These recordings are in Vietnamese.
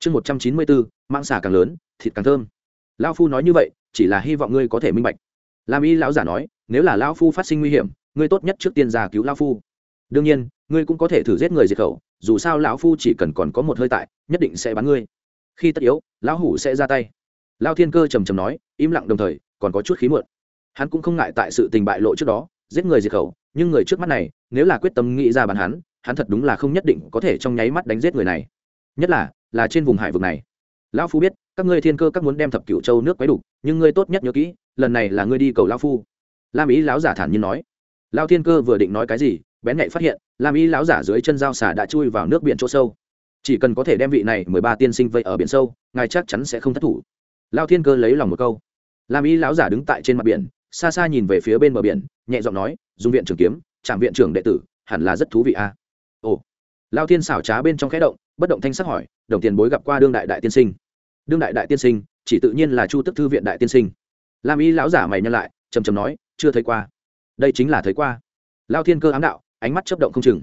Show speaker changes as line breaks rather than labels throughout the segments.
chương một trăm chín mươi bốn mạng xả càng lớn, thịt càng thơm. Lao phu nói như vậy, chỉ là hy vọng ngươi có thể minh bạch. Làm y lão giả nói, nếu là lao phu phát sinh nguy hiểm, ngươi tốt nhất trước tiên ra cứu lao phu. Đương nhiên, ngươi cũng có thể thử giết người diệt khẩu, dù sao lão phu chỉ cần còn có một hơi tại, nhất định sẽ bắn ngươi. Khi tất yếu, lão hủ sẽ ra tay. Lao thiên cơ trầm trầm nói, im lặng đồng thời, còn có chút khí muộn hắn cũng không ngại tại sự tình bại lộ trước đó, giết người diệt khẩu, nhưng người trước mắt này, nếu là quyết tâm nghĩ ra bắn hắn hắn thật đúng là không nhất định có thể trong nháy mắt đánh giết người này. Nhất là là trên vùng hải vực này. Lão phu biết, các ngươi thiên cơ các muốn đem thập cửu châu nước quấy đủ, nhưng ngươi tốt nhất nhớ kỹ, lần này là ngươi đi cầu lão phu. Lam ý lão giả thản nhiên nói. Lão thiên cơ vừa định nói cái gì, bén nhạy phát hiện, lam ý lão giả dưới chân dao xả đã chui vào nước biển chỗ sâu. Chỉ cần có thể đem vị này mười ba tiên sinh vây ở biển sâu, ngài chắc chắn sẽ không thất thủ. Lão thiên cơ lấy lòng một câu. Lam ý lão giả đứng tại trên mặt biển, xa xa nhìn về phía bên bờ biển, nhẹ giọng nói dùng viện trưởng kiếm, trạm viện trưởng đệ tử, hẳn là rất thú vị a. À? ồ. Lao thiên xảo trá bên trong khẽ động bất động thanh sắc hỏi, đồng tiền bối gặp qua đương đại đại tiên sinh? Đương đại đại tiên sinh, chỉ tự nhiên là chu tức thư viện đại tiên sinh. Lam y lão giả mày nhân lại, trầm trầm nói, chưa thấy qua. Đây chính là thấy qua. Lao thiên cơ ám đạo, ánh mắt chấp động không chừng.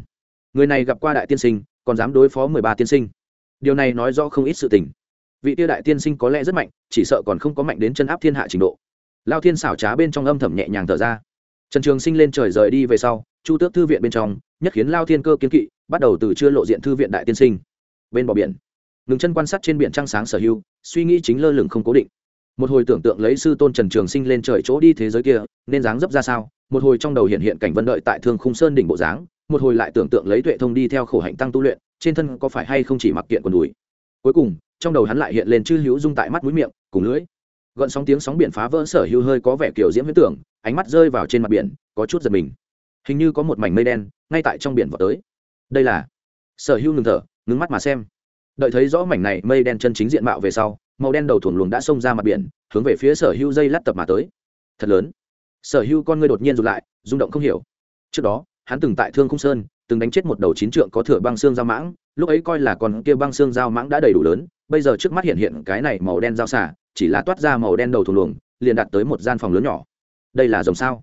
Người này gặp qua đại tiên sinh, còn dám đối phó mười ba tiên sinh? Điều này nói rõ không ít sự tình. Vị tiêu đại tiên sinh có lẽ rất mạnh, chỉ sợ còn không có mạnh đến chân áp thiên hạ trình độ. Lao thiên xảo trá bên trong âm thầm nhẹ nhàng thở ra. Trần trường sinh lên trời rời đi về sau, chu tước thư viện bên trong, nhất khiến lao thiên cơ kiến kỵ, bắt đầu từ chưa lộ diện thư viện đại tiên sinh bên bờ biển. Ngừng chân quan sát trên biển trăng sáng sở hữu, suy nghĩ chính lơ lửng không cố định. Một hồi tưởng tượng lấy sư tôn trần trường sinh lên trời chỗ đi thế giới kia, nên dáng dấp ra sao? Một hồi trong đầu hiện hiện cảnh vân đợi tại thương khung sơn đỉnh bộ dáng, một hồi lại tưởng tượng lấy tuệ thông đi theo khổ hạnh tăng tu luyện, trên thân có phải hay không chỉ mặc kiện quần đùi? Cuối cùng, trong đầu hắn lại hiện lên chư hữu dung tại mắt mũi miệng, cùng lưỡi. Gợn sóng tiếng sóng biển phá vỡ sở hữu hơi có vẻ kiểu diễm huyết tưởng, ánh mắt rơi vào trên mặt biển, có chút giật mình. Hình như có một mảnh mây đen, ngay tại trong biển vào tới. Đây là sở hữu ngừng thở ngứng mắt mà xem. Đợi thấy rõ mảnh này mây đen chân chính diện mạo về sau, màu đen đầu thuồng luồng đã xông ra mặt biển, hướng về phía sở hữu dây lát tập mà tới. Thật lớn. Sở hữu con ngươi đột nhiên rụt lại, rung động không hiểu. Trước đó, hắn từng tại thương khung sơn, từng đánh chết một đầu chín trượng có thửa băng xương dao mãng, lúc ấy coi là con kia băng xương dao mãng đã đầy đủ lớn, bây giờ trước mắt hiện hiện cái này màu đen dao xả, chỉ là toát ra màu đen đầu thuồng luồng, liền đạt tới một gian phòng lớn nhỏ. Đây là dòng sao?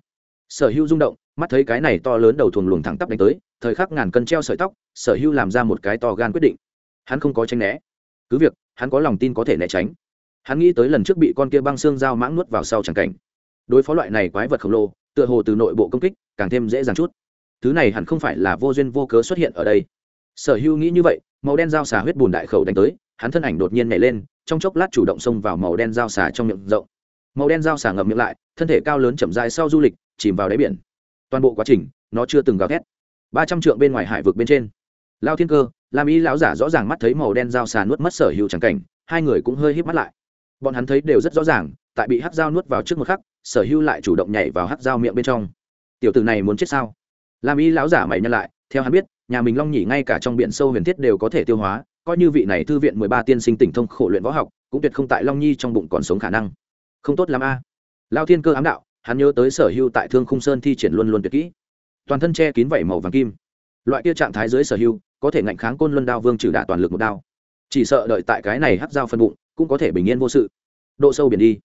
Sở hữu rung động mắt thấy cái này to lớn đầu thuồng luồng thẳng tắp đánh tới, thời khắc ngàn cân treo sợi tóc, sở hữu làm ra một cái to gan quyết định. Hắn không có tranh né. Cứ việc, hắn có lòng tin có thể né tránh. Hắn nghĩ tới lần trước bị con kia băng xương dao mãng nuốt vào sau chẳng cảnh. Đối phó loại này quái vật khổng lồ, tựa hồ từ nội bộ công kích, càng thêm dễ dàng chút. Thứ này hẳn không phải là vô duyên vô cớ xuất hiện ở đây. Sở hữu nghĩ như vậy, màu đen dao xà huyết bùn đại khẩu đánh tới, hắn thân ảnh đột nhiên nhảy lên, trong chốc lát chủ động xông vào màu đen dao xà trong miệng rộng. Màu đen dao xà ngậm miệng lại, thân thể cao lớn chậm dài sau du lịch, chìm vào đáy biển toàn bộ quá trình nó chưa từng gào thét. Ba trăm trượng bên ngoài hải vực bên trên. Lao thiên cơ làm ý lão giả rõ ràng mắt thấy màu đen dao xà nuốt mất sở hữu trắng cảnh, hai người cũng hơi híp mắt lại. Bọn hắn thấy đều rất rõ ràng, tại bị hát dao nuốt vào trước một khắc, sở hữu lại chủ động nhảy vào hát dao miệng bên trong. Tiểu tử này muốn chết sao? Làm ý lão giả mày nhân lại, theo hắn biết, nhà mình long nhỉ ngay cả trong biển sâu huyền thiết đều có thể tiêu hóa, coi như vị này thư viện mười ba tiên sinh tỉnh thông khổ luyện võ học, cũng tuyệt không tại long nhi trong bụng còn sống khả năng. Không tốt l a. Lao thiên cơ ám đạo hắn nhớ tới sở hưu tại thương khung sơn thi triển luôn luôn tuyệt kỹ. Toàn thân che kín vảy màu vàng kim. Loại kia trạng thái dưới sở hưu có thể ngạnh kháng côn luân đao vương trừ đả toàn lực một đao. Chỉ sợ đợi tại cái này hắt dao phân bụng, cũng có thể bình yên vô sự. Độ sâu biển đi.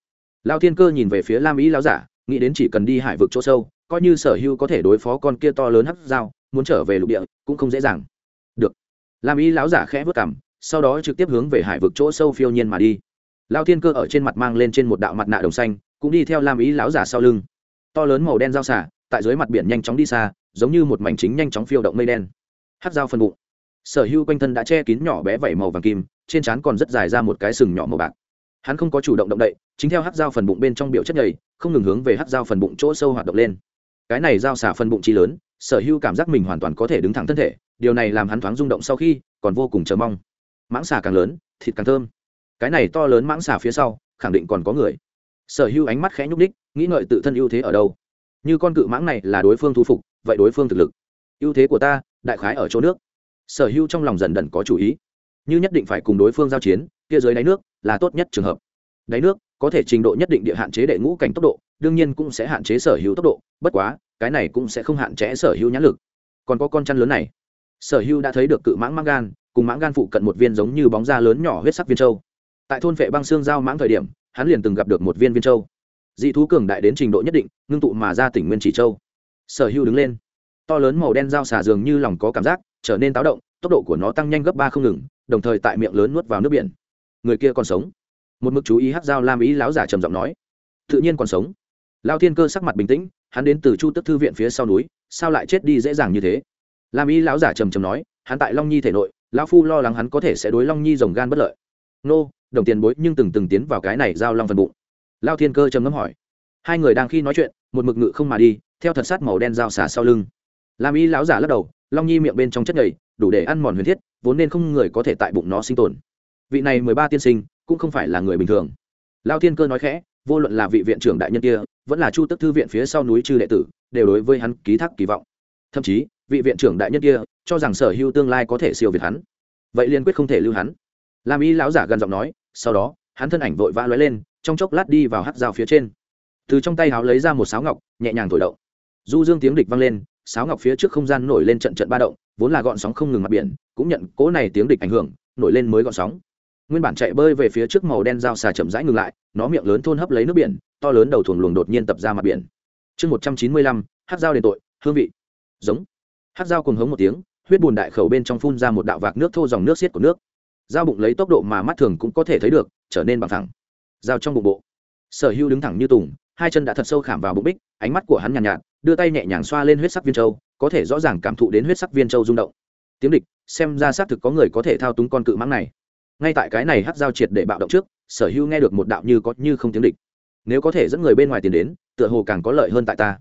Lao thiên cơ nhìn về phía lam ý lao giả, nghĩ đến chỉ cần đi hải vực chỗ sâu, coi như sở hưu có thể đối phó con kia to lớn hắt dao muốn trở về lục địa, cũng không dễ dàng. Được. Lam ý lão giả khẽ vất cảm sau đó trực tiếp hướng về hải vực chỗ sâu phiêu nhiên mà đi. Lao thiên cơ ở trên mặt mang lên trên một đạo mặt nạ đồng xanh cũng đi theo lam ý lão giả sau lưng. To lớn màu đen dao xả, tại dưới mặt biển nhanh chóng đi xa, giống như một mảnh chính nhanh chóng phiêu động mây đen. Hát dao phân bụng. Sở hữu quanh thân đã che kín nhỏ bé vẩy màu vàng kim, trên trán còn rất dài ra một cái sừng nhỏ màu bạc. Hắn không có chủ động động đậy, chính theo hát dao phần bụng bên trong biểu chất nhầy không ngừng hướng về hát dao phần bụng chỗ sâu hoạt động lên. Cái này dao xả phần bụng chi lớn, sở hữu cảm giác mình hoàn toàn có thể đứng thẳng thân thể, điều này làm hắn thoáng rung động sau khi, còn vô cùng chờ mong. Mãng xả càng lớn, thịt càng thơm. Cái này to lớn mãng xả phía sau, khẳng định còn có người sở hữu ánh mắt khẽ nhúc ních nghĩ ngợi tự thân ưu thế ở đâu. Như con cự mãng này là đối phương thu phục, vậy đối phương thực lực. Ưu thế của ta, đại khái ở chỗ nước. Sở hữu trong lòng dần dần có chủ ý. Như nhất định phải cùng đối phương giao chiến, kia dưới đáy nước là tốt nhất trường hợp. Đáy nước có thể trình độ nhất định địa hạn chế đệ ngũ cảnh tốc độ, đương nhiên cũng sẽ hạn chế sở hữu tốc độ, bất quá, cái này cũng sẽ không hạn chế sở hữu nhãn lực. Còn có con chăn lớn này. Sở hữu đã thấy được cự mãng mãng gan, cùng mãng gan phụ cận một viên giống như bóng da lớn nhỏ huyết sắc viên châu. Tại thôn vệ băng xương giao mãng thời điểm hắn liền từng gặp được một viên viên châu. Dị thú cường đại đến trình độ nhất định, ngưng tụ mà ra tỉnh nguyên chỉ châu. Sở hữu đứng lên. To lớn màu đen dao xà dường như lòng có cảm giác, trở nên táo động, tốc độ của nó tăng nhanh gấp ba không ngừng, đồng thời tại miệng lớn nuốt vào nước biển. Người kia còn sống. Một mực chú ý hát dao lam ý lão giả trầm giọng nói. Tự nhiên còn sống. Lao thiên cơ sắc mặt bình tĩnh, hắn đến từ chu tức thư viện phía sau núi, sao lại chết đi dễ dàng như thế? Lam ý lão giả trầm trầm nói, hắn tại long nhi thể nội, lão phu lo lắng hắn có thể sẽ đối long nhi rồng gan bất lợi nô, đồng tiền bối nhưng từng từng tiến vào cái này giao long phần bụng. Lao thiên cơ trầm ngâm hỏi. Hai người đang khi nói chuyện, một mực ngự không mà đi, theo thật sát màu đen dao xả sau lưng. Lam y lão giả lắc đầu, long nhi miệng bên trong chất nhầy, đủ để ăn mòn huyền thiết, vốn nên không người có thể tại bụng nó sinh tồn. Vị này mười ba tiên sinh, cũng không phải là người bình thường. Lao thiên cơ nói khẽ, vô luận là vị viện trưởng đại nhân kia, vẫn là chu tức thư viện phía sau núi chư đệ tử, đều đối với hắn ký thác kỳ vọng. Thậm chí, vị viện trưởng đại nhân kia, cho rằng sở hữu tương lai có thể siêu việt hắn. Vậy liên quyết không thể lưu hắn làm y lão giả gần giọng nói, sau đó, hắn thân ảnh vội vã lóe lên, trong chốc lát đi vào hát dao phía trên. Từ trong tay háo lấy ra một sáo ngọc, nhẹ nhàng thổi động. du dương tiếng địch vang lên, sáo ngọc phía trước không gian nổi lên trận trận ba động, vốn là gọn sóng không ngừng mặt biển, cũng nhận cỗ này tiếng địch ảnh hưởng, nổi lên mới gọn sóng. Nguyên bản chạy bơi về phía trước màu đen dao xà chậm rãi ngừng lại, nó miệng lớn thôn hấp lấy nước biển, to lớn đầu thuồng luồng đột nhiên tập ra mặt biển. Chương một trăm chín mươi lăm, hát dao đền tội, hương vị. Giống. Hát dao cùng hống một tiếng, huyết bùn đại khẩu bên trong phun ra một đạo vạc nước thô dòng nước xiết của nước dao bụng lấy tốc độ mà mắt thường cũng có thể thấy được trở nên bằng thẳng. Dao trong bụng bộ. Sở hưu đứng thẳng như tùng hai chân đã thật sâu khảm vào bụng bích ánh mắt của hắn nhàn nhạt, nhạt đưa tay nhẹ nhàng xoa lên huyết sắc viên châu có thể rõ ràng cảm thụ đến huyết sắc viên châu rung động. Tiếng địch xem ra xác thực có người có thể thao túng con cự mãng này. Ngay tại cái này hắc giao triệt để bạo động trước sở hữu nghe được một đạo như có như không tiếng địch. Nếu có thể dẫn người bên ngoài tiền đến tựa hồ càng có lợi hơn tại ta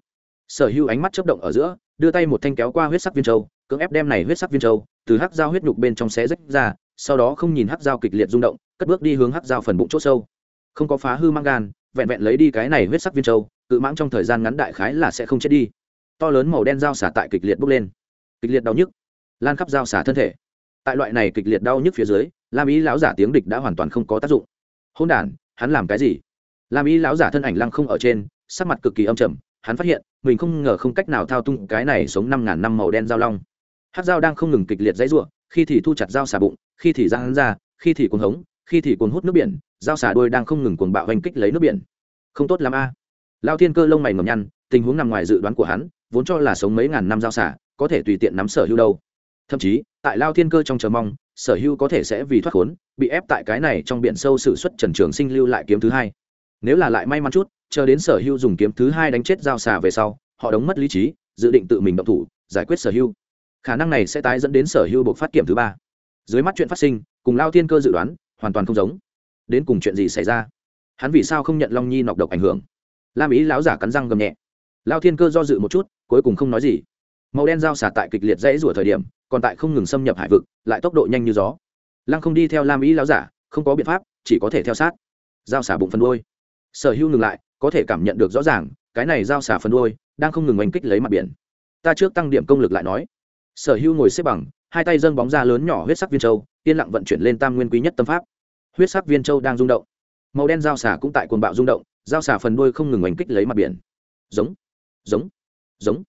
sở hữu ánh mắt chấp động ở giữa, đưa tay một thanh kéo qua huyết sắc viên châu, cưỡng ép đem này huyết sắc viên châu từ hắc dao huyết nhục bên trong xé rách ra, sau đó không nhìn hắc dao kịch liệt rung động, cất bước đi hướng hắc dao phần bụng c h ỗ sâu. Không có phá hư mang gan, vẹn vẹn lấy đi cái này huyết sắc viên châu, cự mãng trong thời gian ngắn đại khái là sẽ không chết đi. To lớn màu đen dao xả tại kịch liệt bốc lên. Kịch liệt đau nhức. Lan khắp dao xả thân thể. Tại loại này kịch liệt đau nhức phía dưới, lam ý lão giả tiếng địch đã hoàn toàn không có tác dụng. Hôn đ hắn làm cái gì? Lam ý lão giả thân ảnh lăng không ở trên, sắc mặt cực kỳ âm trầm hắn phát hiện, mình không ngờ không cách nào thao tung cái này sống năm ngàn năm màu đen dao long. Hát dao đang không ngừng kịch liệt dãy r u ộ khi thì thu chặt dao xà bụng, khi thì ra hắn ra, khi thì cuồng hống, khi thì cuồng hút nước biển, dao xà đôi đang không ngừng cuồng bạo hành kích lấy nước biển. Không tốt l ắ m a. À. lao thiên cơ lông mày ngầm nhăn, tình huống nằm ngoài dự đoán của hắn, vốn cho là sống mấy ngàn năm dao xà, có thể tùy tiện nắm sở hữu đâu. Thậm chí, tại lao thiên cơ trong chờ mong, sở hữu có thể sẽ vì thoát khốn, bị ép tại cái này trong biển sâu sự suất trần trường sinh lưu lại kiếm thứ hai nếu là lại may mắn chút, chờ đến sở hưu dùng kiếm thứ hai đánh chết giao xà về sau, họ đóng mất lý trí, dự định tự mình động thủ, giải quyết sở hưu. khả năng này sẽ tái dẫn đến sở hưu buộc phát kiểm thứ ba. Dưới mắt chuyện phát sinh, cùng lao thiên cơ dự đoán, hoàn toàn không giống. Đến cùng chuyện gì xảy ra? Hắn vì sao không nhận long nhi nọc độc ảnh hưởng? Lam ý lão giả cắn răng gầm nhẹ. Lao thiên cơ do dự một chút, cuối cùng không nói gì. Màu đen giao xả tại kịch liệt dãy rủa thời điểm, còn tại không ngừng xâm nhập hải vực, lại tốc độ nhanh như gió. Lăng không đi theo lam ý láo giả, không có biện pháp, chỉ có thể theo sát. Giao xả bụng phân đôi sở hữu ngừng lại, có thể cảm nhận được rõ ràng, cái này dao xả phần đôi đang không ngừng oanh kích lấy mặt biển. Ta trước tăng điểm công lực lại nói. Sở hữu ngồi xếp bằng, hai tay dâng bóng ra lớn nhỏ huyết sắc viên châu, yên lặng vận chuyển lên tam nguyên quý nhất tâm pháp. Huyết sắc viên châu đang rung động. Màu đen dao xả cũng tại cuồng bạo rung động dao xả phần đuôi không ngừng oanh kích lấy mặt biển. Giống giống giống.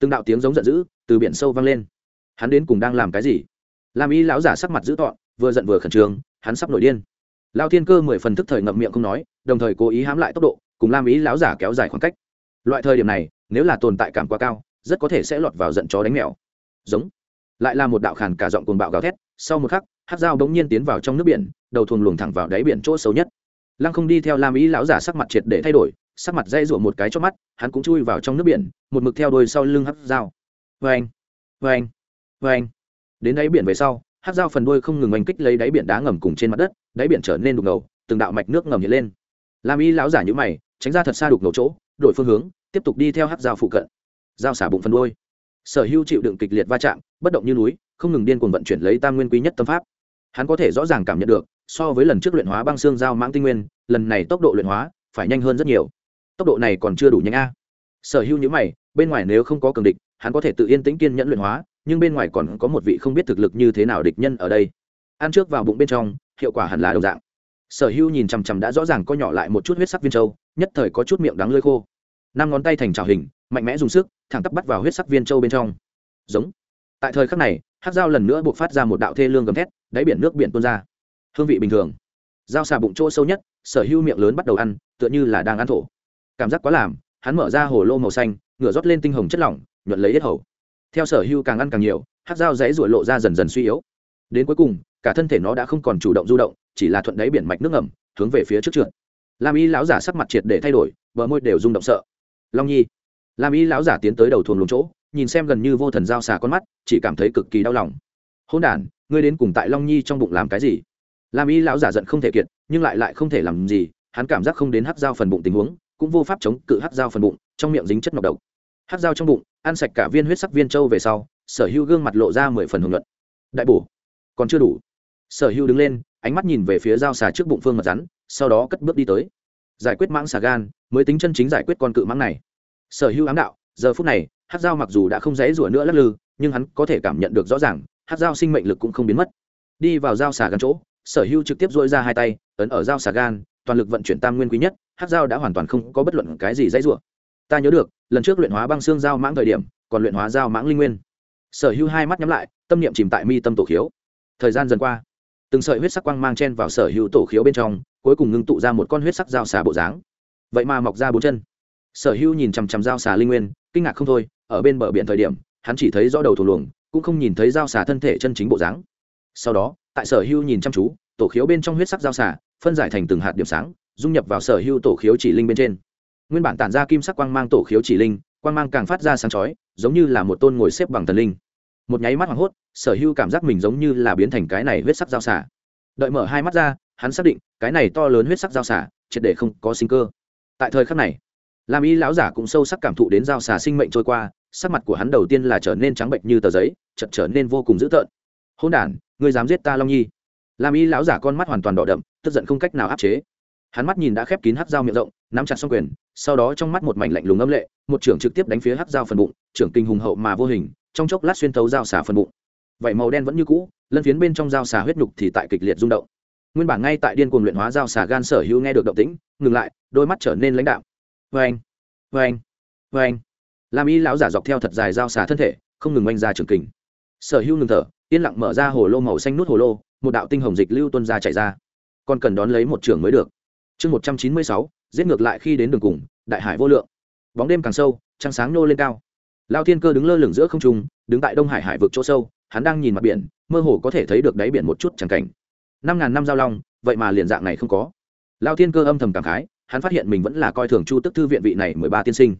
Từng đạo tiếng giống giận dữ từ biển sâu vang lên. Hắn đến cùng đang làm cái gì? Làm y lão giả sắc mặt dữ tọn vừa giận vừa khẩn trương, hắn sắp nổi điên. Lao thiên cơ mười phần thức thời ngậm miệng không nói đồng thời cố ý hãm lại tốc độ, cùng lam ý lão giả kéo dài khoảng cách. Loại thời điểm này, nếu là tồn tại cảm quá cao, rất có thể sẽ lọt vào giận chó đánh mèo. Giống. Lại là một đạo khàn cả giọng cuồng bạo gào thét, sau một khắc hát dao bỗng nhiên tiến vào trong nước biển, đầu thuồng luồng thẳng vào đáy biển chỗ xấu nhất. Lăng không đi theo lam ý lão giả sắc mặt triệt để thay đổi, sắc mặt dây rụa một cái cho mắt, hắn cũng chui vào trong nước biển, một mực theo đuôi sau lưng hát dao vê anh vê anh vê anh đến đáy biển về sau hát dao phần đuôi không ngừng oanh kích lấy đáy biển đá ngầm cùng trên mặt đất, đáy biển trở nên đục ngầu, từng đạo mạch nước ngầm hiện lên. Lam y lão giả như mày, tránh ra thật xa đục nổ chỗ, đổi phương hướng, tiếp tục đi theo hát dao phụ cận. Dao xả bụng phân đuôi. Sở hữu chịu đựng kịch liệt va chạm, bất động như núi, không ngừng điên cuồng vận chuyển lấy tam nguyên quý nhất tâm pháp. Hắn có thể rõ ràng cảm nhận được, so với lần trước luyện hóa băng xương dao mãng tinh nguyên, lần này tốc độ luyện hóa phải nhanh hơn rất nhiều. Tốc độ này còn chưa đủ nhanh a. Sở hữu nhữ mày, bên ngoài nếu không có cường địch, hắn có thể tự yên tĩnh kiên nhẫn luyện hóa, nhưng bên ngoài còn có một vị không biết thực lực như thế nào địch nhân ở đây. Ăn trước vào bụng bên trong, hiệu quả hẳn là đồng dạng sở hữu nhìn chằm chằm đã rõ ràng co nhỏ lại một chút huyết sắc viên châu, nhất thời có chút miệng đắng lơi khô. Năm ngón tay thành trào hình, mạnh mẽ dùng sức, thẳng tắp bắt vào huyết sắc viên châu bên trong. Giống. Tại thời khắc này hát dao lần nữa buộc phát ra một đạo thê lương gầm thét, đáy biển nước biển tuôn ra. Hương vị bình thường. Dao xà bụng chỗ sâu nhất, sở hữu miệng lớn bắt đầu ăn, tựa như là đang ăn thổ. Cảm giác quá làm, hắn mở ra hồ lô màu xanh, ngửa rót lên tinh hồng chất lỏng, nhuận lấy hết hầu. Theo sở hưu càng ăn càng nhiều hát dao dãy ruổi lộ ra dần dần suy yếu. Đến cuối cùng cả thân thể nó đã không còn chủ động du động, chỉ là thuận đáy biển mạch nước ngầm, hướng về phía trước trượt. Lam y lão giả sắc mặt triệt để thay đổi, bờ môi đều rung động sợ. Long nhi. Lam y lão giả tiến tới đầu thuồng lùng chỗ, nhìn xem gần như vô thần giao xà con mắt, chỉ cảm thấy cực kỳ đau lòng. Hôn đ ngươi đến cùng tại long nhi trong bụng làm cái gì? Lam y lão giả giận không thể kiệt, nhưng lại lại không thể làm gì, hắn cảm giác không đến hát dao phần bụng tình huống, cũng vô pháp chống cự hát dao phần bụng, trong miệng dính chất ngọc độc. Hát dao trong bụng, ăn sạch cả viên huyết sắc viên trâu về sau, sở hữu gương mặt lộ ra mười phần hưởng luận đại bổ. Còn chưa đủ sở hữu đứng lên, ánh mắt nhìn về phía dao xà trước bụng phương mật rắn, sau đó cất bước đi tới. Giải quyết mãng xà gan, mới tính chân chính giải quyết con cự mãng này. Sở hữu ám đạo, giờ phút này hát dao mặc dù đã không dãy rủa nữa lắc lư, nhưng hắn có thể cảm nhận được rõ ràng hát dao sinh mệnh lực cũng không biến mất. Đi vào dao xà gan chỗ, sở hữu trực tiếp dỗi ra hai tay, ấn ở dao xà gan, toàn lực vận chuyển tam nguyên quý nhất hát dao đã hoàn toàn không có bất luận cái gì dãy rủa. Ta nhớ được, lần trước luyện hóa băng xương dao mãng thời điểm, còn luyện hóa dao mãng linh nguyên. Sở hữu hai mắt nhắm lại, tâm niệm chìm tại mi tâm tổ khiếu. Thời gian dần qua từng sợi huyết sắc quang mang chen vào sở hữu tổ khiếu bên trong, cuối cùng ngưng tụ ra một con huyết sắc dao xà bộ dáng. Vậy mà mọc ra bốn chân. Sở hữu nhìn chằm chằm dao xà linh nguyên, kinh ngạc không thôi, ở bên bờ biển thời điểm, hắn chỉ thấy rõ đầu thủ luồng, cũng không nhìn thấy dao xà thân thể chân chính bộ dáng. Sau đó, tại sở hữu nhìn chăm chú, tổ khiếu bên trong huyết sắc dao xà, phân giải thành từng hạt điểm sáng, dung nhập vào sở hữu tổ khiếu chỉ linh bên trên. Nguyên bản tản ra kim sắc quang mang tổ khiếu chỉ linh, quang mang càng phát ra sáng chói, giống như là một tôn ngồi xếp bằng thần linh. Một nháy mắt hoảng hốt sở hữu cảm giác mình giống như là biến thành cái này huyết sắc dao xả. Đợi mở hai mắt ra, hắn xác định, cái này to lớn huyết sắc dao xả, triệt để không có sinh cơ. Tại thời khắc này làm y lão giả cũng sâu sắc cảm thụ đến dao xả sinh mệnh trôi qua, sắc mặt của hắn đầu tiên là trở nên trắng bệnh như tờ giấy chật trở nên vô cùng dữ tợn. Hôn đản, ngươi dám giết ta, long nhi? Làm y lão giả con mắt hoàn toàn đỏ đậm, tức giận không cách nào áp chế. Hắn mắt nhìn đã khép kín hắc dao miệng rộng, nắm chặt xong quyền, sau đó trong mắt một mảnh lạnh lùng âm lệ, một trưởng trực tiếp đánh phía hắc dao phần bụng, trưởng kinh hùng hậu mà vô hình, trong chốc lát xuyên thấu dao xả phần bụng vậy màu đen vẫn như cũ, lân phiến bên trong dao xà huyết nhục thì tại kịch liệt rung động. Nguyên bản ngay tại điên cuồng luyện hóa dao xà gan sở hữu nghe được động tĩnh, ngừng lại, đôi mắt trở nên lãnh đạo vê anh vê anh vê anh làm y lão giả dọc theo thật dài dao xà thân thể, không ngừng oanh ra trường kình. Sở hữu ngừng thở, yên lặng mở ra hồ lô màu xanh nút hồ lô, một đạo tinh hồng dịch lưu tuân ra chạy ra. Còn cần đón lấy một trường mới được. Chương một trăm chín mươi sáu, giết ngược lại khi đến đường cùng, đại hải vô lượng. Bóng đêm càng sâu, trăng sáng nô lên cao. Lao thiên cơ đứng lơ lửng giữa không trung, đứng tại đông hải hải vực chỗ sâu hắn đang nhìn mặt biển, mơ hồ có thể thấy được đáy biển một chút chẳng cảnh. Năm ngàn năm giao long, vậy mà liền dạng này không có. Lao thiên cơ âm thầm cảm khái, hắn phát hiện mình vẫn là coi thường chu tức thư viện vị này mười ba tiên sinh.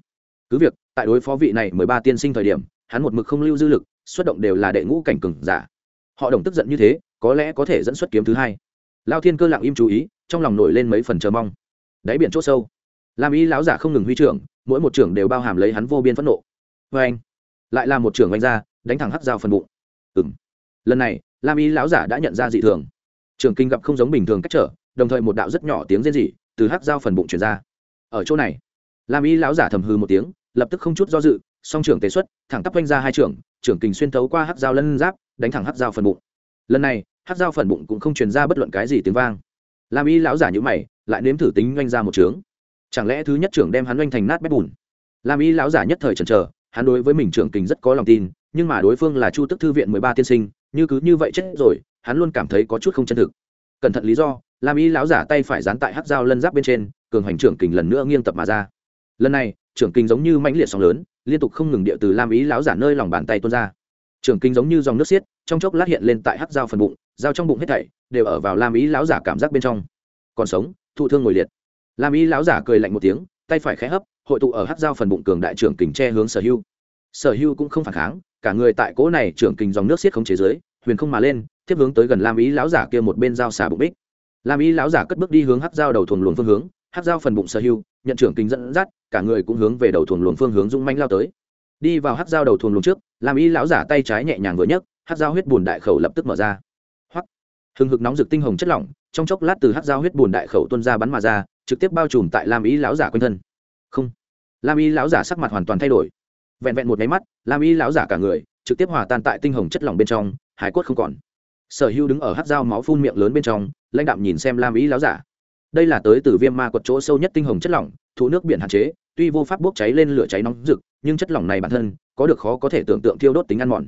Cứ việc, tại đối phó vị này mười ba tiên sinh thời điểm, hắn một mực không lưu dư lực, xuất động đều là đệ ngũ cảnh cừng giả. Họ đồng tức giận như thế, có lẽ có thể dẫn xuất kiếm thứ hai. Lao thiên cơ lặng im chú ý, trong lòng nổi lên mấy phần chờ mong. Đáy biển c h ỗ sâu. Làm y lão giả không ngừng huy trưởng, mỗi một trưởng đều bao hàm lấy hắn vô biên phẫn nộ. Vê anh lại là một trưởng oanh ra, đánh thẳng hắc dao phần bụng ừ lần này, lam y lão giả đã nhận ra dị thường. Trưởng kinh gặp không giống bình thường cách trở, đồng thời một đạo rất nhỏ tiếng rên rỉ từ hắc dao phần bụng chuyển ra. Ở chỗ này, lam y lão giả thầm hư một tiếng, lập tức không chút do dự, song trưởng tế xuất, thẳng tắp quanh ra hai trưởng trưởng kình xuyên thấu qua hắc dao lân giáp, đánh thẳng hắc dao phần bụng. Lần này, hắc dao phần bụng cũng không truyền ra bất luận cái gì tiếng vang. Lam y lão giả nhữ mày, lại nếm thử tính oanh ra một trướng chẳng lẽ thứ nhất trưởng đem hắn oanh thành nát bét bùn? Lam y lão giả nhất thời chần chờ, hắn đối với mình trưởng kình rất có lòng tin nhưng mà đối phương là chu tức thư viện mười ba tiên sinh, như cứ như vậy chết rồi, hắn luôn cảm thấy có chút không chân thực. Cẩn thận lý do, lam y lão giả tay phải dán tại hát dao lân giáp bên trên, cường hành trưởng kình lần nữa nghiêng tập mà ra. Lần này, trưởng kình giống như mãnh liệt sóng lớn, liên tục không ngừng địa từ lam ý lão giả nơi lòng bàn tay tuôn ra. Trưởng kình giống như dòng nước xiết, trong chốc lát hiện lên tại hát dao phần bụng, dao trong bụng hết thảy đều ở vào lam ý lão giả cảm giác bên trong. Còn sống, thụ thương ngồi liệt. Lam ý lão giả cười lạnh một tiếng, tay phải khẽ hấp, hội tụ ở hát dao phần bụng cường đại trưởng kình che hướng sở hưu. Sở hưu cũng không phản kháng cả người tại cỗ này trưởng kinh dòng nước xiết không chế giới huyền không mà lên tiếp hướng tới gần lam ý lão giả kia một bên dao xả bụng bích. Lam ý lão giả cất bước đi hướng hát dao đầu thuồng luồng phương hướng hát dao phần bụng sở hưu, nhận trưởng kinh dẫn dắt, cả người cũng hướng về đầu thuồng luồng phương hướng dung manh lao tới. Đi vào hát dao đầu thuồng luồng trước, lam ý lão giả tay trái nhẹ nhàng vừa nhấc hát dao huyết bùn đại khẩu lập tức mở ra. Hoặc hừng hực nóng rực tinh hồng chất lỏng, trong chốc lát từ hát dao huyết bùn đại khẩu tuôn ra bắn mà ra, trực tiếp bao trùm tại lam ý lão giả quanh thân. Không! Lam ý lão giả sắc mặt hoàn toàn thay đổi vẹn vẹn một máy mắt, lam Y lão giả cả người, trực tiếp hòa tan tại tinh hồng chất lỏng bên trong, hải cốt không còn. Sở hưu đứng ở hát dao máu phun miệng lớn bên trong, lãnh đạm nhìn xem lam ý lão giả. Đây là tới từ viêm ma quật chỗ sâu nhất tinh hồng chất lỏng, thụ nước biển hạn chế, tuy vô pháp bốc cháy lên lửa cháy nóng rực, nhưng chất lỏng này bản thân có được khó có thể tưởng tượng thiêu đốt tính ăn mòn.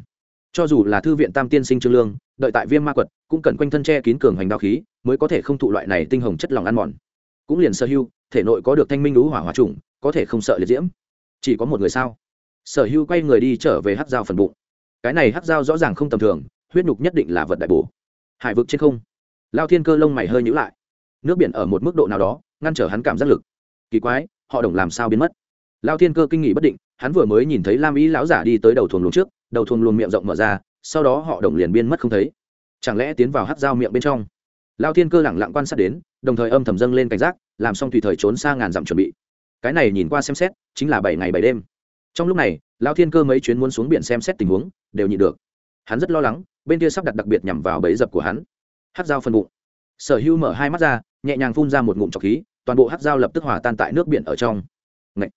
Cho dù là thư viện tam tiên sinh trương lương, đợi tại viêm ma quật, cũng cần quanh thân che kín cường hành đao khí mới có thể không thụ loại này tinh hồng chất lỏng ăn mòn. Cũng liền sở hưu thể nội có được thanh minh lũ hỏa hòa trùng, có thể không sợ liệt diễm. Chỉ có một người sao? Sở hưu quay người đi trở về hát dao phần bụng. Cái này hát dao rõ ràng không tầm thường, huyết nhục nhất định là vật đại bổ. Hải vực trên không, lao thiên cơ lông mày hơi nhữ lại. Nước biển ở một mức độ nào đó, ngăn trở hắn cảm giác lực. Kỳ quái, họ đồng làm sao biến mất? Lao thiên cơ kinh nghỉ bất định, hắn vừa mới nhìn thấy lam ý lão giả đi tới đầu thuồng luồng trước, đầu thuồng luồng miệng rộng mở ra, sau đó họ đồng liền biên mất không thấy. Chẳng lẽ tiến vào hát dao miệng bên trong? Lao thiên cơ lẳng lặng quan sát đến, đồng thời âm thầm dâng lên cảnh giác, làm xong tùy thời trốn xa ngàn dặm chuẩn bị. Cái này nhìn qua xem xét, chính là bảy ngày bảy đêm trong lúc này lao thiên cơ mấy chuyến muốn xuống biển xem xét tình huống, đều nhịn được. Hắn rất lo lắng, bên kia sắp đặt đặc biệt nhằm vào bẫy dập của hắn. Hát dao phân bụng. Sở hữu mở hai mắt ra, nhẹ nhàng phun ra một ngụm trọc khí, toàn bộ hát dao lập tức hòa tan tại nước biển ở trong. Ngậy!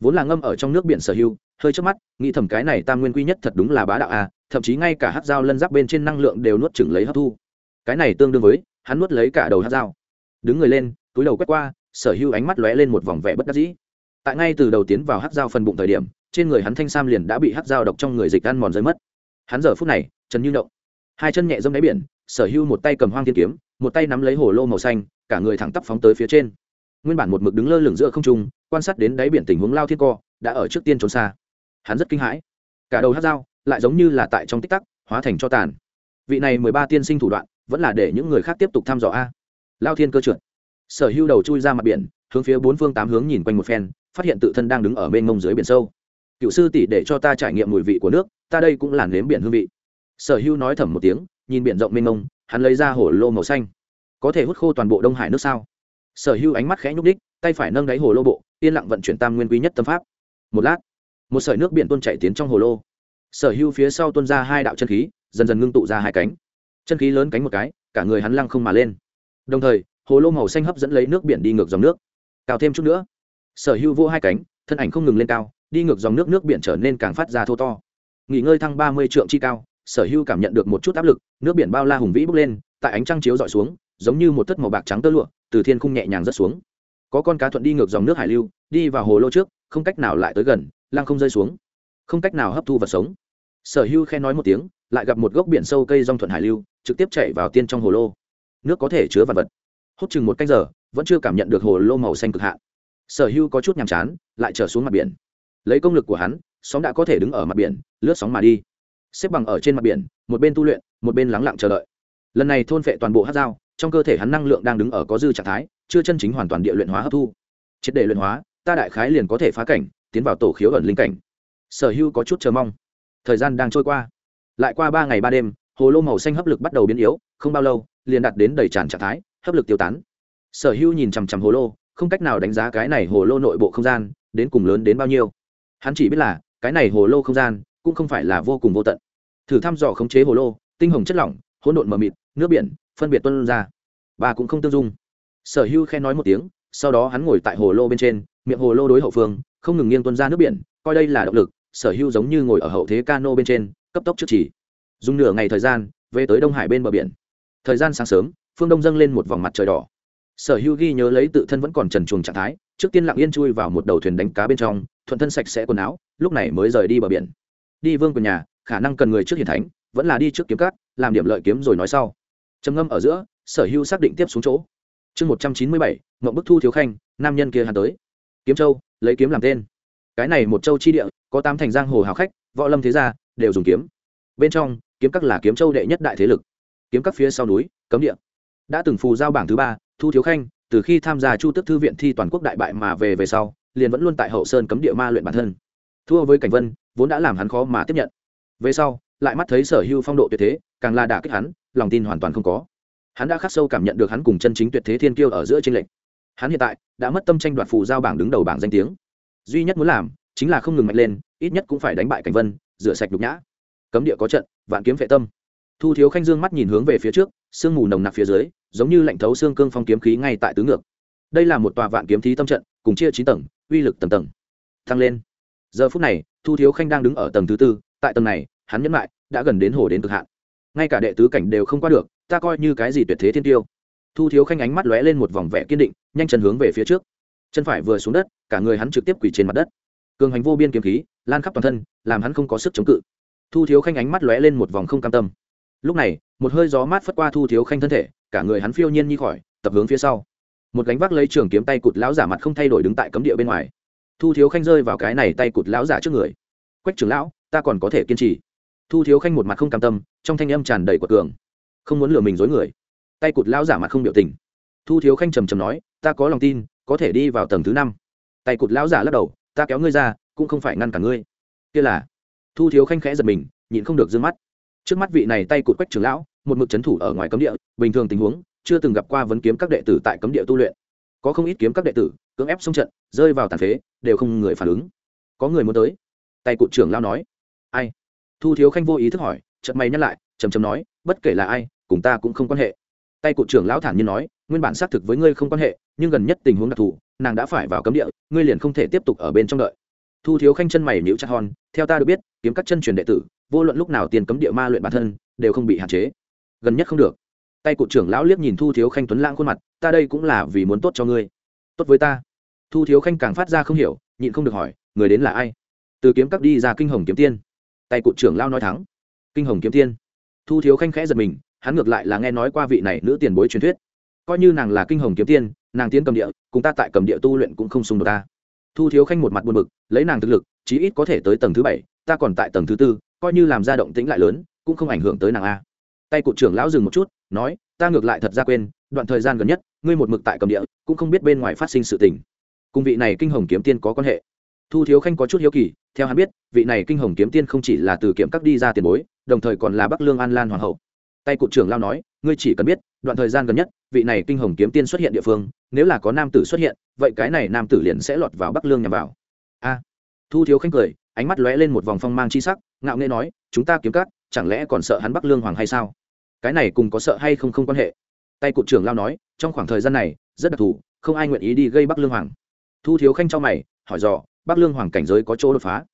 vốn là ngâm ở trong nước biển sở hữu hơi trước mắt, nghĩ thầm cái này tam nguyên quy nhất thật đúng là bá đạo a thậm chí ngay cả hát dao lân giáp bên trên năng lượng đều nuốt chừng lấy hấp thu. Cái này tương đương với, hắn nuốt lấy cả đầu hát dao. Đứng người lên, túi đầu quét qua, sở hữu ánh mắt lóe lên một vòng vẻ bất đắc dĩ. Tại ngay từ đầu tiến vào hát dao phần bụng thời điểm trên người hắn thanh sam liền đã bị hắc dao độc trong người dịch ăn mòn rơi mất. Hắn giờ phút này, trần như động hai chân nhẹ dâm đáy biển, sở hưu một tay cầm hoang thiên kiếm, một tay nắm lấy hồ lô màu xanh, cả người thẳng tắp phóng tới phía trên. Nguyên bản một mực đứng lơ lửng giữa không trung, quan sát đến đáy biển tình huống lao thiên co, đã ở trước tiên trốn xa. Hắn rất kinh hãi. Cả đầu hát dao lại giống như là tại trong tích tắc, hóa thành cho tàn. Vị này mười ba tiên sinh thủ đoạn, vẫn là để những người khác tiếp tục thăm dò a. Lao thiên cơ trượt. Sở hưu đầu chui ra mặt biển, hướng phía bốn phương tám hướng nhìn quanh một phen, phát hiện tự thân đang đứng ở bên ngông dưới biển sâu cựu sư tỷ để cho ta trải nghiệm mùi vị của nước, ta đây cũng là nếm biển hương vị. Sở hưu nói thầm một tiếng, nhìn biển rộng mênh mông, hắn lấy ra hồ lô màu xanh. Có thể hút khô toàn bộ đông hải nước sao? Sở hưu ánh mắt khẽ nhúc đích tay phải nâng đáy hồ lô bộ, yên lặng vận chuyển tam nguyên quý nhất tâm pháp. Một lát, một sợi nước biển tuôn chạy tiến trong hồ lô. Sở hưu phía sau tuôn ra hai đạo chân khí, dần dần ngưng tụ ra hai cánh. Chân khí lớn cánh một cái, cả người hắn lăng không mà lên. Đồng thời hồ lô màu xanh hấp dẫn lấy nước biển đi ngược dòng nước. Cao thêm chút nữa. Sở hưu vô hai cánh, thân ảnh không ngừng lên cao đi ngược dòng nước nước biển trở nên càng phát ra thô to. Nghỉ ngơi thăng ba mươi trượng chi cao, sở hưu cảm nhận được một chút áp lực, nước biển bao la hùng vĩ bốc lên, tại ánh trăng chiếu dọi xuống, giống như một tấc màu bạc trắng tơ lụa, từ thiên khung nhẹ nhàng rớt xuống. Có con cá thuận đi ngược dòng nước hải lưu, đi vào hồ lô trước, không cách nào lại tới gần, lăng không rơi xuống. Không cách nào hấp thu vật sống. Sở hưu khen nói một tiếng, lại gặp một gốc biển sâu cây rong thuận hải lưu, trực tiếp chạy vào tiên trong hồ lô. Nước có thể chứa vật vật. Hút chừng một canh giờ, vẫn chưa cảm nhận được hồ lô màu xanh cực hạn. Sở hưu có chút nhàm chán, lại trở xuống mặt biển lấy công lực của hắn, sóng đã có thể đứng ở mặt biển, lướt sóng mà đi. Xếp bằng ở trên mặt biển, một bên tu luyện, một bên lắng lặng chờ đợi. Lần này thôn phệ toàn bộ hát dao, trong cơ thể hắn năng lượng đang đứng ở có dư trạng thái, chưa chân chính hoàn toàn địa luyện hóa hấp thu. Triệt để luyện hóa, ta đại khái liền có thể phá cảnh, tiến vào tổ khiếu ẩn linh cảnh. Sở hưu có chút chờ mong. Thời gian đang trôi qua. Lại qua ba ngày ba đêm, hồ lô màu xanh hấp lực bắt đầu biến yếu, không bao lâu, liền đạt đến đầy tràn trạng thái, hấp lực tiêu tán. Sở hưu nhìn chằm chằm hồ lô, không cách nào đánh giá cái này hồ lô nội bộ không gian, đến cùng lớn đến bao nhiêu hắn chỉ biết là, cái này hồ lô không gian, cũng không phải là vô cùng vô tận. Thử thăm dò khống chế hồ lô, tinh hồng chất lỏng, hỗn độn mờ mịt, nước biển, phân biệt tuân ra. Và cũng không tương dung. Sở hưu khen nói một tiếng, sau đó hắn ngồi tại hồ lô bên trên, miệng hồ lô đối hậu phương, không ngừng nghiêng tuân ra nước biển, coi đây là động lực, sở hưu giống như ngồi ở hậu thế cano bên trên, cấp tốc trước chỉ dùng nửa ngày thời gian, về tới đông hải bên bờ biển. Thời gian sáng sớm, phương đông dâng lên một vòng mặt trời đỏ. Sở hưu ghi nhớ lấy tự thân vẫn còn trần chuồng trạng thái trước tiên lặng yên chui vào một đầu thuyền đánh cá bên trong thuận thân sạch sẽ quần áo lúc này mới rời đi bờ biển. Đi vương của nhà khả năng cần người trước hiền thánh vẫn là đi trước kiếm cát, làm điểm lợi kiếm rồi nói sau. Trầm ngâm ở giữa sở hưu xác định tiếp xuống chỗ. Chương một trăm chín mươi bảy mậu bức thu thiếu khanh nam nhân kia hắn tới. Kiếm châu lấy kiếm làm tên. Cái này một châu chi địa có tám thành giang hồ hào khách võ lâm thế gia đều dùng kiếm. Bên trong kiếm các là kiếm châu đệ nhất đại thế lực. Kiếm các phía sau núi cấm địa. Đã từng phù giao bảng thứ ba thu thiếu khanh từ khi tham gia chu tước thư viện thi toàn quốc đại bại mà về về sau, liền vẫn luôn tại hậu sơn cấm địa ma luyện bản thân. Thua với cảnh vân, vốn đã làm hắn khó mà tiếp nhận. Về sau, lại mắt thấy sở hưu phong độ tuyệt thế, càng là đả kích hắn, lòng tin hoàn toàn không có. Hắn đã khắc sâu cảm nhận được hắn cùng chân chính tuyệt thế thiên kiêu ở giữa trên lệnh hắn hiện tại đã mất tâm tranh đoạt phù giao bảng đứng đầu bảng danh tiếng. Duy nhất muốn làm chính là không ngừng mạnh lên, ít nhất cũng phải đánh bại cảnh vân, rửa sạch đục nhã. Cấm địa có trận, vạn kiếm vệ tâm. Thu thiếu khanh dương mắt nhìn hướng về phía trước, sương mù nồng nặc phía dưới giống như lạnh thấu xương cương phong kiếm khí ngay tại tứ ngược. Đây là một tòa vạn kiếm thí tâm trận, cùng chia chín tầng, uy lực tầng tầng. Thăng lên. Giờ phút này, thu thiếu khanh đang đứng ở tầng thứ tư, tại tầng này, hắn nhấn lại đã gần đến hồ đến cực hạn. Ngay cả đệ tứ cảnh đều không qua được, ta coi như cái gì tuyệt thế thiên tiêu. Thu thiếu khanh ánh mắt lóe lên một vòng vẻ kiên định, nhanh chân hướng về phía trước. Chân phải vừa xuống đất, cả người hắn trực tiếp quỳ trên mặt đất. Cường hành vô biên kiếm khí, lan khắp toàn thân, làm hắn không có sức chống cự. Thu thiếu khanh ánh mắt lóe lên một vòng không cam tâm. Lúc này, một hơi gió mát phất qua thu thiếu khanh thân thể cả người hắn phiêu nhiên như khỏi, tập hướng phía sau. Một gánh vác lấy trường kiếm tay cụt lão giả mặt không thay đổi đứng tại cấm địa bên ngoài. Thu thiếu khanh rơi vào cái này tay cụt lão giả trước người. Quách trưởng lão, ta còn có thể kiên trì. Thu thiếu khanh một mặt không cam tâm, trong thanh âm tràn đầy quật cường. Không muốn lừa mình dối người. Tay cụt lão giả mặt không biểu tình. Thu thiếu khanh trầm trầm nói, ta có lòng tin, có thể đi vào tầng thứ năm. Tay cụt lão giả lắc đầu, ta kéo ngươi ra, cũng không phải ngăn cả ngươi. Kia là? Thu thiếu khanh khẽ giật mình, nhịn không được d ư ơ n g mắt. Trước mắt vị này tay cụt quách trưởng lão một mực c h ấ n thủ ở ngoài cấm địa, bình thường tình huống, chưa từng gặp qua vấn kiếm các đệ tử tại cấm địa tu luyện. Có không ít kiếm các đệ tử, cưỡng ép xông trận, rơi vào tàn phế, đều không người phản ứng. Có người muốn tới. Tay cụ trưởng lao nói. Ai? Thu thiếu khanh vô ý thức hỏi trận mày nhắc lại chầm chầm nói, bất kể là ai, cùng ta cũng không quan hệ. Tay cụ trưởng lão thản nhiên nói, nguyên bản xác thực với ngươi không quan hệ, nhưng gần nhất tình huống đặc thù, nàng đã phải vào cấm địa, ngươi liền không thể tiếp tục ở bên trong đợi. Thu thiếu khanh chân mày nhíu chặt hòn, theo ta được biết, kiếm các chân truyền đệ tử, vô luận lúc nào tiền cấm địa ma luyện bản thân, đều không bị hạn chế gần nhất không được. Tay cụ trưởng lão liếc nhìn thu thiếu khanh tuấn lãng khuôn mặt, ta đây cũng là vì muốn tốt cho ngươi. Tốt với ta. Thu thiếu khanh càng phát ra không hiểu, nhịn không được hỏi, người đến là ai? Từ kiếm cắp đi ra kinh hồng kiếm tiên. Tay cụ trưởng lão nói thắng kinh hồng kiếm tiên. Thu thiếu khanh khẽ giật mình, hắn ngược lại là nghe nói qua vị này nữ tiền bối truyền thuyết. Coi như nàng là kinh hồng kiếm tiên, nàng tiến cầm địa, cùng ta tại cầm địa tu luyện cũng không xung đột ta. Thu thiếu khanh một mặt buồn bực, lấy nàng thực lực, chí ít có thể tới tầng thứ bảy, ta còn tại tầng thứ tư, coi như làm ra động tĩnh lại lớn, cũng không ảnh hưởng tới nàng a tay cụ trưởng lão dừng một chút, nói, ta ngược lại thật ra quên, đoạn thời gian gần nhất, ngươi một mực tại cầm địa, cũng không biết bên ngoài phát sinh sự tình. Cùng vị này kinh hồng kiếm tiên có quan hệ. Thu thiếu khanh có chút hiếu kỳ, theo hắn biết, vị này kinh hồng kiếm tiên không chỉ là từ kiểm các đi ra tiền bối, đồng thời còn là bắc lương an lan hoàng hậu. Tay cụ trưởng lao nói, ngươi chỉ cần biết, đoạn thời gian gần nhất, vị này kinh hồng kiếm tiên xuất hiện địa phương, nếu là có nam tử xuất hiện, vậy cái này nam tử liền sẽ lọt vào bắc lương nhằm vào. A. Thu thiếu khanh cười, ánh mắt lóe lên một vòng phong mang chi sắc, ngạo nghễ nói, chúng ta kiếm các chẳng lẽ còn sợ hắn bắc lương hoàng hay sao? Cái này cùng có sợ hay không không quan hệ. Tay cụt trưởng lao nói, trong khoảng thời gian này, rất đặc thù, không ai nguyện ý đi gây bắc lương hoàng. Thu thiếu khanh cho mày, hỏi dò, bắc lương hoàng cảnh giới có chỗ đột phá?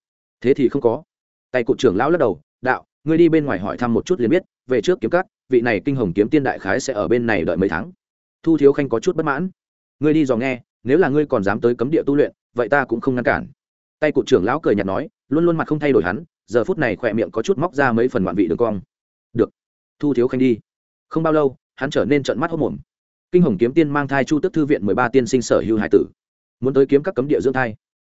Thế thì không có. Tay cụt trưởng lão lắc đầu, đạo, ngươi đi bên ngoài hỏi thăm một chút liền biết, về trước kiếm cắt vị này kinh hồng kiếm tiên đại khái sẽ ở bên này đợi mấy tháng. Thu thiếu khanh có chút bất mãn. Ngươi đi dò nghe, nếu là ngươi còn dám tới cấm địa tu luyện, vậy ta cũng không ngăn cản. Tay cụ trưởng lão cười nhạt nói, luôn luôn mặt không thay đổi hắn giờ phút này khỏe miệng có chút móc ra mấy phần ngoạn vị đường cong. Được. Thu thiếu khanh đi. Không bao lâu, hắn trở nên trận mắt hốc mồm. Kinh hồng kiếm tiên mang thai chu tức thư viện mười ba tiên sinh sở hữu hải tử. Muốn tới kiếm các cấm địa dưỡng thai.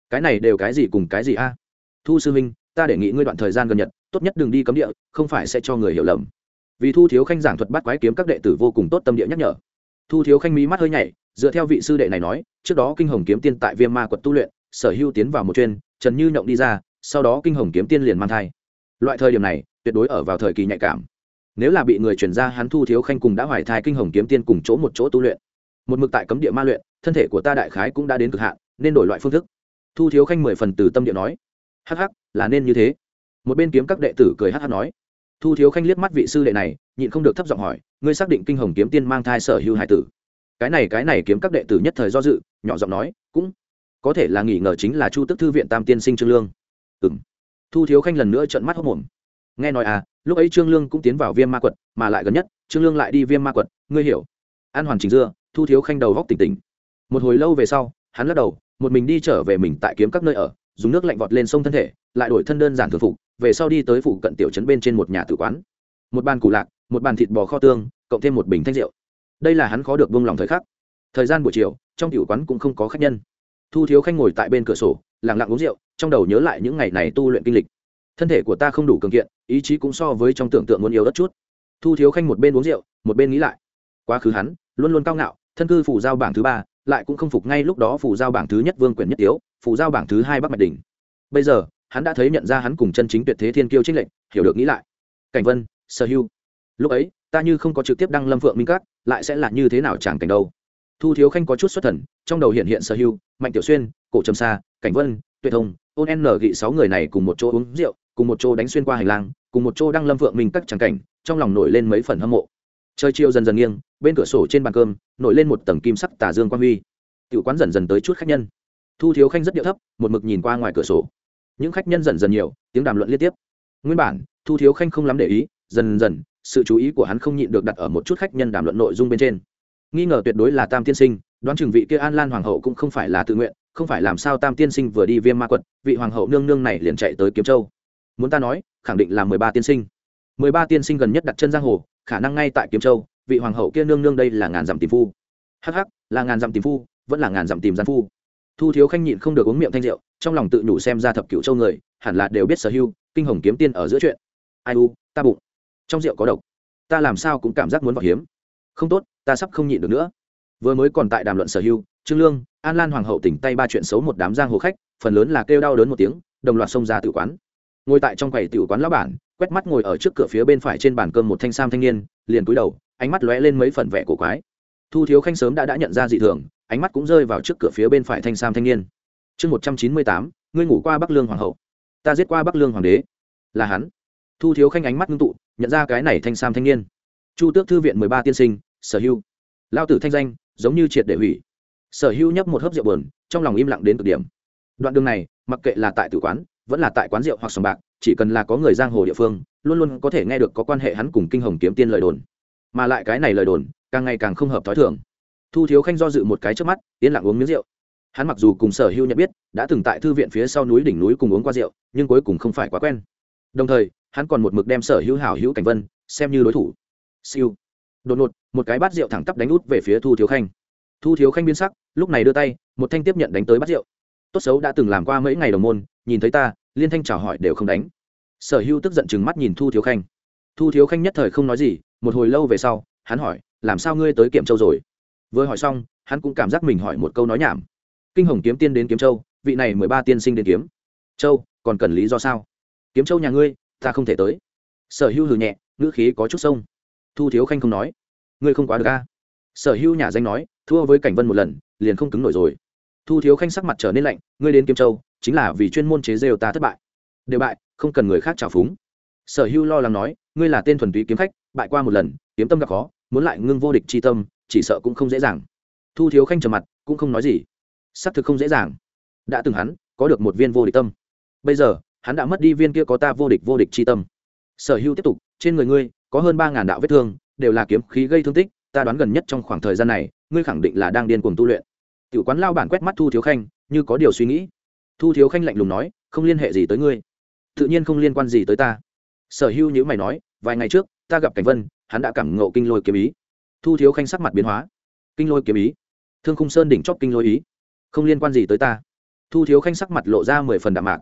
Cái này đều cái gì cùng cái gì a? Thu sư minh, ta đề nghị ngươi đoạn thời gian gần nhật tốt nhất đừng đi cấm địa, không phải sẽ cho người hiểu lầm. Vì thu thiếu khanh giảng thuật bắt quái kiếm các đệ tử vô cùng tốt tâm địa nhắc nhở. Thu thiếu khanh mỹ mắt hơi nhảy, dựa theo vị sư đệ này nói, trước đó kinh hồng kiếm tiên tại viêm ma quật tu luyện, sở hưu tiến vào một chuyên, trần như nhộng đi ra sau đó kinh hồng kiếm tiên liền mang thai. Loại thời điểm này, tuyệt đối ở vào thời kỳ nhạy cảm. Nếu là bị người chuyển ra, hắn thu thiếu khanh cùng đã hoài thai kinh hồng kiếm tiên cùng chỗ một chỗ tu luyện. Một mực tại cấm địa ma luyện, thân thể của ta đại khái cũng đã đến cực hạn, nên đổi loại phương thức. Thu thiếu khanh mười phần từ tâm địa nói. Hh là nên như thế. Một bên kiếm các đệ tử cười hh nói. Thu thiếu khanh liếc mắt vị sư đệ này, nhịn không được thấp giọng hỏi, ngươi xác định kinh hồng kiếm tiên mang thai sở hữu hải tử? Cái này cái này kiếm các đệ tử nhất thời do dự, nhỏ giọng nói, cũng có thể là nghỉ ngờ chính là chu tức thư viện tam tiên sinh trương lương. Ừm. thu thiếu khanh lần nữa trận mắt hốc mồm nghe nói à lúc ấy trương lương cũng tiến vào viêm ma quật, mà lại gần nhất, trương lương lại đi viêm ma quật, ngươi hiểu. An hoàn chỉnh dưa, thu thiếu khanh đầu góc tỉnh tỉnh. Một hồi lâu về sau, hắn lắc đầu, một mình đi trở về mình tại kiếm các nơi ở, dùng nước lạnh vọt lên sông thân thể, lại đổi thân đơn giản thường phục, về sau đi tới phủ cận tiểu trấn bên trên một nhà tử quán. Một bàn củ lạc, một bàn thịt bò kho tương, cộng thêm một bình thanh rượu. Đây là hắn khó được buông lòng thời khắc. Thời gian buổi chiều, trong tiểu quán cũng không có khách nhân. Thu thiếu khanh ngồi tại bên cửa sổ lẳng lặng uống rượu trong đầu nhớ lại những ngày này tu luyện kinh lịch. Thân thể của ta không đủ cường kiện, ý chí cũng so với trong tưởng tượng muốn yếu đất chút. Thu thiếu khanh một bên uống rượu, một bên nghĩ lại. Quá khứ hắn, luôn luôn cao ngạo, thân cư phủ giao bảng thứ ba, lại cũng không phục ngay lúc đó phủ giao bảng thứ nhất vương quyền nhất yếu phủ giao bảng thứ hai bắc mạch đình bây giờ, hắn đã thấy nhận ra hắn cùng chân chính tuyệt thế thiên kiêu trích lệnh hiểu được nghĩ lại. Cảnh vân, sở hưu lúc ấy, ta như không có trực tiếp đăng lâm phượng minh cát, lại sẽ là như thế nào chẳng cảnh đâu. Thu thiếu khanh có chút xuất thần, trong đầu hiện hiện sở hưu mạnh tiểu xuyên, cổ trầm sa, cảnh vân tuyệt thông ôn n gị sáu người này cùng một chỗ uống rượu, cùng một chỗ đánh xuyên qua hành lang, cùng một chỗ đang lâm vượng mình các tràng cảnh, trong lòng nổi lên mấy phần hâm mộ. Chơi chiêu dần dần nghiêng, bên cửa sổ trên bàn cơm, nổi lên một tầng kim sắc tà dương quan huy. Tiểu quán dần dần tới chút khách nhân. Thu thiếu khanh rất điệu thấp, một mực nhìn qua ngoài cửa sổ. Những khách nhân dần dần nhiều, tiếng đàm luận liên tiếp. Nguyên bản, thu thiếu khanh không lắm để ý, dần dần, sự chú ý của hắn không nhịn được đặt ở một chút khách nhân đàm luận nội dung bên trên. Nghi ngờ tuyệt đối là tam tiên sinh, đoán chừng vị kia an lan hoàng hậu cũng không phải là tự nguyện không phải làm sao tam tiên sinh vừa đi viêm ma quật, vị hoàng hậu nương nương này liền chạy tới kiếm châu. Muốn ta nói, khẳng định là mười ba tiên sinh. Mười ba tiên sinh gần nhất đặt chân giang hồ, khả năng ngay tại kiếm châu, vị hoàng hậu kia nương nương đây là ngàn dặm tìm phu. Hắc là ngàn dặm tìm phu, vẫn là ngàn dặm tìm gian phu. Thu thiếu khanh nhịn không được uống miệng thanh rượu, trong lòng tự nhủ xem ra thập cựu châu người, hẳn là đều biết sở hưu kinh hồng kiếm tiên ở giữa chuyện. Ai u, ta bụng. Trong rượu có độc. Ta làm sao cũng cảm giác muốn vào hiếm. Không tốt, ta sắp không nhịn được nữa. Vừa mới còn tại đàm luận sở hưu trương lương, an lan hoàng hậu tỉnh tay ba chuyện xấu một đám giang hồ khách, phần lớn là kêu đau đớn một tiếng, đồng loạt xông ra tử quán. Ngồi tại trong quầy tử quán lão bản, quét mắt ngồi ở trước cửa phía bên phải trên bàn cơm một thanh sam thanh niên, liền cúi đầu, ánh mắt lóe lên mấy phần vẻ cổ quái. Thu thiếu khanh sớm đã đã nhận ra dị thường, ánh mắt cũng rơi vào trước cửa phía bên phải thanh sam thanh niên. Chương một trăm chín mươi tám, ngươi ngủ qua bắc lương hoàng hậu. Ta giết qua bắc lương hoàng đế. Là hắn. Thu thiếu khanh ánh mắt ngưng tụ, nhận ra cái này thanh sam thanh niên. Chu tước thư viện mười ba tiên sinh, sở hưu lao tử thanh danh, giống như triệt để hủy sở hưu nhấp một hớp rượu bờn trong lòng im lặng đến cực điểm. Đoạn đường này, mặc kệ là tại tử quán, vẫn là tại quán rượu hoặc sòng bạc, chỉ cần là có người giang hồ địa phương, luôn luôn có thể nghe được có quan hệ hắn cùng kinh hồng kiếm tiên lời đồn. Mà lại cái này lời đồn, càng ngày càng không hợp thói thường. Thu thiếu khanh do dự một cái trước mắt, yên lặng uống miếng rượu. Hắn mặc dù cùng sở hưu nhận biết, đã từng tại thư viện phía sau núi đỉnh núi cùng uống qua rượu, nhưng cuối cùng không phải quá quen. Đồng thời, hắn còn một mực đem sở hữu hảo hữu cảnh vân, xem như đối thủ. Siêu. Đột ngột, một cái bát rượu thẳng tắp đánh út về phía thu thiếu khanh thu thiếu khanh biến sắc, lúc này đưa tay, một thanh tiếp nhận đánh tới bắt rượu. Tốt xấu đã từng làm qua mấy ngày đồng môn, nhìn thấy ta, liên thanh chào hỏi đều không đánh. Sở hữu tức giận chừng mắt nhìn thu thiếu khanh. Thu thiếu khanh nhất thời không nói gì, một hồi lâu về sau, hắn hỏi, làm sao ngươi tới kiểm châu rồi? Vừa hỏi xong, hắn cũng cảm giác mình hỏi một câu nói nhảm. Kinh hồng kiếm tiên đến kiếm châu, vị này mười ba tiên sinh đến kiếm. Châu, còn cần lý do sao? Kiếm châu nhà ngươi, ta không thể tới. Sở hữu hừ nhẹ, ngữ khí có chút sông. Thu thiếu khanh không nói. Ngươi không quá được ca sở hữu nhà danh nói thua với cảnh vân một lần, liền không cứng nổi rồi. Thu thiếu khanh sắc mặt trở nên lạnh, ngươi đến kiếm châu, chính là vì chuyên môn chế rêu ta thất bại. Đều bại, không cần người khác trào phúng. Sở hữu lo lắng nói, ngươi là tên thuần túy kiếm khách, bại qua một lần, kiếm tâm gặp khó, muốn lại ngưng vô địch c h i tâm, chỉ sợ cũng không dễ dàng. Thu thiếu khanh trầm mặt, cũng không nói gì. Xác thực không dễ dàng. Đã từng hắn, có được một viên vô địch tâm. Bây giờ, hắn đã mất đi viên kia có ta vô địch vô địch c tâm. Sở hữu tiếp tục, trên người ngươi, có hơn ba ngàn đạo vết thương, đều là kiếm khí gây thương tích, ta đoán gần nhất trong khoảng thời gian này ngươi khẳng định là đang điên cuồng tu luyện. Tiểu quán lao bản quét mắt thu thiếu khanh, như có điều suy nghĩ. Thu thiếu khanh lạnh lùng nói, không liên hệ gì tới ngươi. Tự nhiên không liên quan gì tới ta. Sở hữu như mày nói, vài ngày trước, ta gặp cảnh vân, hắn đã cảm ngộ kinh lôi kiếm ý. Thu thiếu khanh sắc mặt biến hóa. Kinh lôi kiếm ý? Thương khung sơn đỉnh chóp kinh lôi ý. Không liên quan gì tới ta. Thu thiếu khanh sắc mặt lộ ra mười phần đạm mạc.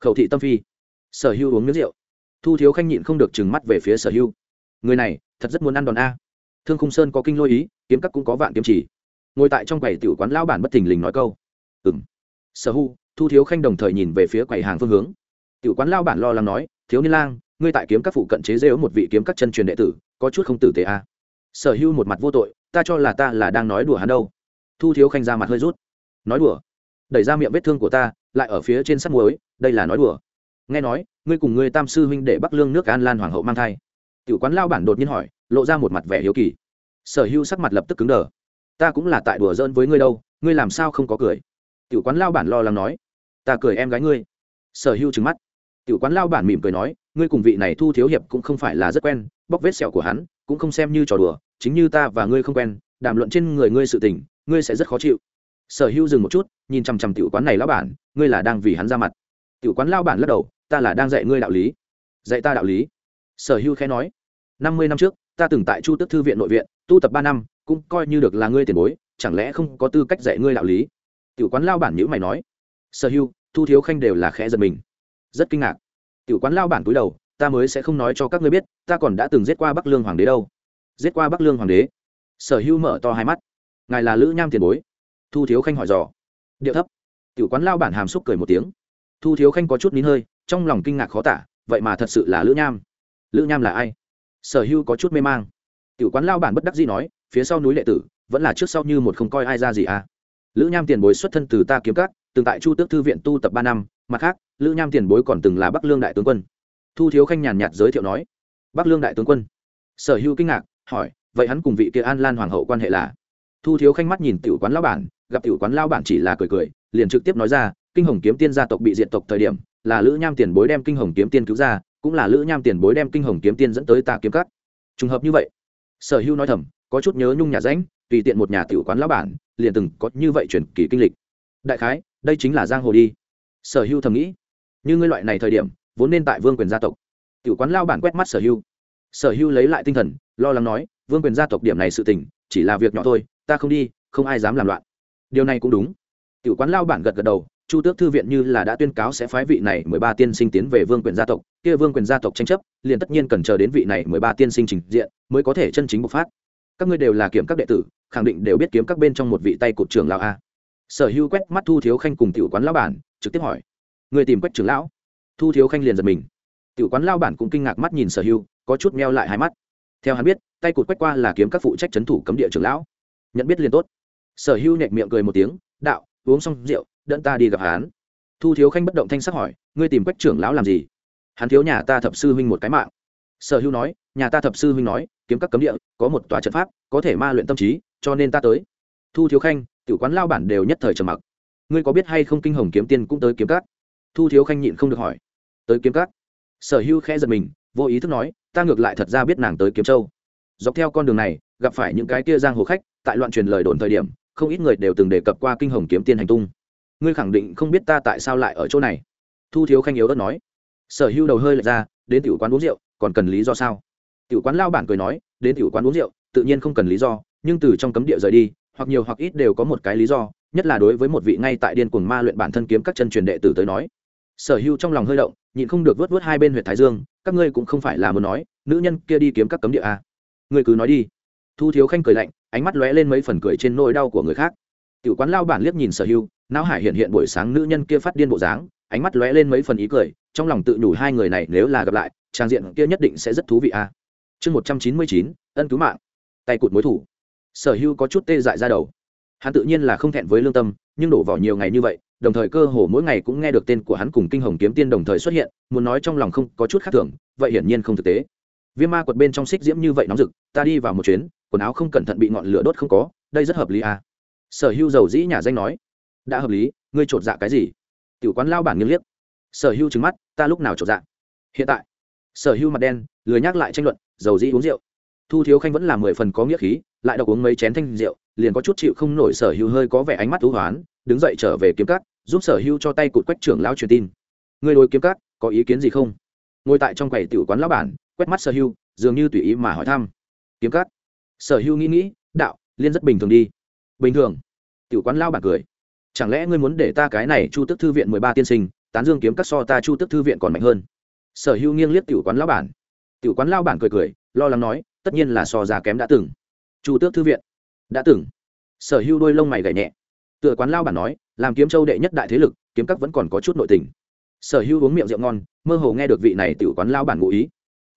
Khẩu thị tâm phi. Sở hưu uống nước rượu. Thu thiếu khanh nhịn không được trừng mắt về phía sở hưu. Người này, thật rất muốn ăn đòn a thương khung sơn có kinh lôi ý, kiếm các cũng có vạn kiếm chỉ. Ngồi tại trong quầy tiểu quán lao bản bất thình lình nói câu. Ừ m sở hu, thu thiếu khanh đồng thời nhìn về phía quầy hàng phương hướng. Tiểu quán lao bản lo lắng nói, thiếu niên lang, ngươi tại kiếm các phụ cận chế rêu một vị kiếm các chân truyền đệ tử, có chút không tử tế a sở hưu một mặt vô tội, ta cho là ta là đang nói đùa hắn đâu. Thu thiếu khanh ra mặt hơi rút. Nói đùa? Đẩy ra miệng vết thương của ta, lại ở phía trên sắt muối, đây là nói đùa. Nghe nói, ngươi cùng ngươi tam sư huynh để bắc lương nước an lan hoàng hậu mang thai. Tiểu quán lao bản đột nhiên hỏi lộ ra một mặt vẻ hiếu kỳ. Sở hữu sắc mặt lập tức cứng đờ. Ta cũng là tại đùa giỡn với ngươi đâu, ngươi làm sao không có cười? Tiểu quán lao bản lo lắng nói. Ta cười em gái ngươi. Sở hữu trừng mắt. Tiểu quán lao bản mỉm cười nói, ngươi cùng vị này thu thiếu hiệp cũng không phải là rất quen, bóc vết sẹo của hắn cũng không xem như trò đùa, chính như ta và ngươi không quen, đàm luận trên người ngươi sự tình, ngươi sẽ rất khó chịu. Sở hữu dừng một chút, nhìn chằm chằm tiểu quán này lão bản, ngươi là đang vì hắn ra mặt. Tiểu quán lao bản lắc đầu, ta là đang dạy ngươi đạo lý. Dạy ta đạo lý. Sở hữu khẽ nói, năm mươi năm trước ta từng tại chu tức thư viện nội viện, tu tập ba năm, cũng coi như được là ngươi tiền bối, chẳng lẽ không có tư cách dạy ngươi đạo lý? Tiểu quán lao bản nhữ mày nói. Sở hữu thu thiếu khanh đều là khẽ giật mình. Rất kinh ngạc. Tiểu quán lao bản túi đầu, ta mới sẽ không nói cho các ngươi biết, ta còn đã từng giết qua bắc lương hoàng đế đâu. Giết qua bắc lương hoàng đế? Sở Hưu mở to hai mắt. Ngài là lữ nham tiền bối? Thu thiếu khanh hỏi dò. Điệu thấp. Tiểu quán lao bản hàm xúc cười một tiếng. Thu thiếu khanh có chút nín hơi, trong lòng kinh ngạc khó tả, vậy mà thật sự là lữ nham. Lữ nham là ai? Sở hưu có chút mê mang. Tiểu quán lao bản bất đắc dĩ nói, phía sau núi lệ tử, vẫn là trước sau như một không coi ai ra gì à. Lữ nham tiền bối xuất thân từ ta kiếm cắt từng tại chu tước thư viện tu tập ba năm, mặt khác, lữ nham tiền bối còn từng là bắc lương đại tướng quân. Thu thiếu khanh nhàn nhạt giới thiệu nói, bắc lương đại tướng quân. Sở hưu kinh ngạc, hỏi, vậy hắn cùng vị kia an lan hoàng hậu quan hệ là? Thu thiếu khanh mắt nhìn tiểu quán lao bản, gặp tiểu quán lao bản chỉ là cười cười, liền trực tiếp nói ra, kinh hồng kiếm tiên gia tộc bị diệt tộc thời điểm, là lữ nham tiền bối đem kinh hồng kiếm tiên cứu ra cũng là lữ nham tiền bối đem kinh hồng kiếm tiên dẫn tới ta kiếm cắt trùng hợp như vậy, sở hữu nói thầm, có chút nhớ nhung nhà ránh, tùy tiện một nhà tiểu quán lão bản, liền từng có như vậy chuyển kỳ kinh lịch. Đại khái, đây chính là giang hồ đi. Sở hữu thầm nghĩ, như ngươi loại này thời điểm, vốn nên tại vương quyền gia tộc. Tiểu quán lao bản quét mắt sở hữu. Sở hữu lấy lại tinh thần, lo lắng nói, vương quyền gia tộc điểm này sự tình, chỉ là việc nhỏ thôi, ta không đi, không ai dám làm loạn. Điều này cũng đúng. Tiểu quán lao bản gật gật đầu chu tước thư viện như là đã tuyên cáo sẽ phái vị này mười ba tiên sinh tiến về vương quyền gia tộc, kia vương quyền gia tộc tranh chấp, liền tất nhiên cần chờ đến vị này mười ba tiên sinh trình diện mới có thể chân chính bộc phát. Các ngươi đều là kiểm các đệ tử, khẳng định đều biết kiếm các bên trong một vị tay Cột trưởng lão a. Sở hưu quét mắt thu thiếu khanh cùng tiểu quán lão bản, trực tiếp hỏi. Người tìm quách trưởng lão? Thu thiếu khanh liền giật mình. Tiểu quán lão bản cũng kinh ngạc mắt nhìn sở hưu có chút meo lại hai mắt. Theo hắn biết, tay cụt quách qua là kiếm các phụ trách trấn thủ cấm địa trưởng lão. Nhận biết liền tốt. Sở hưu nhẹ miệng cười một tiếng, đạo, uống xong rượu đẫn ta đi gặp hắn. Thu thiếu khanh bất động thanh sắc hỏi, ngươi tìm quách trưởng lão làm gì? Hắn thiếu nhà ta thập sư huynh một cái mạng. Sở hưu nói, nhà ta thập sư huynh nói, kiếm các cấm địa, có một tòa trận pháp, có thể ma luyện tâm trí, cho nên ta tới. Thu thiếu khanh, tiểu quán lao bản đều nhất thời trầm mặc. Ngươi có biết hay không kinh hồng kiếm tiên cũng tới kiếm các? Thu thiếu khanh nhịn không được hỏi. Tới kiếm các? Sở hưu khẽ giật mình, vô ý thức nói, ta ngược lại thật ra biết nàng tới kiếm châu. Dọc theo con đường này, gặp phải những cái kia giang hồ khách, tại loạn truyền lời đồn thời điểm, không ít người đều từng đề cập qua kinh hồng kiếm tiên hành tung ngươi khẳng định không biết ta tại sao lại ở chỗ này. Thu thiếu khanh yếu ớt nói. Sở hưu đầu hơi lệch ra, đến tiểu quán uống rượu, còn cần lý do sao? Tiểu quán lao bản cười nói, đến tiểu quán uống rượu, tự nhiên không cần lý do, nhưng từ trong cấm địa rời đi, hoặc nhiều hoặc ít đều có một cái lý do, nhất là đối với một vị ngay tại điên cuồng ma luyện bản thân kiếm các chân truyền đệ tử tới nói. Sở hưu trong lòng hơi động, nhịn không được vớt vớt hai bên huyện thái dương, các ngươi cũng không phải là muốn nói, nữ nhân kia đi kiếm các cấm địa à. ngươi cứ nói đi. Thu thiếu khanh cười lạnh, ánh mắt lóe lên mấy phần cười trên nỗi đau của người khác. Tiểu quán lao bản liếc nhìn sở hưu não hải hiện hiện buổi sáng nữ nhân kia phát điên bộ dáng, ánh mắt lóe lên mấy phần ý cười, trong lòng tự nhủ hai người này nếu là gặp lại, trang diện kia nhất định sẽ rất thú vị a. À. chương một trăm chín mươi chín, ân cứu mạng. Tay cụt mối thủ. Sở hưu có chút tê dại ra đầu. Hắn tự nhiên là không thẹn với lương tâm, nhưng đổ vào nhiều ngày như vậy, đồng thời cơ hồ mỗi ngày cũng nghe được tên của hắn cùng kinh hồng kiếm tiên đồng thời xuất hiện, muốn nói trong lòng không có chút khác thường, vậy hiển nhiên không thực tế. Viêm ma quật bên trong xích diễm như vậy nóng rực, ta đi vào một chuyến, quần áo không cẩn thận bị ngọn lửa đốt không có, đây rất hợp lý à. sở hưu dầu dĩ nhà danh nói đã hợp lý, ngươi chột dạ cái gì? Tiểu quán lao bản nghiêng liếc. Sở hưu trứng mắt, ta lúc nào chột dạ? Hiện tại. Sở hưu mặt đen, lười nhắc lại tranh luận, dầu dĩ uống rượu. Thu thiếu khanh vẫn là mười phần có nghĩa khí, lại đọc uống mấy chén thanh rượu, liền có chút chịu không nổi sở hưu hơi có vẻ ánh mắt thú hoán, đứng dậy trở về kiếm cắt giúp sở hưu cho tay cụt quách trưởng lão truyền tin. Người đối kiếm cắt có ý kiến gì không? Ngồi tại trong quầy tiểu quán lão bản, quét mắt sở hưu, dường như tùy ý mà hỏi thăm. Kiếm cắt sở hưu nghĩ nghĩ, đạo, liên rất bình thường đi. Bình thường? Tiểu quán lao bản cười chẳng lẽ ngươi muốn để ta cái này chu tức thư viện mười ba tiên sinh, tán dương kiếm các so ta chu tức thư viện còn mạnh hơn? Sở hưu nghiêng liếc tiểu quán lao bản. Tiểu quán lao bản cười cười, lo lắng nói, tất nhiên là so giá kém đã từng. Chu tước thư viện. Đã từng. Sở hưu đôi lông mày gảy nhẹ. Tựa quán lao bản nói, làm kiếm châu đệ nhất đại thế lực, kiếm các vẫn còn có chút nội tình. Sở hưu uống miệng rượu ngon, mơ hồ nghe được vị này tiểu quán lao bản ngụ ý.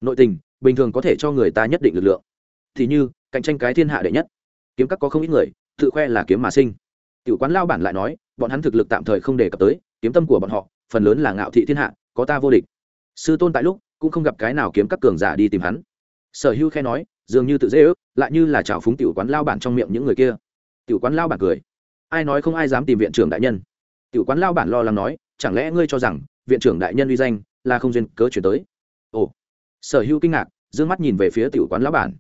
Nội tình, bình thường có thể cho người ta nhất định lực lượng. Thì như, cạnh tranh cái thiên hạ đệ nhất. Kiếm các có không ít người, tự khoe là kiếm mà sinh tiểu quán lao bản lại nói, bọn hắn thực lực tạm thời không đề cập tới, kiếm tâm của bọn họ, phần lớn là ngạo thị thiên hạ, có ta vô địch. Sư tôn tại lúc, cũng không gặp cái nào kiếm các cường giả đi tìm hắn. Sở hưu khe nói, dường như tự dễ ước, lại như là trào phúng tiểu quán lao bản trong miệng những người kia. Tiểu quán lao bản cười. Ai nói không ai dám tìm viện trưởng đại nhân. Tiểu quán lao bản lo lắng nói, chẳng lẽ ngươi cho rằng, viện trưởng đại nhân uy danh, là không duyên cớ chuyển tới? Ồ. Sở hữu kinh ngạc d ư ơ n g mắt nhìn về phía tiểu quán lao bản.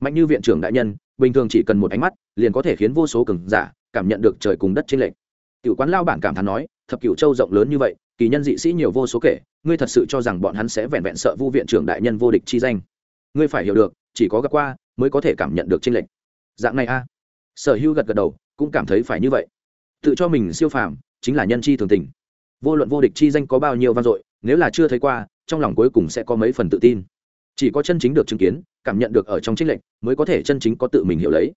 Mạnh như viện trưởng đại nhân, bình thường chỉ cần một ánh mắt, liền có thể khiến vô số cường giả cảm nhận được trời cùng đất trên lệnh tiểu quán lao bản cảm thán nói thập cửu châu rộng lớn như vậy kỳ nhân dị sĩ nhiều vô số kể ngươi thật sự cho rằng bọn hắn sẽ vẹn vẹn sợ vu viện trưởng đại nhân vô địch chi danh. Ngươi phải hiểu được chỉ có gặp qua mới có thể cảm nhận được trên lệch. Dạng này a. Sở hữu gật gật đầu cũng cảm thấy phải như vậy. Tự cho mình siêu phàm chính là nhân chi thường tình. Vô luận vô địch chi danh có bao nhiêu vang dội nếu là chưa thấy qua trong lòng cuối cùng sẽ có mấy phần tự tin. Chỉ có chân chính được chứng kiến cảm nhận được ở trong tranh lệnh, mới có thể chân chính có tự mình hiểu lấy.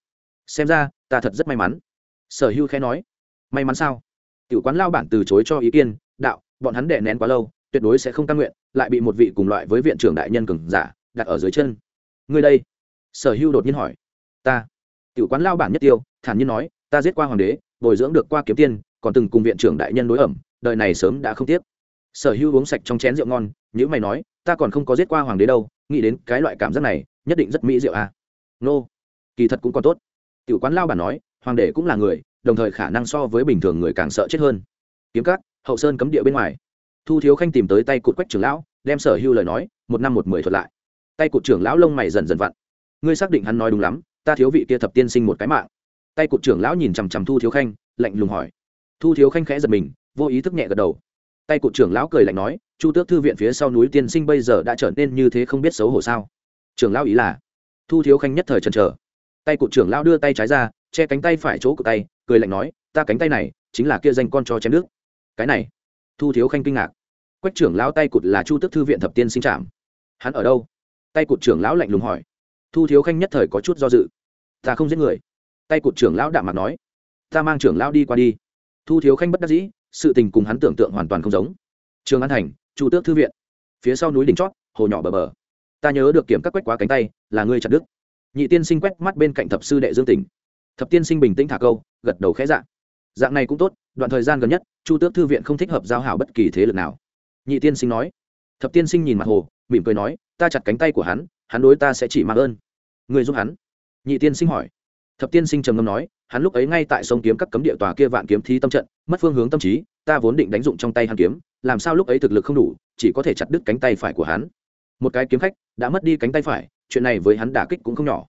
Xem ra ta thật rất may mắn sở Hưu khẽ nói, may mắn sao? Tiểu quán lao bản từ chối cho ý kiến, đạo, bọn hắn đè nén quá lâu, tuyệt đối sẽ không căn nguyện, lại bị một vị cùng loại với viện trưởng đại nhân cường giả đặt ở dưới chân. Ngươi đây? Sở hưu đột nhiên hỏi. Ta. Tiểu quán lao bản nhất tiêu, thản nhiên nói, ta giết qua hoàng đế, bồi dưỡng được qua kiếm tiên, còn từng cùng viện trưởng đại nhân đối ẩm, đời này sớm đã không tiếc. Sở hưu uống sạch trong chén rượu ngon nhữ mày nói, ta còn không có giết qua hoàng đế đâu, nghĩ đến cái loại cảm giác này, nhất định rất mỹ rượu à. nô, kỳ thật cũng còn tốt. Tiểu quán lao bản nói hoàng đế cũng là người, đồng thời khả năng so với bình thường người càng sợ chết hơn. Kiếm cắt hậu sơn cấm địa bên ngoài. Thu thiếu khanh tìm tới tay cụt quách trưởng lão, đem sở hưu lời nói, một năm một mười thuật lại. Tay cụt trưởng lão lông mày dần dần vặn. Ngươi xác định hắn nói đúng lắm, ta thiếu vị kia thập tiên sinh một cái mạng. Tay cụt trưởng lão nhìn chằm chằm thu thiếu khanh, lạnh lùng hỏi. Thu thiếu khanh khẽ giật mình, vô ý thức nhẹ gật đầu. Tay cụt trưởng lão cười lạnh nói, chu tước thư viện phía sau núi tiên sinh bây giờ đã trở nên như thế không biết xấu hổ sao? Trưởng lão ý là, thu thiếu khanh nhất thời chần chờ. Tay cụt trưởng lão đưa tay trái ra che cánh tay phải chỗ của tay, cười lạnh nói, ta cánh tay này chính là kia danh con cho chém nước. Cái này, thu thiếu khanh kinh ngạc. Quách trưởng lão tay cụt là chu tức thư viện thập tiên sinh trạm hắn ở đâu? Tay cụt trưởng lão lạnh lùng hỏi. Thu thiếu khanh nhất thời có chút do dự. Ta không giết người. Tay cụt trưởng lão đạm mặt nói. Ta mang trưởng lão đi qua đi. Thu thiếu khanh bất đắc dĩ, sự tình cùng hắn tưởng tượng hoàn toàn không giống. Trường an thành, chu tước thư viện. Phía sau núi đỉnh chót, hồ nhỏ bờ bờ. Ta nhớ được kiểm các quách quá cánh tay, là ngươi chặt đức nhị tiên sinh quét mắt bên cạnh thập sư đệ dương tỉnh thập tiên sinh bình tĩnh thả câu, gật đầu khẽ dạng dạng này cũng tốt, đoạn thời gian gần nhất, chu tước thư viện không thích hợp giao hảo bất kỳ thế lực nào. Nhị tiên sinh nói. Thập tiên sinh nhìn mặt hồ, mỉm cười nói, ta chặt cánh tay của hắn hắn đối ta sẽ chỉ mạng ơn. Người giúp hắn? Nhị tiên sinh hỏi. Thập tiên sinh trầm ngâm nói, hắn lúc ấy ngay tại sông kiếm các cấm địa tòa kia vạn kiếm thi tâm trận, mất phương hướng tâm trí, ta vốn định đánh dụng trong tay hắn kiếm, làm sao lúc ấy thực lực không đủ, chỉ có thể chặt đứt cánh tay phải của hắn. Một cái kiếm khách, đã mất đi cánh tay phải, chuyện này với hắn đả kích cũng không nhỏ.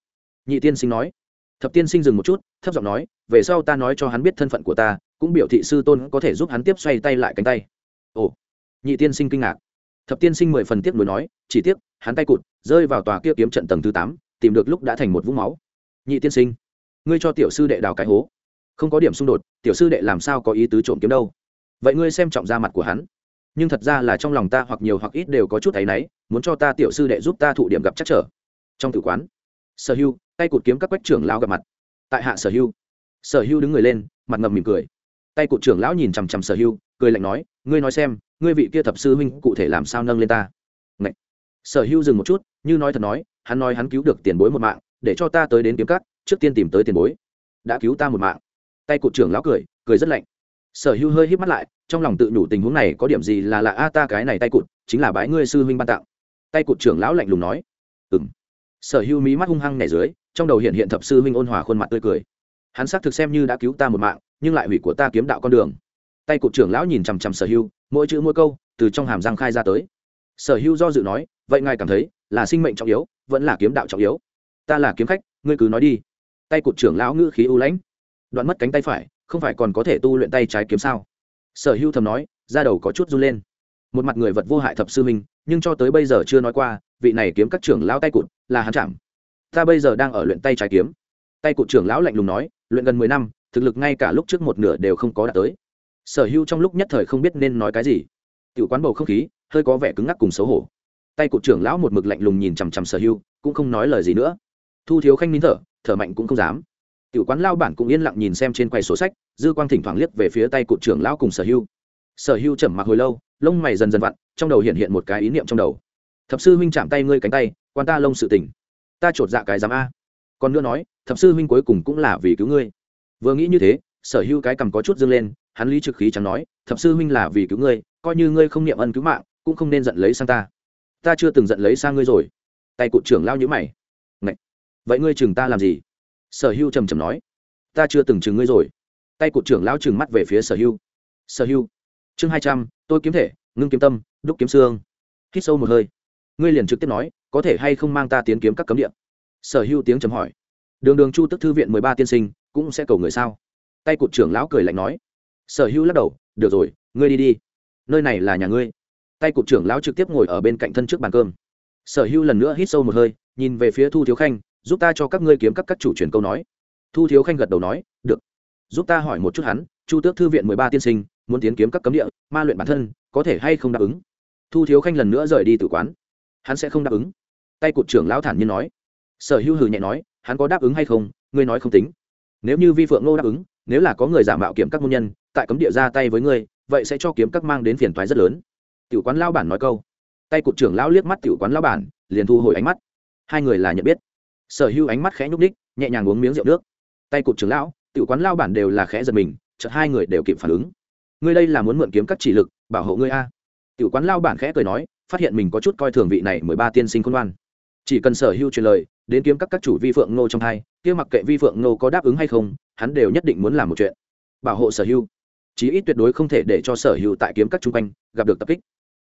Nhị tiên sinh nói thập tiên sinh dừng một chút, thấp giọng nói, về sau ta nói cho hắn biết thân phận của ta, cũng biểu thị sư tôn có thể giúp hắn tiếp xoay tay lại cánh tay. Ồ, nhị tiên sinh kinh ngạc. Thập tiên sinh mười phần tiếc nuối nói, chỉ tiếc, hắn tay cụt, rơi vào tòa kia kiếm trận tầng thứ tám, tìm được lúc đã thành một vũng máu. Nhị tiên sinh, ngươi cho tiểu sư đệ đào cái hố. Không có điểm xung đột, tiểu sư đệ làm sao có ý tứ trộm kiếm đâu. Vậy ngươi xem trọng ra mặt của hắn. Nhưng thật ra là trong lòng ta hoặc nhiều hoặc ít đều có chút thấy náy, muốn cho ta tiểu sư đệ giúp ta thụ điểm gặp chắc trở. Trong tử quán, sở hưu tay cụt kiếm các quách trưởng lão gặp mặt. Tại hạ sở hưu sở hưu đứng người lên, mặt ngầm mỉm cười. Tay cụt trưởng lão nhìn chằm chằm sở hưu cười lạnh nói, ngươi nói xem, ngươi vị kia thập sư huynh cụ thể làm sao nâng lên ta? Ngậy. sở hưu dừng một chút, như nói thật nói, hắn nói hắn cứu được tiền bối một mạng, để cho ta tới đến kiếm cắt trước tiên tìm tới tiền bối. Đã cứu ta một mạng. Tay cụt trưởng lão cười cười rất lạnh. Sở hưu hơi hít mắt lại, trong lòng tự nhủ tình huống này có điểm gì là lạ a, ta cái này tay cụt, chính là bái ngươi sư huynh ban tặng. Tay cụt trưởng lão lạnh lùng nói ừng sở hữu mí mắt hung hăng nhảy dưới, trong đầu hiện hiện thập sư huynh ôn hòa khuôn mặt tươi cười. Hắn xác thực xem như đã cứu ta một mạng, nhưng lại hủy của ta kiếm đạo con đường. Tay cụt trưởng lão nhìn chằm chằm sở hữu, mỗi chữ mỗi câu, từ trong hàm răng khai ra tới. Sở hữu do dự nói, vậy ngài cảm thấy, là sinh mệnh trọng yếu, vẫn là kiếm đạo trọng yếu? Ta là kiếm khách, ngươi cứ nói đi. Tay cụt trưởng lão ngữ khí ưu lãnh. Đoạn mất cánh tay phải, không phải còn có thể tu luyện tay trái kiếm sao? Sở hữu thầm nói ra đầu có chút run lên. Một mặt người vật vô hại thập sư minh nhưng cho tới bây giờ chưa nói qua, vị này kiếm các trưởng lão tay cụt là hắn chạm. Ta bây giờ đang ở luyện tay trái kiếm. Tay cụt trưởng lão lạnh lùng nói, luyện gần mười năm, thực lực ngay cả lúc trước một nửa đều không có đạt tới. Sở hưu trong lúc nhất thời không biết nên nói cái gì. Tiểu quán bầu không khí, hơi có vẻ cứng ngắc cùng xấu hổ. Tay cụt trưởng lão một mực lạnh lùng nhìn chằm chằm sở hưu, cũng không nói lời gì nữa. Thu thiếu khanh nín thở thở mạnh cũng không dám. Tiểu quán lao bản cũng yên lặng nhìn xem trên quầy sổ sách, dư quang thỉnh thoảng liếc về phía tay cụt trưởng lão cùng sở hưu sở hưu trầm mặc hồi lâu, lông mày dần dần vặn, trong đầu hiện hiện một cái ý niệm trong đầu. Thập sư huynh chạm tay ngươi cánh tay, quan ta lông sự tỉnh ta chột dạ cái dám a. Còn nữa nói, thập sư huynh cuối cùng cũng là vì cứu ngươi. Vừa nghĩ như thế, sở hữu cái cầm có chút dâng lên, hắn lý trực khí chẳng nói, thập sư huynh là vì cứu ngươi, coi như ngươi không niệm ân cứu mạng, cũng không nên giận lấy sang ta. Ta chưa từng giận lấy sang ngươi rồi. Tay cụ trưởng lao nhữ mày. Ngậy! vậy ngươi chừng ta làm gì? Sở hữu trầm trầm nói. Ta chưa từng chừng ngươi rồi. Tay cụ trưởng lao chừng mắt về phía sở hữu. Sở hữu chương hai trăm, tôi kiếm thể, ngưng kiếm tâm, đúc kiếm xương. Hít sâu một hơi. Ngươi liền trực tiếp nói, có thể hay không mang ta tiến kiếm các cấm địa? Sở hữu tiếng chấm hỏi. Đường đường chu tức thư viện mười ba tiên sinh, cũng sẽ cầu người sao? Tay cụt trưởng lão cười lạnh nói. Sở hữu lắc đầu, được rồi, ngươi đi đi. Nơi này là nhà ngươi. Tay cụt trưởng lão trực tiếp ngồi ở bên cạnh thân trước bàn cơm. Sở hữu lần nữa hít sâu một hơi, nhìn về phía thu thiếu khanh, giúp ta cho các ngươi kiếm các các chủ truyền câu nói. Thu thiếu khanh gật đầu nói, được. Giúp ta hỏi một chút hắn, chu tước thư viện mười ba tiên sinh muốn tiến kiếm các cấm địa, ma luyện bản thân, có thể hay không đáp ứng? Thu thiếu khanh lần nữa rời đi tử quán. Hắn sẽ không đáp ứng. Tay cụt trưởng lão thản nhiên nói. Sở hữu hừ nhẹ nói, hắn có đáp ứng hay không, ngươi nói không tính. Nếu như vi phượng ngô đáp ứng, nếu là có người giả mạo kiểm các môn nhân, tại cấm địa ra tay với ngươi, vậy sẽ cho kiếm các mang đến phiền toái rất lớn. Tiểu quán lao bản nói câu. Tay cụt trưởng lão liếc mắt tiểu quán lao bản, liền thu hồi ánh mắt. Hai người là nhận biết. Sở hữu ánh mắt khẽ nhúc đích nhẹ nhàng uống miếng rượu nước. Tay cụt trưởng lão, tiểu quán lao bản đều là khẽ giật mình, chợt hai người đều kịp phản ứng ngươi đây là muốn mượn kiếm các chỉ lực, bảo hộ ngươi a. Tiểu quán lao bản khẽ cười nói, phát hiện mình có chút coi thường vị này mười ba tiên sinh khôn ngoan. Chỉ cần sở hữu truyền lời, đến kiếm các các chủ vi phượng Nô trong hai, kia mặc kệ vi phượng Nô có đáp ứng hay không, hắn đều nhất định muốn làm một chuyện. Bảo hộ sở hữu. Chí ít tuyệt đối không thể để cho sở hữu tại kiếm các chung quanh gặp được tập kích.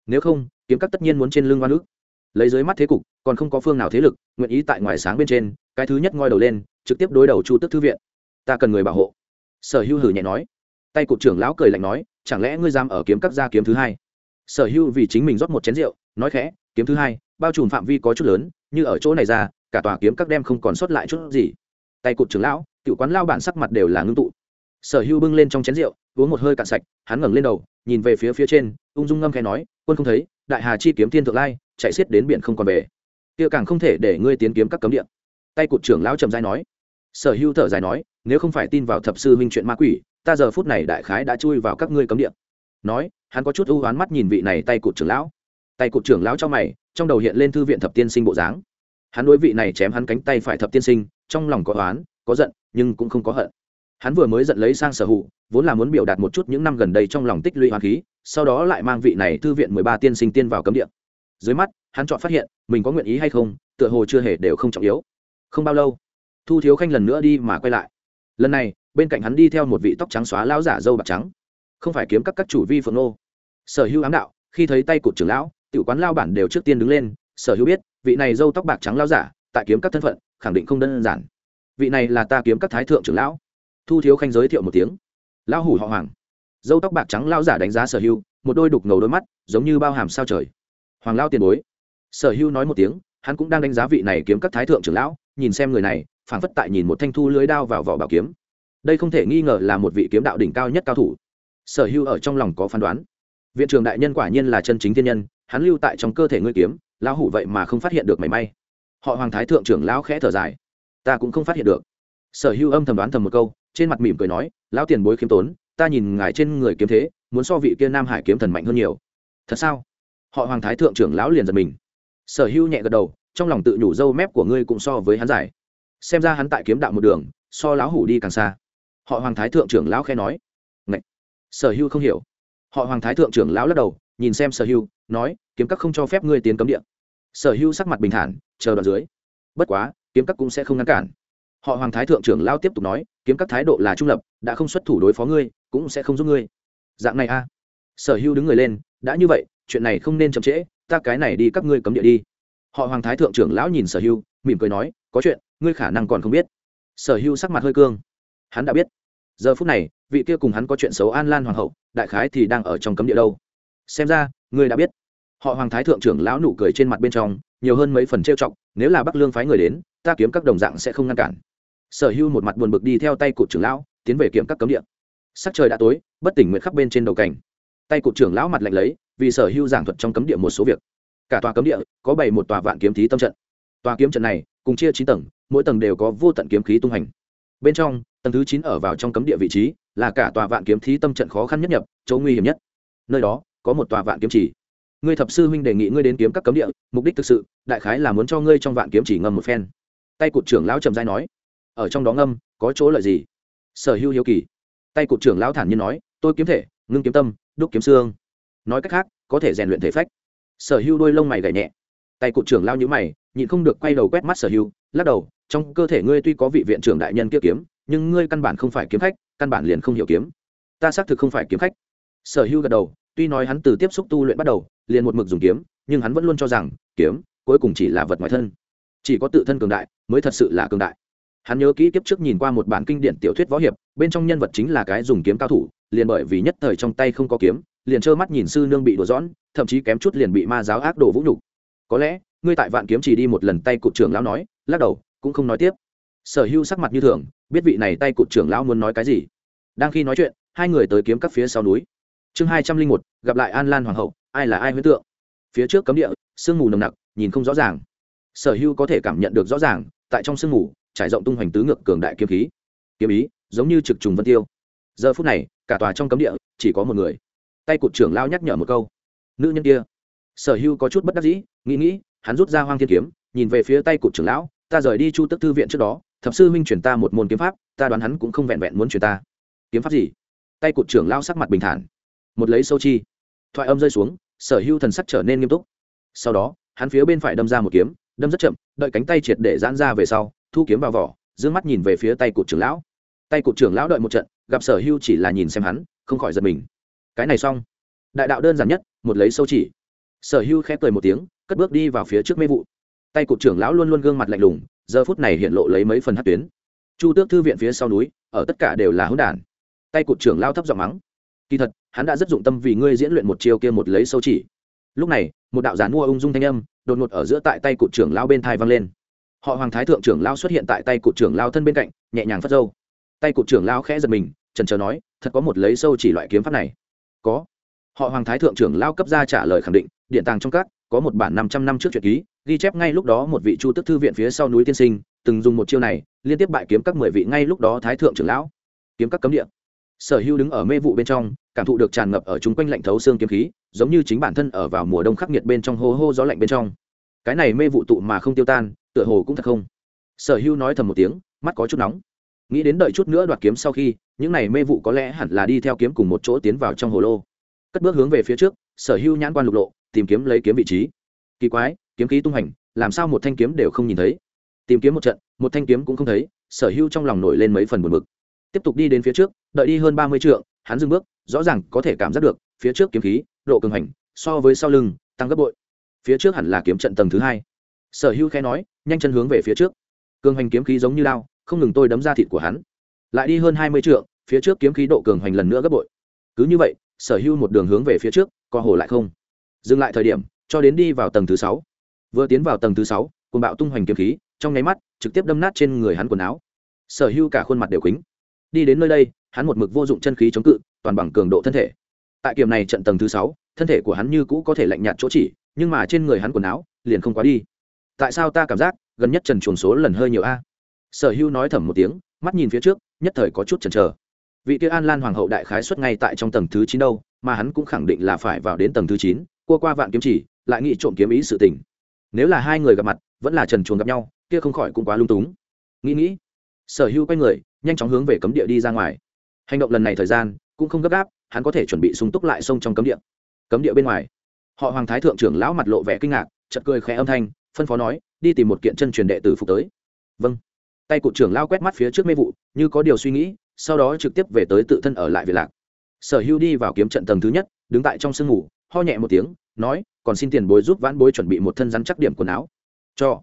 Nếu không, kiếm các tất nhiên muốn trên lưng oan ức. Lấy dưới mắt thế cục, còn không có phương nào thế lực, nguyện ý tại ngoài sáng bên trên, cái thứ nhất ngoi đầu lên, trực tiếp đối đầu chu tức thư viện. Ta cần người bảo hộ. Sở hữu hử nhẹ nói tay cục trưởng lão cười lạnh nói, chẳng lẽ ngươi dám ở kiếm các gia kiếm thứ hai? Sở hữu vì chính mình rót một chén rượu, nói khẽ, kiếm thứ hai, bao trùm phạm vi có chút lớn, như ở chỗ này ra, cả tòa kiếm các đem không còn sót lại chút gì. Tay cụt trưởng lão, cựu quán lao bản sắc mặt đều là ngưng tụ. Sở hưu bưng lên trong chén rượu, uống một hơi cạn sạch, hắn ngẩng lên đầu, nhìn về phía phía trên, ung dung ngâm khẽ nói, quân không thấy, đại hà chi kiếm thiên thượng lai, chạy xiết đến biển không còn về. Kia càng không thể để ngươi tiến kiếm các cấm địa. Tay cụt trưởng lão trầm dài nói. Sở hưu thở dài nói, nếu không phải tin vào thập sư minh chuyện ma quỷ ta giờ phút này đại khái đã chui vào các ngươi cấm địa. Nói, hắn có chút ưu oán mắt nhìn vị này tay cụt trưởng lão. Tay cụt trưởng lão cho mày, trong đầu hiện lên thư viện thập tiên sinh bộ dáng. Hắn đối vị này chém hắn cánh tay phải thập tiên sinh, trong lòng có oán, có giận, nhưng cũng không có hận. Hắn vừa mới giận lấy sang sở hữu vốn là muốn biểu đạt một chút những năm gần đây trong lòng tích lũy hoàng khí, sau đó lại mang vị này thư viện mười ba tiên sinh tiên vào cấm địa. Dưới mắt, hắn chọn phát hiện, mình có nguyện ý hay không, tựa hồ chưa hề đều không trọng yếu. Không bao lâu, thu thiếu khanh lần nữa đi mà quay lại. Lần này bên cạnh hắn đi theo một vị tóc trắng xóa lão giả dâu bạc trắng. Không phải kiếm các các chủ vi phượng nô. Sở hữu ám đạo, khi thấy tay cụt trưởng lão, tiểu quán lao bản đều trước tiên đứng lên. Sở hữu biết, vị này dâu tóc bạc trắng lao giả, tại kiếm các thân phận, khẳng định không đơn giản. Vị này là ta kiếm các thái thượng trưởng lão. Thu thiếu khanh giới thiệu một tiếng. Lão hủ họ hoàng. Dâu tóc bạc trắng lao giả đánh giá sở hữu, một đôi đục ngầu đôi mắt, giống như bao hàm sao trời. Hoàng lao tiền bối. Sở hữu nói một tiếng, hắn cũng đang đánh giá vị này kiếm các thái thượng trưởng lão, nhìn xem người này, phảng phất tại nhìn một thanh thu lưới đao vào vỏ bảo kiếm đây không thể nghi ngờ là một vị kiếm đạo đỉnh cao nhất cao thủ. Sở hữu ở trong lòng có phán đoán. Viện trưởng đại nhân quả nhiên là chân chính thiên nhân, hắn lưu tại trong cơ thể ngươi kiếm, lão hủ vậy mà không phát hiện được mảy may. Họ hoàng thái thượng trưởng lão khẽ thở dài. Ta cũng không phát hiện được. Sở hữu âm thầm đoán thầm một câu, trên mặt mỉm cười nói, lão tiền bối khiêm tốn, ta nhìn ngài trên người kiếm thế, muốn so vị kia nam hải kiếm thần mạnh hơn nhiều. Thật sao? Họ hoàng thái thượng trưởng lão liền giật mình. Sở hữu nhẹ gật đầu, trong lòng tự nhủ dâu mép của ngươi cũng so với hắn giải xem ra hắn tại kiếm đạo một đường, so lão hủ đi càng xa họ hoàng thái thượng trưởng lão khẽ nói. Ngậy! sở Hưu không hiểu. Họ hoàng thái thượng trưởng lão lắc đầu nhìn xem sở Hưu, nói kiếm các không cho phép ngươi tiến cấm địa. Sở Hưu sắc mặt bình thản chờ đoạn dưới. Bất quá kiếm các cũng sẽ không ngăn cản. Họ hoàng thái thượng trưởng lão tiếp tục nói kiếm các thái độ là trung lập đã không xuất thủ đối phó ngươi cũng sẽ không giúp ngươi. Dạng này a. Sở Hưu đứng người lên đã như vậy chuyện này không nên chậm trễ ta cái này đi các ngươi cấm địa đi. Họ hoàng thái thượng trưởng lão nhìn sở Hưu, mỉm cười nói có chuyện ngươi khả năng còn không biết. Sở Hưu sắc mặt hơi cương hắn đã biết. Giờ phút này, vị kia cùng hắn có chuyện xấu an lan hoàng hậu, đại khái thì đang ở trong cấm địa đâu. Xem ra, ngươi đã biết. Họ hoàng thái thượng trưởng lão nụ cười trên mặt bên trong, nhiều hơn mấy phần trêu chọc, nếu là bắc lương phái người đến, ta kiếm các đồng dạng sẽ không ngăn cản. Sở hưu một mặt buồn bực đi theo tay cụt trưởng lão, tiến về kiểm các cấm địa. Sắc trời đã tối, bất tỉnh nguyện khắp bên trên đầu cảnh. Tay cụt trưởng lão mặt lạnh lấy, vì sở hưu giảng thuật trong cấm địa một số việc. Cả tòa cấm địa, có bảy một tòa vạn kiếm thí tâm trận. Tòa kiếm trận này, cùng chia chín tầng, mỗi tầng đều có vô tận kiếm khí tung hành. Bên trong tầng thứ chín ở vào trong cấm địa vị trí, là cả tòa vạn kiếm thí tâm trận khó khăn nhất nhập, chỗ nguy hiểm nhất. Nơi đó, có một tòa vạn kiếm chỉ. Ngươi thập sư huynh đề nghị ngươi đến kiếm các cấm địa, mục đích thực sự, đại khái là muốn cho ngươi trong vạn kiếm chỉ ngâm một phen. Tay cụt trưởng lão trầm giai nói. Ở trong đó ngâm, có chỗ lợi gì? Sở hữu hiếu kỳ. Tay cụt trưởng lão thản nhiên nói, tôi kiếm thể, ngưng kiếm tâm, đúc kiếm xương. Nói cách khác, có thể rèn luyện thể phách. Sở hữu đôi lông mày gảy nhẹ. Tay cụt trưởng lao nhữ mày, nhịn không được quay đầu quét mắt sở hữu, lắc đầu, trong cơ thể ngươi tuy có vị viện trưởng đại nhân kia kiếm nhưng ngươi căn bản không phải kiếm khách, căn bản liền không hiểu kiếm. Ta xác thực không phải kiếm khách. Sở hữu gật đầu, tuy nói hắn từ tiếp xúc tu luyện bắt đầu, liền một mực dùng kiếm, nhưng hắn vẫn luôn cho rằng, kiếm, cuối cùng chỉ là vật ngoài thân. Chỉ có tự thân cường đại, mới thật sự là cường đại. Hắn nhớ kỹ kiếp trước nhìn qua một bản kinh điển tiểu thuyết võ hiệp, bên trong nhân vật chính là cái dùng kiếm cao thủ, liền bởi vì nhất thời trong tay không có kiếm, liền trơ mắt nhìn sư nương bị đổ dõn thậm chí kém chút liền bị ma giáo ác đồ vũ nhục. Có lẽ, ngươi tại vạn kiếm chỉ đi một lần tay cụt trưởng lão nói, lắc đầu, cũng không nói tiếp. Sở hưu sắc mặt như thường biết vị này tay cụt trưởng lão muốn nói cái gì. Đang khi nói chuyện, hai người tới kiếm các phía sau núi. Chương hai trăm linh một, gặp lại an lan hoàng hậu, ai là ai huyễn tượng? Phía trước cấm địa, sương mù nồng nặc, nhìn không rõ ràng. Sở hưu có thể cảm nhận được rõ ràng, tại trong sương mù, trải rộng tung hoành tứ ngược cường đại kiếm khí. Kiếm ý, giống như trực trùng vân tiêu. Giờ phút này, cả tòa trong cấm địa, chỉ có một người. Tay cụt trưởng lao nhắc nhở một câu. Nữ nhân kia. Sở hưu có chút bất đắc dĩ, nghĩ nghĩ, hắn rút ra hoang thiên kiếm, nhìn về phía tay cụt trưởng lão, ta rời đi chu tức thư viện trước đó thập sư minh chuyển ta một môn kiếm pháp, ta đoán hắn cũng không vẹn vẹn muốn chuyển ta. Kiếm pháp gì? Tay cụt trưởng lao sắc mặt bình thản. Một lấy sâu chi. Thoại âm rơi xuống, sở hưu thần sắc trở nên nghiêm túc. Sau đó, hắn phía bên phải đâm ra một kiếm, đâm rất chậm, đợi cánh tay triệt để giãn ra về sau, thu kiếm vào vỏ d mắt nhìn về phía tay cụt trưởng lão. Tay cụt trưởng lão đợi một trận, gặp sở hưu chỉ là nhìn xem hắn, không khỏi giật mình. Cái này xong. Đại đạo đơn giản nhất, một lấy sâu chỉ. Sở hưu khẽ cười một tiếng, cất bước đi vào phía trước mê vụ. Tay cụt trưởng lão luôn luôn gương mặt lạnh lùng giờ phút này hiện lộ lấy mấy phần hát tuyến. Chu tước thư viện phía sau núi, ở tất cả đều là hỗn đản. Tay cụt trưởng lao thấp giọng mắng. Kỳ thật, hắn đã rất dụng tâm vì ngươi diễn luyện một chiêu kia một lấy sâu chỉ. Lúc này, một đạo giản mua ung dung thanh âm, đột ngột ở giữa tại tay cụt trưởng lao bên thai vang lên. Họ hoàng thái thượng trưởng lao xuất hiện tại tay cụt trưởng lao thân bên cạnh, nhẹ nhàng phất dâu tay cụt trưởng lao khẽ giật mình trần trờ nói, thật có một lấy sâu chỉ loại kiếm pháp này? Có. Họ hoàng thái thượng trưởng lao cấp ra trả lời khẳng định, điện tàng trong các, có một bản năm trăm năm trước truyện ký ghi chép ngay lúc đó một vị chu tức thư viện phía sau núi tiên sinh, từng dùng một chiêu này, liên tiếp bại kiếm các mười vị ngay lúc đó thái thượng trưởng lão. Kiếm các cấm địa. Sở hưu đứng ở mê vụ bên trong, cảm thụ được tràn ngập ở chung quanh lạnh thấu xương kiếm khí, giống như chính bản thân ở vào mùa đông khắc nghiệt bên trong hô hô gió lạnh bên trong. Cái này mê vụ tụ mà không tiêu tan, tựa hồ cũng thật không. Sở hưu nói thầm một tiếng, mắt có chút nóng. Nghĩ đến đợi chút nữa đoạt kiếm sau khi, những này mê vụ có lẽ hẳn là đi theo kiếm cùng một chỗ tiến vào trong hồ lô. Cất bước hướng về phía trước, sở hưu nhãn quan lục lộ, tìm kiếm lấy kiếm vị trí. Kỳ quái kiếm khí tung hành, làm sao một thanh kiếm đều không nhìn thấy? Tìm kiếm một trận, một thanh kiếm cũng không thấy, sở hưu trong lòng nổi lên mấy phần buồn bực. Tiếp tục đi đến phía trước, đợi đi hơn ba mươi trượng, hắn dừng bước, rõ ràng có thể cảm giác được, phía trước kiếm khí, độ cường hành, so với sau lưng, tăng gấp bội. Phía trước hẳn là kiếm trận tầng thứ hai. Sở hưu khẽ nói, nhanh chân hướng về phía trước. Cường hành kiếm khí giống như lao không ngừng tôi đấm ra thịt của hắn. Lại đi hơn hai mươi trượng, phía trước kiếm khí độ cường hành lần nữa gấp bội. Cứ như vậy, sở hưu một đường hướng về phía trước, co hồ lại không. Dừng lại thời điểm, cho đến đi vào tầng thứ sáu vừa tiến vào tầng thứ sáu cùng bạo tung hoành kiếm khí, trong nháy mắt, trực tiếp đâm nát trên người hắn quần áo. Sở hưu cả khuôn mặt đều quýnh đi đến nơi đây, hắn một mực vô dụng chân khí chống cự, toàn bằng cường độ thân thể. Tại kiểm này trận tầng thứ sáu, thân thể của hắn như cũ có thể lạnh nhạt chỗ chỉ, nhưng mà trên người hắn quần áo, liền không quá đi. Tại sao ta cảm giác, gần nhất trần chuồn số lần hơi nhiều a? Sở hưu nói thầm một tiếng, mắt nhìn phía trước, nhất thời có chút chần chờ. Vị kia an lan hoàng hậu đại khái xuất ngay tại trong tầng thứ chín đâu, mà hắn cũng khẳng định là phải vào đến tầng thứ chín, cua qua vạn kiếm chỉ, lại nghĩ trộm kiếm ý sự tình nếu là hai người gặp mặt, vẫn là trần chuồng gặp nhau, kia không khỏi cũng quá lung túng. Nghĩ nghĩ, sở hưu quay người, nhanh chóng hướng về cấm địa đi ra ngoài. Hành động lần này thời gian, cũng không gấp gáp, hắn có thể chuẩn bị súng túc lại sông trong cấm địa. Cấm địa bên ngoài, họ hoàng thái thượng trưởng lão mặt lộ vẻ kinh ngạc chật cười khẽ âm thanh, phân phó nói, đi tìm một kiện chân truyền đệ tử phục tới. Vâng. Tay cụ trưởng lao quét mắt phía trước mê vụ, như có điều suy nghĩ, sau đó trực tiếp về tới tự thân ở lại việt lạc. Sở hưu đi vào kiếm trận tầng thứ nhất, đứng tại trong sương ngủ ho nhẹ một tiếng nói, còn xin tiền bối giúp vãn bối chuẩn bị một thân rắn chắc điểm quần áo. Cho.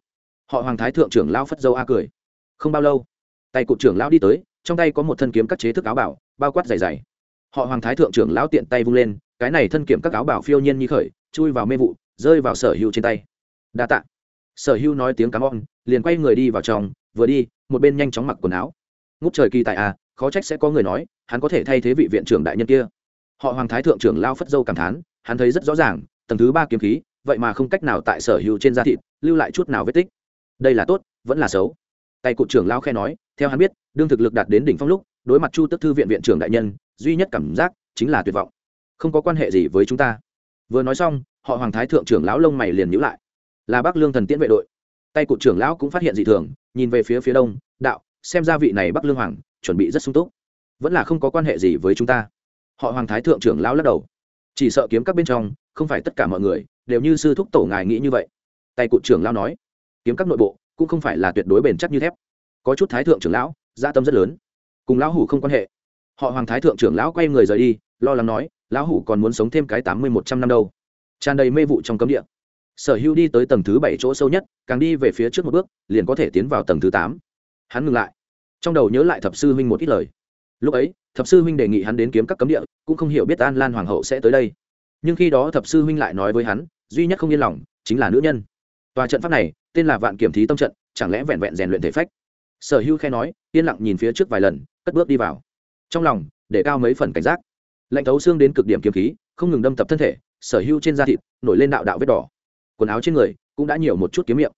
Họ hoàng thái thượng trưởng lao phất dâu a cười. Không bao lâu, tay cụ trưởng lao đi tới, trong tay có một thân kiếm các chế thức áo bảo, bao quát dày dày họ hoàng thái thượng trưởng lão tiện tay vung lên, cái này thân kiểm các áo bảo phiêu nhiên như khởi, chui vào mê vụ, rơi vào sở hưu trên tay. Đa tạ. Sở hưu nói tiếng cám on liền quay người đi vào trong, vừa đi, một bên nhanh chóng mặc quần áo. Ngút trời kỳ tại à khó trách sẽ có người nói, hắn có thể thay thế vị viện trưởng đại nhân kia. Họ hoàng thái thượng trưởng lao phất dâu cảm thán, hắn thấy rất rõ ràng tầng thứ ba kiếm khí, vậy mà không cách nào tại sở hữu trên da thịt lưu lại chút nào vết tích. Đây là tốt, vẫn là xấu. Tay cụ trưởng lao khe nói, theo hắn biết, đương thực lực đạt đến đỉnh phong lúc, đối mặt chu tức thư viện viện trưởng đại nhân, duy nhất cảm giác chính là tuyệt vọng. Không có quan hệ gì với chúng ta. Vừa nói xong, họ hoàng thái thượng trưởng lão lông mày liền nhữ lại. Là bắc lương thần tiễn vệ đội. Tay cụ trưởng lão cũng phát hiện dị thường, nhìn về phía phía đông, đạo, xem ra vị này bắc lương hoàng chuẩn bị rất sung túc. Vẫn là không có quan hệ gì với chúng ta. Họ hoàng thái thượng trưởng lão lắc đầu chỉ sợ kiếm các bên trong, không phải tất cả mọi người, đều như sư thúc tổ ngài nghĩ như vậy. Tay cụ trưởng lao nói, kiếm các nội bộ, cũng không phải là tuyệt đối bền chắc như thép. Có chút thái thượng trưởng lão gia tâm rất lớn. Cùng lão hủ không quan hệ. Họ hoàng thái thượng trưởng lão quay người rời đi, lo lắng nói, lão hủ còn muốn sống thêm cái tám mươi một trăm năm đâu. Tràn đầy mê vụ trong cấm địa. Sở hữu đi tới tầng thứ bảy chỗ sâu nhất, càng đi về phía trước một bước, liền có thể tiến vào tầng thứ tám. Hắn ngừng lại. Trong đầu nhớ lại thập sư huynh một ít lời. Lúc ấy thập sư huynh đề nghị hắn đến kiếm các cấm địa, cũng không hiểu biết an lan hoàng hậu sẽ tới đây. Nhưng khi đó thập sư huynh lại nói với hắn, duy nhất không yên lòng, chính là nữ nhân. Tòa trận pháp này, tên là vạn kiểm thí tâm trận, chẳng lẽ vẹn vẹn rèn luyện thể phách? Sở hữu khe nói, yên lặng nhìn phía trước vài lần, cất bước đi vào. Trong lòng, để cao mấy phần cảnh giác. Lạnh thấu xương đến cực điểm kiếm khí, không ngừng đâm tập thân thể, sở hữu trên da thịt nổi lên đạo đạo vết đỏ. Quần áo trên người cũng đã nhiều một chút kiếm miệng.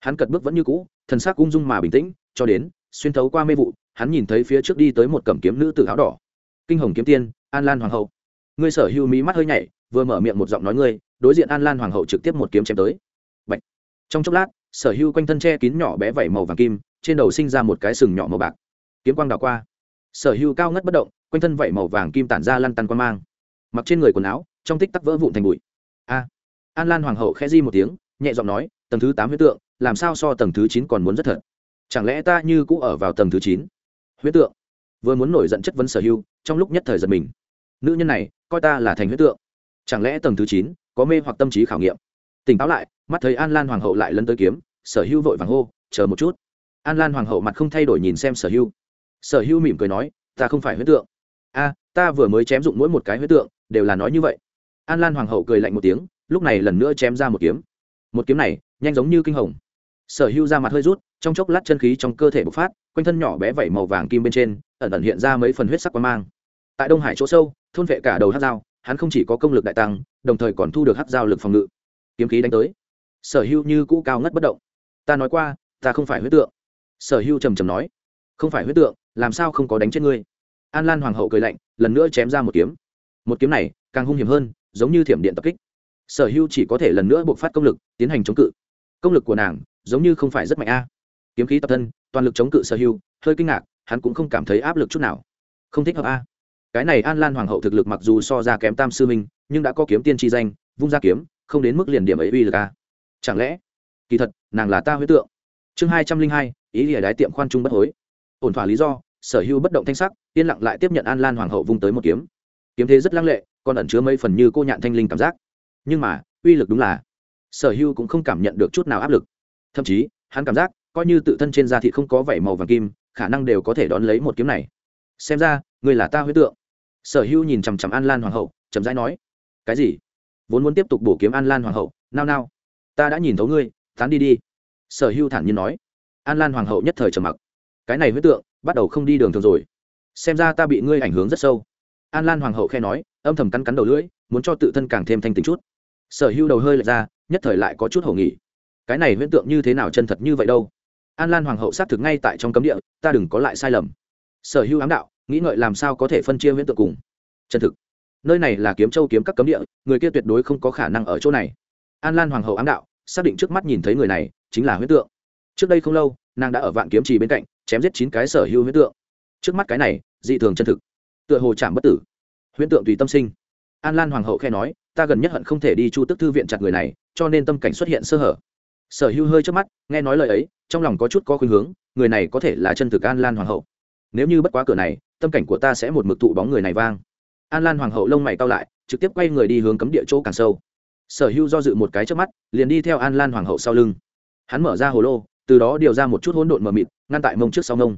Hắn cật bước vẫn như cũ, thần sắc ung dung mà bình tĩnh, cho đến xuyên thấu qua mê vụ hắn nhìn thấy phía trước đi tới một cẩm kiếm nữ tử áo đỏ. Kinh hồng kiếm tiên, an lan hoàng hậu. Ngươi sở hữu mí mắt hơi nhảy, vừa mở miệng một giọng nói ngươi, đối diện an lan hoàng hậu trực tiếp một kiếm chém tới. Bạch. trong chốc lát, sở hữu quanh thân che kín nhỏ bé vẩy màu vàng kim, trên đầu sinh ra một cái sừng nhỏ màu bạc. Kiếm quang đảo qua. Sở hữu cao ngất bất động, quanh thân vẩy màu vàng kim tản ra lăn tăn quan mang. Mặc trên người quần áo, trong tích tắc vỡ vụn thành bụi. A. An lan hoàng hậu khẽ di một tiếng, nhẹ giọng nói, tầng thứ tám huyết tượng, làm sao so tầng thứ chín còn muốn rất thật? Chẳng lẽ ta như cũ ở vào tầng thứ chín? Huyết tượng. Vừa muốn nổi giận chất vấn sở hưu trong lúc nhất thời giật mình. Nữ nhân này, coi ta là thành huyết tượng. Chẳng lẽ tầng thứ chín có mê hoặc tâm trí khảo nghiệm? Tỉnh táo lại, mắt thấy an lan hoàng hậu lại lân tới kiếm, sở hưu vội vàng hô, chờ một chút. An lan hoàng hậu mặt không thay đổi nhìn xem sở hưu sở hưu mỉm cười nói, ta không phải huyết tượng. A, ta vừa mới chém dụng mỗi một cái huyết tượng, đều là nói như vậy. An lan hoàng hậu cười lạnh một tiếng, lúc này lần nữa chém ra một kiếm. Một kiếm này, nhanh giống như kinh hồng sở hưu ra mặt hơi rút, trong chốc lát chân khí trong cơ thể bộc phát, quanh thân nhỏ bé vẩy màu vàng kim bên trên, ẩn ẩn hiện ra mấy phần huyết sắc quan mang. Tại đông hải chỗ sâu, thôn vệ cả đầu hát dao hắn không chỉ có công lực đại tăng, đồng thời còn thu được hát dao lực phòng ngự. Kiếm khí đánh tới. Sở hưu như cũ cao ngất bất động. Ta nói qua, ta không phải huyết tượng. Sở hưu trầm trầm nói. Không phải huyết tượng, làm sao không có đánh chết ngươi? An lan hoàng hậu cười lạnh, lần nữa chém ra một kiếm. Một kiếm này, càng hung hiểm hơn, giống như thiểm điện tập kích. Sở hưu chỉ có thể lần nữa buộc phát công lực, tiến hành chống cự. Công lực của nàng giống như không phải rất mạnh a. Kiếm khí tập thân, toàn lực chống cự sở hưu hơi kinh ngạc, hắn cũng không cảm thấy áp lực chút nào. Không thích hợp a. Cái này an lan hoàng hậu thực lực mặc dù so ra kém tam sư minh, nhưng đã có kiếm tiên tri danh, vung ra kiếm, không đến mức liền điểm ấy uy lực a. Chẳng lẽ, kỳ thật, nàng là ta huế tượng. Chương hai trăm linh hai, ý lìa đái tiệm khoan trung bất hối. Ổn thỏa lý do, sở hữu bất động thanh sắc, yên lặng lại tiếp nhận an lan hoàng hậu vung tới một kiếm. Kiếm thế rất lăng lệ, còn ẩn chứa mấy phần như cô nhạn thanh linh cảm giác. Nhưng mà, uy lực đúng là, sở hữu cũng không cảm nhận được chút nào áp lực thậm chí, hắn cảm giác, coi như tự thân trên da thị không có vảy màu vàng kim, khả năng đều có thể đón lấy một kiếm này. Xem ra người là ta huyết tượng. Sở hữu nhìn chằm chằm an lan hoàng hậu, chậm rãi nói, cái gì? Vốn muốn tiếp tục bổ kiếm an lan hoàng hậu, nao nao. Ta đã nhìn thấu ngươi tán đi đi. Sở hữu thản nhiên nói. An lan hoàng hậu nhất thời trầm mặc. Cái này huyết tượng, bắt đầu không đi đường thường rồi. Xem ra ta bị ngươi ảnh hưởng rất sâu. An lan hoàng hậu khe nói, âm thầm cắn cắn đầu lưỡi, muốn cho tự thân càng thêm thanh tính chút. Sở hữu đầu hơi lệch ra, nhất thời lại có chút hổ nghỉ cái này huyễn tượng như thế nào chân thật như vậy đâu? An lan hoàng hậu xác thực ngay tại trong cấm địa, ta đừng có lại sai lầm. Sở hữu ám đạo, nghĩ ngợi làm sao có thể phân chia huyễn tượng cùng? Chân thực. Nơi này là kiếm châu kiếm các cấm địa, người kia tuyệt đối không có khả năng ở chỗ này. An lan hoàng hậu ám đạo, xác định trước mắt nhìn thấy người này, chính là huyễn tượng. Trước đây không lâu, nàng đã ở vạn kiếm trì bên cạnh, chém giết chín cái sở hữu huyễn tượng. Trước mắt cái này, dị thường chân thực. Tựa hồ chạm bất tử. Huyễn tượng tùy tâm sinh. An lan hoàng hậu khe nói, ta gần nhất hận không thể đi chu tức thư viện chặt người này, cho nên tâm cảnh xuất hiện sơ hở sở hữu hơi trước mắt, nghe nói lời ấy, trong lòng có chút có khuynh hướng, người này có thể là chân thực an lan hoàng hậu. Nếu như bất quá cửa này, tâm cảnh của ta sẽ một mực tụ bóng người này vang. An lan hoàng hậu lông mày cao lại, trực tiếp quay người đi hướng cấm địa chỗ càng sâu. Sở hữu do dự một cái trước mắt, liền đi theo an lan hoàng hậu sau lưng. Hắn mở ra hồ lô, từ đó điều ra một chút hỗn độn mờ mịt, ngăn tại mông trước sau mông.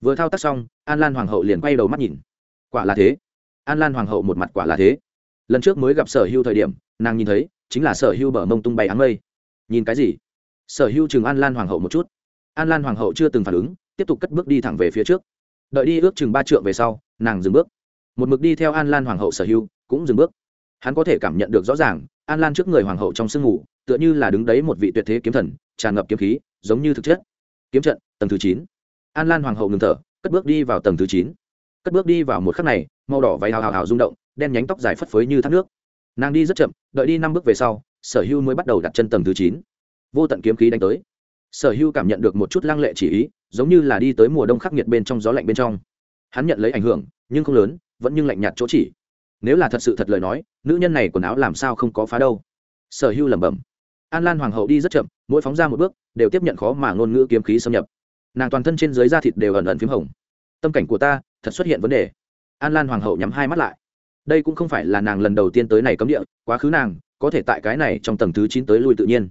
Vừa thao tác xong, an lan hoàng hậu liền quay đầu mắt nhìn. Quả là thế. An lan hoàng hậu một mặt quả là thế. Lần trước mới gặp sở hưu thời điểm, nàng nhìn thấy, chính là sở hưu bờ mông tung bay áng mây. Nhìn cái gì? Sở hưu chừng an lan hoàng hậu một chút. An lan hoàng hậu chưa từng phản ứng, tiếp tục cất bước đi thẳng về phía trước. Đợi đi ước chừng ba trượng về sau, nàng dừng bước. Một mực đi theo an lan hoàng hậu sở hưu cũng dừng bước. Hắn có thể cảm nhận được rõ ràng, an lan trước người hoàng hậu trong sương ngủ tựa như là đứng đấy một vị tuyệt thế kiếm thần, tràn ngập kiếm khí, giống như thực chất. Kiếm trận, tầng thứ chín. An lan hoàng hậu ngừng thở, cất bước đi vào tầng thứ chín. Cất bước đi vào một khắc này, màu đỏ váy hào hào hào rung động, đen nhánh tóc dài phất phới như thác nước. Nàng đi rất chậm, đợi đi năm bước về sau, sở hưu mới bắt đầu đặt chân tầng thứ chín vô tận kiếm khí đánh tới. Sở hưu cảm nhận được một chút lăng lệ chỉ ý, giống như là đi tới mùa đông khắc nghiệt bên trong gió lạnh bên trong. Hắn nhận lấy ảnh hưởng, nhưng không lớn, vẫn nhưng lạnh nhạt chỗ chỉ. Nếu là thật sự thật lời nói, nữ nhân này quần áo làm sao không có phá đâu. Sở hưu lẩm bẩm. An lan hoàng hậu đi rất chậm, mỗi phóng ra một bước, đều tiếp nhận khó mà ngôn ngữ kiếm khí xâm nhập. Nàng toàn thân trên dưới da thịt đều ẩn ẩn p h í m hồng. Tâm cảnh của ta, thật xuất hiện vấn đề. An lan hoàng hậu nhắm hai mắt lại. Đây cũng không phải là nàng lần đầu tiên tới này cấm địa, quá khứ nàng, có thể tại cái này trong tầng thứ chín tới lui tự nhiên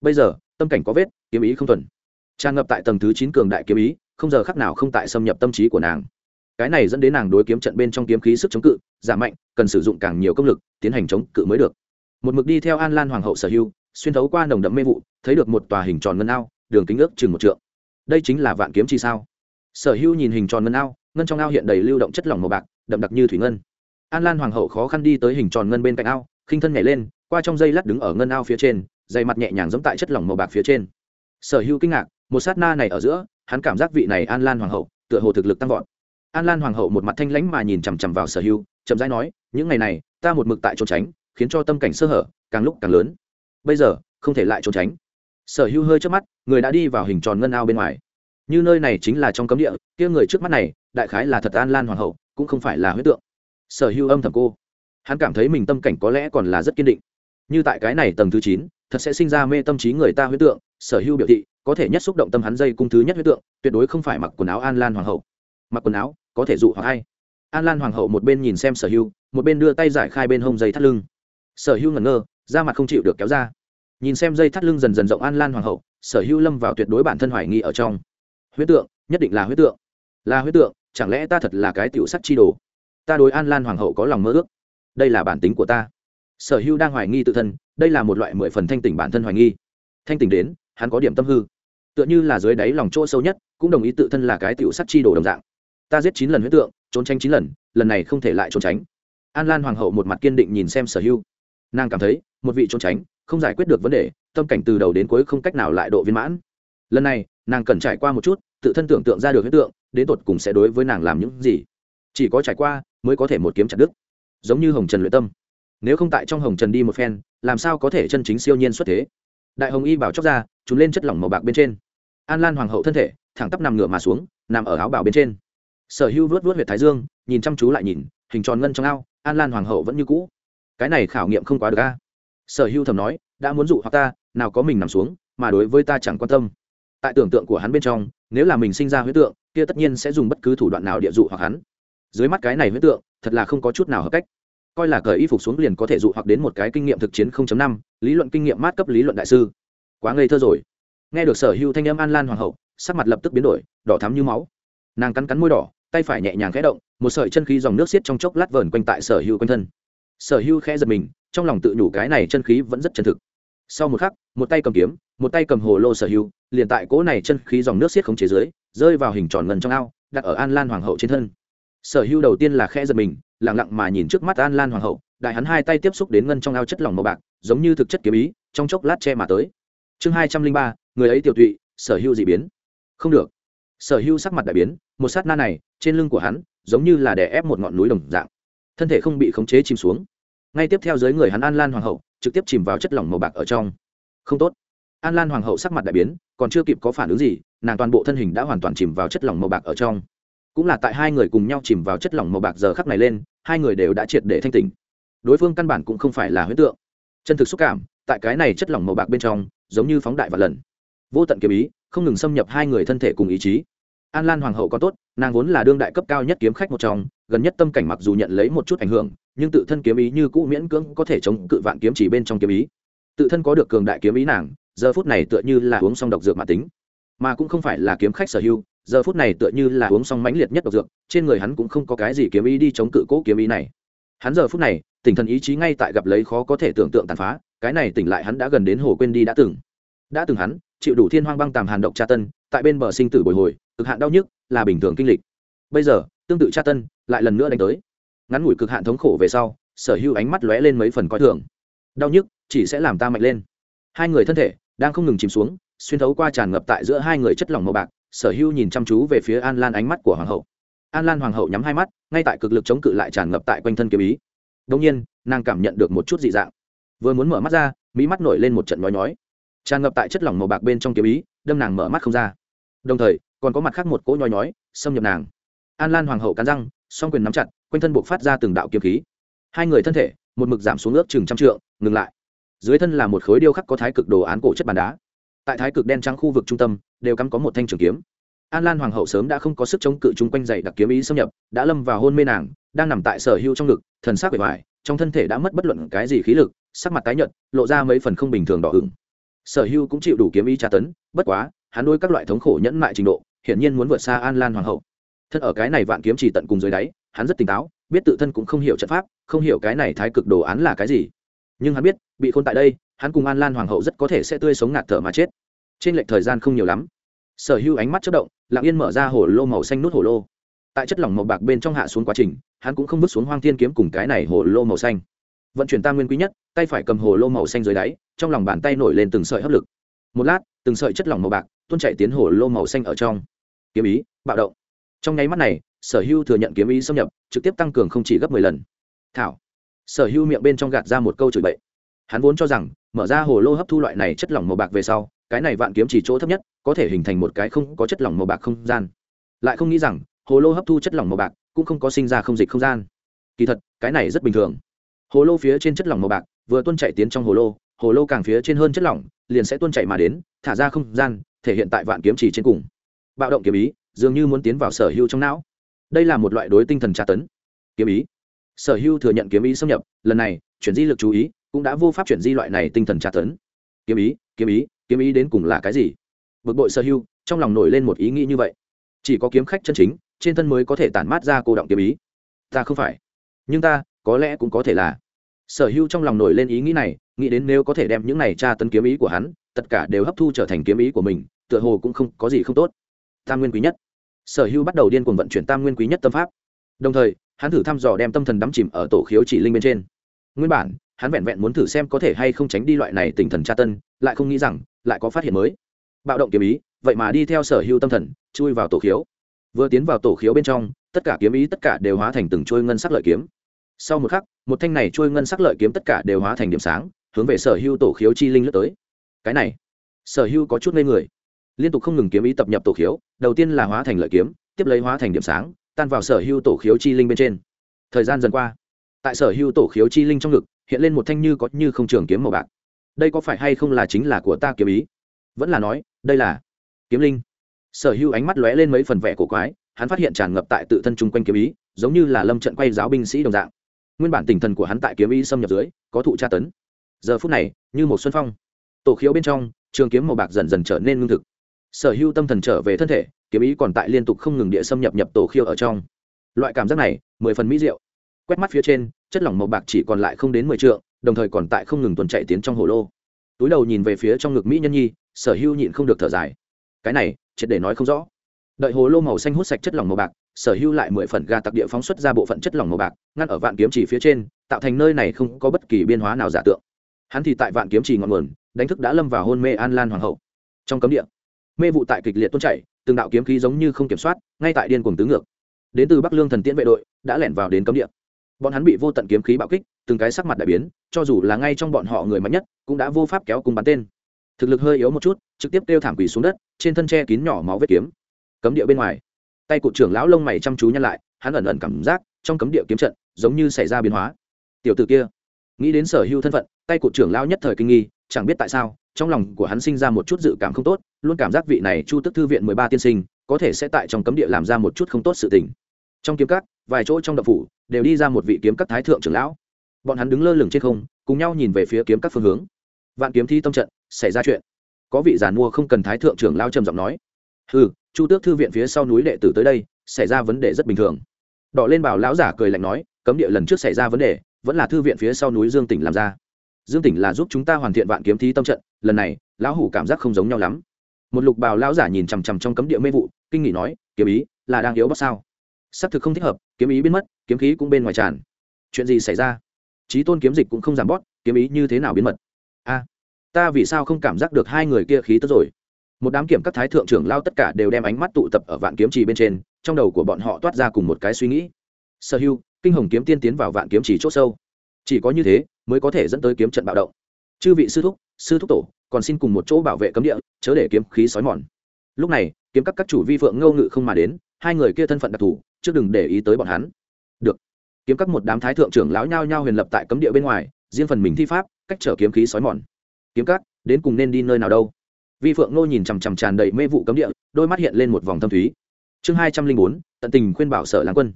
bây giờ, tâm cảnh có vết, kiếm ý không thuần. Tràn ngập tại tầng thứ chín cường đại kiếm ý, không giờ khắc nào không tại xâm nhập tâm trí của nàng. Cái này dẫn đến nàng đối kiếm trận bên trong kiếm khí sức chống cự, giảm mạnh, cần sử dụng càng nhiều công lực, tiến hành chống cự mới được. Một mực đi theo an lan hoàng hậu sở hưu xuyên thấu qua nồng đậm mê vụ, thấy được một tòa hình tròn ngân ao, đường kính ước chừng một trượng. Đây chính là vạn kiếm chi sao. Sở hữu nhìn hình tròn ngân ao, ngân trong ao hiện đầy lưu động chất lỏng màu bạc, đậm đặc như thủy ngân. An lan hoàng hậu khó khăn đi tới hình tròn ngân bên cạnh ao, khinh thân nhảy lên, qua trong dây lát đứng ở ngân ao phía trên dày mặt nhẹ nhàng giống tại chất lỏng màu bạc phía trên. Sở hữu kinh ngạc, một sát na này ở giữa, hắn cảm giác vị này an lan hoàng hậu, tựa hồ thực lực tăng vọt. An lan hoàng hậu một mặt thanh lãnh mà nhìn chằm chằm vào sở hữu, chậm rãi nói, những ngày này, ta một mực tại trốn tránh, khiến cho tâm cảnh sơ hở, càng lúc càng lớn. Bây giờ, không thể lại trốn tránh. Sở hữu hơi trước mắt, người đã đi vào hình tròn ngân ao bên ngoài. Như nơi này chính là trong cấm địa, kia người trước mắt này, đại khái là thật an lan hoàng hậu, cũng không phải là huyết tượng. Sở hữu âm thầm cô. Hắn cảm thấy mình tâm cảnh có lẽ còn là rất kiên định. Như tại cái này tầng thứ chín thật sẽ sinh ra mê tâm trí người ta huyết tượng, sở hữu biểu thị, có thể nhất xúc động tâm hắn dây cung thứ nhất huyết tượng, tuyệt đối không phải mặc quần áo an lan hoàng hậu. Mặc quần áo, có thể dụ hoặc hay an lan hoàng hậu một bên nhìn xem sở hữu, một bên đưa tay giải khai bên hông dây thắt lưng. Sở hữu ngẩn ngơ, da mặt không chịu được kéo ra. Nhìn xem dây thắt lưng dần dần rộng an lan hoàng hậu, sở hữu lâm vào tuyệt đối bản thân hoài nghi ở trong. Huyết tượng, nhất định là huyết tượng. Là huyết tượng, chẳng lẽ ta thật là cái tiểu sắc chi đồ? Ta đối an lan hoàng hậu có lòng mơ ước. Đây là bản tính của ta. Sở hữu đang hoài nghi tự thân đây là một loại mười phần thanh tỉnh bản thân hoài nghi. Thanh tỉnh đến, hắn có điểm tâm hư. Tựa như là dưới đáy lòng chỗ sâu nhất, cũng đồng ý tự thân là cái tiểu sắt chi đồ đồng dạng. Ta giết chín lần huyết tượng, trốn tránh chín lần lần này không thể lại trốn tránh. An lan hoàng hậu một mặt kiên định nhìn xem sở hưu nàng cảm thấy, một vị trốn tránh, không giải quyết được vấn đề, tâm cảnh từ đầu đến cuối không cách nào lại độ viên mãn. Lần này, nàng cần trải qua một chút, tự thân tưởng tượng ra được huyết tượng, đến tột cùng sẽ đối với nàng làm những gì. Chỉ có trải qua, mới có thể một kiếm chặt đứt. Giống như hồng trần luyện tâm nếu không tại trong hồng trần đi một phen, làm sao có thể chân chính siêu nhiên xuất thế? Đại hồng y bảo chóc ra chúng lên chất lỏng màu bạc bên trên. An lan hoàng hậu thân thể, thẳng tắp nằm ngửa mà xuống, nằm ở áo bảo bên trên. Sở hữu vớt vớt huyệt thái dương, nhìn chăm chú lại nhìn, hình tròn ngân trong ao, an lan hoàng hậu vẫn như cũ. Cái này khảo nghiệm không quá được a. Sở hữu thầm nói, đã muốn dụ hoặc ta, nào có mình nằm xuống, mà đối với ta chẳng quan tâm. Tại tưởng tượng của hắn bên trong, nếu là mình sinh ra huyết tượng, kia tất nhiên sẽ dùng bất cứ thủ đoạn nào địa dụ hoặc hắn. Dưới mắt cái này huyết tượng, thật là không có chút nào hợp cách coi là cởi y phục xuống liền có thể dụ hoặc đến một cái kinh nghiệm thực chiến 0.5, lý luận kinh nghiệm mát cấp lý luận đại sư. Quá ngây thơ rồi. Nghe được sở hưu thanh âm an lan hoàng hậu sắc mặt lập tức biến đổi đỏ thắm như máu. Nàng cắn cắn môi đỏ tay phải nhẹ nhàng khẽ động một sợi chân khí dòng nước xiết trong chốc lát vờn quanh tại sở hưu quanh thân. Sở hưu khẽ giật mình trong lòng tự nhủ cái này chân khí vẫn rất chân thực. Sau một khắc một tay cầm kiếm một tay cầm hồ lô sở hưu liền tại cỗ này chân khí dòng nước xiết không chế dưới rơi vào hình tròn ngần trong ao đặt ở an lan hoàng hậu trên thân. Sở hưu đầu tiên là khẽ giật mình lặng lặng mà nhìn trước mắt an lan hoàng hậu, đại hắn hai tay tiếp xúc đến ngân trong ao chất lỏng màu bạc, giống như thực chất kiếm ý, trong chốc lát che mà tới. Chương hai trăm linh ba, người ấy tiểu tụy, sở hưu dị biến. Không được. Sở hưu sắc mặt đại biến, một sát na này, trên lưng của hắn, giống như là đè ép một ngọn núi đồng dạng. Thân thể không bị khống chế chìm xuống. Ngay tiếp theo dưới người hắn an lan hoàng hậu, trực tiếp chìm vào chất lỏng màu bạc ở trong. Không tốt. An lan hoàng hậu sắc mặt đại biến, còn chưa kịp có phản ứng gì, nàng toàn bộ thân hình đã hoàn toàn chìm vào chất lỏng màu bạc ở trong. Cũng là tại hai người cùng nhau chìm vào chất lỏng màu bạc giờ khắc này lên hai người đều đã triệt để thanh tỉnh. Đối phương căn bản cũng không phải là huyễn tượng. Chân thực xúc cảm, tại cái này chất lỏng màu bạc bên trong, giống như phóng đại và lần. Vô tận kiếm ý, không ngừng xâm nhập hai người thân thể cùng ý chí. An lan hoàng hậu có tốt, nàng vốn là đương đại cấp cao nhất kiếm khách một trong, gần nhất tâm cảnh mặc dù nhận lấy một chút ảnh hưởng, nhưng tự thân kiếm ý như cũ miễn cưỡng có thể chống cự vạn kiếm chỉ bên trong kiếm ý. Tự thân có được cường đại kiếm ý nàng, giờ phút này tựa như là uống xong độc dược mà tính. Mà cũng không phải là kiếm khách sở hữu giờ phút này tựa như là uống xong mãnh liệt nhất độc dược, trên người hắn cũng không có cái gì kiếm ý đi chống cự cố kiếm ý này. Hắn giờ phút này, tỉnh thần ý chí ngay tại gặp lấy khó có thể tưởng tượng tàn phá, cái này tỉnh lại hắn đã gần đến hồ quên đi đã từng. Đã từng hắn, chịu đủ thiên hoang băng tàm hàn độc tra tân, tại bên bờ sinh tử bồi hồi, cực hạn đau nhức, là bình thường kinh lịch. Bây giờ, tương tự tra tân, lại lần nữa đánh tới. Ngắn ngủi cực hạn thống khổ về sau, sở hữu ánh mắt lóe lên mấy phần coi thường. Đau nhức, chỉ sẽ làm ta mạnh lên. Hai người thân thể đang không ngừng chìm xuống, xuyên thấu qua tràn ngập tại giữa hai người chất lỏng màu bạc sở hưu nhìn chăm chú về phía an lan ánh mắt của hoàng hậu. An lan hoàng hậu nhắm hai mắt, ngay tại cực lực chống cự lại tràn ngập tại quanh thân kiếm ý. Đông nhiên, nàng cảm nhận được một chút dị dạng. Vừa muốn mở mắt ra mỹ mắt nổi lên một trận nói nhói. Tràn ngập tại chất lỏng màu bạc bên trong kiếm ý, đâm nàng mở mắt không ra. Đồng thời, còn có mặt khác một cỗ nhói nhói, xâm nhập nàng. An lan hoàng hậu cắn răng, song quyền nắm chặt, quanh thân buộc phát ra từng đạo kiếm khí. Hai người thân thể, một mực giảm xuống ước chừng trăm trượng, ngừng lại. Dưới thân là một khối điêu khắc có thái cực đồ án cổ chất bàn đá tại thái cực đen trắng khu vực trung tâm, đều cắm có một thanh trường kiếm. An lan hoàng hậu sớm đã không có sức chống cự chung quanh dày đặc kiếm ý xâm nhập, đã lâm vào hôn mê nàng, đang nằm tại sở hưu trong ngực, thần sắc bề ngoài trong thân thể đã mất bất luận cái gì khí lực, sắc mặt tái nhợt, lộ ra mấy phần không bình thường đỏ ửng. Sở hưu cũng chịu đủ kiếm ý tra tấn, bất quá, hắn đôi các loại thống khổ nhẫn mại trình độ, hiển nhiên muốn vượt xa an lan hoàng hậu. Thân ở cái này vạn kiếm chỉ tận cùng dưới đáy, hắn rất tỉnh táo, biết tự thân cũng không hiểu trận pháp, không hiểu cái này thái cực đồ án là cái gì. Nhưng hắn biết, bị khôn tại đây, hắn cùng an lan hoàng hậu rất có thể sẽ tươi sống ngạt thở mà chết trên lệch thời gian không nhiều lắm. Sở hữu ánh mắt chất động, lặng yên mở ra hồ lô màu xanh nút hồ lô. Tại chất lỏng màu bạc bên trong hạ xuống quá trình, hắn cũng không vứt xuống hoang thiên kiếm cùng cái này hồ lô màu xanh. Vận chuyển tam nguyên quý nhất, tay phải cầm hồ lô màu xanh dưới đáy, trong lòng bàn tay nổi lên từng sợi hấp lực. Một lát, từng sợi chất lỏng màu bạc tuôn chạy tiến hồ lô màu xanh ở trong. Kiếm ý, bạo động. Trong nháy mắt này, sở hưu thừa nhận kiếm ý xâm nhập, trực tiếp tăng cường không chỉ gấp mười lần. Thảo. Sở hưu miệng bên trong gạt ra một câu chửi bậy hắn vốn cho rằng, mở ra hồ lô hấp thu loại này chất lỏng màu bạc về sau, cái này vạn kiếm chỉ chỗ thấp nhất, có thể hình thành một cái không có chất lỏng màu bạc không gian. Lại không nghĩ rằng, hồ lô hấp thu chất lỏng màu bạc cũng không có sinh ra không dịch không gian. Kỳ thật, cái này rất bình thường. Hồ lô phía trên chất lỏng màu bạc vừa tuôn chạy tiến trong hồ lô hồ lô càng phía trên hơn chất lỏng, liền sẽ tuôn chạy mà đến, thả ra không gian, thể hiện tại vạn kiếm chỉ trên cùng. Bạo động kiếm ý, dường như muốn tiến vào sở hưu trong não. Đây là một loại đối tinh thần tra tấn. Kiếm ý. Sở hưu thừa nhận kiếm ý xâm nhập, lần này, chuyển di lực chú ý cũng đã vô pháp chuyển di loại này tinh thần tra tấn. Kiếm ý kiếm ý kiếm ý đến cùng là cái gì? Bực bội sở hưu trong lòng nổi lên một ý nghĩ như vậy. Chỉ có kiếm khách chân chính, trên thân mới có thể tản mát ra cô động kiếm ý. Ta không phải. Nhưng ta, có lẽ cũng có thể là. Sở hưu trong lòng nổi lên ý nghĩ này, nghĩ đến nếu có thể đem những này tra tấn kiếm ý của hắn, tất cả đều hấp thu trở thành kiếm ý của mình, tựa hồ cũng không có gì không tốt. Tam nguyên quý nhất. Sở hưu bắt đầu điên cuồng vận chuyển tam nguyên quý nhất tâm pháp. Đồng thời, hắn thử thăm dò đem tâm thần đắm chìm ở tổ khiếu chỉ linh bên trên. Nguyên bản hắn vẹn vẹn muốn thử xem có thể hay không tránh đi loại này tình thần tra tân, lại không nghĩ rằng, lại có phát hiện mới. Bạo động kiếm ý, vậy mà đi theo sở hữu tâm thần, chui vào tổ khiếu. Vừa tiến vào tổ khiếu bên trong, tất cả kiếm ý tất cả đều hóa thành từng trôi ngân sắc lợi kiếm. Sau một khắc, một thanh này trôi ngân sắc lợi kiếm tất cả đều hóa thành điểm sáng, hướng về sở hữu tổ khiếu chi linh lướt tới. Cái này, sở hữu có chút ngây người. Liên tục không ngừng kiếm ý tập nhập tổ khiếu, đầu tiên là hóa thành lợi kiếm, tiếp lấy hóa thành điểm sáng, tan vào sở hữu tổ khiếu chi linh bên trên. Thời gian dần qua, tại sở hữu tổ khiếu chi linh trong ngực hiện lên một thanh như có như không trường kiếm màu bạc. Đây có phải hay không là chính là của ta kiếm ý? Vẫn là nói, đây là kiếm linh. Sở hữu ánh mắt lóe lên mấy phần vẻ cổ quái, hắn phát hiện tràn ngập tại tự thân chung quanh kiếm ý, giống như là lâm trận quay giáo binh sĩ đồng dạng. Nguyên bản tinh thần của hắn tại kiếm ý xâm nhập dưới, có thụ tra tấn. Giờ phút này, như một xuân phong. Tổ khiếu bên trong, trường kiếm màu bạc dần dần trở nên ngưng thực. Sở hữu tâm thần trở về thân thể, kiếm ý còn tại liên tục không ngừng địa xâm nhập nhập tổ khiêu ở trong. Loại cảm giác này, mười phần mỹ diệu. Quét mắt phía trên chất lỏng màu bạc chỉ còn lại không đến mười triệu đồng thời còn tại không ngừng tuần chạy tiến trong hồ lô. Túi đầu nhìn về phía trong ngực mỹ nhân nhi, sở hữu nhịn không được thở dài. Cái này, triệt để nói không rõ. Đợi hồ lô màu xanh hút sạch chất lỏng màu bạc, sở hữu lại mười phần ga tặc địa phóng xuất ra bộ phận chất lỏng màu bạc, ngăn ở vạn kiếm chỉ phía trên, tạo thành nơi này không có bất kỳ biên hóa nào giả tượng. Hắn thì tại vạn kiếm chỉ ngọn nguồn, đánh thức đã lâm vào hôn mê an lan hoàng hậu. Trong cấm địa, mê vụ tại kịch liệt tuôn chảy, từng đạo kiếm khí giống như không kiểm soát, ngay tại điên cuồng tứ ngược. Đến từ bắc lương thần tiễn vệ đội, đã lẻn vào đến cấm địa bọn hắn bị vô tận kiếm khí bạo kích, từng cái sắc mặt đại biến, cho dù là ngay trong bọn họ người mạnh nhất, cũng đã vô pháp kéo cùng bắn tên. Thực lực hơi yếu một chút, trực tiếp kêu thảm quỷ xuống đất, trên thân tre kín nhỏ máu vết kiếm. Cấm địa bên ngoài, tay cụt trưởng lão lông mày chăm chú nhăn lại, hắn ẩn ẩn cảm giác, trong cấm địa kiếm trận, giống như xảy ra biến hóa. Tiểu t ử kia, nghĩ đến sở hữu thân phận, tay cụt trưởng lão nhất thời kinh nghi, chẳng biết tại sao, trong lòng của hắn sinh ra một chút dự cảm không tốt, luôn cảm giác vị này chu tức thư viện mười ba tiên sinh, có thể sẽ tại trong cấm địa làm ra một chút không tốt sự tình trong kiếm cắt vài chỗ trong đập phủ đều đi ra một vị kiếm các thái thượng trưởng lão. Bọn hắn đứng lơ lửng trên không, cùng nhau nhìn về phía kiếm các phương hướng. Vạn kiếm thi tâm trận, xảy ra chuyện. Có vị giàn mua không cần thái thượng trưởng lao trầm giọng nói. Ừ chu tước thư viện phía sau núi đệ tử tới đây, xảy ra vấn đề rất bình thường. Đỏ lên bảo lão giả cười lạnh nói, cấm địa lần trước xảy ra vấn đề, vẫn là thư viện phía sau núi dương tỉnh làm ra. Dương tỉnh là giúp chúng ta hoàn thiện vạn kiếm thi tâm trận, lần này, lão hủ cảm giác không giống nhau lắm. Một lục bào lão giả nhìn chằm chằm trong cấm địa mê vụ, kinh nghỉ nói, kiếm ý, là đang yếu bắt sao? Xác thực không thích hợp, kiếm ý biến mất, kiếm khí cũng bên ngoài tràn. Chuyện gì xảy ra? Trí tôn kiếm dịch cũng không giảm bót, kiếm ý như thế nào biến mật? A, ta vì sao không cảm giác được hai người kia khí tức rồi? Một đám kiểm các thái thượng trưởng lao tất cả đều đem ánh mắt tụ tập ở vạn kiếm trì bên trên, trong đầu của bọn họ toát ra cùng một cái suy nghĩ. Sở hữu kinh hồng kiếm tiên tiến vào vạn kiếm trì c h ỗ sâu. Chỉ có như thế mới có thể dẫn tới kiếm trận bạo động. Chư vị sư thúc sư thúc tổ, còn xin cùng một chỗ bảo vệ cấm địa, chớ để kiếm khí sói mòn. Lúc này, kiếm các các chủ vi phượng ngâu ngự không mà đến, hai người kia thân phận đặc thù trước đừng để ý tới bọn hắn. Được. Kiếm các một đám thái thượng trưởng lão nhao nhao huyền lập tại cấm địa bên ngoài, riêng phần mình thi pháp, cách trở kiếm khí sói mòn. Kiếm các, đến cùng nên đi nơi nào đâu? Vi phượng ngô nhìn chằm chằm tràn đầy mê vụ cấm địa, đôi mắt hiện lên một vòng thâm thúy. Chương hai trăm linh bốn, tận tình khuyên bảo sở làng quân.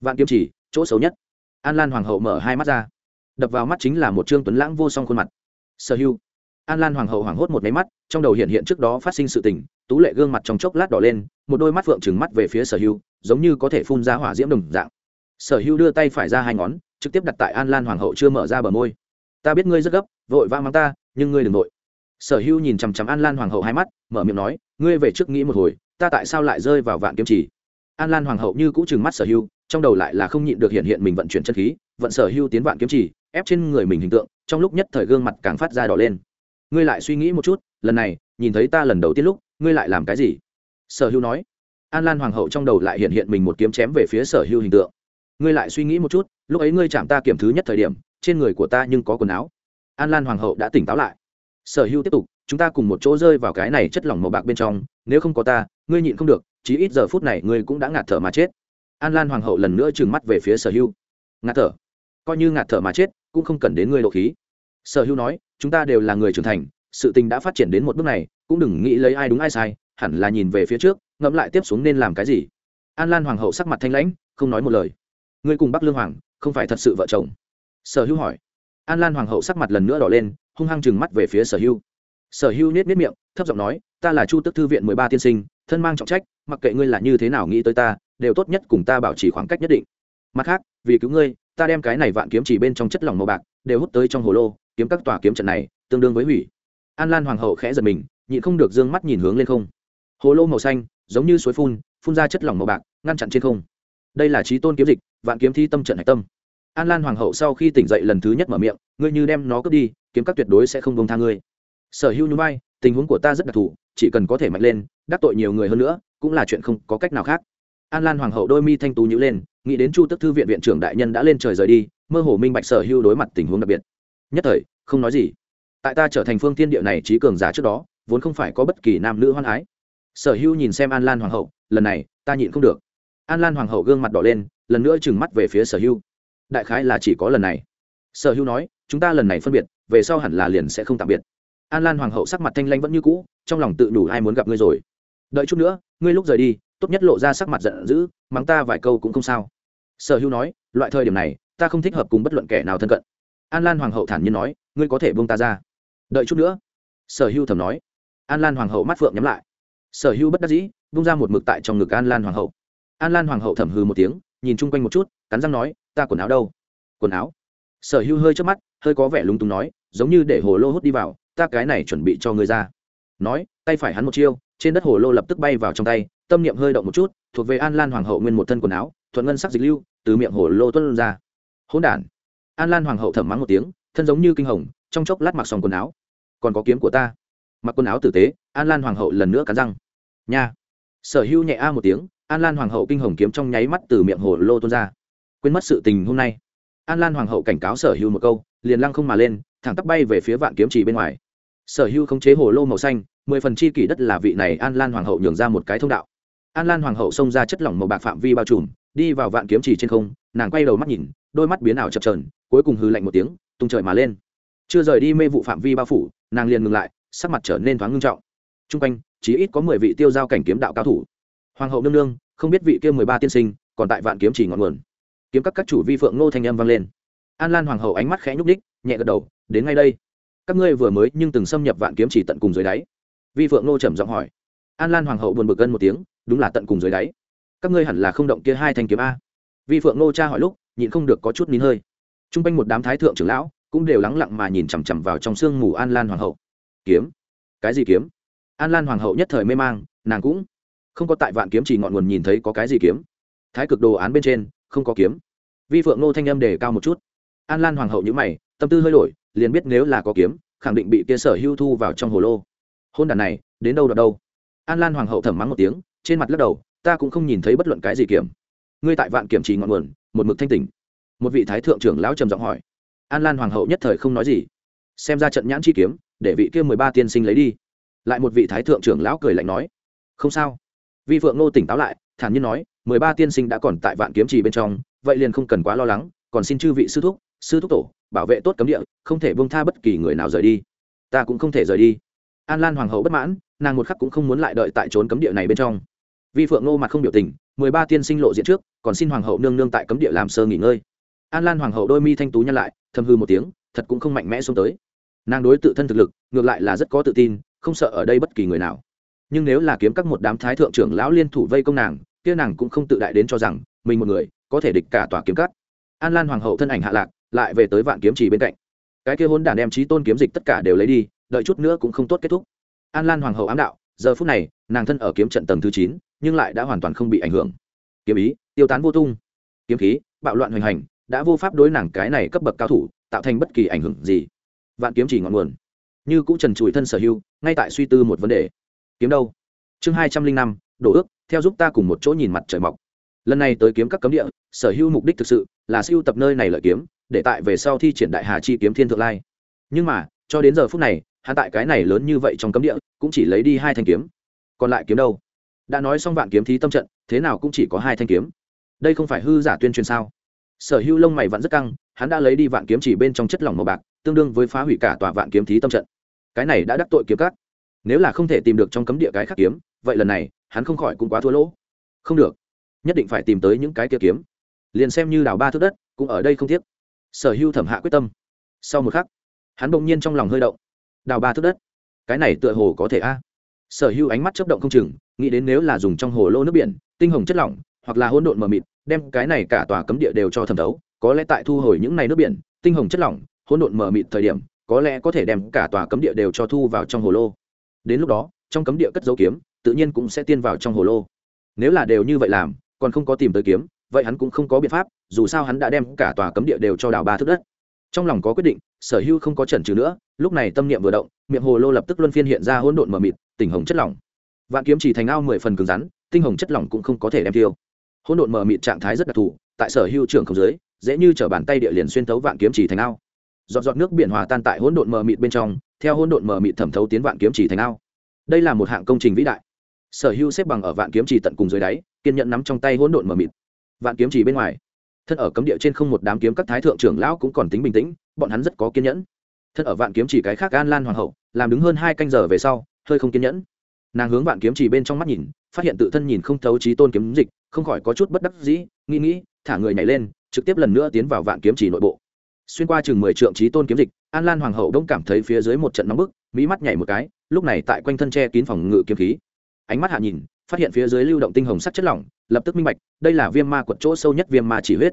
Vạn kiếm chỉ, chỗ xấu nhất. An lan hoàng hậu mở hai mắt ra. Đập vào mắt chính là một trương tuấn lãng vô song khuôn mặt. Sở hưu an lan hoàng hậu hoảng hốt một máy mắt, trong đầu hiện hiện trước đó phát sinh sự tình, tú lệ gương mặt trong chốc lát đỏ lên, một đôi mắt phượng trừng mắt về phía sở hưu, giống như có thể phun ra hỏa diễm đồng dạng. Sở hưu đưa tay phải ra hai ngón, trực tiếp đặt tại an lan hoàng hậu chưa mở ra bờ môi. Ta biết ngươi rất gấp, vội vã mang ta, nhưng ngươi đừng vội. Sở hưu nhìn chằm chằm an lan hoàng hậu hai mắt, mở miệng nói, ngươi về trước nghĩ một hồi, ta tại sao lại rơi vào vạn kiếm chỉ? An lan hoàng hậu như cũ trừng mắt sở hưu, trong đầu lại là không nhịn được hiện hiện mình vận chuyển chân khí, vận sở hưu tiến vạn kiếm chỉ, ép trên người mình hình tượng, trong lúc nhất thời gương mặt càng phát ra đỏ lên ngươi lại suy nghĩ một chút, lần này, nhìn thấy ta lần đầu tiên lúc, ngươi lại làm cái gì? Sở hữu nói. An lan hoàng hậu trong đầu lại hiện hiện mình một kiếm chém về phía sở hữu hình tượng. Ngươi lại suy nghĩ một chút, lúc ấy ngươi chạm ta kiểm thứ nhất thời điểm, trên người của ta nhưng có quần áo. An lan hoàng hậu đã tỉnh táo lại. Sở hữu tiếp tục, chúng ta cùng một chỗ rơi vào cái này chất lỏng màu bạc bên trong, nếu không có ta, ngươi nhịn không được, chí ít giờ phút này ngươi cũng đã ngạt thở mà chết. An lan hoàng hậu lần nữa trừng mắt về phía sở hữu. Ngạt thở. Coi như ngạt thở mà chết, cũng không cần đến ngươi lộ khí sở hưu nói, chúng ta đều là người trưởng thành, sự tình đã phát triển đến một bước này, cũng đừng nghĩ lấy ai đúng ai sai, hẳn là nhìn về phía trước, ngẫm lại tiếp xuống nên làm cái gì. An lan hoàng hậu sắc mặt thanh lãnh, không nói một lời. Ngươi cùng bắc lương hoàng, không phải thật sự vợ chồng? Sở hưu hỏi. An lan hoàng hậu sắc mặt lần nữa đỏ lên, hung hăng chừng mắt về phía sở hưu sở hưu nết nết miệng, thấp giọng nói, ta là chu tức thư viện mười ba tiên sinh, thân mang trọng trách, mặc kệ ngươi là như thế nào nghĩ tới ta, đều tốt nhất cùng ta bảo trì khoảng cách nhất định. Mặt khác, vì cứu ngươi, ta đem cái này vạn kiếm chỉ bên trong chất lỏng màu bạc, đều hút tới trong hồ lô kiếm các tòa kiếm trận này, tương đương với hủy. An lan hoàng hậu khẽ giật mình, nhịn không được d ư ơ n g mắt nhìn hướng lên không. Hồ lô màu xanh, giống như suối phun phun ra chất lỏng màu bạc, ngăn chặn trên không. Đây là trí tôn kiếm dịch, vạn kiếm thi tâm trận hạch tâm. An lan hoàng hậu sau khi tỉnh dậy lần thứ nhất mở miệng, ngươi như đem nó cướp đi, kiếm các tuyệt đối sẽ không bông tha ngươi. Sở hữu núi bay tình huống của ta rất đặc thù, chỉ cần có thể mạnh lên, đắc tội nhiều người hơn nữa, cũng là chuyện không có cách nào khác. An lan hoàng hậu đôi mi thanh tú nhữ lên, nghĩ đến chu tức thư viện viện trưởng đại nhân đã lên trời rời đi, mơ hồ minh bạch sở hữu đối mặt tình huống đặc biệt nhất thời, không nói gì. Tại ta trở thành phương tiên địa này trí cường giả trước đó, vốn không phải có bất kỳ nam nữ hoan ái sở hữu nhìn xem an lan hoàng hậu, lần này, ta nhịn không được. An lan hoàng hậu gương mặt đỏ lên, lần nữa trừng mắt về phía sở hữu. Đại khái là chỉ có lần này. Sở hữu nói, chúng ta lần này phân biệt, về sau hẳn là liền sẽ không tạm biệt. An lan hoàng hậu sắc mặt thanh lanh vẫn như cũ, trong lòng tự đủ ai muốn gặp ngươi rồi. Đợi chút nữa, ngươi lúc rời đi, tốt nhất lộ ra sắc mặt giận dữ, mắng ta vài câu cũng không sao. Sở hữu nói, loại thời điểm này, ta không thích hợp cùng bất luận kẻ nào thân cận an lan hoàng hậu thản nhiên nói, ngươi có thể buông ta ra. Đợi chút nữa, sở Hưu thầm nói. An lan hoàng hậu mắt phượng nhắm lại. Sở Hưu bất đắc dĩ bung ra một mực tại trong ngực an lan hoàng hậu. An lan hoàng hậu thầm hư một tiếng, nhìn chung quanh một chút, cắn răng nói, ta quần áo đâu? Quần áo? Sở Hưu hơi trước mắt, hơi có vẻ lúng túng nói, giống như để hồ lô hút đi vào, ta cái này chuẩn bị cho ngươi ra. Nói, tay phải hắn một chiêu, trên đất hồ lô lập tức bay vào trong tay, tâm niệm hơi động một chút, thuộc về an lan hoàng hậu nguyên một thân quần áo, thuận ngân sắc dịch lưu, từ miệng hồ lô tuân ra. Hỗn đản an lan hoàng hậu thẩm mắng một tiếng, thân giống như kinh hồng, trong chốc lát mặc xong quần áo. Còn có kiếm của ta. Mặc quần áo tử tế, an lan hoàng hậu lần nữa cắn răng. Nha. Sở hữu nhẹ a một tiếng, an lan hoàng hậu kinh hồng kiếm trong nháy mắt từ miệng hồ lô tuôn ra. Quên mất sự tình hôm nay. An lan hoàng hậu cảnh cáo sở hữu một câu, liền lăng không mà lên, thẳng tắp bay về phía vạn kiếm chỉ bên ngoài. Sở hữu khống chế hồ lô màu xanh, mười phần chi kỷ đất là vị này an lan hoàng hậu nhường ra một cái thông đạo. An lan hoàng hậu xông ra chất lỏng màu bạc phạm vi bao trùm, đi vào vạn kiếm chỉ trên không, nàng quay đầu mắt nhìn đôi mắt biến ảo chập trờn cuối cùng hư lạnh một tiếng, tung trời mà lên. Chưa rời đi mê vụ phạm vi bao phủ, nàng liền ngừng lại, sắc mặt trở nên thoáng ngưng trọng. T r u n g quanh chỉ ít có mười vị tiêu giao cảnh kiếm đạo cao thủ. Hoàng hậu nương nương, không biết vị kia mười ba tiên sinh, còn tại vạn kiếm chỉ ngọn nguồn. Kiếm các các chủ vi phượng ngô thanh âm vang lên. An lan hoàng hậu ánh mắt khẽ nhúc ních nhẹ gật đầu, đến ngay đây. Các ngươi vừa mới nhưng từng xâm nhập vạn kiếm chỉ tận cùng dưới đáy. Vi phượng nô trầm giọng hỏi. An lan hoàng hậu buồn bực gân một tiếng, đúng là tận cùng dưới đáy. Các ngươi hẳn là không động kia hai thanh kiếm a. Vi phượng nô cha hỏi lúc nhịn không được có chút nín hơi. T r u n g quanh một đám thái thượng trưởng lão cũng đều lắng lặng mà nhìn chằm chằm vào trong sương mù an lan hoàng hậu. Kiếm? Cái gì kiếm? An lan hoàng hậu nhất thời mê mang, nàng cũng không có tại vạn kiếm chỉ ngọn nguồn nhìn thấy có cái gì kiếm. Thái cực đồ án bên trên, không có kiếm. Vi phượng nô thanh âm đề cao một chút. An lan hoàng hậu nhữ mày, tâm tư hơi đổi, liền biết nếu là có kiếm, khẳng định bị kia sở hưu thu vào trong hồ lô. Hôn đàn này, đến đâu đọc đâu? An lan hoàng hậu thẩm mắng một tiếng, trên mặt lắc đầu, ta cũng không nhìn thấy bất luận cái gì kiểm ngươi tại vạn kiểm trì ngọn nguồn, một mực thanh tỉnh. Một vị thái thượng trưởng lão trầm giọng hỏi. An lan hoàng hậu nhất thời không nói gì. Xem ra trận nhãn chi kiếm, để vị kia mười ba tiên sinh lấy đi. Lại một vị thái thượng trưởng lão cười lạnh nói. Không sao. Vi phượng ngô tỉnh táo lại, thản nhiên nói, mười ba tiên sinh đã còn tại vạn kiếm trì bên trong, vậy liền không cần quá lo lắng, còn xin chư vị sư thúc sư thúc tổ, bảo vệ tốt cấm địa, không thể bông tha bất kỳ người nào rời đi. Ta cũng không thể rời đi. An lan hoàng hậu bất mãn, nàng một khắc cũng không muốn lại đợi tại trốn cấm địa này bên trong vi phượng nô mặt không biểu tình, mười ba tiên sinh lộ diện trước, còn xin hoàng hậu nương nương tại cấm địa làm sơ nghỉ ngơi. An lan hoàng hậu đôi mi thanh tú nhăn lại thâm hư một tiếng, thật cũng không mạnh mẽ xuống tới. Nàng đối tự thân thực lực, ngược lại là rất có tự tin, không sợ ở đây bất kỳ người nào. Nhưng nếu là kiếm các một đám thái thượng trưởng lão liên thủ vây công nàng, kia nàng cũng không tự đại đến cho rằng, mình một người, có thể địch cả tòa kiếm cắt an lan hoàng hậu thân ảnh hạ lạc, lại về tới vạn kiếm trì bên cạnh. Cái kia hôn đản đem trí tôn kiếm dịch tất cả đều lấy đi, đợi chút nữa cũng không tốt kết thúc. An lan hoàng hậu ám đạo, giờ phút này, nàng thân ở kiếm trận tầng thứ chín nhưng lại đã hoàn toàn không bị ảnh hưởng. Kiếm ý, tiêu tán vô tung. Kiếm khí, bạo loạn hoành hành, đã vô pháp đối nàng cái này cấp bậc cao thủ tạo thành bất kỳ ảnh hưởng gì. Vạn kiếm chỉ ngọn nguồn. Như cũng trần trụi thân sở hưu ngay tại suy tư một vấn đề. Kiếm đâu? Chương hai trăm linh năm, đổ ước, theo giúp ta cùng một chỗ nhìn mặt trời mọc. Lần này tới kiếm các cấm địa, sở hữu mục đích thực sự là siêu tập nơi này lợi kiếm, để tại về sau thi triển đại hà chi kiếm thiên thượng lai. Nhưng mà, cho đến giờ phút này hạ tại cái này lớn như vậy trong cấm địa, cũng chỉ lấy đi hai thanh kiếm. Còn lại kiếm đâu? Đã nói xong vạn kiếm thí tâm trận, thế nào cũng chỉ có hai thanh kiếm. Đây không phải hư giả tuyên truyền sao? Sở hữu lông mày vẫn rất căng, hắn đã lấy đi vạn kiếm chỉ bên trong chất lỏng màu bạc, tương đương với phá hủy cả tòa vạn kiếm thí tâm trận. Cái này đã đắc tội kiếm cắt nếu là không thể tìm được trong cấm địa cái khác kiếm, vậy lần này, hắn không khỏi cũng quá thua lỗ. Không được. Nhất định phải tìm tới những cái kia kiếm. Liền xem như đào ba thước đất, cũng ở đây không tiếc. Sở hưu thẩm hạ quyết tâm. Sau một khắc, hắn bỗng nhiên trong lòng hơi động. Đào ba thước đất. Cái này tựa hồ có thể a sở hưu ánh mắt chấp động không chừng, nghĩ đến nếu là dùng trong hồ lô nước biển, tinh hồng chất lỏng, hoặc là hỗn độn mờ mịt, đem cái này cả tòa cấm địa đều cho thẩm thấu, có lẽ tại thu hồi những này nước biển, tinh hồng chất lỏng, hỗn độn mờ mịt thời điểm, có lẽ có thể đem cả tòa cấm địa đều cho thu vào trong hồ lô. Đến lúc đó, trong cấm địa cất dấu kiếm, tự nhiên cũng sẽ tiên vào trong hồ lô. Nếu là đều như vậy làm, còn không có tìm tới kiếm, vậy hắn cũng không có biện pháp, dù sao hắn đã đem cả tòa cấm địa đều cho đào ba thước đất. Trong lòng có quyết định, sở hưu không có chần chừ nữa, lúc này tâm niệm vừa động, miệng hồ lô lập tức luân phiên hiện ra hỗn độn mờ mịt tỉnh hồng chất lỏng. Vạn kiếm chỉ thành ao mười phần cứng rắn, tinh hồng chất lỏng cũng không có thể đem tiêu. Hỗn độn mờ mịt trạng thái rất đặc thù, tại sở hưu trưởng không dưới, dễ như trở bàn tay địa liền xuyên thấu vạn kiếm chỉ thành ao. Giọt giọt nước biển hòa tan tại hỗn độn mờ mịt bên trong, theo hỗn độn mờ mịt thẩm thấu tiến vạn kiếm chỉ thành ao. Đây là một hạng công trình vĩ đại. Sở hưu xếp bằng ở vạn kiếm chỉ tận cùng dưới đáy, kiên nhận nắm trong tay hỗn độn mờ mịt. Vạn kiếm chỉ bên ngoài, thân ở cấm địa trên không một đám kiếm các thái thượng trưởng lão cũng còn tính bình tĩnh, bọn hắn rất có kiên nhẫn. Thân ở vạn kiếm chỉ cái khác an lan hoàng hậu, làm đứng hơn hai canh giờ về sau hơi không kiên nhẫn. Nàng hướng vạn kiếm chỉ bên trong mắt nhìn, phát hiện tự thân nhìn không thấu trí tôn kiếm dịch, không khỏi có chút bất đắc dĩ, nghĩ nghĩ, thả người nhảy lên, trực tiếp lần nữa tiến vào vạn kiếm chỉ nội bộ. Xuyên qua chừng mười trượng trí tôn kiếm dịch, an lan hoàng hậu đông cảm thấy phía dưới một trận nóng bức mỹ mắt nhảy một cái, lúc này tại quanh thân tre kín phòng ngự kiếm khí. Ánh mắt hạ nhìn, phát hiện phía dưới lưu động tinh hồng sắc chất lỏng, lập tức minh bạch, đây là viêm ma quật chỗ sâu nhất viêm ma chỉ huyết.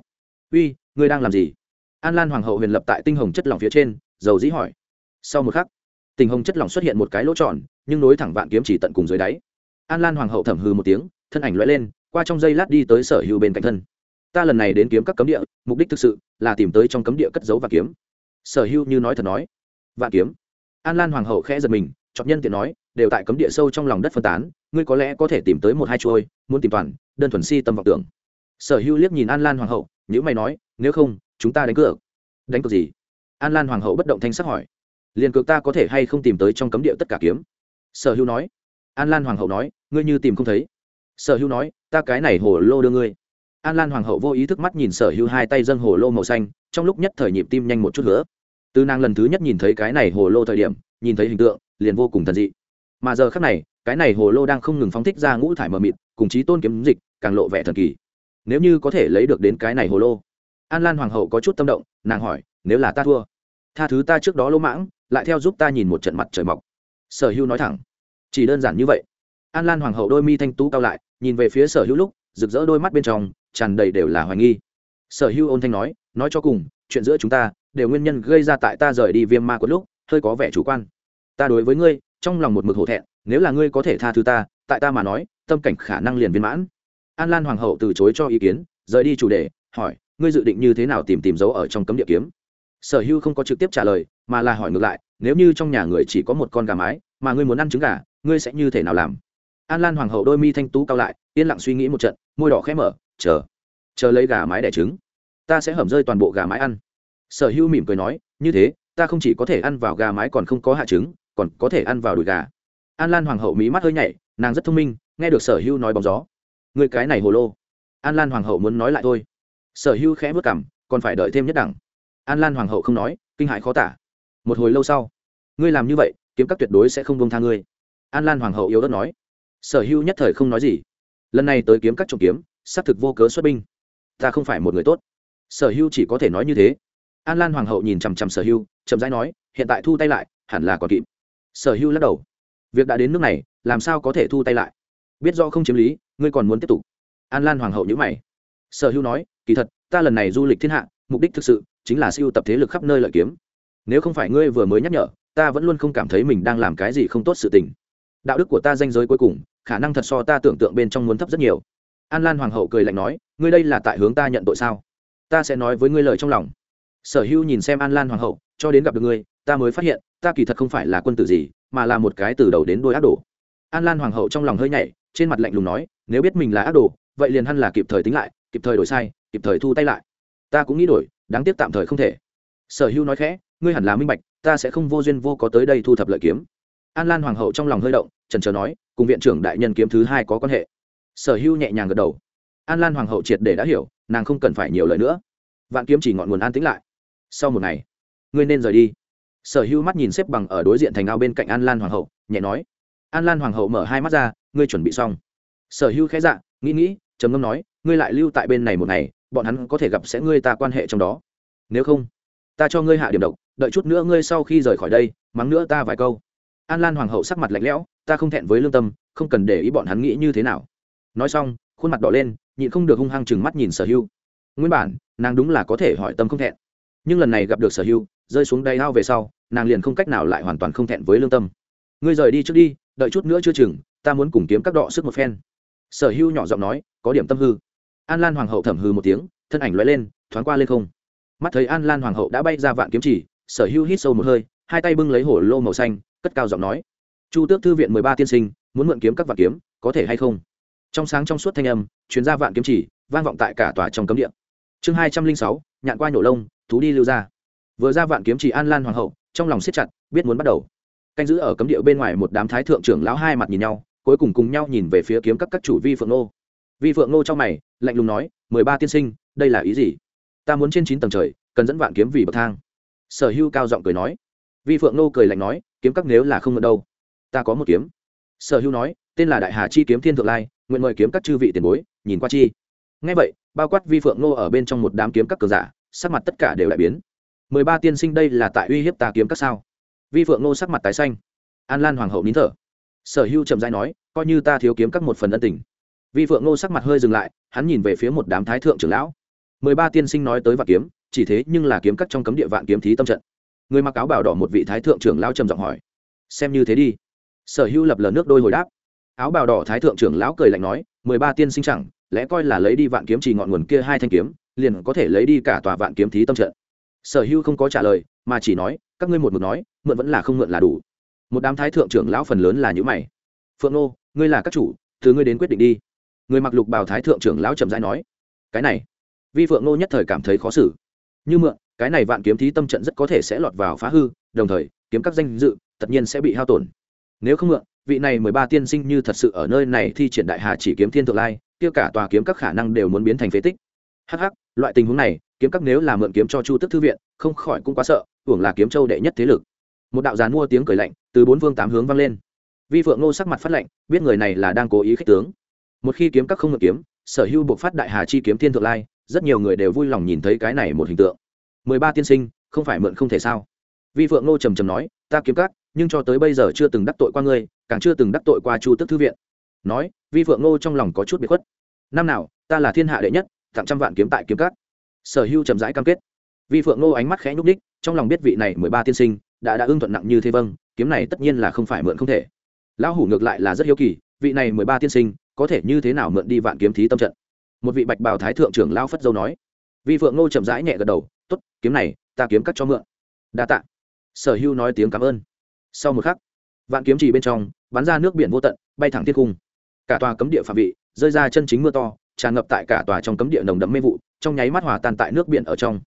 Uy, ngươi đang làm gì? An lan hoàng hậu huyền lập tại tinh hồng chất lỏng phía trên, dầu dĩ hỏi. Sau một khắc tình hồng chất lỏng xuất hiện một cái lỗ tròn, nhưng nối thẳng vạn kiếm chỉ tận cùng dưới đáy. An lan hoàng hậu thẩm hư một tiếng, thân ảnh lõi lên, qua trong giây lát đi tới sở hữu bên cạnh thân. Ta lần này đến kiếm các cấm địa, mục đích thực sự là tìm tới trong cấm địa cất giấu vạn kiếm. Sở hữu như nói thật nói. Vạn kiếm. An lan hoàng hậu khẽ giật mình, chọc nhân tiện nói, đều tại cấm địa sâu trong lòng đất phân tán, ngươi có lẽ có thể tìm tới một hai chuôi, muốn tìm toàn, đơn thuần si tâm vọng tưởng. Sở hữu liếc nhìn an lan hoàng hậu nhữ mày nói, nếu không, chúng ta đánh cược. Đánh cược gì? An lan hoàng hậu bất động thanh sắc hỏi liền cược ta có thể hay không tìm tới trong cấm địa tất cả kiếm? Sở hữu nói. An lan hoàng hậu nói, ngươi như tìm không thấy. Sở hữu nói, ta cái này hồ lô đưa ngươi. An lan hoàng hậu vô ý thức mắt nhìn sở hữu hai tay dâng hồ lô màu xanh, trong lúc nhất thời nhịp tim nhanh một chút nữa từ nàng lần thứ nhất nhìn thấy cái này hồ lô thời điểm, nhìn thấy hình tượng, liền vô cùng thần dị. Mà giờ khác này, cái này hồ lô đang không ngừng phóng thích ra ngũ thải mờ mịt, cùng chí tôn kiếm dịch, càng lộ vẻ thần kỳ. Nếu như có thể lấy được đến cái này hồ lô, an lan hoàng hậu có chút tâm động, nàng hỏi, nếu là ta thua, tha thứ ta trước đó lỗ mãng lại theo giúp ta nhìn một trận mặt trời mọc. Sở hữu nói thẳng. Chỉ đơn giản như vậy. An lan hoàng hậu đôi mi thanh tú cao lại, nhìn về phía sở hữu lúc, rực rỡ đôi mắt bên trong, tràn đầy đều là hoài nghi. Sở hữu ôn thanh nói nói cho cùng, chuyện giữa chúng ta đều nguyên nhân gây ra tại ta rời đi viêm ma của lúc, hơi có vẻ chủ quan. Ta đối với ngươi, trong lòng một mực hổ thẹn, nếu là ngươi có thể tha thứ ta, tại ta mà nói, tâm cảnh khả năng liền viên mãn. An lan hoàng hậu từ chối cho ý kiến, rời đi chủ đề, hỏi, ngươi dự định như thế nào tìm tìm dấu ở trong cấm địa kiếm? Sở hưu không có trực tiếp trả lời mà là hỏi ngược lại, nếu như trong nhà người chỉ có một con gà mái, mà ngươi muốn ăn trứng gà, ngươi sẽ như thế nào làm? An lan hoàng hậu đôi mi thanh tú cao lại, yên lặng suy nghĩ một trận, môi đỏ khẽ mở, chờ chờ lấy gà mái đẻ trứng, ta sẽ hầm rơi toàn bộ gà mái ăn. Sở hưu mỉm cười nói, như thế, ta không chỉ có thể ăn vào gà mái còn không có hạ trứng, còn có thể ăn vào đùi gà. An lan hoàng hậu mí mắt hơi nhảy, nàng rất thông minh, nghe được sở hưu nói bóng gió. Người cái này hồ lô. An lan hoàng hậu muốn nói lại thôi. Sở hưu khẽ vất cảm còn phải đợi thêm nhất đẳng. An lan hoàng hậu không nói, kinh hại khó tả một hồi lâu sau, ngươi làm như vậy, kiếm các tuyệt đối sẽ không bông tha ngươi. An lan hoàng hậu yếu đất nói. Sở hưu nhất thời không nói gì. Lần này tới kiếm các trộm kiếm, xác thực vô cớ xuất binh. Ta không phải một người tốt. Sở hưu chỉ có thể nói như thế. An lan hoàng hậu nhìn chằm chằm sở hưu chậm rãi nói, hiện tại thu tay lại, hẳn là còn kịp. Sở hưu lắc đầu. Việc đã đến nước này, làm sao có thể thu tay lại? Biết do không chiếm lý, ngươi còn muốn tiếp tục. An lan hoàng hậu nhữ mày. Sở hưu nói, kỳ thật, ta lần này du lịch thiên hạ, mục đích thực sự chính là siêu tập thế lực khắp nơi lợi kiếm nếu không phải ngươi vừa mới nhắc nhở, ta vẫn luôn không cảm thấy mình đang làm cái gì không tốt sự tình. Đạo đức của ta danh giới cuối cùng, khả năng thật so ta tưởng tượng bên trong muốn thấp rất nhiều. An lan hoàng hậu cười lạnh nói, ngươi đây là tại hướng ta nhận tội sao? Ta sẽ nói với ngươi lời trong lòng. Sở hữu nhìn xem an lan hoàng hậu, cho đến gặp được ngươi, ta mới phát hiện, ta kỳ thật không phải là quân tử gì, mà là một cái từ đầu đến đôi ác đồ. An lan hoàng hậu trong lòng hơi nhảy, trên mặt lạnh lùng nói, nếu biết mình là ác đồ, vậy liền hăn là kịp thời tính lại, kịp thời đổi sai, kịp thời thu tay lại. Ta cũng nghĩ đổi, đáng tiếc tạm thời không thể. Sở hữu nói khẽ ngươi hẳn là minh bạch, ta sẽ không vô duyên vô có tới đây thu thập lợi kiếm. An lan hoàng hậu trong lòng hơi động trần trờ nói, cùng viện trưởng đại nhân kiếm thứ hai có quan hệ. Sở hữu nhẹ nhàng gật đầu. An lan hoàng hậu triệt để đã hiểu, nàng không cần phải nhiều lời nữa. Vạn kiếm chỉ ngọn nguồn an tĩnh lại. Sau một ngày, ngươi nên rời đi. Sở hữu mắt nhìn xếp bằng ở đối diện thành ao bên cạnh an lan hoàng hậu, nhẹ nói. An lan hoàng hậu mở hai mắt ra, ngươi chuẩn bị xong. Sở hữu khẽ dạ nghĩ nghĩ, trầm ngâm nói, ngươi lại lưu tại bên này một ngày, bọn hắn có thể gặp sẽ ngươi ta quan hệ trong đó. Nếu không, ta cho ngươi hạ điểm độc đợi chút nữa ngươi sau khi rời khỏi đây, mắng nữa ta vài câu. An lan hoàng hậu sắc mặt lạnh lẽo, ta không thẹn với lương tâm, không cần để ý bọn hắn nghĩ như thế nào. Nói xong, khuôn mặt đỏ lên, nhịn không được hung hăng chừng mắt nhìn sở hưu. Nguyên bản, nàng đúng là có thể hỏi tâm không thẹn. Nhưng lần này gặp được sở hưu, rơi xuống đầy ao về sau, nàng liền không cách nào lại hoàn toàn không thẹn với lương tâm. Ngươi rời đi trước đi, đợi chút nữa chưa chừng, ta muốn cùng kiếm các đọ sức một phen. Sở hưu nhỏ giọng nói, có điểm tâm hư. An lan hoàng hậu thẩm hư một tiếng, thân ảnh lóe lên, thoáng qua lên không. Mắt thấy an lan hoàng hậu đã bay ra vạn kiếm chỉ sở hữu hít sâu một hơi, hai tay bưng lấy hổ lô màu xanh, cất cao giọng nói. Chu tước thư viện mười ba tiên sinh, muốn mượn kiếm các vạn kiếm, có thể hay không? Trong sáng trong suốt thanh âm chuyến ra vạn kiếm chỉ, vang vọng tại cả tòa trong cấm địa. Chương hai trăm linh sáu, nhạn qua nhổ lông, thú đi lưu ra. Vừa ra vạn kiếm chỉ an lan hoàng hậu, trong lòng siết chặt, biết muốn bắt đầu. Canh giữ ở cấm địa bên ngoài một đám thái thượng trưởng lão hai mặt nhìn nhau, cuối cùng cùng nhau nhìn về phía kiếm các các chủ vi phượng nô. Vi phượng nô trong mày, lạnh lùng nói, mười ba tiên sinh, đây là ý gì? Ta muốn trên chín tầng trời, cần dẫn vạn kiếm vì bậc thang sở hưu cao giọng cười nói. Vi phượng nô cười lạnh nói, kiếm các nếu là không mượn đâu. Ta có một kiếm. Sở hưu nói, tên là đại hà chi kiếm thiên thượng lai, nguyện mời kiếm các chư vị tiền bối, nhìn qua chi. Ngay vậy, bao quát vi phượng nô ở bên trong một đám kiếm các cờ giả, sắc mặt tất cả đều đại biến. Mười ba tiên sinh đây là tại uy hiếp ta kiếm các sao? Vi phượng nô sắc mặt tái xanh. An lan hoàng hậu nín thở. Sở hưu chậm dai nói, coi như ta thiếu kiếm các một phần ân tình. Vi phượng nô sắc mặt hơi dừng lại, hắn nhìn về phía một đám thái thượng trưởng lão. Mười ba tiên sinh nói tới vạn kiếm chỉ thế nhưng là kiếm cắt trong cấm địa vạn kiếm thí tâm trận. Người mặc áo bảo đỏ một vị thái thượng trưởng lão trầm giọng hỏi, xem như thế đi. Sở hữu lập lờ nước đôi hồi đáp. Áo bào đỏ thái thượng trưởng lão cười lạnh nói, mười ba tiên sinh chẳng, lẽ coi là lấy đi vạn kiếm chỉ ngọn nguồn kia hai thanh kiếm, liền có thể lấy đi cả tòa vạn kiếm thí tâm trận? Sở hữu không có trả lời, mà chỉ nói, các ngươi một mực nói, mượn vẫn là không mượn là đủ. Một đám thái thượng trưởng lão phần lớn là những mày. Phượng nô, ngươi là các chủ từ ngươi đến quyết định đi. Người mặc lục bào thái thượng trưởng lão trầm rãi nói, cái này. Vi phượng nô nhất thời cảm thấy khó xử như mượn, cái này vạn kiếm thí tâm trận rất có thể sẽ lọt vào phá hư, đồng thời, kiếm các danh dự, tất nhiên sẽ bị hao tổn. Nếu không mượn, vị này mười ba tiên sinh như thật sự ở nơi này thi triển đại hà chỉ kiếm thiên thượng lai, kia cả tòa kiếm các khả năng đều muốn biến thành phế tích. Hh loại tình huống này, kiếm các nếu là mượn kiếm cho chu tức thư viện, không khỏi cũng quá sợ, hưởng là kiếm châu đệ nhất thế lực. Một đạo giàn mua tiếng cười lạnh, từ bốn phương tám hướng vang lên. Vi phượng ngô sắc mặt phát lạnh, biết người này là đang cố ý khích tướng. Một khi kiếm các không mượn kiếm, sở hữu buộc phát đại hà chi kiếm thiên thượng lai rất nhiều người đều vui lòng nhìn thấy cái này một hình tượng. Mười ba tiên sinh không phải mượn không thể sao? Vi phượng ngô trầm trầm nói ta kiếm cát, nhưng cho tới bây giờ chưa từng đắc tội qua ngươi càng chưa từng đắc tội qua chu tức thư viện. Nói vi phượng ngô trong lòng có chút bị khuất. Năm nào ta là thiên hạ đệ nhất tặng trăm vạn kiếm tại kiếm cát. sở hưu trầm rãi cam kết. Vi phượng ngô ánh mắt khẽ nhúc đích trong lòng biết vị này mười ba tiên sinh đã đã ưng thuận nặng như thế vâng kiếm này tất nhiên là không phải mượn không thể. Lão hủ ngược lại là rất hiếu kỳ vị này mười ba tiên sinh có thể như thế nào mượn đi vạn kiếm thí tâm trận? Một vị bạch bào thái thượng trưởng lao phất dâu nói. Vi phượng ngô chậm rãi nhẹ gật đầu t ố t kiếm này, ta kiếm cắt cho mượn. Đa t ạ sở hưu nói tiếng cảm ơn. Sau một khắc, vạn kiếm chỉ bên trong, bắn ra nước biển vô tận, bay thẳng thiên cung cả tòa cấm địa phạm vị, rơi ra chân chính mưa to, tràn ngập tại cả tòa trong cấm địa nồng đấm mê vụ, trong nháy mắt hòa tan tại nước biển ở trong.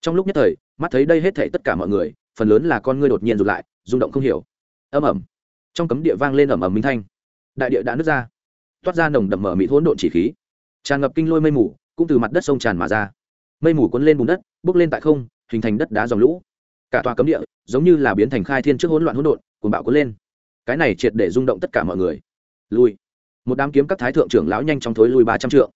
Trong lúc nhất thời, mắt thấy đây hết thể tất cả mọi người, phần lớn là con ngươi đột nhiên rụt lại, rung động không hiểu. Âm ẩm trong cấm địa vang lên ẩm ẩm minh thanh. Đại địa đã nứt ra, toát ra nồng đậm mở mịt hỗn độn chỉ khí tràn ngập kinh lôi mây mù cũng từ mặt đất sông tràn mà ra mây mù cuốn lên bùn đất bước lên tại không hình thành đất đá dòng lũ cả tòa cấm địa giống như là biến thành khai thiên trước hỗn loạn hỗn độn cuồng bạo cuốn lên cái này triệt để rung động tất cả mọi người lui một đám kiếm các thái thượng trưởng lão nhanh chóng thối lui ba trăm trượng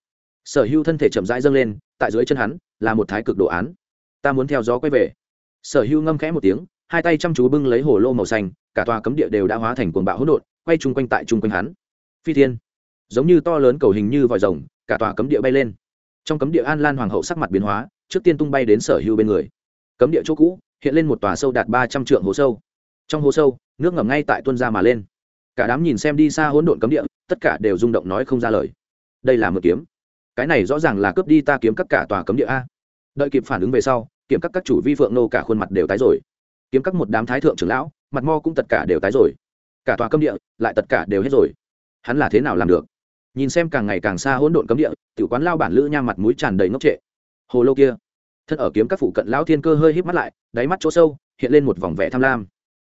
sở hưu thân thể chậm rãi dâng lên tại dưới chân hắn là một thái cực đồ án ta muốn theo gió quay về sở hưu ngâm khẽ một tiếng hai tay chăm chú bưng lấy hồ lô màu xanh cả tòa cấm địa đều đã hóa thành cuồng bạo hỗn độn quay chung quanh tại chung quanh hắn phi thiên giống như to lớn cầu hình như vòi rồng cả tòa cấm địa bay lên. Trong cấm địa an lan hoàng hậu sắc mặt biến hóa, trước tiên tung bay đến sở hưu bên người. Cấm địa chỗ cũ, hiện lên một tòa sâu đạt ba trăm trượng hồ sâu. Trong hồ sâu, nước ngầm ngay tại tuân ra mà lên. Cả đám nhìn xem đi xa hỗn độn cấm địa, tất cả đều rung động nói không ra lời. Đây là một kiếm. Cái này rõ ràng là cướp đi ta kiếm các cả tòa cấm địa a. Đợi kịp phản ứng về sau kiểm các các chủ vi phượng nô cả khuôn mặt đều tái rồi. Kiếm các một đám thái thượng trưởng lão, mặt mo cũng tất cả đều tái rồi. Cả tòa cấm địa, lại tất cả đều hết rồi. Hắn là thế nào làm được? Nhìn xem càng ngày càng xa hỗn độn cấm địa, tiểu quán lao bản lữ nha mặt mũi tràn đầy ngốc trệ. Hồ lô kia, thân ở kiếm các phụ cận lão thiên cơ hơi híp mắt lại, đáy mắt chỗ sâu, hiện lên một vòng vẻ tham lam.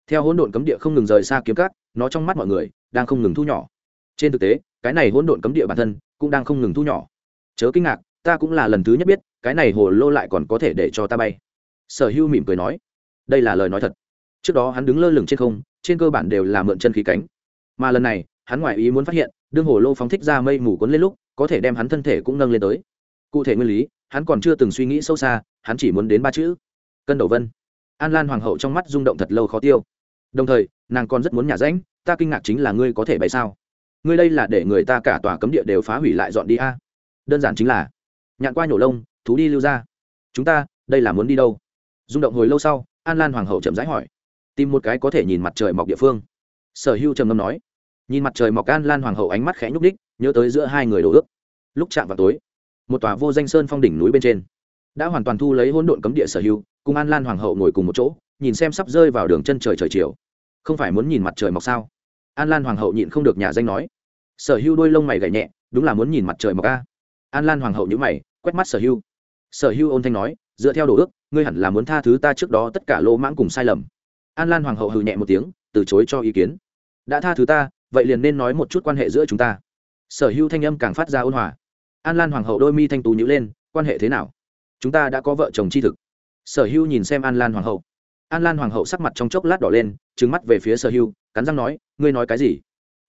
Theo hỗn độn cấm địa không ngừng rời xa kiếm các, nó trong mắt mọi người đang không ngừng thu nhỏ. Trên thực tế, cái này hỗn độn cấm địa bản thân cũng đang không ngừng thu nhỏ. Chớ kinh ngạc, ta cũng là lần thứ nhất biết, cái này hồ lô lại còn có thể để cho ta bay. Sở hưu mỉm cười nói, đây là lời nói thật. Trước đó hắn đứng lơ lửng trên không, trên cơ bản đều là mượn chân khí cánh. Mà lần này, hắn ngoại ý muốn phát hiện đương hồ lô phóng thích ra mây mù cuốn lên lúc, có thể đem hắn thân thể cũng nâng lên tới. Cụ thể nguyên lý, hắn còn chưa từng suy nghĩ sâu xa, hắn chỉ muốn đến ba chữ. Cân đầu vân. An lan hoàng hậu trong mắt rung động thật lâu khó tiêu. Đồng thời, nàng còn rất muốn nhả rãnh ta kinh ngạc chính là ngươi có thể bày sao? Ngươi đây là để người ta cả tòa cấm địa đều phá hủy lại dọn đi a. Đơn giản chính là, nhạn qua nhổ lông, thú đi lưu ra. Chúng ta, đây là muốn đi đâu? Rung động hồi lâu sau, an lan hoàng hậu chậm rãi hỏi. Tìm một cái có thể nhìn mặt trời mọc địa phương. Sở hưu trầm ngâm nói nhìn mặt trời mọc an lan hoàng hậu ánh mắt khẽ nhúc đích nhớ tới giữa hai người đổ ước. Lúc chạm vào tối, một tòa vô danh sơn phong đỉnh núi bên trên, đã hoàn toàn thu lấy hỗn độn cấm địa sở hữu, cùng an lan hoàng hậu ngồi cùng một chỗ, nhìn xem sắp rơi vào đường chân trời trời chiều. Không phải muốn nhìn mặt trời mọc sao? An lan hoàng hậu nhịn không được nhà danh nói. Sở hữu đôi lông mày gảy nhẹ, đúng là muốn nhìn mặt trời mọc a. An lan hoàng hậu nhữ mày, quét mắt sở hữu. Sở hữu ôn thanh nói, dựa theo đồ ước, ngươi hẳn là muốn tha thứ ta trước đó tất cả lỗ mãng cùng sai lầm. An lan hoàng hậu hừ nhẹ một tiếng, từ chối cho ý kiến. Đã tha thứ ta vậy liền nên nói một chút quan hệ giữa chúng ta. Sở hữu thanh âm càng phát ra ôn hòa. An lan hoàng hậu đôi mi thanh tú nhữ lên, quan hệ thế nào? Chúng ta đã có vợ chồng tri thực. Sở hữu nhìn xem an lan hoàng hậu. An lan hoàng hậu sắc mặt trong chốc lát đỏ lên trứng mắt về phía sở hữu, cắn răng nói, ngươi nói cái gì?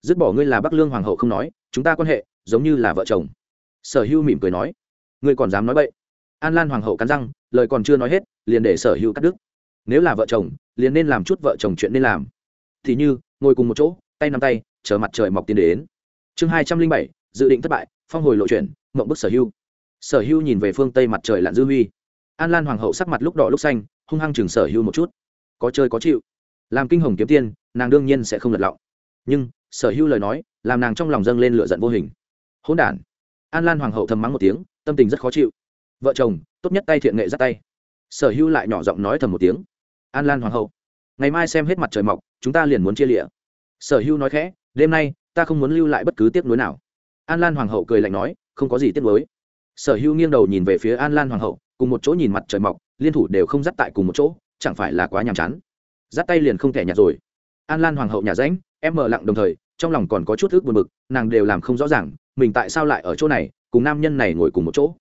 Dứt bỏ ngươi là bắc lương hoàng hậu không nói, chúng ta quan hệ giống như là vợ chồng. Sở hữu mỉm cười nói, ngươi còn dám nói vậy an lan hoàng hậu cắn răng, lời còn chưa nói hết, liền để sở hữu cắt đứt. Nếu là vợ chồng, liền nên làm chút vợ chồng chuyện nên làm. Thì như, ngồi cùng một chỗ tay nắm tay, chờ mặt trời mọc tiến đến. Chương hai trăm linh bảy, dự định thất bại, phong hồi lộ chuyển, mộng bức sở hưu sở hưu nhìn về phương tây mặt trời lặn dư huy. An lan hoàng hậu sắc mặt lúc đỏ lúc xanh, hung hăng chừng sở hưu một chút. Có chơi có chịu. Làm kinh hồng kiếm tiên, nàng đương nhiên sẽ không lật lọng. Nhưng, sở hưu lời nói, làm nàng trong lòng dâng lên lửa giận vô hình. Hỗn đản. An lan hoàng hậu thầm mắng một tiếng, tâm tình rất khó chịu. Vợ chồng, tốt nhất tay thiện nghệ ra tay. Sở hưu lại nhỏ giọng nói thầm một tiếng. An lan hoàng hậu, ngày mai xem hết mặt trời mọc, chúng ta liền muốn chia lịa sở hưu nói khẽ, đêm nay, ta không muốn lưu lại bất cứ tiếc nuối nào. An lan hoàng hậu cười lạnh nói, không có gì tiếc nuối. Sở hưu nghiêng đầu nhìn về phía an lan hoàng hậu, cùng một chỗ nhìn mặt trời mọc, liên thủ đều không dắt tại cùng một chỗ, chẳng phải là quá nhàm chán. Dắt tay liền không thể nhạt rồi. An lan hoàng hậu nhà ránh em mở lặng đồng thời, trong lòng còn có chút ước buồn bực, nàng đều làm không rõ ràng, mình tại sao lại ở chỗ này, cùng nam nhân này ngồi cùng một chỗ.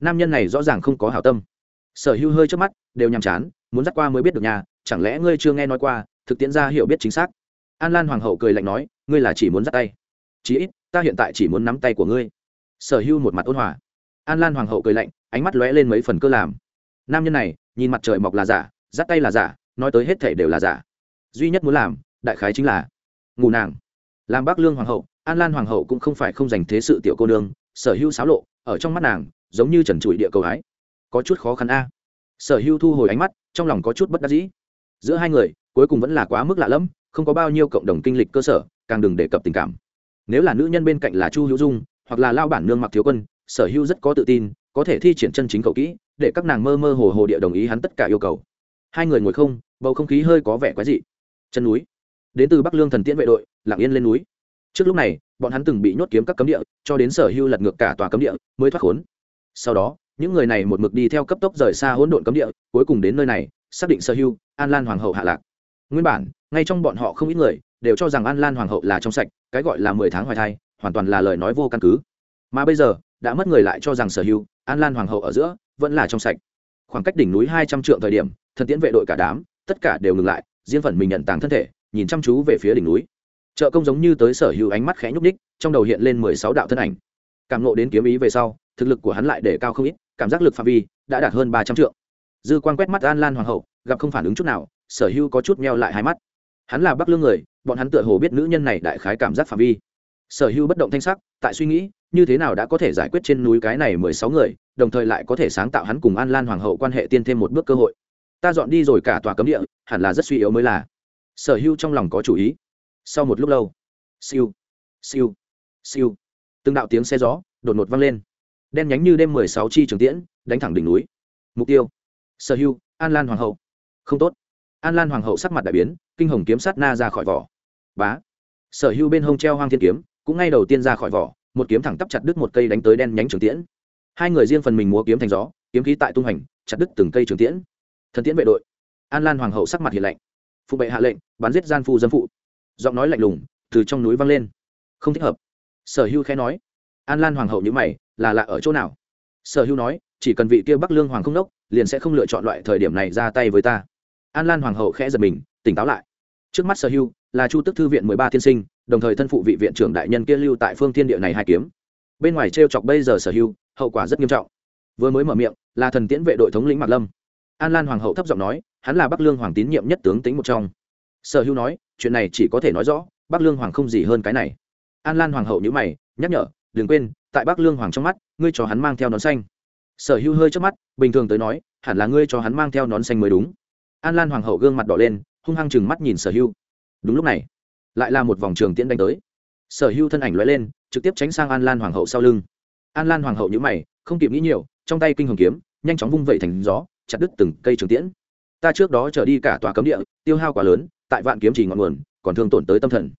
Nam nhân này rõ ràng không có hảo tâm. Sở hưu hơi trước mắt, đều nhàm chán, muốn dắt qua mới biết được nhà, chẳng lẽ ngươi chưa nghe nói qua, thực tiễn ra hiểu biết chính xác an lan hoàng hậu cười lạnh nói, ngươi là chỉ muốn dắt tay. Chí ít, ta hiện tại chỉ muốn nắm tay của ngươi. Sở hưu một mặt ôn hòa. An lan hoàng hậu cười lạnh, ánh mắt lóe lên mấy phần cơ làm. Nam nhân này, nhìn mặt trời mọc là giả, dắt tay là giả, nói tới hết thể đều là giả. Duy nhất muốn làm, đại khái chính là ngủ nàng. Làm bác lương hoàng hậu, an lan hoàng hậu cũng không phải không dành thế sự tiểu cô nương, sở hữu xáo lộ, ở trong mắt nàng, giống như trần trụi địa cầu ái có chút khó khăn a. Sở hữu thu hồi ánh mắt, trong lòng có chút bất đắc dĩ. Giữa hai người, cuối cùng vẫn là quá mức lạ lẫm không có bao nhiêu cộng đồng kinh lịch cơ sở, càng đừng đề cập tình cảm. Nếu là nữ nhân bên cạnh là chu hữu dung, hoặc là lao bản nương mặc thiếu quân, sở hữu rất có tự tin, có thể thi triển chân chính cầu kỹ, để các nàng mơ mơ hồ hồ địa đồng ý hắn tất cả yêu cầu. Hai người ngồi không, bầu không khí hơi có vẻ quái dị. Chân núi. Đến từ bắc lương thần tiễn vệ đội, lặng yên lên núi. Trước lúc này, bọn hắn từng bị nhốt kiếm các cấm địa, cho đến sở hưu lật ngược cả tòa cấm địa, mới thoát khốn. Sau đó, những người này một mực đi theo cấp tốc rời xa hỗn độn cấm địa, cuối cùng đến nơi này, xác định sở hưu an lan hoàng hậu hạ lạc nguyên bản, ngay trong bọn họ không ít người, đều cho rằng an lan hoàng hậu là trong sạch, cái gọi là mười tháng hoài thai, hoàn toàn là lời nói vô căn cứ. Mà bây giờ, đã mất người lại cho rằng sở hữu, an lan hoàng hậu ở giữa, vẫn là trong sạch. Khoảng cách đỉnh núi hai trăm triệu thời điểm, thần tiễn vệ đội cả đám, tất cả đều ngừng lại, riêng phần mình nhận tàng thân thể, nhìn chăm chú về phía đỉnh núi. Trợ công giống như tới sở hữu ánh mắt khẽ nhúc ních trong đầu hiện lên mười sáu đạo thân ảnh. Cảm nộ đến kiếm ý về sau, thực lực của hắn lại để cao không ít, cảm giác lực phạm vi đã đạt hơn ba trăm triệu dư quan quét mắt an lan hoàng hậu, gặp không phản ứng chút nào sở Hưu có chút meo lại hai mắt. Hắn là bắc lương người bọn hắn tựa hồ biết nữ nhân này đại khái cảm giác phạm vi. Sở Hưu bất động thanh sắc tại suy nghĩ như thế nào đã có thể giải quyết trên núi cái này mười sáu người đồng thời lại có thể sáng tạo hắn cùng an lan hoàng hậu quan hệ tiên thêm một bước cơ hội. Ta dọn đi rồi cả tòa cấm địa hẳn là rất suy yếu mới là. Sở Hưu trong lòng có chủ ý. Sau một lúc lâu siêu siêu siêu từng đạo tiếng xe gió đột ngột vang lên. Đen nhánh như đêm mười sáu chi trường tiễn đánh thẳng đỉnh núi. Mục tiêu sở Hưu, an lan hoàng hậu. Không tốt an lan hoàng hậu sắc mặt đại biến, kinh hồng kiếm sát na ra khỏi vỏ. Bá. Sở hữu bên hông treo hoang thiên kiếm, cũng ngay đầu tiên ra khỏi vỏ, một kiếm thẳng tắp chặt đứt một cây đánh tới đen nhánh trường tiễn. Hai người riêng phần mình múa kiếm thành gió, kiếm khí tại tung hành, chặt đứt từng cây trường tiễn. Thần tiễn vệ đội. An lan hoàng hậu sắc mặt hiện lạnh. Phụ bệ hạ lệnh, bắn giết gian phu dân phụ. Giọng nói lạnh lùng, từ trong núi vang lên. Không thích hợp. Sở hưu khẽ nói. An lan hoàng hậu nhữ mày, là lạ ở chỗ nào? Sở hưu nói, chỉ cần vị kia bắc lương hoàng không đốc, liền sẽ không lựa chọn loại thời điểm này ra tay với ta an lan hoàng hậu khẽ giật mình, tỉnh táo lại. Trước mắt sở hưu là chu tức thư viện mười ba tiên sinh, đồng thời thân phụ vị viện trưởng đại nhân kia lưu tại phương thiên địa này hai kiếm. Bên ngoài t r e o chọc bây giờ sở hưu, hậu quả rất nghiêm trọng. Vừa mới mở miệng, là thần tiễn vệ đội thống lĩnh mạc lâm. An lan hoàng hậu thấp giọng nói, hắn là bắc lương hoàng tín nhiệm nhất tướng tính một trong. Sở hưu nói, chuyện này chỉ có thể nói rõ, bắc lương hoàng không gì hơn cái này. An lan hoàng hậu nhữ mày, nhắc nhở, đừng quên, tại bắc lương hoàng trong mắt, ngươi cho hắn mang theo nón xanh. Sở hưu hơi trước mắt, bình thường tới nói, hẳn là ngươi cho hắn mang theo nón xanh mới đúng an lan hoàng hậu gương mặt đỏ lên, hung hăng chừng mắt nhìn sở Hưu. đúng lúc này, lại là một vòng trường tiễn đánh tới. Sở Hưu thân ảnh l lên, trực tiếp tránh sang an lan hoàng hậu sau lưng. An lan hoàng hậu nhữ mày, không kịp nghĩ nhiều, trong tay kinh hồng kiếm, nhanh chóng vung vẩy thành gió, chặt đứt từng cây trường tiễn. Ta trước đó trở đi cả tòa cấm địa, tiêu hao quá lớn, tại vạn kiếm chỉ ngọn nguồn, còn thương tổn tới tâm thần.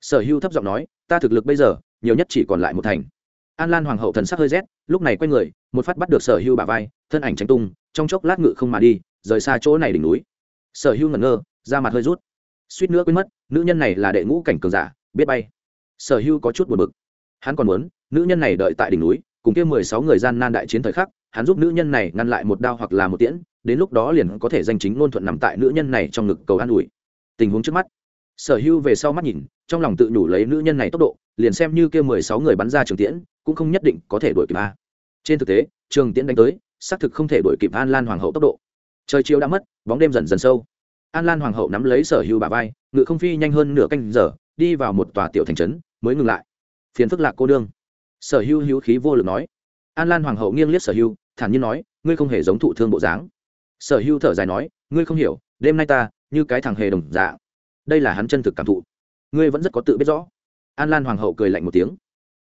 Sở hưu thấp giọng nói, ta thực lực bây giờ, nhiều nhất chỉ còn lại một thành. An lan hoàng hậu thần sắc hơi rét, lúc này quay người, một phát bắt được sở hưu bà vai, thân ảnh tránh tung, trong chốc lát ngự không mà đi rời xa chỗ này đỉnh núi. Sở hưu ngẩn ngơ, da mặt hơi rút. Suýt nữa quên mất, nữ nhân này là đệ ngũ cảnh cường giả, biết bay. Sở hưu có chút buồn bực. Hắn còn muốn, nữ nhân này đợi tại đỉnh núi, cùng kia mười sáu người gian nan đại chiến thời khắc, hắn giúp nữ nhân này ngăn lại một đao hoặc là một tiễn, đến lúc đó liền có thể danh chính ngôn thuận nằm tại nữ nhân này trong ngực cầu an ủi. Tình huống trước mắt. Sở hưu về sau mắt nhìn, trong lòng tự nhủ lấy nữ nhân này tốc độ, liền xem như kia mười sáu người bắn ra trường tiễn, cũng không nhất định có thể đuổi kịp a. Trên thực tế, trường tiễn đánh tới, xác thực không thể đuổi kịp an lan hoàng hậu tốc độ trời chiều đã mất, bóng đêm dần dần sâu. An lan hoàng hậu nắm lấy sở hưu bà vai, ngự không phi nhanh hơn nửa canh giờ, đi vào một tòa tiểu thành trấn, mới ngừng lại. Phiền phức lạc cô đương sở hưu hữu khí vô lực nói. An lan hoàng hậu nghiêng liếc sở hưu thản nhiên nói, ngươi không hề giống thụ thương bộ dáng. Sở hưu thở dài nói, ngươi không hiểu, đêm nay ta, như cái thằng hề đồng dạ đây là hắn chân thực cảm thụ. Ngươi vẫn rất có tự biết rõ. An lan hoàng hậu cười lạnh một tiếng.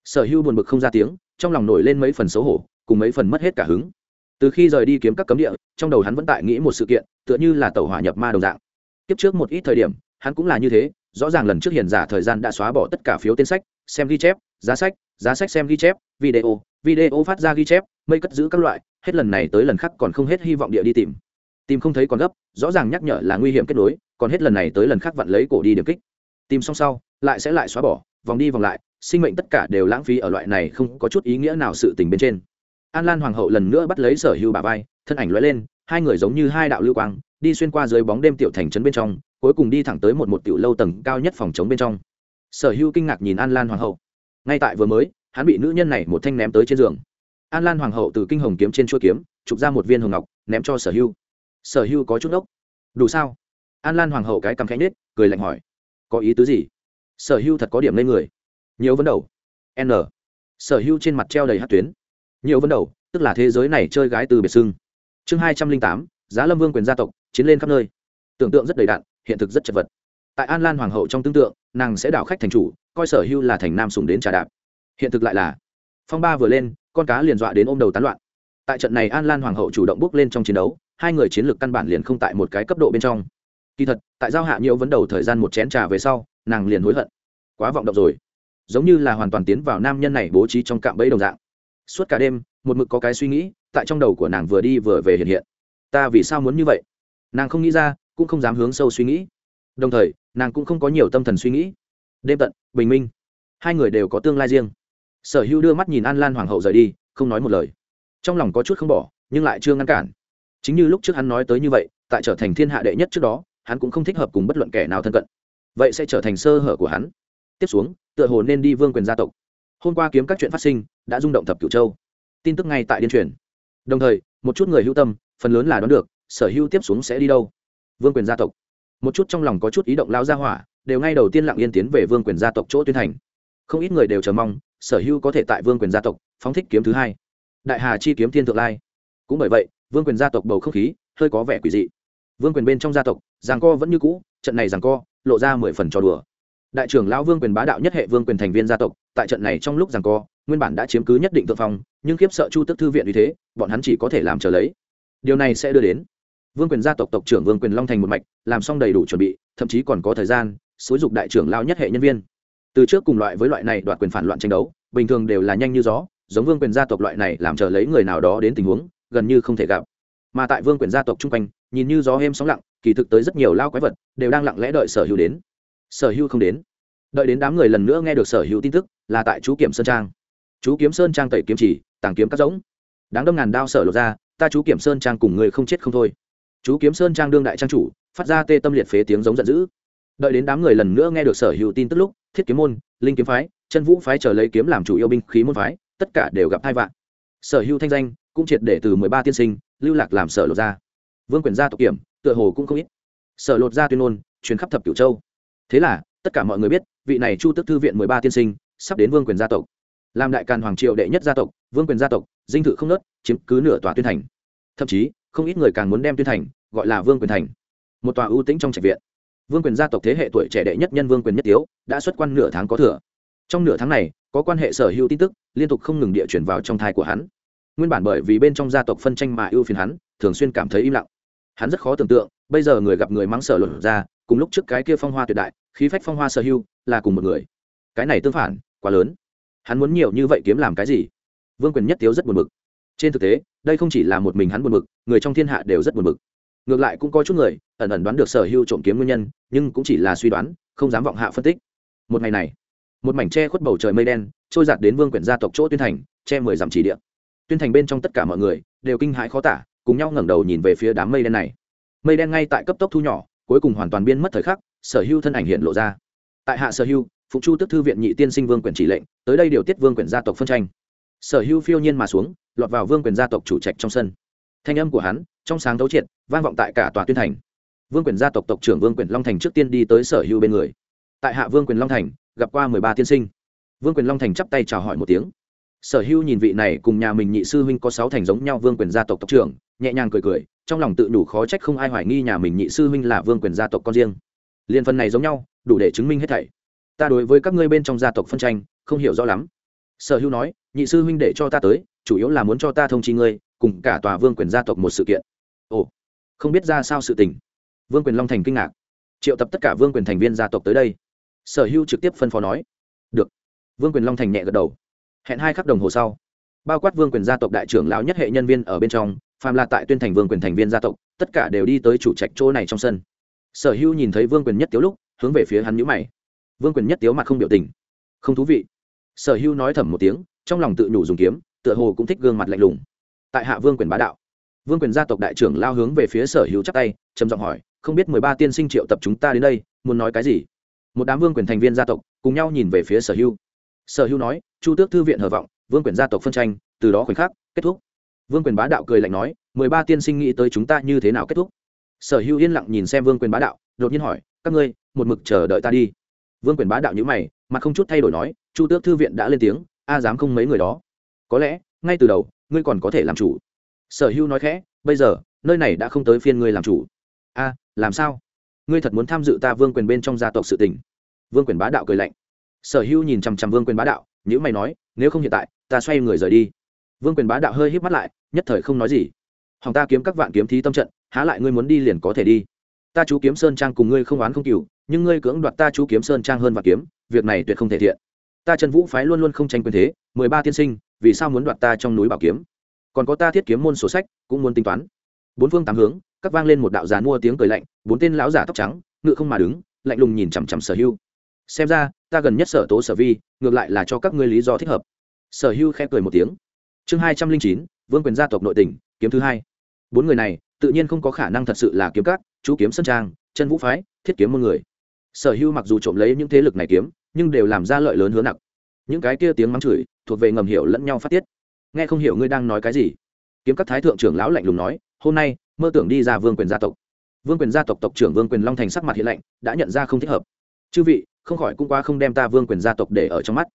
Sở hưu buồn bực không ra tiếng, trong lòng nổi lên mấy phần xấu hổ, cùng mấy phần mất hết cả hứng từ khi rời đi kiếm các cấm địa, trong đầu hắn vẫn tại nghĩ một sự kiện, tựa như là tàu hỏa nhập ma đồng dạng. Tiếp trước một ít thời điểm, hắn cũng là như thế, rõ ràng lần trước hiền giả thời gian đã xóa bỏ tất cả phiếu tên sách, xem ghi chép, giá sách giá sách xem ghi chép, video video phát ra ghi chép, mây cất giữ các loại, hết lần này tới lần khác còn không hết hy vọng địa đi tìm. Tìm không thấy còn gấp, rõ ràng nhắc nhở là nguy hiểm kết nối, còn hết lần này tới lần khác vặn lấy cổ đi điểm kích. Tìm xong sau, lại sẽ lại xóa bỏ, vòng đi vòng lại, sinh mệnh tất cả đều lãng phí ở loại này không có chút ý nghĩa nào sự tình bên trên an lan hoàng hậu lần nữa bắt lấy sở hưu bà vai, thân ảnh lóe lên, hai người giống như hai đạo lưu quang, đi xuyên qua dưới bóng đêm tiểu thành trấn bên trong, cuối cùng đi thẳng tới một một tiểu lâu tầng cao nhất phòng chống bên trong. Sở hưu kinh ngạc nhìn an lan hoàng hậu. Ngay tại vừa mới, hắn bị nữ nhân này một thanh ném tới trên giường. An lan hoàng hậu từ kinh hồng kiếm trên chuôi kiếm, chụp ra một viên hồng ngọc, ném cho sở hưu sở hưu có chút ốc đủ sao? An lan hoàng hậu cái cằm khẽ nết cười lạnh hỏi. Có ý tứ gì? Sở hưu thật có điểm lên người. Nhiều vấn đầu. N. Sở hưu trên mặt treo đầy hát tuyến nhiều vấn đầu, tức là thế giới này chơi gái từ biệt xưng. Chương hai trăm linh tám, giá lâm vương quyền gia tộc, chiến lên khắp nơi. Tưởng tượng rất đầy đạn hiện thực rất chật vật. Tại an lan hoàng hậu trong tương tượng, nàng sẽ đảo khách thành chủ, coi sở hưu là thành nam sùng đến trà đạp. Hiện thực lại là, phong ba vừa lên, con cá liền dọa đến ôm đầu tán loạn. Tại trận này an lan hoàng hậu chủ động bước lên trong chiến đấu, hai người chiến lược căn bản liền không tại một cái cấp độ bên trong. Kỳ thật, tại giao hạ nhiễu vấn đầu thời gian một chén trà về sau, nàng liền hối hận. Quá vọng động rồi. Giống như là hoàn toàn tiến vào nam nhân này bố trí trong cạm bẫy đồng dạng suốt cả đêm, một mực có cái suy nghĩ, tại trong đầu của nàng vừa đi vừa về hiện hiện. Ta vì sao muốn như vậy? Nàng không nghĩ ra, cũng không dám hướng sâu suy nghĩ. Đồng thời, nàng cũng không có nhiều tâm thần suy nghĩ. Đêm tận, bình minh. Hai người đều có tương lai riêng. Sở hữu đưa mắt nhìn an lan hoàng hậu rời đi, không nói một lời. Trong lòng có chút không bỏ, nhưng lại chưa ngăn cản. Chính như lúc trước hắn nói tới như vậy, tại trở thành thiên hạ đệ nhất trước đó, hắn cũng không thích hợp cùng bất luận kẻ nào thân cận. Vậy sẽ trở thành sơ hở của hắn. Tiếp xuống, tựa hồ nên đi vương quyền gia tộc hôm qua kiếm các chuyện phát sinh, đã rung động thập cửu châu. Tin tức ngay tại điên truyền. Đồng thời, một chút người hữu tâm, phần lớn là đoán được, sở hữu tiếp xuống sẽ đi đâu. Vương quyền gia tộc. Một chút trong lòng có chút ý động lao ra hỏa, đều ngay đầu tiên lặng yên tiến về vương quyền gia tộc chỗ tuyên thành không ít người đều chờ mong, sở hữu có thể tại vương quyền gia tộc, phóng thích kiếm thứ hai. Đại hà chi kiếm thiên thượng lai. Cũng bởi vậy, vương quyền gia tộc bầu không khí, hơi có vẻ quỷ dị. Vương quyền bên trong gia tộc giảng co vẫn như cũ, trận này giảng co, lộ ra mười phần trò đùa đại trưởng lão vương quyền bá đạo nhất hệ vương quyền thành viên gia tộc, tại trận này trong lúc rằng co, nguyên bản đã chiếm cứ nhất định thượng phong, nhưng khiếp sợ chu tức thư viện vì thế, bọn hắn chỉ có thể làm trở lấy. Điều này sẽ đưa đến, vương quyền gia tộc tộc trưởng vương quyền long thành một mạch, làm xong đầy đủ chuẩn bị, thậm chí còn có thời gian, xúi dục đại trưởng lao nhất hệ nhân viên. Từ trước cùng loại với loại này đoạt quyền phản loạn tranh đấu, bình thường đều là nhanh như gió, giống vương quyền gia tộc loại này làm chờ lấy người nào đó đến tình huống, gần như không thể gặp. Mà tại vương quyền gia tộc chung quanh, nhìn như gió êm sóng lặng, kỳ thực tới rất nhiều lao quái vật, đều đang lặng lẽ đợi sở hữu đến sở hữu không đến. Đợi đến đám người lần nữa nghe được sở hữu tin tức, là tại chú kiểm sơn trang. Chú kiếm sơn trang tẩy kiếm chỉ, tàng kiếm các giống đáng đâm ngàn đao sở lột ra, ta chú kiểm sơn trang cùng người không chết không thôi. Chú kiếm sơn trang đương đại trang chủ, phát ra tê tâm liệt phế tiếng giống giận dữ. Đợi đến đám người lần nữa nghe được sở hữu tin tức lúc, thiết kiếm môn, linh kiếm phái, chân vũ phái chờ lấy kiếm làm chủ yêu binh khí môn phái, tất cả đều gặp hai vạn sở hữu thanh danh, cũng triệt để từ mười ba tiên sinh, lưu lạc làm sở lột ra. Vương quyền gia tộc kiểm, tựa hồ cũng không ít. Sở lột ra tuyên ngôn, truyền khắp thập cửu châu thế là, tất cả mọi người biết, vị này chu tức thư viện mười ba tiên sinh, sắp đến vương quyền gia tộc. Làm đại càn hoàng triệu đệ nhất gia tộc, vương quyền gia tộc, dinh thự không nớt, chiếm cứ nửa tòa tuyên thành. Thậm chí, không ít người càng muốn đem tuyên thành, gọi là vương quyền thành. Một tòa ưu tĩnh trong trạch viện. Vương quyền gia tộc thế hệ tuổi trẻ đệ nhất nhân vương quyền nhất tiếu, đã xuất quan nửa tháng có thừa. Trong nửa tháng này, có quan hệ sở hữu tin tức, liên tục không ngừng địa chuyển vào trong thai của hắn. Nguyên bản bởi vì bên trong gia tộc phân tranh mà ưu phiền hắn, thường xuyên cảm thấy im lặng. Hắn rất khó tưởng tượng, bây giờ người gặp người mắng sở luận ra, cùng lúc trước cái kia phong hoa tuyệt đại khí phách phong hoa sở hữu là cùng một người. Cái này tương phản, quá lớn. Hắn muốn nhiều như vậy kiếm làm cái gì? Vương quyền nhất tiếu rất buồn bực. Trên thực tế, đây không chỉ là một mình hắn buồn bực, người trong thiên hạ đều rất buồn bực. Ngược lại cũng có chút người ẩn ẩn đoán được sở hữu trộm kiếm nguyên nhân, nhưng cũng chỉ là suy đoán, không dám vọng hạ phân tích. Một ngày này, một mảnh tre khuất bầu trời mây đen trôi giạt đến vương quyển gia tộc chỗ tuyên thành, che mười dặm chỉ địa. Tuyên thành bên trong tất cả mọi người đều kinh hãi khó tả, cùng nhau ngẩng đầu nhìn về phía đám mây đen này. Mây đen ngay tại cấp tốc thu nhỏ, cuối cùng hoàn toàn biên mất thời khắc sở Hưu thân ảnh hiện lộ ra. Tại hạ sở Hưu, phụ chu tức thư viện nhị tiên sinh vương quyền chỉ lệnh tới đây điều tiết vương quyền gia tộc phân tranh. Sở Hưu phiêu nhiên mà xuống lọt vào vương quyền gia tộc chủ trạch trong sân. Thanh âm của hắn trong sáng thấu triệt vang vọng tại cả tòa tuyên thành. Vương quyền gia tộc tộc trưởng vương quyền long thành trước tiên đi tới sở Hưu bên người. Tại hạ vương quyền long thành gặp qua mười ba tiên sinh. Vương quyền long thành chắp tay chào hỏi một tiếng. Sở Hưu nhìn vị này cùng nhà mình nhị sư huynh có sáu thành giống nhau vương quyền gia tộc tộc trưởng nhẹ nhàng cười cười trong lòng tự đủ khó trách không ai hoài nghi nhà mình nhị sư huynh là vương quyền gia tộc con riêng liên phần này giống nhau, đủ để chứng minh hết thảy. Ta đối với các ngươi bên trong gia tộc phân tranh, không hiểu rõ lắm. Sở hữu nói, nhị sư huynh để cho ta tới, chủ yếu là muốn cho ta thông chi ngươi, cùng cả tòa vương quyền gia tộc một sự kiện. Ồ, không biết ra sao sự tình. Vương quyền long thành kinh ngạc. Triệu tập tất cả vương quyền thành viên gia tộc tới đây. Sở hữu trực tiếp phân phó nói. Được. Vương quyền long thành nhẹ gật đầu. Hẹn hai khắc đồng hồ sau, bao quát vương quyền gia tộc đại trưởng lão nhất hệ nhân viên ở bên trong, phàm là tại tuyên thành vương quyền thành viên gia tộc, tất cả đều đi tới chủ trạch chỗ này trong sân sở hữu nhìn thấy vương quyền nhất tiếu lúc, hướng về phía hắn nhữ mày. Vương quyền nhất tiếu mặt không biểu tình. Không thú vị. Sở hữu nói thầm một tiếng, trong lòng tự nhủ dùng kiếm, tựa hồ cũng thích gương mặt lạnh lùng. Tại hạ vương quyền bá đạo, vương quyền gia tộc đại trưởng lao hướng về phía sở hữu chắc tay, trầm giọng hỏi, không biết mười ba tiên sinh triệu tập chúng ta đến đây, muốn nói cái gì? Một đám vương quyền thành viên gia tộc cùng nhau nhìn về phía sở hữu. Sở hữu nói, chu tước thư viện hờ vọng, vương quyền gia tộc phân tranh, từ đó khoảnh khắc, kết thúc. Vương quyền bá đạo cười lạnh nói, mười ba tiên sinh nghĩ tới chúng ta như thế nào kết thúc? Sở hữu yên lặng nhìn xem vương quyền bá đạo, đột nhiên hỏi, các ngươi, một mực chờ đợi ta đi? Vương quyền bá đạo nhữ mày mà không chút thay đổi nói, chu tước thư viện đã lên tiếng, a dám không mấy người đó. Có lẽ, ngay từ đầu, ngươi còn có thể làm chủ. Sở hữu nói khẽ, bây giờ, nơi này đã không tới phiên ngươi làm chủ. A, làm sao? Ngươi thật muốn tham dự ta vương quyền bên trong gia tộc sự tình? Vương quyền bá đạo cười lạnh. Sở hữu nhìn chằm chằm vương quyền bá đạo nhữ mày nói, nếu không hiện tại, ta xoay người rời đi. Vương quyền bá đạo hơi hít mắt lại, nhất thời không nói gì hòng ta kiếm các vạn kiếm thí tâm trận, há lại ngươi muốn đi liền có thể đi. Ta chú kiếm sơn trang cùng ngươi không oán không cừu, nhưng ngươi cưỡng đoạt ta chú kiếm sơn trang hơn và kiếm, việc này tuyệt không thể thiện. Ta trần vũ phái luôn luôn không tranh quyền thế, mười ba tiên sinh, vì sao muốn đoạt ta trong núi bảo kiếm? Còn có ta thiết kiếm môn sổ sách, cũng muốn tính toán. Bốn phương tám hướng, các vang lên một đạo giàn mua tiếng cười lạnh, bốn tên lão giả tóc trắng ngự không mà đứng, lạnh lùng nhìn chằm chằm sở hưu. Xem ra, ta gần nhất sở tố sở vi, ngược lại là cho các ngươi lý do thích hợp. Sở hưu khẽ cười một tiếng. Chương hai trăm linh chín, vương quyền gia tộc nội tỉnh kiếm thứ hai bốn người này, tự nhiên không có khả năng thật sự là kiếm cát chú kiếm sân trang, chân vũ phái, thiết kiếm môn người. Sở hưu mặc dù trộm lấy những thế lực này kiếm, nhưng đều làm ra lợi lớn hứa nặng. Những cái kia tiếng mắng chửi, thuộc về ngầm hiểu lẫn nhau phát tiết. Nghe không hiểu ngươi đang nói cái gì. Kiếm các thái thượng trưởng lão lạnh lùng nói, hôm nay, mơ tưởng đi ra vương quyền gia tộc. Vương quyền gia tộc tộc trưởng vương quyền long thành sắc mặt hiện lạnh, đã nhận ra không thích hợp. Chư vị, không khỏi cũng qua không đem ta vương quyền gia tộc để ở trong mắt.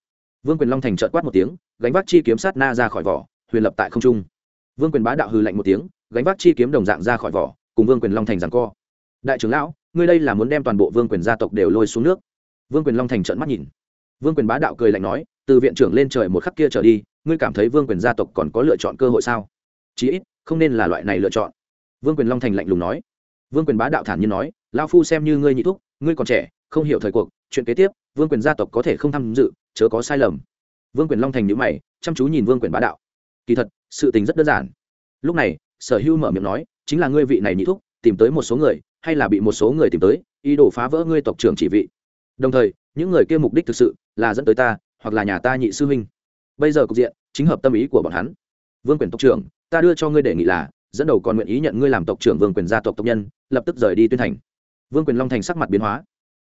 Vương quyền long thành trợt quát một tiếng, gánh vác chi kiếm sát na ra khỏi vỏ, huyền lập tại không trung. Vương quyền bá đạo hư lạnh một tiếng gánh vác chi kiếm đồng dạng ra khỏi vỏ cùng vương quyền long thành rằng co đại trưởng lão ngươi đây là muốn đem toàn bộ vương quyền gia tộc đều lôi xuống nước vương quyền long thành trợn mắt nhìn vương quyền bá đạo cười lạnh nói từ viện trưởng lên trời một khắc kia trở đi ngươi cảm thấy vương quyền gia tộc còn có lựa chọn cơ hội sao chí ít không nên là loại này lựa chọn vương quyền long thành lạnh lùng nói vương quyền bá đạo thản nhiên nói lao phu xem như ngươi nhị thúc ngươi còn trẻ không hiểu thời cuộc chuyện kế tiếp vương quyền gia tộc có thể không tham dự chớ có sai lầm vương quyền long thành nhữ mày chăm chú nhìn vương quyền bá đạo kỳ thật sự tình rất đơn giản lúc này sở hưu mở miệng nói, chính là ngươi vị này nhị thúc, tìm tới một số người, hay là bị một số người tìm tới, ý đồ phá vỡ ngươi tộc trưởng chỉ vị. Đồng thời, những người kia mục đích thực sự là dẫn tới ta, hoặc là nhà ta nhị sư huynh. Bây giờ cục diện chính hợp tâm ý của bọn hắn. Vương quyền tộc trưởng, ta đưa cho ngươi đề nghị là, dẫn đầu còn nguyện ý nhận ngươi làm tộc trưởng vương quyền gia tộc tộc nhân, lập tức rời đi tuyên thành. Vương quyền long thành sắc mặt biến hóa.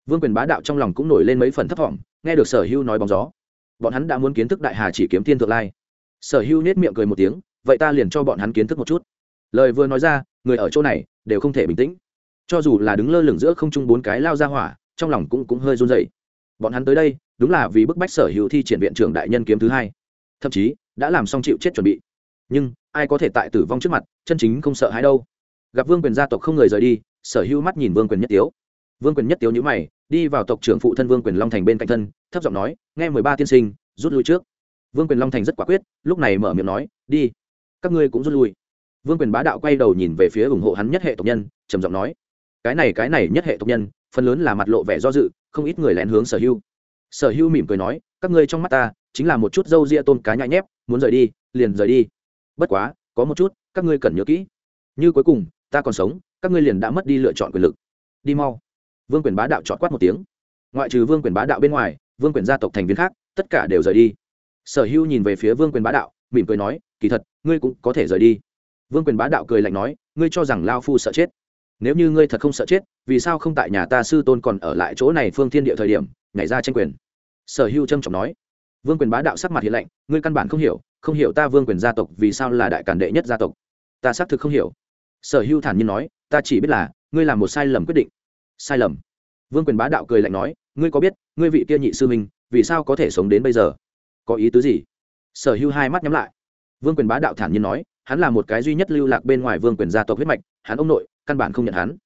Vương quyền bá đạo trong lòng cũng nổi lên mấy phần thấp thỏm nghe được sở hưu nói bóng gió. Bọn hắn đã muốn kiến thức đại hà chỉ kiếm thiên thượng lai. Sở hưu nết miệng cười một tiếng, vậy ta liền cho bọn hắn kiến thức một chút lời vừa nói ra, người ở chỗ này đều không thể bình tĩnh. Cho dù là đứng lơ lửng giữa không trung bốn cái lao ra hỏa, trong lòng cũng cũng hơi run dậy bọn hắn tới đây, đúng là vì bức bách sở hữu thi triển viện trưởng đại nhân kiếm thứ hai. Thậm chí, đã làm xong chịu chết chuẩn bị. Nhưng, ai có thể tại tử vong trước mặt, chân chính không sợ hãi đâu. Gặp vương quyền gia tộc không người rời đi, sở hữu mắt nhìn vương quyền nhất tiếu. Vương quyền nhất tiếu nhữ mày, đi vào tộc trưởng phụ thân vương quyền long thành bên cạnh thân, thấp giọng nói, nghe mười ba tiên sinh, rút lui trước. Vương quyền long thành rất quả quyết, lúc này mở miệng nói, đi, các ngươi cũng rút lui vương quyền bá đạo quay đầu nhìn về phía ủng hộ hắn nhất hệ tộc nhân, trầm giọng nói, cái này cái này nhất hệ tộc nhân, phần lớn là mặt lộ vẻ do dự, không ít người lén hướng sở hưu sở hưu mỉm cười nói, các ngươi trong mắt ta, chính là một chút dâu ria tôn cá nhãi nhép, muốn rời đi, liền rời đi. Bất quá, có một chút, các ngươi cần nhớ kỹ. Như cuối cùng, ta còn sống, các ngươi liền đã mất đi lựa chọn quyền lực. Đi mau. Vương quyền bá đạo chọn quát một tiếng. Ngoại trừ vương quyền bá đạo bên ngoài, vương quyền gia tộc thành viên khác, tất cả đều rời đi. Sở hưu nhìn về phía vương quyền bá đạo, mỉm cười nói, kỳ thật, ngươi cũng có thể rời đi vương quyền bá đạo cười lạnh nói, ngươi cho rằng lao phu sợ chết? Nếu như ngươi thật không sợ chết, vì sao không tại nhà ta sư tôn còn ở lại chỗ này phương thiên địa thời điểm, nhảy ra tranh quyền? Sở hưu trâm trọng nói. Vương quyền bá đạo sắc mặt hiện lạnh, ngươi căn bản không hiểu không hiểu ta vương quyền gia tộc vì sao là đại cản đệ nhất gia tộc. Ta xác thực không hiểu. Sở hưu thản nhiên nói, ta chỉ biết là, ngươi làm một sai lầm quyết định. Sai lầm? Vương quyền bá đạo cười lạnh nói, ngươi có biết, ngươi vị kia nhị sư minh, vì sao có thể sống đến bây giờ? Có ý tứ gì? Sở hưu hai mắt nhắm lại. Vương quyền bá đạo thản nhiên nói hắn là một cái duy nhất lưu lạc bên ngoài vương quyền gia tộc huyết mạch, hắn ông nội, căn bản không nhận hắn.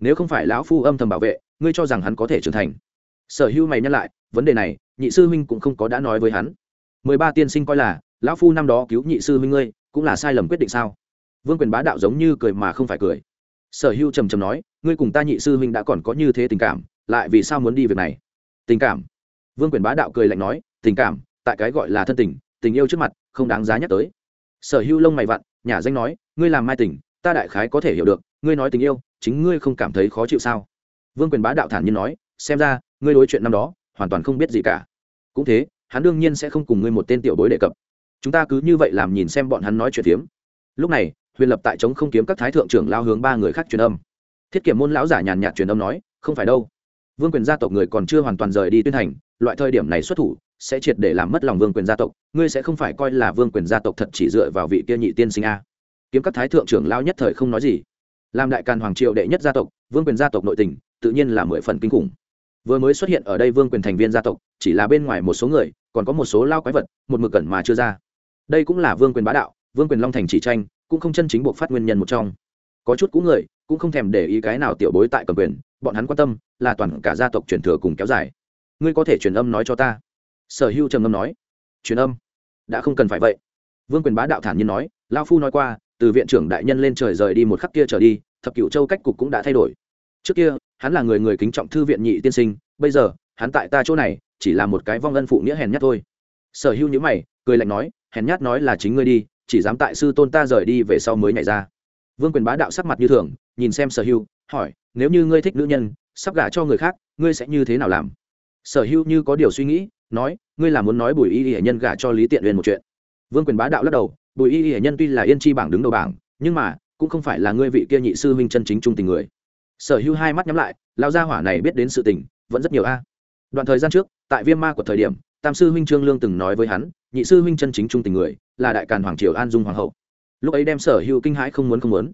Nếu không phải lão phu âm thầm bảo vệ, ngươi cho rằng hắn có thể trưởng thành. Sở hưu mày nhắc lại, vấn đề này, nhị sư huynh cũng không có đã nói với hắn. Mười ba tiên sinh coi là, lão phu năm đó cứu nhị sư huynh ngươi, cũng là sai lầm quyết định sao? Vương quyền bá đạo giống như cười mà không phải cười. Sở hưu trầm trầm nói, ngươi cùng ta nhị sư huynh đã còn có như thế tình cảm, lại vì sao muốn đi việc này? Tình cảm. Vương quyền bá đạo cười lạnh nói, tình cảm, tại cái gọi là thân tình tình yêu trước mặt, không đáng giá nhắc tới sở hưu lông mày vặn, nhà danh nói, ngươi làm mai tình, ta đại khái có thể hiểu được, ngươi nói tình yêu, chính ngươi không cảm thấy khó chịu sao? Vương quyền bá đạo thản nhiên nói, xem ra, ngươi đối chuyện năm đó, hoàn toàn không biết gì cả. Cũng thế, hắn đương nhiên sẽ không cùng ngươi một tên tiểu bối đề cập. Chúng ta cứ như vậy làm nhìn xem bọn hắn nói chuyện phiếm. Lúc này, huyền lập tại trống không kiếm các thái thượng trưởng lao hướng ba người khác truyền âm. Thiết kiểm môn lão giả nhàn nhạt truyền âm nói, không phải đâu. Vương quyền gia tộc người còn chưa hoàn toàn rời đi tuyên thành, loại thời điểm này xuất thủ sẽ triệt để làm mất lòng vương quyền gia tộc, ngươi sẽ không phải coi là vương quyền gia tộc thật chỉ dựa vào vị kia nhị tiên sinh a. Kiếm các thái thượng trưởng lao nhất thời không nói gì. Làm đại càn hoàng triệu đệ nhất gia tộc, vương quyền gia tộc nội tình, tự nhiên là mười phần kinh khủng. Vừa mới xuất hiện ở đây vương quyền thành viên gia tộc, chỉ là bên ngoài một số người, còn có một số lao quái vật, một mực cẩn mà chưa ra. Đây cũng là vương quyền bá đạo, vương quyền long thành chỉ tranh, cũng không chân chính buộc phát nguyên nhân một trong. Có chút cũ người, cũng không thèm để ý cái nào tiểu bối tại cầm quyền, bọn hắn quan tâm là toàn cả gia tộc truyền thừa cùng kéo dài. Ngươi có thể truyền âm nói cho ta sở hưu trầm Ngâm nói, truyền âm? Đã không cần phải vậy. Vương quyền bá đạo thản nhiên nói lao phu nói qua, từ viện trưởng đại nhân lên trời rời đi một khắc kia trở đi, thập cựu châu cách cục cũng đã thay đổi. Trước kia, hắn là người người kính trọng thư viện nhị tiên sinh, bây giờ, hắn tại ta chỗ này, chỉ là một cái vong ân phụ nghĩa hèn nhát thôi. Sở hữu nhữ mày, cười lạnh nói, hèn nhát nói là chính ngươi đi, chỉ dám tại sư tôn ta rời đi về sau mới nhảy ra. Vương quyền bá đạo sắc mặt như thường, nhìn xem sở hữu hỏi, nếu như ngươi thích nữ nhân, sắp gả cho người khác, ngươi sẽ như thế nào làm? Sở hữu như có điều suy nghĩ nói, ngươi là muốn nói bùi y hệ nhân gả cho lý tiện uyên một chuyện. Vương quyền bá đạo lắc đầu, bùi y hệ nhân tuy là yên chi bảng đứng đầu bảng, nhưng mà, cũng không phải là ngươi vị kia nhị sư huynh chân chính trung tình người. Sở hữu hai mắt nhắm lại lao gia hỏa này biết đến sự tình, vẫn rất nhiều a. Đoạn thời gian trước, tại viêm ma của thời điểm, tam sư huynh trương lương từng nói với hắn, nhị sư huynh chân chính trung tình người, là đại càn hoàng triều an dung hoàng hậu. Lúc ấy đem sở hữu kinh hãi không muốn không muốn.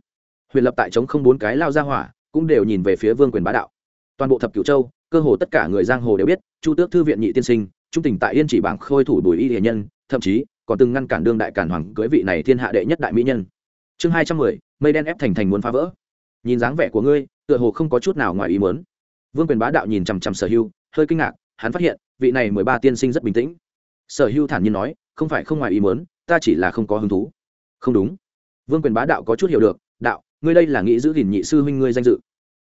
Huyền lập tại chống không bốn cái lao gia hỏa, cũng đều nhìn về phía vương quyền bá đạo. Toàn bộ thập cửu châu, cơ hồ tất cả người giang hồ đều biết, chu tước thư viện nhị tiên sinh trung tình tại yên chỉ bảng khôi thủ bùi y hiền nhân, thậm chí còn từng ngăn cản đương đại cản hoàng cưới vị này thiên hạ đệ nhất đại mỹ nhân. Chương hai trăm mười, mây đen ép thành thành muốn phá vỡ. Nhìn dáng vẻ của ngươi, tựa hồ không có chút nào ngoài ý muốn. Vương quyền bá đạo nhìn chằm chằm sở hưu, hơi kinh ngạc, hắn phát hiện, vị này mười ba tiên sinh rất bình tĩnh. Sở hưu thản nhiên nói, không phải không ngoài ý muốn, ta chỉ là không có hứng thú. Không đúng. Vương quyền bá đạo có chút hiểu được, đạo, ngươi đây là nghĩ giữ gìn nhị sư huynh ngươi danh dự.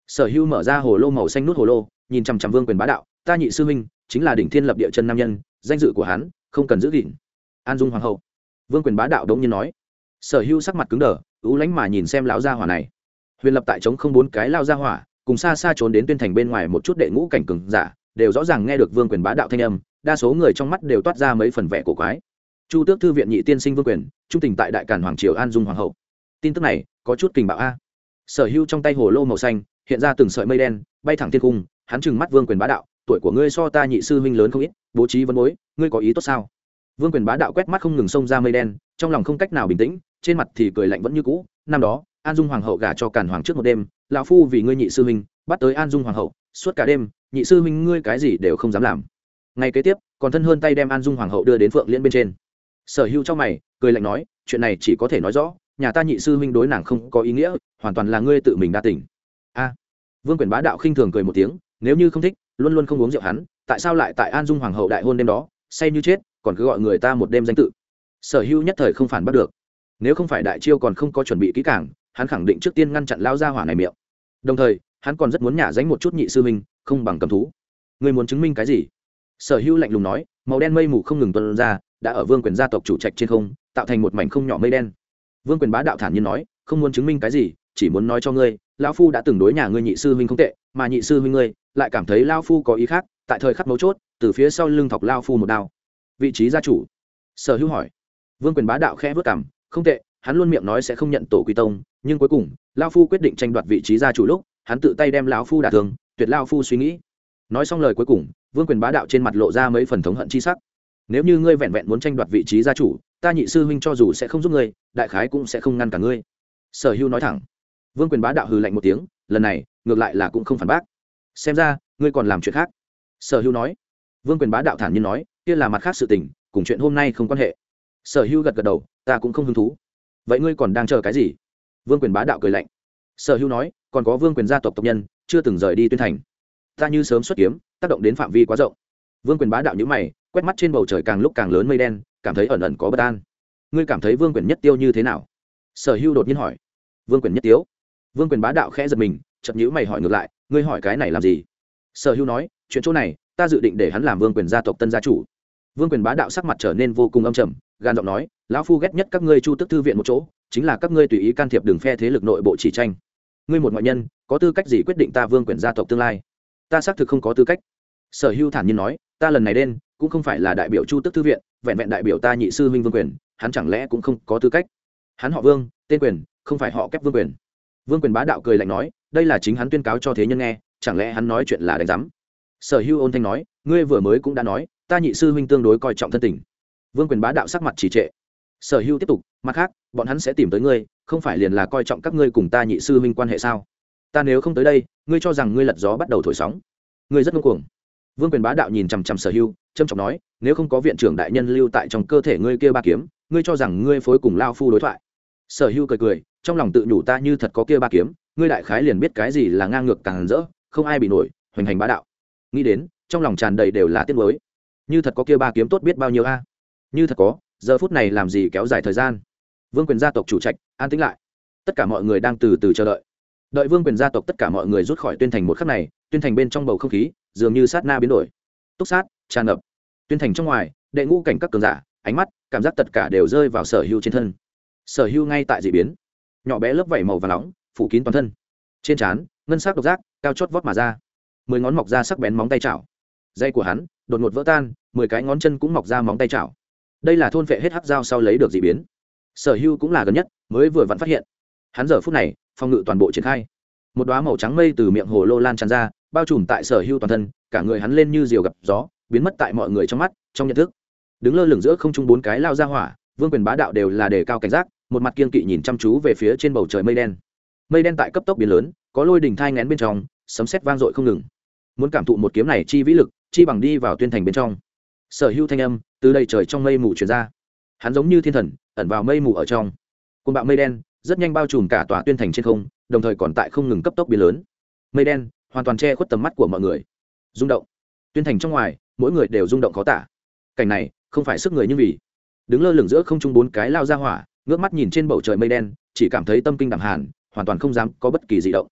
Sở hưu mở ra hồ lô màu xanh nút hồ lô, nhìn chằm chằm vương quyền bá đạo, ta nhị sư huynh chính là đỉnh thiên lập địa chân nam nhân, danh dự của hắn, không cần giữ gìn. An dung hoàng hậu. Vương quyền bá đạo đống nhiên nói. Sở hưu sắc mặt cứng đờ ú lánh mà nhìn xem lão gia hỏa này. Huyền lập tại trống không bốn cái lao gia hỏa, cùng xa xa trốn đến tuyên thành bên ngoài một chút đệ ngũ cảnh cường giả, đều rõ ràng nghe được vương quyền bá đạo thanh âm, đa số người trong mắt đều toát ra mấy phần vẻ cổ quái. Chu tước thư viện nhị tiên sinh vương quyền, trung tình tại đại cản hoàng triều an dung hoàng hậu. Tin tức này, có chút kình bạo a. Sở hưu trong tay hồ lô màu xanh, hiện ra từng sợi mây đen, bay thẳng thiên cung, hắn trừng mắt vương quyền bá đạo tuổi của ngươi so ta nhị sư huynh lớn không ít, bố trí vấn bối, ngươi có ý tốt sao? Vương quyền bá đạo quét mắt không ngừng xông ra mây đen, trong lòng không cách nào bình tĩnh, trên mặt thì cười lạnh vẫn như cũ, năm đó, an dung hoàng hậu gả cho càn hoàng trước một đêm, lão phu vì ngươi nhị sư huynh, bắt tới an dung hoàng hậu, suốt cả đêm, nhị sư huynh ngươi cái gì đều không dám làm. Ngày kế tiếp, còn thân hơn tay đem an dung hoàng hậu đưa đến phượng liên bên trên. Sở hữu trong mày, cười lạnh nói, chuyện này chỉ có thể nói rõ, nhà ta nhị sư huynh đối nàng không có ý nghĩa, hoàn toàn là ngươi tự mình đa tỉnh a. Vương quyền bá đạo khinh thường cười một tiếng, nếu như không thích luôn luôn không uống rượu hắn, tại sao lại tại an dung hoàng hậu đại hôn đêm đó, say như chết, còn cứ gọi người ta một đêm danh tự. Sở hữu nhất thời không phản bắt được. Nếu không phải đại chiêu còn không có chuẩn bị kỹ càng, hắn khẳng định trước tiên ngăn chặn lao ra hỏa này miệng. Đồng thời, hắn còn rất muốn nhả dánh một chút nhị sư minh không bằng cầm thú. Người muốn chứng minh cái gì? Sở hữu lạnh lùng nói, màu đen mây mù không ngừng tuân ra, đã ở vương quyền gia tộc chủ trạch trên không, tạo thành một mảnh không nhỏ mây đen. Vương quyền bá đạo thản nhiên nói, không muốn chứng minh cái gì, chỉ muốn nói cho ngươi lão phu đã từng đối nhà ngươi nhị sư huynh không tệ, mà nhị sư huynh ngươi lại cảm thấy lao phu có ý khác, tại thời khắc mấu chốt, từ phía sau lưng thọc lao phu một đao. Vị trí gia chủ. Sở hữu hỏi. Vương quyền bá đạo khẽ vất cảm không tệ, hắn luôn miệng nói sẽ không nhận tổ quy tông, nhưng cuối cùng lao phu quyết định tranh đoạt vị trí gia chủ lúc, hắn tự tay đem lão phu đả thường tuyệt lao phu suy nghĩ. Nói xong lời cuối cùng, vương quyền bá đạo trên mặt lộ ra mấy phần thống hận chi sắc. Nếu như ngươi vẹn vẹn muốn tranh đoạt vị trí gia chủ, ta nhị sư huynh cho dù sẽ không giúp ngươi, đại khái cũng sẽ không ngăn cả ngươi. Sở hữu nói thẳng vương quyền bá đạo hừ lạnh một tiếng, lần này, ngược lại là cũng không phản bác. Xem ra, ngươi còn làm chuyện khác. Sở hữu nói. Vương quyền bá đạo thản nhiên nói, kia là mặt khác sự tình, cùng chuyện hôm nay không quan hệ. Sở hữu gật gật đầu, ta cũng không hứng thú. Vậy ngươi còn đang chờ cái gì? Vương quyền bá đạo cười lạnh. Sở hữu nói, còn có vương quyền gia tộc tộc nhân, chưa từng rời đi tuyên thành. Ta như sớm xuất kiếm, tác động đến phạm vi quá rộng. Vương quyền bá đạo nhữ mày, quét mắt trên bầu trời càng lúc càng lớn mây đen, cảm thấy ẩn ẩn có bất an. Ngươi cảm thấy vương quyền nhất tiêu như thế nào? Sở hữu đột nhiên hỏi. Vương quyền nhất tiếu vương quyền bá đạo khẽ giật mình chậm nhữ mày hỏi ngược lại, ngươi hỏi cái này làm gì? Sở hữu nói, chuyện chỗ này, ta dự định để hắn làm vương quyền gia tộc tân gia chủ. Vương quyền bá đạo sắc mặt trở nên vô cùng âm trầm, gan giọng nói, lão phu ghét nhất các ngươi chu tức thư viện một chỗ, chính là các ngươi tùy ý can thiệp đường phe thế lực nội bộ chỉ tranh. Ngươi một ngoại nhân, có tư cách gì quyết định ta vương quyền gia tộc tương lai? Ta xác thực không có tư cách. Sở hữu thản nhiên nói, ta lần này đen cũng không phải là đại biểu chu tức thư viện, vẹn vẹn đại biểu ta nhị sư huynh vương quyền, hắn chẳng lẽ cũng không có tư cách? Hắn họ vương, tên quyền, không phải họ kép vương quyền vương quyền bá đạo cười lạnh nói, đây là chính hắn tuyên cáo cho thế nhân nghe, chẳng lẽ hắn nói chuyện là đánh giám? Sở hữu ôn thanh nói, ngươi vừa mới cũng đã nói, ta nhị sư huynh tương đối coi trọng thân tình. Vương quyền bá đạo sắc mặt trì trệ. Sở hữu tiếp tục, mặt khác, bọn hắn sẽ tìm tới ngươi, không phải liền là coi trọng các ngươi cùng ta nhị sư huynh quan hệ sao? Ta nếu không tới đây, ngươi cho rằng ngươi lật gió bắt đầu thổi sóng. Ngươi rất ngông cuồng. Vương quyền bá đạo nhìn chằm chằm sở hữu trâm trọng nói, nếu không có viện trưởng đại nhân lưu tại trong cơ thể ngươi kia ba kiếm, ngươi cho rằng ngươi phối cùng lao phu đối thoại? Sở hữu cười cười, trong lòng tự nhủ ta như thật có kia ba kiếm, ngươi đại khái liền biết cái gì là ngang ngược càng rỡ, không ai bị nổi, hoành hành bá đạo. Nghĩ đến, trong lòng tràn đầy đều là tiếc mới như thật có kia ba kiếm tốt biết bao nhiêu a? Như thật có, giờ phút này làm gì kéo dài thời gian? Vương quyền gia tộc chủ trạch, an tĩnh lại. Tất cả mọi người đang từ từ chờ đợi. Đợi vương quyền gia tộc tất cả mọi người rút khỏi tuyên thành một khắc này, tuyên thành bên trong bầu không khí, dường như sát na biến đổi. Túc sát, tràn ngập. Tuyên thành trong ngoài, đệ ngũ cảnh các cường giả, ánh mắt, cảm giác tất cả đều rơi vào sở hữu trên thân sở hữu ngay tại d ị biến. Nhỏ bé lớp vẩy màu và nóng, phủ kín toàn thân. Trên trán, ngân sắc độc giác, cao chót vót mà ra. Mười ngón mọc ra sắc bén móng tay chảo. Dây của hắn, đột ngột vỡ tan, mười cái ngón chân cũng mọc ra móng tay chảo. Đây là thôn vệ hết hắc dao sau lấy được d ị biến. Sở Hưu cũng là gần nhất, mới vừa vặn phát hiện. Hắn giờ phút này, phòng ngự toàn bộ triển khai. Một đoá màu trắng mây từ miệng hồ lô lan tràn ra, bao trùm tại sở Hưu toàn thân, cả người hắn lên như diều gặp gió, biến mất tại mọi người trong mắt, trong nhận thức. Đứng lơ lửng giữa không trung bốn cái lao ra hỏa vương quyền bá đạo đều là đề cao cảnh giác, một mặt kiên kỵ nhìn chăm chú về phía trên bầu trời mây đen. Mây đen tại cấp tốc biến lớn, có lôi đình thai ngén bên trong, sấm sét vang dội không ngừng. Muốn cảm thụ một kiếm này chi vĩ lực, chi bằng đi vào tuyên thành bên trong. Sở hữu thanh âm, từ đầy trời trong mây mù truyền ra. Hắn giống như thiên thần, ẩn vào mây mù ở trong. Côn bạo mây đen, rất nhanh bao trùm cả tòa tuyên thành trên không, đồng thời còn tại không ngừng cấp tốc biến lớn. Mây đen, hoàn toàn che khuất tầm mắt của mọi người. Rung động. Tuyên thành trong ngoài, mỗi người đều rung động khó tả. Cảnh này, không phải sức người như vì đứng lơ lửng giữa không trung bốn cái lao ra hỏa, ngước mắt nhìn trên bầu trời mây đen, chỉ cảm thấy tâm kinh đẳng hàn, hoàn toàn không dám có bất kỳ di động.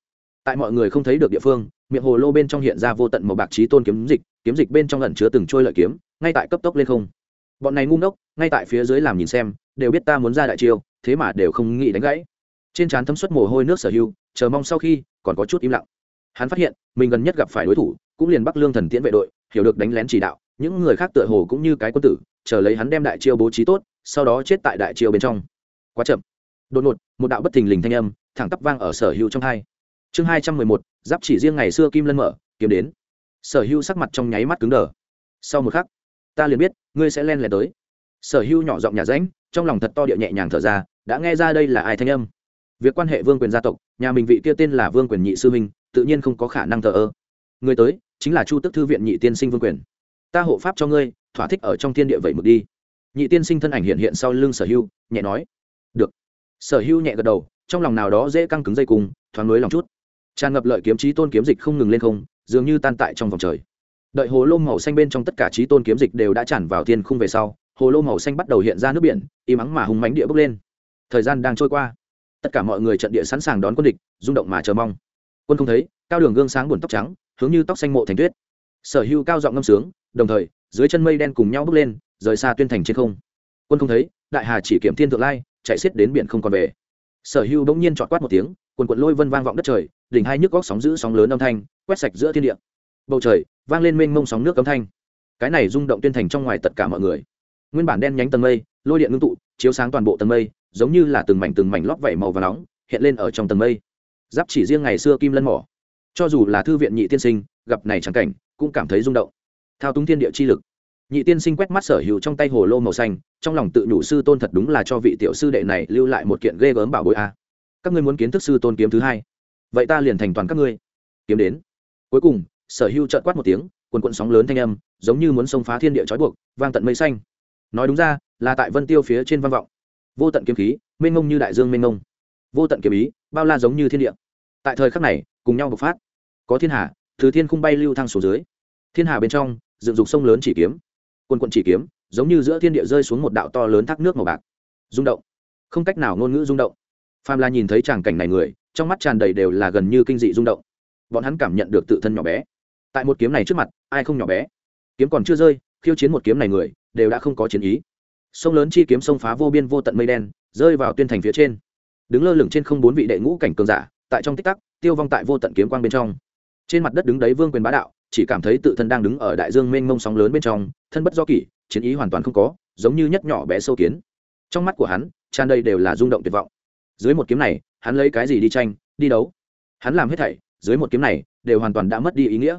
Tại mọi người không thấy được địa phương, miệng hồ lô bên trong hiện ra vô tận màu bạc trí tôn kiếm dịch kiếm dịch bên trong lẩn chứa từng trôi lợi kiếm, ngay tại cấp tốc lên không. Bọn này ngu ngốc, ngay tại phía dưới làm nhìn xem, đều biết ta muốn ra đại chiêu, thế mà đều không nghĩ đánh gãy. Trên trán thấm suất mồ hôi nước sở hưu chờ mong sau khi, còn có chút im lặng. Hắn phát hiện, mình gần nhất gặp phải đối thủ, cũng liền bắc lương thần tiễn vệ đội, hiểu được đánh lén chỉ đạo, những người khác tựa hồ cũng như cái quân tử chờ lấy hắn đem đại chiêu bố trí tốt, sau đó chết tại đại chiêu bên trong. Quá chậm. Đột ngột, một đạo bất thình lình thanh âm, thẳng tắp vang ở sở hữu trong hai. Chương hai trăm mười một, giáp chỉ riêng ngày xưa kim lân mở, kiếm đến. Sở hữu sắc mặt trong nháy mắt cứng đờ. Sau một khắc, ta liền biết, ngươi sẽ len lẻ tới. Sở hữu nhỏ giọng nhà ránh, trong lòng thật to địa nhẹ nhàng thở ra, đã nghe ra đây là ai thanh âm? Việc quan hệ vương quyền gia tộc, nhà mình vị kia tên là vương quyền nhị sư minh tự nhiên không có khả năng thờ ơ. Người tới, chính là chu tức thư viện nhị tiên sinh vương quyền. Ta hộ pháp cho ngươi thỏa thích ở trong thiên địa vậy mực đi. Nhị tiên sinh thân ảnh hiện hiện sau lưng sở hưu, nhẹ nói, được. Sở hưu nhẹ gật đầu, trong lòng nào đó dễ căng cứng dây cung, thoáng nối lòng chút. Tràn ngập lợi kiếm trí tôn kiếm dịch không ngừng lên không, dường như tan tại trong vòng trời. Đợi hồ lô màu xanh bên trong tất cả trí tôn kiếm dịch đều đã tràn vào thiên khung về sau, hồ lô màu xanh bắt đầu hiện ra nước biển, im ắng mà hùng mánh địa bốc lên. Thời gian đang trôi qua. Tất cả mọi người trận địa sẵn sàng đón quân địch, rung động mà chờ mong. Quân không thấy, cao đường gương sáng buồn tóc trắng, hướng như tóc xanh mộ thành tuyết. Sở hữu cao giọng ngâm sướng, đồng thời dưới chân mây đen cùng nhau bước lên, rời xa tuyên thành trên không. Quân không thấy, đại hà chỉ kiểm thiên thượng lai, chạy xiết đến biển không còn về. Sở hưu bỗng nhiên trọt quát một tiếng, quần quận lôi vân vang vọng đất trời, đỉnh hai nhức góc sóng giữ sóng lớn âm thanh, quét sạch giữa thiên địa. Bầu trời, vang lên mênh mông sóng nước âm thanh. Cái này rung động tuyên thành trong ngoài tất cả mọi người. Nguyên bản đen nhánh tầng mây, lôi điện ngưng tụ, chiếu sáng toàn bộ tầng mây, giống như là từng mảnh từng mảnh lót vảy màu và nóng, hiện lên ở trong tầng mây. Giáp chỉ riêng ngày xưa kim lân mỏ. Cho dù là thư viện nhị tiên sinh, gặp này trắng cảnh, cũng cảm thấy rung động thao túng thiên địa chi lực. Nhị tiên sinh quét mắt sở hữu trong tay hồ lô màu xanh, trong lòng tự nhủ sư tôn thật đúng là cho vị tiểu sư đệ này lưu lại một kiện ghê gớm bảo bối a. Các ngươi muốn kiến thức sư tôn kiếm thứ hai, vậy ta liền thành toàn các ngươi. Kiếm đến. Cuối cùng, sở hữu trợn quát một tiếng quần quận sóng lớn thanh âm, giống như muốn xông phá thiên địa trói buộc, vang tận mây xanh. Nói đúng ra, là tại vân tiêu phía trên vang vọng. Vô tận kiếm khí, mênh ngông như đại dương mênh ngông vô tận kiếm ý, bao la giống như thiên địa. Tại thời khắc này, cùng nhau bộc phát. Có thiên hà, thứ thiên khung bay lưu thăng xuống dưới. Thiên hà bên trong dựng dục sông lớn chỉ kiếm. Quân quận chỉ kiếm, giống như giữa thiên địa rơi xuống một đạo to lớn thác nước màu bạc. Rung động. Không cách nào ngôn ngữ rung động. Phàm la nhìn thấy tràng cảnh này người, trong mắt tràn đầy đều là gần như kinh dị rung động. Bọn hắn cảm nhận được tự thân nhỏ bé. Tại một kiếm này trước mặt, ai không nhỏ bé? Kiếm còn chưa rơi, khiêu chiến một kiếm này người, đều đã không có chiến ý. Sông lớn chi kiếm sông phá vô biên vô tận mây đen, rơi vào tuyên thành phía trên. Đứng lơ lửng trên không bốn vị đệ ngũ cảnh cường giả, tại trong tích tắc, tiêu vong tại vô tận kiếm quang bên trong. Trên mặt đất đứng đấy vương quyền bá đạo chỉ cảm thấy tự thân đang đứng ở đại dương mênh mông sóng lớn bên trong, thân bất do kỷ, chiến ý hoàn toàn không có, giống như nhất nhỏ bé sâu kiến. Trong mắt của hắn, tràn đầy đều là rung động tuyệt vọng. Dưới một kiếm này, hắn lấy cái gì đi tranh, đi đấu? Hắn làm hết thảy, dưới một kiếm này, đều hoàn toàn đã mất đi ý nghĩa.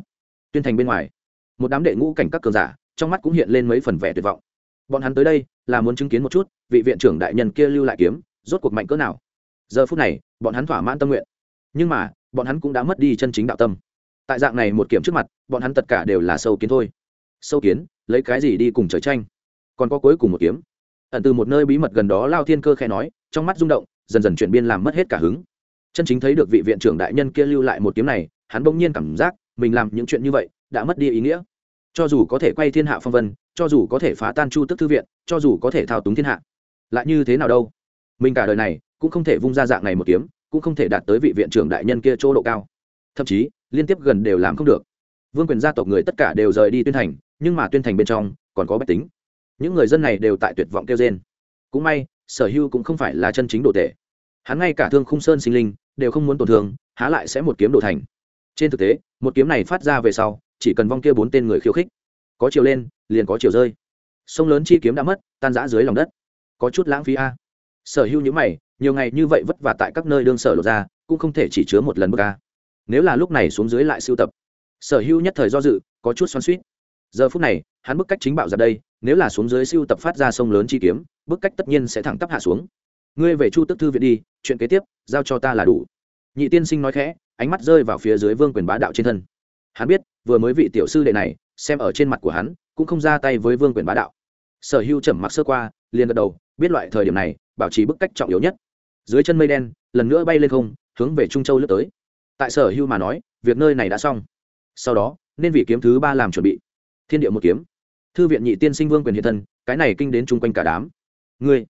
Tuyên thành bên ngoài, một đám đệ ngũ cảnh các cường giả, trong mắt cũng hiện lên mấy phần vẻ tuyệt vọng. Bọn hắn tới đây, là muốn chứng kiến một chút, vị viện trưởng đại nhân kia lưu lại kiếm, rốt cuộc mạnh cỡ nào. Giờ phút này, bọn hắn thỏa mãn tâm nguyện. Nhưng mà, bọn hắn cũng đã mất đi chân chính đạo tâm tại dạng này một kiểm trước mặt, bọn hắn tất cả đều là sâu kiến thôi. Sâu kiến, lấy cái gì đi cùng trời tranh? Còn có cuối cùng một kiếm. Ẩn từ một nơi bí mật gần đó lao thiên cơ khẽ nói, trong mắt rung động, dần dần chuyển biên làm mất hết cả hứng. Chân chính thấy được vị viện trưởng đại nhân kia lưu lại một kiếm này, hắn bỗng nhiên cảm giác mình làm những chuyện như vậy đã mất đi ý nghĩa. Cho dù có thể quay thiên hạ phong vân, cho dù có thể phá tan chu tức thư viện, cho dù có thể thao túng thiên hạ, lại như thế nào đâu? Mình cả đời này cũng không thể vung ra dạng này một kiếm, cũng không thể đạt tới vị viện trưởng đại nhân kia chỗ độ cao thậm chí, liên tiếp gần đều làm không được. Vương quyền gia tộc người tất cả đều rời đi tuyên thành, nhưng mà tuyên thành bên trong, còn có bách tính. Những người dân này đều tại tuyệt vọng kêu trên cũng may, sở hưu cũng không phải là chân chính đồ tệ hắn ngay cả thương khung sơn sinh linh, đều không muốn tổn thương, há lại sẽ một kiếm đổ thành. Trên thực tế, một kiếm này phát ra về sau, chỉ cần vong kia bốn tên người khiêu khích, có chiều lên, liền có chiều rơi. Sông lớn chi kiếm đã mất, tan rã dưới lòng đất. Có chút lãng phí a. Sở hữu những mày, nhiều ngày như vậy vất vả tại các nơi đương sở lột ra, cũng không thể chỉ chứa một lần bức a nếu là lúc này xuống dưới lại sưu tập. Sở hữu nhất thời do dự, có chút xoắn suýt giờ phút này, hắn bức cách chính bạo ra đây, nếu là xuống dưới sưu tập phát ra sông lớn chi kiếm, bức cách tất nhiên sẽ thẳng tắp hạ xuống. Ngươi về chu tức thư viện đi, chuyện kế tiếp, giao cho ta là đủ. Nhị tiên sinh nói khẽ, ánh mắt rơi vào phía dưới vương quyền bá đạo trên thân. Hắn biết, vừa mới vị tiểu sư đệ này, xem ở trên mặt của hắn, cũng không ra tay với vương quyền bá đạo. Sở hữu trầm mặc sơ qua, liền gật đầu, biết loại thời điểm này, bảo trì bức cách trọng yếu nhất. Dưới chân mây đen, lần nữa bay lên không, hướng về trung châu lướt tới tại sở hưu mà nói, việc nơi này đã xong. Sau đó, nên vị kiếm thứ ba làm chuẩn bị. Thiên địa một kiếm. Thư viện nhị tiên sinh vương quyền hiện thân, cái này kinh đến chung quanh cả đám. Ngươi.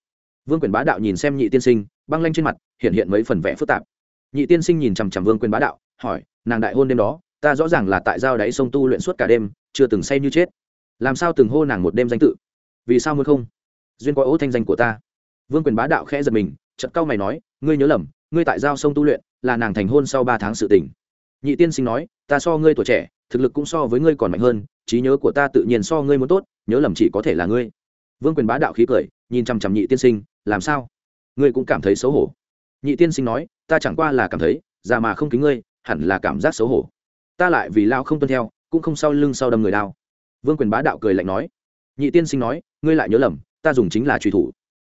Vương quyền bá đạo nhìn xem nhị tiên sinh, băng lanh trên mặt, hiện hiện mấy phần vẽ phức tạp. Nhị tiên sinh nhìn chằm chằm vương quyền bá đạo, hỏi, nàng đại hôn đêm đó, ta rõ ràng là tại giao đáy sông tu luyện suốt cả đêm, chưa từng say như chết. Làm sao từng hô nàng một đêm danh tự? Vì sao muốn không? Duyên có ố thanh danh của ta. Vương quyền bá đạo khẽ giật mình chật cau mày nói, ngươi nhớ lầm, ngươi tại giao sông tu luyện là nàng thành hôn sau ba tháng sự tình. Nhị tiên sinh nói, ta so ngươi tuổi trẻ, thực lực cũng so với ngươi còn mạnh hơn, trí nhớ của ta tự nhiên so ngươi muốn tốt, nhớ lầm chỉ có thể là ngươi. Vương quyền bá đạo khí cười, nhìn chằm chằm nhị tiên sinh, làm sao? Ngươi cũng cảm thấy xấu hổ. Nhị tiên sinh nói, ta chẳng qua là cảm thấy, già mà không kính ngươi, hẳn là cảm giác xấu hổ. Ta lại vì lao không tuân theo, cũng không sau lưng sau đâm người đao vương quyền bá đạo cười lạnh nói. Nhị tiên sinh nói, ngươi lại nhớ lầm, ta dùng chính là truy thủ.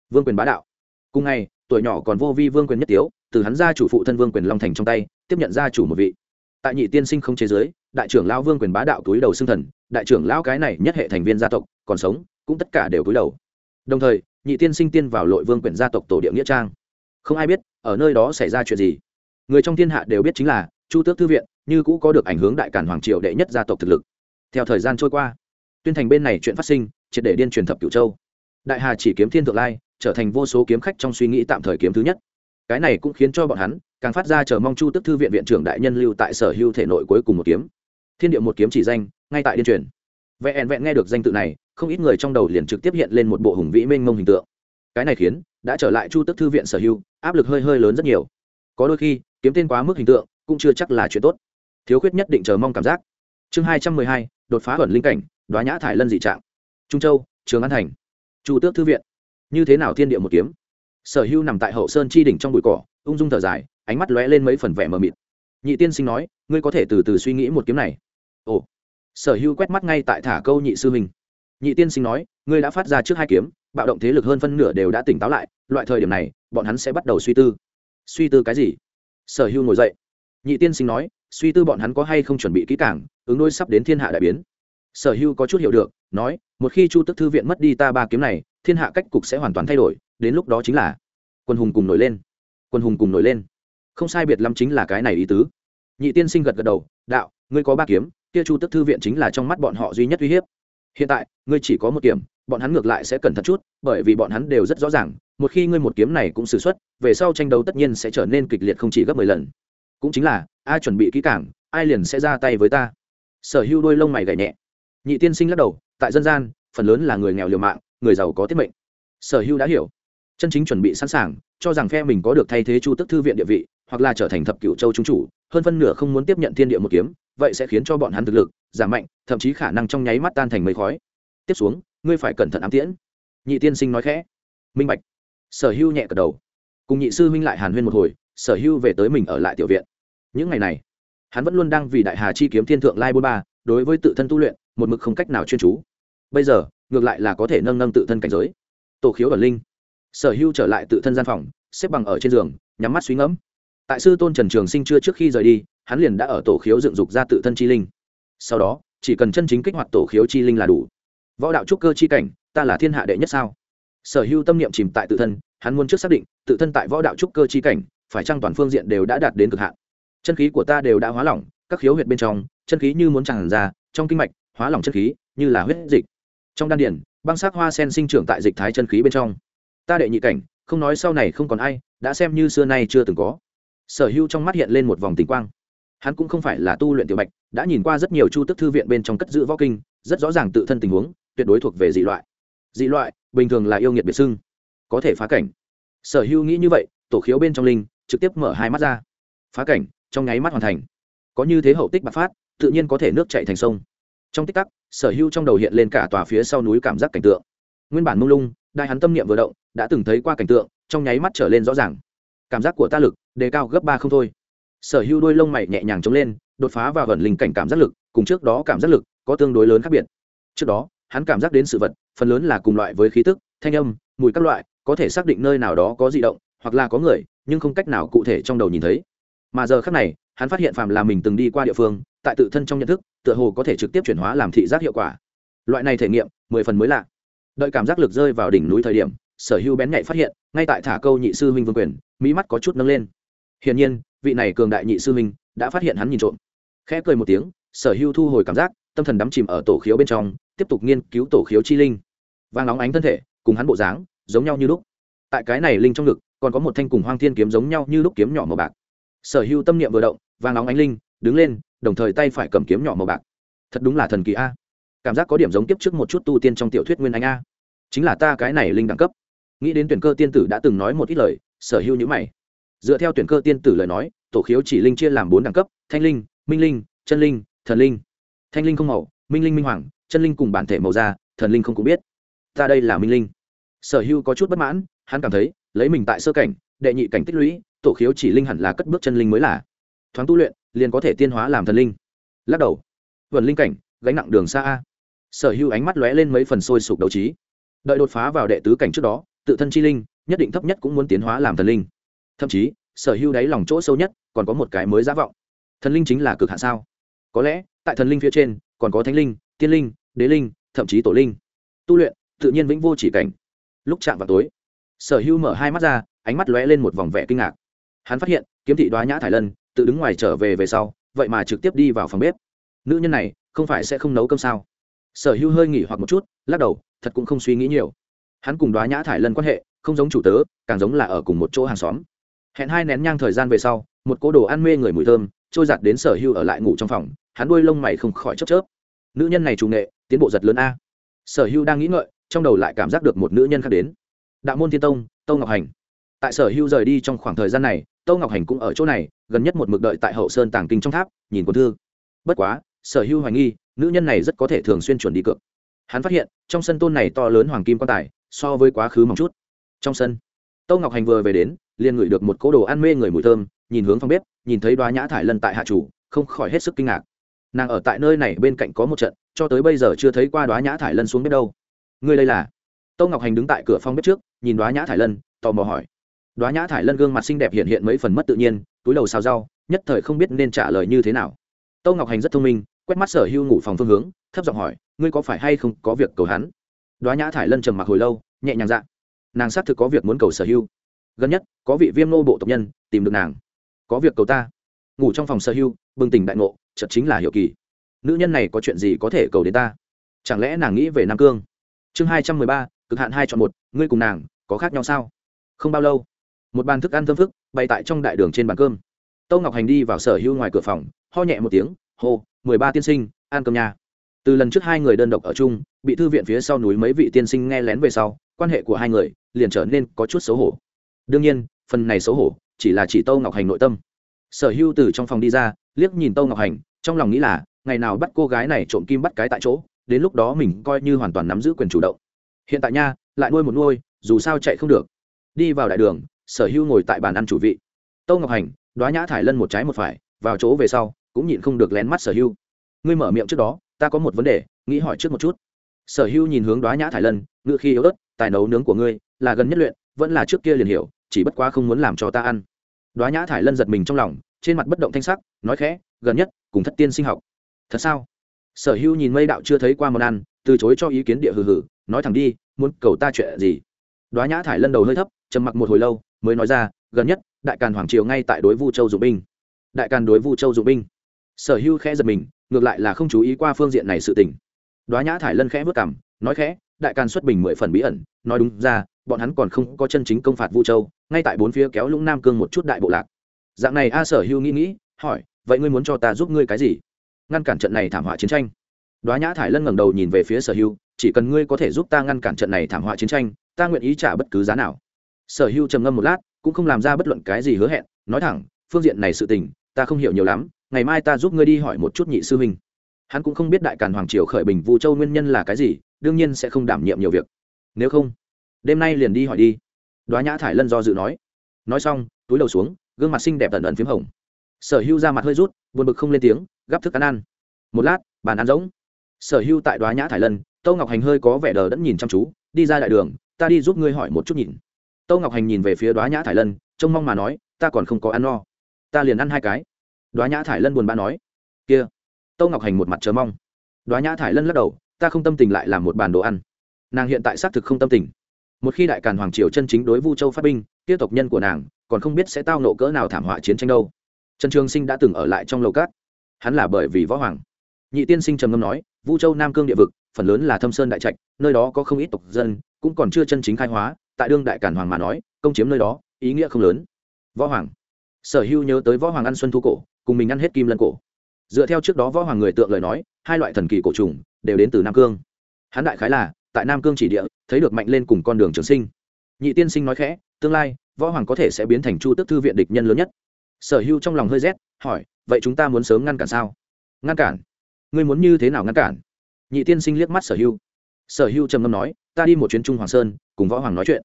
Vương quyền bá đạo cùng ngày, tuổi nhỏ còn vô vi vương quyền nhất tiếu, từ hắn ra chủ phụ thân vương quyền long thành trong tay, tiếp nhận ra chủ một vị. Tại nhị tiên sinh không chế giới, đại trưởng lão vương quyền bá đạo túi đầu xưng thần, đại trưởng lão cái này nhất hệ thành viên gia tộc, còn sống, cũng tất cả đều túi đầu. Đồng thời, nhị tiên sinh tiên vào lội vương quyền gia tộc tổ địa nghĩa trang. Không ai biết, ở nơi đó xảy ra chuyện gì. Người trong thiên hạ đều biết chính là, chu tước thư viện, như cũ có được ảnh hướng đại cản hoàng triều đệ nhất gia tộc thực lực. Theo thời gian trôi qua, tuyên thành bên này chuyện phát sinh, triệt để điên truyền thập cửu châu. Đại hà chỉ kiếm thiên thượng lai trở thành vô số kiếm khách trong suy nghĩ tạm thời kiếm thứ nhất. Cái này cũng khiến cho bọn hắn càng phát ra chờ mong chu tức thư viện viện trưởng đại nhân lưu tại sở hưu thể nội cuối cùng một kiếm. Thiên địa một kiếm chỉ danh, ngay tại điên truyền. Vẹn vẹn nghe được danh tự này, không ít người trong đầu liền trực tiếp hiện lên một bộ hùng vĩ mênh mông hình tượng. Cái này khiến đã trở lại chu tức thư viện sở hưu áp lực hơi hơi lớn rất nhiều. Có đôi khi, kiếm tên quá mức hình tượng, cũng chưa chắc là chuyện tốt. Thiếu khuyết nhất định chờ mong cảm giác. Chương hai trăm mười hai, đột phá ẩn linh cảnh, đoá nhã thải lân dị trạng. Trung châu, trường an thành. Chu tước thư viện như thế nào thiên địa một kiếm. Sở hưu nằm tại hậu sơn chi đỉnh trong bụi cỏ, ung dung thở dài, ánh mắt lóe lên mấy phần vẻ mờ mịt. Nhị tiên sinh nói, ngươi có thể từ từ suy nghĩ một kiếm này. Ồ. Sở hưu quét mắt ngay tại thả câu nhị sư huynh. Nhị tiên sinh nói, ngươi đã phát ra trước hai kiếm, bạo động thế lực hơn phân nửa đều đã tỉnh táo lại, loại thời điểm này, bọn hắn sẽ bắt đầu suy tư. Suy tư cái gì? Sở hưu ngồi dậy. Nhị tiên sinh nói, suy tư bọn hắn có hay không chuẩn bị kỹ càng, ứng đôi sắp đến thiên hạ đại biến. Sở hưu có chút hiểu được, nói, một khi chu tức thư viện mất đi ta ba kiếm này thiên hạ cách cục sẽ hoàn toàn thay đổi, đến lúc đó chính là quân hùng cùng nổi lên. Quân hùng cùng nổi lên. Không sai biệt lắm chính là cái này ý tứ. Nhị tiên sinh gật gật đầu, đạo, ngươi có ba kiếm, kia chu tức thư viện chính là trong mắt bọn họ duy nhất uy hiếp. Hiện tại, ngươi chỉ có một kiếm, bọn hắn ngược lại sẽ cẩn thận chút, bởi vì bọn hắn đều rất rõ ràng, một khi ngươi một kiếm này cũng xử xuất, về sau tranh đấu tất nhiên sẽ trở nên kịch liệt không chỉ gấp mười lần. Cũng chính là, ai chuẩn bị kỹ càng, ai liền sẽ ra tay với ta. Sở hữu đôi lông mày gảy nhẹ. Nhị tiên sinh lắc đầu, tại dân gian, phần lớn là người nghèo liều mạng người giàu có tiết mệnh. Sở hữu đã hiểu. Chân chính chuẩn bị sẵn sàng, cho rằng phe mình có được thay thế chu tức thư viện địa vị, hoặc là trở thành thập cựu châu trung chủ, hơn phân nửa không muốn tiếp nhận thiên địa một kiếm, vậy sẽ khiến cho bọn hắn thực lực giảm mạnh, thậm chí khả năng trong nháy mắt tan thành mây khói. Tiếp xuống, ngươi phải cẩn thận ám tiễn. Nhị tiên sinh nói khẽ. Minh bạch. Sở hưu nhẹ cật đầu. Cùng nhị sư huynh lại hàn huyên một hồi, sở hưu về tới mình ở lại tiểu viện. Những ngày này, hắn vẫn luôn đang vì đại hà chi kiếm thiên thượng lai bôn ba, đối với tự thân tu luyện, một mực không cách nào chuyên chú. Bây giờ ngược lại là có thể nâng nâng tự thân cảnh giới. Tổ khiếu ẩn linh. Sở hưu trở lại tự thân gian phòng, xếp bằng ở trên giường, nhắm mắt suy ngẫm. Tại sư tôn trần trường sinh chưa trước khi rời đi, hắn liền đã ở tổ khiếu dựng dục ra tự thân chi linh. Sau đó, chỉ cần chân chính kích hoạt tổ khiếu chi linh là đủ. Võ đạo trúc cơ chi cảnh, ta là thiên hạ đệ nhất sao? Sở hưu tâm niệm chìm tại tự thân, hắn muốn trước xác định, tự thân tại võ đạo trúc cơ chi cảnh, phải chăng toàn phương diện đều đã đạt đến cực hạn? Chân khí của ta đều đã hóa lỏng, các khiếu huyệt bên trong, chân khí như muốn tràn ra, trong kinh mạch, hóa lỏng chân khí, như là huyết dịch trong đan điển băng sắc hoa sen sinh trưởng tại dịch thái chân khí bên trong. Ta đệ nhị cảnh, không nói sau này không còn ai, đã xem như xưa nay chưa từng có. Sở hưu trong mắt hiện lên một vòng tình quang. Hắn cũng không phải là tu luyện tiểu bạch, đã nhìn qua rất nhiều chu tức thư viện bên trong cất giữ võ kinh, rất rõ ràng tự thân tình huống, tuyệt đối thuộc về dị loại. Dị loại, bình thường là yêu nghiệt biệt xưng, có thể phá cảnh. Sở hưu nghĩ như vậy, tổ khiếu bên trong linh, trực tiếp mở hai mắt ra. Phá cảnh, trong nháy mắt hoàn thành. Có như thế hậu tích bạc phát, tự nhiên có thể nước chạy thành sông trong tích tắc, sở hưu trong đầu hiện lên cả tòa phía sau núi cảm giác cảnh tượng. Nguyên bản mông lung đại hắn tâm niệm vừa động, đã từng thấy qua cảnh tượng, trong nháy mắt trở lên rõ ràng. Cảm giác của ta lực, đề cao gấp ba không thôi. Sở hưu đôi lông mày nhẹ nhàng chống lên, đột phá vào gần linh cảnh cảm giác lực, cùng trước đó cảm giác lực, có tương đối lớn khác biệt. Trước đó, hắn cảm giác đến sự vật, phần lớn là cùng loại với khí tức, thanh âm, mùi các loại, có thể xác định nơi nào đó có di động, hoặc là có người, nhưng không cách nào cụ thể trong đầu nhìn thấy. Mà giờ khác này, hắn phát hiện phàm là mình từng đi qua địa phương, tại tự thân trong nhận thức tựa hồ có thể trực tiếp chuyển hóa làm thị giác hiệu quả. Loại này thể nghiệm, mười phần mới lạ. Đợi cảm giác lực rơi vào đỉnh núi thời điểm, sở hữu bén nhạy phát hiện, ngay tại thả câu nhị sư huynh vương quyền mỹ mắt có chút nâng lên. Hiển nhiên, vị này cường đại nhị sư huynh đã phát hiện hắn nhìn trộm. Khẽ cười một tiếng, sở hữu thu hồi cảm giác, tâm thần đắm chìm ở tổ khiếu bên trong, tiếp tục nghiên cứu tổ khiếu chi linh. Vàng óng ánh thân thể, cùng hắn bộ dáng, giống nhau như lúc. Tại cái này linh trong ngực, còn có một thanh cùng hoang thiên kiếm giống nhau như lúc kiếm nhỏ màu bạc. Sở hữu tâm niệm vừa động vàng óng ánh linh đứng lên, đồng thời tay phải cầm kiếm nhỏ màu bạc. Thật đúng là thần kỳ a. Cảm giác có điểm giống tiếp trước một chút tu tiên trong tiểu thuyết nguyên anh a. Chính là ta cái này linh đẳng cấp. Nghĩ đến tuyển cơ tiên tử đã từng nói một ít lời, sở hữu nhữ mày. Dựa theo tuyển cơ tiên tử lời nói, tổ khiếu chỉ linh chia làm bốn đẳng cấp, thanh linh, minh linh, chân linh, thần linh. Thanh linh không màu, minh linh minh hoàng, chân linh cùng bản thể màu da, thần linh không cũng biết. Ta đây là minh linh. Sở hữu có chút bất mãn, hắn cảm thấy, lấy mình tại sơ cảnh, đệ nhị cảnh tích lũy, tổ khiếu chỉ linh hẳn là cất bước chân linh mới là thoáng tu luyện, liền có thể tiên hóa làm thần linh. Lắc đầu. Vần linh cảnh, gánh nặng đường xa a. Sở hữu ánh mắt lóe lên mấy phần sôi sục đấu trí. Đợi đột phá vào đệ tứ cảnh trước đó, tự thân chi linh, nhất định thấp nhất cũng muốn tiến hóa làm thần linh. Thậm chí, sở hữu đáy lòng chỗ sâu nhất, còn có một cái mới giả vọng. Thần linh chính là cực hạ sao? Có lẽ, tại thần linh phía trên, còn có thánh linh, tiên linh, đế linh, thậm chí tổ linh. Tu luyện, tự nhiên vĩnh vô chỉ cảnh. Lúc chạm vào tối, sở hữu mở hai mắt ra, ánh mắt lóe lên một vòng vẻ kinh ngạc. Hắn phát hiện, kiếm thị đoá nhã thải lân tự đứng ngoài trở về về sau, vậy mà trực tiếp đi vào phòng bếp. Nữ nhân này, không phải sẽ không nấu cơm sao? Sở hữu hơi nghỉ hoặc một chút, lắc đầu, thật cũng không suy nghĩ nhiều. Hắn cùng đoá nhã thải lân quan hệ, không giống chủ tớ, càng giống là ở cùng một chỗ hàng xóm. Hẹn hai nén nhang thời gian về sau, một cô đồ ăn mê người mùi thơm, trôi giặt đến sở hưu ở lại ngủ trong phòng, hắn đuôi lông mày không khỏi chớp chớp. Nữ nhân này chủ nghệ, tiến bộ giật lớn a. Sở hưu đang nghĩ ngợi, trong đầu lại cảm giác được một nữ nhân khác đến. Đạo môn thiên tông tông ngọc hành tại sở hưu rời đi trong khoảng thời gian này, tâu ngọc hành cũng ở chỗ này, gần nhất một mực đợi tại hậu sơn tàng kinh trong tháp, nhìn quân thư. Bất quá, sở hưu hoài nghi, nữ nhân này rất có thể thường xuyên chuẩn đi cược. Hắn phát hiện, trong sân tôn này to lớn hoàng kim quan tài, so với quá khứ mong chút. Trong sân, tâu ngọc hành vừa về đến, liền ngửi được một cỗ đồ ăn mê người mùi thơm, nhìn hướng phòng bếp, nhìn thấy đoá nhã thải lân tại hạ chủ, không khỏi hết sức kinh ngạc. Nàng ở tại nơi này bên cạnh có một trận, cho tới bây giờ chưa thấy qua đoá nhã thải lân xuống bếp đâu. Ngươi đây là? Tâu ngọc hành đứng tại cửa phòng bếp trước, nhìn đoá nhã thải lân, tò mò hỏi đoá nhã thải lân gương mặt xinh đẹp hiện hiện mấy phần mất tự nhiên, túi đầu xào rau, nhất thời không biết nên trả lời như thế nào. Tâu ngọc hành rất thông minh, quét mắt sở hưu ngủ phòng phương hướng, thấp giọng hỏi, ngươi có phải hay không có việc cầu hắn? Đoá nhã thải lân trầm mặc hồi lâu, nhẹ nhàng dạ. Nàng xác thực có việc muốn cầu sở hưu gần nhất, có vị viêm nô bộ tộc nhân, tìm được nàng. Có việc cầu ta. Ngủ trong phòng sở hưu bừng tỉnh đại ngộ chật chính là hiệu kỳ. Nữ nhân này có chuyện gì có thể cầu đến ta? Chẳng lẽ nàng nghĩ về nam cương? Chương hai trăm mười ba, cực hạn hai chọn một, ngươi cùng nàng, có khác nhau sao? Không bao lâu một bàn thức ăn thơm phức, bày tại trong đại đường trên bàn cơm. Tâu ngọc hành đi vào sở hưu ngoài cửa phòng, ho nhẹ một tiếng, hô, mười ba tiên sinh, ăn cơm nhà từ lần trước hai người đơn độc ở chung, bị thư viện phía sau núi mấy vị tiên sinh nghe lén về sau, quan hệ của hai người liền trở nên có chút xấu hổ. Đương nhiên, phần này xấu hổ chỉ là chỉ tâu ngọc hành nội tâm. Sở hưu từ trong phòng đi ra, liếc nhìn tâu ngọc hành, trong lòng nghĩ là, ngày nào bắt cô gái này trộm kim bắt cái tại chỗ, đến lúc đó mình coi như hoàn toàn nắm giữ quyền chủ động. Hiện tại nha, lại nuôi một nuôi, dù sao chạy không được. Đi vào đại đường sở hưu ngồi tại bàn ăn chủ vị. Tâu ngọc hành, đoá nhã thải lân một trái một phải, vào chỗ về sau, cũng nhịn không được lén mắt sở hưu ngươi mở miệng trước đó, ta có một vấn đề, nghĩ hỏi trước một chút. Sở hưu nhìn hướng đoá nhã thải lân, ngựa khi yếu ớt, tài nấu nướng của ngươi, là gần nhất luyện, vẫn là trước kia liền hiểu, chỉ bất quá không muốn làm cho ta ăn. Đoá nhã thải lân giật mình trong lòng, trên mặt bất động thanh sắc, nói khẽ, gần nhất, cùng thất tiên sinh học. Thật sao? Sở hưu nhìn mây đạo chưa thấy qua món ăn, từ chối cho ý kiến địa hừ hừ, nói thẳng đi, muốn cầu ta chuyện gì? Đoá nhã thải lân đầu hơi thấp, trầm mặc một hồi lâu mới nói ra, gần nhất, đại càn hoàng triều ngay tại đối vu châu dụng binh. Đại càn đối vu châu dụng binh. Sở hưu khẽ giật mình, ngược lại là không chú ý qua phương diện này sự tình. Đoá nhã thải lân khẽ vất cảm nói khẽ, đại càn xuất bình mười phần bí ẩn, nói đúng ra, bọn hắn còn không có chân chính công phạt vu châu, ngay tại bốn phía kéo lũng nam cương một chút đại bộ lạc. Dạng này a sở hưu nghĩ nghĩ, hỏi, vậy ngươi muốn cho ta giúp ngươi cái gì? Ngăn cản trận này thảm họa chiến tranh. Đoá nhã thải lân ngẩng đầu nhìn về phía sở hưu, chỉ cần ngươi có thể giúp ta ngăn cản trận này thảm họa chiến tranh, ta nguyện ý trả bất cứ giá nào sở hưu trầm ngâm một lát, cũng không làm ra bất luận cái gì hứa hẹn, nói thẳng, phương diện này sự tình, ta không hiểu nhiều lắm, ngày mai ta giúp ngươi đi hỏi một chút nhị sư huynh. Hắn cũng không biết đại càn hoàng triều khởi bình vũ châu nguyên nhân là cái gì, đương nhiên sẽ không đảm nhiệm nhiều việc. Nếu không, đêm nay liền đi hỏi đi. Đoá nhã thải lân do dự nói. Nói xong, túi đầu xuống, gương mặt xinh đẹp tần ẩn p h í m hồng. Sở hưu ra mặt hơi rút, buồn bực không lên tiếng, gắp thức ăn ăn. Một lát, bàn ăn rỗng. Sở hưu tại đoá nhã thải lân, tâu ngọc hành hơi có vẻ đờ đẫn nhìn chăm chú, đi ra đại đường, ta đi giúp ngươi hỏi một chút nhìn tâu ngọc hành nhìn về phía đoá nhã thải lân, trông mong mà nói, ta còn không có ăn no. Ta liền ăn hai cái. Đoá nhã thải lân buồn bã nói, kia. Tâu ngọc hành một mặt chờ mong. Đoá nhã thải lân lắc đầu, ta không tâm tình lại làm một bàn đồ ăn. Nàng hiện tại xác thực không tâm tình. Một khi đại càn hoàng triều chân chính đối vu châu phát binh tiếp tộc nhân của nàng, còn không biết sẽ tao nộ cỡ nào thảm họa chiến tranh đâu. Trần trường sinh đã từng ở lại trong lầu cát. Hắn là bởi vì võ hoàng. Nhị tiên sinh trầm ngâm nói, vu châu nam cương địa vực, phần lớn là thâm sơn đại trạch, nơi đó có không ít tộc dân, cũng còn chưa chân chính khai hóa tại đương đại cản hoàng mà nói, công chiếm nơi đó, ý nghĩa không lớn. Võ hoàng. Sở hưu nhớ tới võ hoàng ăn xuân thu cổ, cùng mình ăn hết kim lân cổ. Dựa theo trước đó võ hoàng người tượng lời nói, hai loại thần kỳ cổ trùng đều đến từ nam cương. Hắn đại khái là, tại nam cương chỉ địa, thấy được mạnh lên cùng con đường trường sinh. Nhị tiên sinh nói khẽ, tương lai, võ hoàng có thể sẽ biến thành chu tức thư viện địch nhân lớn nhất. Sở hưu trong lòng hơi rét, hỏi, vậy chúng ta muốn sớm ngăn cản sao? Ngăn cản? Ngươi muốn như thế nào ngăn cản? Nhị tiên sinh liếc mắt sở hưu. Sở hưu trầm ngâm nói ta đi một chuyến trung hoàng sơn, cùng võ hoàng nói chuyện.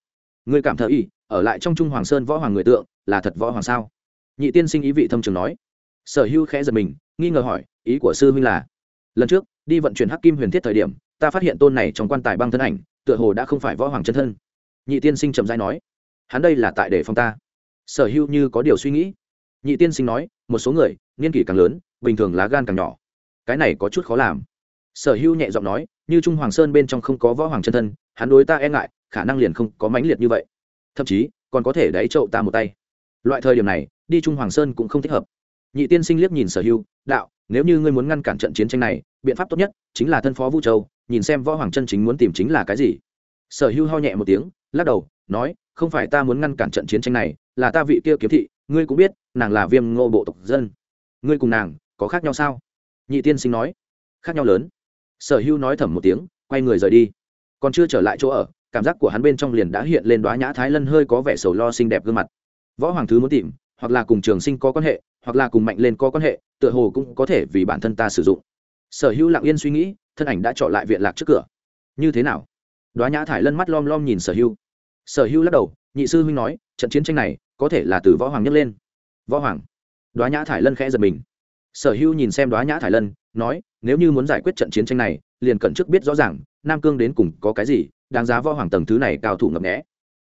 Ngươi cảm thấy ý ở lại trong trung hoàng sơn võ hoàng người tượng, là thật võ hoàng sao? Nhị tiên sinh ý vị thâm trường nói. Sở hưu khẽ giật mình, nghi ngờ hỏi, ý của sư huynh là, lần trước, đi vận chuyển hắc kim huyền thiết thời điểm, ta phát hiện tôn này trong quan tài băng thân ảnh, tựa hồ đã không phải võ hoàng chân thân. Nhị tiên sinh trầm dai nói, hắn đây là tại để phong ta. Sở hưu như có điều suy nghĩ. Nhị tiên sinh nói, một số người, niên kỷ càng lớn, bình thường lá gan càng nhỏ. Cái này có chút khó làm. Sở hưu nhẹ giọng nói như trung hoàng sơn bên trong không có võ hoàng chân thân, hắn đối ta e ngại, khả năng liền không có mãnh liệt như vậy. Thậm chí, còn có thể đáy trậu ta một tay. Loại thời điểm này, đi trung hoàng sơn cũng không thích hợp. Nhị tiên sinh liếc nhìn sở hưu đạo, nếu như ngươi muốn ngăn cản trận chiến tranh này, biện pháp tốt nhất chính là thân phó vũ châu, nhìn xem võ hoàng chân chính muốn tìm chính là cái gì. Sở hưu ho nhẹ một tiếng, lắc đầu, nói, không phải ta muốn ngăn cản trận chiến tranh này, là ta vị kia kiếm thị, ngươi cũng biết, nàng là viêm ngô bộ tộc dân. Ngươi cùng nàng, có khác nhau sao? Nhị tiên sinh nói. Khác nhau lớn sở hưu nói thầm một tiếng, quay người rời đi. Còn chưa trở lại chỗ ở, cảm giác của hắn bên trong liền đã hiện lên đoá nhã thái lân hơi có vẻ sầu lo xinh đẹp gương mặt. Võ hoàng thứ muốn tìm, hoặc là cùng trường sinh có quan hệ, hoặc là cùng mạnh lên có quan hệ, tựa hồ cũng có thể vì bản thân ta sử dụng. Sở hữu lặng yên suy nghĩ, thân ảnh đã trọ lại viện lạc trước cửa. Như thế nào? Đoá nhã thải lân mắt lom lom nhìn sở hữu. Sở hữu lắc đầu, nhị sư huynh nói, trận chiến tranh này, có thể là từ võ hoàng nhấc lên. Võ hoàng. Đoá nhã thải lân khẽ giật mình. Sở hữu nhìn xem đoá nhã thải lân, nói nếu như muốn giải quyết trận chiến tranh này, liền cần trước biết rõ ràng, nam cương đến cùng có cái gì, đáng giá võ hoàng tầng thứ này cao thủ ngập nghẽ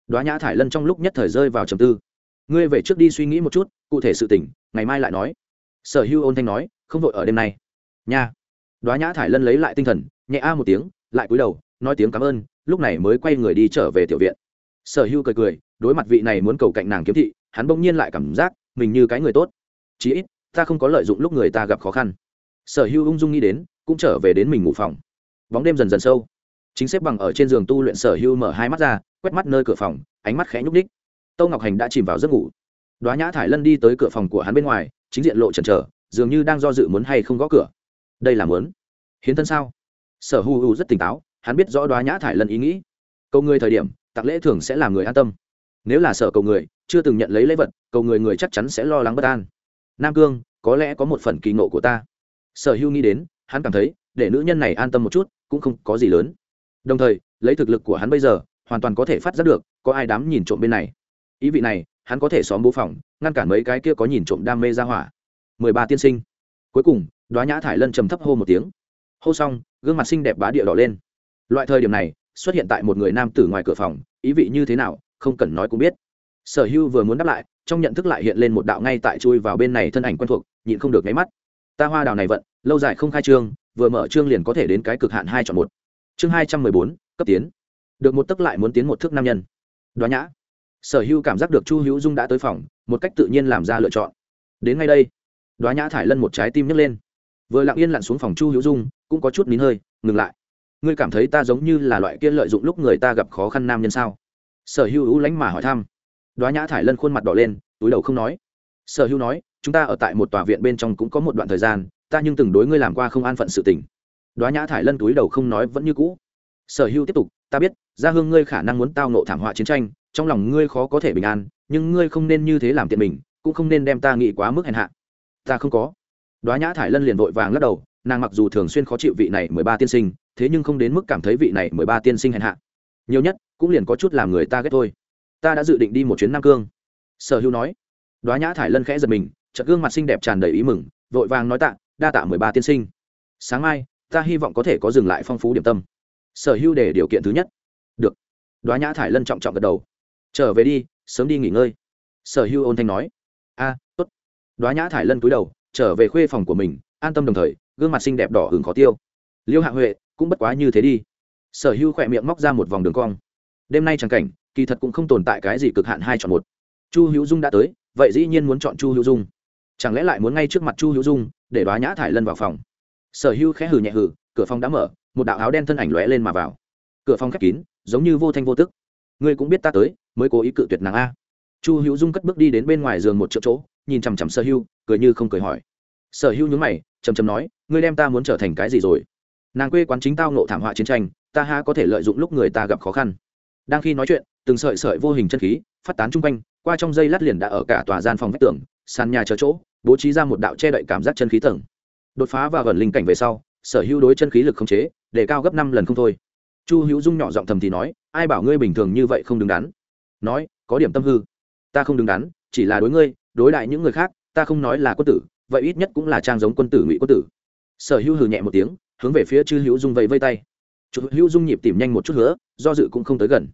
đoá nhã thải lân trong lúc nhất thời rơi vào trầm tư. Ngươi về trước đi suy nghĩ một chút, cụ thể sự tỉnh ngày mai lại nói. Sở hưu ôn thanh nói, không vội ở đêm nay. Nha. Đoá nhã thải lân lấy lại tinh thần, nhẹ a một tiếng, lại cúi đầu, nói tiếng cảm ơn, lúc này mới quay người đi trở về tiểu viện. Sở hưu cười cười, đối mặt vị này muốn cầu cạnh nàng kiếm thị, hắn bỗng nhiên lại cảm giác mình như cái người tốt. Chí ít, ta không có lợi dụng lúc người ta gặp khó khăn sở hưu ung dung nghĩ đến, cũng trở về đến mình ngủ phòng. Bóng đêm dần dần sâu. Chính xếp bằng ở trên giường tu luyện sở hưu mở hai mắt ra, quét mắt nơi cửa phòng, ánh mắt khẽ nhúc ních tâu ngọc hành đã chìm vào giấc ngủ. Đoá nhã thải lân đi tới cửa phòng của hắn bên ngoài, chính diện lộ trần trờ dường như đang do dự muốn hay không gõ cửa. Đây là muốn. Hiến thân sao? Sở Hưu hu rất tỉnh táo, hắn biết rõ đoá nhã thải lân ý nghĩ. Câu người thời điểm tặng lễ thường sẽ làm người an tâm. Nếu là sở cầu người, chưa từng nhận lấy lễ vật, cầu người người chắc chắn sẽ lo lắng bất an. Nam cương, có lẽ có một phần kỳ ngộ của ta sở hưu nghĩ đến, hắn cảm thấy, để nữ nhân này an tâm một chút, cũng không có gì lớn. Đồng thời, lấy thực lực của hắn bây giờ, hoàn toàn có thể phát giác được, có ai dám nhìn trộm bên này. Ý vị này, hắn có thể xóm bố phòng, ngăn cản mấy cái kia có nhìn trộm đam mê ra hỏa. Mười ba tiên sinh. Cuối cùng đoá nhã thải lân trầm thấp hô một tiếng. Hô xong, gương mặt xinh đẹp bá địa đỏ lên. Loại thời điểm này, xuất hiện tại một người nam tử ngoài cửa phòng, ý vị như thế nào, không cần nói cũng biết. Sở hưu vừa muốn đáp lại, trong nhận thức lại hiện lên một đạo ngay tại chui vào bên này thân ảnh quen thuộc, nhịn không được nháy mắt ta hoa đào này vận, lâu dài không khai trương, vừa mở trương liền có thể đến cái cực hạn hai chọn một. Chương hai trăm mười bốn, cấp tiến. Được một tức lại muốn tiến một thước nam nhân. Đoá nhã. Sở hữu cảm giác được chu hữu dung đã tới phòng, một cách tự nhiên làm ra lựa chọn. Đến ngay đây, đoá nhã thải lân một trái tim nhấc lên. Vừa lặng yên lặn xuống phòng chu hữu dung, cũng có chút nín hơi, ngừng lại. Ngươi cảm thấy ta giống như là loại kia lợi dụng lúc người ta gặp khó khăn nam nhân sao? Sở hữu lánh mà hỏi thăm. Đoá nhã thải lân khuôn mặt đỏ lên, túi đầu không nói sở hữu nói, chúng ta ở tại một tòa viện bên trong cũng có một đoạn thời gian, ta nhưng từng đối ngươi làm qua không an phận sự tình. Đoá nhã thải lân túi đầu không nói vẫn như cũ. Sở hữu tiếp tục, ta biết, gia hương ngươi khả năng muốn tao nộ thảm họa chiến tranh, trong lòng ngươi khó có thể bình an, nhưng ngươi không nên như thế làm tiện mình, cũng không nên đem ta nghĩ quá mức hèn hạ. Ta không có. Đoá nhã thải lân liền vội vàng lắc đầu, nàng mặc dù thường xuyên khó chịu vị này mười ba tiên sinh, thế nhưng không đến mức cảm thấy vị này mười ba tiên sinh hèn hạ. Nhiều nhất, cũng liền có chút làm người ta ghét thôi. Ta đã dự định đi một chuyến nam cương. Sở hữu nói đoá nhã thải lân khẽ giật mình chợt gương mặt xinh đẹp tràn đầy ý mừng vội vàng nói tạ đa tạ mười ba tiên sinh. Sáng mai ta hy vọng có thể có dừng lại phong phú điểm tâm. Sở hữu để điều kiện thứ nhất. Được. Đoá nhã thải lân trọng trọng gật đầu. Trở về đi sớm đi nghỉ ngơi. Sở hữu ôn thanh nói. A à, tốt. Đoá nhã thải lân cúi đầu trở về khuê phòng của mình an tâm đồng thời gương mặt xinh đẹp đỏ hừng khó tiêu. Liêu hạ huệ cũng bất quá như thế đi. Sở hữu khỏe miệng móc ra một vòng đường cong. Đêm nay chẳng cảnh kỳ thật cũng không tồn tại cái gì cực hạn hai chọn một. Chu hữu dung đã tới vậy dĩ nhiên muốn chọn chu hữu dung. Chẳng lẽ lại muốn ngay trước mặt chu hữu dung để đoá nhã thải lân vào phòng? Sở hữu khẽ hừ nhẹ hừ, cửa phòng đã mở, một đạo áo đen thân ảnh lóe lên mà vào. Cửa phòng khép kín, giống như vô thanh vô tức. Ngươi cũng biết ta tới, mới cố ý cự tuyệt nàng a. Chu hữu dung cất bước đi đến bên ngoài giường một chỗ chỗ, nhìn chằm chằm sở hữu, cười như không cười hỏi. Sở hữu nhún mày chầm chầm nói, ngươi đem ta muốn trở thành cái gì rồi? Nàng quê quán chính tao nộ thảm họa chiến tranh, ta ha có thể lợi dụng lúc người ta gặp khó khăn. Đang khi nói chuyện, từng sợi sợi vô hình chân khí phát tán chung quanh qua trong dây lát liền đã ở cả tòa gian phòng vách tường, sàn nhà chờ chỗ, bố trí ra một đạo che đậy cảm giác chân khí tầng. Đột phá và gần linh cảnh về sau, sở hữu đối chân khí lực không chế để cao gấp năm lần không thôi. Chu hữu dung nhỏ giọng thầm thì nói, ai bảo ngươi bình thường như vậy không đứng đắn? Nói, có điểm tâm hư. Ta không đứng đắn, chỉ là đối ngươi, đối đại những người khác, ta không nói là quân tử, vậy ít nhất cũng là trang giống quân tử ngụy quân tử. Sở hữu hừ nhẹ một tiếng, hướng về phía chư hữu dung vẫy vây tay. Chu hữu dung nhịp tìm nhanh một chút nữa do dự cũng không tới gần.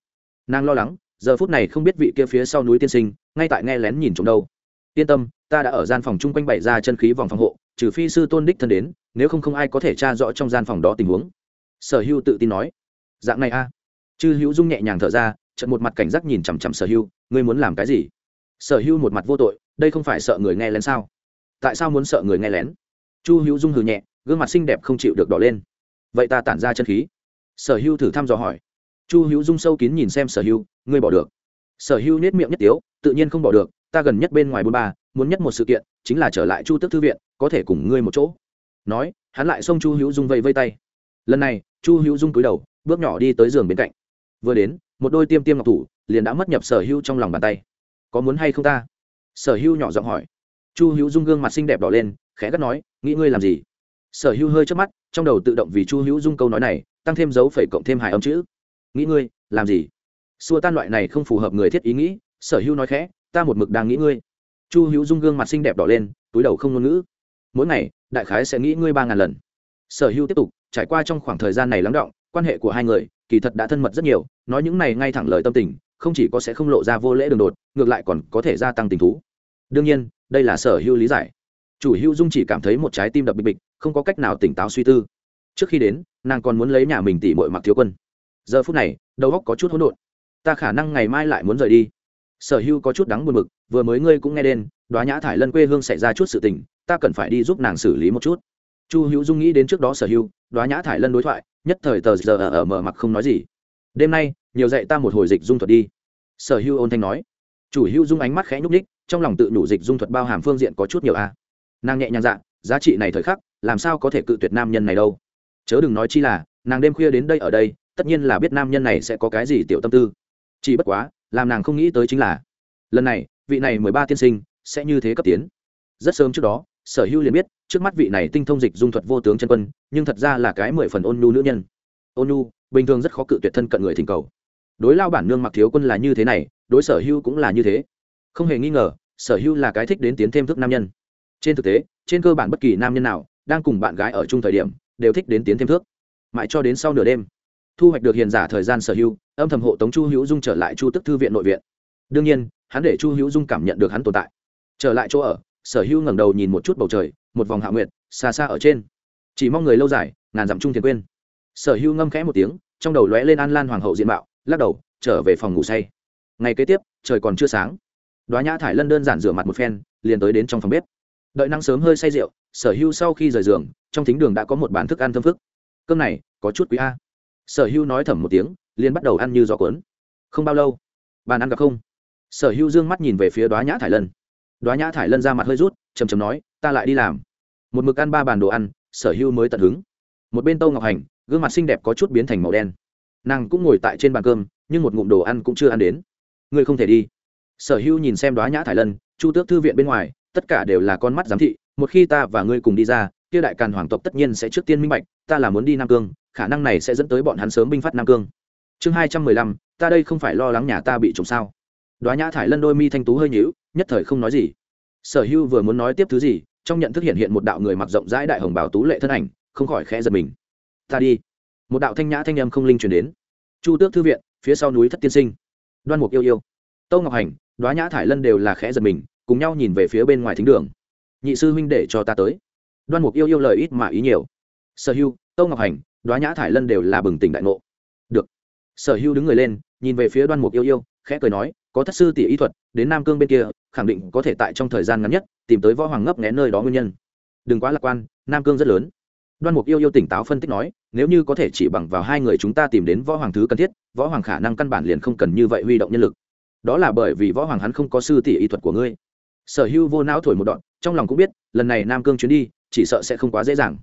Nàng lo lắng giờ phút này không biết vị kia phía sau núi tiên sinh ngay tại nghe lén nhìn trộm đâu. Yên tâm, ta đã ở gian phòng chung quanh bày ra chân khí vòng phòng hộ, trừ phi sư tôn đích thân đến, nếu không không ai có thể tra rõ trong gian phòng đó tình huống. Sở hữu tự tin nói. Dạng này a. Chư hữu dung nhẹ nhàng thở ra trận một mặt cảnh giác nhìn chằm chằm sở hữu ngươi muốn làm cái gì? Sở hữu một mặt vô tội, đây không phải sợ người nghe lén sao? Tại sao muốn sợ người nghe lén? Chu hữu dung hừ nhẹ, gương mặt xinh đẹp không chịu được đỏ lên. Vậy ta tản ra chân khí. Sở hữu thử thăm dò hỏi chu hữu dung sâu kín nhìn xem sở hữu, ngươi bỏ được. Sở hữu nết miệng nhất tiếu, tự nhiên không bỏ được, ta gần nhất bên ngoài bôn ba, muốn nhất một sự kiện, chính là trở lại chu tước thư viện, có thể cùng ngươi một chỗ. Nói, hắn lại xông chu hữu dung vây vây tay. Lần này, chu hữu dung cúi đầu, bước nhỏ đi tới giường bên cạnh. Vừa đến, một đôi tiêm tiêm ngọc thủ liền đã mất nhập sở hữu trong lòng bàn tay. Có muốn hay không ta? Sở hữu nhỏ giọng hỏi. Chu hữu dung gương mặt xinh đẹp đỏ lên, khẽ gắt nói, nghĩ ngươi làm gì? Sở hữu hơi trước mắt, trong đầu tự động vì chu hữu dung câu nói này, tăng thêm dấu phẩy cộng thêm hài âm chữ nghĩ ngươi, làm gì? Xua tan loại này không phù hợp người thiết ý nghĩ, sở hữu nói khẽ, ta một mực đang nghĩ ngươi. Chu hữu dung gương mặt xinh đẹp đỏ lên, túi đầu không ngôn ngữ. Mỗi ngày, đại khái sẽ nghĩ ngươi ba ngàn lần. Sở hữu tiếp tục, trải qua trong khoảng thời gian này lắng động, quan hệ của hai người, kỳ thật đã thân mật rất nhiều, nói những này ngay thẳng lời tâm tình, không chỉ có sẽ không lộ ra vô lễ đường đột, ngược lại còn có thể gia tăng tình thú. Đương nhiên, đây là sở hữu lý giải. Chủ hữu dung chỉ cảm thấy một trái tim đập bịch bịch, không có cách nào tỉnh táo suy tư. Trước khi đến, nàng còn muốn lấy nhà mình tỉ mội mặc thiếu quân giờ phút này đầu óc có chút hỗn độn. Ta khả năng ngày mai lại muốn rời đi. Sở Hưu có chút đắng buồn bực vừa mới ngươi cũng nghe đen đoá nhã thải lân quê hương xảy ra chút sự tình ta cần phải đi giúp nàng xử lý một chút. Chu hữu dung nghĩ đến trước đó sở Hưu, đoá nhã thải lân đối thoại nhất thời tờ giờ ở mở mặc không nói gì. Đêm nay nhiều dạy ta một hồi dịch dung thuật đi. Sở Hưu ôn thanh nói. Chủ hữu dung ánh mắt khẽ nhúc ních trong lòng tự nhủ dịch dung thuật bao hàm phương diện có chút nhiều a. Nàng nhẹ nhàng dạ giá trị này thời khắc làm sao có thể cự tuyệt nam nhân này đâu? Chớ đừng nói chi là nàng đêm khuya đến đây ở đây tất nhiên là biết nam nhân này sẽ có cái gì tiểu tâm tư. Chỉ bất quá, làm nàng không nghĩ tới chính là, lần này, vị này mười ba tiên sinh sẽ như thế cấp tiến. Rất sớm trước đó, sở hữu liền biết, trước mắt vị này tinh thông dịch dung thuật vô tướng chân quân, nhưng thật ra là cái mười phần ôn nhu nữ nhân. Ôn nhu, bình thường rất khó cự tuyệt thân cận người thỉnh cầu. Đối lao bản nương mặc thiếu quân là như thế này, đối sở hữu cũng là như thế. Không hề nghi ngờ, sở hữu là cái thích đến tiến thêm thức nam nhân. Trên thực tế, trên cơ bản bất kỳ nam nhân nào đang cùng bạn gái ở chung thời điểm, đều thích đến tiến thêm thước. Mãi cho đến sau nửa đêm thu hoạch được hiền giả thời gian sở hữu, âm thầm hộ tống chu hữu dung trở lại chu tức thư viện nội viện. Đương nhiên, hắn để chu hữu dung cảm nhận được hắn tồn tại. Trở lại chỗ ở, sở hữu ngẩng đầu nhìn một chút bầu trời, một vòng hạ nguyện xa xa ở trên. Chỉ mong người lâu dài, ngàn dặm chung thiền quên. Sở hữu ngâm khẽ một tiếng, trong đầu lóe lên an lan hoàng hậu diện mạo, lắc đầu, trở về phòng ngủ say. Ngày kế tiếp, trời còn chưa sáng. Đoá nhã thải lân đơn giản rửa mặt một phen, liền tới đến trong phòng bếp. Đợi nắng sớm hơi say rượu, sở hữu sau khi rời giường, trong thính đường đã có một bản thức ăn thơm phức. Cơm này, có chút quý a sở Hưu nói thầm một tiếng, liền bắt đầu ăn như gió cuốn. Không bao lâu, bàn ăn gặp không. Sở Hưu dương mắt nhìn về phía đoá nhã thải lân. Đoá nhã thải lân ra mặt hơi rút chầm chầm nói, ta lại đi làm. Một mực ăn ba bàn đồ ăn, sở Hưu mới tận hứng. Một bên tô ngọc hành, gương mặt xinh đẹp có chút biến thành màu đen. Nàng cũng ngồi tại trên bàn cơm, nhưng một ngụm đồ ăn cũng chưa ăn đến. Ngươi không thể đi. Sở Hưu nhìn xem đoá nhã thải lân, chu tước thư viện bên ngoài, tất cả đều là con mắt giám thị, một khi ta và ngươi cùng đi ra kia đại càn hoàng tộc tất nhiên sẽ trước tiên minh bạch, ta là muốn đi nam cương, khả năng này sẽ dẫn tới bọn hắn sớm binh phát nam cương. Chương hai trăm mười lăm, ta đây không phải lo lắng nhà ta bị trộm sao? Đoá nhã thải lân đôi mi thanh tú hơi nhíu, nhất thời không nói gì. Sở hưu vừa muốn nói tiếp thứ gì, trong nhận thức hiện hiện một đạo người mặc rộng rãi đại hồng bảo tú lệ thân ảnh, không khỏi khẽ giật mình. Ta đi. Một đạo thanh nhã thanh âm không linh truyền đến. Chu tước thư viện, phía sau núi thất tiên sinh. Đoan mục yêu yêu. Tâu ngọc hành, đoá nhã thải lân đều là khẽ giật mình, cùng nhau nhìn về phía bên ngoài thính đường. Nhị sư huynh để cho ta tới đoan mục yêu yêu lời ít mà ý nhiều. Sở hưu, tâu ngọc hành, đoá nhã thải lân đều là bừng tỉnh đại ngộ. Được. Sở hưu đứng người lên, nhìn về phía đoan mục yêu yêu, khẽ cười nói, có thất sư tỷ y thuật, đến nam cương bên kia, khẳng định có thể tại trong thời gian ngắn nhất, tìm tới võ hoàng ngấp nghé nơi đó nguyên nhân. Đừng quá lạc quan, nam cương rất lớn. Đoan mục yêu yêu tỉnh táo phân tích nói, nếu như có thể chỉ bằng vào hai người chúng ta tìm đến võ hoàng thứ cần thiết, võ hoàng khả năng căn bản liền không cần như vậy huy động nhân lực. Đó là bởi vì võ hoàng hắn không có sư tỷ y thuật của ngươi. Sở hưu vô não thổi một đoạn, trong lòng cũng biết, lần này nam cương chuyến đi chỉ sợ sẽ không quá dễ dàng.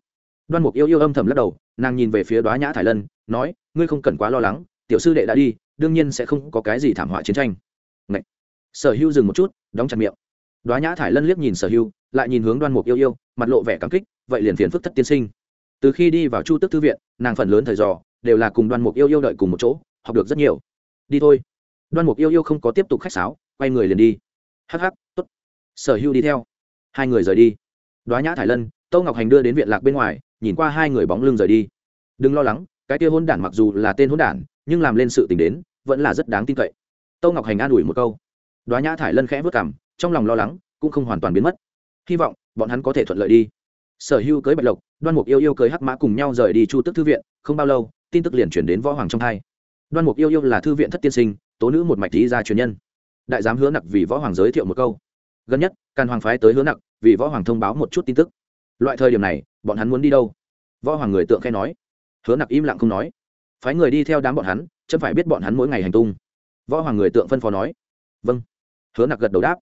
Đoan mục yêu yêu âm thầm lắc đầu, nàng nhìn về phía đoá nhã thải lân, nói, ngươi không cần quá lo lắng, tiểu sư đệ đã đi, đương nhiên sẽ không có cái gì thảm họa chiến tranh. Ngậy. sở hưu dừng một chút, đóng chặt miệng. Đoá nhã thải lân liếc nhìn sở hưu, lại nhìn hướng đoan mục yêu yêu, mặt lộ vẻ cảm kích, vậy liền phiền phức thất tiên sinh. Từ khi đi vào chu tức thư viện, nàng phần lớn thời dò đều là cùng đoan mục yêu yêu đợi cùng một chỗ, học được rất nhiều. Đi thôi. Đoan mục yêu yêu không có tiếp tục khách sáo, quay người liền đi. Hắc hắc t ố t sở hưu đi theo. Hai người rời đi. Đoá nhã thải lân tâu ngọc hành đưa đến viện lạc bên ngoài, nhìn qua hai người bóng lưng rời đi. Đừng lo lắng, cái kia hôn đản mặc dù là tên hôn đản, nhưng làm lên sự tình đến, vẫn là rất đáng tin cậy. Tâu ngọc hành an ủi một câu. Đoá nhã thải lân khẽ vất cảm trong lòng lo lắng cũng không hoàn toàn biến mất. Hy vọng bọn hắn có thể thuận lợi đi. Sở hưu cưới bạch lộc, đoan mục yêu yêu cưới hắc mã cùng nhau rời đi chu tức thư viện, không bao lâu, tin tức liền chuyển đến võ hoàng trong hai. Đoan mục yêu yêu là thư viện thất tiên sinh, tố nữ một mạch lý gia truyền nhân. Đại giám hứa nặc vì võ hoàng giới thiệu một câu. Gần nhất, càn hoàng phái tới hứa nặc vì võ hoàng thông báo một chút tin tức loại thời điểm này, bọn hắn muốn đi đâu? Võ hoàng người tượng khe nói. Hứa nặc im lặng không nói. Phái người đi theo đám bọn hắn, chấm phải biết bọn hắn mỗi ngày hành tung. Võ hoàng người tượng phân phó nói. Vâng. Hứa nặc gật đầu đáp.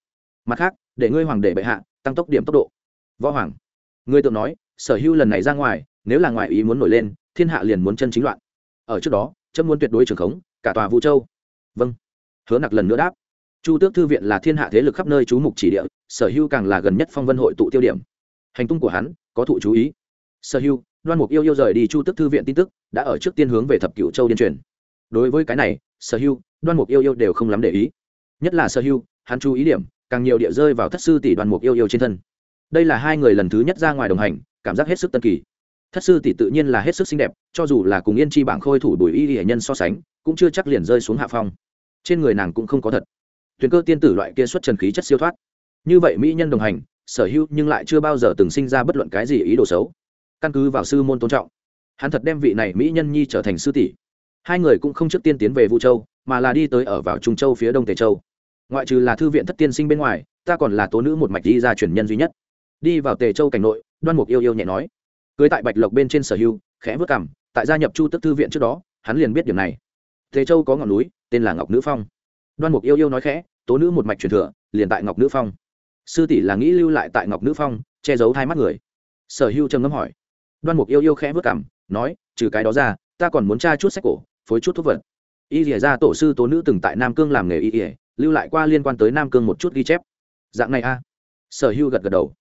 Mặt khác, để ngươi hoàng để bệ hạ, tăng tốc điểm tốc độ. Võ hoàng người tượng nói, sở hữu lần này ra ngoài, nếu là ngoại ý muốn nổi lên, thiên hạ liền muốn chân chính loạn. Ở trước đó, chấm muốn tuyệt đối trường khống cả tòa vũ châu. Vâng. Hứa nặc lần nữa đáp. Chu tước thư viện là thiên hạ thế lực khắp nơi chú mục chỉ địa, sở hữu càng là gần nhất phong vân hội tụ tiêu điểm hành tung của hắn, có thụ chú ý. Sở hữu đoan mục yêu yêu rời đi chu tước thư viện tin tức, đã ở trước tiên hướng về thập cựu châu điên truyền. Đối với cái này, sở hữu đoan mục yêu yêu đều không lắm để ý. Nhất là sở hữu hắn chú ý điểm, càng nhiều địa rơi vào thất sư tỷ đoan mục yêu yêu trên thân. Đây là hai người lần thứ nhất ra ngoài đồng hành, cảm giác hết sức tân kỳ. Thất sư tỷ tự nhiên là hết sức xinh đẹp, cho dù là cùng yên chi bảng khôi thủ bùi y hệ nhân so sánh, cũng chưa chắc liền rơi xuống hạ phong. Trên người nàng cũng không có thật. Tuyền cơ tiên tử loại kia xuất trần khí chất siêu thoát. Như vậy mỹ nhân đồng hành sở hữu nhưng lại chưa bao giờ từng sinh ra bất luận cái gì ý đồ xấu. Căn cứ vào sư môn tôn trọng, hắn thật đem vị này mỹ nhân nhi trở thành sư tỷ. Hai người cũng không trước tiên tiến về vũ châu, mà là đi tới ở vào trung châu phía đông tề châu. Ngoại trừ là thư viện thất tiên sinh bên ngoài, ta còn là tố nữ một mạch đi ra truyền nhân duy nhất. Đi vào tề châu cảnh nội, đoan mục yêu yêu nhẹ nói. Cưới tại bạch lộc bên trên sở hưu khẽ vớt cảm tại gia nhập chu tức thư viện trước đó, hắn liền biết điểm này. Tề châu có ngọn núi, tên là ngọc nữ phong. Đoan mục yêu yêu nói khẽ, tố nữ một mạch truyền thừa, liền tại ngọc nữ phong sư tỷ là nghĩ lưu lại tại ngọc nữ phong, che giấu hai mắt người. Sở hưu trầm ngâm hỏi. Đoan mục yêu yêu khẽ vớt cảm, nói, trừ cái đó ra, ta còn muốn tra chút sách cổ, phối chút thuốc vật. Y rỉa ra tổ sư tố nữ từng tại nam cương làm nghề y rỉa lưu lại qua liên quan tới nam cương một chút ghi chép. Dạng này a. Sở hưu gật gật đầu.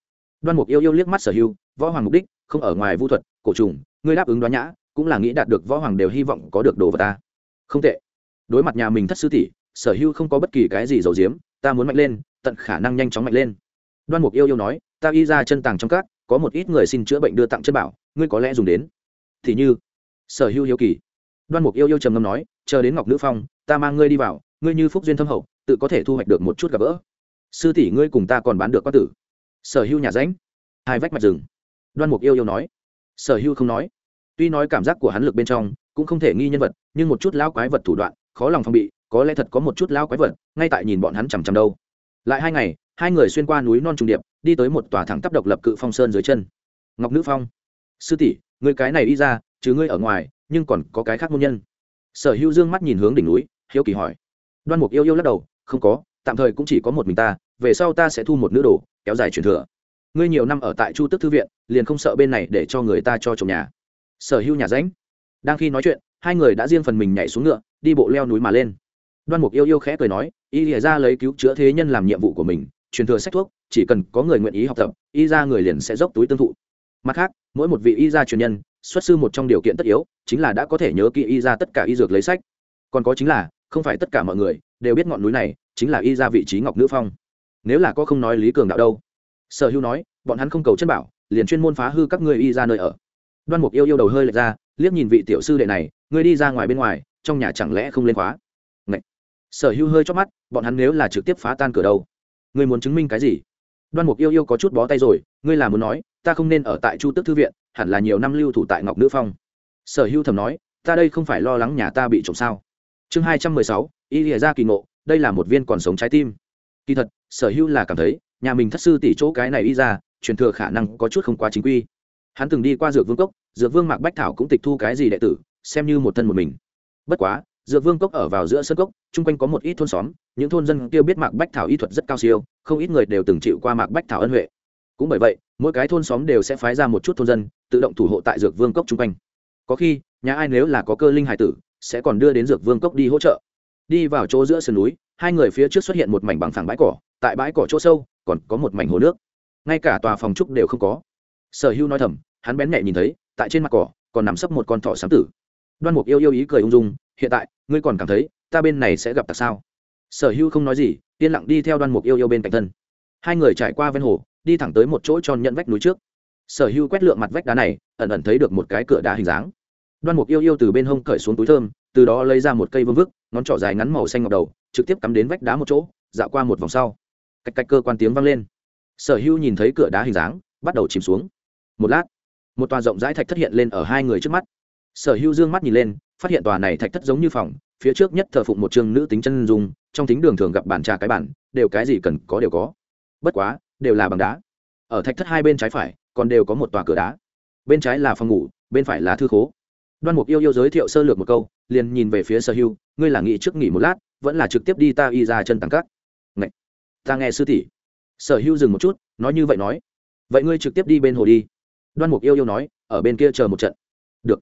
Đoan mục yêu yêu liếc mắt sở hưu, võ hoàng mục đích, không ở ngoài vũ thuật, cổ trùng, ngươi đáp ứng đoán nhã, cũng là nghĩ đạt được võ hoàng đều hy vọng có được đồ vật ta. Không tệ. Đối mặt nhà mình thất sư tỷ, sở hưu không có bất kỳ cái gì giấu giếm, ta muốn mạnh lên tận khả năng nhanh chóng mạnh lên. Đoan mục yêu yêu nói, ta y ra chân tàng trong các, có một ít người xin chữa bệnh đưa tặng chân bảo, ngươi có lẽ dùng đến. Thì như? Sở hưu hiếu kỳ. Đoan mục yêu yêu trầm ngâm nói, chờ đến ngọc nữ phong, ta mang ngươi đi vào, ngươi như phúc duyên thâm hậu, tự có thể thu hoạch được một chút gặp gỡ. Sư tỷ ngươi cùng ta còn bán được quan tử. Sở hưu nhà ránh. Hai vách mạch rừng. Đoan mục yêu yêu nói. Sở hưu không nói. Tuy nói cảm giác của hắn lực bên trong cũng không thể nghi nhân vật, nhưng một chút lão quái vật thủ đoạn, khó lòng phòng bị, có lẽ thật có một chút lão quái vật, ngay tại nhìn bọn hắn chằm chằm đâu lại hai ngày, hai người xuyên qua núi non trùng điệp, đi tới một tòa thẳng tắp độc lập cự phong sơn dưới chân. Ngọc nữ phong, sư tỷ, người cái này đi ra chứ ngươi ở ngoài, nhưng còn có cái khác môn nhân. Sở hữu dương mắt nhìn hướng đỉnh núi, hiếu kỳ hỏi. Đoan mục yêu yêu lắc đầu, không có, tạm thời cũng chỉ có một mình ta, về sau ta sẽ thu một nữ đồ, kéo dài truyền thừa. Ngươi nhiều năm ở tại chu tức thư viện, liền không sợ bên này để cho người ta cho chồng nhà. Sở hữu nhà ránh. Đang khi nói chuyện, hai người đã riêng phần mình nhảy xuống ngựa, đi bộ leo núi mà lên đoan mục yêu yêu khẽ cười nói, y lìa ra lấy cứu chữa thế nhân làm nhiệm vụ của mình, truyền thừa sách thuốc, chỉ cần có người nguyện ý học tập, y ra người liền sẽ dốc túi tương thụ. Mặt khác, mỗi một vị y ra truyền nhân, xuất sư một trong điều kiện tất yếu, chính là đã có thể nhớ kỹ y ra tất cả y dược lấy sách. Còn có chính là, không phải tất cả mọi người đều biết ngọn núi này, chính là y ra vị trí ngọc nữ phong. Nếu là có không nói lý cường đạo đâu. Sở hữu nói, bọn hắn không cầu chân bảo, liền chuyên môn phá hư các người y ra nơi ở. Đoan mục yêu yêu đầu hơi lệch ra, liếc nhìn vị tiểu sư đệ này, ngươi đi ra ngoài bên ngoài, trong nhà chẳng lẽ không lên khóa? Sở hữu hơi chót mắt, bọn hắn nếu là trực tiếp phá tan cửa đâu, ngươi muốn chứng minh cái gì? Đoan mục yêu yêu có chút bó tay rồi, ngươi là muốn nói, ta không nên ở tại chu tức thư viện, hẳn là nhiều năm lưu thủ tại ngọc nữ phong. Sở hữu thầm nói, ta đây không phải lo lắng nhà ta bị trộm sao? Chương hai trăm mười sáu, y lìa ra kỳ ngộ, đây là một viên còn sống trái tim. Kỳ thật, sở hữu là cảm thấy, nhà mình thất sư tỷ chỗ cái này y ra, truyền thừa khả năng có chút không quá chính quy. Hắn từng đi qua dược vương cốc, dược vương mạc bách thảo cũng tịch thu cái gì đệ tử, xem như một thân một mình. Bất quá dược vương cốc ở vào giữa sân cốc, chung quanh có một ít thôn xóm, những thôn dân kia biết mạc bách thảo y thuật rất cao siêu, không ít người đều từng chịu qua mạc bách thảo ân huệ. Cũng bởi vậy, mỗi cái thôn xóm đều sẽ phái ra một chút thôn dân, tự động thủ hộ tại dược vương cốc chung quanh. Có khi, nhà ai nếu là có cơ linh hải tử, sẽ còn đưa đến dược vương cốc đi hỗ trợ. Đi vào chỗ giữa sườn núi, hai người phía trước xuất hiện một mảnh bằng phẳng bãi cỏ, tại bãi cỏ chỗ sâu, còn có một mảnh hồ nước. Ngay cả tòa phòng trúc đều không có. Sở hữu nói thầm, hắn bén nhẹ nhìn thấy, tại trên mặt cỏ, còn nằm sấp một con thỏ sáng tử. Đoan mục yêu yêu ý cười ung dung, hiện tại ngươi còn cảm thấy ta bên này sẽ gặp tặc sao? Sở hữu không nói gì, yên lặng đi theo đoan mục yêu yêu bên cạnh thân. Hai người trải qua ven hồ, đi thẳng tới một chỗ tròn nhận vách núi trước. Sở hữu quét lượng mặt vách đá này, ẩn ẩn thấy được một cái cửa đá hình dáng. Đoan mục yêu yêu từ bên hông cởi xuống túi thơm, từ đó lấy ra một cây vương vức, ngón trỏ dài ngắn màu xanh ngọc đầu, trực tiếp cắm đến vách đá một chỗ, dạo qua một vòng sau. Cách cách cơ quan tiếng vang lên. Sở hữu nhìn thấy cửa đá hình dáng, bắt đầu chìm xuống. Một lát, một tòa rộng rãi thạch thất hiện lên ở hai người trước mắt. Sở hữu dương mắt nhìn lên phát hiện tòa này thạch thất giống như phòng, phía trước nhất thờ phụng một chương nữ tính chân dung, trong tính đường thường gặp bản trà cái bản đều cái gì cần có đều có. Bất quá, đều là bằng đá. Ở thạch thất hai bên trái phải, còn đều có một tòa cửa đá. Bên trái là phòng ngủ, bên phải là thư khố. Đoan mục yêu yêu giới thiệu sơ lược một câu, liền nhìn về phía sở hưu, ngươi là nghỉ trước nghỉ một lát, vẫn là trực tiếp đi ta y ra chân tàng cắt Ngậy! ta nghe sư tỷ. Sở hưu dừng một chút, nói như vậy nói, vậy ngươi trực tiếp đi bên hồ đi. Đoan mục yêu yêu nói, ở bên kia chờ một trận. Được.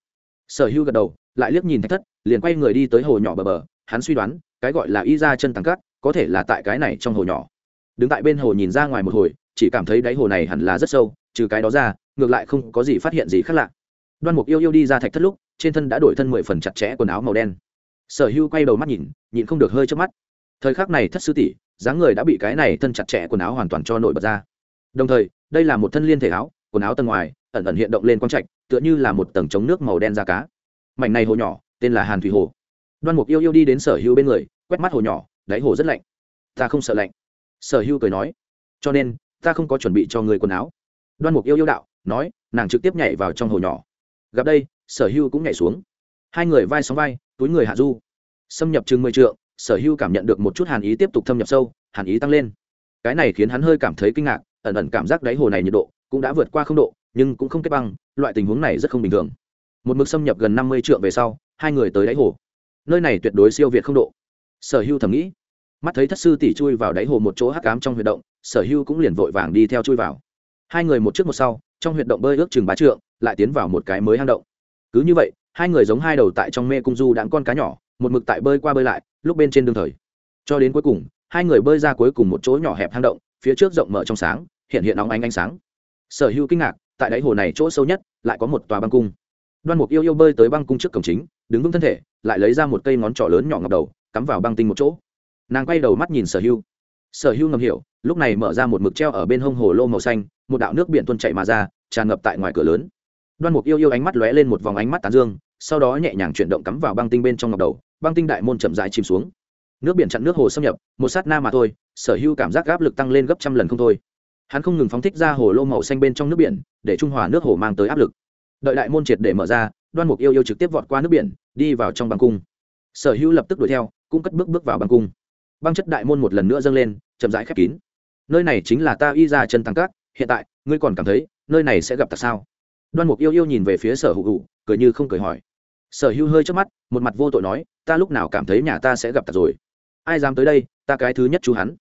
Sở hưu gật đầu lại liếc nhìn thạch thất, liền quay người đi tới hồ nhỏ bờ bờ. Hắn suy đoán, cái gọi là y ra chân tàng cắt có thể là tại cái này trong hồ nhỏ. Đứng tại bên hồ nhìn ra ngoài một hồi, chỉ cảm thấy đáy hồ này hẳn là rất sâu, trừ cái đó ra, ngược lại không có gì phát hiện gì khác lạ. Đoan mục yêu yêu đi ra thạch thất lúc, trên thân đã đổi thân mười phần chặt chẽ quần áo màu đen. Sở hưu quay đầu mắt nhìn nhìn không được hơi trước mắt. Thời khắc này thất sư tỷ, dáng người đã bị cái này thân chặt chẽ quần áo hoàn toàn cho nổi bật ra. Đồng thời, đây là một thân liên thể áo, quần áo tầng ngoài, ẩn ẩn hiện động lên quang trạch, tựa như là một tầng chống nước màu đen da cá mảnh này hồ nhỏ, tên là hàn thủy hồ. Đoan mục yêu yêu đi đến sở hưu bên người, quét mắt hồ nhỏ, đáy hồ rất lạnh. Ta không sợ lạnh. Sở hưu cười nói. Cho nên, ta không có chuẩn bị cho người quần áo. Đoan mục yêu yêu đạo, nói, nàng trực tiếp nhảy vào trong hồ nhỏ. Gặp đây, sở hưu cũng nhảy xuống. Hai người vai sóng vai, túi người hạ du. Xâm nhập chừng mười trượng, sở hưu cảm nhận được một chút hàn ý tiếp tục thâm nhập sâu, hàn ý tăng lên. Cái này khiến hắn hơi cảm thấy kinh ngạc, ẩn ẩn cảm giác đáy hồ này nhiệt độ cũng đã vượt qua không độ, nhưng cũng không kết băng, loại tình huống này rất không bình thường một mực xâm nhập gần năm mươi trượng về sau, hai người tới đáy hồ. Nơi này tuyệt đối siêu việt không độ. Sở hưu thầm nghĩ. Mắt thấy thất sư tỷ chui vào đáy hồ một chỗ hắc cám trong huyệt động, sở hưu cũng liền vội vàng đi theo chui vào. Hai người một trước một sau, trong huyệt động bơi ước chừng bá trượng, lại tiến vào một cái mới hang động. Cứ như vậy, hai người giống hai đầu tại trong mê cung du đãng con cá nhỏ, một mực tại bơi qua bơi lại, lúc bên trên đương thời. Cho đến cuối cùng, hai người bơi ra cuối cùng một chỗ nhỏ hẹp hang động, phía trước rộng mở trong sáng, hiện hiện óng ánh ánh sáng. Sở hữu kinh ngạc, tại đáy hồ này chỗ sâu nhất, lại có một tòa băng cung đoan mục yêu yêu bơi tới băng cung trước cổng chính, đứng vững thân thể, lại lấy ra một cây ngón trỏ lớn nhỏ ngọc đầu, cắm vào băng tinh một chỗ. Nàng quay đầu mắt nhìn sở hưu. Sở hưu ngầm hiểu, lúc này mở ra một mực treo ở bên hông hồ lô màu xanh, một đạo nước biển tuôn chảy mà ra, tràn ngập tại ngoài cửa lớn. Đoan mục yêu yêu ánh mắt lóe lên một vòng ánh mắt tán dương, sau đó nhẹ nhàng chuyển động cắm vào băng tinh bên trong ngọc đầu, băng tinh đại môn chậm rãi chìm xuống. Nước biển chặn nước hồ xâm nhập, một sát na mà thôi, sở hưu cảm giác áp lực tăng lên gấp trăm lần không thôi. Hắn không ngừng phóng thích ra hồ lô màu xanh bên trong nước biển, để trung hòa nước hồ mang tới áp lực đợi đại môn triệt để mở ra, đoan mục yêu yêu trực tiếp vọt qua nước biển, đi vào trong băng cung. Sở hữu lập tức đuổi theo, cũng cất bước bước vào băng cung. Băng chất đại môn một lần nữa dâng lên, chậm rãi khép kín. Nơi này chính là ta y ra chân tăng cát, hiện tại, ngươi còn cảm thấy, nơi này sẽ gặp tặc sao? Đoan mục yêu yêu nhìn về phía sở hữu hữu, cười như không cười hỏi. Sở hữu hơi trước mắt, một mặt vô tội nói, ta lúc nào cảm thấy nhà ta sẽ gặp tặc rồi? Ai dám tới đây, ta cái thứ nhất chú hắn.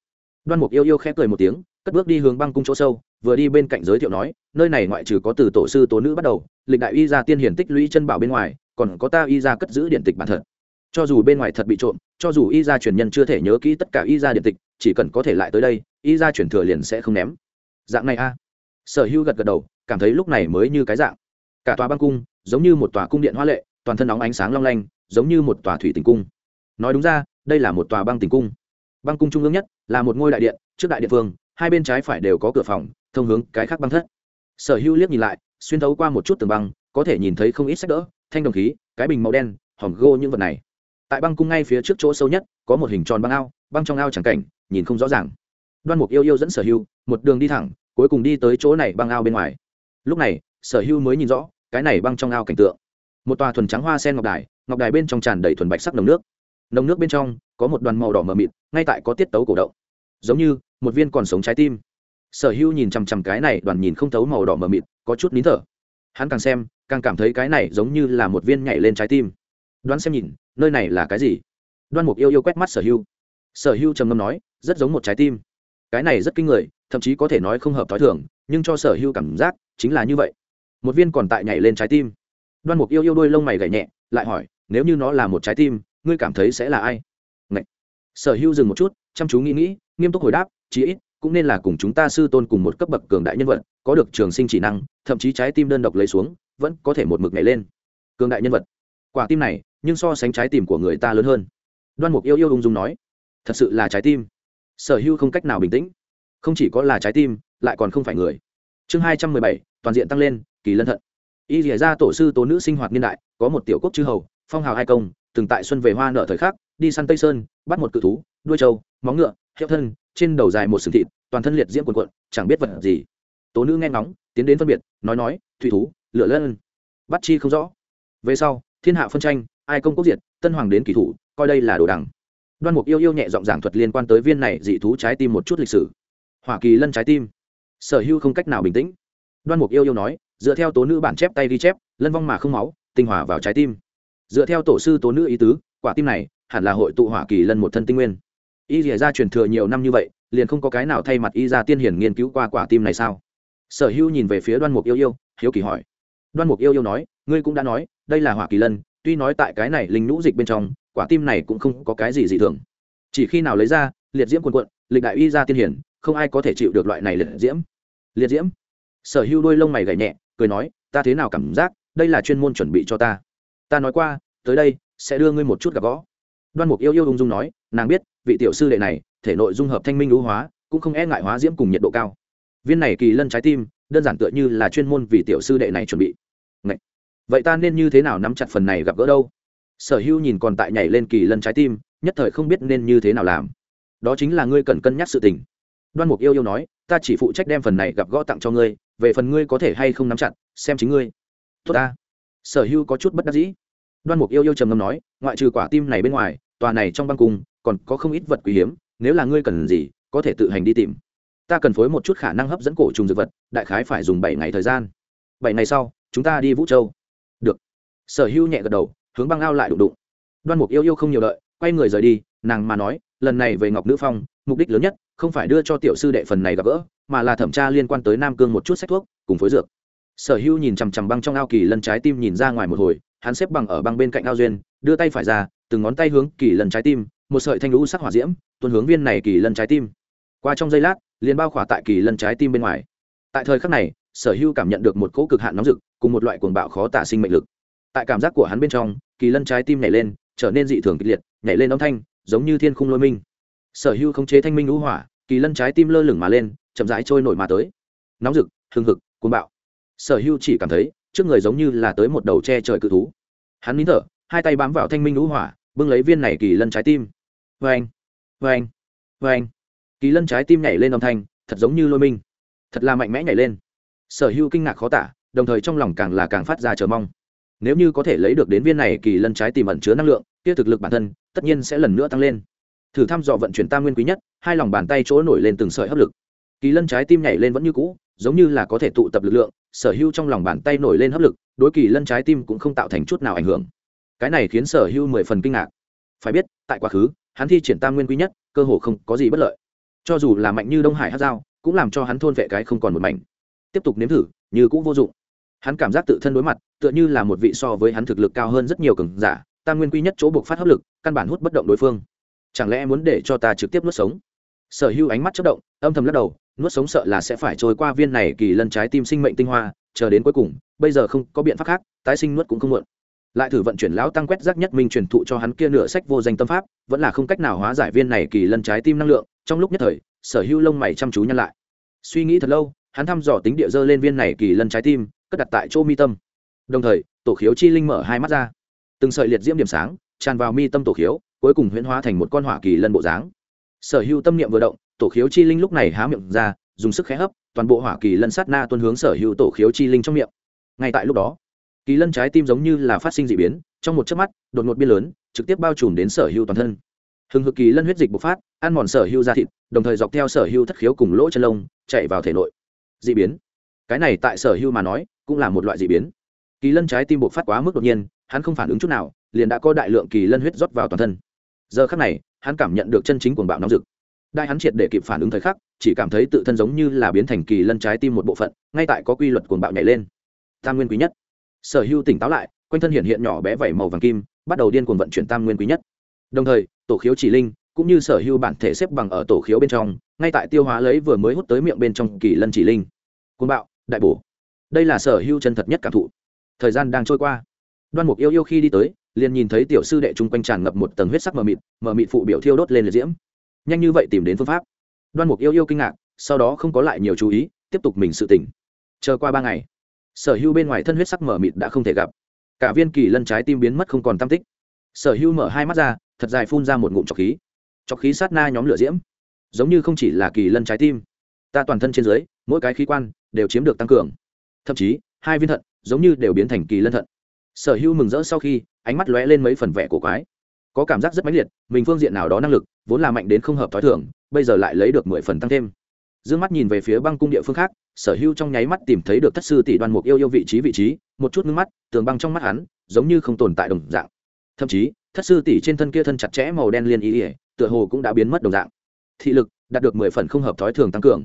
Đoan mục yêu yêu khẽ cười một tiếng, cất bước đi hướng băng cung chỗ sâu vừa đi bên cạnh giới thiệu nói, nơi này ngoại trừ có từ tổ sư tố nữ bắt đầu, lịch đại y gia tiên hiển tích lũy chân bảo bên ngoài, còn có ta y gia cất giữ điện tịch bản thật. Cho dù bên ngoài thật bị trộm, cho dù y gia truyền nhân chưa thể nhớ kỹ tất cả y gia điện tịch, chỉ cần có thể lại tới đây, y gia truyền thừa liền sẽ không ném. Dạng này a. Sở hữu gật gật đầu, cảm thấy lúc này mới như cái dạng. Cả tòa băng cung, giống như một tòa cung điện hoa lệ, toàn thân nóng ánh sáng long lanh, giống như một tòa thủy tình cung. Nói đúng ra, đây là một tòa băng tình cung. Băng cung trung ương nhất, là một ngôi đại điện, trước đại điện phương hai bên trái phải đều có cửa phòng thông hướng cái khác băng thất. Sở hữu liếc nhìn lại, xuyên thấu qua một chút tường băng, có thể nhìn thấy không ít sách đỡ, thanh đồng khí, cái bình màu đen, hòm gô những vật này. Tại băng cung ngay phía trước chỗ sâu nhất, có một hình tròn băng ao, băng trong ao chẳng cảnh, nhìn không rõ ràng. Đoan mục yêu yêu dẫn sở hưu một đường đi thẳng, cuối cùng đi tới chỗ này băng ao bên ngoài. Lúc này, sở hưu mới nhìn rõ, cái này băng trong ao cảnh tượng. Một tòa thuần trắng hoa sen ngọc đài ngọc đài bên trong tràn đầy thuần bạch sắc nồng nước. Nồng nước bên trong, có một đoàn màu đỏ mờ mịt, ngay tại có tiết tấu cổ động. Giống như, một viên còn sống trái tim sở hữu nhìn chằm chằm cái này, đoàn nhìn không thấu màu đỏ mờ mịt, có chút nín thở. Hắn càng xem, càng cảm thấy cái này giống như là một viên nhảy lên trái tim. Đoán xem nhìn, nơi này là cái gì? Đoan mục yêu yêu quét mắt sở hữu. Sở hữu trầm ngâm nói, rất giống một trái tim. Cái này rất kinh người, thậm chí có thể nói không hợp t h ó i thường, nhưng cho sở hữu cảm giác, chính là như vậy. Một viên còn tại nhảy lên trái tim. Đoan mục yêu yêu đôi lông mày gậy nhẹ, lại hỏi, nếu như nó là một trái tim, ngươi cảm thấy sẽ là ai? Ngậy. sở hữu dừng một chút, chăm chú nghĩ nghĩ, nghiêm túc hồi đáp, chí ít cũng nên là cùng chúng ta sư tôn cùng một cấp bậc cường đại nhân vật, có được trường sinh chỉ năng, thậm chí trái tim đơn độc lấy xuống, vẫn có thể một mực nhảy lên. Cường đại nhân vật. Quả tim này, nhưng so sánh trái tim của người ta lớn hơn. Đoan mục yêu yêu ung dung nói, thật sự là trái tim. Sở hữu không cách nào bình tĩnh. Không chỉ có là trái tim, lại còn không phải người. Chương hai trăm mười bảy, toàn diện tăng lên, kỳ lân thận. Y rỉa ra tổ sư tố nữ sinh hoạt niên đại, có một tiểu quốc chư hầu, phong hào hai công, từng tại xuân về hoa nở thời khắc, đi săn tây sơn, bắt một cự thú, đuôi trâu, móng ngựa hiệu thân trên đầu dài một sừng thịt, toàn thân liệt diễm quần quận chẳng biết vật gì. Tố nữ nghe ngóng, tiến đến phân biệt, nói nói, thủy thú lựa lân. Bắt chi không rõ. Về sau, thiên hạ phân tranh, ai công quốc diệt, tân hoàng đến kỳ thủ, coi đây là đồ đằng. Đoan mục yêu yêu nhẹ giọng giảng thuật liên quan tới viên này dị thú trái tim một chút lịch sử. Hoa kỳ lân trái tim. Sở hữu không cách nào bình tĩnh. Đoan mục yêu yêu nói, dựa theo tố nữ bản chép tay ghi chép, lân vong mà không máu, tinh hòa vào trái tim. Dựa theo tổ sư tố nữ ý tứ, quả tim này hẳn là hội tụ hoa kỳ lân một thân tinh nguyên y dỉa ra truyền thừa nhiều năm như vậy, liền không có cái nào thay mặt y ra tiên hiển nghiên cứu qua quả tim này sao? Sở hữu nhìn về phía đoan mục yêu yêu, hiếu kỳ hỏi. Đoan mục yêu yêu nói, ngươi cũng đã nói, đây là hỏa kỳ lân, tuy nói tại cái này linh nhũ dịch bên trong, quả tim này cũng không có cái gì dị thường. Chỉ khi nào lấy ra, liệt diễm quần quận lịch đại y ra tiên hiển, không ai có thể chịu được loại này liệt diễm. Liệt diễm? Sở hữu đôi lông mày gảy nhẹ, cười nói, ta thế nào cảm giác, đây là chuyên môn chuẩn bị cho ta. Ta nói qua, tới đây, sẽ đưa ngươi một chút gặp gõ đoan mục yêu yêu ung dung nói, nàng biết vị tiểu sư đệ này, thể nội dung hợp thanh minh lũ hóa, cũng không e ngại hóa diễm cùng nhiệt độ cao. Viên này kỳ lân trái tim, đơn giản tựa như là chuyên môn vì tiểu sư đệ này chuẩn bị. Ngậy! vậy ta nên như thế nào nắm chặt phần này gặp gỡ đâu? Sở hữu nhìn còn tại nhảy lên kỳ lân trái tim, nhất thời không biết nên như thế nào làm. Đó chính là ngươi cần cân nhắc sự tình. Đoan mục yêu yêu nói, ta chỉ phụ trách đem phần này gặp gõ tặng cho ngươi, về phần ngươi có thể hay không nắm chặt, xem chính ngươi. Tốt ta. Sở hữu có chút bất đắc dĩ. Đoan mục yêu yêu trầm ngâm nói, ngoại trừ quả tim này bên ngoài tòa này trong băng cung, còn có không ít vật quý hiếm, nếu là ngươi cần gì, có thể tự hành đi tìm. Ta cần phối một chút khả năng hấp dẫn cổ trùng dược vật, đại khái phải dùng bảy ngày thời gian. Bảy ngày sau, chúng ta đi vũ châu. Được. Sở hữu nhẹ gật đầu, hướng băng ao lại đụng đụng. Đoan mục yêu yêu không nhiều đợi, quay người rời đi, nàng mà nói, lần này về ngọc nữ phong, mục đích lớn nhất, không phải đưa cho tiểu sư đệ phần này gặp gỡ, mà là thẩm tra liên quan tới nam cương một chút sách thuốc, cùng phối dược. Sở hữu nhìn chằm chằm băng trong ao kỳ lân trái tim nhìn ra ngoài một hồi, hắn xếp bằng ở băng bên cạnh ao duyên, đưa tay phải ra từng ngón tay hướng kỳ lần trái tim, một sợi thanh lũ sắc hỏa diễm, tuôn hướng viên này kỳ lần trái tim. Qua trong giây lát, liền bao khỏa tại kỳ lần trái tim bên ngoài. Tại thời khắc này, sở hữu cảm nhận được một cỗ cực hạn nóng rực, cùng một loại cuồng bạo khó tả sinh mệnh lực. Tại cảm giác của hắn bên trong, kỳ lân trái tim nhảy lên, trở nên dị thường kịch liệt, nhảy lên âm thanh, giống như thiên khung lôi minh. Sở hữu khống chế thanh minh lũ hỏa, kỳ lân trái tim lơ lửng mà lên, chậm rãi trôi nổi mà tới. Nóng rực, hừng hực, cuồng bạo. Sở hữu chỉ cảm thấy, trước người giống như là tới một đầu tre trời cự thú. Hắn nín thở, hai tay bám vào thanh minh lũ hỏa bưng lấy viên này kỳ lân trái tim. Vê anh vê anh vê anh kỳ lân trái tim nhảy lên âm thanh, thật giống như lôi minh. Thật là mạnh mẽ nhảy lên. Sở hữu kinh ngạc khó tả, đồng thời trong lòng càng là càng phát ra chờ mong. Nếu như có thể lấy được đến viên này kỳ lân trái tìm ẩn chứa năng lượng, kia thực lực bản thân, tất nhiên sẽ lần nữa tăng lên. Thử thăm dò vận chuyển tam nguyên quý nhất, hai lòng bàn tay chỗ nổi lên từng sợi hấp lực. Kỳ lân trái tim nhảy lên vẫn như cũ, giống như là có thể tụ tập lực lượng, sở hữu trong lòng bàn tay nổi lên hấp lực, đối kỳ lân trái tim cũng không tạo thành chút nào ảnh hưởng cái này khiến sở hưu mười phần kinh ngạc. Phải biết, tại quá khứ, hắn thi triển tam nguyên quý nhất, cơ hồ không có gì bất lợi. Cho dù là mạnh như đông hải hát dao cũng làm cho hắn thôn vệ cái không còn một mảnh. Tiếp tục nếm thử, như cũng vô dụng. Hắn cảm giác tự thân đối mặt, tựa như là một vị so với hắn thực lực cao hơn rất nhiều cường giả, tam nguyên quý nhất chỗ buộc phát hấp lực, căn bản hút bất động đối phương. Chẳng lẽ muốn để cho ta trực tiếp nuốt sống? Sở hữu ánh mắt chất động, âm thầm lắc đầu, nuốt sống sợ là sẽ phải trôi qua viên này kỳ lân trái tim sinh mệnh tinh hoa, chờ đến cuối cùng, bây giờ không có biện pháp khác, tái sinh nuốt cũng không muộn lại thử vận chuyển lão tăng quét rác nhất minh truyền thụ cho hắn kia nửa sách vô danh tâm pháp, vẫn là không cách nào hóa giải viên này kỳ lân trái tim năng lượng, trong lúc nhất thời, sở hữu lông mày chăm chú nhăn lại. Suy nghĩ thật lâu, hắn thăm dò tính địa dơ lên viên này kỳ lân trái tim, cất đặt tại chỗ mi tâm. Đồng thời, tổ khiếu chi linh mở hai mắt ra. Từng sợi liệt diễm điểm sáng, tràn vào mi tâm tổ khiếu, cuối cùng huyễn hóa thành một con hỏa kỳ lân bộ dáng. Sở hữu tâm niệm vừa động, tổ khiếu chi linh lúc này há miệng ra, dùng sức khé hấp, toàn bộ hỏa kỳ lân sát na tuân hướng sở hữu tổ khiếu chi linh trong miệng. Ngay tại lúc đó kỳ lân trái tim giống như là phát sinh d ị biến, trong một chớp mắt, đột ngột biên lớn, trực tiếp bao trùm đến sở hữu toàn thân. Hừng hực kỳ lân huyết dịch bộc phát, ăn mòn sở hữu da thịt, đồng thời dọc theo sở hữu thất khiếu cùng lỗ chân lông, chạy vào thể nội. D ị biến. Cái này tại sở hữu mà nói, cũng là một loại d ị biến. Kỳ lân trái tim bộc phát quá mức đột nhiên, hắn không phản ứng chút nào, liền đã có đại lượng kỳ lân huyết rót vào toàn thân. Giờ khắc này, hắn cảm nhận được chân chính cuồng bạo nóng rực. Đại hắn triệt để kịp phản ứng thời khắc, chỉ cảm thấy tự thân giống như là biến thành kỳ lân trái tim một bộ phận, ngay tại có quy luật cuồng bạo nhảy lên. Tam nguyên quý nhất sở hữu tỉnh táo lại, quanh thân hiện hiện nhỏ bé vẩy màu vàng kim, bắt đầu điên cuồng vận chuyển tam nguyên quý nhất. Đồng thời, tổ khiếu chỉ linh, cũng như sở hữu bản thể xếp bằng ở tổ khiếu bên trong, ngay tại tiêu hóa lấy vừa mới hút tới miệng bên trong kỳ lân chỉ linh. Côn bạo, đại bổ. Đây là sở hữu chân thật nhất cảm thụ. Thời gian đang trôi qua. Đoan mục yêu yêu khi đi tới, liền nhìn thấy tiểu sư đệ chung quanh tràn ngập một tầng huyết sắc mờ mịt mờ mịt phụ biểu thiêu đốt lên liệt diễm. Nhanh như vậy tìm đến phương pháp. Đoan mục yêu yêu kinh ngạc, sau đó không có lại nhiều chú ý, tiếp tục mình sự tỉnh. Chờ qua ba ngày sở hữu bên ngoài thân huyết sắc mở mịt đã không thể gặp. Cả viên kỳ lân trái tim biến mất không còn tam tích. Sở hữu mở hai mắt ra, thật dài phun ra một ngụm trọc khí. Trọc khí sát na nhóm lửa diễm. Giống như không chỉ là kỳ lân trái tim, ta toàn thân trên dưới, mỗi cái khí quan đều chiếm được tăng cường. Thậm chí, hai viên thận giống như đều biến thành kỳ lân thận. Sở hữu mừng rỡ sau khi, ánh mắt lóe lên mấy phần vẻ của quái. Có cảm giác rất mãnh liệt, mình phương diện nào đó năng lực vốn là mạnh đến không hợp t h ó i thưởng bây giờ lại lấy được mười phần tăng thêm. D mắt nhìn về phía băng cung địa phương khác sở hưu trong nháy mắt tìm thấy được thất sư tỷ đoan mục yêu yêu vị trí vị trí, một chút ngưng mắt, tường băng trong mắt hắn giống như không tồn tại đồng dạng. Thậm chí, thất sư tỷ trên thân kia thân chặt chẽ màu đen liên ý ỉa tựa hồ cũng đã biến mất đồng dạng. Thị lực đạt được mười phần không hợp thói thường tăng cường.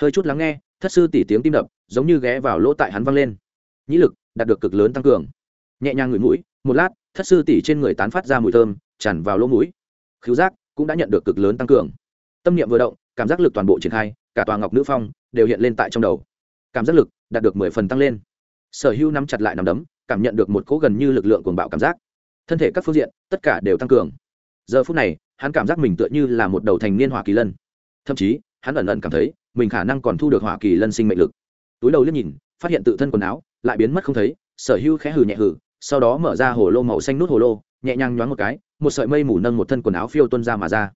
Hơi chút lắng nghe, thất sư tỷ tiếng tim đập giống như ghé vào lỗ tại hắn văng lên. Nhĩ lực đạt được cực lớn tăng cường. Nhẹ nhàng ngửi mũi, một lát, thất sư tỷ trên người tán phát ra mùi thơm, tràn vào lỗ mũi. Khiếu giác cũng đã nhận được cực lớn tăng cường. Tâm niệm vừa động, cảm giác lực toàn bộ triển khai, cả tòa ngọc nữ phong đều hiện lên tại trong đầu. Cảm giác lực đạt được mười phần tăng lên. Sở hữu nắm chặt lại nằm đấm, cảm nhận được một cỗ gần như lực lượng cuồng bạo cảm giác. Thân thể các phương diện, tất cả đều tăng cường. Giờ phút này, hắn cảm giác mình tựa như là một đầu thành niên hỏa kỳ lân. Thậm chí, hắn ẩn ẩn cảm thấy, mình khả năng còn thu được hỏa kỳ lân sinh mệnh lực. Túi đầu liếc nhìn, phát hiện tự thân quần áo, lại biến mất không thấy, sở hữu khẽ hừ nhẹ hừ, sau đó mở ra hồ lô màu xanh nút hồ lô, nhẹ nhàng nhoáng một cái, một sợi mây mù nâng một thân quần áo phiêu tuân ra mà ra.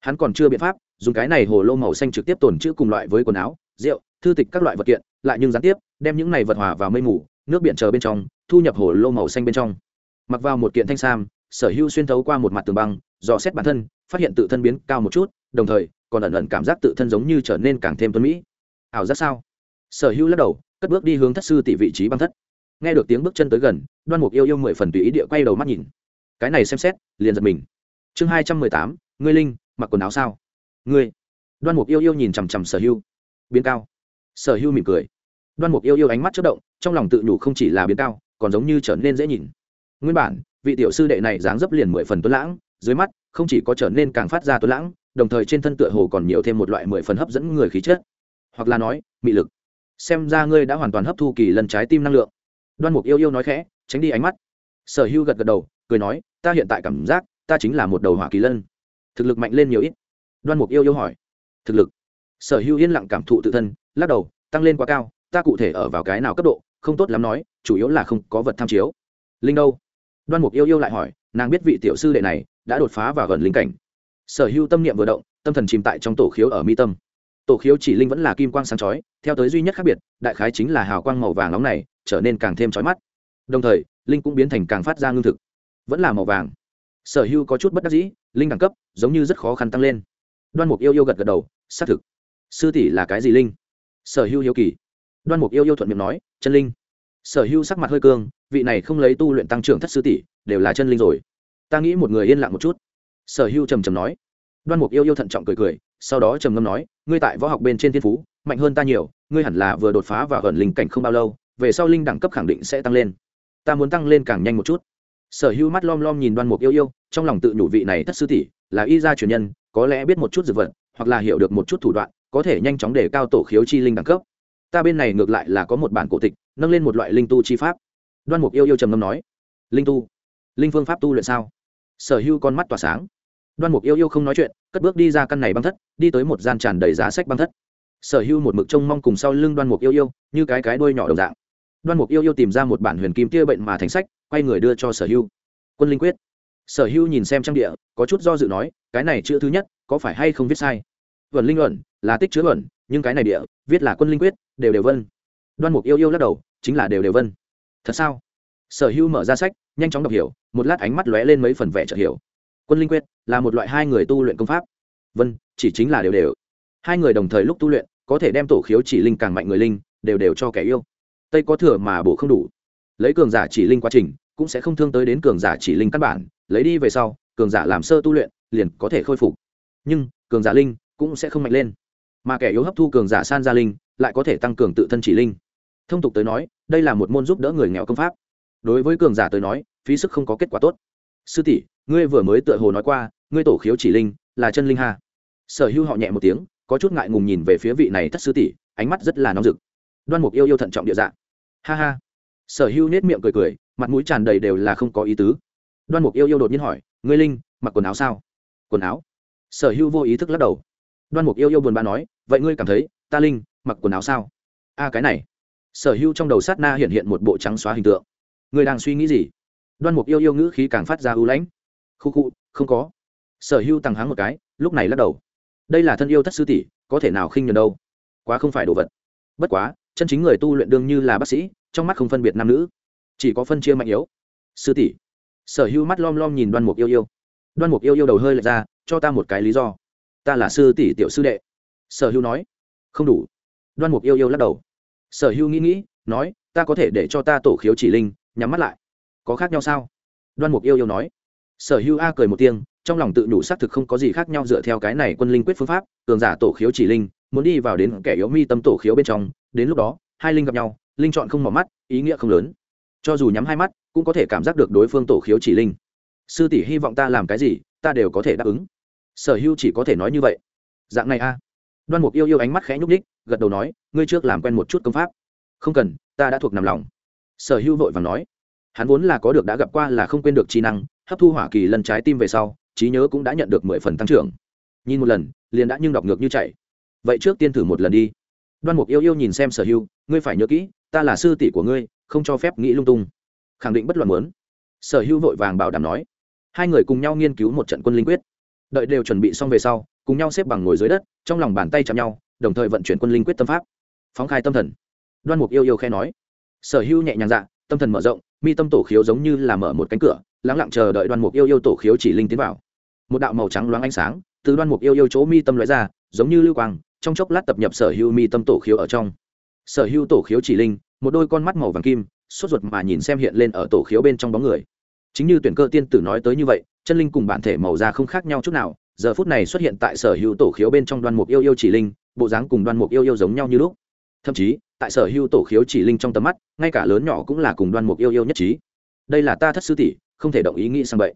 Hắn còn chưa biện pháp, dùng cái này hồ lô màu xanh trực tiếp tồn chữ cùng loại với quần áo rượu, thư tịch các loại vật kiện, lại nhưng gián tiếp, đem những này vật hòa vào mây mù, nước biển chờ bên trong, thu nhập hồ lô màu xanh bên trong. Mặc vào một kiện thanh sam, sở hữu xuyên thấu qua một mặt tường băng, dò xét bản thân, phát hiện tự thân biến cao một chút, đồng thời, còn ẩn ẩn cảm giác tự thân giống như trở nên càng thêm tuấn mỹ. Ảo giác sao? Sở hữu lắc đầu, cất bước đi hướng thất sư tỷ vị trí băng thất. Nghe được tiếng bước chân tới gần, đoan mục yêu yêu mười phần tùy ý địa quay đầu mắt nhìn. Cái này xem xét, liền giật mình. Chương hai trăm mười tám, ngươi linh, mặc quần áo sao? Ngươi. Đoan mục yêu yêu nhìn chằm chằm sở hưu biến cao. Sở hưu mỉm cười. Đoan mục yêu yêu ánh mắt chất động, trong lòng tự nhủ không chỉ là biến cao, còn giống như trở nên dễ nhìn. Nguyên bản, vị tiểu sư đệ này dáng dấp liền mười phần tuấn lãng, dưới mắt, không chỉ có trở nên càng phát ra tuấn lãng, đồng thời trên thân tựa hồ còn nhiều thêm một loại mười phần hấp dẫn người khí chất. Hoặc là nói, mị lực. Xem ra ngươi đã hoàn toàn hấp thu kỳ lần trái tim năng lượng. Đoan mục yêu yêu nói khẽ, tránh đi ánh mắt. Sở hưu gật gật đầu, cười nói, ta hiện tại cảm giác, ta chính là một đầu hỏa kỳ lân. Thực lực mạnh lên nhiều ít. Đoan mục yêu yêu hỏi. Thực lực? Sở hưu yên lặng cảm thụ tự thân, lắc đầu, tăng lên quá cao, ta cụ thể ở vào cái nào cấp độ, không tốt lắm nói, chủ yếu là không có vật tham chiếu. Linh đâu? Đoan mục yêu yêu lại hỏi, nàng biết vị tiểu sư đệ này đã đột phá và gần linh cảnh. Sở hưu tâm niệm vừa động, tâm thần chìm tại trong tổ khiếu ở mi tâm. Tổ khiếu chỉ linh vẫn là kim quang sáng chói, theo tới duy nhất khác biệt, đại khái chính là hào quang màu vàng nóng này trở nên càng thêm chói mắt. Đồng thời, linh cũng biến thành càng phát ra ngưng thực, vẫn là màu vàng. Sở hưu có chút bất đắc dĩ, linh đẳng cấp giống như rất khó khăn tăng lên. Đoan mục yêu yêu gật gật đầu, xác thực sư tỷ là cái gì linh? Sở hưu hiếu kỳ. Đoan mục yêu yêu thuận miệng nói, chân linh. Sở hưu sắc mặt hơi cương, vị này không lấy tu luyện tăng trưởng thất sư tỷ, đều là chân linh rồi. Ta nghĩ một người yên lặng một chút. Sở hưu trầm trầm nói. Đoan mục yêu yêu thận trọng cười cười, sau đó trầm ngâm nói, ngươi tại võ học bên trên thiên phú, mạnh hơn ta nhiều, ngươi hẳn là vừa đột phá và gần linh cảnh không bao lâu, về sau linh đẳng cấp khẳng định sẽ tăng lên. Ta muốn tăng lên càng nhanh một chút. Sở hữu mắt lom lom nhìn đoan mục yêu yêu, trong lòng tự nhủ vị này thất sư tỷ là y gia truyền nhân, có lẽ biết một chút dược vật, hoặc là hiểu được một chút thủ đoạn có thể nhanh chóng để cao tổ khiếu chi linh đẳng cấp. Ta bên này ngược lại là có một bản cổ tịch, nâng lên một loại linh tu chi pháp. Đoan mục yêu yêu trầm ngâm nói, linh tu? Linh phương pháp tu luyện sao? Sở hữu con mắt tỏa sáng. Đoan mục yêu yêu không nói chuyện, cất bước đi ra căn này băng thất, đi tới một gian tràn đầy giá sách băng thất. Sở hữu một mực trông mong cùng sau lưng đoan mục yêu yêu, như cái cái đuôi nhỏ đồng dạng. Đoan mục yêu yêu tìm ra một bản huyền kim tia bệnh mà thành sách, quay người đưa cho sở hữu quân linh quyết. Sở hữu nhìn xem trang địa, có chút do dự nói, cái này chữ thứ nhất, có phải hay không viết sai? Vẩn linh luận, là tích chứa luận, nhưng cái này địa, viết là quân linh quyết, đều đều vân. Đoan mục yêu yêu lắc đầu, chính là đều đều vân. Thật sao? Sở hữu mở ra sách, nhanh chóng đọc hiểu, một lát ánh mắt lóe lên mấy phần vẻ chợt hiểu. Quân linh quyết là một loại hai người tu luyện công pháp. Vân, chỉ chính là đều đều. Hai người đồng thời lúc tu luyện, có thể đem tổ khiếu chỉ linh càng mạnh người linh, đều đều cho kẻ yêu. Tây có thừa mà bổ không đủ. Lấy cường giả chỉ linh quá trình, cũng sẽ không thương tới đến cường giả chỉ linh căn bản, lấy đi về sau, cường giả làm sơ tu luyện, liền có thể khôi phục. Nhưng, cường giả linh cũng sẽ không mạnh lên. Mà kẻ yếu hấp thu cường giả san gia linh lại có thể tăng cường tự thân chỉ linh. Thông tục tới nói, đây là một môn giúp đỡ người nghèo công pháp. Đối với cường giả tới nói, phí sức không có kết quả tốt. Sư tỷ, ngươi vừa mới tựa hồ nói qua, ngươi tổ khiếu chỉ linh là chân linh hà? sở hữu họ nhẹ một tiếng, có chút ngại ngùng nhìn về phía vị này thất sư tỷ, ánh mắt rất là nóng rực. Đoan mục yêu yêu thận trọng địa dạng ha ha. Sở hữu nết miệng cười cười, mặt mũi tràn đầy đều là không có ý tứ. Đoan mục yêu yêu đột nhiên hỏi, ngươi linh, mặc quần áo sao? Quần áo. Sở hữu vô ý thức lắc đầu đoan mục yêu yêu buồn bã nói, vậy ngươi cảm thấy ta linh mặc quần áo sao? A, cái này. Sở hữu trong đầu sát na hiện hiện một bộ trắng xóa hình tượng. Ngươi đang suy nghĩ gì? Đoan mục yêu yêu ngữ khí càng phát ra ưu lãnh. Khu khu, không có. Sở hữu tăng háng một cái, lúc này lắc đầu. Đây là thân yêu thất sư tỷ, có thể nào khinh nhường đâu? Quá không phải đồ vật. Bất quá, chân chính người tu luyện đương như là bác sĩ, trong mắt không phân biệt nam nữ, chỉ có phân chia mạnh yếu. Sư tỷ. Sở hữu mắt lom lom nhìn đoan mục yêu yêu. Đoan mục yêu yêu đầu hơi lệch ra, cho ta một cái lý do ta là sư tỷ tiểu sư đệ. Sở hữu nói. Không đủ. Đoan mục yêu yêu lắc đầu. Sở hưu nghĩ nghĩ, nói, ta có thể để cho ta tổ khiếu chỉ linh, nhắm mắt lại. Có khác nhau sao? Đoan mục yêu yêu nói. Sở hưu a cười một tiếng, trong lòng tự đủ xác thực không có gì khác nhau dựa theo cái này quân linh quyết phương pháp, cường giả tổ khiếu chỉ linh, muốn đi vào đến kẻ yếu mi tâm tổ khiếu bên trong, đến lúc đó, hai linh gặp nhau, linh chọn không mỏ mắt, ý nghĩa không lớn. Cho dù nhắm hai mắt, cũng có thể cảm giác được đối phương tổ khiếu chỉ linh. Sư tỷ hy vọng ta làm cái gì, ta đều có thể đáp ứng sở hưu chỉ có thể nói như vậy. Dạng này a. Đoan mục yêu yêu ánh mắt khẽ nhúc ních gật đầu nói, ngươi trước làm quen một chút công pháp. Không cần, ta đã thuộc nằm lòng. Sở hưu vội và nói. Hắn vốn là có được đã gặp qua là không quên được trí năng, hấp thu hỏa kỳ lần trái tim về sau, trí nhớ cũng đã nhận được mười phần tăng trưởng. Nhìn một lần, liền đã nhưng đọc ngược như chạy. Vậy trước tiên thử một lần đi. Đoan mục yêu yêu nhìn xem sở hưu ngươi phải nhớ kỹ, ta là sư tỷ của ngươi, không cho phép nghĩ lung tung. Khẳng định bất luận muốn. Sở hưu vội vàng bảo đảm nói. Hai người cùng nhau nghiên cứu một trận quân linh quyết đợi đều chuẩn bị xong về sau, cùng nhau xếp bằng ngồi dưới đất, trong lòng bàn tay chạm nhau, đồng thời vận chuyển quân linh quyết tâm pháp. Phóng khai tâm thần. Đoan mục yêu yêu khe nói. Sở hữu nhẹ nhàng dạ tâm thần mở rộng, mi tâm tổ khiếu giống như là mở một cánh cửa, lắng lặng chờ đợi đoan mục yêu yêu tổ khiếu chỉ linh tiến vào. Một đạo màu trắng loáng ánh sáng, từ đoan mục yêu yêu chỗ mi tâm loại ra, giống như lưu quang, trong chốc lát tập nhập sở hữu mi tâm tổ khiếu ở trong. Sở hữu tổ khiếu chỉ linh, một đôi con mắt màu vàng kim, sốt ruột mà nhìn xem hiện lên ở tổ khiếu bên trong bóng người. Chính như tuyển cơ tiên tử nói tới như vậy chân linh cùng bản thể màu da không khác nhau chút nào, giờ phút này xuất hiện tại sở hữu tổ khiếu bên trong đoan mục yêu yêu chỉ linh, bộ dáng cùng đoan mục yêu yêu giống nhau như lúc. Thậm chí, tại sở hữu tổ khiếu chỉ linh trong tầm mắt, ngay cả lớn nhỏ cũng là cùng đoan mục yêu yêu nhất trí. Đây là ta thất sư tỷ, không thể động ý nghĩ sang vậy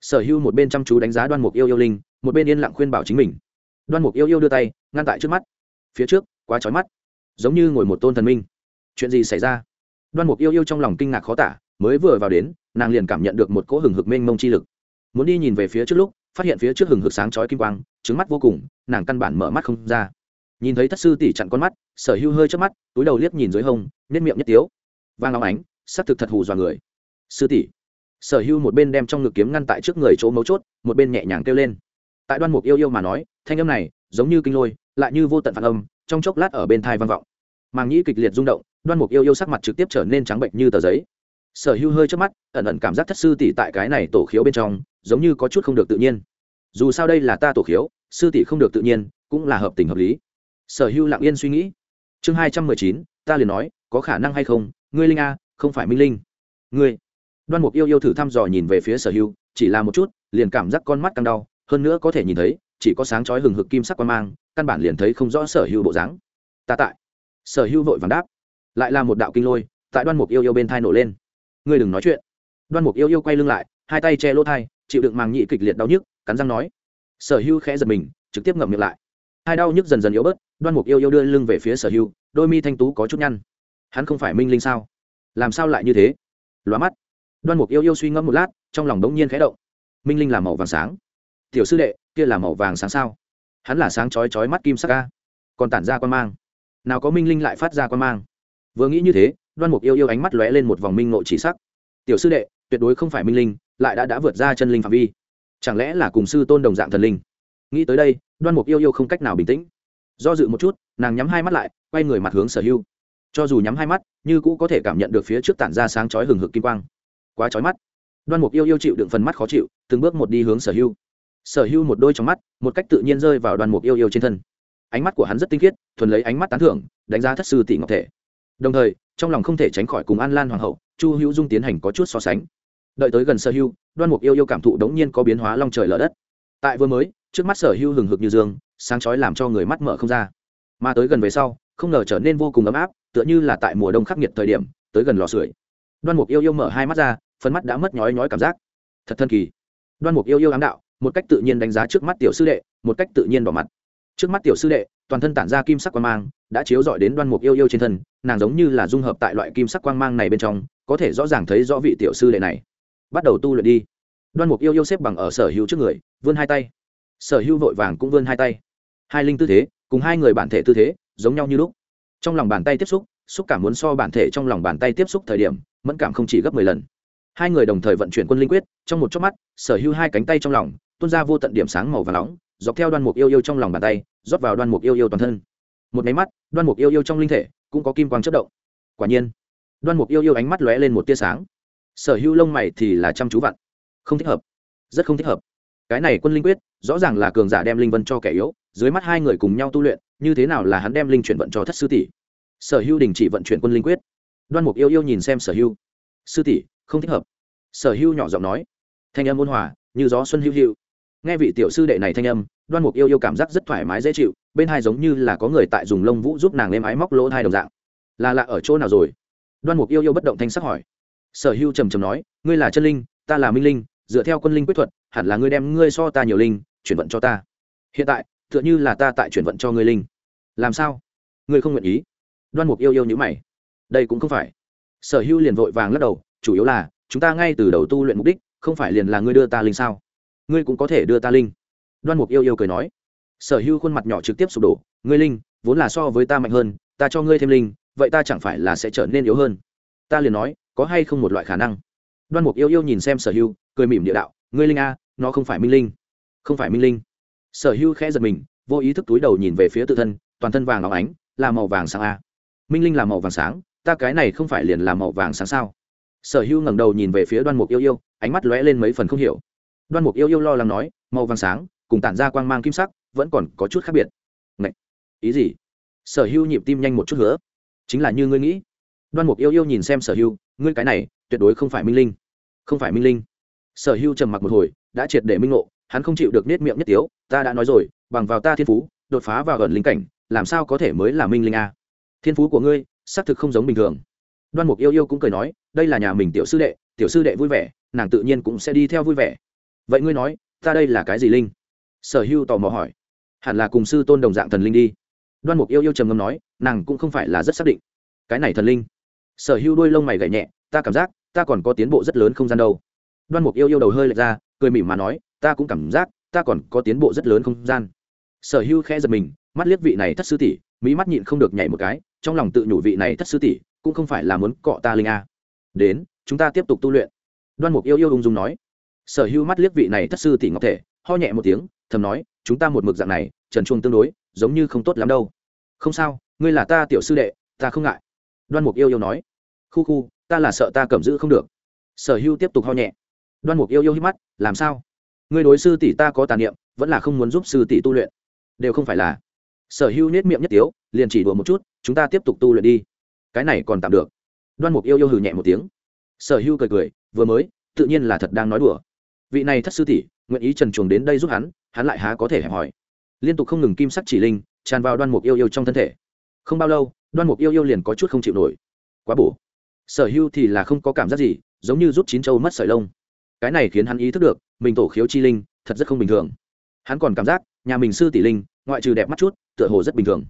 sở hữu một bên chăm chú đánh giá đoan mục yêu yêu linh, một bên yên lặng khuyên bảo chính mình. Đoan mục yêu yêu đưa tay, ngăn tại trước mắt. Phía trước, quá trói mắt. Giống như ngồi một tôn thần minh. Chuyện gì xảy ra? Đoan mục yêu yêu trong lòng kinh ngạc khó tả, mới vừa vào đến, nàng liền cảm nhận được một cỗ hừng hực mênh mông chi lực muốn đi nhìn về phía trước lúc, phát hiện phía trước hừng hực sáng chói kim quang trứng mắt vô cùng, nàng căn bản mở mắt không ra. Nhìn thấy thất sư tỷ chặn con mắt, sở hưu hơi chớp mắt, túi đầu liếc nhìn dưới hông nết miệng nhất tiếu. Vang óng ánh, sắc thực thật hù dọa người. Sư tỷ. Sở hưu một bên đem trong ngực kiếm ngăn tại trước người chỗ mấu chốt, một bên nhẹ nhàng kêu lên. Tại đoan mục yêu yêu mà nói, thanh âm này, giống như kinh lôi, lại như vô tận phản âm, trong chốc lát ở bên thai vang vọng. Màng nhĩ kịch liệt rung động, đoan mục yêu yêu sắc mặt trực tiếp trở nên trắng bệnh như tờ giấy sở hưu hơi trước mắt, ẩn ẩn cảm giác thất sư tỷ tại cái này tổ khiếu bên trong, giống như có chút không được tự nhiên. Dù sao đây là ta tổ khiếu, sư tỷ không được tự nhiên, cũng là hợp tình hợp lý. Sở hưu lặng yên suy nghĩ. Chương hai trăm mười chín, ta liền nói, có khả năng hay không? Ngươi linh a, không phải minh linh. Ngươi. Đoan mục yêu yêu thử thăm dò nhìn về phía sở hưu chỉ là một chút, liền cảm giác con mắt căng đau, hơn nữa có thể nhìn thấy, chỉ có sáng chói hừng hực kim sắc quan mang, căn bản liền thấy không rõ sở hưu bộ dáng. Ta tại. Sở hưu vội vàng đáp. Lại là một đạo kinh lôi, tại đoan mục yêu yêu bên thai nổ lên ngươi đừng nói chuyện. Đoan mục yêu yêu quay lưng lại, hai tay che lỗ thai, chịu đựng màng nhị kịch liệt đau nhức, cắn răng nói. Sở hưu khẽ giật mình, trực tiếp ngậm miệng lại. Hai đau nhức dần dần yếu bớt, đoan mục yêu yêu đưa lưng về phía sở hưu, đôi mi thanh tú có chút nhăn. Hắn không phải minh linh sao? Làm sao lại như thế? Lóa mắt. Đoan mục yêu yêu suy ngẫm một lát, trong lòng đống nhiên khẽ động. Minh linh là màu vàng sáng. Tiểu sư đệ, kia là màu vàng sáng sao? Hắn là sáng chói chói mắt kim sắc ca còn tản ra quan mang. Nào có minh linh lại phát ra quan mang? Vừa nghĩ như thế đoan mục yêu yêu ánh mắt lóe lên một vòng minh ngộ chỉ sắc. Tiểu sư đệ, tuyệt đối không phải minh linh, lại đã đã vượt ra chân linh phạm vi. Chẳng lẽ là cùng sư tôn đồng dạng thần linh? Nghĩ tới đây, đoan mục yêu yêu không cách nào bình tĩnh. Do dự một chút, nàng nhắm hai mắt lại, quay người mặt hướng sở hưu cho dù nhắm hai mắt, như cũ có thể cảm nhận được phía trước tản ra sáng chói hừng hực kim quang. Quá chói mắt. Đoan mục yêu yêu chịu đựng phần mắt khó chịu, từng bước một đi hướng sở hưu sở hưu một đôi trong mắt, một cách tự nhiên rơi vào đoan mục yêu yêu trên thân. Ánh mắt của hắn rất tinh khiết, thuần lấy ánh mắt tán thưởng, đánh giá thất sư tỷ ngọc thể đồng thời, trong lòng không thể tránh khỏi cùng an lan hoàng hậu, chu hữu dung tiến hành có chút so sánh. Đợi tới gần sở hưu đoan mục yêu yêu cảm thụ đống nhiên có biến hóa long trời lở đất. Tại vừa mới, trước mắt sở hưu hừng hực như dương, sáng chói làm cho người mắt mở không ra. Mà tới gần về sau, không ngờ trở nên vô cùng ấm áp, tựa như là tại mùa đông khắc nghiệt thời điểm, tới gần lò sưởi. Đoan mục yêu yêu mở hai mắt ra phần mắt đã mất nhói nhói cảm giác. Thật thân kỳ. Đoan mục yêu yêu ám đạo, một cách tự nhiên đánh giá trước mắt tiểu sư đệ, một cách tự nhiên bỏ mặt. Trước mắt tiểu sư đệ, toàn thân tản ra kim sắc quang mang đã chiếu rọi đến đoan mục yêu yêu trên thân, nàng giống như là dung hợp tại loại kim sắc quang mang này bên trong, có thể rõ ràng thấy rõ vị tiểu sư đệ này. Bắt đầu tu luyện đi. Đoan mục yêu yêu xếp bằng ở sở hữu trước người, vươn hai tay. Sở hữu vội vàng cũng vươn hai tay. Hai linh tư thế, cùng hai người bản thể tư thế, giống nhau như lúc. Trong lòng bàn tay tiếp xúc xúc cảm muốn so bản thể trong lòng bàn tay tiếp xúc thời điểm, mẫn cảm không chỉ gấp mười lần. Hai người đồng thời vận chuyển quân linh quyết, trong một chớp mắt, sở hữu hai cánh tay trong lòng, tuôn ra vô tận điểm sáng màu và nóng, dọc theo đoan mục yêu yêu trong lòng bàn tay, rót vào đoan mục yêu yêu toàn thân một máy mắt, đoan mục yêu yêu trong linh thể cũng có kim quang chất động. Quả nhiên, đoan mục yêu yêu ánh mắt lóe lên một tia sáng. Sở hữu lông mày thì là chăm chú vặn. Không thích hợp. Rất không thích hợp. Cái này quân linh quyết, rõ ràng là cường giả đem linh vân cho kẻ yếu, dưới mắt hai người cùng nhau tu luyện, như thế nào là hắn đem linh chuyển vận cho thất sư tỷ? Sở hưu đình chỉ vận chuyển quân linh quyết. Đoan mục yêu yêu nhìn xem sở hưu sư tỷ, không thích hợp. Sở hưu nhỏ giọng nói. Thanh âm ôn hòa, như gió xuân hữu hữu nghe vị tiểu sư đệ này thanh âm, đoan mục yêu yêu cảm giác rất thoải mái, dễ chịu, bên hai giống như là có người tại dùng lông vũ giúp nàng êm ái móc lỗ hai đồng dạng. Là lạ ở chỗ nào rồi? Đoan mục yêu yêu bất động thanh sắc hỏi. Sở hưu trầm trầm nói, ngươi là chân linh, ta là minh linh, dựa theo quân linh quyết thuật, hẳn là ngươi đem ngươi so ta nhiều linh, chuyển vận cho ta. Hiện tại, tựa như là ta tại chuyển vận cho ngươi linh. Làm sao? Ngươi không nguyện ý? Đoan mục yêu yêu nhữ mày. Đây cũng không phải. Sở hưu liền vội vàng lắc đầu, chủ yếu là, chúng ta ngay từ đầu tu luyện mục đích, không phải liền là ngươi đưa ta linh sao? Ngươi cũng có thể đưa ta linh. Đoan mục yêu yêu cười nói. Sở hưu khuôn mặt nhỏ trực tiếp sụp đổ. Ngươi linh, vốn là so với ta mạnh hơn, ta cho ngươi thêm linh, vậy ta chẳng phải là sẽ trở nên yếu hơn? Ta liền nói, có hay không một loại khả năng? Đoan mục yêu yêu nhìn xem sở hưu, cười mỉm địa đạo, ngươi linh a, nó không phải minh linh. Không phải minh linh. Sở hưu khẽ giật mình, vô ý thức túi đầu nhìn về phía tự thân, toàn thân vàng óng ánh, là màu vàng sáng a. Minh linh là màu vàng sáng, ta cái này không phải liền là màu vàng sáng sao? Sở hưu ngẩng đầu nhìn về phía đoan mục yêu yêu, ánh mắt lóe lên mấy phần không hiểu đoan mục yêu yêu lo lắng nói, màu vàng sáng, cùng tản ra quang mang kim sắc, vẫn còn có chút khác biệt. Ngậy! ý gì? Sở hưu nhịp tim nhanh một chút nữa chính là như ngươi nghĩ. Đoan mục yêu yêu nhìn xem sở hưu, ngươi cái này, tuyệt đối không phải minh linh. Không phải minh linh. Sở hưu trầm mặc một hồi, đã triệt để minh ngộ, hắn không chịu được nết miệng nhất tiếu, ta đã nói rồi, bằng vào ta thiên phú, đột phá vào gần linh cảnh, làm sao có thể mới là minh linh a? Thiên phú của ngươi, xác thực không giống bình thường. Đoan mục yêu yêu cũng cười nói, đây là nhà mình tiểu sư đệ, tiểu sư đệ vui vẻ, nàng tự nhiên cũng sẽ đi theo vui vẻ vậy ngươi nói, ta đây là cái gì linh? Sở hưu tò mò hỏi. Hẳn là cùng sư tôn đồng dạng thần linh đi. Đoan mục yêu yêu trầm ngâm nói, nàng cũng không phải là rất xác định. Cái này thần linh. Sở hưu đôi lông mày gậy nhẹ, ta cảm giác, ta còn có tiến bộ rất lớn không gian đâu. Đoan mục yêu yêu đầu hơi lệch ra, cười mỉm mà nói, ta cũng cảm giác, ta còn có tiến bộ rất lớn không gian. Sở hưu khẽ giật mình, mắt liếc vị này thất sư tỷ mỹ mắt nhịn không được nhảy một cái, trong lòng tự nhủ vị này thất sư tỷ cũng không phải là muốn cọ ta linh a. Đến, chúng ta tiếp tục tu luyện. Đoan mục yêu yêu ung dung nói sở hưu mắt liếc vị này thất sư tỷ ngọc thể, ho nhẹ một tiếng, thầm nói, chúng ta một mực dạng này, trần chuông tương đối, giống như không tốt lắm đâu. Không sao, ngươi là ta tiểu sư đệ, ta không ngại. Đoan mục yêu yêu nói. Khu khu, ta là sợ ta cầm giữ không được. Sở hưu tiếp tục ho nhẹ. Đoan mục yêu yêu hít mắt, làm sao? Ngươi đối sư tỷ ta có tàn niệm, vẫn là không muốn giúp sư tỷ tu luyện. Đều không phải là. Sở hưu nết miệng nhất tiếu, liền chỉ đùa một chút, chúng ta tiếp tục tu luyện đi. Cái này còn tạm được. Đoan mục yêu yêu hừ nhẹ một tiếng. Sở hưu cười cười, vừa mới, tự nhiên là thật đang nói đùa vị này thất sư tỷ, nguyện ý trần chuồng đến đây giúp hắn hắn lại há có thể hẹp hỏi liên tục không ngừng kim sắc chỉ linh, tràn vào đoan mục yêu yêu trong thân thể. Không bao lâu, đoan mục yêu yêu liền có chút không chịu nổi. Quá bổ. Sở hưu thì là không có cảm giác gì, giống như rút chín châu mất sợi lông. Cái này khiến hắn ý thức được, mình tổ khiếu chi linh, thật rất không bình thường. Hắn còn cảm giác, nhà mình sư tỷ linh, ngoại trừ đẹp mắt chút, tựa hồ rất bình thường.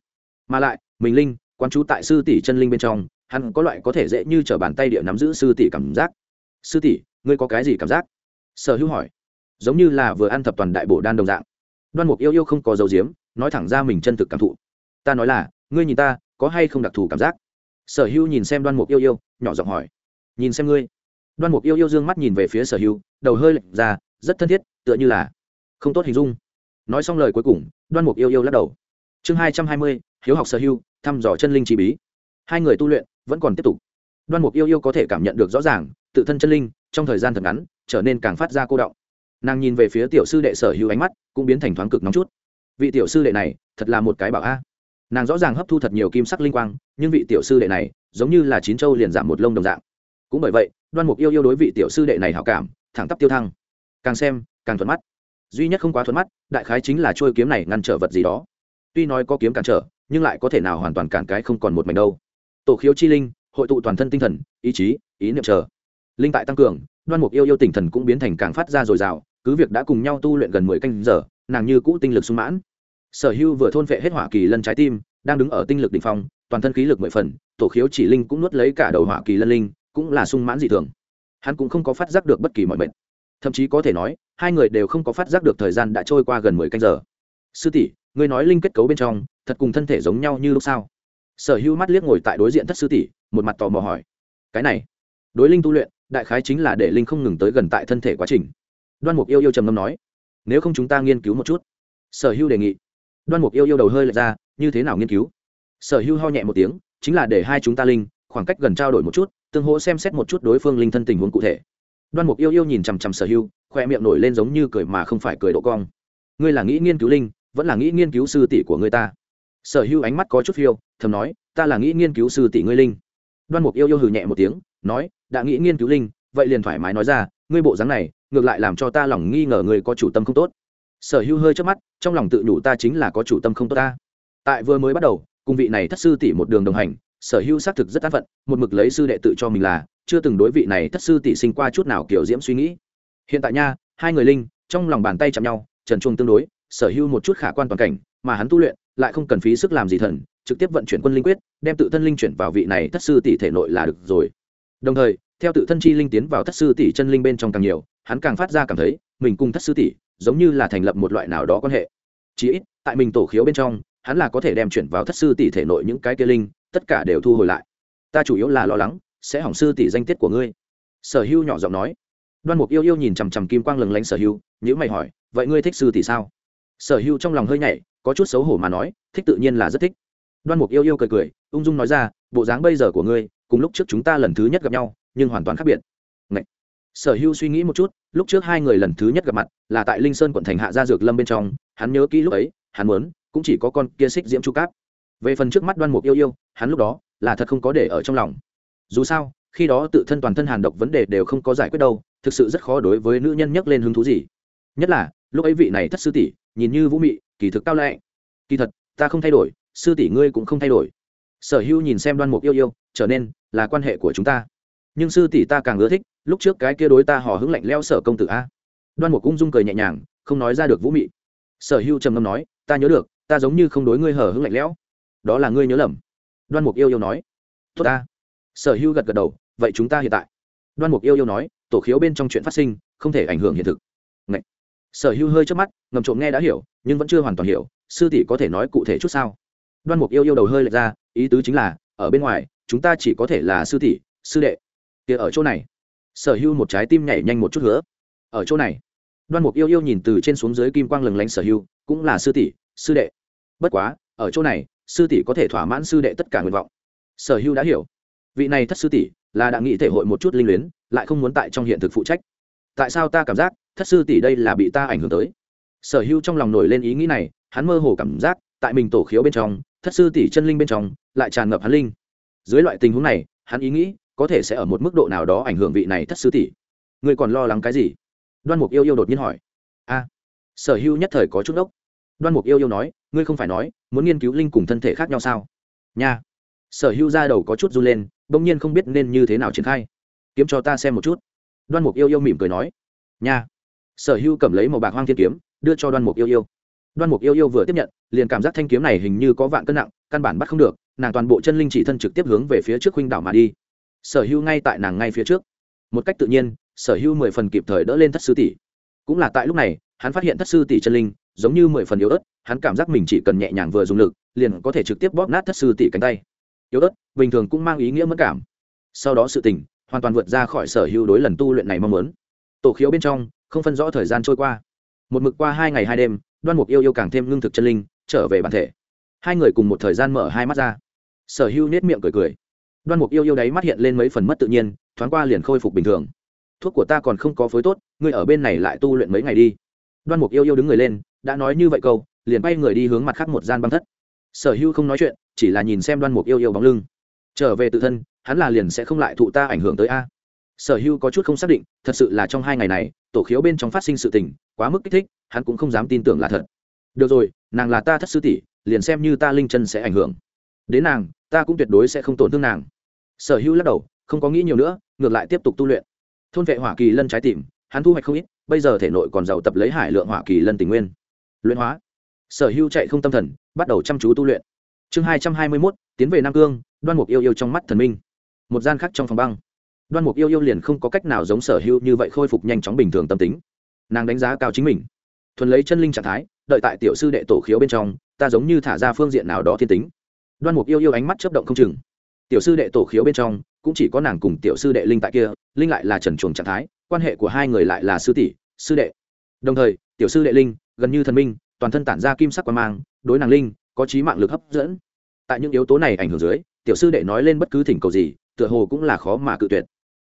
Mà lại, mình linh quan chú tại sư tỷ chân linh bên trong, hắn có loại có thể dễ như t r ở bàn tay địa nắm giữ sư tỷ cảm giác. Sư tỷ, ngươi có cái gì cảm giác? Sở hữu hỏi. Giống như là vừa ăn thập toàn đại bổ đan đồng dạng. Đoan mục yêu yêu không có dấu diếm, nói thẳng ra mình chân thực cảm thụ. Ta nói là, ngươi nhìn ta, có hay không đặc thù cảm giác? Sở hữu nhìn xem đoan mục yêu yêu, nhỏ giọng hỏi. Nhìn xem ngươi. Đoan mục yêu yêu d ư ơ n g mắt nhìn về phía sở hữu, đầu hơi lệch ra, rất thân thiết, tựa như là không tốt hình dung. Nói xong lời cuối cùng, đoan mục yêu yêu lắc đầu. Chương hai trăm hai mươi, hiếu học sở hữu, thăm dò chân linh chi bí. Hai người tu luyện vẫn còn tiếp tục. Đoan mục yêu yêu có thể cảm nhận được rõ ràng, tự thân chân linh, trong thời gian thật ngắn trở nên càng phát ra cô động. Nàng nhìn về phía tiểu sư đệ sở hữu ánh mắt cũng biến thành thoáng cực nóng chút. Vị tiểu sư đệ này thật là một cái bảo a. Nàng rõ ràng hấp thu thật nhiều kim sắc linh quang, nhưng vị tiểu sư đệ này giống như là chín châu liền giảm một lông đồng dạng. Cũng bởi vậy, đoan mục yêu yêu đối vị tiểu sư đệ này hảo cảm, thẳng tắp tiêu thăng. Càng xem, càng thuận mắt. Duy nhất không quá thuận mắt, đại khái chính là trôi kiếm này ngăn trở vật gì đó. Tuy nói có kiếm cản trở, nhưng lại có thể nào hoàn toàn cản cái không còn một mảnh đâu. Tổ khiếu chi linh, hội tụ toàn thân tinh thần, ý chí, ý niệm chờ. Linh tại tăng cường đoan mục yêu yêu tinh thần cũng biến thành càng phát ra dồi dào, cứ việc đã cùng nhau tu luyện gần mười canh giờ, nàng như cũ tinh lực sung mãn. Sở hưu vừa thôn vệ hết hỏa kỳ lân trái tim, đang đứng ở tinh lực đ ỉ n h phong, toàn thân khí lực mười phần, tổ khiếu chỉ linh cũng nuốt lấy cả đầu hỏa kỳ lân linh, cũng là sung mãn dị thường. Hắn cũng không có phát giác được bất kỳ mọi bệnh thậm chí có thể nói, hai người đều không có phát giác được thời gian đã trôi qua gần mười canh giờ. Sư tỷ, ngươi nói linh kết cấu bên trong, thật cùng thân thể giống nhau như lúc sao? Sở hữu mắt liếc ngồi tại đối diện thất sư tỷ, một mặt tò mò hỏi. Cái này, đối linh tu luyện đại khái chính là để linh không ngừng tới gần tại thân thể quá trình. Đoan mục yêu yêu trầm ngâm nói nếu không chúng ta nghiên cứu một chút. Sở Hưu đề nghị. Đoan mục yêu yêu đầu hơi lệch ra như thế nào nghiên cứu? Sở Hưu ho nhẹ một tiếng chính là để hai chúng ta linh khoảng cách gần trao đổi một chút tương hỗ xem xét một chút đối phương linh thân tình huống cụ thể. Đoan mục yêu yêu nhìn chằm chằm sở Hưu, khoe miệng nổi lên giống như cười mà không phải cười độ cong. Ngươi là nghĩ nghiên cứu linh vẫn là nghĩ nghiên cứu sư tỷ của ngươi ta? Sở Hưu ánh mắt có chút phiêu thầm nói ta là nghĩ nghiên cứu sư tỷ ngươi linh. Đoan mục yêu yêu hừ nhẹ một tiếng nói đã nghĩ nghiên cứu linh, vậy liền thoải mái nói ra, ngươi bộ dáng này, ngược lại làm cho ta lòng nghi ngờ người có chủ tâm không tốt. Sở hữu hơi trước mắt, trong lòng tự nhủ ta chính là có chủ tâm không tốt ta. Tại vừa mới bắt đầu, cùng vị này thất sư tỷ một đường đồng hành, sở hữu xác thực rất an phận, một mực lấy sư đệ tự cho mình là, chưa từng đối vị này thất sư tỷ sinh qua chút nào kiểu diễm suy nghĩ. Hiện tại nha, hai người linh, trong lòng bàn tay chạm nhau, trần chuông tương đối, sở hữu một chút khả quan toàn cảnh, mà hắn tu luyện, lại không cần phí sức làm gì thần, trực tiếp vận chuyển quân linh quyết, đem tự thân linh chuyển vào vị này thất sư tỷ thể nội là được rồi. Đồng thời theo tự thân chi linh tiến vào thất sư tỷ chân linh bên trong càng nhiều, hắn càng phát ra cảm thấy, mình cùng thất sư tỷ, giống như là thành lập một loại nào đó quan hệ. Chí ít, tại mình tổ khiếu bên trong, hắn là có thể đem chuyển vào thất sư tỷ thể nội những cái kia linh, tất cả đều thu hồi lại. Ta chủ yếu là lo lắng, sẽ hỏng sư tỷ danh tiết của ngươi. Sở hưu nhỏ giọng nói. Đoan mục yêu yêu nhìn chằm chằm kim quang lừng lánh sở hưu nhữ mày hỏi, vậy ngươi thích sư tỷ sao? Sở hưu trong lòng hơi nhảy, có chút xấu hổ mà nói, thích tự nhiên là rất thích. Đoan mục yêu yêu cười cười, ung dung nói ra, bộ dáng bây giờ của ngươi, cùng lúc trước chúng ta lần thứ nhất gặp nhau nhưng hoàn toàn khác biệt. Ngậy. sở hưu suy nghĩ một chút, lúc trước hai người lần thứ nhất gặp mặt là tại linh sơn quận thành hạ gia dược lâm bên trong, hắn nhớ kỹ lúc ấy, hắn muốn, cũng chỉ có con kia xích diễm chu cáp. Về phần trước mắt đoan mục yêu yêu, hắn lúc đó là thật không có để ở trong lòng. Dù sao, khi đó tự thân toàn thân hàn độc vấn đề đều không có giải quyết đâu, thực sự rất khó đối với nữ nhân nhắc lên hứng thú gì. Nhất là, lúc ấy vị này thất sư tỷ, nhìn như vũ mị, kỳ thực cao lệ kỳ thật, ta không thay đổi, sư tỷ ngươi cũng không thay đổi. Sở hữu nhìn xem đoan mục yêu yêu, trở nên là quan hệ của chúng ta nhưng sư tỷ ta càng ưa thích, lúc trước cái kia đối ta hò hứng lạnh leo sở công tử a. Đoan mục cung dung cười nhẹ nhàng, không nói ra được vũ mị. Sở hưu trầm ngâm nói, ta nhớ được, ta giống như không đối ngươi hở hứng lạnh lẽo. Đó là ngươi nhớ lầm. Đoan mục yêu yêu nói, tốt ta. Sở hưu gật gật đầu, vậy chúng ta hiện tại. Đoan mục yêu yêu nói, tổ khiếu bên trong chuyện phát sinh, không thể ảnh hưởng hiện thực. Ngậy. sở hưu hơi trước mắt, ngầm trộm nghe đã hiểu, nhưng vẫn chưa hoàn toàn hiểu, sư tỷ có thể nói cụ thể chút sao? Đoan mục yêu yêu đầu hơi lệch ra, ý tứ chính là, ở bên ngoài, chúng ta chỉ có thể là sư tỷ, sư đệ kia ở chỗ này. Sở hưu một trái tim nhảy nhanh một chút hứa. Ở chỗ này. Đoan mục yêu yêu nhìn từ trên xuống dưới kim quang lừng lánh sở hưu, cũng là sư tỷ, sư đệ. Bất quá, ở chỗ này, sư tỷ có thể thỏa mãn sư đệ tất cả nguyện vọng. Sở hưu đã hiểu. Vị này thất sư tỷ, là đã nghị thể hội một chút linh luyến, lại không muốn tại trong hiện thực phụ trách. Tại sao ta cảm giác, thất sư tỷ đây là bị ta ảnh hưởng tới? Sở hưu trong lòng nổi lên ý nghĩ này, hắn mơ hồ cảm giác, tại mình tổ khiếu bên trong, thất sư tỷ chân linh bên trong, lại tràn ngập hắn linh. Dưới loại tình huống này, hắn ý nghĩ có thể sẽ ở một mức độ nào đó ảnh hưởng vị này thất sư tỷ. Ngươi còn lo lắng cái gì? Đoan mục yêu yêu đột nhiên hỏi. A, sở hữu nhất thời có chút ốc đoan mục yêu yêu nói, ngươi không phải nói, muốn nghiên cứu linh cùng thân thể khác nhau sao? Nha. Sở hữu ra đầu có chút run lên, bỗng nhiên không biết nên như thế nào triển khai. Kiếm cho ta xem một chút. Đoan mục yêu yêu mỉm cười nói. Nha. Sở hữu cầm lấy một bạc hoang thiên kiếm, đưa cho đoan mục yêu yêu. Đoan mục yêu yêu vừa tiếp nhận, liền cảm giác thanh kiếm này hình như có vạn cân nặng, căn bản bắt không được, nàng toàn bộ chân linh chỉ thân trực tiếp hướng về phía trước huynh đảo mà đi sở hữu ngay tại nàng ngay phía trước. Một cách tự nhiên, sở hữu mười phần kịp thời đỡ lên thất sư tỷ. Cũng là tại lúc này, hắn phát hiện thất sư tỷ chân linh, giống như mười phần yếu ớt, hắn cảm giác mình chỉ cần nhẹ nhàng vừa dùng lực, liền có thể trực tiếp bóp nát thất sư tỷ cánh tay. Yếu ớt, bình thường cũng mang ý nghĩa mất cảm. Sau đó sự tình, hoàn toàn vượt ra khỏi sở hữu đối lần tu luyện này mong muốn. Tổ khiếu bên trong, không phân rõ thời gian trôi qua. Một mực qua hai ngày hai đêm, đoan mục yêu yêu càng thêm lương thực chân linh, trở về bản thể. Hai người cùng một thời gian mở hai mắt ra. Sở hữu nết miệng cười cười đoan mục yêu yêu đấy mắt hiện lên mấy phần mất tự nhiên, thoáng qua liền khôi phục bình thường. Thuốc của ta còn không có phối tốt, ngươi ở bên này lại tu luyện mấy ngày đi. Đoan mục yêu yêu đứng người lên, đã nói như vậy câu, liền bay người đi hướng mặt khác một gian băng thất. Sở hữu không nói chuyện, chỉ là nhìn xem đoan mục yêu yêu bóng lưng. Trở về tự thân, hắn là liền sẽ không lại thụ ta ảnh hưởng tới a. Sở hữu có chút không xác định, thật sự là trong hai ngày này, tổ khiếu bên trong phát sinh sự tình, quá mức kích thích, hắn cũng không dám tin tưởng là thật. Được rồi, nàng là ta thất sư tỷ, liền xem như ta linh chân sẽ ảnh hưởng. Đến nàng ta cũng tuyệt đối sẽ không tổn thương nàng. Sở hữu lắc đầu không có nghĩ nhiều nữa ngược lại tiếp tục tu luyện. Thôn vệ hỏa kỳ lân trái tim, hắn thu hoạch không ít bây giờ thể nội còn giàu tập lấy hải lượng hỏa kỳ lân tình nguyên. Luyện hóa. Sở hữu chạy không tâm thần bắt đầu chăm chú tu luyện. Chương hai trăm hai mươi mốt tiến về nam cương đoan mục yêu yêu trong mắt thần minh. Một gian khác trong phòng băng. Đoan mục yêu yêu liền không có cách nào giống sở hữu như vậy khôi phục nhanh chóng bình thường tâm tính. Nàng đánh giá cao chính mình. Thuần lấy chân linh trạng thái đợi tại tiểu sư đệ tổ khiếu bên trong ta giống như thả ra phương diện nào đó thiên tính đoan mục yêu yêu ánh mắt chấp động không chừng. Tiểu sư đệ tổ khiếu bên trong, cũng chỉ có nàng cùng tiểu sư đệ linh tại kia, linh lại là trần chuồng trạng thái, quan hệ của hai người lại là sư tỷ, sư đệ. Đồng thời, tiểu sư đệ linh, gần như thần minh, toàn thân tản ra kim sắc quan mang, đối nàng linh, có trí mạng lực hấp dẫn. Tại những yếu tố này ảnh hưởng dưới, tiểu sư đệ nói lên bất cứ thỉnh cầu gì, tựa hồ cũng là khó mà cự tuyệt.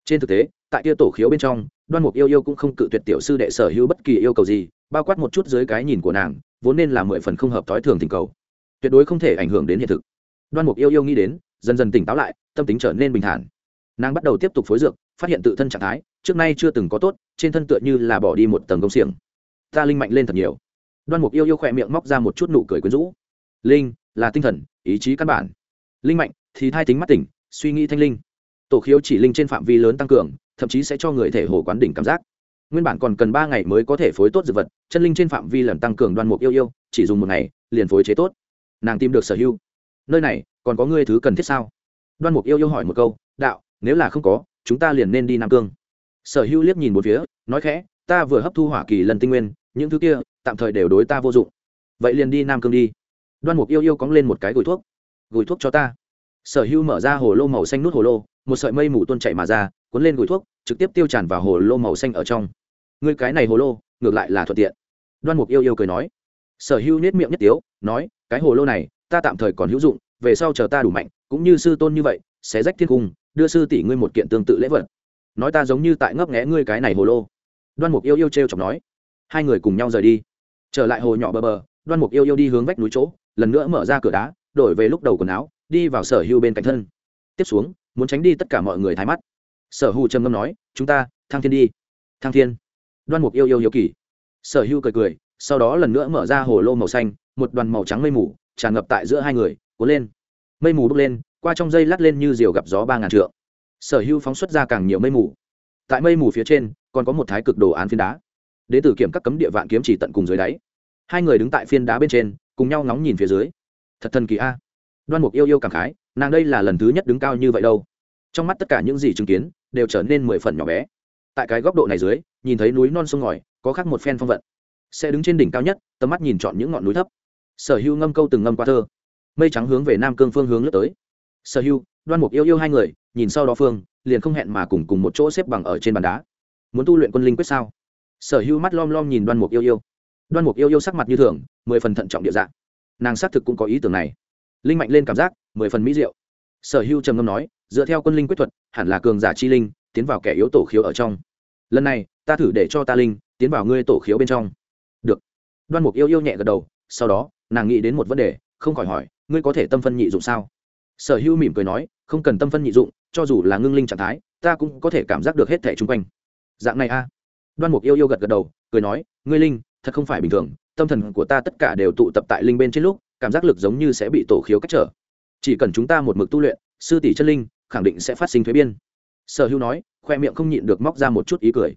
Trên thực tế, tại kia tổ khiếu bên trong, đoan mục yêu yêu cũng không cự tuyệt tiểu sư đệ sở hữu bất kỳ yêu cầu gì, bao quát một chút dưới cái nhìn của nàng, vốn nên là mười phần không hợp thói thường thỉnh cầu. Tuyệt đối không thể ảnh hưởng đến hiện thực đoan mục yêu yêu nghĩ đến, dần dần tỉnh táo lại, tâm tính trở nên bình thản. Nàng bắt đầu tiếp tục phối dược, phát hiện tự thân trạng thái, trước nay chưa từng có tốt, trên thân tựa như là bỏ đi một tầng công xiềng. Ta linh mạnh lên thật nhiều. Đoan mục yêu yêu khỏe miệng móc ra một chút nụ cười quyến rũ. Linh, là tinh thần, ý chí căn bản. Linh mạnh, thì thai tính mắt tỉnh, suy nghĩ thanh linh. Tổ khiếu chỉ linh trên phạm vi lớn tăng cường, thậm chí sẽ cho người thể hồ quán đỉnh cảm giác. Nguyên bản còn cần ba ngày mới có thể phối tốt dược vật, chân linh trên phạm vi lần tăng cường đoan mục yêu yêu, chỉ dùng một ngày, liền phối chế tốt. Nàng tìm được sở hữu nơi này còn có ngươi thứ cần thiết sao? Đoan mục yêu yêu hỏi một câu, đạo, nếu là không có, chúng ta liền nên đi nam cương. Sở hữu liếc nhìn một phía, nói khẽ, ta vừa hấp thu hỏa kỳ lần tinh nguyên, những thứ kia, tạm thời đều đối ta vô dụng. Vậy liền đi nam cương đi. Đoan mục yêu yêu cóng lên một cái gùi thuốc. Gùi thuốc cho ta. Sở hữu mở ra hồ lô màu xanh nút hồ lô, một sợi mây mù tuôn chạy mà ra, cuốn lên gùi thuốc, trực tiếp tiêu tràn vào hồ lô màu xanh ở trong. Ngươi cái này hồ lô, ngược lại là thuận tiện. Đoan mục yêu yêu cười nói. Sở hữu nết miệng nhất tiếu, nói, cái hồ lô này ta tạm thời còn hữu dụng, về sau chờ ta đủ mạnh, cũng như sư tôn như vậy, sẽ rách thiên cung, đưa sư tỷ ngươi một kiện tương tự lễ vật. Nói ta giống như tại ngấp nghẽ ngươi cái này hồ lô. Đoan mục yêu yêu t r e o chọc nói. Hai người cùng nhau rời đi. Trở lại hồ nhỏ bờ bờ, đoan mục yêu yêu đi hướng vách núi chỗ, lần nữa mở ra cửa đá, đổi về lúc đầu quần áo, đi vào sở hưu bên cạnh thân. Tiếp xuống, muốn tránh đi tất cả mọi người thái mắt. Sở hưu trầm ngâm nói, chúng ta, thăng thiên đi. Thăng thiên? Đoan mục yêu yêu hiếu kỳ. Sở hưu cười cười, sau đó lần nữa mở ra hồ lô màu xanh, một đoàn màu trắng mây mù tràn ngập tại giữa hai người, cuốn lên. Mây mù bốc lên, qua trong dây lát lên như diều gặp gió ba ngàn trượng. Sở hưu phóng xuất ra càng nhiều mây mù. Tại mây mù phía trên, còn có một thái cực đồ án phiến đá. Đến từ kiểm các cấm địa vạn kiếm chỉ tận cùng dưới đáy. Hai người đứng tại phiên đá bên trên, cùng nhau ngóng nhìn phía dưới. Thật thần kỳ a. Đoan mục yêu yêu cảm khái, nàng đây là lần thứ nhất đứng cao như vậy đâu. Trong mắt tất cả những gì chứng kiến, đều trở nên mười phần nhỏ bé. Tại cái góc độ này dưới, nhìn thấy núi non sông ngòi, có khác một phen phong vận. Sẽ đứng trên đỉnh cao nhất, tầm mắt nhìn chọn những ngọn núi thấp sở hưu ngâm câu từng ngâm qua thơ. Mây trắng hướng về nam cương phương hướng lướt tới. Sở hưu đoan mục yêu yêu hai người, nhìn sau đó phương, liền không hẹn mà cùng cùng một chỗ xếp bằng ở trên bàn đá. Muốn tu luyện quân linh quyết sao? Sở hưu mắt lom lom nhìn đoan mục yêu yêu. Đoan mục yêu yêu sắc mặt như thường, mười phần thận trọng địa dạng. Nàng xác thực cũng có ý tưởng này. Linh mạnh lên cảm giác, mười phần mỹ diệu. Sở hưu trầm ngâm nói, dựa theo quân linh quyết thuật, hẳn là cường giả chi linh, tiến vào kẻ yếu tổ khiếu ở trong. Lần này, ta thử để cho ta linh, tiến vào ngươi tổ khiếu bên trong. Được. Đoan mục yêu yêu nhẹ gật đầu sau đó, nàng nghĩ đến một vấn đề, không khỏi hỏi, ngươi có thể tâm phân nhị dụng sao? Sở hữu mỉm cười nói, không cần tâm phân nhị dụng, cho dù là ngưng linh trạng thái, ta cũng có thể cảm giác được hết thẻ chung quanh. Dạng này a. Đoan mục yêu yêu gật gật đầu, cười nói, ngươi linh, thật không phải bình thường, tâm thần của ta tất cả đều tụ tập tại linh bên trên lúc, cảm giác lực giống như sẽ bị tổ khiếu cách trở. Chỉ cần chúng ta một mực tu luyện, sư tỷ chân linh khẳng định sẽ phát sinh thuế biên. Sở hữu nói, khoe miệng không nhịn được móc ra một chút ý cười.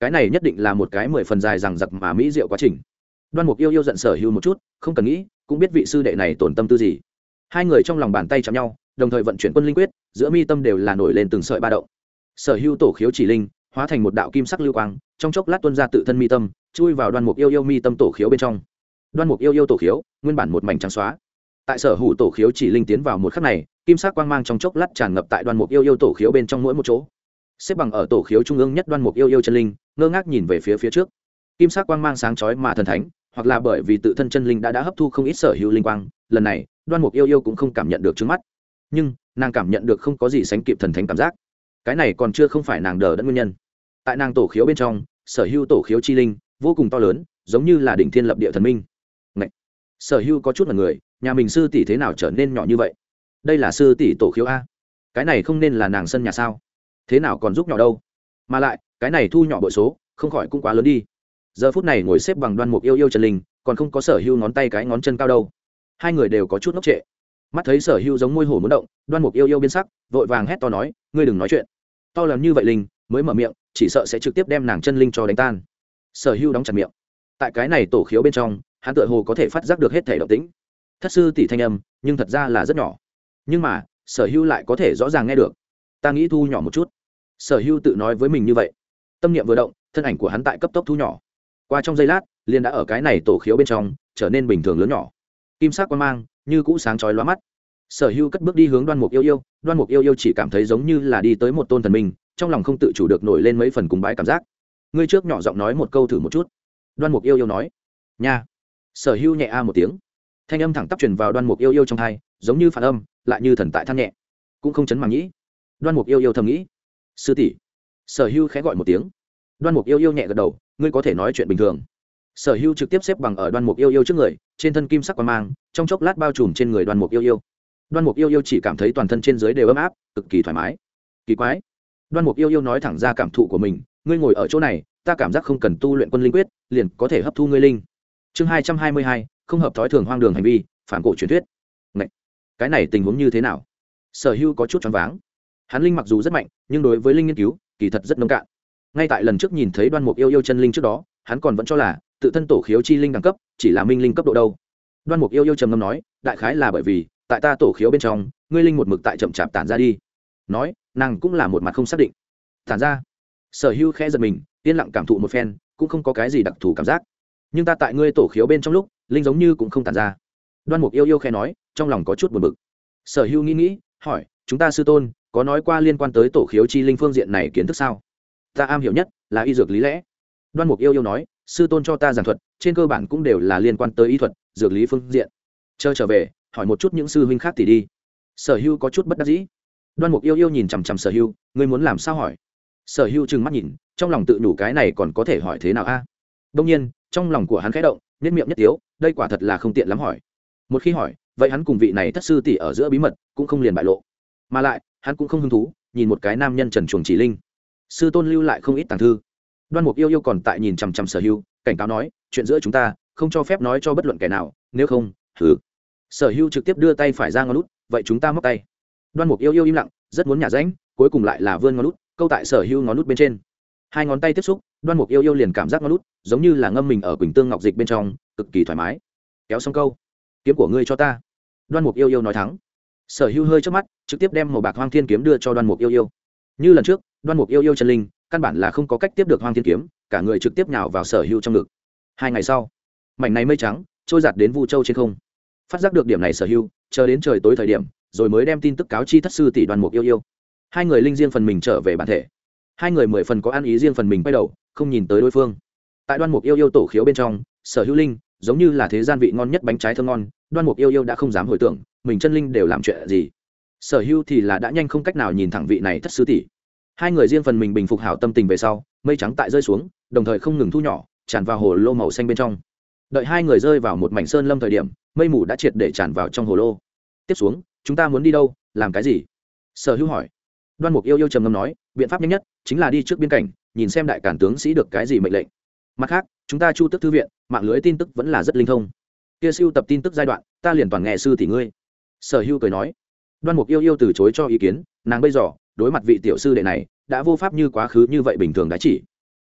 Cái này nhất định là một cái mười phần dài rằng giặc mà mỹ diệu quá trình đoan mục yêu yêu giận sở hữu một chút, không cần nghĩ, cũng biết vị sư đệ này tổn tâm tư gì. Hai người trong lòng bàn tay chạm nhau, đồng thời vận chuyển quân linh quyết, giữa mi tâm đều là nổi lên từng sợi ba động. Sở hữu tổ khiếu chỉ linh, hóa thành một đạo kim sắc lưu quang, trong chốc lát tuân ra tự thân mi tâm, chui vào đoan mục yêu yêu mi tâm tổ khiếu bên trong. Đoan mục yêu yêu tổ khiếu, nguyên bản một mảnh trắng xóa. Tại sở hữu tổ khiếu chỉ linh tiến vào một khắc này, kim sắc quang mang trong chốc lát tràn ngập tại đoan mục yêu yêu tổ khiếu bên trong mỗi một chỗ. Xếp bằng ở tổ khiếu trung ương nhất đoan mục yêu yêu chân linh, ngơ ngác nhìn về phía phía trước. Kim sắc quang mang sáng chói mà thần thánh hoặc là bởi vì tự thân chân linh đã đã hấp thu không ít sở hữu linh quang, lần này, đoan mục yêu yêu cũng không cảm nhận được trước mắt. Nhưng, nàng cảm nhận được không có gì sánh kịp thần thánh cảm giác. Cái này còn chưa không phải nàng đờ đẫn nguyên nhân. Tại nàng tổ khiếu bên trong, sở hữu tổ khiếu chi linh vô cùng to lớn, giống như là đỉnh thiên lập địa thần minh. Ngậy! sở hữu có chút là người, nhà mình sư tỷ thế nào trở nên nhỏ như vậy? Đây là sư tỷ tổ khiếu a. Cái này không nên là nàng sân nhà sao? Thế nào còn giúp nhỏ đâu? Mà lại, cái này thu nhỏ bội số, không khỏi cũng quá lớn đi giờ phút này ngồi xếp bằng đoan mục yêu yêu trần linh, còn không có sở hưu ngón tay cái ngón chân cao đâu. Hai người đều có chút ngốc trệ. Mắt thấy sở hưu giống môi hổ muốn động, đoan mục yêu yêu biến sắc, vội vàng hét to nói, ngươi đừng nói chuyện. To lần như vậy linh, mới mở miệng, chỉ sợ sẽ trực tiếp đem nàng chân linh cho đánh tan. Sở hưu đóng chặt miệng. Tại cái này tổ khiếu bên trong, hắn tựa hồ có thể phát giác được hết thể động tĩnh. Thất sư tỷ thanh âm, nhưng thật ra là rất nhỏ. Nhưng mà, sở hưu lại có thể rõ ràng nghe được. Ta nghĩ thu nhỏ một chút. Sở hưu tự nói với mình như vậy. Tâm niệm vừa động, thân ảnh của hắn tại cấp tốc thu nhỏ qua trong giây lát liên đã ở cái này tổ khiếu bên trong, trở nên bình thường lớn nhỏ. Kim sắc quan mang, như cũ sáng chói lóa mắt. Sở hưu cất bước đi hướng đoan mục yêu yêu, đoan mục yêu yêu chỉ cảm thấy giống như là đi tới một tôn thần minh, trong lòng không tự chủ được nổi lên mấy phần cùng bái cảm giác. Ngươi trước nhỏ giọng nói một câu thử một chút. Đoan mục yêu yêu nói. Nha. Sở hưu nhẹ a một tiếng. Thanh âm thẳng tắp truyền vào đoan mục yêu yêu trong thai giống như phản âm, lại như thần tại than nhẹ. Cũng không chấn màng nhĩ. Đoan mục yêu yêu thầm nghĩ. Sư tỷ. Sở hưu khẽ gọi một tiếng. Đoan mục yêu yêu nhẹ gật đầu ngươi có thể nói chuyện bình thường. Sở hưu trực tiếp xếp bằng ở đoan mục yêu yêu trước người trên thân kim sắc quang mang trong chốc lát bao trùm trên người đoan mục yêu yêu. Đoan mục yêu yêu chỉ cảm thấy toàn thân trên dưới đều ấm áp cực kỳ thoải mái. Kỳ quái. Đoan mục yêu yêu nói thẳng ra cảm thụ của mình ngươi ngồi ở chỗ này ta cảm giác không cần tu luyện quân linh quyết liền có thể hấp thu ngươi linh. Chương hai trăm hai mươi hai không hợp thói thường hoang đường hành vi phản cổ truyền thuyết. Này, cái này tình huống như thế nào? Sở hưu có chút choáng váng. Hắn linh mặc dù rất mạnh nhưng đối với linh nghiên cứu kỳ thật rất nông cạn ngay tại lần trước nhìn thấy đoan mục yêu yêu chân linh trước đó, hắn còn vẫn cho là tự thân tổ khiếu chi linh đẳng cấp, chỉ là minh linh cấp độ đâu. Đoan mục yêu yêu trầm ngâm nói, đại khái là bởi vì, tại ta tổ khiếu bên trong, ngươi linh một mực tại chậm chạp tản ra đi. Nói, nàng cũng là một mặt không xác định. Tản ra. Sở hưu khẽ giật mình, yên lặng cảm thụ một phen, cũng không có cái gì đặc thù cảm giác. Nhưng ta tại ngươi tổ khiếu bên trong lúc, linh giống như cũng không tản ra. Đoan mục yêu yêu khẽ nói, trong lòng có chút buồn bực. Sở hưu nghĩ nghĩ, hỏi, chúng ta sư tôn, có nói qua liên quan tới tổ khiếu chi linh phương diện này kiến thức sao? Ta am hiểu nhất là y dược lý lẽ. Đoan mục yêu yêu nói, sư tôn cho ta giảng thuật, trên cơ bản cũng đều là liên quan tới y thuật, dược lý phương diện. Chờ trở về, hỏi một chút những sư huynh khác thì đi. Sở hưu có chút bất đắc dĩ. Đoan mục yêu yêu nhìn chằm chằm sở hưu, ngươi muốn làm sao hỏi? Sở hưu trừng mắt nhìn, trong lòng tự nhủ cái này còn có thể hỏi thế nào a? À? đông nhiên, trong lòng của hắn khẽ động nết miệng nhất tiếu, đây quả thật là không tiện lắm hỏi. Một khi hỏi, vậy hắn cùng vị này thất sư tỷ ở giữa bí mật cũng không liền bại lộ. Mà lại, hắn cũng không hứng thú, nhìn một cái nam nhân trần chuồng chỉ linh sư tôn lưu lại không ít tàng thư. Đoan mục yêu yêu còn tại nhìn chằm chằm sở hưu cảnh cáo nói, chuyện giữa chúng ta, không cho phép nói cho bất luận kẻ nào, nếu không thử sở hưu trực tiếp đưa tay phải ra ngón lút vậy chúng ta móc tay. Đoan mục yêu yêu im lặng, rất muốn nhả ránh, cuối cùng lại là vươn ngón lút câu tại sở hưu ngón lút bên trên. Hai ngón tay tiếp xúc, đoan mục yêu yêu liền cảm giác ngón lút giống như là ngâm mình ở quỳnh tương ngọc dịch bên trong, cực kỳ thoải mái. Kéo xong câu, kiếm của ngươi cho ta. Đoan mục yêu yêu nói thắng sở hưu hơi trước mắt, trực tiếp đem màu bạc hoang thiên kiếm đưa cho đoan mục yêu yêu. Như lần trước đoan mục yêu yêu chân linh, căn bản là không có cách tiếp được hoang thiên kiếm, cả người trực tiếp nhào vào sở hưu trong ngực. Hai ngày sau, mảnh này mây trắng trôi giặt đến vu châu trên không. Phát giác được điểm này sở hưu chờ đến trời tối thời điểm, rồi mới đem tin tức cáo chi thất sư tỷ đoàn mục yêu yêu. Hai người linh riêng phần mình trở về bản thể. Hai người mười phần có ăn ý riêng phần mình quay đầu, không nhìn tới đối phương. Tại đoan mục yêu yêu tổ khiếu bên trong, sở hữu linh, giống như là thế gian vị ngon nhất bánh trái thơm ngon, đoan mục yêu yêu đã không dám hồi tưởng, mình chân linh đều làm chuyện gì. Sở hữu thì là đã nhanh không cách nào nhìn thẳng vị này thất sư tỷ hai người riêng phần mình bình phục hảo tâm tình về sau, mây trắng tại rơi xuống, đồng thời không ngừng thu nhỏ, tràn vào hồ lô màu xanh bên trong. Đợi hai người rơi vào một mảnh sơn lâm thời điểm, mây mù đã triệt để tràn vào trong hồ lô. Tiếp xuống, chúng ta muốn đi đâu, làm cái gì? Sở hữu hỏi. Đoan mục yêu yêu trầm ngâm nói, biện pháp nhanh nhất chính là đi trước biên cảnh, nhìn xem đại cản tướng sĩ được cái gì mệnh lệnh. Mặt khác, chúng ta chu tức thư viện, mạng lưới tin tức vẫn là rất linh thông. Kia siêu tập tin tức giai đoạn, ta liền toàn nghe sư tỷ ngươi. Sở hữu cười nói. Đoan mục yêu yêu từ chối cho ý kiến, nàng bây giờ đối mặt vị tiểu sư đệ này, đã vô pháp như quá khứ như vậy bình thường đã chỉ.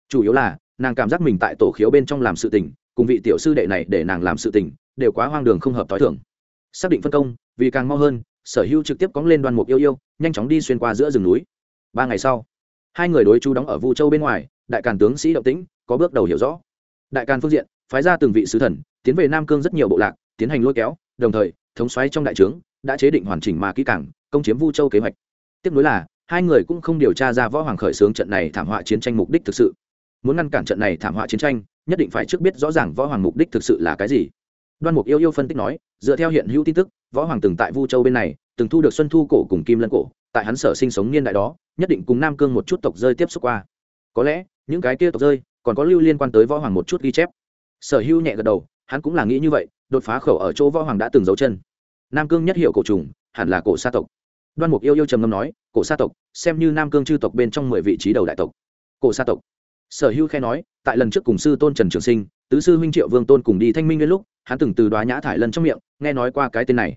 Chủ yếu là, nàng cảm giác mình tại tổ khiếu bên trong làm sự tình, cùng vị tiểu sư đệ này để nàng làm sự tình, đều quá hoang đường không hợp t h o i thưởng xác định phân công, vì càng mau hơn, sở hữu trực tiếp cóng lên đoàn mục yêu yêu, nhanh chóng đi xuyên qua giữa rừng núi. Ba ngày sau, hai người đối chú đóng ở vu châu bên ngoài, đại càn tướng sĩ động tĩnh, có bước đầu hiểu rõ. Đại càn phương diện, phái ra từng vị sứ thần, tiến về nam cương rất nhiều bộ lạc, tiến hành lôi kéo, đồng thời, thống xoáy trong đại trướng, đã chế định hoàn chỉnh mà kỹ cảng công chiếm vu châu kế hoạch. Tiếp nối là hai người cũng không điều tra ra võ hoàng khởi xướng trận này thảm họa chiến tranh mục đích thực sự. Muốn ngăn cản trận này thảm họa chiến tranh, nhất định phải trước biết rõ ràng võ hoàng mục đích thực sự là cái gì. Đoan mục yêu yêu phân tích nói, dựa theo hiện hữu tin tức, võ hoàng từng tại vu châu bên này, từng thu được xuân thu cổ cùng kim lân cổ, tại hắn sở sinh sống niên đại đó, nhất định cùng nam cương một chút tộc rơi tiếp xúc qua. Có lẽ, những cái kia tộc rơi, còn có lưu liên quan tới võ hoàng một chút ghi chép. Sở hữu nhẹ gật đầu, hắn cũng là nghĩ như vậy, đột phá khẩu ở chỗ võ hoàng đã từng giấu chân. Nam cương nhất hiệu cổ trùng, hẳn là cổ sa tộc đoan mục yêu yêu trầm ngâm nói, cổ sa tộc, xem như nam cương chư tộc bên trong mười vị trí đầu đại tộc. Cổ sa tộc? Sở hữu khe nói, tại lần trước cùng sư tôn trần trường sinh, tứ sư huynh triệu vương tôn cùng đi thanh minh nguyên lúc, hắn từng từ đoá nhã thải lần trong miệng, nghe nói qua cái tên này.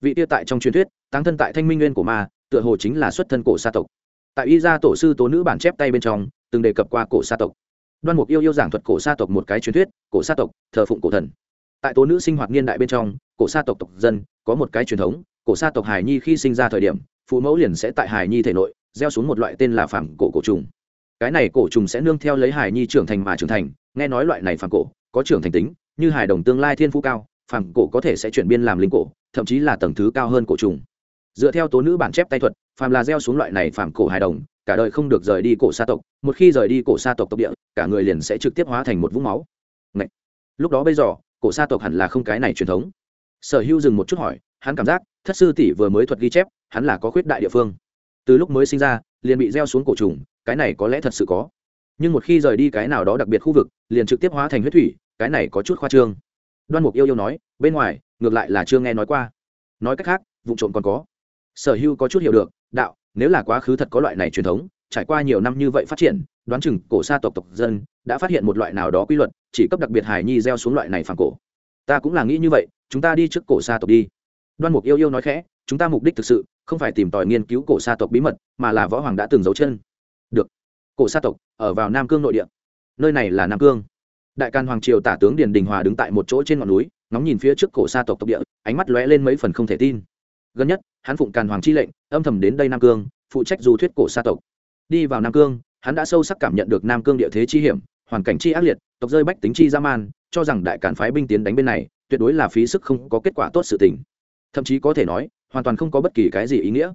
Vị tia tại trong truyền thuyết, táng thân tại thanh minh nguyên của ma, tựa hồ chính là xuất thân cổ sa tộc. Tại y gia tổ sư tố nữ bản chép tay bên trong, từng đề cập qua cổ sa tộc. Đoan mục yêu yêu giảng thuật cổ sa tộc một cái truyền thuyết, cổ sa tộc, thờ phụng cổ thần. Tại tố nữ sinh hoạt niên đại bên trong, cổ sa tộc tộc dân, có một cái truyền thống cổ sa tộc hải nhi khi sinh ra thời điểm, phụ mẫu liền sẽ tại hải nhi thể nội, gieo xuống một loại tên là phản cổ cổ trùng. Cái này cổ trùng sẽ nương theo lấy hải nhi trưởng thành mà trưởng thành, nghe nói loại này phản cổ, có trưởng thành tính, như hải đồng tương lai thiên phú cao, phản cổ có thể sẽ chuyển biên làm linh cổ, thậm chí là tầng thứ cao hơn cổ trùng. Dựa theo tố nữ bản chép tay thuật, phàm là gieo xuống loại này phản cổ hải đồng, cả đời không được rời đi cổ sa tộc, một khi rời đi cổ sa tộc tộc địa, cả người liền sẽ trực tiếp hóa thành một vũng máu. Ngậy! lúc đó bây giờ, cổ sa tộc hẳn là không cái này truyền thống. Sở hữu dừng một chút hỏi hắn cảm giác, thất sư tỷ vừa mới thuật ghi chép, hắn là có khuyết đại địa phương. Từ lúc mới sinh ra, liền bị gieo xuống cổ trùng, cái này có lẽ thật sự có. Nhưng một khi rời đi cái nào đó đặc biệt khu vực, liền trực tiếp hóa thành huyết thủy, cái này có chút khoa trương. Đoan mục yêu yêu nói, bên ngoài, ngược lại là chưa nghe nói qua. Nói cách khác, vụ trộm còn có. Sở hưu có chút hiểu được, đạo, nếu là quá khứ thật có loại này truyền thống, trải qua nhiều năm như vậy phát triển, đoán chừng cổ sa tộc tộc dân đã phát hiện một loại nào đó quy luật, chỉ cấp đặc biệt hài nhi gieo xuống loại này phản cổ. Ta cũng là nghĩ như vậy, chúng ta đi trước cổ sa tộc đi đoan mục yêu yêu nói khẽ, chúng ta mục đích thực sự không phải tìm tòi nghiên cứu cổ sa tộc bí mật, mà là võ hoàng đã từng giấu chân. Được, cổ sa tộc ở vào nam cương nội địa. Nơi này là nam cương. Đại can hoàng triều tả tướng điền đình hòa đứng tại một chỗ trên ngọn núi, ngóng nhìn phía trước cổ sa tộc tộc địa, ánh mắt lóe lên mấy phần không thể tin. Gần nhất, hắn phụng càn hoàng chi lệnh, âm thầm đến đây nam cương, phụ trách du thuyết cổ sa tộc. Đi vào nam cương, hắn đã sâu sắc cảm nhận được nam cương địa thế chi hiểm, hoàn cảnh chi ác liệt, tộc rơi bách tính chi ra man, cho rằng đại cản phái binh tiến đánh bên này, tuyệt đối là phí sức không có kết quả tốt sự tình thậm chí có thể nói, hoàn toàn không có bất kỳ cái gì ý nghĩa.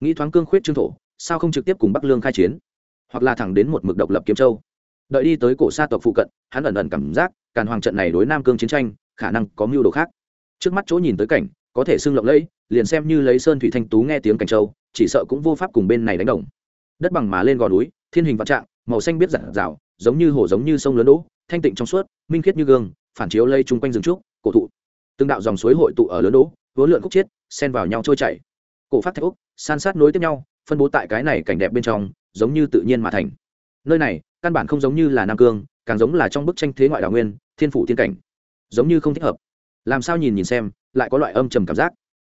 Nghĩ thoáng cương khuyết trương thổ, sao không trực tiếp cùng bắc lương khai chiến? Hoặc là thẳng đến một mực độc lập kiếm châu. Đợi đi tới cổ sa tộc phụ cận, hắn ẩn ẩn cảm giác, càn hoàng trận này đối nam cương chiến tranh, khả năng có mưu đồ khác. Trước mắt chỗ nhìn tới cảnh, có thể xưng lộng lẫy, liền xem như lấy sơn thủy thanh tú nghe tiếng cảnh châu, chỉ sợ cũng vô pháp cùng bên này đánh đồng. Đất bằng má lên gò núi, thiên hình vạn trạng, màu xanh biết rạng rào, giống như hồ giống như sông lớn đỗ, thanh tịnh trong suốt, minh khiết như gương, phản chiếu lây chung quanh rừng trúc, cổ thụ. Từng đạo dòng suối hội tụ ở lớn đỗ vốn lượn khúc chiết, xen vào nhau trôi chảy. Cổ phát thạch úc, san sát nối tiếp nhau, phân bố tại cái này cảnh đẹp bên trong, giống như tự nhiên mà thành. Nơi này, căn bản không giống như là nam cương, càng giống là trong bức tranh thế ngoại đào nguyên, thiên phủ thiên cảnh. Giống như không thích hợp. Làm sao nhìn nhìn xem, lại có loại âm trầm cảm giác.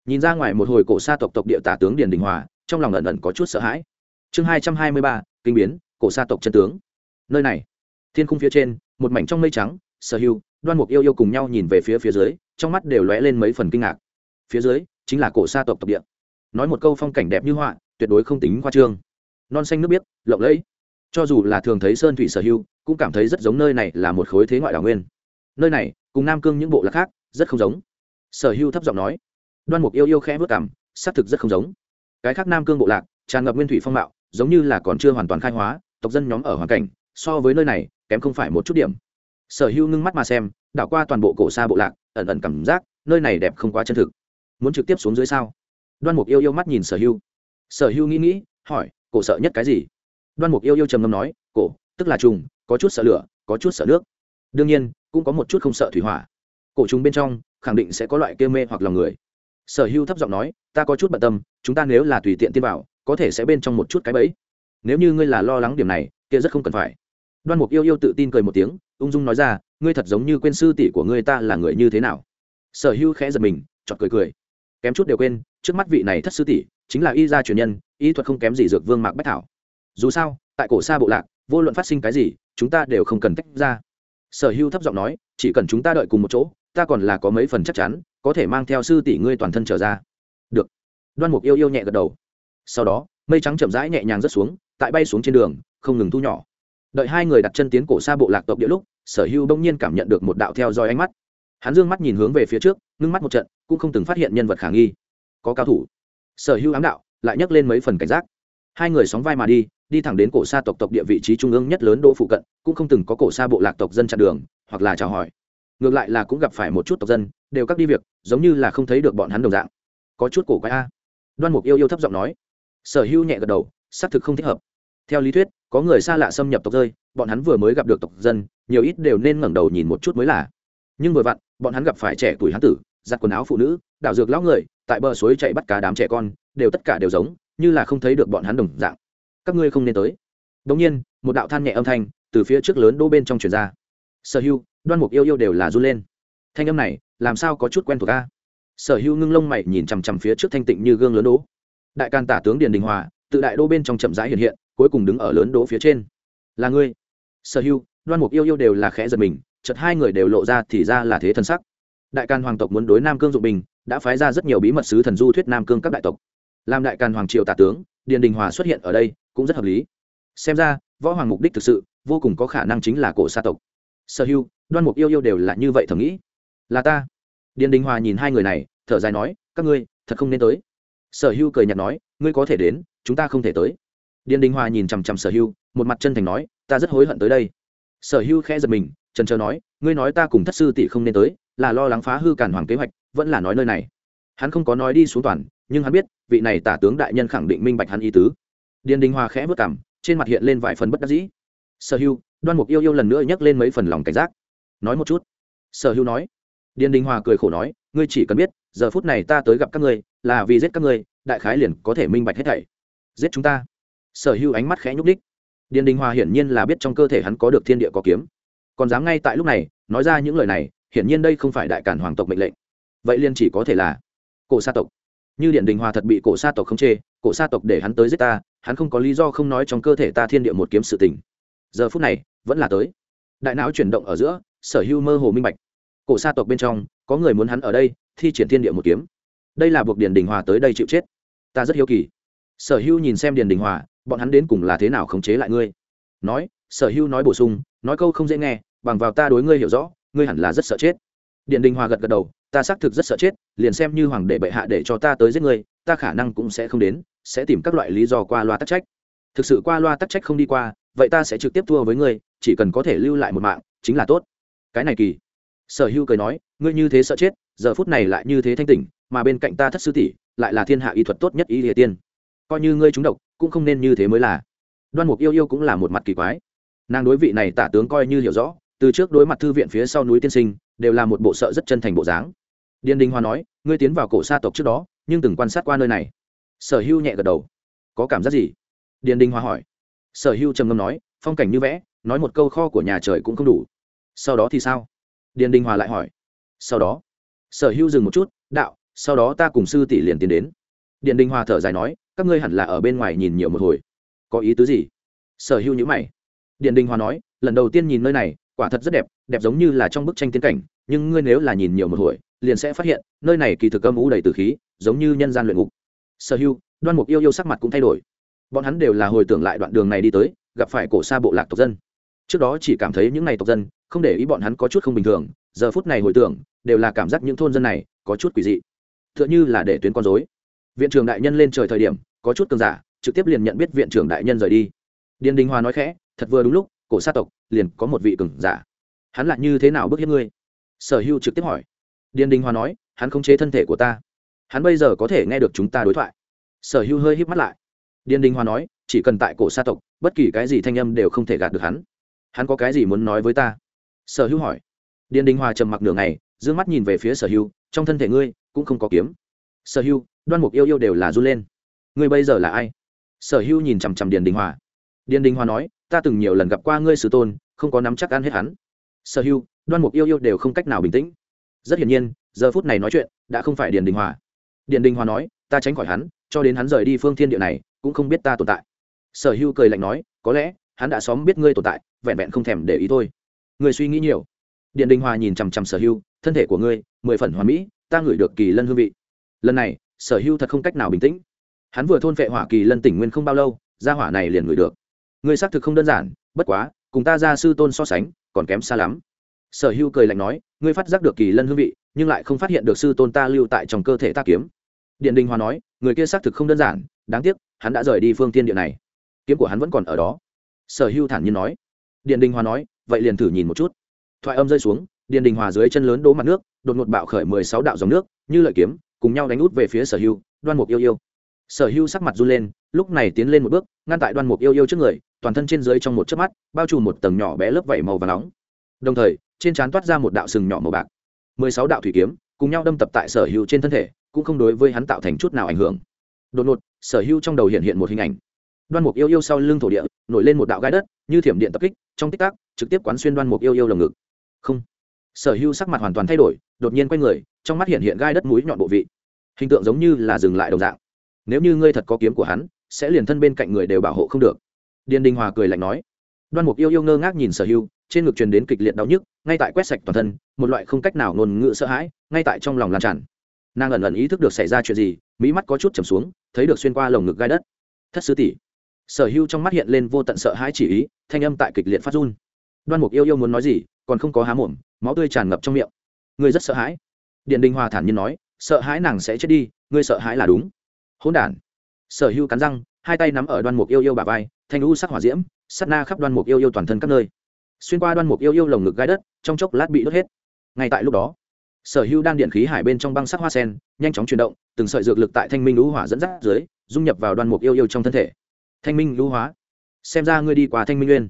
Nhìn ra ngoài một hồi cổ sa tộc tộc địa tả tướng điền đình hòa, trong lòng ẩn ẩn có chút sợ hãi. Chương hai trăm hai mươi ba, kinh biến, cổ sa tộc chân tướng. Nơi này, thiên khung phía trên, một mảnh trong mây trắng, sở hưu đoan mục yêu yêu cùng nhau nhìn về phía phía dưới, trong mắt đều lóe lên mấy phần kinh ngạc phía dưới chính là cổ sa tộc tộc địa. Nói một câu phong cảnh đẹp như họa, tuyệt đối không tính khoa trương. Non xanh nước biếc, lộng lẫy. Cho dù là thường thấy sơn thủy sở hưu cũng cảm thấy rất giống nơi này là một khối thế ngoại đảo nguyên. Nơi này, cùng nam cương những bộ lạc khác, rất không giống. Sở hưu thấp giọng nói. Đoan mục yêu yêu khẽ bước cảm, xác thực rất không giống. Cái khác nam cương bộ lạc, tràn ngập nguyên thủy phong mạo, giống như là còn chưa hoàn toàn khai hóa, tộc dân nhóm ở hoàn cảnh, so với nơi này, kém không phải một chút điểm. Sở hưu ngưng mắt mà xem, đảo qua toàn bộ cổ xa bộ lạc, ẩn ẩn cảm giác, nơi này đẹp không quá chân thực muốn trực tiếp xuống dưới sao? Đoan mục yêu yêu mắt nhìn sở hưu. Sở hưu nghĩ nghĩ, hỏi, cổ sợ nhất cái gì? Đoan mục yêu yêu trầm ngâm nói, cổ, tức là trùng, có chút sợ lửa, có chút sợ nước. Đương nhiên, cũng có một chút không sợ thủy hỏa. Cổ trùng bên trong, khẳng định sẽ có loại kêu mê hoặc lòng người. Sở hưu thấp giọng nói, ta có chút bận tâm, chúng ta nếu là tùy tiện tiên bảo có thể sẽ bên trong một chút cái bẫy. Nếu như ngươi là lo lắng điểm này, kia rất không cần phải. Đoan mục yêu yêu tự tin cười một tiếng, ung dung nói ra, ngươi thật giống như quên sư tỷ của ngươi ta là người như thế nào? Sở hưu khẽ giật mình chọt cười cười kém chút đều quên, trước mắt vị này thất sư tỷ chính là y gia truyền nhân, y thuật không kém gì dược vương mạc bách thảo. Dù sao, tại cổ xa bộ lạc, vô luận phát sinh cái gì, chúng ta đều không cần tách ra. Sở hưu thấp giọng nói, chỉ cần chúng ta đợi cùng một chỗ, ta còn là có mấy phần chắc chắn, có thể mang theo sư tỷ ngươi toàn thân trở ra. Được. Đoan mục yêu yêu nhẹ gật đầu. Sau đó, mây trắng chậm rãi nhẹ nhàng rớt xuống, tại bay xuống trên đường, không ngừng thu nhỏ. Đợi hai người đặt chân tiến cổ xa bộ lạc tộc địa lúc, sở hưu đông nhiên cảm nhận được một đạo theo dõi ánh mắt hắn dương mắt nhìn hướng về phía trước, ngưng mắt một trận, cũng không từng phát hiện nhân vật khả nghi. Có cao thủ. Sở hưu ám đạo, lại nhắc lên mấy phần cảnh giác. Hai người sóng vai mà đi đi thẳng đến cổ sa tộc tộc địa vị trí trung ương nhất lớn đỗ phụ cận, cũng không từng có cổ sa bộ lạc tộc dân chặn đường, hoặc là chào hỏi. Ngược lại là cũng gặp phải một chút tộc dân, đều các đi việc, giống như là không thấy được bọn hắn đồng dạng. Có chút cổ quái a. Đoan mục yêu yêu thấp giọng nói. Sở hữu nhẹ gật đầu, xác thực không thích hợp. Theo lý thuyết, có người xa lạ xâm nhập tộc rơi, bọn hắn vừa mới gặp được tộc dân, nhiều ít đều nên ngẩng đầu nhìn một chút mới là nhưng vừa vặn, bọn hắn gặp phải trẻ tuổi hán tử, giặt quần áo phụ nữ, đảo dược lão người, tại bờ suối chạy bắt cá đám trẻ con, đều tất cả đều giống, như là không thấy được bọn hắn đồng dạng. Các ngươi không nên tới. Đ nhiên, một đạo than nhẹ âm thanh từ phía trước lớn đô bên trong truyền ra. Sở hưu, đoan mục yêu yêu đều là run lên. Thanh âm này, làm sao có chút quen thuộc ca sở hưu ngưng lông mày nhìn chằm chằm phía trước thanh tịnh như gương lớn đỗ đại can tả tướng điền đình hòa, tự đại đô bên trong chậm rãi hiện hiện, cuối cùng đứng ở lớn đỗ phía trên. Là ngươi. Sở hưu, đoan mục yêu yêu đều là khẽ giật mình Chợt hai người đều lộ ra thì ra là thế thần sắc. Đại Càn hoàng tộc muốn đối nam cương dụng bình, đã phái ra rất nhiều bí mật sứ thần du thuyết nam cương các đại tộc. Làm đại Càn hoàng triều tả tướng, điền đình hòa xuất hiện ở đây cũng rất hợp lý. Xem ra, võ hoàng mục đích thực sự vô cùng có khả năng chính là cổ sa tộc. Sở hưu, đoan mục yêu yêu đều là như vậy thầm nghĩ. Là ta. Điền đình hòa nhìn hai người này, thở dài nói, các ngươi, thật không nên tới. Sở hưu cười nhạt nói, ngươi có thể đến, chúng ta không thể tới. Điền đình hòa nhìn chằm chằm sở hưu, một mặt chân thành nói, ta rất hối hận tới đây. Sở hưu khẽ giật mình trần trờ nói, ngươi nói ta cùng thất sư tỷ không nên tới, là lo lắng phá hư cản hoàng kế hoạch, vẫn là nói nơi này. Hắn không có nói đi xuống toàn, nhưng hắn biết, vị này tả tướng đại nhân khẳng định minh bạch hắn ý tứ. Điền đình Hoa khẽ vất cảm trên mặt hiện lên vài phần bất đắc dĩ. Sở hưu, đoan mục yêu yêu lần nữa nhắc lên mấy phần lòng cảnh giác. Nói một chút. Sở Hưu nói. Điền đình Hoa cười khổ nói, ngươi chỉ cần biết, giờ phút này ta tới gặp các ngươi, là vì giết các ngươi, đại khái liền có thể minh bạch hết thảy. Giết chúng ta? Sở Hưu ánh mắt khẽ nhúc đích điền đình Hoa hiển nhiên là biết trong cơ thể hắn có được thiên địa có kiếm còn dám ngay tại lúc này, nói ra những lời này, hiển nhiên đây không phải đại cản hoàng tộc mệnh lệnh. Vậy liên chỉ có thể là cổ sa tộc. Như điện đình hòa thật bị cổ sa tộc không chê cổ sa tộc để hắn tới giết ta, hắn không có lý do không nói trong cơ thể ta thiên địa một kiếm sự tình. Giờ phút này, vẫn là tới. Đại não chuyển động ở giữa, sở hưu mơ hồ minh bạch. Cổ sa tộc bên trong, có người muốn hắn ở đây, thi triển thiên địa một kiếm. Đây là buộc điền đình hòa tới đây chịu chết. Ta rất hiếu kỳ. Sở hưu nhìn xem điền đình hòa, bọn hắn đến cùng là thế nào khống chế lại ngươi? Nói, sở hưu nói bổ sung, nói câu không dễ nghe bằng vào ta đối ngươi hiểu rõ, ngươi hẳn là rất sợ chết. Điện đình hòa gật gật đầu, ta xác thực rất sợ chết, liền xem như hoàng đệ bệ hạ để cho ta tới giết ngươi, ta khả năng cũng sẽ không đến, sẽ tìm các loại lý do qua loa tắc trách. Thực sự qua loa tắc trách không đi qua, vậy ta sẽ trực tiếp thua với ngươi, chỉ cần có thể lưu lại một mạng, chính là tốt. Cái này kỳ. Sở hưu cười nói, ngươi như thế sợ chết, giờ phút này lại như thế thanh tỉnh, mà bên cạnh ta thất sư tỷ, lại là thiên hạ y thuật tốt nhất y địa tiên. Coi như ngươi trúng độc, cũng không nên như thế mới là. Đoan mục yêu yêu cũng là một mặt kỳ quái. Nàng đối vị này tả tướng coi như hiểu rõ từ trước đối mặt thư viện phía sau núi tiên sinh, đều là một bộ sợ rất chân thành bộ dáng. Điền đình hoa nói, ngươi tiến vào cổ sa tộc trước đó, nhưng từng quan sát qua nơi này. Sở hưu nhẹ gật đầu. Có cảm giác gì? Điền đình hoa hỏi. Sở hưu trầm ngâm nói, phong cảnh như vẽ, nói một câu kho của nhà trời cũng không đủ. Sau đó thì sao? Điền đình hòa lại hỏi. Sau đó. Sở hưu dừng một chút, đạo, sau đó ta cùng sư tỷ liền tiến đến. Điền đình hòa thở dài nói, các ngươi hẳn là ở bên ngoài nhìn nhiều một hồi. Có ý tứ gì? Sở hưu nhữ mày. Điền đình hòa nói, lần đầu tiên nhìn nơi này quả thật rất đẹp đẹp giống như là trong bức tranh tiến cảnh, nhưng ngươi nếu là nhìn nhiều một hồi, liền sẽ phát hiện, nơi này kỳ thực âm ủ đầy từ khí, giống như nhân gian luyện ngục. Sở hưu, đoan mục yêu yêu sắc mặt cũng thay đổi. Bọn hắn đều là hồi tưởng lại đoạn đường này đi tới, gặp phải cổ xa bộ lạc tộc dân. Trước đó chỉ cảm thấy những n à y tộc dân, không để ý bọn hắn có chút không bình thường, giờ phút này hồi tưởng, đều là cảm giác những thôn dân này có chút quỷ dị. T h ư ợ n h ư là để tuyến con dối viện trưởng đại nhân lên trời thời điểm, có chút cường giả, trực tiếp liền nhận biết viện trưởng đại nhân rời đi. Điền đình hoa nói khẽ, thật vừa đúng lúc cổ sa tộc, liền có một vị cường giả. Hắn lại như thế nào bước hiếp ngươi? Sở hưu trực tiếp hỏi. Điền đình hoa nói, hắn khống chế thân thể của ta. Hắn bây giờ có thể nghe được chúng ta đối thoại. Sở hưu hơi híp mắt lại. Điền đình hoa nói, chỉ cần tại cổ sa tộc, bất kỳ cái gì thanh âm đều không thể gạt được hắn. Hắn có cái gì muốn nói với ta? Sở hưu hỏi. Điền đình hoa trầm mặc nửa ngày d ư ơ n g mắt nhìn về phía sở hưu trong thân thể ngươi cũng không có kiếm. Sở hưu đoan mục yêu yêu đều là run lên. Ngươi bây giờ là ai? Sở hưu nhìn chằm chằm điền đình hòa điền đình Hoa nói, ta từng nhiều lần gặp qua ngươi sư tôn, không có nắm chắc ăn hết hắn. Sở hưu, đoan mục yêu yêu đều không cách nào bình tĩnh. Rất hiển nhiên, giờ phút này nói chuyện đã không phải điền đình hòa. Điền đình hòa nói, ta tránh khỏi hắn, cho đến hắn rời đi phương thiên địa này, cũng không biết ta tồn tại. Sở hưu cười lạnh nói, có lẽ, hắn đã xóm biết ngươi tồn tại, vẹn vẹn không thèm để ý thôi. Người suy nghĩ nhiều. Điện đình hòa nhìn chằm chằm sở hưu, thân thể của ngươi, mười phần hoàn mỹ, ta ngửi được kỳ lân hương vị. Lần này, sở hưu thật không cách nào bình tĩnh. Hắn vừa thôn vệ hỏa kỳ lân tỉnh nguyên không bao lâu ra hỏa này liền ngửi được ngươi xác thực không đơn giản, bất quá, cùng ta ra sư tôn so sánh, còn kém xa lắm. Sở hưu cười lạnh nói, ngươi phát giác được kỳ lân hương vị, nhưng lại không phát hiện được sư tôn ta lưu tại trong cơ thể ta kiếm. Điện đình hòa nói, người kia xác thực không đơn giản, đáng tiếc, hắn đã rời đi phương tiên địa này. Kiếm của hắn vẫn còn ở đó. Sở hưu thản nhiên nói. Điện đình hòa nói, vậy liền thử nhìn một chút. Thoại âm rơi xuống, điện đình hòa dưới chân lớn đố mặt nước, đột ngột bạo khởi mười sáu đạo dòng nước, như lợi kiếm, cùng nhau đánh út về phía sở hưu đoan mục yêu yêu. Sở hưu sắc mặt run lên, lúc này tiến lên một bước, ngăn tại đoan mục yêu yêu trước người toàn thân trên dưới trong một chớp mắt, bao trùm một tầng nhỏ bé lớp vảy màu và nóng. Đồng thời, trên trán toát ra một đạo sừng nhỏ màu bạc. Mười sáu đạo thủy kiếm, cùng nhau đâm tập tại sở hưu trên thân thể, cũng không đối với hắn tạo thành chút nào ảnh hưởng. Đột ngột, sở hưu trong đầu hiện hiện một hình ảnh. Đoan mục yêu yêu sau lưng thổ địa, nổi lên một đạo gai đất, như thiểm điện tập kích, trong tích tắc, trực tiếp quán xuyên đoan mục yêu yêu lồng ngực. Không. Sở hưu sắc mặt hoàn toàn thay đổi, đột nhiên quay người, trong mắt hiện hiện gai đất mũi nhọn bộ vị. Hình tượng giống như là dừng lại đồng dạng. Nếu như ngươi thật có kiếm của hắn, sẽ liền thân bên cạnh người đều bảo hộ không được điền đình hòa cười lạnh nói. Đoan mục yêu yêu ngơ ngác nhìn sở hưu trên ngực truyền đến kịch liệt đau nhức, ngay tại quét sạch toàn thân, một loại không cách nào ngôn ngữ sợ hãi, ngay tại trong lòng lan tràn. Nàng ẩn ẩn ý thức được xảy ra chuyện gì mỹ mắt có chút chầm xuống, thấy được xuyên qua lồng ngực gai đất. Thất sư tỷ. Sở hưu trong mắt hiện lên vô tận sợ hãi chỉ ý, thanh âm tại kịch liệt phát run. Đoan mục yêu yêu muốn nói gì, còn không có há mồm, máu tươi tràn ngập trong miệng. Ngươi rất sợ hãi. Điện đình hòa thản nhiên nói, sợ hãi nàng sẽ chết đi, ngươi sợ hãi là đúng. Hỗn đản. Sở hưu cắn răng hai tay nắm ở đoan mục yêu yêu bà vai, thanh u sắc hỏa diễm sắt na khắp đoan mục yêu yêu toàn thân các nơi. Xuyên qua đoan mục yêu yêu lồng ngực gai đất, trong chốc lát bị đốt hết. Ngay tại lúc đó, sở hưu đang điện khí hải bên trong băng sắc hoa sen nhanh chóng chuyển động, từng sợi dược lực tại thanh minh lũ hỏa dẫn dắt dưới, dung nhập vào đoan mục yêu yêu trong thân thể. Thanh minh lũ hóa. Xem ra ngươi đi qua thanh minh nguyên.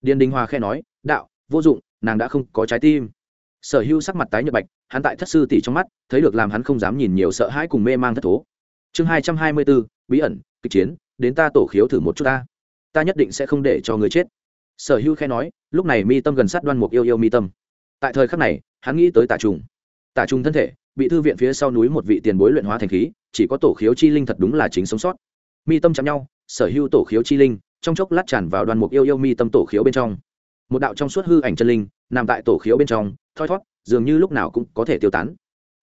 Điền đình hòa khe nói, đạo, vô dụng, nàng đã không có trái tim. Sở hữu sắc mặt tái nhợt bạch, hắn tại thất sư tỷ trong mắt, thấy được làm hắn không dám nhìn nhiều sợ hãi cùng mê mang thất thố. Chương hai trăm hai mươi bốn, bí ẩn, kịch chiến đến ta tổ khiếu thử một chút ta. Ta nhất định sẽ không để cho người chết. Sở hữu khe nói, lúc này mi tâm gần sát đoan mục yêu yêu mi tâm. Tại thời khắc này, hắn nghĩ tới tà trùng. Tà trùng thân thể, bị thư viện phía sau núi một vị tiền bối luyện hóa thành khí, chỉ có tổ khiếu chi linh thật đúng là chính sống sót. Mi tâm chạm nhau, sở hữu tổ khiếu chi linh, trong chốc lát tràn vào đoàn mục yêu yêu mi tâm tổ khiếu bên trong. Một đạo trong suốt hư ảnh chân linh, nằm tại tổ khiếu bên trong, thoi thót dường như lúc nào cũng có thể tiêu tán.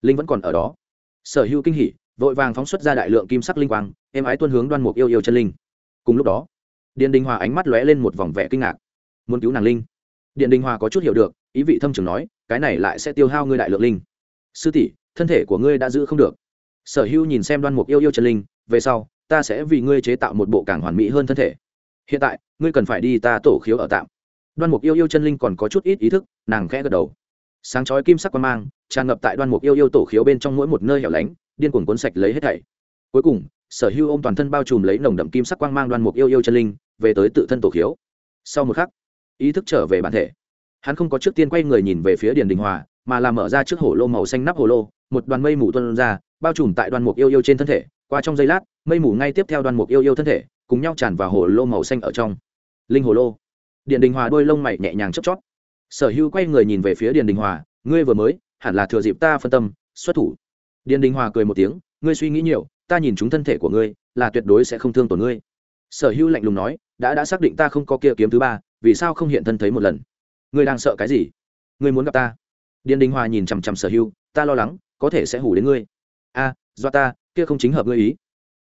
Linh vẫn còn ở đó. Sở hữu kinh hỉ vội vàng phóng xuất ra đại lượng kim sắc linh quang em ái tuân hướng đoan mục yêu yêu chân linh. Cùng lúc đó điện đình hòa ánh mắt lóe lên một vòng vẻ kinh ngạc. Muốn cứu nàng linh? Điện đình hòa có chút hiểu được, ý vị thâm trường nói, cái này lại sẽ tiêu hao ngươi đại lượng linh. Sư tỷ, thân thể của ngươi đã giữ không được. Sở hữu nhìn xem đoan mục yêu yêu chân linh, về sau, ta sẽ vì ngươi chế tạo một bộ càng hoàn mỹ hơn thân thể. Hiện tại, ngươi cần phải đi ta tổ khiếu ở tạm. Đoan mục yêu yêu chân linh còn có chút ít ý thức, nàng khẽ gật đầu. Sáng chói kim sắc quan mang, tràn ngập tại đoan mục yêu yêu tổ khiếu bên trong mỗi một nơi hẻo lánh điên cuồng cuốn sạch lấy hết thảy. Cuối cùng, sở hưu ôm toàn thân bao trùm lấy nồng đậm kim sắc quang mang đoan mục yêu yêu chân linh, về tới tự thân tổ khiếu. Sau một khắc, ý thức trở về bản thể. Hắn không có trước tiên quay người nhìn về phía điền đình hòa, mà là mở ra trước hồ lô màu xanh nắp hồ lô, một đoàn mây mù tuân ra, bao trùm tại đoàn mục yêu yêu trên thân thể. Qua trong giây lát, mây mù ngay tiếp theo đoàn mục yêu yêu thân thể, cùng nhau tràn vào hồ lô màu xanh ở trong. Linh hồ lô. Điện đình hòa đôi lông mày nhẹ nhàng chớp chót sở hữu quay người nhìn về phía điện đình hòa, ngươi vừa mới, hẳn là thừa dịp ta phân tâm, xuất thủ điền đình hòa cười một tiếng, ngươi suy nghĩ nhiều, ta nhìn chúng thân thể của ngươi, là tuyệt đối sẽ không thương tổn ngươi. Sở hữu lạnh lùng nói, đã đã xác định ta không có kia kiếm thứ ba, vì sao không hiện thân thấy một lần? Ngươi đang sợ cái gì? Ngươi muốn gặp ta? Điền đình hòa nhìn chằm chằm sở hữu ta lo lắng, có thể sẽ hủ đến ngươi. A, do ta, kia không chính hợp ngươi ý.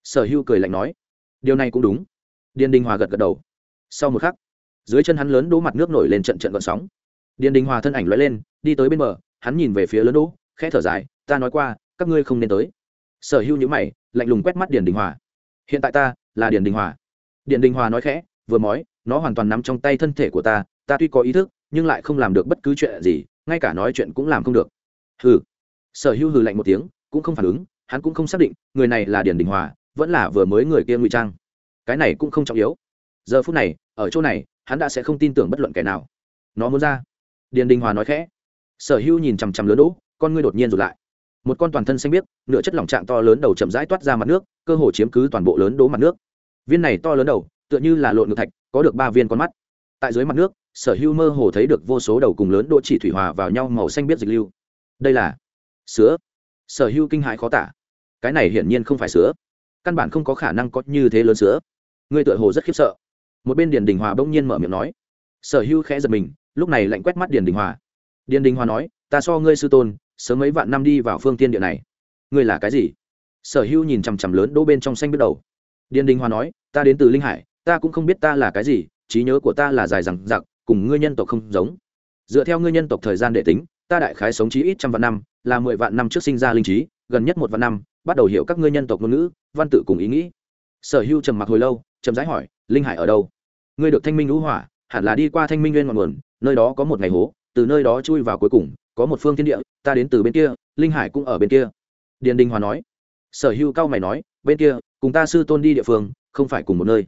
Sở hữu cười lạnh nói, điều này cũng đúng. Điền đình hòa gật gật đầu. Sau một khắc, dưới chân hắn lớn đỗ mặt nước nổi lên trận trận gợn sóng. Điền đình hòa thân ảnh lóe lên, đi tới bên bờ, hắn nhìn về phía lớn đỗ, khẽ thở dài, ta nói qua các ngươi không nên tới. Sở hữu nhữ mày, lạnh lùng quét mắt điền đình hòa. Hiện tại ta là điền đình hòa. Điền đình hòa nói khẽ, vừa mói, nó hoàn toàn nắm trong tay thân thể của ta ta tuy có ý thức, nhưng lại không làm được bất cứ chuyện gì, ngay cả nói chuyện cũng làm không được. Hừ. Sở hữu hừ lạnh một tiếng, cũng không phản ứng, hắn cũng không xác định, người này là điền đình hòa, vẫn là vừa mới người kia ngụy trang. Cái này cũng không trọng yếu. Giờ phút này, ở chỗ này, hắn đã sẽ không tin tưởng bất luận kẻ nào. Nó muốn ra. Điền đình hòa nói khẽ. Sở hữu nhìn chằm chằm lớn đỗ, con ngươi đột nhiên rụt lại một con toàn thân xanh biếc, nửa chất lỏng trạng to lớn đầu chậm rãi toát ra mặt nước, cơ hồ chiếm cứ toàn bộ lớn đố mặt nước. Viên này to lớn đầu, tựa như là lộn ngược thạch, có được ba viên con mắt. Tại dưới mặt nước, sở hữu mơ hồ thấy được vô số đầu cùng lớn đỗ chỉ thủy hòa vào nhau màu xanh biếc dịch lưu. Đây là sữa sở hữu kinh hãi khó tả. Cái này hiển nhiên không phải sữa căn bản không có khả năng có như thế lớn sữa người tựa hồ rất khiếp sợ. Một bên điền đình hòa bỗng nhiên mở miệng nói. Sở hữu khẽ giật mình, lúc này lạnh quét mắt điền đình hòa. Điền đình hòa nói, ta so ngươi sư tôn sớm mấy vạn năm đi vào phương tiên địa này. Ngươi là cái gì? Sở hữu nhìn chằm chằm lớn đỗ bên trong xanh biết đầu. Điền đình hoa nói, ta đến từ linh hải, ta cũng không biết ta là cái gì, trí nhớ của ta là dài rằng giặc cùng ngươi nhân tộc không giống. Dựa theo ngươi nhân tộc thời gian đệ tính, ta đại khái sống chí ít trăm vạn năm, là mười vạn năm trước sinh ra linh trí, gần nhất một vạn năm, bắt đầu hiểu các ngươi nhân tộc ngôn ngữ, văn tự cùng ý nghĩ. Sở hưu trầm mặc hồi lâu trầm rãi hỏi, linh hải ở đâu? Ngươi được thanh minh lũ hỏa, hẳn là đi qua thanh minh nguyên ngọn nguồn, nơi đó có một ngày hố, từ nơi đó chui vào cuối cùng có một phương thiên địa, ta đến từ bên kia, linh hải cũng ở bên kia. Điền đình hòa nói. Sở hưu cao mày nói, bên kia, cùng ta sư tôn đi địa phương, không phải cùng một nơi.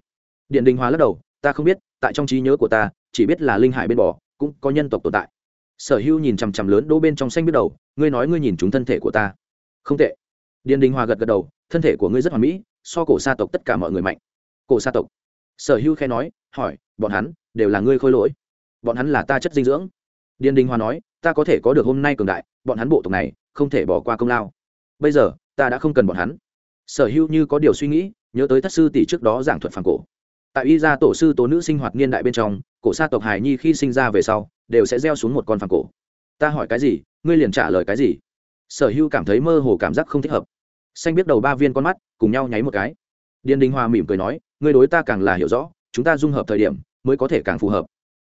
Điện đình hòa lắc đầu, ta không biết, tại trong trí nhớ của ta, chỉ biết là linh hải bên bò cũng có nhân tộc tồn tại. Sở hưu nhìn chằm chằm lớn đỗ bên trong xanh biết đầu, ngươi nói ngươi nhìn chúng thân thể của ta. Không tệ. Điện đình hòa gật gật đầu, thân thể của ngươi rất hoàn mỹ, so cổ sa tộc tất cả mọi người mạnh. Cổ sa tộc? Sở hưu khe nói, hỏi, bọn hắn đều là ngươi khôi lỗi. Bọn hắn là ta chất dinh dưỡng. Điện đình hòa nói ta có thể có được hôm nay cường đại, bọn hắn bộ tộc này, không thể bỏ qua công lao. Bây giờ, ta đã không cần bọn hắn. Sở hưu như có điều suy nghĩ, nhớ tới thất sư tỷ trước đó giảng thuật phản cổ. Tại y gia tổ sư tố nữ sinh hoạt niên đại bên trong, cổ sa tộc hài nhi khi sinh ra về sau, đều sẽ gieo xuống một con phản cổ. Ta hỏi cái gì? Ngươi liền trả lời cái gì? Sở hưu cảm thấy mơ hồ cảm giác không thích hợp. Xanh biết đầu ba viên con mắt, cùng nhau nháy một cái. Điền đình hoa mỉm cười nói, ngươi đối ta càng là hiểu rõ, chúng ta dung hợp thời điểm, mới có thể càng phù hợp.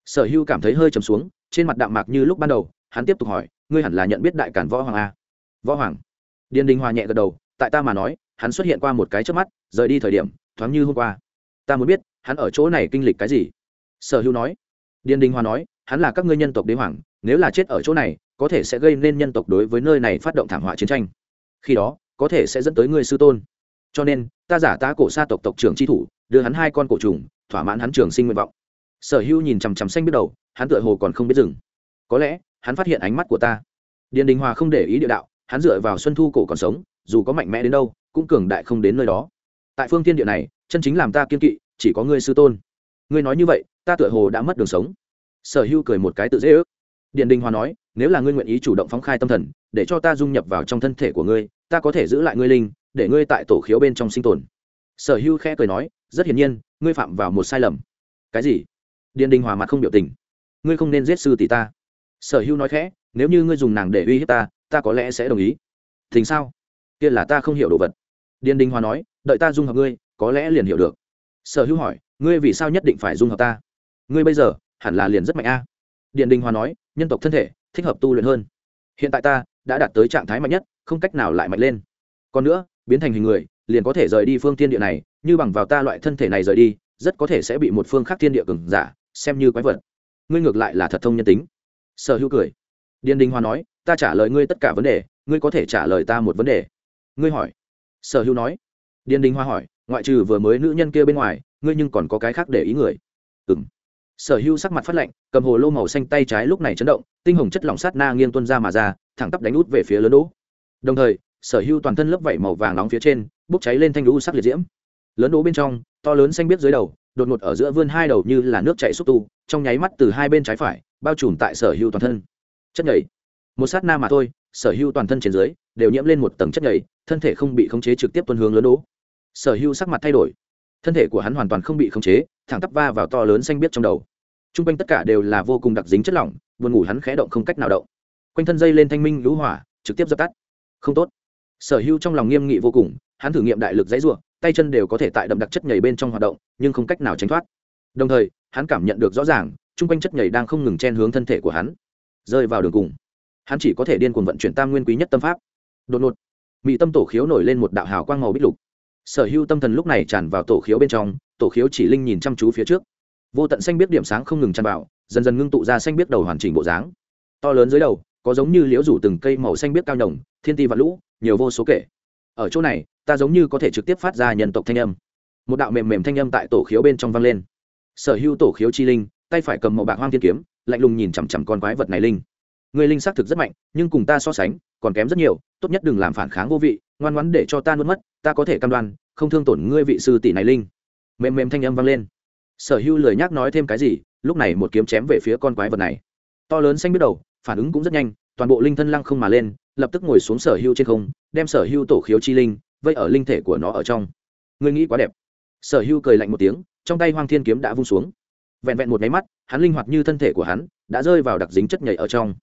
Sở hưu cảm thấy hơi trầm xuống, trên mặt đạm mạc như lúc ban đầu hắn tiếp tục hỏi, ngươi hẳn là nhận biết đại cản võ hoàng a? Võ hoàng. Điền đình hoa nhẹ gật đầu, tại ta mà nói, hắn xuất hiện qua một cái trước mắt, rời đi thời điểm, thoáng như hôm qua. Ta muốn biết, hắn ở chỗ này kinh lịch cái gì? Sở hữu nói. Điền đình hoa nói, hắn là các ngươi nhân tộc đế hoàng, nếu là chết ở chỗ này, có thể sẽ gây nên nhân tộc đối với nơi này phát động thảm họa chiến tranh. Khi đó, có thể sẽ dẫn tới ngươi sư tôn. Cho nên, ta giả tá cổ xa tộc tộc trưởng tri thủ, đưa hắn hai con cổ trùng, thỏa mãn hắn trường sinh nguyện vọng. Sở hữu nhìn chằm chằm xanh biết đầu, hắn tựa hồ còn không biết dừng. Có lẽ hắn phát hiện ánh mắt của ta. Điền đình hòa không để ý địa đạo, hắn dựa vào xuân thu cổ còn sống, dù có mạnh mẽ đến đâu, cũng cường đại không đến nơi đó. Tại phương tiên địa này, chân chính làm ta kiên kỵ, chỉ có ngươi sư tôn. Ngươi nói như vậy, ta tựa hồ đã mất đường sống. Sở hưu cười một cái tự dễ ước. Điện đình hòa nói, nếu là ngươi nguyện ý chủ động phóng khai tâm thần, để cho ta dung nhập vào trong thân thể của ngươi, ta có thể giữ lại ngươi linh, để ngươi tại tổ khiếu bên trong sinh tồn. Sở hưu khẽ cười nói, rất hiển nhiên, ngươi phạm vào một sai lầm. Cái gì? Điện đình hòa mặt không biểu tình. Ngươi không nên giết sư tỷ ta sở hưu nói khẽ, nếu như ngươi dùng nàng để uy hiếp ta ta có lẽ sẽ đồng ý. Thình sao? Kia là ta không hiểu đồ vật. Điền đình hòa nói, đợi ta dung hợp ngươi, có lẽ liền hiểu được. Sở hưu hỏi, ngươi vì sao nhất định phải dung hợp ta? Ngươi bây giờ, hẳn là liền rất mạnh a. Điền đình hòa nói, nhân tộc thân thể, thích hợp tu luyện hơn. Hiện tại ta đã đạt tới trạng thái mạnh nhất, không cách nào lại mạnh lên. Còn nữa, biến thành hình người, liền có thể rời đi phương thiên địa này, như bằng vào ta loại thân thể này rời đi, rất có thể sẽ bị một phương khác thiên địa cừng giả xem như quái vật. Ngươi ngược lại là thật thông nhân tính sở hữu cười. Điền đình Hoa nói, ta trả lời ngươi tất cả vấn đề, ngươi có thể trả lời ta một vấn đề. Ngươi hỏi. Sở hữu nói. Điền đình hoa hỏi, ngoại trừ vừa mới nữ nhân kia bên ngoài, ngươi nhưng còn có cái khác để ý người? Ừng sở hữu sắc mặt phát lạnh, cầm hồ lô màu xanh tay trái lúc này chấn động, tinh hồng chất lỏng sát na nghiêng tuân ra mà ra, thẳng tắp đánh út về phía lớn đỗ. Đồng thời, sở hữu toàn thân lớp vảy màu vàng nóng phía trên, bốc cháy lên thanh lũ sắc liệt diễm. Lớn đỗ bên trong, to lớn xanh biết dưới đầu, đột ngột ở giữa vươn hai đầu như là nước chạy xúc tu, trong nháy mắt từ hai bên trái phải bao trùm tại sở hữu toàn thân. Chất nhảy một sát na mà thôi, sở hữu toàn thân trên dưới đều nhiễm lên một tầng chất nhảy thân thể không bị khống chế trực tiếp tuân hướng lớn đỗ sở hữu sắc mặt thay đổi. Thân thể của hắn hoàn toàn không bị khống chế, thẳng tắp va vào to lớn xanh biết trong đầu. T r u n g quanh tất cả đều là vô cùng đặc dính chất lỏng, buồn ngủ hắn khẽ động không cách nào động. Quanh thân dây lên thanh minh lũ hỏa, trực tiếp dập tắt. Không tốt. Sở hữu trong lòng nghiêm nghị vô cùng, hắn thử nghiệm đại lực dãy ruộng, tay chân đều có thể tại đậm đặc chất nhảy bên trong hoạt động, nhưng không cách nào tránh thoát. Đồng thời, hắn cảm nhận được rõ ràng chung quanh chất nhảy đang không ngừng chen hướng thân thể của hắn, rơi vào đường cùng. Hắn chỉ có thể điên cuồng vận chuyển tam nguyên quý nhất tâm pháp. Đột ngột mỹ tâm tổ khiếu nổi lên một đạo hào quang màu bích lục. Sở hữu tâm thần lúc này tràn vào tổ khiếu bên trong, tổ khiếu chỉ linh nhìn chăm chú phía trước. Vô tận xanh biết điểm sáng không ngừng tràn vào, dần dần ngưng tụ ra xanh biết đầu hoàn chỉnh bộ dáng. To lớn dưới đầu, có giống như liễu rủ từng cây màu xanh biết cao nhồng thiên ti và lũ, nhiều vô số kể. Ở chỗ này, ta giống như có thể trực tiếp phát ra nhân tộc thanh âm. Một đạo mềm mềm thanh âm tại tổ khiếu bên trong vang lên. Sở hữu tổ khiếu chi linh tay phải cầm màu bạc hoang thiên kiếm, lạnh lùng nhìn chằm chằm con quái vật này linh. Người linh xác thực rất mạnh, nhưng cùng ta so sánh, còn kém rất nhiều, tốt nhất đừng làm phản kháng vô vị, ngoan ngoãn để cho ta nuốt mất, ta có thể cam đoan, không thương tổn ngươi vị sư tỷ này linh. Mềm mềm thanh âm vang lên. Sở hưu lời nhắc nói thêm cái gì, lúc này một kiếm chém về phía con quái vật này. To lớn xanh biết đầu, phản ứng cũng rất nhanh, toàn bộ linh thân lăng không mà lên, lập tức ngồi xuống sở hưu trên không, đem sở hưu tổ khiếu chi linh, vây ở linh thể của nó ở trong. Ngươi nghĩ quá đẹp. Sở hưu cười lạnh một tiếng, trong tay hoang thiên kiếm đã vung xuống vẹn vẹn một máy mắt, hắn linh hoạt như thân thể của hắn, đã rơi vào đặc dính chất nhảy ở trong.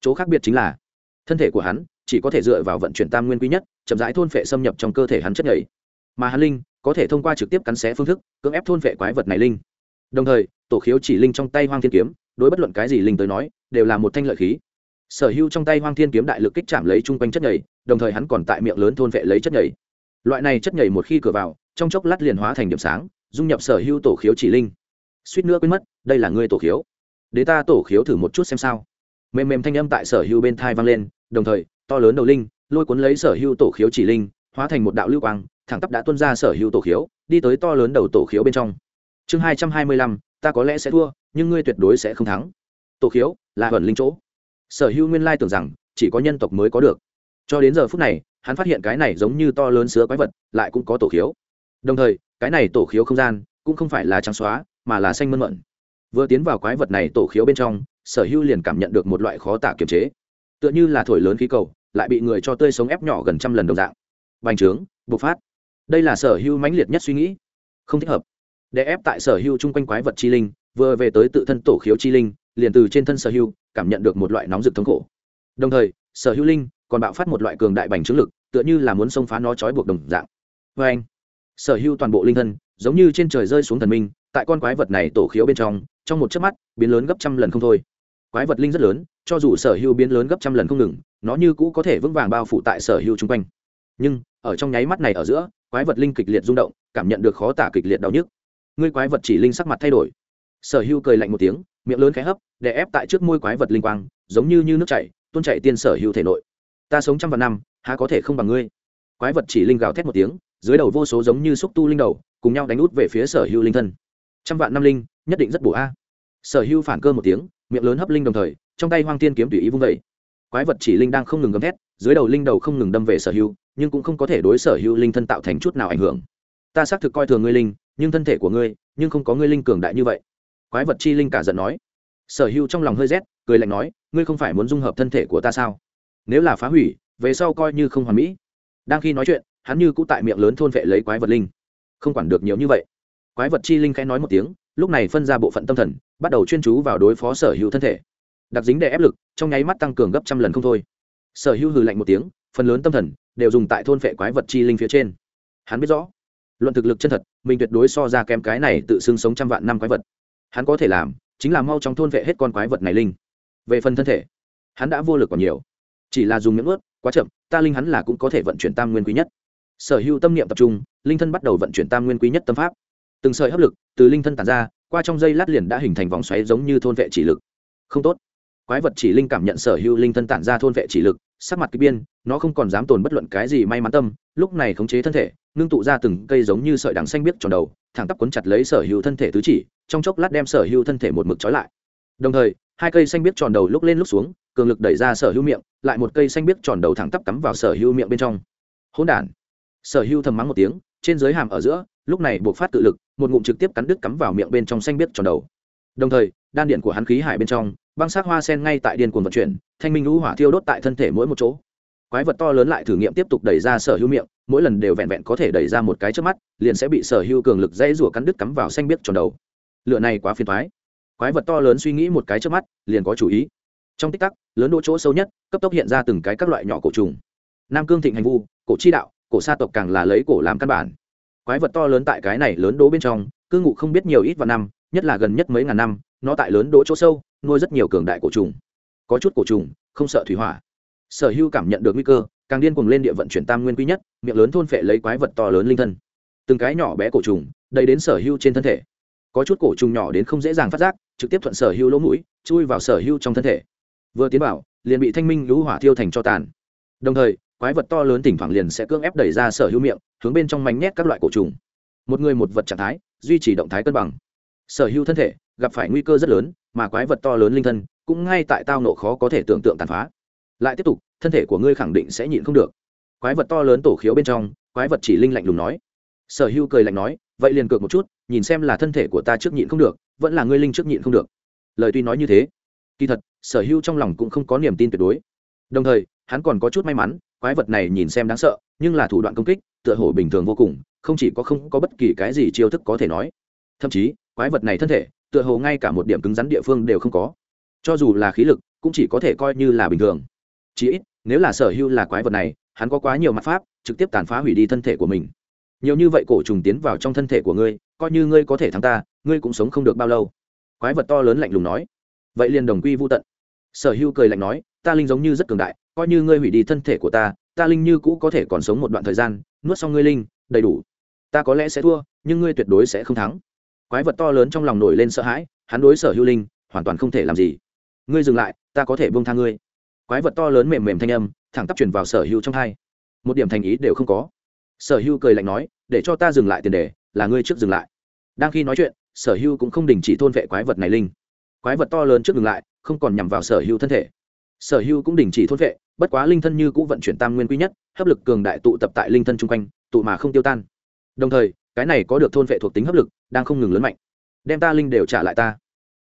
Chỗ khác biệt chính là, thân thể của hắn chỉ có thể dựa vào vận chuyển tam nguyên quý nhất, chậm rãi thôn phệ xâm nhập trong cơ thể hắn chất nhảy mà hắn linh có thể thông qua trực tiếp cắn xé phương thức, cưỡng ép thôn phệ quái vật này linh. Đồng thời, tổ khiếu chỉ linh trong tay hoang thiên kiếm, đối bất luận cái gì linh tới nói, đều là một thanh lợi khí. Sở hữu trong tay hoang thiên kiếm đại lực kích chạm lấy chung quanh chất nhảy đồng thời hắn còn tại miệng lớn thôn vệ lấy chất nhảy loại này chất nhảy một khi cửa vào, trong chốc lát liền hóa thành điểm sáng, dung nhập sở hữu tổ khiếu chỉ linh suýt nữa quên mất, đây là ngươi tổ khiếu. Để ta tổ khiếu thử một chút xem sao. Mềm mềm thanh âm tại sở hưu bên thai vang lên, đồng thời, to lớn đầu linh, lôi cuốn lấy sở hưu tổ khiếu chỉ linh, hóa thành một đạo lưu quang, thẳng tắp đã tuân ra sở hưu tổ khiếu, đi tới to lớn đầu tổ khiếu bên trong. Chương hai trăm hai mươi lăm, ta có lẽ sẽ thua, nhưng ngươi tuyệt đối sẽ không thắng. Tổ khiếu, là ẩn linh chỗ. Sở hưu nguyên lai tưởng rằng, chỉ có nhân tộc mới có được. Cho đến giờ phút này, hắn phát hiện cái này giống như to lớn sứa quái vật, lại cũng có tổ khiếu. Đồng thời, cái này tổ khiếu không gian, cũng không phải là trắng xóa mà là xanh mơn mận. Vừa tiến vào quái vật này tổ khiếu bên trong, sở hữu liền cảm nhận được một loại khó tả kiềm chế. Tựa như là thổi lớn khí cầu, lại bị người cho tươi sống ép nhỏ gần trăm lần đồng dạng. Bành trướng, bộc phát. Đây là sở hữu mãnh liệt nhất suy nghĩ. Không thích hợp. Để ép tại sở hữu chung quanh quái vật chi linh, vừa về tới tự thân tổ khiếu chi linh, liền từ trên thân sở hữu, cảm nhận được một loại nóng rực thống khổ. Đồng thời, sở hữu linh còn bạo phát một loại cường đại bành trướng lực, tựa như là muốn xông phá nó trói buộc đồng dạng. Vê anh sở hữu toàn bộ linh thân giống như trên trời rơi xuống thần minh tại con quái vật này tổ khiếu bên trong trong một chớp mắt biến lớn gấp trăm lần không thôi. Quái vật linh rất lớn cho dù sở hữu biến lớn gấp trăm lần không ngừng nó như cũ có thể vững vàng bao phủ tại sở hữu chung quanh. Nhưng ở trong nháy mắt này ở giữa quái vật linh kịch liệt rung động cảm nhận được khó tả kịch liệt đau nhức. Ngươi quái vật chỉ linh sắc mặt thay đổi. Sở hữu cười lạnh một tiếng miệng lớn khẽ hấp để ép tại trước môi quái vật linh quang giống như, như nước chảy tuôn chảy tiên sở hữu thể nội. Ta sống trăm vạn năm há có thể không bằng ngươi. Quái vật chỉ linh gào thét một tiếng dưới đầu vô số giống như xúc tu linh đầu, cùng nhau đánh út về phía sở hữu linh thân. Trăm vạn năm linh, nhất định rất bổ a. Sở hữu phản cơ một tiếng, miệng lớn hấp linh đồng thời, trong tay hoang tiên kiếm tùy ý vung vẩy quái vật chỉ linh đang không ngừng gầm thét, dưới đầu linh đầu không ngừng đâm về sở hữu, nhưng cũng không có thể đối sở hữu linh thân tạo thành chút nào ảnh hưởng. Ta xác thực coi thường ngươi linh, nhưng thân thể của ngươi, nhưng không có ngươi linh cường đại như vậy. Quái vật chi linh cả giận nói. Sở hữu trong lòng hơi rét, cười lạnh nói, ngươi không phải muốn dung hợp thân thể của ta sao? Nếu là phá hủy, về sau coi như không hoàn mỹ. Đang khi nói chuyện hắn như cũ tại miệng lớn thôn vệ lấy quái vật linh. Không quản được nhiều như vậy. Quái vật chi linh khẽ nói một tiếng, lúc này phân ra bộ phận tâm thần, bắt đầu chuyên chú vào đối phó sở hữu thân thể. Đặc dính để ép lực, trong nháy mắt tăng cường gấp trăm lần không thôi. Sở hữu hừ lạnh một tiếng, phần lớn tâm thần đều dùng tại thôn vệ quái vật chi linh phía trên. Hắn biết rõ, luận thực lực chân thật, mình tuyệt đối so ra kém cái này tự xưng sống trăm vạn năm quái vật. Hắn có thể làm, chính là mau trong thôn vệ hết con quái vật này linh. Về phần thân thể, hắn đã vô lực còn nhiều. Chỉ là dùng miệng ướt quá chậm, ta linh hắn là cũng có thể vận chuyển tam nguyên quý nhất sở hữu tâm niệm tập trung, linh thân bắt đầu vận chuyển tam nguyên quý nhất tâm pháp. Từng sợi hấp lực từ linh thân tàn ra, qua trong dây lát liền đã hình thành vòng xoáy giống như thôn vệ chỉ lực. Không tốt. Quái vật chỉ linh cảm nhận sở hữu linh thân tản ra thôn vệ chỉ lực, sắc mặt k biên nó không còn dám tồn bất luận cái gì may mắn tâm, lúc này khống chế thân thể, ngưng tụ ra từng cây giống như sợi đằng xanh biếc tròn đầu, thẳng tắp quấn chặt lấy sở hữu thân thể tứ chỉ, trong chốc lát đem sở hữu thân thể một mực trói lại. Đồng thời, hai cây xanh biếc tròn đầu lúc lên lúc xuống, cường lực đẩy ra sở hữu miệng, lại một cây xanh biếc tròn đầu thẳng tắp cắm vào sở hữu miệng bên trong. Hỗn đản sở Hưu thầm mắng một tiếng, trên dưới hàm ở giữa, lúc này buộc phát tự lực, một ngụm trực tiếp cắn đứt cắm vào miệng bên trong xanh biết tròn đầu. Đồng thời, đan điện của hắn khí hải bên trong, băng sắc hoa sen ngay tại điên cuồng vận chuyển, thanh minh lũ hỏa thiêu đốt tại thân thể mỗi một chỗ. Quái vật to lớn lại thử nghiệm tiếp tục đẩy ra sở hữu miệng, mỗi lần đều vẹn vẹn có thể đẩy ra một cái trước mắt, liền sẽ bị sở hữu cường lực dãy rủa cắn đứt cắm vào xanh biết tròn đầu. Lựa này quá phiền thoái quái vật to lớn suy nghĩ một cái trước mắt, liền có chủ ý. Trong tích tắc, lớn đỗ chỗ sâu nhất, cấp tốc hiện ra từng cái các loại nhỏ cổ trùng. Nam cương thịnh hành vu, cổ chi đạo cổ sa tộc càng là lấy cổ làm căn bản. Quái vật to lớn tại cái này lớn đỗ bên trong, cư ngụ không biết nhiều ít vào năm, nhất là gần nhất mấy ngàn năm, nó tại lớn đỗ chỗ sâu, nuôi rất nhiều cường đại cổ trùng. Có chút cổ trùng, không sợ thủy hỏa. Sở hưu cảm nhận được nguy cơ, càng điên cuồng lên địa vận chuyển tam nguyên quý nhất, miệng lớn thôn phệ lấy quái vật to lớn linh thân. Từng cái nhỏ bé cổ trùng, đầy đến sở hưu trên thân thể. Có chút cổ trùng nhỏ đến không dễ dàng phát giác, trực tiếp thuận sở hưu lỗ mũi, chui vào sở hưu trong thân thể. Vừa tiến vào, liền bị thanh minh lũ hỏa thiêu thành cho tàn. Đồng thời quái vật to lớn thỉnh thoảng liền sẽ cưỡng ép đẩy ra sở hữu miệng, hướng bên trong mánh nhét các loại cổ trùng. Một người một vật trạng thái, duy trì động thái cân bằng. Sở hữu thân thể, gặp phải nguy cơ rất lớn, mà quái vật to lớn linh thân, cũng ngay tại tao nộ khó có thể tưởng tượng tàn phá. Lại tiếp tục, thân thể của ngươi khẳng định sẽ nhịn không được. Quái vật to lớn tổ khiếu bên trong, quái vật chỉ linh lạnh lùng nói. Sở hữu cười lạnh nói, vậy liền cược một chút, nhìn xem là thân thể của ta trước nhịn không được, vẫn là ngươi linh trước nhịn không được. Lời tuy nói như thế, kỳ thật, sở hữu trong lòng cũng không có niềm tin tuyệt đối. Đồng thời, hắn còn có chút may mắn quái vật này nhìn xem đáng sợ, nhưng là thủ đoạn công kích, tựa hồ bình thường vô cùng, không chỉ có không có bất kỳ cái gì chiêu thức có thể nói. Thậm chí, quái vật này thân thể, tựa hồ ngay cả một điểm cứng rắn địa phương đều không có. Cho dù là khí lực, cũng chỉ có thể coi như là bình thường. Chỉ ít, nếu là sở hữu là quái vật này, hắn có quá nhiều mặt pháp, trực tiếp tàn phá hủy đi thân thể của mình. Nhiều như vậy cổ trùng tiến vào trong thân thể của ngươi, coi như ngươi có thể thắng ta, ngươi cũng sống không được bao lâu. Quái vật to lớn lạnh lùng nói. Vậy liền đồng quy vô tận. Sở hữu cười lạnh nói, ta linh giống như rất cường đại coi như ngươi hủy đi thân thể của ta ta linh như cũ có thể còn sống một đoạn thời gian, nuốt xong ngươi linh, đầy đủ. Ta có lẽ sẽ thua, nhưng ngươi tuyệt đối sẽ không thắng. Quái vật to lớn trong lòng nổi lên sợ hãi, hắn đối sở hữu linh, hoàn toàn không thể làm gì. Ngươi dừng lại, ta có thể bông tha ngươi. Quái vật to lớn mềm mềm thanh âm, thẳng tắp truyền vào sở hữu trong hai. Một điểm thành ý đều không có. Sở hữu cười lạnh nói, để cho ta dừng lại tiền đề, là ngươi trước dừng lại. Đang khi nói chuyện, sở hữu cũng không đình chỉ thôn vệ quái vật này linh. Quái vật to lớn trước dừng lại, không còn nhằm vào sở hữu thân thể. Sở hữu cũng đình chỉ thôn vệ bất quá linh thân như cũng vận chuyển tam nguyên quy nhất, hấp lực cường đại tụ tập tại linh thân chung quanh, tụ mà không tiêu tan. Đồng thời, cái này có được thôn vệ thuộc tính hấp lực, đang không ngừng lớn mạnh. Đem ta linh đều trả lại ta.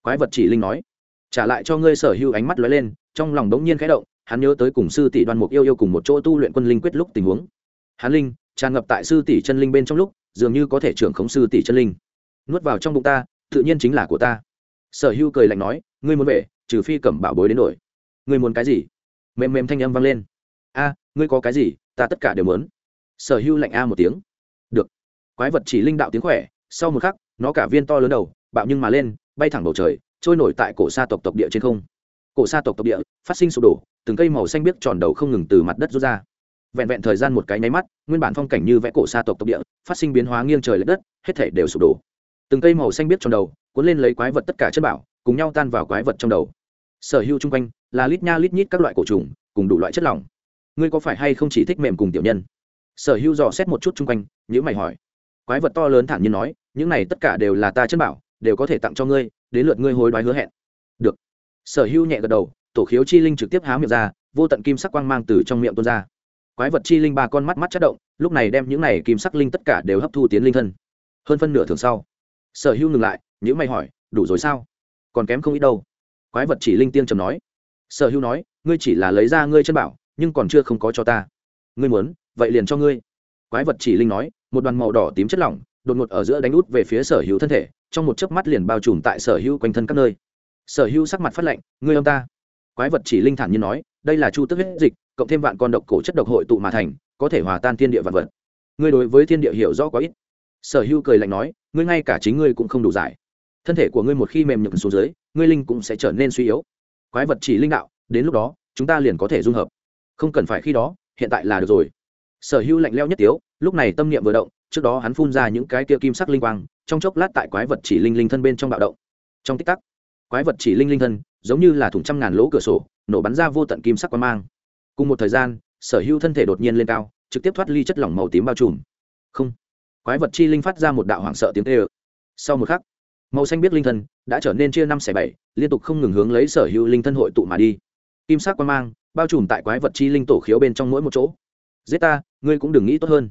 Quái vật chỉ linh nói. Trả lại cho ngươi sở hữu ánh mắt lóe lên, trong lòng đống nhiên khẽ động, hắn nhớ tới cùng sư tỷ đoan mục yêu yêu cùng một chỗ tu luyện quân linh quyết lúc tình huống. Hắn linh, tràn ngập tại sư tỷ chân linh bên trong lúc, dường như có thể trưởng khống sư tỷ chân linh. Nuốt vào trong bụng ta, tự nhiên chính là của ta. Sở hữu cười lạnh nói, ngươi muốn về, trừ phi cẩm bảo bối đến đổi. Ngươi muốn cái gì? Mềm mềm thanh âm vang lên. A, ngươi có cái gì? Ta tất cả đều muốn. Sở Hưu lạnh a một tiếng. Được. Quái vật chỉ linh đạo tiếng khỏe, sau một khắc, nó cả viên to lớn đầu, bạo nhưng mà lên, bay thẳng bầu trời, trôi nổi tại cổ sa tộc tộc địa trên không. Cổ sa tộc tộc địa, phát sinh sụp đổ, từng cây màu xanh biếc tròn đầu không ngừng từ mặt đất rút ra. Vẹn vẹn thời gian một cái nháy mắt, nguyên bản phong cảnh như vẽ cổ sa tộc tộc địa, phát sinh biến hóa nghiêng trời l ệ đất, hết thể đều sụp đổ. Từng cây màu xanh biếc tròn đầu, cuốn lên lấy quái vật tất cả chất bảo, cùng nhau tan vào quái vật trong đầu. Sở hữu chung quanh là lít nha lít nhít các loại cổ trùng, cùng đủ loại chất lỏng. Ngươi có phải hay không chỉ thích mềm cùng tiểu nhân? Sở hữu dò xét một chút chung quanh nhữ mày hỏi. Quái vật to lớn thản nhiên nói, những này tất cả đều là ta chân bảo, đều có thể tặng cho ngươi, đến lượt ngươi hối đoái hứa hẹn. Được. Sở hữu nhẹ gật đầu, tổ khiếu chi linh trực tiếp há miệng ra, vô tận kim sắc quang mang từ trong miệng tuôn ra. Quái vật chi linh ba con mắt mắt chất động, lúc này đem những này kim sắc linh tất cả đều hấp thu tiến linh thân. Hơn phân nửa thường sau. Sở hữu ngừng lại nhữ mày hỏi, đủ rồi sao? Còn kém không ít đâu. Quái vật chỉ linh tiên trầm nói sở hữu nói, ngươi chỉ là lấy ra ngươi chân bảo, nhưng còn chưa không có cho ta. Ngươi muốn, vậy liền cho ngươi. Quái vật chỉ linh nói, một đoàn màu đỏ tím chất lỏng, đột ngột ở giữa đánh út về phía sở hữu thân thể, trong một chớp mắt liền bao trùm tại sở hữu quanh thân các nơi. Sở hữu sắc mặt phát lạnh, ngươi ông ta. Quái vật chỉ linh thản như nói, đây là chu tức huyết dịch, cộng thêm vạn con độc cổ chất độc hội tụ mà thành, có thể hòa tan thiên địa vạn vật. Ngươi đối với thiên địa hiểu rõ quá ít. Sở hữu cười lạnh nói, ngươi ngay cả chính ngươi cũng không đủ giải. Thân thể của ngươi một khi mềm nhục xuống dưới, ngươi linh cũng sẽ trở nên suy yếu quái vật chỉ linh đạo, đến lúc đó, chúng ta liền có thể dung hợp. Không cần phải khi đó, hiện tại là được rồi. Sở hữu lạnh leo nhất tiếu, lúc này tâm niệm vừa động, trước đó hắn phun ra những cái kia kim sắc linh quang, trong chốc lát tại quái vật chỉ linh linh thân bên trong bạo động. Trong tích tắc, quái vật chỉ linh linh thân, giống như là thủng trăm ngàn lỗ cửa sổ, nổ bắn ra vô tận kim sắc quang mang. Cùng một thời gian, sở hữu thân thể đột nhiên lên cao, trực tiếp thoát ly chất lỏng màu tím bao trùm. Không. Quái vật chi linh phát ra một đạo hoảng sợ tiếng tê ơ sau một khắc màu xanh biết linh thân, đã trở nên chia năm xẻ bảy, liên tục không ngừng hướng lấy sở hữu linh thân hội tụ mà đi. Kim sắc quang mang, bao trùm tại quái vật chi linh tổ khiếu bên trong mỗi một chỗ. Giết ta ngươi cũng đừng nghĩ tốt hơn.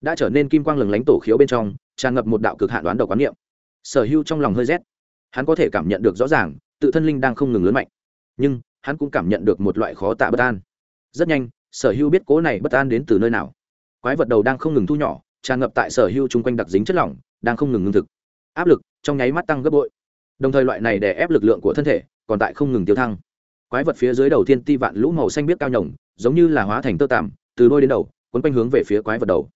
Đã trở nên kim quang lừng lánh tổ khiếu bên trong, tràn ngập một đạo cực hạn đoán đầu quán niệm. Sở hữu trong lòng hơi rét. Hắn có thể cảm nhận được rõ ràng, tự thân linh đang không ngừng lớn mạnh. Nhưng, hắn cũng cảm nhận được một loại khó tạ bất an. Rất nhanh, sở hữu biết cố này bất an đến từ nơi nào. Quái vật đầu đang không ngừng thu nhỏ, tràn ngập tại sở hữu chung quanh đặc dính chất lỏng, đang không ngừng ngưng thực áp lực trong nháy mắt tăng gấp bội. Đồng thời loại này đè ép lực lượng của thân thể còn tại không ngừng tiêu thăng. Quái vật phía dưới đầu tiên ti vạn lũ màu xanh biết cao nhồng, giống như là hóa thành tơ tạm từ đôi đến đầu, quấn quanh hướng về phía quái vật đầu.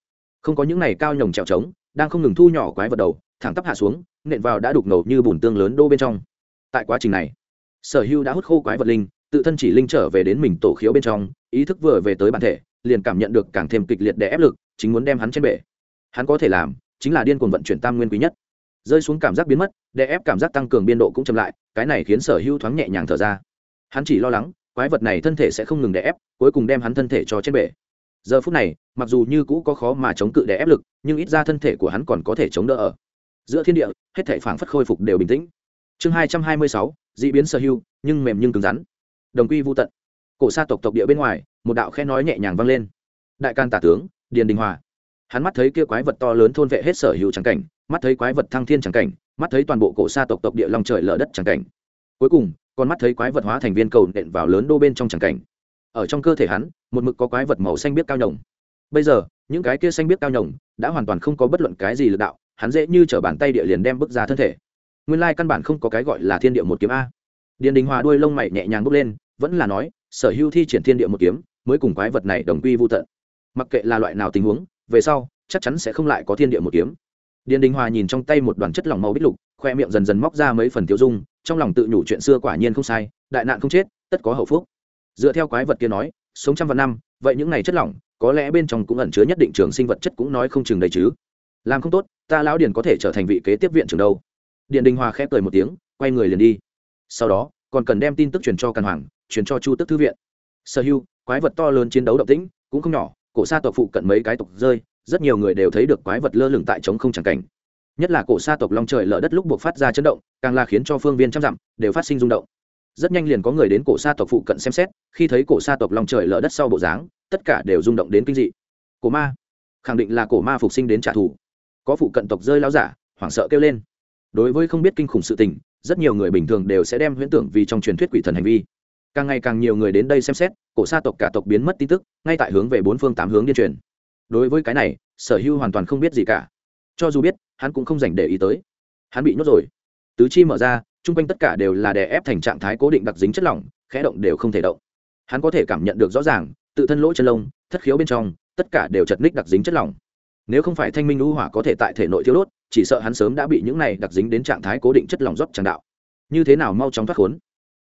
Không có những này cao nhồng trèo trống, đang không ngừng thu nhỏ quái vật đầu, thẳng tắp hạ xuống, nện vào đã đục ngầu như bùn tương lớn đô bên trong. Tại quá trình này, sở hưu đã hút khô quái vật linh, tự thân chỉ linh trở về đến mình tổ khiếu bên trong, ý thức vừa về tới bản thể, liền cảm nhận được càng thêm kịch liệt để ép lực, chính muốn đem hắn trên bể hắn có thể làm, chính là điên cuồng vận chuyển tam nguyên quý nhất rơi xuống cảm giác biến mất để ép cảm giác tăng cường biên độ cũng chậm lại, cái này khiến sở hưu thoáng nhẹ nhàng thở ra. Hắn chỉ lo lắng, quái vật này thân thể sẽ không ngừng đè ép, cuối cùng đem hắn thân thể cho trên bể. Giờ phút này, mặc dù như cũ có khó mà chống cự đè ép lực, nhưng ít ra thân thể của hắn còn có thể chống đỡ ở. Giữa thiên địa, hết thể phảng phất khôi phục đều bình tĩnh. Chương hai trăm hai mươi sáu d ị biến sở hưu nhưng mềm nhưng cứng rắn. Đồng quy vô tận. Cổ sa tộc tộc địa bên ngoài, một đạo khe nói nhẹ nhàng vang lên. Đại can tả tướng, điền đình hòa hắn mắt thấy kia quái vật to lớn thôn vệ hết sở hữu trắng cảnh, mắt thấy quái vật thăng thiên trắng cảnh, mắt thấy toàn bộ cổ sa tộc tộc địa lòng trời lở đất trắng cảnh. Cuối cùng, con mắt thấy quái vật hóa thành viên cầu nện vào lớn đô bên trong trắng cảnh. Ở trong cơ thể hắn, một mực có quái vật màu xanh biết cao nhồng. Bây giờ, những cái kia xanh biết cao nhồng đã hoàn toàn không có bất luận cái gì lực đạo, hắn dễ như t bàn tay địa liền đem bước ra thân thể. Nguyên lai căn bản không có cái gọi là thiên địa một kiếm a. Điền đình hòa đuôi lông mày nhẹ nhàng bước lên, vẫn là nói, sở hữu thi triển thiên địa một kiếm, mới cùng quái vật này đồng quy vô tận. Mặc kệ là loại nào tình huống về sau, chắc chắn sẽ không lại có thiên địa một kiếm. Điền đình hòa nhìn trong tay một đoàn chất lỏng màu bích lục, khoe miệng dần dần móc ra mấy phần tiêu dung, trong lòng tự nhủ chuyện xưa quả nhiên không sai, đại nạn không chết, tất có hậu phúc. Dựa theo quái vật kia nói, sống trăm vạn năm, vậy những này chất lỏng, có lẽ bên trong cũng ẩn chứa nhất định trường sinh vật chất cũng nói không chừng đầy chứ. Làm không tốt, ta lão điền có thể trở thành vị kế tiếp viện trường đâu. Điện đình hòa khép cười một tiếng, quay người liền đi. Sau đó, còn cần đem tin tức truyền cho càn hoàng, truyền cho chu tức thư viện. Sở hưu, quái vật to lớn chiến đấu động tĩnh, cũng không nhỏ cổ sa tộc phụ cận mấy cái tộc rơi, rất nhiều người đều thấy được quái vật lơ lửng tại trống không chẳng cảnh. Nhất là cổ sa tộc long trời lở đất lúc buộc phát ra chấn động, càng là khiến cho phương viên trăm dặm đều phát sinh rung động. Rất nhanh liền có người đến cổ sa tộc phụ cận xem xét, khi thấy cổ sa tộc long trời lở đất sau bộ dáng, tất cả đều rung động đến kinh dị. Cổ ma. Khẳng định là cổ ma phục sinh đến trả thù. Có phụ cận tộc rơi lao giả, hoảng sợ kêu lên. Đối với không biết kinh khủng sự tình, rất nhiều người bình thường đều sẽ đem huyễn tưởng vì trong truyền thuyết quỷ thần hành vi càng ngày càng nhiều người đến đây xem xét, cổ sa tộc cả tộc biến mất tin tức, ngay tại hướng về bốn phương tám hướng điên truyền. Đối với cái này, sở hưu hoàn toàn không biết gì cả. Cho dù biết, hắn cũng không dành để ý tới. Hắn bị nhốt rồi. Tứ chi mở ra, chung quanh tất cả đều là đè ép thành trạng thái cố định đặc dính chất lỏng, khẽ động đều không thể động. Hắn có thể cảm nhận được rõ ràng, tự thân lỗ chân lông, thất khiếu bên trong, tất cả đều chật ních đặc dính chất lỏng. Nếu không phải thanh minh lũ hỏa có thể tại thể nội thiếu đốt, chỉ sợ hắn sớm đã bị những này đặc dính đến trạng thái cố định chất lỏng rót tràn đạo. Như thế nào mau chóng thoát khốn?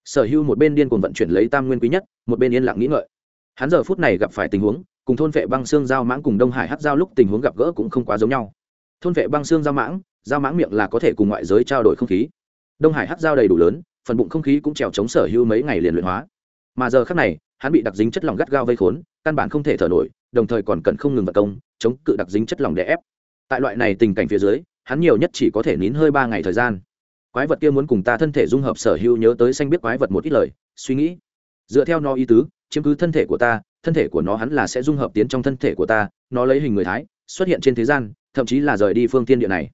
Sở hưu một bên điên cuồng vận chuyển lấy tam nguyên quý nhất, một bên yên lặng nghĩ ngợi. Hắn giờ phút này gặp phải tình huống, cùng thôn vệ băng xương giao mãng cùng đông hải hát giao lúc tình huống gặp gỡ cũng không quá giống nhau. Thôn vệ băng xương giao mãng giao mãng miệng là có thể cùng ngoại giới trao đổi không khí. Đông hải hát giao đầy đủ lớn, phần bụng không khí cũng trèo chống sở hưu mấy ngày liền luyện hóa. Mà giờ khác này, hắn bị đặc dính chất lỏng gắt gao vây khốn, căn bản không thể thở nổi, đồng thời còn cần không ngừng vật công, chống cự đặc dính chất lỏng đè ép. Tại loại này tình cảnh phía dưới, hắn nhiều nhất chỉ có thể nín hơi ba ngày thời gian quái vật kia muốn cùng ta thân thể dung hợp sở hữu nhớ tới xanh biết quái vật một ít lời, suy nghĩ. Dựa theo nó ý tứ, chiếm cứ thân thể của ta, thân thể của nó hắn là sẽ dung hợp tiến trong thân thể của ta, nó lấy hình người thái, xuất hiện trên thế gian, thậm chí là rời đi phương tiên địa này.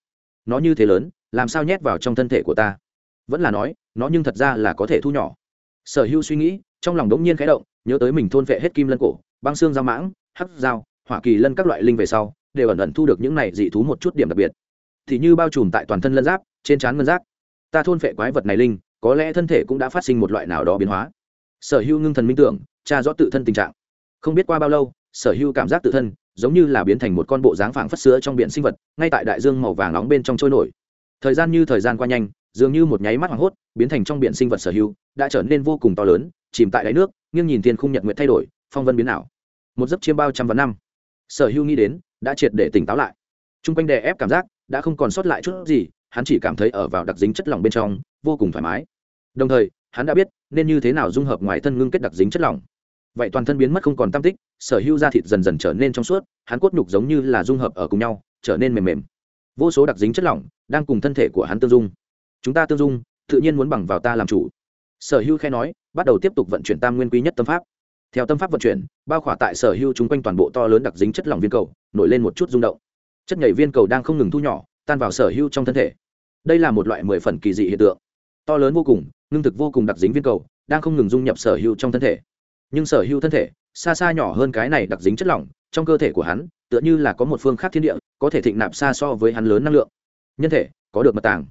Nó như thế lớn, làm sao nhét vào trong thân thể của ta? Vẫn là nói, nó nhưng thật ra là có thể thu nhỏ. Sở hữu suy nghĩ, trong lòng đống nhiên khẽ động, nhớ tới mình thôn vệ hết kim lân cổ, băng xương dao mãng, hắc dao hỏa kỳ lân các loại linh về sau, đều ẩn ẩn thu được những này dị thú một chút điểm đặc biệt. Thì như bao trùm tại toàn thân lân giáp, trên trán ngân giáp ta thôn phệ quái vật này linh, có lẽ thân thể cũng đã phát sinh một loại nào đó biến hóa. Sở hữu ngưng thần minh tưởng, tra rõ tự thân tình trạng. Không biết qua bao lâu, sở hữu cảm giác tự thân giống như là biến thành một con bộ dáng phảng phất sữa trong biển sinh vật, ngay tại đại dương màu vàng nóng bên trong trôi nổi. Thời gian như thời gian qua nhanh, dường như một nháy mắt hoảng hốt, biến thành trong biển sinh vật sở hữu đã trở nên vô cùng to lớn, chìm tại đáy nước, nghiêng nhìn thiên khung nhật nguyện thay đổi, phong vân biến ảo. Một giấc chiêm bao trăm vạn năm. Sở hữu nghĩ đến, đã triệt để tỉnh táo lại. T r u n g quanh đè ép cảm giác đã không còn sót lại chút gì hắn chỉ cảm thấy ở vào đặc dính chất lỏng bên trong, vô cùng thoải mái. Đồng thời, hắn đã biết nên như thế nào dung hợp ngoài thân ngưng kết đặc dính chất lỏng. Vậy toàn thân biến mất không còn tam tích, sở hữu da thịt dần dần trở nên trong suốt, hắn cốt nhục giống như là dung hợp ở cùng nhau, trở nên mềm mềm. Vô số đặc dính chất lỏng đang cùng thân thể của hắn tương dung. Chúng ta tương dung, tự nhiên muốn bằng vào ta làm chủ. Sở hữu khe nói, bắt đầu tiếp tục vận chuyển tam nguyên quý nhất tâm pháp. Theo tâm pháp vận chuyển, bao khỏa tại sở hữu chung quanh toàn bộ to lớn đặc dính chất lỏng viên cầu, nổi lên một chút rung động. Chất nhảy viên cầu đang không ngừng thu nhỏ, tan vào sở hữu trong thân thể đây là một loại mười phần kỳ dị hiện tượng. To lớn vô cùng, ngưng thực vô cùng đặc dính viên cầu, đang không ngừng dung nhập sở hữu trong thân thể. Nhưng sở hữu thân thể, xa xa nhỏ hơn cái này đặc dính chất lỏng, trong cơ thể của hắn, tựa như là có một phương khác thiên địa, có thể thịnh nạp xa so với hắn lớn năng lượng. Nhân thể, có được mật tàng.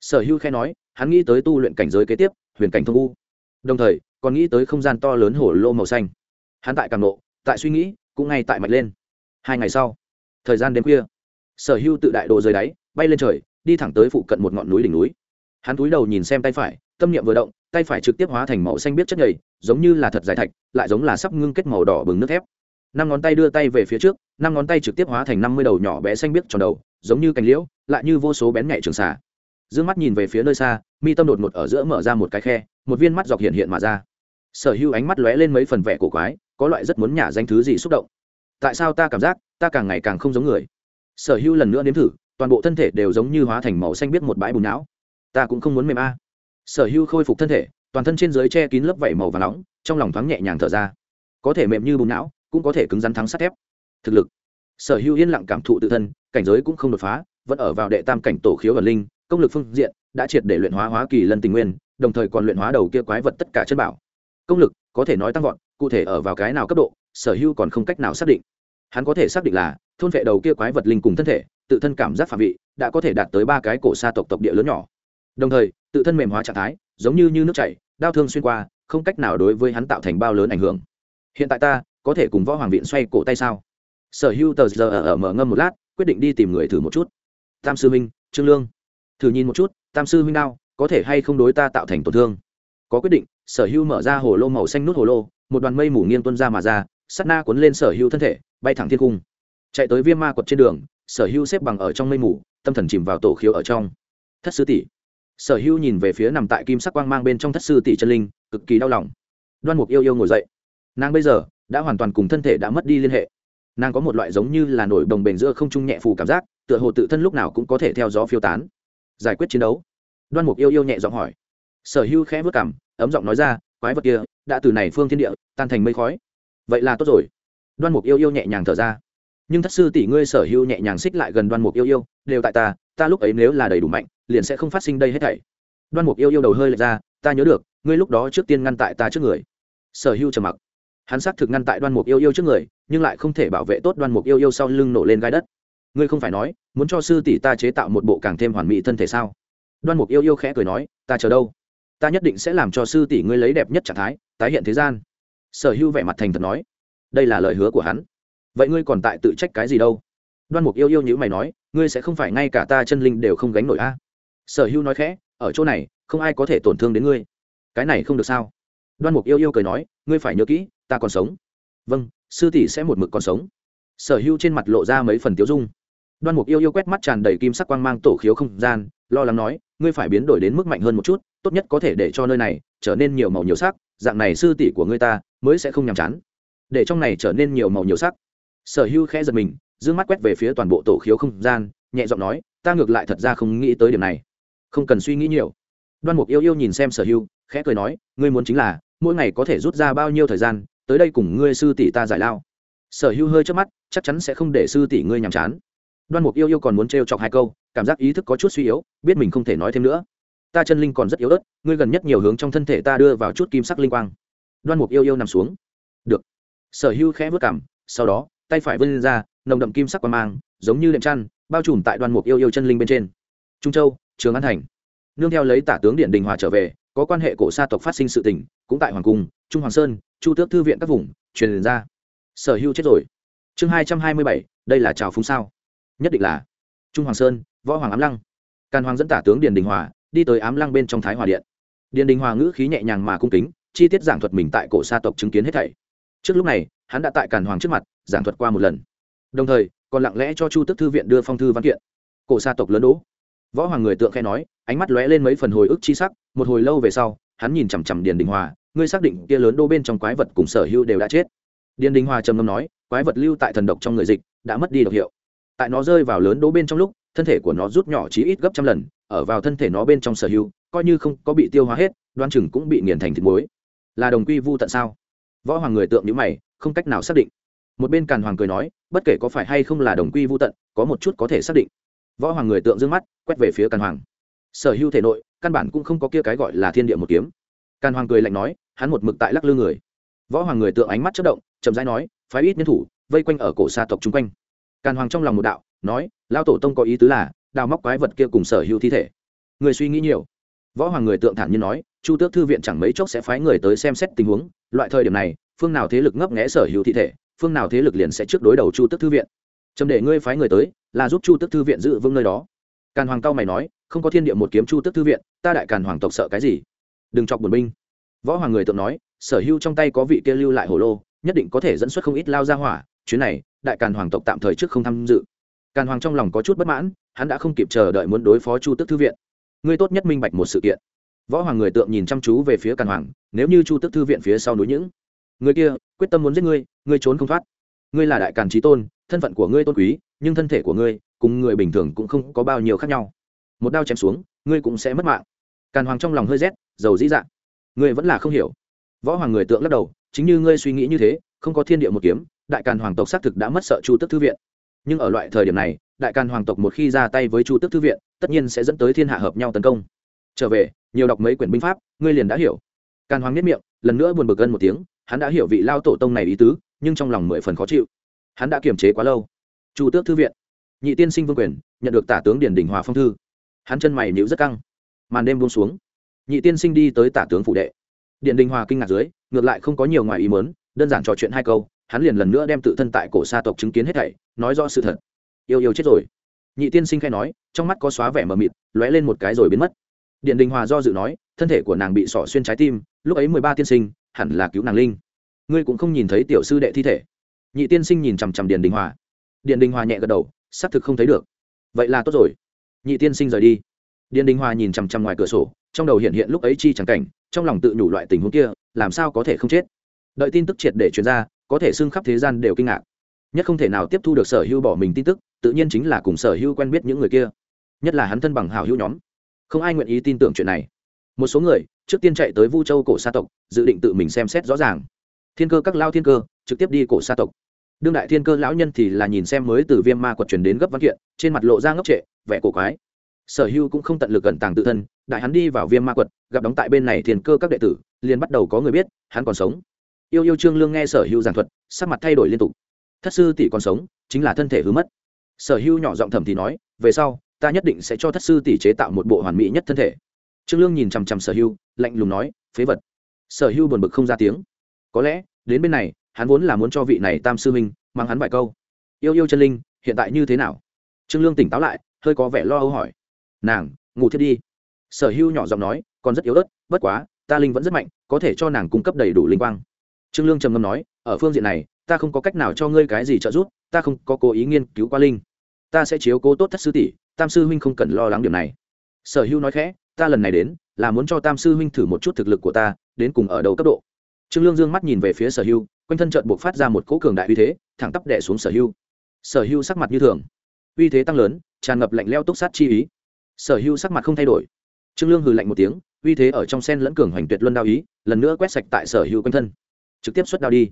Sở hữu khe nói, hắn nghĩ tới tu luyện cảnh giới kế tiếp, huyền cảnh thông u. Đồng thời, còn nghĩ tới không gian to lớn hổ lô màu xanh. Hắn tại càng nộ, tại suy nghĩ, cũng ngay tại mạnh lên. Hai ngày sau, thời gian đêm khuya, sở hưu tự đại đồ rời đáy, bay lên trời đi thẳng tới phụ cận một ngọn núi đỉnh núi. Hắn túi đầu nhìn xem tay phải, tâm niệm vừa động, tay phải trực tiếp hóa thành màu xanh biết chất nhầy, giống như là thật dài thạch, lại giống là sắp ngưng kết màu đỏ bừng nước thép. Năm ngón tay đưa tay về phía trước, năm ngón tay trực tiếp hóa thành năm mươi đầu nhỏ bé xanh biết tròn đầu, giống như cành liễu, lại như vô số bén nhạy trường xả d ư ơ n g mắt nhìn về phía nơi xa, mi tâm đột ngột ở giữa mở ra một cái khe, một viên mắt dọc hiện hiện mà ra. Sở hữu ánh mắt lóe lên mấy phần vẻ cổ quái, có loại rất muốn nhả danh thứ gì xúc động. Tại sao ta cảm giác, ta càng ngày càng không giống người? Sở hữu lần nữa nếm thử toàn bộ thân thể đều giống như hóa thành màu xanh biết một bãi bùn não. Ta cũng không muốn mềm a. Sở hữu khôi phục thân thể, toàn thân trên dưới che kín lớp vảy màu và nóng, trong lòng thoáng nhẹ nhàng thở ra. Có thể mềm như bùn não, cũng có thể cứng rắn thắng sắt thép. Thực lực. Sở hữu yên lặng cảm thụ tự thân, cảnh giới cũng không đột phá, vẫn ở vào đệ tam cảnh tổ khiếu ẩn linh, công lực phương diện đã triệt để luyện hóa hóa kỳ lân tình nguyên, đồng thời còn luyện hóa đầu kia quái vật tất cả chân bảo. Công lực, có thể nói tăng vọt, cụ thể ở vào cái nào cấp độ, sở hữu còn không cách nào xác định. Hắn có thể xác định là thôn vệ đầu kia quái vật linh cùng thân thể tự thân cảm giác phạm vị đã có thể đạt tới ba cái cổ xa tộc tộc địa lớn nhỏ. Đồng thời tự thân mềm hóa trạng thái giống như, như nước chảy đau thương xuyên qua không cách nào đối với hắn tạo thành bao lớn ảnh hưởng. Hiện tại ta có thể cùng võ hoàng viện xoay cổ tay sao? Sở hữu tờ giờ ở mở ngâm một lát quyết định đi tìm người thử một chút. Tam sư minh trương lương. Thử nhìn một chút tam sư minh nào có thể hay không đối ta tạo thành tổn thương? Có quyết định sở hữu mở ra hồ lô màu xanh nút hồ lô một đoàn mây mù nghiêng tuân ra mà ra sắt na cuốn lên sở hữu thân thể bay thẳng thiên cung chạy tới viêm ma quật trên đường, sở hưu xếp bằng ở trong mây mù, tâm thần chìm vào tổ khiếu ở trong. Thất sư tỷ. Sở hưu nhìn về phía nằm tại kim sắc quang mang bên trong thất sư tỷ chân linh, cực kỳ đau lòng. Đoan mục yêu yêu ngồi dậy. Nàng bây giờ đã hoàn toàn cùng thân thể đã mất đi liên hệ. Nàng có một loại giống như là nổi đồng bền giữa không trung nhẹ phù cảm giác, tựa hồ tự thân lúc nào cũng có thể theo gió phiêu tán. Giải quyết chiến đấu. Đoan mục yêu yêu nhẹ giọng hỏi. Sở hưu khẽ vất cảm, ấm giọng nói ra, quái vật kia, đã từ này phương thiên địa, tan thành mây khói. Vậy là tốt rồi. Đoan mục yêu yêu nhẹ nhàng thở ra nhưng thất sư tỷ ngươi sở hưu nhẹ nhàng xích lại gần đoan mục yêu yêu, đều tại ta ta lúc ấy nếu là đầy đủ mạnh, liền sẽ không phát sinh đây hết thảy. Đoan mục yêu yêu đầu hơi lệch ra, ta nhớ được, ngươi lúc đó trước tiên ngăn tại ta trước người. Sở hưu trầm mặc. Hắn xác thực ngăn tại đoan mục yêu yêu trước người, nhưng lại không thể bảo vệ tốt đoan mục yêu yêu sau lưng nổ lên gai đất. Ngươi không phải nói, muốn cho sư tỷ ta chế tạo một bộ càng thêm hoàn mỹ thân thể sao? Đoan mục yêu yêu khẽ cười nói, ta chờ đâu? Ta nhất định sẽ làm cho sư tỷ ngươi lấy đẹp nhất trạng thái, tái hiện thế gian. Sở hữu vẻ mặt thành thật nói, đây là lời hứa của hắn vậy ngươi còn tại tự trách cái gì đâu? Đoan mục yêu yêu như mày nói, ngươi sẽ không phải ngay cả ta chân linh đều không gánh nổi a. Sở hữu nói khẽ, ở chỗ này, không ai có thể tổn thương đến ngươi. Cái này không được sao? Đoan mục yêu yêu cười nói, ngươi phải nhớ kỹ, ta còn sống. Vâng sư tỷ sẽ một mực còn sống. Sở hữu trên mặt lộ ra mấy phần tiếu dung. Đoan mục yêu yêu quét mắt tràn đầy kim sắc quang mang tổ khiếu không gian, lo lắng nói, ngươi phải biến đổi đến mức mạnh hơn một chút, tốt nhất có thể để cho nơi này trở nên nhiều màu nhiều sắc, dạng này sư tỷ của ngươi ta mới sẽ không nhàm chán. Để trong này trở nên nhiều màu nhiều sắc sở hưu khẽ giật mình d ư ơ n g mắt quét về phía toàn bộ tổ khiếu không gian, nhẹ giọng nói, ta ngược lại thật ra không nghĩ tới điểm này. Không cần suy nghĩ nhiều. Đoan mục yêu yêu nhìn xem sở hưu, khẽ cười nói, ngươi muốn chính là, mỗi ngày có thể rút ra bao nhiêu thời gian, tới đây cùng ngươi sư tỷ ta giải lao. Sở Hưu hơi trước mắt, chắc chắn sẽ không để sư tỷ ngươi nhàm chán. Đoan mục yêu yêu còn muốn trêu chọc hai câu, cảm giác ý thức có chút suy yếu, biết mình không thể nói thêm nữa. Ta chân linh còn rất yếu ớt, ngươi gần nhất nhiều hướng trong thân thể ta đưa vào chút kim sắc linh quang. Đoan mục yêu yêu nằm xuống. Được. Sở Hưu khẽ vất cảm sau đó tay phải vươn ra, nồng đậm kim sắc quang mang, giống như đệm chăn, bao trùm tại đoan mục yêu yêu chân linh bên trên. Trung châu, trường an thành. Nương theo lấy tả tướng điện đình hòa trở về, có quan hệ cổ sa tộc phát sinh sự tình, cũng tại hoàng cung, trung hoàng sơn, chu tước thư viện các vùng, truyền ra. Sở hữu chết rồi. Chương hai trăm hai mươi bảy, đây là trào phúng sao? Nhất định là. Trung hoàng sơn, võ hoàng ám lăng. Càn hoàng dẫn tả tướng điền đình hòa, đi tới ám lăng bên trong thái hòa điện. Điền đình hòa ngữ khí nhẹ nhàng mà cung kính, chi tiết giảng thuật mình tại cổ sa tộc chứng kiến hết thảy. Trước lúc này hắn đã tại càn hoàng trước mặt, giảng thuật qua một lần. Đồng thời, còn lặng lẽ cho chu tức thư viện đưa phong thư văn kiện. Cổ sa tộc lớn đỗ võ hoàng người tượng khe nói, ánh mắt lóe lên mấy phần hồi ức chi sắc, một hồi lâu về sau, hắn nhìn chằm chằm điền đình hòa, ngươi xác định kia lớn đô bên trong quái vật cùng sở hữu đều đã chết. Điền đình hòa trầm ngâm nói, quái vật lưu tại thần độc trong người dịch, đã mất đi độc hiệu. Tại nó rơi vào lớn đô bên trong lúc, thân thể của nó rút nhỏ chí ít gấp trăm lần, ở vào thân thể nó bên trong sở hữu, coi như không có bị tiêu hóa hết, đoan chừng cũng bị nghiền thành thịt muối. Là đồng quy vu tận sao? Võ hoàng người tượng nhữ mày không cách nào xác định. Một bên càn hoàng cười nói, bất kể có phải hay không là đồng quy vu tận, có một chút có thể xác định. Võ hoàng người tượng d mắt, quét về phía càn hoàng. Sở hữu thể nội, căn bản cũng không có kia cái gọi là thiên địa một kiếm. Càn hoàng cười lạnh nói, hắn một mực tại lắc lư người. Võ hoàng người tượng ánh mắt chất động, chậm rãi nói, phái ít nhân thủ, vây quanh ở cổ xa tộc chung quanh. Càn hoàng trong lòng một đạo, nói lao tổ tông có ý tứ là, đào móc quái vật kia cùng sở hữu thi thể. Người suy nghĩ nhiều. Võ hoàng người tượng thản nhiên nói, chu tước thư viện chẳng mấy chốc sẽ phái người tới xem xét tình huống, loại thời điểm này phương nào thế lực ngấp nghẽ sở hữu thi thể, phương nào thế lực liền sẽ trước đối đầu chu tước thư viện. Trầm để ngươi phái người tới, là giúp chu tước thư viện giữ vững nơi đó. Càn hoàng cao mày nói, không có thiên địa một kiếm chu tước thư viện, ta đại càn hoàng tộc sợ cái gì? Đừng chọc buồn binh. Võ hoàng người tượng nói, sở hữu trong tay có vị kia lưu lại hồ lô, nhất định có thể dẫn xuất không ít lao ra hỏa, chuyến này, đại càn hoàng tộc tạm thời trước không tham dự. Càn hoàng trong lòng có chút bất mãn, hắn đã không kịp chờ đợi muốn đối phó chu tức thư viện. Ngươi tốt nhất minh bạch một sự kiện. Võ hoàng người tượng nhìn chăm chú về phía càn hoàng, nếu như chu tức thư viện phía sau núi những người kia, quyết tâm muốn giết ngươi ngươi trốn không thoát. Ngươi là đại càn trí tôn, thân phận của ngươi tôn quý, nhưng thân thể của ngươi, cùng người bình thường cũng không có bao nhiêu khác nhau. Một đao chém xuống, ngươi cũng sẽ mất mạng. Càn hoàng trong lòng hơi rét, dầu dĩ dạng. Ngươi vẫn là không hiểu. Võ hoàng người tượng lắc đầu, chính như ngươi suy nghĩ như thế, không có thiên địa một kiếm, đại càn hoàng tộc xác thực đã mất sợ chu tức thư viện. Nhưng ở loại thời điểm này, đại càn hoàng tộc một khi ra tay với chu tức thư viện, tất nhiên sẽ dẫn tới thiên hạ hợp nhau tấn công. Trở về, nhiều đọc mấy quyển binh pháp, ngươi liền đã hiểu. Càn hoàng nhất miệng, lần nữa buồn bực gân một tiếng hắn đã hiểu vị lao tổ tông này ý tứ, nhưng trong lòng mười phần khó chịu. Hắn đã kiềm chế quá lâu. Chu tước thư viện. Nhị tiên sinh vương quyền, nhận được tả tướng điển đình hòa phong thư. Hắn chân mày nhíu rất căng. Màn đêm buông xuống. Nhị tiên sinh đi tới tả tướng phủ đệ. Điện đình hòa kinh ngạc dưới, ngược lại không có nhiều ngoài ý mớn đơn giản trò chuyện hai câu, hắn liền lần nữa đem tự thân tại cổ sa tộc chứng kiến hết thảy, nói rõ sự thật. Yêu yêu chết rồi. Nhị tiên sinh khai nói, trong mắt có xóa vẻ mờ mịt, lóe lên một cái rồi biến mất. Điện đình hòa do dự nói, thân thể của nàng bị sỏ xuyên trái tim, lúc ấy mười ba tiên sinh hẳn là cứu nàng linh. Ngươi cũng không nhìn thấy tiểu sư đệ thi thể. Nhị tiên sinh nhìn chằm chằm điện đình hòa. Điện đình hòa nhẹ gật đầu, xác thực không thấy được. Vậy là tốt rồi. Nhị tiên sinh rời đi. Điện đình hòa nhìn chằm chằm ngoài cửa sổ, trong đầu hiện hiện lúc ấy chi chẳng cảnh, trong lòng tự nhủ loại tình huống kia, làm sao có thể không chết? Đợi tin tức triệt để truyền ra, có thể xưng khắp thế gian đều kinh ngạc. Nhất không thể nào tiếp thu được sở hữu bỏ mình tin tức, tự nhiên chính là cùng sở hữu quen biết những người kia. Nhất là hắn thân bằng hào hữu nhóm. Không ai nguyện ý tin tưởng chuyện này một số người trước tiên chạy tới vu châu cổ sa tộc, dự định tự mình xem xét rõ ràng. Thiên cơ các lao thiên cơ, trực tiếp đi cổ sa tộc. Đương đại thiên cơ lão nhân thì là nhìn xem mới từ viêm ma quật truyền đến gấp văn kiện, trên mặt lộ ra ngốc trệ, vẻ cổ quái. Sở hưu cũng không tận lực gần tàng tự thân, đại hắn đi vào viêm ma quật, gặp đóng tại bên này thiên cơ các đệ tử, liền bắt đầu có người biết, hắn còn sống. Yêu yêu trương lương nghe sở hưu giảng thuật, sắc mặt thay đổi liên tục. Thất sư tỷ còn sống, chính là thân thể hứa mất. Sở hưu nhỏ giọng thầm thì nói, về sau, ta nhất định sẽ cho thất sư tỷ chế tạo một bộ hoàn mỹ nhất thân thể trương lương nhìn chằm chằm sở hưu, lạnh lùng nói, phế vật. Sở hưu buồn bực không ra tiếng. Có lẽ, đến bên này, hắn vốn là muốn cho vị này tam sư minh mang hắn vài câu. Yêu yêu chân linh, hiện tại như thế nào? Trương lương tỉnh táo lại, hơi có vẻ lo âu hỏi. Nàng, ngủ thiết đi. Sở hưu nhỏ giọng nói, còn rất yếu ớt, bất quá, ta linh vẫn rất mạnh, có thể cho nàng cung cấp đầy đủ linh quang. Trương lương trầm ngâm nói, ở phương diện này, ta không có cách nào cho ngươi cái gì trợ giúp, ta không có cố ý nghiên cứu qua linh. Ta sẽ chiếu cố tốt thất sư tỷ, tam sư huynh không cần lo lắng điểm này. Sở hưu nói khẽ ta lần này đến, là muốn cho tam sư huynh thử một chút thực lực của ta, đến cùng ở đầu cấp độ. Trương lương dương mắt nhìn về phía sở hưu, quanh thân trợn buộc phát ra một cỗ cường đại uy thế, thẳng tắp đẻ xuống sở hưu. Sở hưu sắc mặt như thường. Uy thế tăng lớn, tràn ngập lạnh leo túc sát chi ý. Sở hưu sắc mặt không thay đổi. Trương lương hừ lạnh một tiếng, uy thế ở trong sen lẫn cường hoành tuyệt luân đao ý, lần nữa quét sạch tại sở hưu quanh thân. Trực tiếp xuất đao đi.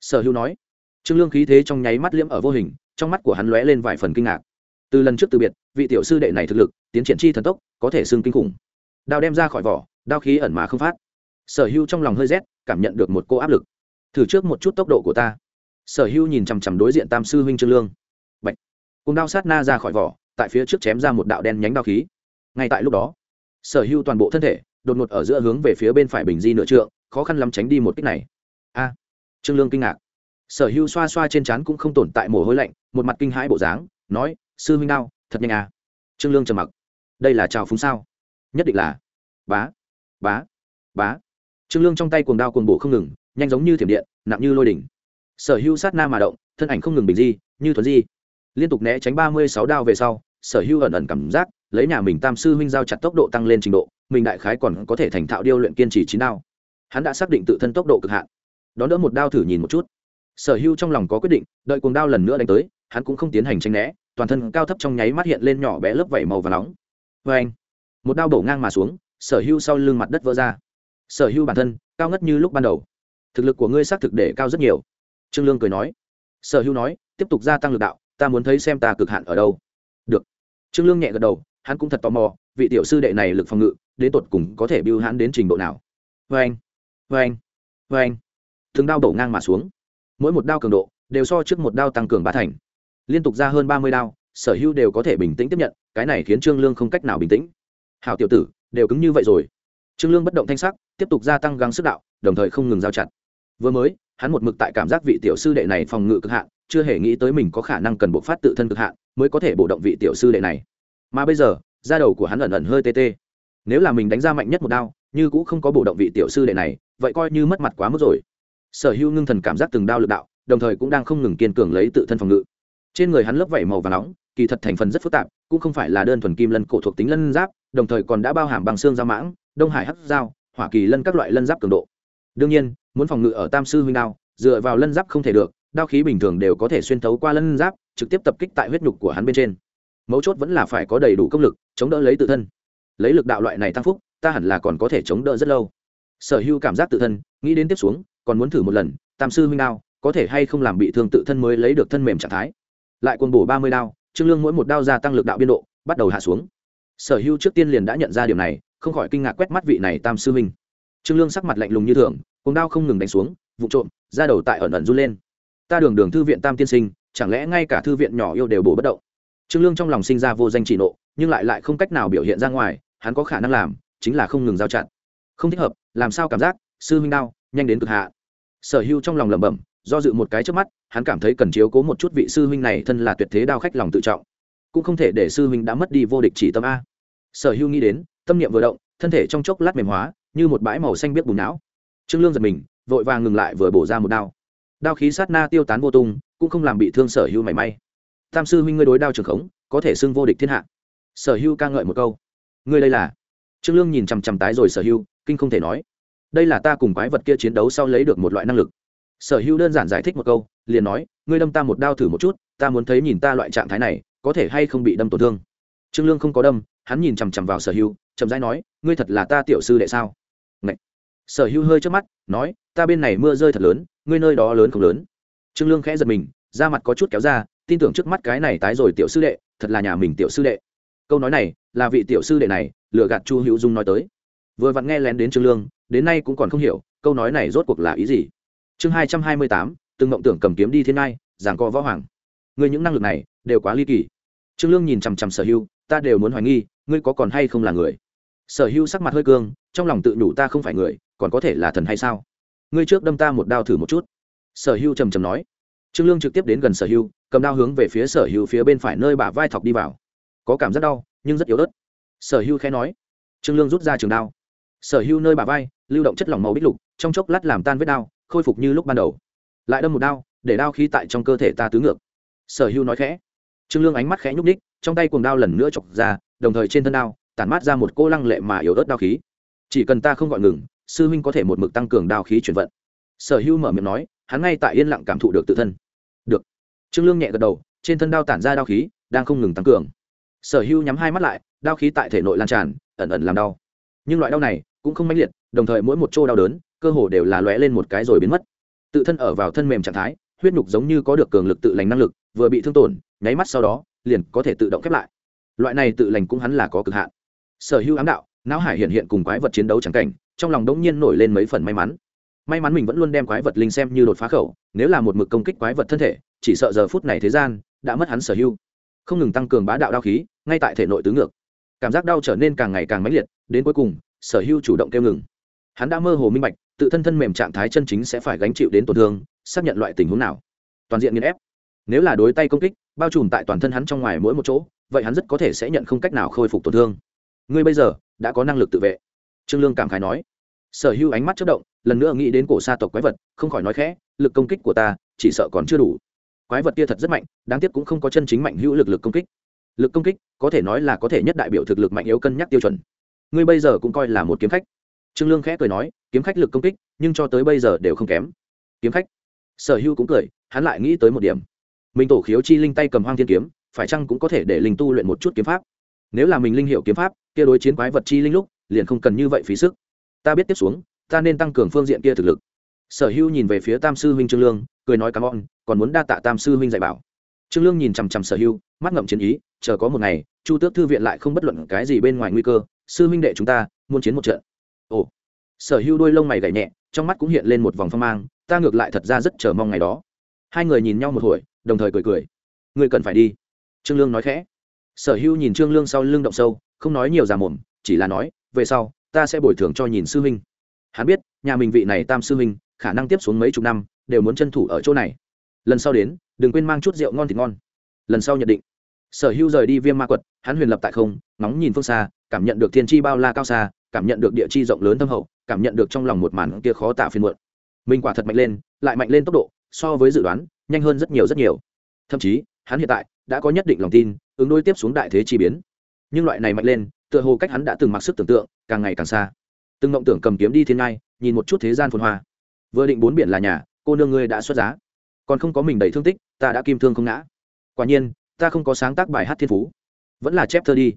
Sở hưu nói. Trương lương khí thế trong nháy mắt liễm ở vô hình, trong mắt của hắn lóe lên vài phần kinh ngạc. Từ lần trước từ biệt, vị tiểu sư đệ này thực lực, tiến triển chi thần tốc, có thể xưng kinh khủng đao đem ra khỏi vỏ, đao khí ẩn mà không phát. Sở hữu trong lòng hơi rét, cảm nhận được một cô áp lực. Thử trước một chút tốc độ của ta. Sở hữu nhìn chằm chằm đối diện tam sư huynh trương lương. Bạch. cùng đao sát na ra khỏi vỏ, tại phía trước chém ra một đạo đen nhánh đao khí. Ngay tại lúc đó, sở hữu toàn bộ thân thể đột ngột ở giữa hướng về phía bên phải bình di nửa trượng, khó khăn lắm tránh đi một kích này. A. Trương lương kinh ngạc. Sở hữu xoa xoa trên trán cũng không tồn tại mồ hôi lạnh, một mặt kinh hãi bộ dáng, nói, sư huynh đao, thật nhanh à? Trương lương trầm mặc. Đây là trào phúng sao? Nhất định là bá bá bá. Trương lương trong tay cuồng đao cuồng bổ không ngừng, nhanh giống như thiểm điện, nặng như lôi đỉnh. Sở hữu sát na mà động, thân ảnh không ngừng bình di, như thuấn di. Liên tục né tránh ba mươi sáu đao về sau, sở hữu ẩn ẩn cảm giác, lấy nhà mình tam sư huynh giao chặt tốc độ tăng lên trình độ, mình đại khái còn có thể thành thạo điêu luyện kiên trì chín đao. Hắn đã xác định tự thân tốc độ cực hạn. Đón đỡ một đao thử nhìn một chút. Sở hữu trong lòng có quyết định, đợi cuồng đao lần nữa đánh tới, hắn cũng không tiến hành tranh né, toàn thân cao thấp trong nháy mắt hiện lên nhỏ bé lớp vảy màu và nóng. Vê anh một đao bổ ngang mà xuống, sở hưu sau lưng mặt đất vỡ ra. Sở hưu bản thân, cao ngất như lúc ban đầu. Thực lực của ngươi xác thực để cao rất nhiều. Trương lương cười nói. Sở hưu nói, tiếp tục gia tăng lực đạo, ta muốn thấy xem ta cực hạn ở đâu. Được. Trương lương nhẹ gật đầu, hắn cũng thật tò mò, vị tiểu sư đệ này lực phòng ngự, đến tột cùng có thể biêu hắn đến trình độ nào. Vê anh vê anh vê anh thường đao đổ ngang mà xuống. Mỗi một đao cường độ, đều so trước một đao tăng cường ba thành. Liên tục ra hơn ba mươi đao, sở hữu đều có thể bình tĩnh tiếp nhận, cái này khiến trương lương không cách nào bình tĩnh hảo tiểu tử, đều cứng như vậy rồi. Trương lương bất động thanh sắc, tiếp tục gia tăng gắng sức đạo, đồng thời không ngừng giao chặt. Vừa mới, hắn một mực tại cảm giác vị tiểu sư đệ này phòng ngự cực hạn, chưa hề nghĩ tới mình có khả năng cần bộc phát tự thân cực hạn, mới có thể bổ động vị tiểu sư đệ này. Mà bây giờ, da đầu của hắn ẩn ẩn hơi tê tê. Nếu là mình đánh ra mạnh nhất một đao, như cũng không có bổ động vị tiểu sư đệ này, vậy coi như mất mặt quá mức rồi. Sở hữu ngưng thần cảm giác từng đao lực đạo, đồng thời cũng đang không ngừng kiên cường lấy tự thân phòng ngự. Trên người hắn lớp vảy màu và nóng, kỳ thật thành phần rất phức tạp, cũng không phải là đơn thuần kim lân cổ thuộc tính lân giáp đồng thời còn đã bao hàm bằng xương dao mãng, đông hải hắc dao hỏa kỳ lân các loại lân giáp cường độ. Đương nhiên, muốn phòng ngự ở tam sư huynh đao, dựa vào lân giáp không thể được, đao khí bình thường đều có thể xuyên thấu qua lân giáp, trực tiếp tập kích tại huyết nhục của hắn bên trên. Mấu chốt vẫn là phải có đầy đủ công lực, chống đỡ lấy tự thân. Lấy lực đạo loại này tăng phúc, ta hẳn là còn có thể chống đỡ rất lâu. Sở hữu cảm giác tự thân, nghĩ đến tiếp xuống, còn muốn thử một lần, tam sư huynh đao, có thể hay không làm bị thương tự thân mới lấy được thân mềm trạng thái. Lại cuồng bổ ba mươi đao, trương lương mỗi một đao gia tăng lực đạo biên độ, bắt đầu hạ xuống sở hữu trước tiên liền đã nhận ra điểm này, không khỏi kinh ngạc quét mắt vị này tam sư huynh. Trương lương sắc mặt lạnh lùng như thường cùng đao không ngừng đánh xuống, vụ trộm ra đầu tại ẩn ẩn run lên. Ta đường đường thư viện tam tiên sinh, chẳng lẽ ngay cả thư viện nhỏ yêu đều bổ bất động? Trương lương trong lòng sinh ra vô danh chỉ nộ, nhưng lại lại không cách nào biểu hiện ra ngoài, hắn có khả năng làm, chính là không ngừng giao chặn. Không thích hợp, làm sao cảm giác, sư huynh đao, nhanh đến cực hạ. Sở Hưu trong lòng lẩm bẩm, do dự một cái trước mắt, hắn cảm thấy cần chiếu cố một chút vị sư huynh này thân là tuyệt thế đao khách lòng tự trọng. Cũng không thể để sư huynh đã mất đi vô địch chỉ tâm a sở hữu nghĩ đến, tâm niệm vừa động, thân thể trong chốc lát mềm hóa, như một bãi màu xanh biết bùn não. Trương lương giật mình, vội vàng ngừng lại vừa bổ ra một đao. Đao khí sát na tiêu tán vô tung, cũng không làm bị thương sở hữu mảy may. Tam sư huynh ngươi đối đao trường khống, có thể xưng vô địch thiên hạ. Sở hữu ca ngợi một câu. Ngươi đây là? Trương lương nhìn chằm chằm tái rồi sở hữu, kinh không thể nói. Đây là ta cùng quái vật kia chiến đấu sau lấy được một loại năng lực. Sở hữu đơn giản giải thích một câu, liền nói, ngươi đâm ta một đao thử một chút, ta muốn thấy nhìn ta loại trạng thái này, có thể hay không bị đâm tổn thương. Trương lương không có đâm hắn nhìn chằm chằm vào sở hưu, chậm rãi nói ngươi thật là ta tiểu sư đệ sao? Ngậy. sở hưu hơi trước mắt nói ta bên này mưa rơi thật lớn ngươi nơi đó lớn không lớn? Trương lương khẽ giật mình da mặt có chút kéo ra tin tưởng trước mắt cái này tái rồi tiểu sư đệ thật là nhà mình tiểu sư đệ. Câu nói này là vị tiểu sư đệ này lừa gạt chu hữu dung nói tới. Vừa vặn nghe lén đến trương lương đến nay cũng còn không hiểu câu nói này rốt cuộc là ý gì? Chương hai trăm hai mươi tám từng mộng tưởng cầm kiếm đi thiên ngai giảng co võ hoàng. Người những năng lực này đều quá ly kỳ. Trương lương nhìn chằm chằm sở hưu ta đều muốn hoài nghi, ngươi có còn hay không là người? Sở hưu sắc mặt hơi cương, trong lòng tự nhủ ta không phải người, còn có thể là thần hay sao? Ngươi trước đâm ta một đao thử một chút. Sở hưu trầm trầm nói. Trương lương trực tiếp đến gần sở hưu cầm đao hướng về phía sở hưu phía bên phải nơi bả vai thọc đi vào. Có cảm giác đau, nhưng rất yếu ớt. Sở hưu khẽ nói. Trương lương rút ra trường đao. Sở hưu nơi bả vai, lưu động chất lỏng màu bích lục, trong chốc lát làm tan vết đao khôi phục như lúc ban đầu. Lại đâm một đao, để đao khí tại trong cơ thể ta tứ ngược. Sở hưu nói khẽ. Trương lương ánh mắt khẽ nhúc ních trong tay cuồng đao lần nữa chọc ra, đồng thời trên thân đao, tản mát ra một cô lăng lệ mà yếu ớt đao khí. Chỉ cần ta không gọi ngừng, sư huynh có thể một mực tăng cường đao khí chuyển vận. Sở hưu mở miệng nói, hắn ngay tại yên lặng cảm thụ được tự thân. Được. Trương lương nhẹ gật đầu, trên thân đao tản ra đao khí, đang không ngừng tăng cường. Sở hưu nhắm hai mắt lại, đao khí tại thể nội lan tràn, ẩn ẩn làm đau. Nhưng loại đau này cũng không mãnh liệt, đồng thời mỗi một chỗ đau đớn, cơ hồ đều là lóe lên một cái rồi biến mất. Tự thân ở vào thân mềm trạng thái, huyết nhục giống như có được cường lực tự lành năng lực, vừa bị thương tổn, nháy mắt sau đó liền có thể tự động khép lại. Loại này tự lành cũng hắn là có cực hạn. Sở hữu ám đạo, não hải hiện hiện cùng quái vật chiến đấu trắng cảnh, trong lòng đống nhiên nổi lên mấy phần may mắn. May mắn mình vẫn luôn đem quái vật linh xem như đột phá khẩu, nếu là một mực công kích quái vật thân thể, chỉ sợ giờ phút này thế gian đã mất hắn sở hữu. Không ngừng tăng cường bá đạo đao khí, ngay tại thể nội tứ ngược. Cảm giác đau trở nên càng ngày càng mãnh liệt, đến cuối cùng, sở hữu chủ động kêu ngừng. Hắn đã mơ hồ minh bạch, tự thân thân mềm trạng thái chân chính sẽ phải gánh chịu đến tổn thương, xác nhận loại tình huống nào. Toàn diện nghiền ép. Nếu là đối tay công kích bao trùm tại toàn thân hắn trong ngoài mỗi một chỗ, vậy hắn rất có thể sẽ nhận không cách nào khôi phục tổn thương. Ngươi bây giờ đã có năng lực tự vệ. Trương lương cảm khái nói. Sở hữu ánh mắt chất động, lần nữa nghĩ đến cổ sa tộc quái vật, không khỏi nói khẽ, lực công kích của ta, chỉ sợ còn chưa đủ. Quái vật kia thật rất mạnh, đáng tiếc cũng không có chân chính mạnh hữu lực lực công kích. Lực công kích, có thể nói là có thể nhất đại biểu thực lực mạnh yếu cân nhắc tiêu chuẩn. Ngươi bây giờ cũng coi là một kiếm khách. Trương lương khẽ cười nói, kiếm khách lực công kích, nhưng cho tới bây giờ đều không kém. Kiếm khách? Sở hữu cũng cười, hắn lại nghĩ tới một điểm mình tổ khiếu chi linh tay cầm hoang thiên kiếm, phải chăng cũng có thể để linh tu luyện một chút kiếm pháp? Nếu là mình linh hiệu kiếm pháp, kia đối chiến quái vật chi linh lúc, liền không cần như vậy phí sức. Ta biết tiếp xuống, ta nên tăng cường phương diện kia thực lực. Sở hữu nhìn về phía tam sư huynh trương lương, cười nói cảm ơn, còn muốn đa tạ tam sư huynh dạy bảo. Trương lương nhìn chằm chằm sở hữu, mắt ngậm chiến ý, chờ có một ngày, chu tước thư viện lại không bất luận cái gì bên ngoài nguy cơ, sư huynh đệ chúng ta, muốn chiến một trận. Ồ. Sở hữu đôi lông mày gảy nhẹ, trong mắt cũng hiện lên một vòng phong mang, ta ngược lại thật ra rất chờ mong ngày đó. Hai người nhìn nhau một hồi đồng thời cười cười. Ngươi cần phải đi. Trương lương nói khẽ. Sở hữu nhìn trương lương sau lưng động sâu, không nói nhiều già mồm, chỉ là nói, về sau, ta sẽ bồi thường cho nhìn sư huynh. Hắn biết, nhà mình vị này tam sư huynh, khả năng tiếp xuống mấy chục năm, đều muốn chân thủ ở chỗ này. Lần sau đến, đừng quên mang chút rượu ngon thì ngon. Lần sau nhận định. Sở hữu rời đi viêm ma quật, hắn huyền lập tại không, ngóng nhìn phương xa, cảm nhận được thiên chi bao la cao xa, cảm nhận được địa chi rộng lớn thâm hậu, cảm nhận được trong lòng một màn kia khó tả phiên muộn. Mình quả thật mạnh lên, lại mạnh lên tốc độ, so với dự đoán nhanh hơn rất nhiều rất nhiều. Thậm chí, hắn hiện tại đã có nhất định lòng tin, ứng đối tiếp xuống đại thế chi biến. Nhưng loại này mạnh lên, tựa hồ cách hắn đã từng mặc sức tưởng tượng, càng ngày càng xa. Từng mộng tưởng cầm kiếm đi thiên ngai, nhìn một chút thế gian phồn hoa. Vừa định bốn biển là nhà, cô nương ngươi đã xuất giá. Còn không có mình đầy thương tích, ta đã kim thương không ngã. Quả nhiên, ta không có sáng tác bài hát thiên phú. Vẫn là chép thơ đi.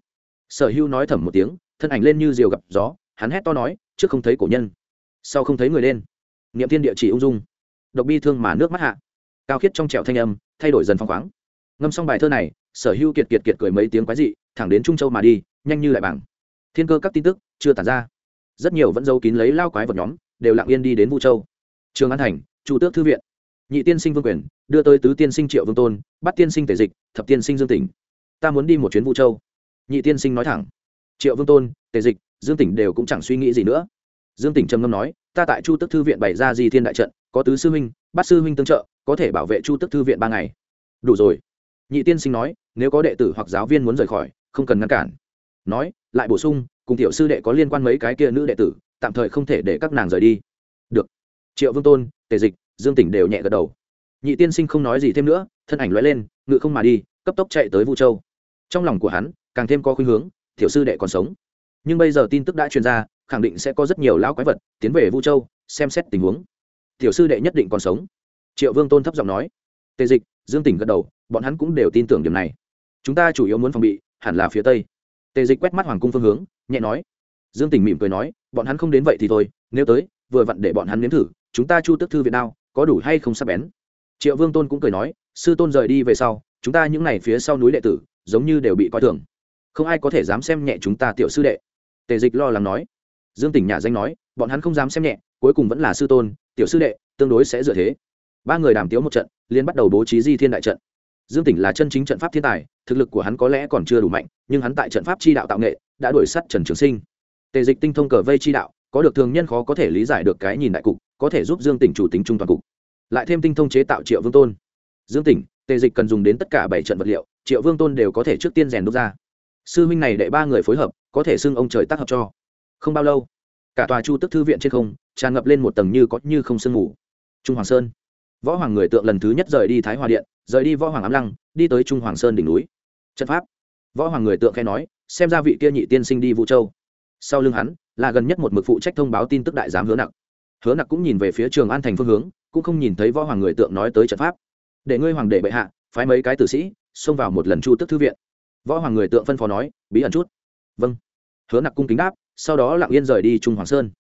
Sở hưu nói thầm một tiếng, thân ảnh lên như diều gặp gió, hắn hét to nói, trước không thấy cổ nhân, sau không thấy người lên. Niệm thiên địa chỉ ung dung. Độc bi thương mà nước mắt hạ cao khiết trong trẹo thanh âm, thay đổi dần phong khoáng. Ngâm xong bài thơ này, sở hưu kiệt kiệt kiệt cười mấy tiếng quái dị, thẳng đến trung châu mà đi, nhanh như lại bảng thiên cơ các tin tức, chưa tàn ra. Rất nhiều vẫn giấu kín lấy lao quái vật nhóm, đều lặng yên đi đến vũ châu. Trường an thành chủ tước thư viện. Nhị tiên sinh vương quyền, đưa tới tứ tiên sinh triệu vương tôn, bắt tiên sinh tể dịch, thập tiên sinh dương tỉnh. Ta muốn đi một chuyến vũ châu. Nhị tiên sinh nói thẳng. Triệu vương tôn tề dịch, dương tỉnh đều cũng chẳng suy nghĩ gì nữa. Dương tỉnh trầm ngâm nói, ta tại chu tức thư viện bày ra di thiên đại trận, có tứ sư huynh, bát sư huynh tương trợ có thể bảo vệ chu tức thư viện ba ngày. Đủ rồi. Nhị tiên sinh nói, nếu có đệ tử hoặc giáo viên muốn rời khỏi, không cần ngăn cản. Nói, lại bổ sung, cùng tiểu sư đệ có liên quan mấy cái kia nữ đệ tử, tạm thời không thể để các nàng rời đi. Được. Triệu vương tôn, tề dịch, dương tỉnh đều nhẹ gật đầu. Nhị tiên sinh không nói gì thêm nữa, thân ảnh l lên, ngự không mà đi, cấp tốc chạy tới vũ châu. Trong lòng của hắn, càng thêm có khuynh hướng, tiểu sư đệ còn sống. Nhưng bây giờ tin tức đã truyền ra, khẳng định sẽ có rất nhiều lão quái vật tiến về vũ châu, xem xét tình huống. Tiểu sư đệ nhất định còn sống triệu vương tôn thấp giọng nói. Tề dịch, dương tỉnh gật đầu, bọn hắn cũng đều tin tưởng điểm này. Chúng ta chủ yếu muốn phòng bị, hẳn là phía tây. Tề dịch quét mắt hoàng cung phương hướng, nhẹ nói. Dương tỉnh mỉm cười nói, bọn hắn không đến vậy thì thôi, nếu tới, vừa vặn để bọn hắn nếm thử, chúng ta chu tức thư việt nào có đủ hay không sắp bén? Triệu vương tôn cũng cười nói, sư tôn rời đi về sau, chúng ta những n à y phía sau núi đệ tử, giống như đều bị coi thường. Không ai có thể dám xem nhẹ chúng ta tiểu sư đệ. Tề dịch lo lắng nói. Dương tỉnh nhà danh nói, bọn hắn không dám xem nhẹ, cuối cùng vẫn là sư tôn, tiểu sư đệ, tương đối sẽ dựa thế ba người đàm tiếu một trận liên bắt đầu bố trí di thiên đại trận. Dương tỉnh là chân chính trận pháp thiên tài, thực lực của hắn có lẽ còn chưa đủ mạnh, nhưng hắn tại trận pháp chi đạo tạo nghệ, đã đuổi sắt trần trường sinh. Tề dịch tinh thông cờ vây chi đạo, có được thường nhân khó có thể lý giải được cái nhìn đại cục, có thể giúp dương tỉnh chủ tính trung toàn cục. Lại thêm tinh thông chế tạo triệu vương tôn. Dương tỉnh, tề dịch cần dùng đến tất cả bảy trận vật liệu, triệu vương tôn đều có thể trước tiên rèn đúc ra. Sư huynh này đệ ba người phối hợp, có thể xưng ông trời tác hợp cho. Không bao lâu, cả tòa chu tức thư viện trên không, tràn ngập lên một tầng như có như không sương mù. Trung hoàng sơn võ hoàng người tượng lần thứ nhất rời đi thái hòa điện, rời đi võ hoàng ám lăng, đi tới trung hoàng sơn đỉnh núi. Trận pháp. Võ hoàng người tượng khai nói, xem ra vị kia nhị tiên sinh đi vũ châu. Sau lưng hắn, là gần nhất một mực phụ trách thông báo tin tức đại giám hứa nặc. Hứa nặc cũng nhìn về phía trường an thành phương hướng, cũng không nhìn thấy võ hoàng người tượng nói tới trận pháp. Để ngươi hoàng đệ bệ hạ, phái mấy cái tử sĩ, xông vào một lần chu tức thư viện. Võ hoàng người tượng phân phó nói, bí ẩn chút. Vâng. Hứa nặc cung kính đáp, sau đó lặng yên rời đi trung hoàng sơn.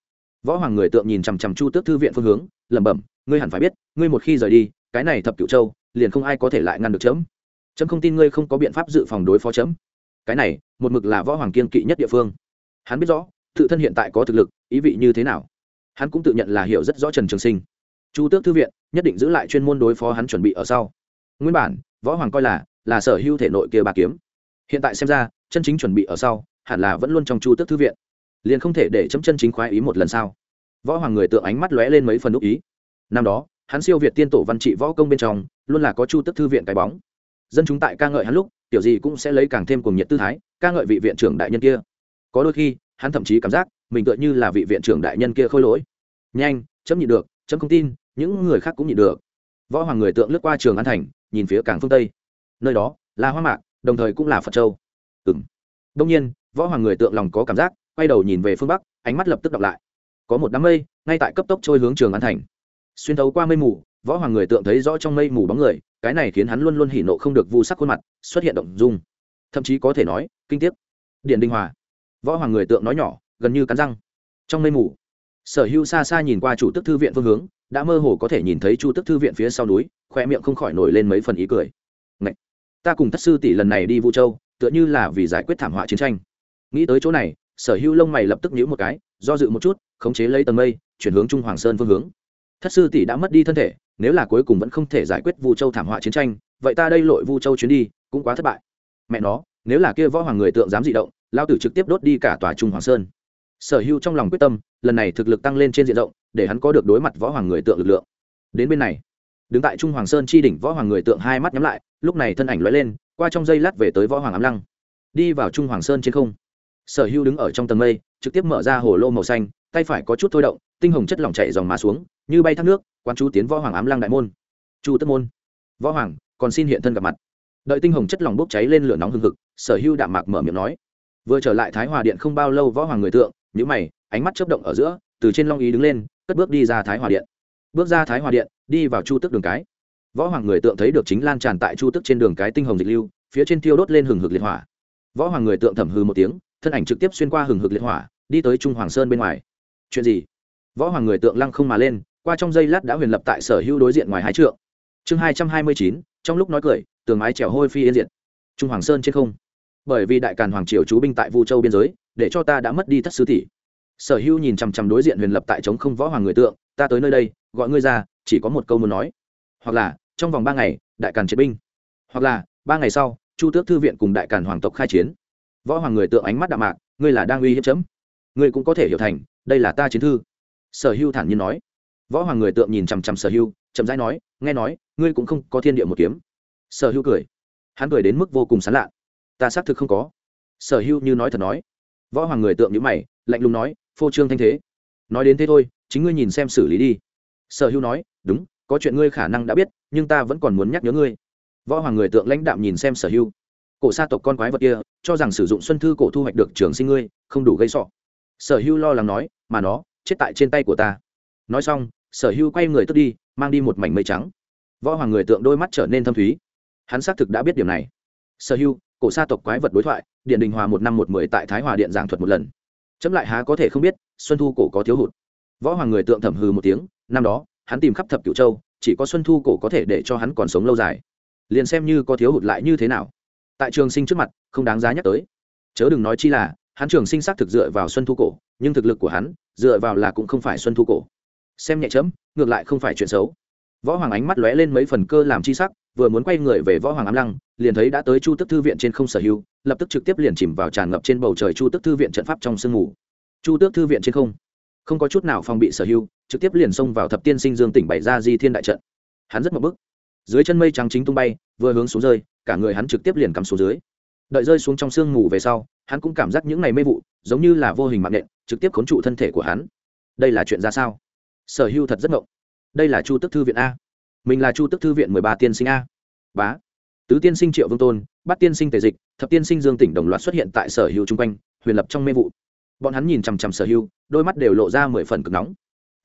Võ hoàng người tượng nhìn chằm chằm chu tước thư viện phương hướng lẩm bẩm, ngươi hẳn phải biết, ngươi một khi rời đi, cái này thập cựu châu, liền không ai có thể lại ngăn được chấm. Chấm không tin ngươi không có biện pháp dự phòng đối phó chấm. Cái này, một mực là võ hoàng kiên kỵ nhất địa phương. Hắn biết rõ, tự thân hiện tại có thực lực, ý vị như thế nào. Hắn cũng tự nhận là hiểu rất rõ trần trường sinh. Chu tước thư viện, nhất định giữ lại chuyên môn đối phó hắn chuẩn bị ở sau. Nguyên bản, võ hoàng coi là là sở hữu thể nội kia bà kiếm. Hiện tại xem ra, chân chính chuẩn bị ở sau, hẳn là vẫn luôn trong chu tước thư viện. Liền không thể để chấm chân chính khoái ý một lần sau võ hoàng người tượng ánh mắt lóe lên mấy phần đúc ý. Năm đó, hắn siêu việt tiên tổ văn trị võ công bên trong, luôn là có chu tức thư viện cái bóng. Dân chúng tại ca ngợi hắn lúc, tiểu gì cũng sẽ lấy càng thêm cùng nhiệt tư thái, ca ngợi vị viện trưởng đại nhân kia. Có đôi khi, hắn thậm chí cảm giác mình tựa như là vị viện trưởng đại nhân kia khôi lỗi. Nhanh, chấm nhịn được, chấm không tin, những người khác cũng nhịn được. Võ hoàng người tượng lướt qua trường an thành, nhìn phía cảng phương tây. Nơi đó là hoa mạc, đồng thời cũng là phật châu. Ừng đông nhiên, võ hoàng người tượng lòng có cảm giác, quay đầu nhìn về phương bắc, ánh mắt lập tức đọc lại có một đám mây, ngay tại cấp tốc trôi hướng trường an thành. Xuyên thấu qua mây mù, võ hoàng người tượng thấy rõ trong mây mù bóng người, cái này khiến hắn luôn luôn hỉ nộ không được vu sắc khuôn mặt, xuất hiện động dung. Thậm chí có thể nói, kinh tiếc. Điện đinh hòa. Võ hoàng người tượng nói nhỏ, gần như cắn răng. Trong mây mù, sở hữu xa xa nhìn qua chủ tức thư viện phương hướng, đã mơ hồ có thể nhìn thấy chu tức thư viện phía sau núi, khoe miệng không khỏi nổi lên mấy phần ý cười. Ngậy! ta cùng thất sư tỷ lần này đi vũ châu, tựa như là vì giải quyết thảm họa chiến tranh. Nghĩ tới chỗ này, sở hữu lông mày lập tức nhíu một cái, do dự một chút khống chế lấy tầng mây, chuyển hướng trung hoàng sơn phương hướng. Thất sư tỷ đã mất đi thân thể, nếu là cuối cùng vẫn không thể giải quyết vu châu thảm họa chiến tranh, vậy ta đây lội vu châu chuyến đi, cũng quá thất bại. Mẹ nó, nếu là kia võ hoàng người tượng dám dị động, lao tử trực tiếp đốt đi cả tòa trung hoàng sơn. Sở hữu trong lòng quyết tâm, lần này thực lực tăng lên trên diện rộng, để hắn có được đối mặt võ hoàng người tượng lực lượng. Đến bên này, đứng tại trung hoàng sơn chi đỉnh võ hoàng người tượng hai mắt nhắm lại, lúc này thân ảnh lóe lên, qua trong dây lát về tới võ hoàng ám lăng. Đi vào trung hoàng sơn trên không. Sở hữu đứng ở trong tầng mây, trực tiếp mở ra hồ lô màu xanh tay phải có chút thôi động, tinh hồng chất lỏng chạy dòng mà xuống, như bay thác nước quan chú tiến võ hoàng ám lăng đại môn. Chu tất môn. Võ hoàng, còn xin hiện thân gặp mặt. Đợi tinh hồng chất lỏng bốc cháy lên lửa nóng hừng hực, sở Hưu đạm mạc mở miệng nói. Vừa trở lại thái hòa điện không bao lâu võ hoàng người tượng nhữ mày, ánh mắt chấp động ở giữa, từ trên long ý đứng lên, cất bước đi ra thái hòa điện. Bước ra thái hòa điện, đi vào chu tức đường cái. Võ hoàng người tượng thấy được chính lan tràn tại chu tức trên đường cái tinh hồng dịch lưu, phía trên tiêu đốt lên hừng hực liệt hỏa. Võ hoàng người tượng thẩm hư một tiếng, thân ảnh trực tiếp xuyên qua hừng hực liệt hỏa, đi tới trung hoàng sơn bên ngoài chuyện gì? Võ hoàng người tượng lăng không mà lên, qua trong giây lát đã huyền lập tại sở hữu đối diện ngoài hái trượng. Chương hai trăm hai mươi chín, trong lúc nói cười, tường mái trèo hôi phi yên diệt. Trung hoàng sơn trên không. Bởi vì đại càn hoàng triều chú binh tại vu châu biên giới, để cho ta đã mất đi thất sứ tỷ. Sở hữu nhìn chằm chằm đối diện huyền lập tại chống không võ hoàng người tượng, ta tới nơi đây, gọi ngươi ra, chỉ có một câu muốn nói. Hoặc là, trong vòng ba ngày, đại càn triệt binh. Hoặc là, ba ngày sau, chu tước thư viện cùng đại càn hoàng tộc khai chiến. Võ hoàng người tượng ánh mắt đạm mạc, ngươi là đang uy hiếp chấm. Ngươi cũng có thể hiểu thành đây là ta chiến thư. Sở hưu thản nhiên nói. Võ hoàng người tượng nhìn chằm chằm sở hưu, chậm rãi nói, nghe nói, ngươi cũng không có thiên địa một kiếm. Sở hưu cười. Hắn cười đến mức vô cùng sán lạ. Ta xác thực không có. Sở hưu như nói thật nói. Võ hoàng người tượng nhữ mày, lạnh lùng nói, phô trương thanh thế. Nói đến thế thôi, chính ngươi nhìn xem xử lý đi. Sở hưu nói, đúng, có chuyện ngươi khả năng đã biết, nhưng ta vẫn còn muốn nhắc nhớ ngươi. Võ hoàng người tượng lãnh đạm nhìn xem sở hưu. Cổ sa tộc con quái vật kia, cho rằng sử dụng xuân thư cổ thu hoạch được trường sinh ngươi, không đủ gây sọ sở hưu lo lắng nói, mà nó, chết tại trên tay của ta. Nói xong, sở hưu quay người tức đi, mang đi một mảnh mây trắng. Võ hoàng người tượng đôi mắt trở nên thâm thúy. Hắn xác thực đã biết điều này. Sở hưu cổ sa tộc quái vật đối thoại, điện đình hòa một năm một mười tại thái hòa điện giảng thuật một lần. Chấm lại há có thể không biết, xuân thu cổ có thiếu hụt. Võ hoàng người tượng thẩm hư một tiếng, năm đó, hắn tìm khắp thập cửu châu, chỉ có xuân thu cổ có thể để cho hắn còn sống lâu dài. Liền xem như có thiếu hụt lại như thế nào. Tại trường sinh trước mặt, không đáng giá nhắc tới. Chớ đừng nói chi là hắn trường sinh xác thực dựa vào xuân thu cổ, nhưng thực lực của hắn, dựa vào là cũng không phải xuân thu cổ. Xem nhẹ chấm, ngược lại không phải chuyện xấu. Võ hoàng ánh mắt lóe lên mấy phần cơ làm chi sắc, vừa muốn quay người về võ hoàng ám lăng, liền thấy đã tới chu tức thư viện trên không sở hữu, lập tức trực tiếp liền chìm vào tràn ngập trên bầu trời chu tức thư viện trận pháp trong sương mù. Chu tước thư viện trên không không có chút nào phòng bị sở hữu, trực tiếp liền xông vào thập tiên sinh dương tỉnh bày ra di thiên đại trận. Hắn rất mập bức dưới chân mây trắng chính tung bay, vừa hướng xuống rơi, cả người hắn trực tiếp liền cắm xuống dưới. Đợi rơi xuống trong sương mù về sau hắn cũng cảm giác những ngày mê vụ, giống như là vô hình mạng nện, trực tiếp khốn trụ thân thể của hắn. Đây là chuyện ra sao? Sở hưu thật rất ngộng. Đây là chu tức thư viện a. Mình là chu tức thư viện mười ba tiên sinh a. Bá. Tứ tiên sinh triệu vương tôn bắt tiên sinh tề dịch, thập tiên sinh dương tỉnh đồng loạt xuất hiện tại sở hưu chung quanh, huyền lập trong mê vụ. Bọn hắn nhìn chằm chằm sở hưu, đôi mắt đều lộ ra mười phần cực nóng.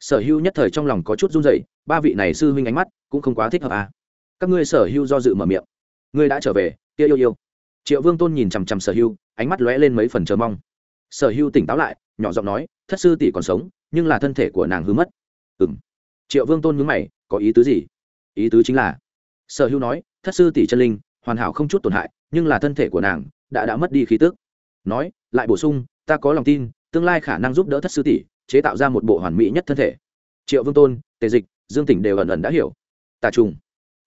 Sở hưu nhất thời trong lòng có chút run dậy ba vị này sư huynh ánh mắt cũng không quá thích hợp a. Các ngươi sở hưu do dự mở miệng. Ngươi đã trở về, kia yêu yêu triệu vương tôn nhìn chằm chằm sở hưu, ánh mắt lóe lên mấy phần chờ mong. Sở hưu tỉnh táo lại, nhỏ giọng nói, thất sư tỷ còn sống, nhưng là thân thể của nàng hư mất. Ừ m triệu vương tôn nhứ mày, có ý tứ gì? Ý tứ chính là sở hưu nói, thất sư tỷ chân linh, hoàn hảo không chút tổn hại, nhưng là thân thể của nàng đã đã mất đi khí tức. Nói, lại bổ sung, ta có lòng tin, tương lai khả năng giúp đỡ thất sư tỷ, chế tạo ra một bộ hoàn mỹ nhất thân thể. Triệu vương tôn, tề dịch, dương tỉnh đều ẩn ẩn đã hiểu. Tà trùng.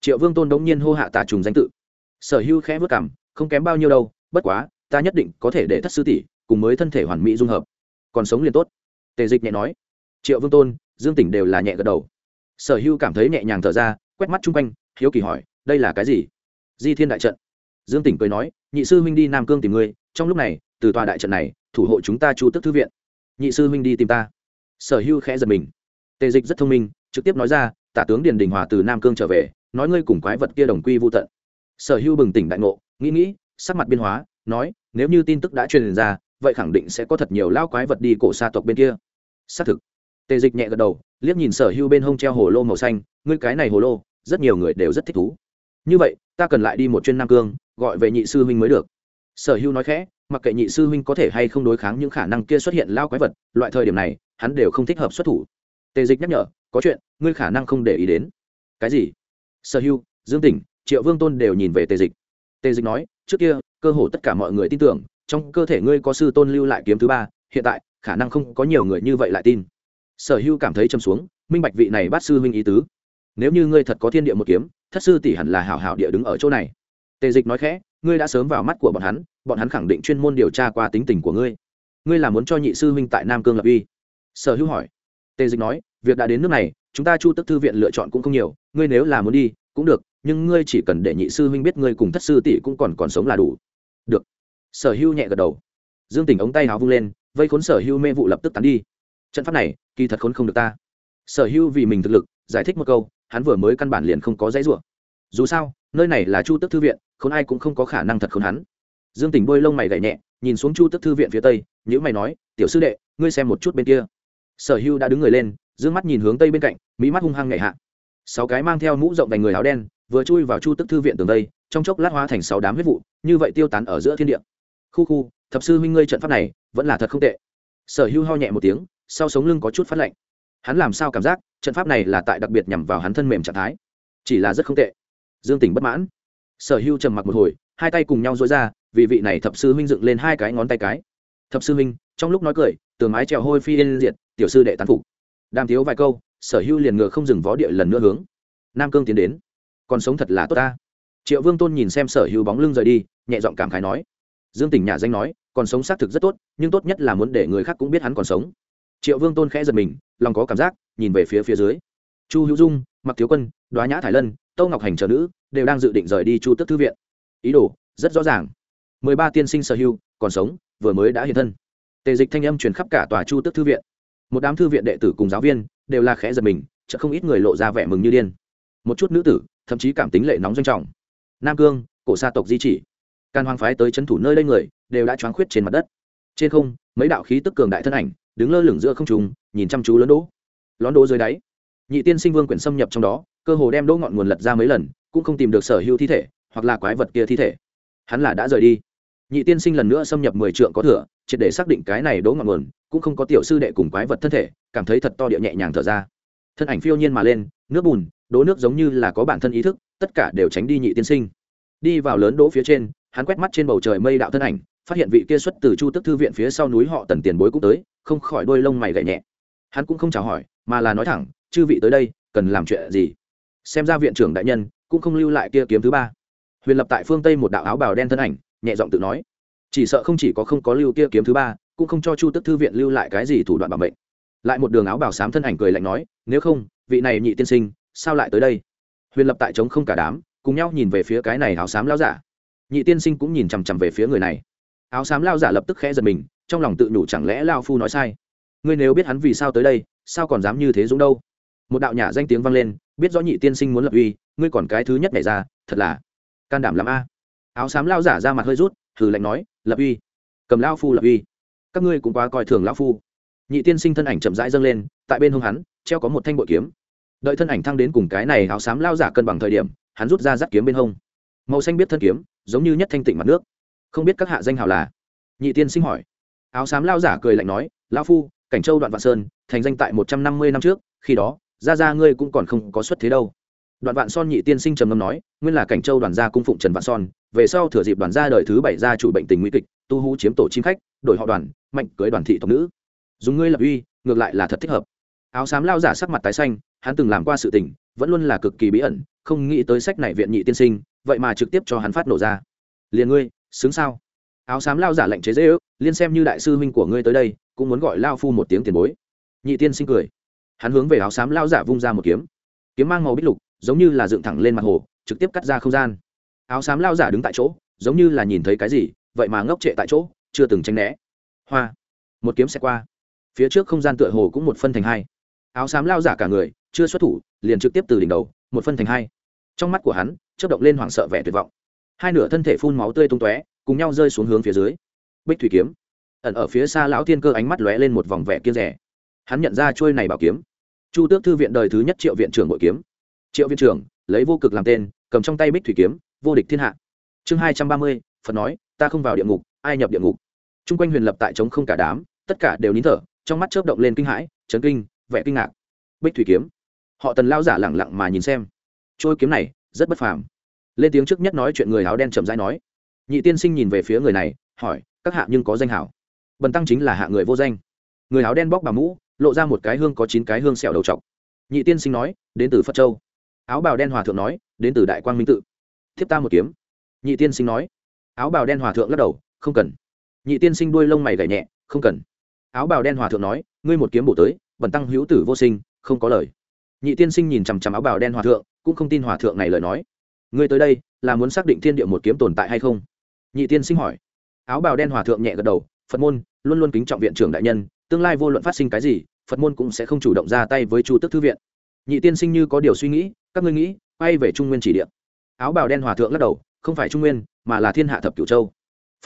Triệu vương tôn đống nhiên hô hạ tà trùng danh tự. Sở hưu khẽ vất cảm không kém bao nhiêu đâu, bất quá, ta nhất định có thể để thất sư tỷ cùng mới thân thể hoàn mỹ dung hợp. Còn sống liền tốt. Tề dịch nhẹ nói. Triệu vương tôn, dương tỉnh đều là nhẹ gật đầu. Sở hưu cảm thấy nhẹ nhàng thở ra, quét mắt chung quanh, hiếu kỳ hỏi, đây là cái gì? Di thiên đại trận. Dương tỉnh cười nói, nhị sư huynh đi nam cương tìm ngươi, trong lúc này, từ tòa đại trận này, thủ hộ chúng ta chu tức thư viện. Nhị sư huynh đi tìm ta. Sở hưu khẽ giật mình. Tề dịch rất thông minh, trực tiếp nói ra, tả tướng điền đình hòa từ nam cương trở về, nói ngươi cùng quái vật kia đồng quy vô tận sở hưu bừng tỉnh đại ngộ, nghĩ nghĩ, sắc mặt biên hóa, nói, nếu như tin tức đã truyền ra, vậy khẳng định sẽ có thật nhiều lao quái vật đi cổ xa tộc bên kia. Xác thực. Tề dịch nhẹ gật đầu, liếc nhìn sở hưu bên hông treo hồ lô màu xanh, ngươi cái này hồ lô, rất nhiều người đều rất thích thú. Như vậy, ta cần lại đi một chuyên nam cương, gọi về nhị sư huynh mới được. Sở hưu nói khẽ, mặc kệ nhị sư huynh có thể hay không đối kháng những khả năng kia xuất hiện lao quái vật, loại thời điểm này, hắn đều không thích hợp xuất thủ. Tề dịch nhắc nhở, có chuyện, ngươi khả năng không để ý đến. Cái gì? Sở hưu dương tỉnh triệu vương tôn đều nhìn về tề dịch. Tề dịch nói, trước kia, cơ hồ tất cả mọi người tin tưởng, trong cơ thể ngươi có sư tôn lưu lại kiếm thứ ba, hiện tại, khả năng không có nhiều người như vậy lại tin. Sở hưu cảm thấy châm xuống, minh bạch vị này bắt sư huynh ý tứ. Nếu như ngươi thật có thiên địa một kiếm, thất sư tỷ hẳn là hảo hảo địa đứng ở chỗ này. Tề dịch nói khẽ, ngươi đã sớm vào mắt của bọn hắn bọn hắn khẳng định chuyên môn điều tra qua tính tình của ngươi. Ngươi là muốn cho nhị sư huynh tại nam cương lập uy. Sở hữu hỏi. Tề dịch nói, việc đã đến nước này, chúng ta chu tức thư viện lựa chọn cũng không nhiều, ngươi nếu là muốn đi, cũng được nhưng ngươi chỉ cần để nhị sư huynh biết ngươi cùng thất sư tỷ cũng còn còn sống là đủ. Được. Sở hưu nhẹ gật đầu. Dương tỉnh ống tay háo vung lên, vây khốn sở hưu mê vụ lập tức tán đi. Trận pháp này, kỳ thật khốn không được ta. Sở hưu vì mình thực lực, giải thích một câu, hắn vừa mới căn bản liền không có dãy rủa. Dù sao, nơi này là chu tức thư viện, khốn ai cũng không có khả năng thật khốn hắn. Dương tỉnh bôi lông mày gảy nhẹ, nhìn xuống chu tức thư viện phía tây nhữ mày nói, tiểu sư đệ, ngươi xem một chút bên kia. Sở hưu đã đứng người lên d mắt nhìn hướng tây bên cạnh, mỹ mắt hung hăng nhảy hạ. Sáu cái mang theo mũ rộng vành người áo đen vừa chui vào chu tức thư viện tường tây trong chốc lát hóa thành sáu đám huyết vụ, như vậy tiêu tán ở giữa thiên địa. Khu khu, thập sư huynh ngươi trận pháp này, vẫn là thật không tệ. Sở hưu ho nhẹ một tiếng, sau sống lưng có chút phát lạnh. Hắn làm sao cảm giác, trận pháp này là tại đặc biệt nhằm vào hắn thân mềm trạng thái? Chỉ là rất không tệ. Dương tỉnh bất mãn. Sở hưu trầm mặc một hồi, hai tay cùng nhau dối ra, vì vị này thập sư huynh dựng lên hai cái ngón tay cái. Thập sư huynh, trong lúc nói cười, tường mái trèo hôi phi yên diệt, tiểu sư đệ tán phục. Đàm thiếu vài câu, sở hưu liền ngựa không dừng vó địa lần nữa hướng. Nam cương tiến đến còn sống thật là tốt ta. Triệu vương tôn nhìn xem sở hưu bóng lưng rời đi, nhẹ giọng cảm khái nói. Dương tỉnh nhà danh nói, còn sống xác thực rất tốt, nhưng tốt nhất là muốn để người khác cũng biết hắn còn sống. Triệu vương tôn khẽ giật mình, lòng có cảm giác, nhìn về phía phía dưới. Chu hữu dung mặc thiếu quân, đoá nhã thải lân, tâu ngọc hành trợ nữ, đều đang dự định rời đi chu tức thư viện. Ý đồ, rất rõ ràng. Mười ba tiên sinh sở hưu còn sống, vừa mới đã hiện thân. Tề dịch thanh âm truyền khắp cả tòa chu tức thư viện. Một đám thư viện đệ tử cùng giáo viên, đều là khẽ giật mình chợ không ít người lộ ra vẻ mừng như điên. Một chút nữ tử thậm chí cảm tính lệ nóng doanh trọng. Nam cương, cổ sa tộc di chỉ. Can hoang phái tới c h ấ n thủ nơi đây người, đều đã choáng khuyết trên mặt đất. Trên không, mấy đạo khí tức cường đại thân ảnh, đứng lơ lửng giữa không trùng nhìn chăm chú lớn đỗ. Lón đỗ dưới đáy. Nhị tiên sinh vương quyển xâm nhập trong đó, cơ hồ đem đỗ ngọn nguồn lật ra mấy lần, cũng không tìm được sở hữu thi thể, hoặc là quái vật kia thi thể. Hắn là đã rời đi. Nhị tiên sinh lần nữa xâm nhập mười trượng có thừa, triệt để xác định cái này đỗ ngọn nguồn, cũng không có tiểu sư đệ cùng quái vật thân thể, cảm thấy thật to địa nhẹ nhàng thở ra. Thân ảnh phiêu nhiên mà lên, nước bùn đố nước giống như là có bản thân ý thức, tất cả đều tránh đi nhị tiên sinh. Đi vào lớn đỗ phía trên, hắn quét mắt trên bầu trời mây đạo thân ảnh, phát hiện vị kia xuất từ chu tức thư viện phía sau núi họ tần tiền bối cũng tới, không khỏi đôi lông mày gậy nhẹ. Hắn cũng không chào hỏi, mà là nói thẳng, chư vị tới đây, cần làm chuyện gì? Xem ra viện trưởng đại nhân cũng không lưu lại kia kiếm thứ ba. Huyền lập tại phương tây một đạo áo bào đen thân ảnh, nhẹ giọng tự nói, chỉ sợ không chỉ có không có lưu kia kiếm thứ ba, cũng không cho chu tức thư viện lưu lại cái gì thủ đoạn bảo mệnh. Lại một đường áo bào xám thân ảnh cười lạnh nói, nếu không, vị này nhị tiên sinh sao lại tới đây? Huyền lập tại trống không cả đám, cùng nhau nhìn về phía cái này áo xám lao giả. Nhị tiên sinh cũng nhìn chằm chằm về phía người này. Áo xám lao giả lập tức khẽ giật mình, trong lòng tự nhủ chẳng lẽ lao phu nói sai? Ngươi nếu biết hắn vì sao tới đây, sao còn dám như thế dũng đâu? Một đạo nhà danh tiếng vang lên, biết rõ nhị tiên sinh muốn lập uy, ngươi còn cái thứ nhất này ra, thật là can đảm lắm a. Áo xám lao giả ra mặt hơi rút thử lạnh nói, lập uy. Cầm lao phu lập uy. Các ngươi cũng quá coi thường lao phu. Nhị tiên sinh thân ảnh chậm rãi dâng lên, tại bên hông hắn, treo có một thanh bội kiếm đợi thân ảnh thăng đến cùng cái này áo xám lao giả cân bằng thời điểm, hắn rút ra dắt kiếm bên hông. Màu xanh biết thân kiếm, giống như nhất thanh tịnh mặt nước. Không biết các hạ danh hào là? Nhị tiên sinh hỏi. Áo xám lao giả cười lạnh nói, lão phu, cảnh châu đoạn vạn sơn, thành danh tại một trăm năm mươi năm trước, khi đó ra ra ngươi cũng còn không có xuất thế đâu. Đoạn vạn son nhị tiên sinh trầm ngâm nói, nguyên là cảnh châu đoàn gia cung phụng trần vạn son, về sau thừa dịp đoàn gia đời thứ bảy gia chủ bệnh tình nguy kịch, tu hú chiếm tổ chim khách, đổi họ đoàn, mạnh cưới đoàn thị tộc nữ. Dùng ngươi lập uy, ngược lại là thật thích hợp. Áo xám lao giả sắc mặt tái xanh hắn từng làm qua sự tình, vẫn luôn là cực kỳ bí ẩn, không nghĩ tới sách này viện nhị tiên sinh, vậy mà trực tiếp cho hắn phát nổ ra. Liền ngươi, xứng sao? Áo xám lao giả lệnh chế dễ ước liên xem như đại sư huynh của ngươi tới đây, cũng muốn gọi lao phu một tiếng tiền bối. Nhị tiên sinh cười. Hắn hướng về áo xám lao giả vung ra một kiếm. Kiếm mang màu bích lục, giống như là dựng thẳng lên mặt hồ, trực tiếp cắt ra không gian. Áo xám lao giả đứng tại chỗ, giống như là nhìn thấy cái gì, vậy mà ngốc trệ tại chỗ, chưa từng tranh né. Hoa. Một kiếm sẽ qua. Phía trước không gian tựa hồ cũng một phân thành hai. Áo xám lao giả cả người chưa xuất thủ, liền trực tiếp từ đỉnh đầu, một phân thành hai. Trong mắt của hắn, chớp động lên hoảng sợ vẻ tuyệt vọng. Hai nửa thân thể phun máu tươi tung tóe, cùng nhau rơi xuống hướng phía dưới. Bích thủy kiếm. Ẩn ở phía xa lão thiên cơ ánh mắt lóe lên một vòng vẻ kiên rẻ. Hắn nhận ra trôi này bảo kiếm. Chu tước thư viện đời thứ nhất triệu viện trưởng bội kiếm. Triệu viện trưởng, lấy vô cực làm tên, cầm trong tay bích thủy kiếm, vô địch thiên hạ. Chương hai trăm ba mươi, phật nói, ta không vào địa ngục, ai nhập địa ngục? T r u n g quanh huyền lập tại trống không cả đám, tất cả đều nín thở, trong mắt chớp động lên kinh hãi, chấn kinh, vẻ kinh ngạc. Bích thủy kiếm họ tần lao giả lẳng lặng mà nhìn xem. Trôi kiếm này, rất bất phàm. Lên tiếng trước nhất nói chuyện người áo đen chậm rãi nói. Nhị tiên sinh nhìn về phía người này, hỏi, các hạ nhưng có danh hảo. Bần tăng chính là hạ người vô danh. Người áo đen bóc bà mũ, lộ ra một cái hương có chín cái hương sẹo đầu t nhị tiên sinh nói, đến từ phật châu. Áo bào đen hòa thượng nói, đến từ đại quang minh tự. Thiếp ta một kiếm. Nhị tiên sinh nói. Áo bào đen hòa thượng lắc đầu, không cần. Nhị tiên sinh đuôi lông mày gảy nhẹ, không cần. Áo bào đen hòa thượng nói, ngươi một kiếm bổ tới bẩn tăng hữu tử vô sinh, không có lời nhị tiên sinh nhìn chằm chằm áo bào đen hòa thượng, cũng không tin hòa thượng này lời nói. Ngươi tới đây, là muốn xác định thiên địa một kiếm tồn tại hay không? Nhị tiên sinh hỏi. Áo bào đen hòa thượng nhẹ gật đầu, phật môn, luôn luôn kính trọng viện trưởng đại nhân, tương lai vô luận phát sinh cái gì, phật môn cũng sẽ không chủ động ra tay với chu tức thư viện. Nhị tiên sinh như có điều suy nghĩ, các ngươi nghĩ, quay về trung nguyên chỉ địa áo bào đen hòa thượng lắc đầu, không phải trung nguyên, mà là thiên hạ thập cửu châu.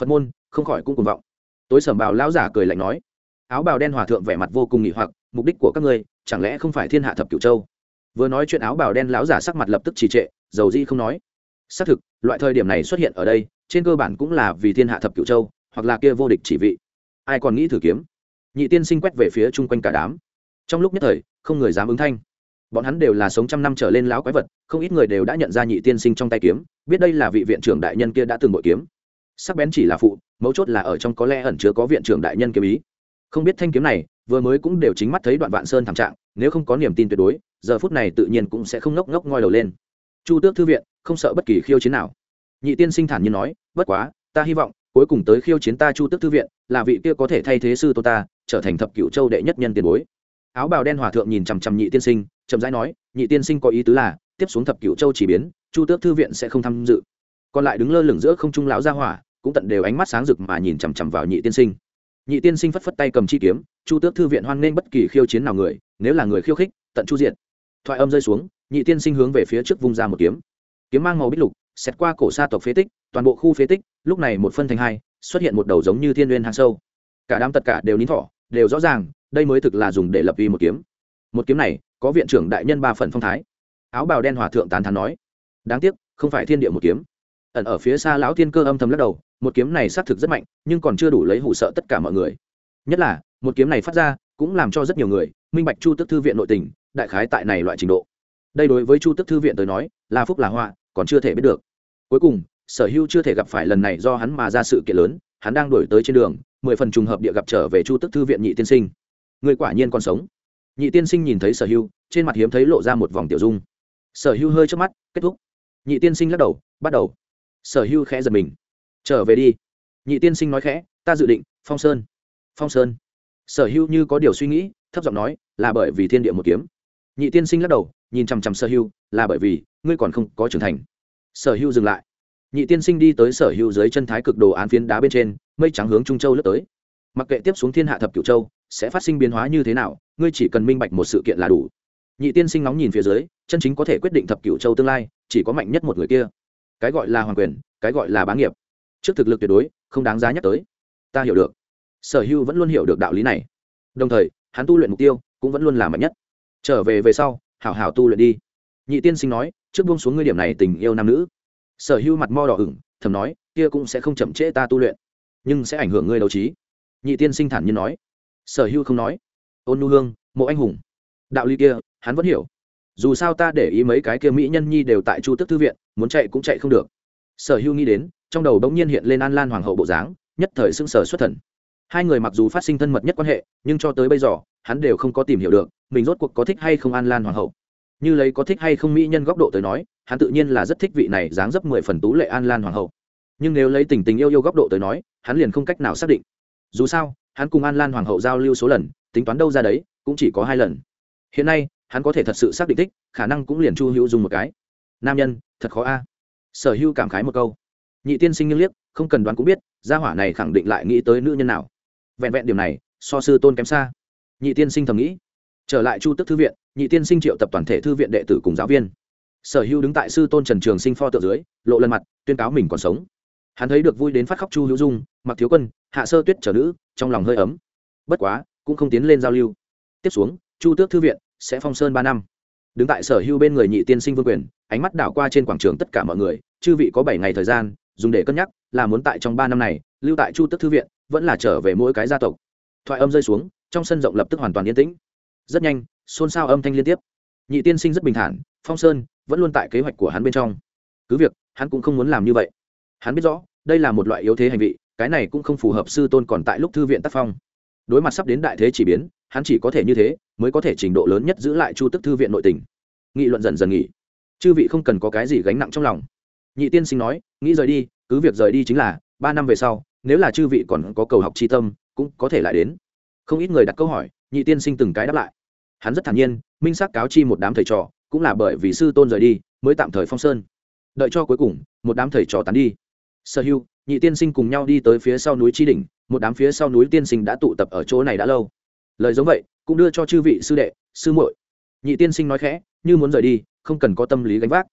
Phật môn, không khỏi cũng cùng vọng. Tối sầm bào lão giả cười lạnh nói. Áo bào đen hòa thượng vẻ mặt vô cùng nghỉ hoặc, mục đích của các ngươi chẳng lẽ không phải thiên hạ thập cửu châu? Vừa nói chuyện áo bào đen láo giả sắc mặt lập tức trì trệ, dầu di không nói. Xác thực, loại thời điểm này xuất hiện ở đây, trên cơ bản cũng là vì thiên hạ thập cửu châu, hoặc là kia vô địch chỉ vị. Ai còn nghĩ thử kiếm? Nhị tiên sinh quét về phía chung quanh cả đám. Trong lúc nhất thời, không người dám ứng thanh. Bọn hắn đều là sống trăm năm trở lên láo quái vật, không ít người đều đã nhận ra nhị tiên sinh trong tay kiếm, biết đây là vị viện trưởng đại nhân kia đã từng bội kiếm. Sắc bén chỉ là phụ, mấu chốt là ở trong có lẽ ẩn chứa có viện trưởng đại nhân kiếm ý. Không biết thanh kiếm này vừa mới cũng đều chính mắt thấy đoạn vạn sơn thảm trạng, nếu không có niềm tin tuyệt đối, giờ phút này tự nhiên cũng sẽ không ngốc ngốc ngoi đầu lên. Chu tước thư viện, không sợ bất kỳ khiêu chiến nào. Nhị tiên sinh thản nhiên nói, bất quá, ta hy vọng, cuối cùng tới khiêu chiến ta chu tước thư viện, là vị kia có thể thay thế sư tô ta, trở thành thập cựu châu đệ nhất nhân tiền bối. Áo bào đen hòa thượng nhìn chằm chằm nhị tiên sinh, chậm rãi nói, nhị tiên sinh có ý tứ là, tiếp xuống thập cựu châu chỉ biến, chu tước thư viện sẽ không tham dự. Còn lại đứng lơ lửng giữa không trung lão gia hỏa, cũng tận đều ánh mắt sáng rực mà nhìn chằm chằm vào nhị tiên sinh nhị tiên sinh phất phất tay cầm chi kiếm, chu tước thư viện hoan nghênh bất kỳ khiêu chiến nào người, nếu là người khiêu khích, tận chu diện thoại âm rơi xuống, nhị tiên sinh hướng về phía trước vung ra một kiếm. Kiếm mang màu bích lục xét qua cổ sa tộc phế tích, toàn bộ khu phế tích, lúc này một phân thành hai, xuất hiện một đầu giống như thiên n g u y ê n hàng sâu. Cả đám tất cả đều nín thỏ đều rõ ràng, đây mới thực là dùng để lập vi một kiếm. Một kiếm này, có viện trưởng đại nhân ba phần phong thái. Áo bào đen hòa thượng tán thán nói, đáng tiếc, không phải thiên địa một kiếm. Ẩn ở phía xa lão thiên cơ âm thầm lắc đầu một kiếm này xác thực rất mạnh, nhưng còn chưa đủ lấy hủ sợ tất cả mọi người. Nhất là, một kiếm này phát ra, cũng làm cho rất nhiều người, minh bạch chu tức thư viện nội tình, đại khái tại này loại trình độ. Đây đối với chu tức thư viện tới nói, là phúc là họa, còn chưa thể biết được. Cuối cùng, sở hữu chưa thể gặp phải lần này do hắn mà ra sự kiện lớn, hắn đang đổi tới trên đường, mười phần trùng hợp địa gặp trở về chu tức thư viện nhị tiên sinh. Người quả nhiên còn sống. Nhị tiên sinh nhìn thấy sở hữu, trên mặt hiếm thấy lộ ra một vòng tiểu dung. Sở hữu hơi trước mắt, kết thúc. Nhị tiên sinh lắc đầu, bắt đầu. Sở hữu khẽ giật mình trở về đi. Nhị tiên sinh nói khẽ, ta dự định, phong sơn. Phong sơn. Sở hữu như có điều suy nghĩ, thấp giọng nói, là bởi vì thiên địa một kiếm. Nhị tiên sinh lắc đầu, nhìn chằm chằm sở hữu, là bởi vì, ngươi còn không có trưởng thành. Sở hữu dừng lại. Nhị tiên sinh đi tới sở hữu dưới chân thái cực đồ án phiến đá bên trên, mây trắng hướng trung châu lướt tới. Mặc kệ tiếp xuống thiên hạ thập cửu châu, sẽ phát sinh biến hóa như thế nào, ngươi chỉ cần minh bạch một sự kiện là đủ. Nhị tiên sinh nóng nhìn phía dưới, chân chính có thể quyết định thập cửu châu tương lai, chỉ có mạnh nhất một người kia. Cái gọi là hoàng quyền, cái gọi là bá nghiệp trước thực lực tuyệt đối, không đáng giá nhắc tới. Ta hiểu được. Sở hữu vẫn luôn hiểu được đạo lý này. Đồng thời, hắn tu luyện mục tiêu cũng vẫn luôn là mạnh nhất. Trở về về sau, hảo hảo tu luyện đi. Nhị tiên sinh nói, trước buông xuống ngươi điểm này tình yêu nam nữ. Sở hữu mặt mo đỏ ửng, thầm nói, kia cũng sẽ không chậm trễ ta tu luyện, nhưng sẽ ảnh hưởng ngươi đấu trí. Nhị tiên sinh thản nhiên nói. Sở hữu không nói. Ôn nu hương, mộ anh hùng. Đạo lý kia, hắn vẫn hiểu. Dù sao ta để ý mấy cái kia mỹ nhân nhi đều tại chu tức thư viện, muốn chạy cũng chạy không được. Sở hữu nghĩ đến trong đầu bỗng nhiên hiện lên an lan hoàng hậu bộ dáng, nhất thời xưng sờ xuất thần. Hai người mặc dù phát sinh thân mật nhất quan hệ, nhưng cho tới bây giờ, hắn đều không có tìm hiểu được, mình rốt cuộc có thích hay không an lan hoàng hậu. Như lấy có thích hay không mỹ nhân góc độ tới nói, hắn tự nhiên là rất thích vị này dáng dấp mười phần tú lệ an lan hoàng hậu. Nhưng nếu lấy tình tình yêu yêu góc độ tới nói, hắn liền không cách nào xác định. Dù sao, hắn cùng an lan hoàng hậu giao lưu số lần, tính toán đâu ra đấy, cũng chỉ có hai lần. Hiện nay, hắn có thể thật sự xác định thích, khả năng cũng liền chu hữu dùng một cái. Nam nhân, thật khó a. Sở hữu cảm khái một câu nhị tiên sinh nghiêng liếc, không cần đoán cũng biết, gia hỏa này khẳng định lại nghĩ tới nữ nhân nào. Vẹn vẹn điểm này, so sư tôn kém xa. Nhị tiên sinh thầm nghĩ. Trở lại chu tức thư viện, nhị tiên sinh triệu tập toàn thể thư viện đệ tử cùng giáo viên. Sở hữu đứng tại sư tôn trần trường sinh pho tượng dưới, lộ lần mặt, tuyên cáo mình còn sống. Hắn thấy được vui đến phát khóc chu hữu dung, mặc thiếu quân, hạ sơ tuyết trở nữ, trong lòng hơi ấm. Bất quá, cũng không tiến lên giao lưu. Tiếp xuống, chu tước thư viện sẽ phong sơn ba năm. Đứng tại sở hữu bên người nhị tiên sinh vương quyền, ánh mắt đảo qua trên quảng trường tất cả mọi người, chư vị có bảy ngày thời gian dùng để cân nhắc, là muốn tại trong ba năm này, lưu tại chu tước thư viện, vẫn là trở về mỗi cái gia tộc. Thoại âm rơi xuống, trong sân rộng lập tức hoàn toàn yên tĩnh. Rất nhanh, xôn xao âm thanh liên tiếp. Nhị tiên sinh rất bình thản, phong sơn vẫn luôn tại kế hoạch của hắn bên trong. Cứ việc, hắn cũng không muốn làm như vậy. Hắn biết rõ, đây là một loại yếu thế hành vị, cái này cũng không phù hợp sư tôn còn tại lúc thư viện tác phong. Đối mặt sắp đến đại thế chỉ biến, hắn chỉ có thể như thế, mới có thể trình độ lớn nhất giữ lại chu tức thư viện nội tình. Nghị luận dần dần nghỉ. Chư vị không cần có cái gì gánh nặng trong lòng nhị tiên sinh nói, nghĩ rời đi, cứ việc rời đi chính là, ba năm về sau, nếu là chư vị còn có cầu học tri tâm, cũng có thể lại đến. Không ít người đặt câu hỏi, nhị tiên sinh từng cái đáp lại. Hắn rất thản nhiên, minh xác cáo chi một đám thầy trò, cũng là bởi vì sư tôn rời đi, mới tạm thời phong sơn. Đợi cho cuối cùng, một đám thầy trò tán đi. Sở hưu, nhị tiên sinh cùng nhau đi tới phía sau núi tri đỉnh, một đám phía sau núi tiên sinh đã tụ tập ở chỗ này đã lâu. Lời giống vậy, cũng đưa cho chư vị sư đệ, sư muội. Nhị tiên sinh nói khẽ, như muốn rời đi, không cần có tâm lý gánh vác.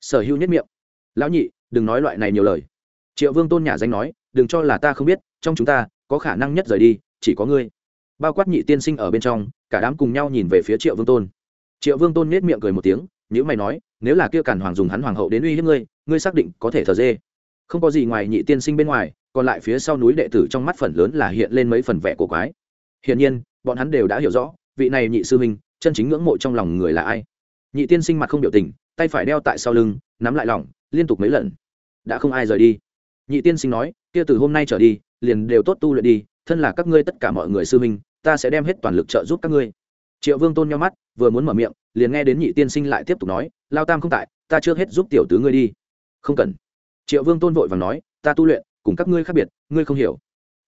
Sở hữu nhất miệng lão nhị, đừng nói loại này nhiều lời. Triệu vương tôn nhà danh nói, đừng cho là ta không biết, trong chúng ta, có khả năng nhất rời đi, chỉ có ngươi. Bao quát nhị tiên sinh ở bên trong, cả đám cùng nhau nhìn về phía triệu vương tôn. Triệu vương tôn nết miệng cười một tiếng nếu mày nói, nếu là kia cản hoàng dùng hắn hoàng hậu đến uy hiếp ngươi ngươi xác định có thể thờ dê. Không có gì ngoài nhị tiên sinh bên ngoài, còn lại phía sau núi đệ tử trong mắt phần lớn là hiện lên mấy phần vẻ của quái. Hiển nhiên, bọn hắn đều đã hiểu rõ, vị này nhị sư minh chân chính ngưỡng mộ trong lòng người là ai. Nhị tiên sinh mặt không biểu tình, tay phải đeo tại sau lưng, nắm lại lỏng liên tục mấy lần. Đã không ai rời đi. Nhị tiên sinh nói, kia từ hôm nay trở đi, liền đều tốt tu luyện đi, thân là các ngươi tất cả mọi người sư minh ta sẽ đem hết toàn lực trợ giúp các ngươi. Triệu vương tôn nhau mắt, vừa muốn mở miệng, liền nghe đến nhị tiên sinh lại tiếp tục nói, lao tam không tại, ta chưa hết giúp tiểu tứ ngươi đi. Không cần. Triệu vương tôn vội và nói, ta tu luyện, cùng các ngươi khác biệt, ngươi không hiểu.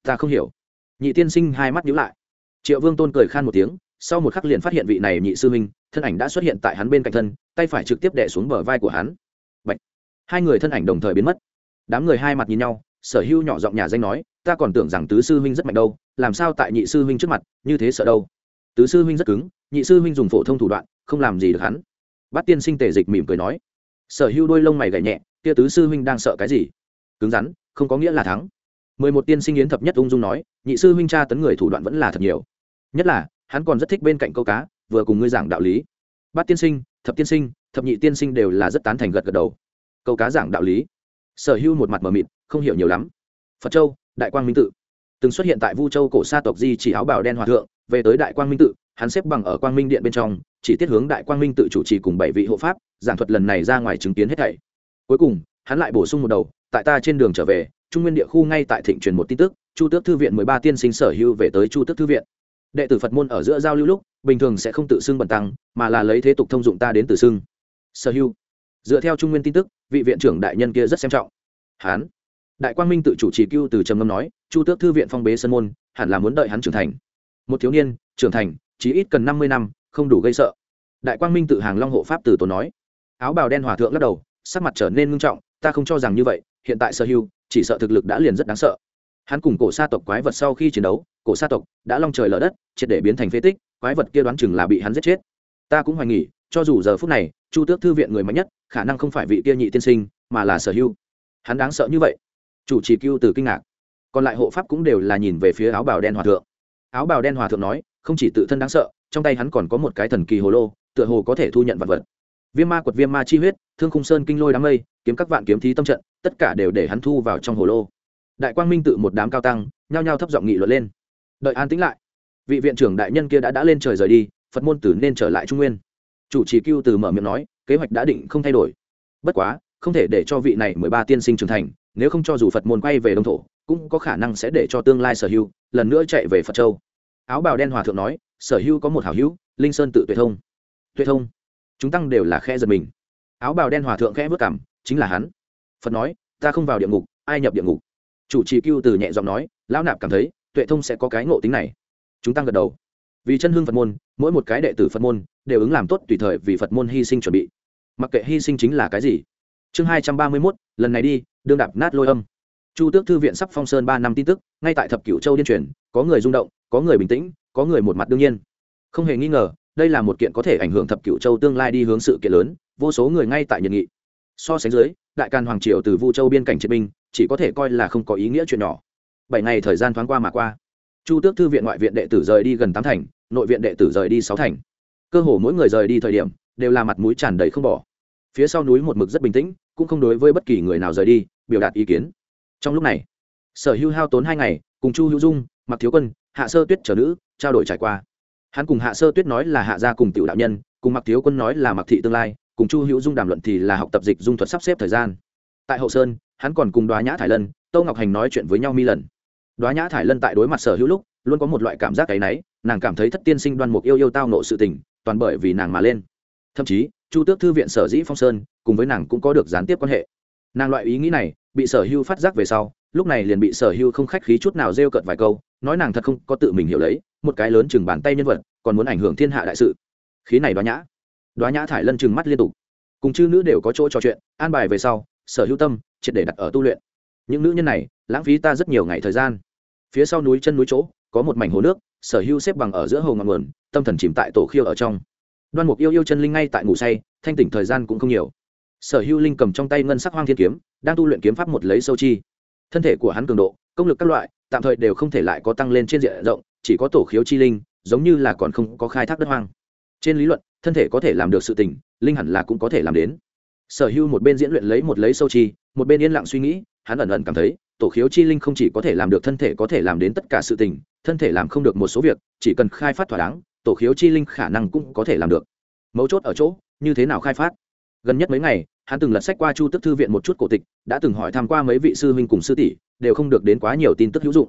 Ta không hiểu. Nhị tiên sinh hai mắt nhíu lại. Triệu vương tôn cười khan một tiếng, sau một khắc liền phát hiện vị này nhị sư huynh, thân ảnh đã xuất hiện tại hắn bên cạnh thân, tay phải trực tiếp đẻ xuống bờ vai của hắn hai người thân ảnh đồng thời biến mất. Đám người hai mặt nhìn nhau, sở hữu nhỏ giọng nhà danh nói, ta còn tưởng rằng tứ sư huynh rất mạnh đâu, làm sao tại nhị sư huynh trước mặt, như thế sợ đâu? Tứ sư huynh rất cứng, nhị sư huynh dùng phổ thông thủ đoạn, không làm gì được hắn. Bát tiên sinh tề dịch mỉm cười nói, sở hữu đôi lông mày gảy nhẹ, kia tứ sư huynh đang sợ cái gì? Cứng rắn, không có nghĩa là thắng. Mười một tiên sinh yến thập nhất ung dung nói, nhị sư huynh cha tấn người thủ đoạn vẫn là thật nhiều. Nhất là, hắn còn rất thích bên cạnh câu cá, vừa cùng ngươi giảng đạo lý. Bát tiên sinh, thập tiên sinh, thập nhị tiên sinh đều là rất tán thành gật gật đầu câu cá giảng đạo lý. Sở hữu một mặt mờ mịt, không hiểu nhiều lắm. Phật châu, đại quang minh tự. Từng xuất hiện tại vu châu cổ sa tộc di chỉ áo bào đen hòa thượng, về tới đại quang minh tự, hắn xếp bằng ở quang minh điện bên trong, chỉ tiết hướng đại quang minh tự chủ trì cùng bảy vị hộ pháp, giảng thuật lần này ra ngoài chứng kiến hết thảy. Cuối cùng, hắn lại bổ sung một đầu, tại ta trên đường trở về, trung nguyên địa khu ngay tại thịnh truyền một tin tức, chu tước thư viện mười ba tiên sinh sở hữu về tới chu tước thư viện. Đệ tử phật môn ở giữa giao lưu lúc, bình thường sẽ không tự xưng bẩn tăng, mà là lấy thế tục thông dụng ta đến tự xưng. Sở hữu dựa theo trung nguyên tin tức, vị viện trưởng đại nhân kia rất xem trọng. Hán. Đại quang minh tự chủ trì cưu từ trầm ngâm nói, chu tước thư viện phong bế sân môn, hẳn là muốn đợi hắn trưởng thành. Một thiếu niên, trưởng thành chỉ ít cần năm mươi năm, không đủ gây sợ. Đại quang minh tự hàng long hộ pháp từ tổ nói. Áo bào đen hòa thượng lắc đầu, sắc mặt trở nên ngưng trọng, ta không cho rằng như vậy, hiện tại sở hưu chỉ sợ thực lực đã liền rất đáng sợ. Hắn cùng cổ sa tộc quái vật sau khi chiến đấu, cổ sa tộc đã long trời lở đất, triệt để biến thành phế tích, quái vật kia đoán chừng là bị hắn giết chết ta cũng hoài nghỉ cho dù giờ phút này, chu tước thư viện người mạnh nhất, khả năng không phải vị kia nhị tiên sinh, mà là sở hữu. Hắn đáng sợ như vậy. Chủ trì cưu từ kinh ngạc. Còn lại hộ pháp cũng đều là nhìn về phía áo bào đen hòa thượng. Áo bào đen hòa thượng nói, không chỉ tự thân đáng sợ, trong tay hắn còn có một cái thần kỳ hồ lô, tựa hồ có thể thu nhận vật vật. Viêm ma quật viêm ma chi huyết, thương khung sơn kinh lôi đám mây, kiếm các vạn kiếm thí tâm trận, tất cả đều để hắn thu vào trong hồ lô. Đại quang minh tự một đám cao tăng, nhao nhao thấp giọng nghị luận lên. Đợi an tĩnh lại, vị viện trưởng đại nhân kia đã đã lên trời rời đi phật môn tử nên trở lại trung nguyên. Chủ trì cưu từ mở miệng nói, kế hoạch đã định không thay đổi. Bất quá, không thể để cho vị này mười ba tiên sinh trưởng thành, nếu không cho dù phật môn quay về đông thổ, cũng có khả năng sẽ để cho tương lai sở hữu, lần nữa chạy về phật châu. Áo bào đen hòa thượng nói, sở hữu có một hảo hữu, linh sơn tự tuệ thông. Tuệ thông? Chúng tăng đều là khe giật mình. Áo bào đen hòa thượng khẽ vất cảm chính là hắn. Phật nói, ta không vào địa ngục, ai nhập địa ngục? Chủ trì cưu từ nhẹ giọng nói, lão nạp cảm thấy, tuệ thông sẽ có cái ngộ tính này. Chúng tăng gật đầu vì chân hương phật môn, mỗi một cái đệ tử phật môn đều ứng làm tốt tùy thời vì phật môn hy sinh chuẩn bị. Mặc kệ hy sinh chính là cái gì. Chương hai trăm ba mươi mốt, lần này đi, đương đạp nát lôi âm. Chu tước thư viện sắp phong sơn ba năm tin tức, ngay tại thập cửu châu điên truyền, có người rung động, có người bình tĩnh, có người một mặt đương nhiên. Không hề nghi ngờ, đây là một kiện có thể ảnh hưởng thập cửu châu tương lai đi hướng sự kiện lớn, vô số người ngay tại nhiệt nghị. So sánh dưới, đại càn hoàng triều từ vu châu biên cảnh triệt binh, chỉ có thể coi là không có ý nghĩa chuyện nhỏ. Bảy ngày thời gian thoáng qua mà qua chu tước thư viện ngoại viện đệ tử rời đi gần tám thành, nội viện đệ tử rời đi sáu thành. Cơ hồ mỗi người rời đi thời điểm, đều là mặt mũi tràn đầy không bỏ. Phía sau núi một mực rất bình tĩnh, cũng không đối với bất kỳ người nào rời đi, biểu đạt ý kiến. Trong lúc này, sở hữu hao tốn hai ngày, cùng chu hữu dung mặc thiếu quân, hạ sơ tuyết trở nữ, trao đổi trải qua. Hắn cùng hạ sơ tuyết nói là hạ gia cùng tiểu đạo nhân, cùng mặc thiếu quân nói là mặc thị tương lai, cùng chu hữu dung đàm luận thì là học tập dịch dung thuật sắp xếp thời gian. Tại hậu sơn, hắn còn cùng đoá nhã thải lân, tâu ngọc hành nói chuyện với nhau mi lần đoá nhã thải lân tại đối mặt sở hữu lúc, luôn có một loại cảm giác cái náy, nàng cảm thấy thất tiên sinh đoan mục yêu yêu tao nộ sự tình, toàn bởi vì nàng mà lên. Thậm chí, chu tước thư viện sở dĩ phong sơn, cùng với nàng cũng có được gián tiếp quan hệ. Nàng loại ý nghĩ này, bị sở hưu phát giác về sau, lúc này liền bị sở hưu không khách khí chút nào rêu cợt vài câu, nói nàng thật không có tự mình hiểu lấy, một cái lớn chừng bàn tay nhân vật, còn muốn ảnh hưởng thiên hạ đại sự. Khí này đoá nhã. Đoá nhã thải lân chừng mắt liên tục. Cùng chư nữ đều có chỗ trò chuyện, an bài về sau, sở hữu tâm, triệt để đặt ở tu luyện. Những nữ nhân này lãng phí ta rất nhiều ngày thời gian. Phía sau núi chân núi chỗ, có một mảnh hồ nước, sở hưu xếp bằng ở giữa hồ ngọn nguồn, tâm thần chìm tại tổ khiêu ở trong. Đoan mục yêu yêu chân linh ngay tại ngủ say, thanh tỉnh thời gian cũng không nhiều. Sở hưu linh cầm trong tay ngân sắc hoang thiên kiếm, đang tu luyện kiếm pháp một lấy sâu chi. Thân thể của hắn cường độ, công lực các loại, tạm thời đều không thể lại có tăng lên trên diện rộng, chỉ có tổ khiếu chi linh, giống như là còn không có khai thác đất hoang. Trên lý luận, thân thể có thể làm được sự tình linh hẳn là cũng có thể làm đến. Sở hưu một bên diễn luyện lấy một lấy sâu chi, một bên yên lặng suy nghĩ, hắn ẩn ẩn cảm thấy tổ khiếu chi linh không chỉ có thể làm được thân thể có thể làm đến tất cả sự tình, thân thể làm không được một số việc, chỉ cần khai phát thỏa đáng, tổ khiếu chi linh khả năng cũng có thể làm được. Mấu chốt ở chỗ, như thế nào khai phát? Gần nhất mấy ngày, hắn từng lật sách qua chu tức thư viện một chút cổ tịch, đã từng hỏi tham q u a mấy vị sư huynh cùng sư tỷ, đều không được đến quá nhiều tin tức hữu dụng.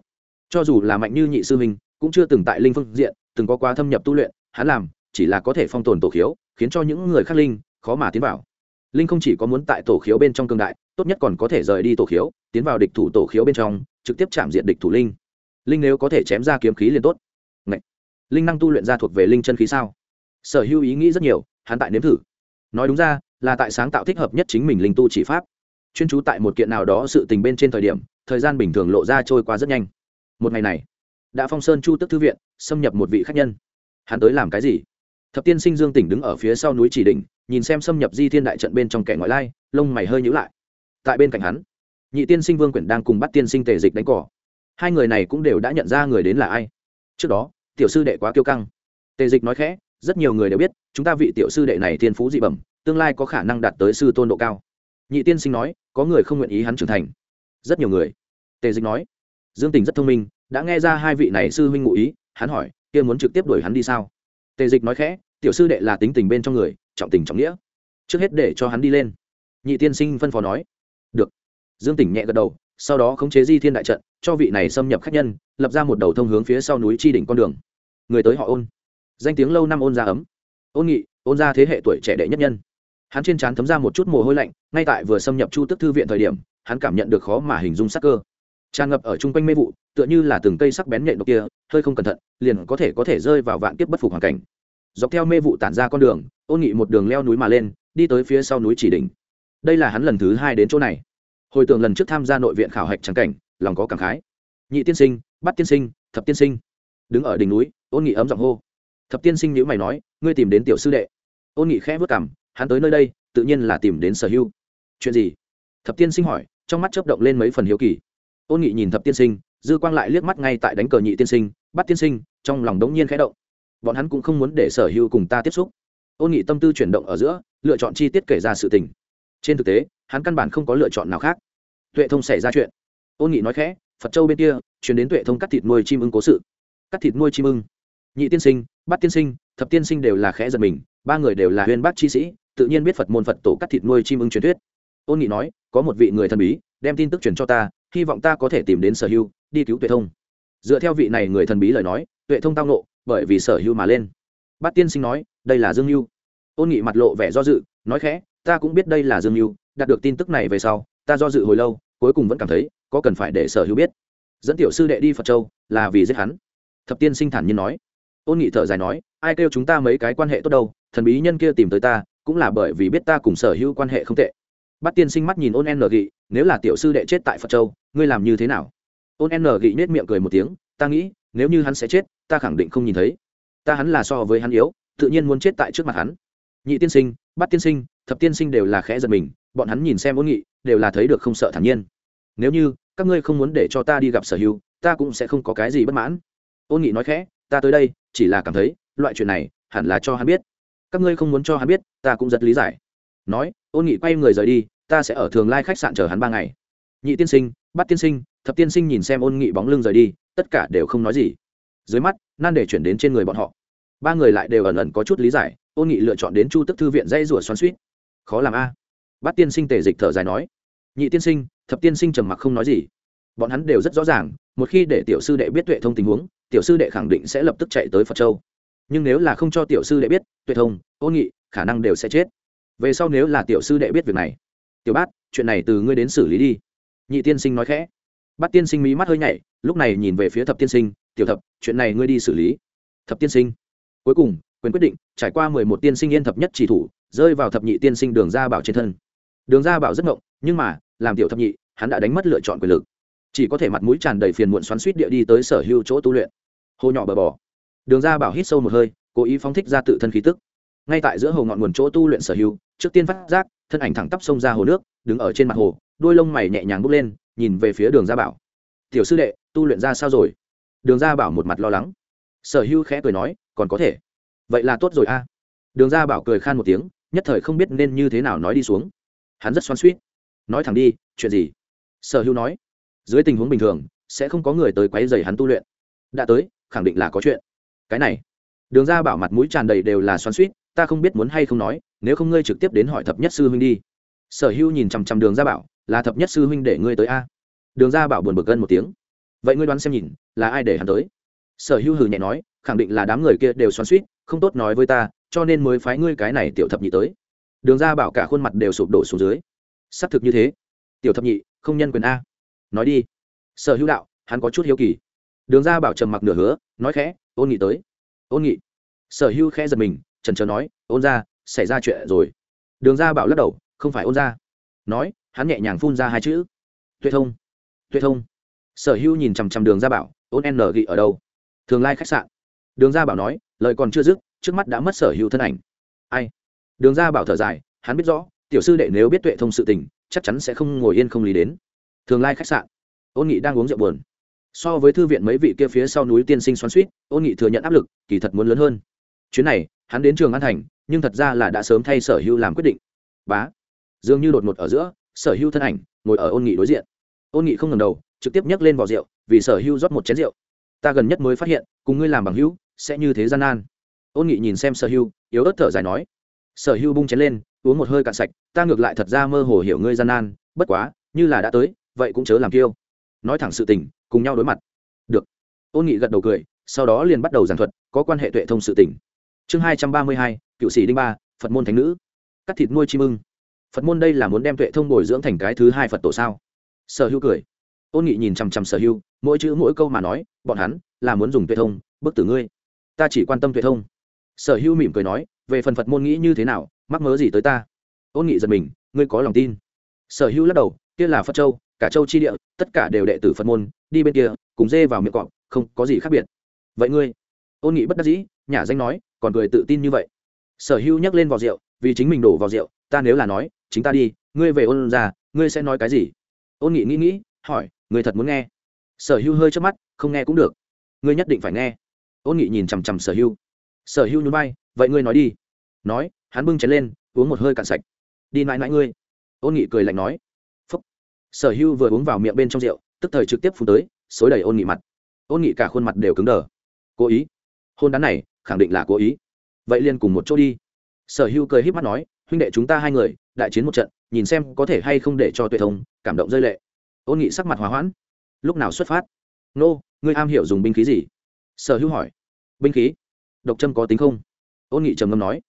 Cho dù là mạnh như nhị sư huynh, cũng chưa từng tại linh phương diện, từng có quá thâm nhập tu luyện, hắn làm, chỉ là có thể phong tồn tổ khiếu, khiến cho những người khác linh, khó mà tiến vào. Linh không chỉ có muốn tại tổ khiếu bên trong cương đại tốt nhất còn có thể rời đi tổ khiếu, tiến vào địch thủ tổ khiếu bên trong, trực tiếp chạm diện địch thủ linh. Linh nếu có thể chém ra kiếm khí liền tốt. Ngậy! linh năng tu luyện ra thuộc về linh chân khí sao? Sở hữu ý nghĩ rất nhiều, hắn tại nếm thử. Nói đúng ra, là tại sáng tạo thích hợp nhất chính mình linh tu chỉ pháp. Chuyên trú tại một kiện nào đó sự tình bên trên thời điểm, thời gian bình thường lộ ra trôi qua rất nhanh. Một ngày này, đã phong sơn chu tức thư viện, xâm nhập một vị khách nhân. Hắn tới làm cái gì? Thập tiên sinh dương tỉnh đứng ở phía sau núi chỉ đỉnh, nhìn xem xâm nhập di thiên đại trận bên trong kẻ ngoại lai, lông mày hơi nhữ lại tại bên cạnh hắn. Nhị tiên sinh vương quyển đang cùng bắt tiên sinh tề dịch đánh cỏ. Hai người này cũng đều đã nhận ra người đến là ai. Trước đó, tiểu sư đệ quá kiêu căng. Tề dịch nói khẽ, rất nhiều người đều biết, chúng ta vị tiểu sư đệ này thiên phú dị bẩm, tương lai có khả năng đạt tới sư tôn độ cao. Nhị tiên sinh nói, có người không nguyện ý hắn trưởng thành. Rất nhiều người. Tề dịch nói, dương tình rất thông minh, đã nghe ra hai vị này sư huynh ngụ ý, hắn hỏi, kia muốn trực tiếp đuổi hắn đi sao? Tề dịch nói khẽ, tiểu sư đệ là tính tình bên trong người, trọng tình trọng nghĩa. Trước hết để cho hắn đi lên. Nhị tiên sinh phân phó nói dương tỉnh nhẹ gật đầu, sau đó khống chế di thiên đại trận, cho vị này xâm nhập khách nhân, lập ra một đầu thông hướng phía sau núi tri đỉnh con đường. Người tới họ ôn. Danh tiếng lâu năm ôn ra ấm. Ôn nghị, ôn ra thế hệ tuổi trẻ đệ nhất nhân. Hắn trên trán thấm ra một chút mồ hôi lạnh, ngay tại vừa xâm nhập chu tức thư viện thời điểm, hắn cảm nhận được khó mà hình dung sắc cơ. Tràn ngập ở chung quanh mê vụ, tựa như là từng cây sắc bén nhện độc kia, hơi không cẩn thận, liền có thể có thể rơi vào vạn kiếp bất phục hoàn cảnh. Dọc theo mê vụ tản ra con đường, ôn nghị một đường leo núi mà lên, đi tới phía sau núi chỉ đỉnh. Đây là hắn lần thứ hai đến chỗ này hồi tưởng lần trước tham gia nội viện khảo hạch trắng cảnh, lòng có cảm khái. Nhị tiên sinh bắt tiên sinh, thập tiên sinh. Đứng ở đỉnh núi, ôn nghị ấm giọng hô. Thập tiên sinh nhữ mày nói, ngươi tìm đến tiểu sư đệ. Ôn nghị khẽ vất cảm hắn tới nơi đây, tự nhiên là tìm đến sở hưu chuyện gì? Thập tiên sinh hỏi, trong mắt chớp động lên mấy phần hiếu kỳ. Ôn nghị nhìn thập tiên sinh, dư quang lại liếc mắt ngay tại đánh cờ nhị tiên sinh bắt tiên sinh, trong lòng đống nhiên khẽ động. Bọn hắn cũng không muốn để sở hưu cùng ta tiếp xúc. Ôn nghị tâm tư chuyển động ở giữa, lựa chọn chi tiết kể ra sự tình. Trên thực tế hắn căn bản không có lựa chọn nào khác. Tuệ thông xảy ra chuyện. Ôn nghị nói khẽ, phật châu bên kia, chuyển đến tuệ thông cắt thịt nuôi chim ưng cố sự. Cắt thịt nuôi chim ưng. Nhị tiên sinh bắt tiên sinh, thập tiên sinh đều là khẽ giật mình, ba người đều là huyền bác chi sĩ, tự nhiên biết phật môn phật tổ cắt thịt nuôi chim ưng truyền thuyết. Ôn nghị nói, có một vị người thần bí, đem tin tức truyền cho ta, hy vọng ta có thể tìm đến sở hưu đi cứu tuệ thông. Dựa theo vị này người thần bí lời nói, tuệ thông tao nộ bởi vì sở hưu mà lên. Bát tiên sinh nói, đây là dương Hưu. ôn nghị mặt lộ vẻ do dự, nói khẽ, ta cũng biết đây là dương Hưu đạt được tin tức này về sau, ta do dự hồi lâu, cuối cùng vẫn cảm thấy có cần phải để sở hữu biết. Dẫn tiểu sư đệ đi phật châu là vì giết hắn. Thập tiên sinh thản nhiên nói. Ôn nghị thở dài nói, ai kêu chúng ta mấy cái quan hệ tốt đâu, thần bí nhân kia tìm tới ta, cũng là bởi vì biết ta cùng sở hữu quan hệ không tệ. Bắt tiên sinh mắt nhìn ôn n gị nếu là tiểu sư đệ chết tại phật châu, ngươi làm như thế nào? Ôn n gị nhét miệng cười một tiếng, ta nghĩ, nếu như hắn sẽ chết, ta khẳng định không nhìn thấy. Ta hắn là so với hắn yếu, tự nhiên muốn chết tại trước mặt hắn. Nhị tiên sinh bắt tiên sinh, thập tiên sinh đều là khẽ giật mình bọn hắn nhìn xem ôn nghị, đều là thấy được không sợ thản nhiên. Nếu như, các ngươi không muốn để cho ta đi gặp sở hữu, ta cũng sẽ không có cái gì bất mãn. Ôn nghị nói khẽ, ta tới đây, chỉ là cảm thấy, loại chuyện này, hẳn là cho hắn biết. Các ngươi không muốn cho hắn biết, ta cũng rất lý giải. Nói, ôn nghị quay người rời đi, ta sẽ ở thường lai khách sạn chờ hắn ba ngày. Nhị tiên sinh bắt tiên sinh, thập tiên sinh nhìn xem ôn nghị bóng lưng rời đi, tất cả đều không nói gì. Dưới mắt, nan để chuyển đến trên người bọn họ. Ba người lại đều ẩn ẩn có chút lý giải, ôn nghị lựa chọn đến chu tức thư viện dây rủa xoắn suýt. Khó làm a. Bát tiên sinh tề dịch thở dài nói, nhị tiên sinh, thập tiên sinh trầm mặc không nói gì. Bọn hắn đều rất rõ ràng, một khi để tiểu sư đệ biết tuệ thông tình huống, tiểu sư đệ khẳng định sẽ lập tức chạy tới phật châu. Nhưng nếu là không cho tiểu sư đệ biết tuệ thông ôn nghị, khả năng đều sẽ chết. Về sau nếu là tiểu sư đệ biết việc này, tiểu bát, chuyện này từ ngươi đến xử lý đi. Nhị tiên sinh nói khẽ. Bát tiên sinh mí mắt hơi nhảy, lúc này nhìn về phía thập tiên sinh, tiểu thập, chuyện này ngươi đi xử lý. Thập tiên sinh. Cuối cùng, quyền quyết định, trải qua mười một tiên sinh yên thập nhất chỉ thủ, rơi vào thập nhị tiên sinh đường ra bảo trên thân đường ra bảo rất ngộng, nhưng mà, làm tiểu thập nhị, hắn đã đánh mất lựa chọn quyền lực. Chỉ có thể mặt mũi tràn đầy phiền muộn xoắn suýt địa đi tới sở hữu chỗ tu luyện. Hồ nhỏ bờ bò. Đường ra bảo hít sâu một hơi, cố ý phóng thích ra tự thân khí tức. Ngay tại giữa hồ ngọn nguồn chỗ tu luyện sở hữu, trước tiên phát giác, thân ảnh thẳng tắp sông ra hồ nước, đứng ở trên mặt hồ, đôi lông mày nhẹ nhàng bốc lên, nhìn về phía đường gia bảo. Tiểu sư đệ, tu luyện ra sao rồi? Đường gia bảo một mặt lo lắng. Sở hữu khẽ cười nói, còn có thể. Vậy là tốt rồi a. Đường gia bảo cười khan một tiếng, nhất thời không biết nên như thế nào nói đi xuống hắn rất xoan suýt nói thẳng đi, chuyện gì? Sở hữu nói. Dưới tình huống bình thường, sẽ không có người tới quấy dày hắn tu luyện. Đã tới, khẳng định là có chuyện. Cái này. Đường ra bảo mặt mũi tràn đầy đều là xoan suýt ta không biết muốn hay không nói, nếu không ngươi trực tiếp đến hỏi thập nhất sư huynh đi. Sở hữu nhìn chằm chằm đường ra bảo, là thập nhất sư huynh để ngươi tới a? Đường ra bảo buồn bực gân một tiếng. Vậy ngươi đoán xem nhìn, là ai để hắn tới? Sở hữu hừ nhẹ nói, khẳng định là đám người kia đều xoắn suýt không tốt nói với ta, cho nên mới phái ngươi cái này tiểu thập nhị tới đường ra bảo cả khuôn mặt đều sụp đổ xuống dưới. Xác thực như thế. Tiểu thập nhị, không nhân quyền a. Nói đi. Sở hữu đạo, hắn có chút hiếu kỳ. Đường ra bảo trầm mặc nửa hứa, nói khẽ, ôn nghị tới. Ôn nghị sở hữu khẽ giật mình trần trờ nói, ôn ra, xảy ra chuyện rồi. Đường ra bảo lắc đầu, không phải ôn ra. Nói, hắn nhẹ nhàng phun ra hai chữ. Tuệ thông. Tuệ thông. Sở hữu nhìn chằm chằm đường ra bảo, ôn n gị ở đâu? Thường lai khách sạn. Đường ra bảo nói, lời còn chưa dứt, trước mắt đã mất sở hữu thân ảnh. Ai? Đường ra bảo thở dài, hắn biết rõ, tiểu sư đệ nếu biết tuệ thông sự tình, chắc chắn sẽ không ngồi yên không lý đến. Thường lai khách sạn. Ôn nghị đang uống rượu buồn. So với thư viện mấy vị kia phía sau núi tiên sinh xoắn suýt ôn nghị thừa nhận áp lực, kỳ thật muốn lớn hơn. Chuyến này, hắn đến trường an thành, nhưng thật ra là đã sớm thay sở hưu làm quyết định. Bá. Dường như đột ngột ở giữa, sở hưu thân ảnh ngồi ở ôn nghị đối diện. Ôn nghị không ngầm đầu, trực tiếp nhấc lên vỏ rượu, vì sở hưu rót một chén rượu. Ta gần nhất mới phát hiện, cùng ngươi làm bằng hữu, sẽ như thế gian nan. Ôn nghị nhìn xem sở hưu yếu ớt thở dài nói sở hưu bung chén lên, uống một hơi cạn sạch, ta ngược lại thật ra mơ hồ hiểu ngươi gian nan, bất quá, như là đã tới, vậy cũng chớ làm kiêu. Nói thẳng sự tình, cùng nhau đối mặt. Được. Ôn nghị gật đầu cười, sau đó liền bắt đầu giảng thuật, có quan hệ tuệ thông sự tình. Chương hai trăm ba mươi hai, cựu sĩ đinh ba, phật môn thánh nữ. Cắt thịt nuôi chim ưng. Phật môn đây là muốn đem tuệ thông bồi dưỡng thành cái thứ hai phật tổ sao? Sở hữu cười. Ôn nghị nhìn chằm chằm sở hữu, mỗi chữ mỗi câu mà nói, bọn hắn là muốn dùng tuệ thông, bức tử ngươi. Ta chỉ quan tâm tuệ thông sở hữu mỉm cười nói, về phần phật môn nghĩ như thế nào, mắc mớ gì tới ta? Ôn nghị giật mình, ngươi có lòng tin? Sở hữu lắc đầu, kia là phật châu, cả châu chi địa, tất cả đều đệ tử phật môn, đi bên kia, cùng dê vào miệng cọp, không có gì khác biệt. Vậy ngươi? Ôn nghị bất đắc dĩ nhà danh nói, còn cười tự tin như vậy. Sở hữu nhắc lên vào rượu, vì chính mình đổ vào rượu, ta nếu là nói, chính ta đi, ngươi về ôn ra, ngươi sẽ nói cái gì? Ôn nghị nghĩ nghĩ, hỏi người thật muốn nghe? Sở hữu hơi trước mắt, không nghe cũng được, ngươi nhất định phải nghe. Ôn nghị nhìn chằm chằm sở hữu sở hữu nhún bay vậy ngươi nói đi. Nói hắn bưng chén lên uống một hơi cạn sạch. Đi mãi mãi ngươi. Ôn nghị cười lạnh nói. Phúc. Sở hữu vừa uống vào miệng bên trong rượu tức thời trực tiếp phun tới xối đầy ôn nghị mặt. Ôn nghị cả khuôn mặt đều cứng đờ. Cố ý. Hôn đán này khẳng định là cố ý. Vậy liền cùng một chỗ đi. Sở hưu cười h í p mắt nói huynh đệ chúng ta hai người đại chiến một trận nhìn xem có thể hay không để cho tuệ thông cảm động rơi lệ. Ôn nghị sắc mặt hòa hoãn. Lúc nào xuất phát? Nô、no, ngươi am hiểu dùng binh khí gì? Sở hưu hỏi. Binh khí? Độc châm có tính không? Ôn nghị trầm ngâm nói.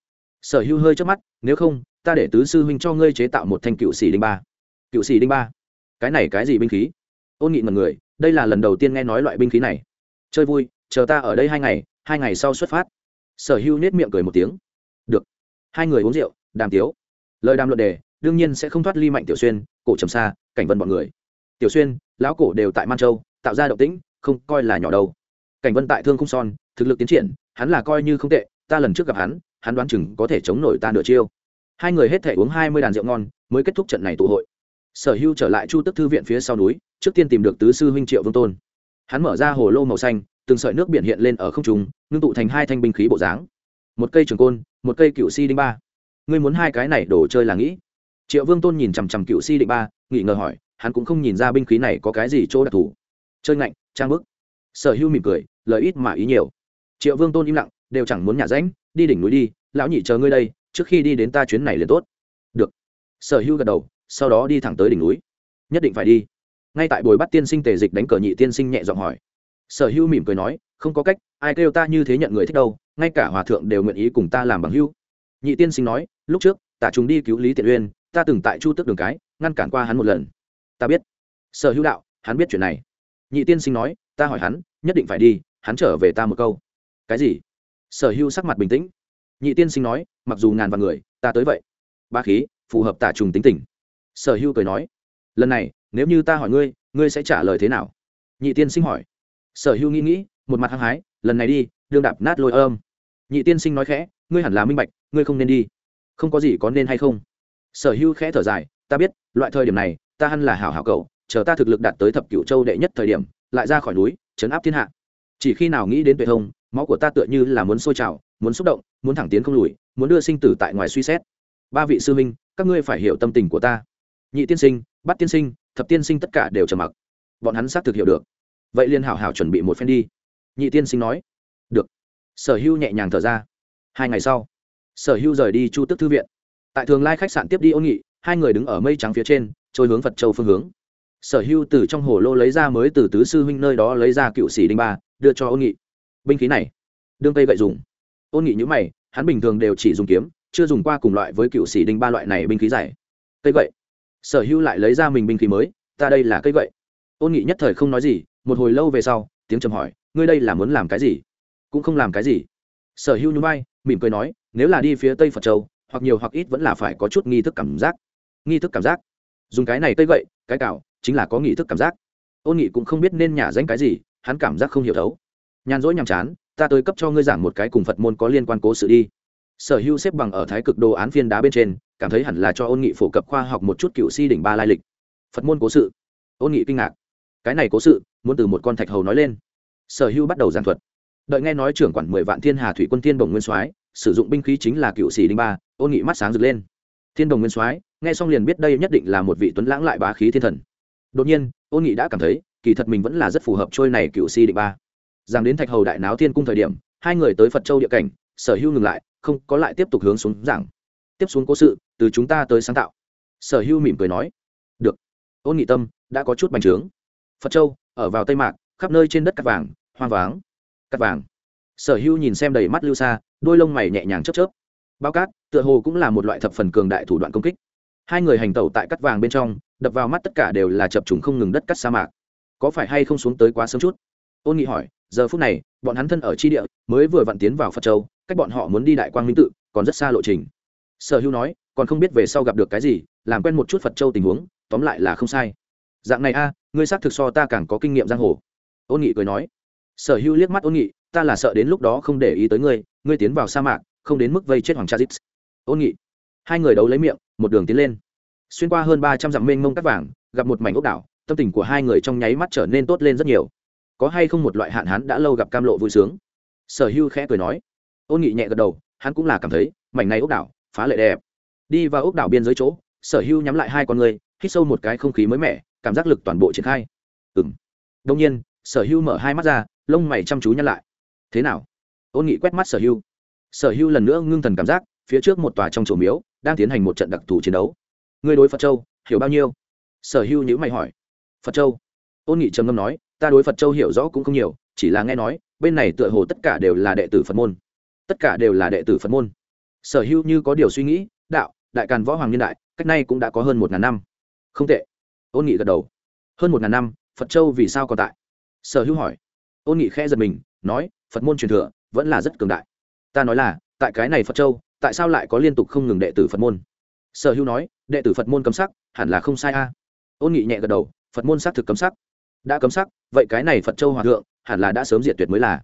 Sở hưu hơi trước mắt, nếu không, ta để tứ sư huynh cho ngươi chế tạo một thanh cựu sĩ đinh ba. Cựu sĩ đinh ba? Cái này cái gì binh khí? Ôn nghị mật người, đây là lần đầu tiên nghe nói loại binh khí này. Chơi vui, chờ ta ở đây hai ngày hai ngày sau xuất phát. Sở hưu nết miệng cười một tiếng. Được. Hai người uống rượu, đàm tiếu. Lời đàm luận đề, đương nhiên sẽ không thoát ly mạnh tiểu xuyên, cổ trầm xa, cảnh vân bọn người. Tiểu xuyên, lão cổ đều tại man châu, tạo ra động tĩnh, không coi là nhỏ đâu. Cảnh vân tại thương không son, thực lực tiến triển hắn là coi như không tệ, ta lần trước gặp hắn hắn đoán chừng có thể chống nổi ta nửa chiêu. Hai người hết thể uống hai mươi đàn rượu ngon, mới kết thúc trận này tụ hội. Sở hưu trở lại chu tức thư viện phía sau núi, trước tiên tìm được tứ sư huynh triệu vương tôn. Hắn mở ra hồ lô màu xanh, từng sợi nước biển hiện lên ở không trung, ngưng tụ thành hai thanh binh khí bộ dáng. Một cây trường côn, một cây cựu si đinh ba. Ngươi muốn hai cái này đồ chơi là nghĩ. Triệu vương tôn nhìn chằm chằm cựu si định ba nghỉ ngờ hỏi, hắn cũng không nhìn ra binh khí này có cái gì chỗ đặc thù. Chơi ngạnh, trang bức. Sở hưu mỉm cười, lời ít mà ý nhiều triệu vương tôn im lặng, đều chẳng muốn nhả rãnh, đi đỉnh núi đi, lão nhị chờ ngươi đây, trước khi đi đến ta chuyến này liền tốt. Được. Sở hữu gật đầu, sau đó đi thẳng tới đỉnh núi. Nhất định phải đi. Ngay tại bồi bắt tiên sinh tề dịch đánh cờ nhị tiên sinh nhẹ giọng hỏi. Sở hữu mỉm cười nói, không có cách, ai kêu ta như thế nhận người thích đâu, ngay cả hòa thượng đều nguyện ý cùng ta làm bằng hữu. Nhị tiên sinh nói, lúc trước tả chúng đi cứu lý tiện uyên, ta từng tại chu tước đường cái, ngăn cản qua hắn một lần. Ta biết. Sở hữu đạo, hắn biết chuyện này. Nhị tiên sinh nói, ta hỏi hắn, nhất định phải đi, hắn trở về ta một câu cái gì? Sở hữu sắc mặt bình tĩnh. Nhị tiên sinh nói, mặc dù ngàn vạn người, ta tới vậy. Ba khí, phù hợp tả trùng tính tình. Sở hữu cười nói, lần này, nếu như ta hỏi ngươi ngươi sẽ trả lời thế nào? Nhị tiên sinh hỏi. Sở hữu nghĩ nghĩ, một mặt hăng hái, lần này đi, đương đạp nát lôi âm. Nhị tiên sinh nói khẽ, ngươi hẳn là minh bạch, ngươi không nên đi. Không có gì có nên hay không? Sở hữu khẽ thở dài, ta biết, loại thời điểm này, ta hẳn là hảo hảo cậu, chờ ta thực lực đạt tới thập cửu châu đệ nhất thời điểm, lại ra khỏi núi chấn áp thiên hạ. Chỉ khi nào nghĩ đến tuệ thông máu của ta tựa như là muốn sôi trào, muốn xúc động, muốn thẳng tiến không lùi, muốn đưa sinh tử tại ngoài suy xét. Ba vị sư minh các ngươi phải hiểu tâm tình của ta. Nhị tiên sinh bắt tiên sinh, thập tiên sinh tất cả đều trầm mặc. Bọn hắn xác thực hiểu được. Vậy liên hảo hảo chuẩn bị một phen đi. Nhị tiên sinh nói. Được. Sở hưu nhẹ nhàng thở ra. Hai ngày sau, sở hưu rời đi chu tức thư viện. Tại thường lai khách sạn tiếp đi ôn nghị, hai người đứng ở mây trắng phía trên, trôi hướng phật châu phương hướng. Sở hưu từ trong hồ lô lấy ra mới từ tứ sư huynh nơi đó lấy ra cựu sĩ đinh ba, đưa cho ôn nghị binh khí này. Đương tây gậy dùng. Ôn nghị nhữ mày hắn bình thường đều chỉ dùng kiếm chưa dùng qua cùng loại với cựu sĩ đinh ba loại này binh khí dài. Cây gậy. Sở hưu lại lấy ra mình binh khí mới ta đây là cây gậy. Ôn nghị nhất thời không nói gì một hồi lâu về sau tiếng trầm hỏi ngươi đây là muốn làm cái gì? Cũng không làm cái gì. Sở hưu nhún vai mỉm cười nói nếu là đi phía tây phật châu hoặc nhiều hoặc ít vẫn là phải có chút nghi thức cảm giác. Nghi thức cảm giác? Dùng cái này cây gậy cái cào, chính là có nghi thức cảm giác. Ôn nghị cũng không biết nên nhả danh cái gì hắn cảm giác không hiểu thấu nhàn rỗi nhàm chán, ta tới cấp cho ngươi giảng một cái cùng phật môn có liên quan cố sự đi. Sở hữu xếp bằng ở thái cực đồ án phiên đá bên trên, cảm thấy hẳn là cho ôn nghị phổ cập khoa học một chút cựu si đỉnh ba lai lịch. Phật môn cố sự. Ôn nghị kinh ngạc. Cái này cố sự, muốn từ một con thạch hầu nói lên. Sở hữu bắt đầu giảng thuật. Đợi nghe nói trưởng quản mười vạn thiên hà thủy quân thiên đồng nguyên soái, sử dụng binh khí chính là cựu sĩ đinh ba, ôn nghị mắt sáng rực lên. Thiên đồng nguyên soái, nghe xong liền biết đây nhất định là một vị tuấn lãng lại bá khí thiên thần. Đột nhiên, ôn nghị đã cảm thấy, kỳ thật mình vẫn là rất phù hợp trôi này cựu sĩ đỉnh ba rằng đến thạch hầu đại náo thiên cung thời điểm, hai người tới phật châu địa cảnh, sở hưu ngừng lại, không có lại tiếp tục hướng xuống giảng. Tiếp xuống cố sự, từ chúng ta tới sáng tạo. Sở hưu mỉm cười nói. Được. Ôn nghị tâm, đã có chút bành trướng. Phật châu, ở vào tây mạc, khắp nơi trên đất cắt vàng, hoang váng. Cắt vàng. Sở hưu nhìn xem đầy mắt lưu xa, đôi lông mày nhẹ nhàng chớp chớp. Bao cát, tựa hồ cũng là một loại thập phần cường đại thủ đoạn công kích. Hai người hành tẩu tại cắt vàng bên trong, đập vào mắt tất cả đều là chập trùng không ngừng đất cắt sa mạc. Có phải hay không xuống tới quá sớm chút? Ôn nghị hỏi giờ phút này, bọn hắn thân ở tri địa, mới vừa vặn tiến vào phật châu, cách bọn họ muốn đi đại quang minh tự, còn rất xa lộ trình. Sở hữu nói, còn không biết về sau gặp được cái gì, làm quen một chút phật châu tình huống, tóm lại là không sai. Dạng này a, ngươi xác thực so ta càng có kinh nghiệm giang hồ. Ôn nghị cười nói. Sở hữu liếc mắt ôn nghị, ta là sợ đến lúc đó không để ý tới ngươi ngươi tiến vào sa mạc, không đến mức vây chết hoàng cha dít ôn nghị, hai người đấu lấy miệng, một đường tiến lên. Xuyên qua hơn ba trăm dặm mênh mông cắt vàng, gặp một mảnh ốc đảo, tâm tình của hai người trong nháy mắt trở nên tốt lên rất nhiều có hay không một loại hạn hán đã lâu gặp cam lộ vui sướng? Sở hưu khẽ cười nói. Ôn nghị nhẹ gật đầu, hắn cũng là cảm thấy, mảnh này ốc đảo, phá lệ đẹp. Đi vào ốc đảo biên giới chỗ, sở hưu nhắm lại hai con người, hít sâu một cái không khí mới mẻ, cảm giác lực toàn bộ triển khai. Ừng đông nhiên, sở hưu mở hai mắt ra, lông mày chăm chú nhăn lại. Thế nào? Ôn nghị quét mắt sở hưu. Sở hưu lần nữa ngưng thần cảm giác, phía trước một tòa trong chùa miếu, đang tiến hành một trận đặc thù chiến đấu. Ngươi đối phật châu, hiểu bao nhiêu? Sở hưu nhữ mày hỏi. Phật châu? Ôn nghị trầm ngâm nói ta đối phật châu hiểu rõ cũng không nhiều, chỉ là nghe nói, bên này tựa hồ tất cả đều là đệ tử phật môn. Tất cả đều là đệ tử phật môn. Sở hữu như có điều suy nghĩ, đạo, đại càn võ hoàng nhân đại, cách nay cũng đã có hơn một ngàn năm. Không tệ. Ôn nghị gật đầu. Hơn một ngàn năm, phật châu vì sao còn tại? Sở hữu hỏi. Ôn nghị khẽ giật mình, nói, phật môn truyền thừa vẫn là rất cường đại. Ta nói là, tại cái này phật châu, tại sao lại có liên tục không ngừng đệ tử phật môn? Sở hữu nói, đệ tử phật môn cấm sắc, hẳn là không sai a. Ôn nghị nhẹ gật đầu, phật môn xác thực cấm sắc đã cấm sắc, vậy cái này phật châu hòa thượng, hẳn là đã sớm diệt tuyệt mới là.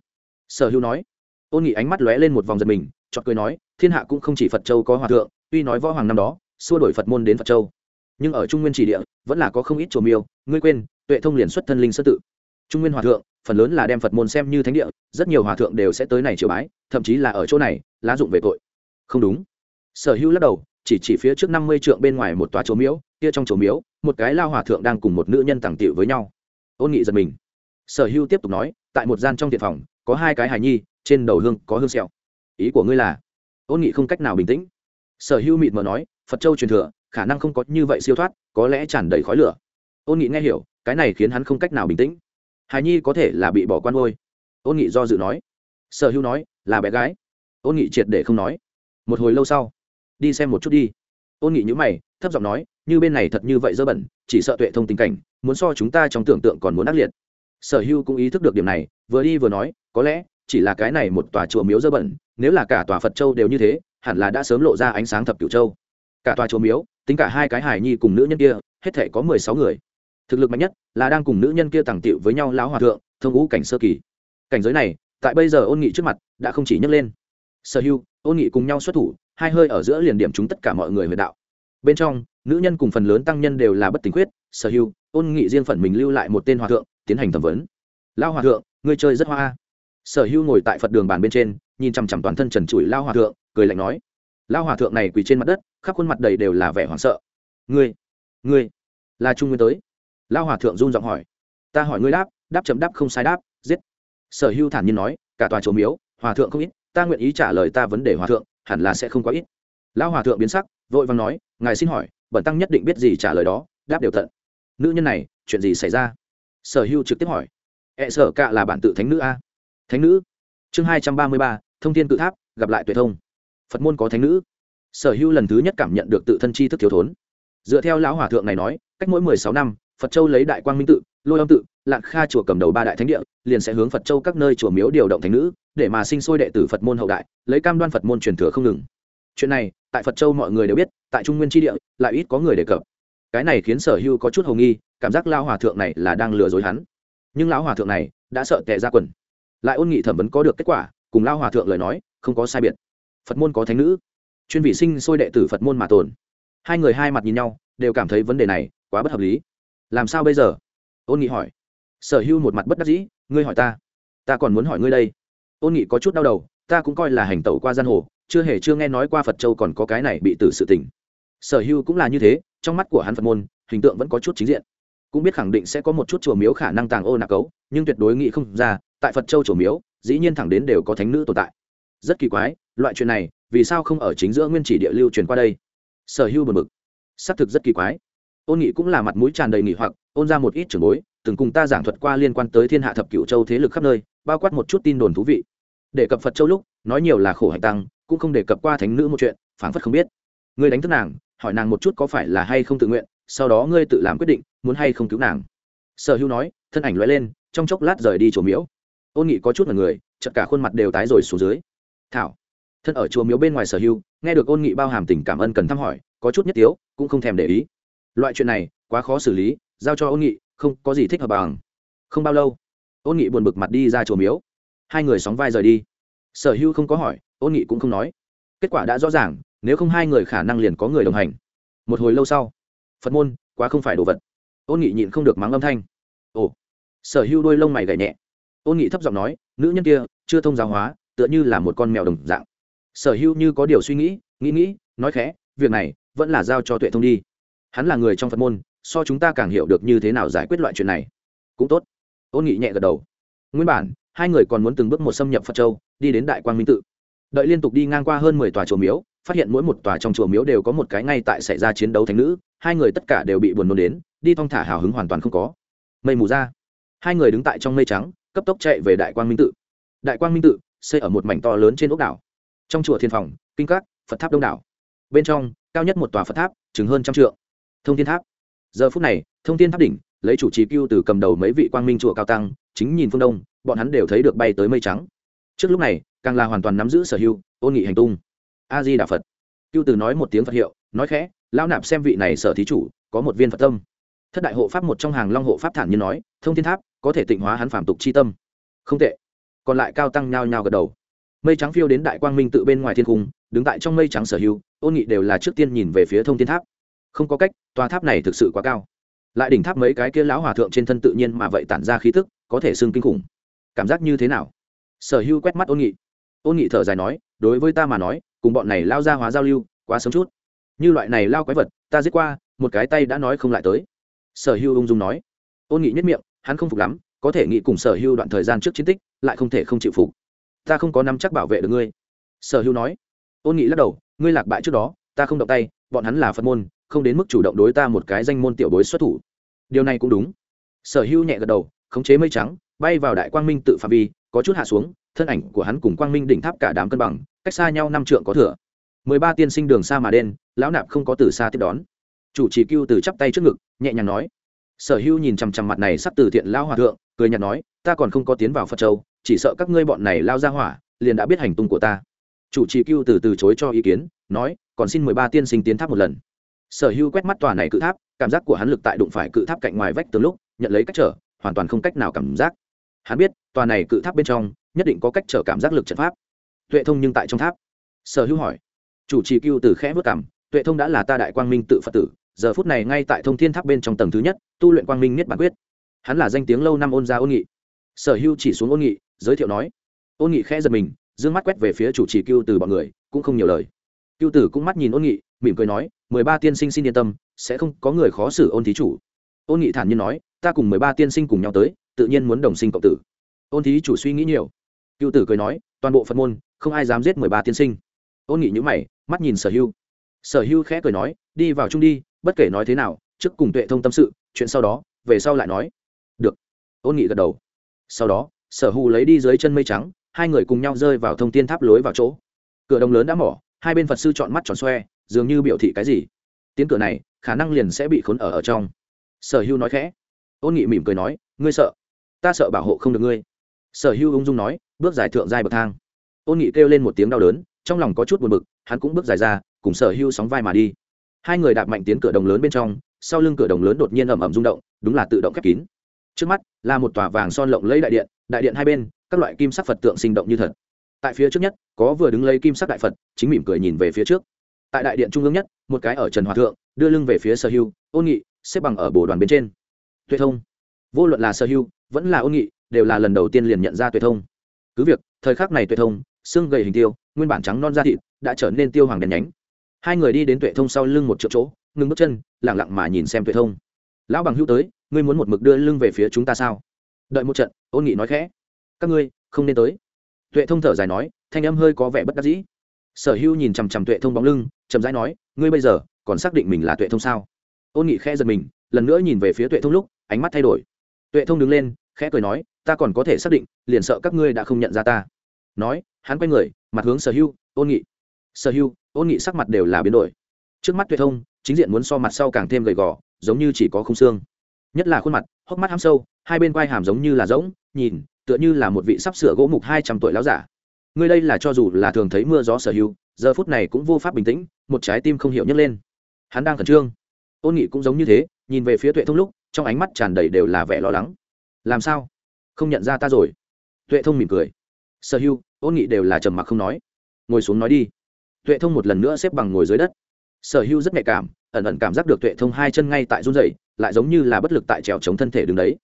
Sở hưu nói, ôn nghị ánh mắt lóe lên một vòng giật mình chọn cười nói, thiên hạ cũng không chỉ phật châu có hòa thượng, tuy nói võ hoàng năm đó, xua đổi phật môn đến phật châu, nhưng ở trung nguyên chỉ địa, vẫn là có không ít chùa miêu, ngươi quên, tuệ thông liền xuất thân linh sơ tự. Trung nguyên hòa thượng, phần lớn là đem phật môn xem như thánh địa, rất nhiều hòa thượng đều sẽ tới này triều bái, thậm chí là ở chỗ này, lá dụng về tội. Không đúng. Sở hữu lắc đầu, chỉ chỉ phía trước năm mươi trượng bên ngoài một tòa chùa miếu, kia trong chùa miếu, một cái lao hòa thượng đang cùng một nữ nhân tàng tiệu với nhau ôn nghị giật mình. Sở hữu tiếp tục nói, tại một gian trong tiệm phòng, có hai cái hài nhi, trên đầu hương có hương xẹo ý của ngươi là, ôn nghị không cách nào bình tĩnh. Sở hữu mịt mờ nói, phật châu truyền thừa, khả năng không có như vậy siêu thoát, có lẽ tràn đầy khói lửa. Ôn nghị nghe hiểu, cái này khiến hắn không cách nào bình tĩnh. Hài nhi có thể là bị bỏ quan ngôi. Ôn nghị do dự nói. Sở hữu nói, là bé gái. Ôn nghị triệt để không nói. Một hồi lâu sau, đi xem một chút đi. Ôn nghị nhữ mày, thấp giọng nói như bên này thật như vậy dơ bẩn, chỉ sợ tuệ thông tình cảnh, muốn so chúng ta trong tưởng tượng còn muốn ác liệt. Sở hưu cũng ý thức được điểm này, vừa đi vừa nói, có lẽ chỉ là cái này một tòa chùa miếu dơ bẩn, nếu là cả tòa phật châu đều như thế, hẳn là đã sớm lộ ra ánh sáng thập cửu châu. Cả tòa chùa miếu, tính cả hai cái hải nhi cùng nữ nhân kia, hết thể có mười sáu người. Thực lực mạnh nhất là đang cùng nữ nhân kia tàng tiệu với nhau lão hòa thượng, thông ngũ cảnh sơ kỳ. Cảnh giới này, tại bây giờ ôn nghị trước mặt, đã không chỉ nhấc lên. Sở hưu, ôn nghị cùng nhau xuất thủ, hai hơi ở giữa liền điểm chúng tất cả mọi người về đạo. Bên trong nữ nhân cùng phần lớn tăng nhân đều là bất tình quyết sở hưu ôn nghị riêng phần mình lưu lại một tên hòa thượng, tiến hành thẩm vấn. Lao hòa thượng, ngươi chơi rất hoa. Sở hưu ngồi tại phật đường bàn bên trên, nhìn chằm chằm toàn thân trần trụi lao hòa thượng, cười lạnh nói. Lao hòa thượng này quỳ trên mặt đất, khắp khuôn mặt đầy đều là vẻ hoảng sợ. Ngươi ngươi, là trung nguyên tới? Lao hòa thượng run giọng hỏi. Ta hỏi ngươi đáp đáp chấm đáp không sai đáp, giết. Sở hưu thản nhiên nói, cả tòa chỗ miếu, hòa thượng không ít, ta nguyện ý trả lời ta vấn đề hòa thượng, hẳn là sẽ không quá ít. Lao hòa thượng biến sắc, vội vàng nói, ngài xin hỏi bẩn tăng nhất định biết gì trả lời đó, đáp đều tận. Nữ nhân này, chuyện gì xảy ra? Sở hưu trực tiếp hỏi. Ẹ sở cạ là bản tự thánh nữ a. Thánh nữ? Chương hai trăm ba mươi ba, thông thiên cự tháp, gặp lại tuệ thông. Phật môn có thánh nữ. Sở hưu lần thứ nhất cảm nhận được tự thân chi thức thiếu thốn. Dựa theo lão hòa thượng này nói, cách mỗi mười sáu năm, phật châu lấy đại quang minh tự, lôi âm tự lạng kha chùa cầm đầu ba đại thánh địa, liền sẽ hướng phật châu các nơi chùa miếu điều động thánh nữ, để mà sinh sôi đệ tử phật môn hậu đại, lấy cam đoan phật môn truyền thừa không ngừng. Chuyện này tại phật châu mọi người đều biết, tại trung nguyên tri địa, lại ít có người đề cập. Cái này khiến sở hưu có chút hầu nghi, cảm giác lao hòa thượng này là đang lừa dối hắn. Nhưng lão hòa thượng này đã sợ tệ ra quần. Lại ôn nghị thẩm vấn có được kết quả, cùng lao hòa thượng lời nói, không có sai biệt. Phật môn có thánh nữ. Chuyên vị sinh sôi đệ tử phật môn mà tồn. Hai người hai mặt nhìn nhau, đều cảm thấy vấn đề này quá bất hợp lý. Làm sao bây giờ? Ôn nghị hỏi. Sở hưu một mặt bất đắc dĩ, ngươi hỏi ta. Ta còn muốn hỏi ngươi đây. Ôn nghị có chút đau đầu, ta cũng coi là hành tẩu qua gian hồ chưa hề chưa nghe nói qua phật châu còn có cái này bị tử sự tình. Sở hưu cũng là như thế, trong mắt của hắn phật môn, hình tượng vẫn có chút chính diện. Cũng biết khẳng định sẽ có một chút chùa miếu khả năng tàng ô nạc cấu, nhưng tuyệt đối nghĩ không ra, tại phật châu chùa miếu, dĩ nhiên thẳng đến đều có thánh nữ tồn tại. Rất kỳ quái, loại chuyện này, vì sao không ở chính giữa nguyên chỉ địa lưu truyền qua đây? Sở hưu bật mực xác thực rất kỳ quái. Ôn nghị cũng là mặt mũi tràn đầy nghỉ hoặc, ôn ra một ít trường bối, từng cùng ta giảng thuật qua liên quan tới thiên hạ thập cựu châu thế lực khắp nơi, bao quát một chút tin đồn thú vị để cập phật châu lúc, nói nhiều là khổ hạnh tăng, cũng không đề cập qua thánh nữ một chuyện, phảng phất không biết. Ngươi đánh thức nàng, hỏi nàng một chút có phải là hay không tự nguyện, sau đó ngươi tự làm quyết định, muốn hay không cứu nàng. Sở hữu nói, thân ảnh loại lên, trong chốc lát rời đi chỗ miếu. Ôn nghị có chút là người, chợt cả khuôn mặt đều tái rồi xuống dưới. Thảo. Thân ở chùa miếu bên ngoài sở hữu, nghe được ôn nghị bao hàm tình cảm ơn cần thăm hỏi, có chút nhất tiếu, cũng không thèm để ý. Loại chuyện này, quá khó xử lý, giao cho ôn nghị, không có gì thích hợp bằng. Không bao lâu, ôn nghị buồn bực mặt đi ra chùa miếu hai người sóng vai rời đi. Sở hữu không có hỏi, ôn nghị cũng không nói. Kết quả đã rõ ràng, nếu không hai người khả năng liền có người đồng hành. Một hồi lâu sau, phật môn, quá không phải đồ vật. Ôn nghị nhịn không được mắng âm thanh. Ồ. Sở hữu đôi lông mày gảy nhẹ. Ôn nghị thấp giọng nói, nữ nhân kia, chưa thông giáo hóa, tựa như là một con mèo đồng dạng. Sở hữu như có điều suy nghĩ nghĩ nghĩ, nói khẽ, việc này, vẫn là giao cho tuệ thông đi. Hắn là người trong phật môn, so chúng ta càng hiểu được như thế nào giải quyết loại chuyện này. Cũng tốt. Ôn nghị nhẹ gật đầu. Nguyên bản hai người còn muốn từng bước một xâm nhập phật châu, đi đến đại quang minh tự. Đợi liên tục đi ngang qua hơn mười tòa chùa miếu, phát hiện mỗi một tòa trong chùa miếu đều có một cái ngay tại xảy ra chiến đấu thánh nữ, hai người tất cả đều bị buồn nôn đến, đi thong thả hào hứng hoàn toàn không có. Mây mù ra, hai người đứng tại trong mây trắng, cấp tốc chạy về đại quang minh tự. Đại quang minh tự, xây ở một mảnh to lớn trên ốc đảo. Trong chùa thiên phòng, kinh các, phật tháp đông đảo. Bên trong, cao nhất một tòa phật tháp chứng hơn trăm trượng. Thông thiên tháp. Giờ phút này, thông thiên tháp đỉnh, lấy chủ trì cưu từ cầm đầu mấy vị quang minh chùa cao tăng, chính nhìn phương đông bọn hắn đều thấy được bay tới mây trắng. Trước lúc này, càng là hoàn toàn nắm giữ sở hữu ôn nghị hành tung. A di đà phật. Cưu từ nói một tiếng phật hiệu, nói khẽ, lão nạp xem vị này sở thí chủ, có một viên phật tâm. Thất đại hộ pháp một trong hàng long hộ pháp thản như nói, thông thiên tháp, có thể tịnh hóa hắn phạm tục c h i tâm. Không tệ. Còn lại cao tăng nhao nhao gật đầu. Mây trắng phiêu đến đại quang minh tự bên ngoài thiên cung, đứng tại trong mây trắng sở hữu ôn nghị đều là trước tiên nhìn về phía thông thiên tháp. Không có cách, tòa tháp này thực sự quá cao. Lại đỉnh tháp mấy cái kia lão hòa thượng trên thân tự nhiên mà vậy tản ra khí tức, có thể xưng kinh khủng cảm giác như thế nào? Sở hữu quét mắt ôn nghị. Ôn nghị thở dài nói, đối với ta mà nói, cùng bọn này lao ra hóa giao lưu, quá sớm chút. Như loại này lao quái vật, ta giết qua, một cái tay đã nói không lại tới. Sở hữu ung dung nói. Ôn nghị nhất miệng, hắn không phục lắm, có thể nghĩ cùng sở hữu đoạn thời gian trước chiến tích, lại không thể không chịu phục. Ta không có nắm chắc bảo vệ được ngươi. Sở hữu nói. Ôn nghị lắc đầu, ngươi lạc bại trước đó, ta không động tay, bọn hắn là phật môn, không đến mức chủ động đối ta một cái danh môn tiểu bối xuất thủ. Điều này cũng đúng. Sở hữu nhẹ gật đầu, khống chế mây trắng bay vào đại quang minh tự phạm vi, có chút hạ xuống, thân ảnh của hắn cùng quang minh đỉnh tháp cả đám cân bằng, cách xa nhau năm trượng có thừa. Mười ba tiên sinh đường xa mà đen, lão nạp không có từ xa tiếp đón. Chủ trì cưu từ chắp tay trước ngực, nhẹ nhàng nói, sở hữu nhìn chằm chằm mặt này sắp từ thiện lao hòa thượng, cười nhạt nói, ta còn không có tiến vào phật châu, chỉ sợ các ngươi bọn này lao ra hỏa, liền đã biết hành tung của ta. Chủ trì cưu từ từ chối cho ý kiến, nói, còn xin mười ba tiên sinh tiến tháp một lần. Sở hữu quét mắt tòa này cự tháp, cảm giác của hắn lực tại đụng phải cự tháp cạnh ngoài vách từ lúc, nhận lấy cách trở, hoàn toàn không cách nào cảm giác hắn biết, tòa này cự tháp bên trong, nhất định có cách trở cảm giác lực trận pháp. Tuệ thông nhưng tại trong tháp. Sở hữu hỏi. Chủ trì cưu từ khẽ vất cảm, tuệ thông đã là ta đại quang minh tự phật tử, giờ phút này ngay tại thông thiên tháp bên trong tầng thứ nhất, tu luyện quang minh nhất bản quyết. Hắn là danh tiếng lâu năm ôn gia ôn nghị. Sở hữu chỉ xuống ôn nghị, giới thiệu nói. Ôn nghị khẽ giật mình d ư ơ n g mắt quét về phía chủ trì cưu từ bọn người, cũng không nhiều lời. Cưu tử cũng mắt nhìn ôn nghị, mỉm cười nói, mười ba tiên sinh xin yên tâm, sẽ không có người khó xử ôn thí chủ. Ôn nghị thản nhiên nói, ta cùng mười ba tiên sinh cùng nhau tới tự nhiên muốn đồng sinh cộng tử. Ôn thí chủ suy nghĩ nhiều. Cưu tử cười nói, toàn bộ phật môn, không ai dám giết mười ba tiên sinh. Ôn nghị nhữ mày, mắt nhìn sở hưu. Sở hưu khẽ cười nói, đi vào chung đi, bất kể nói thế nào, trước cùng tuệ thông tâm sự, chuyện sau đó, về sau lại nói. Được. Ôn nghị gật đầu. Sau đó, sở hưu lấy đi dưới chân mây trắng, hai người cùng nhau rơi vào thông tiên tháp lối vào chỗ. Cửa đồng lớn đã mỏ, hai bên phật sư chọn mắt tròn xoe, dường như biểu thị cái gì. Tiến cửa này, khả năng liền sẽ bị khốn ở ở trong. Sở hưu nói khẽ. Ôn nghị mỉm cười nói, ngươi sợ? Ta sợ bảo hộ không được ngươi. Sở hữu ung dung nói, bước dài thượng giai bậc thang. Ôn nghị kêu lên một tiếng đau đớn, trong lòng có chút buồn bực, hắn cũng bước dài ra, cùng sở hữu sóng vai mà đi. Hai người đạp mạnh tiến cửa đồng lớn bên trong, sau lưng cửa đồng lớn đột nhiên ầm ầm rung động, đúng là tự động khép kín. Trước mắt, là một tòa vàng son lộng lấy đại điện đại điện hai bên, các loại kim sắc phật tượng sinh động như thật. Tại phía trước nhất, có vừa đứng lấy kim sắc đại phật, chính mỉm cười nhìn về phía trước. Tại đại điện trung ương nhất, một cái ở trần hòa thượng, đưa lưng về phía sở hưu ôn nghị, xếp bằng ở bồ đoàn bên trên. Tuệ thông. Vô luận là sở hưu vẫn là ôn nghị, đều là lần đầu tiên liền nhận ra tuệ thông. Cứ việc, thời khắc này tuệ thông, xương gầy hình tiêu, nguyên bản trắng non da thịt, đã trở nên tiêu hoàng đèn nhánh. Hai người đi đến tuệ thông sau lưng một triệu chỗ, ngừng bước chân lẳng lặng mà nhìn xem tuệ thông. Lão bằng hữu tới, ngươi muốn một mực đưa lưng về phía chúng ta sao? Đợi một trận, ôn nghị nói khẽ. Các ngươi, không nên tới. Tuệ thông thở dài nói, thanh âm hơi có vẻ bất đắc dĩ. Sở hữu nhìn chằm chằm tuệ thông bóng lưng, chậm rãi nói, ngươi bây giờ, còn xác định mình là tuệ thông sao? Ôn nghị khẽ giật mình, lần nữa nhìn về phía tuệ thông lúc, ánh mắt thay đổi. Tuệ thông đứng lên khẽ cười nói ta còn có thể xác định liền sợ các ngươi đã không nhận ra ta. Nói hắn quay người mặt hướng sở hưu, ôn nghị. Sở hưu, ôn nghị sắc mặt đều là biến đổi. Trước mắt tuệ thông chính diện muốn so mặt sau càng thêm gầy gò giống như chỉ có không xương. Nhất là khuôn mặt hốc mắt hám sâu hai bên quai hàm giống như là rỗng nhìn tựa như là một vị sắp sửa gỗ mục hai trăm tuổi láo giả. Người đây là cho dù là thường thấy mưa gió sở hưu, giờ phút này cũng vô pháp bình tĩnh một trái tim không hiểu nhấc lên. Hắn đang khẩn trương. Ôn nghị cũng giống như thế nhìn về phía tuệ thông lúc trong ánh mắt tràn đầy đều là vẻ lo lắng làm sao? Không nhận ra ta rồi. Tuệ thông mỉm cười. Sở hữu ôn nghị đều là trầm mặc không nói. Ngồi xuống nói đi. Tuệ thông một lần nữa xếp bằng ngồi dưới đất. Sở hữu rất nhạy cảm, ẩn ẩn cảm giác được tuệ thông hai chân ngay tại run rẩy, lại giống như là bất lực tại trèo chống thân thể đứng đấy.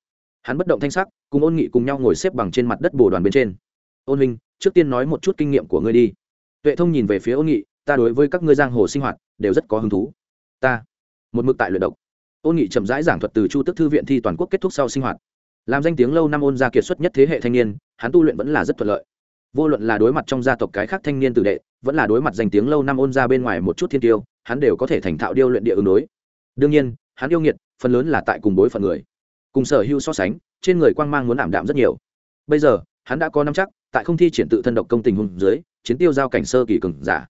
Hắn bất động thanh sắc, cùng ôn nghị cùng nhau ngồi xếp bằng trên mặt đất bồ đoàn bên trên. Ôn minh trước tiên nói một chút kinh nghiệm của ngươi đi. Tuệ thông nhìn về phía ôn nghị, ta đối với các ngươi giang hồ sinh hoạt đều rất có hứng thú. Ta một mực tại luyện độc. Ôn nghị chậm rãi giảng thuật từ chu tức thư viện thi toàn quốc kết thúc sau sinh hoạt làm danh tiếng lâu năm ôn gia kiệt xuất nhất thế hệ thanh niên, hắn tu luyện vẫn là rất thuận lợi. Vô luận là đối mặt trong gia tộc cái khác thanh niên tử đệ, vẫn là đối mặt danh tiếng lâu năm ôn gia bên ngoài một chút thiên tiêu, hắn đều có thể thành thạo điêu luyện địa ứng đối. Đương nhiên, hắn yêu nghiệt, phần lớn là tại cùng bối phận người. Cùng sở hữu so sánh, trên người quang mang muốn ảm đạm rất nhiều. Bây giờ, hắn đã có năm chắc, tại không thi triển tự thân độc công tình hùng dưới, chiến tiêu giao cảnh sơ kỳ cường giả.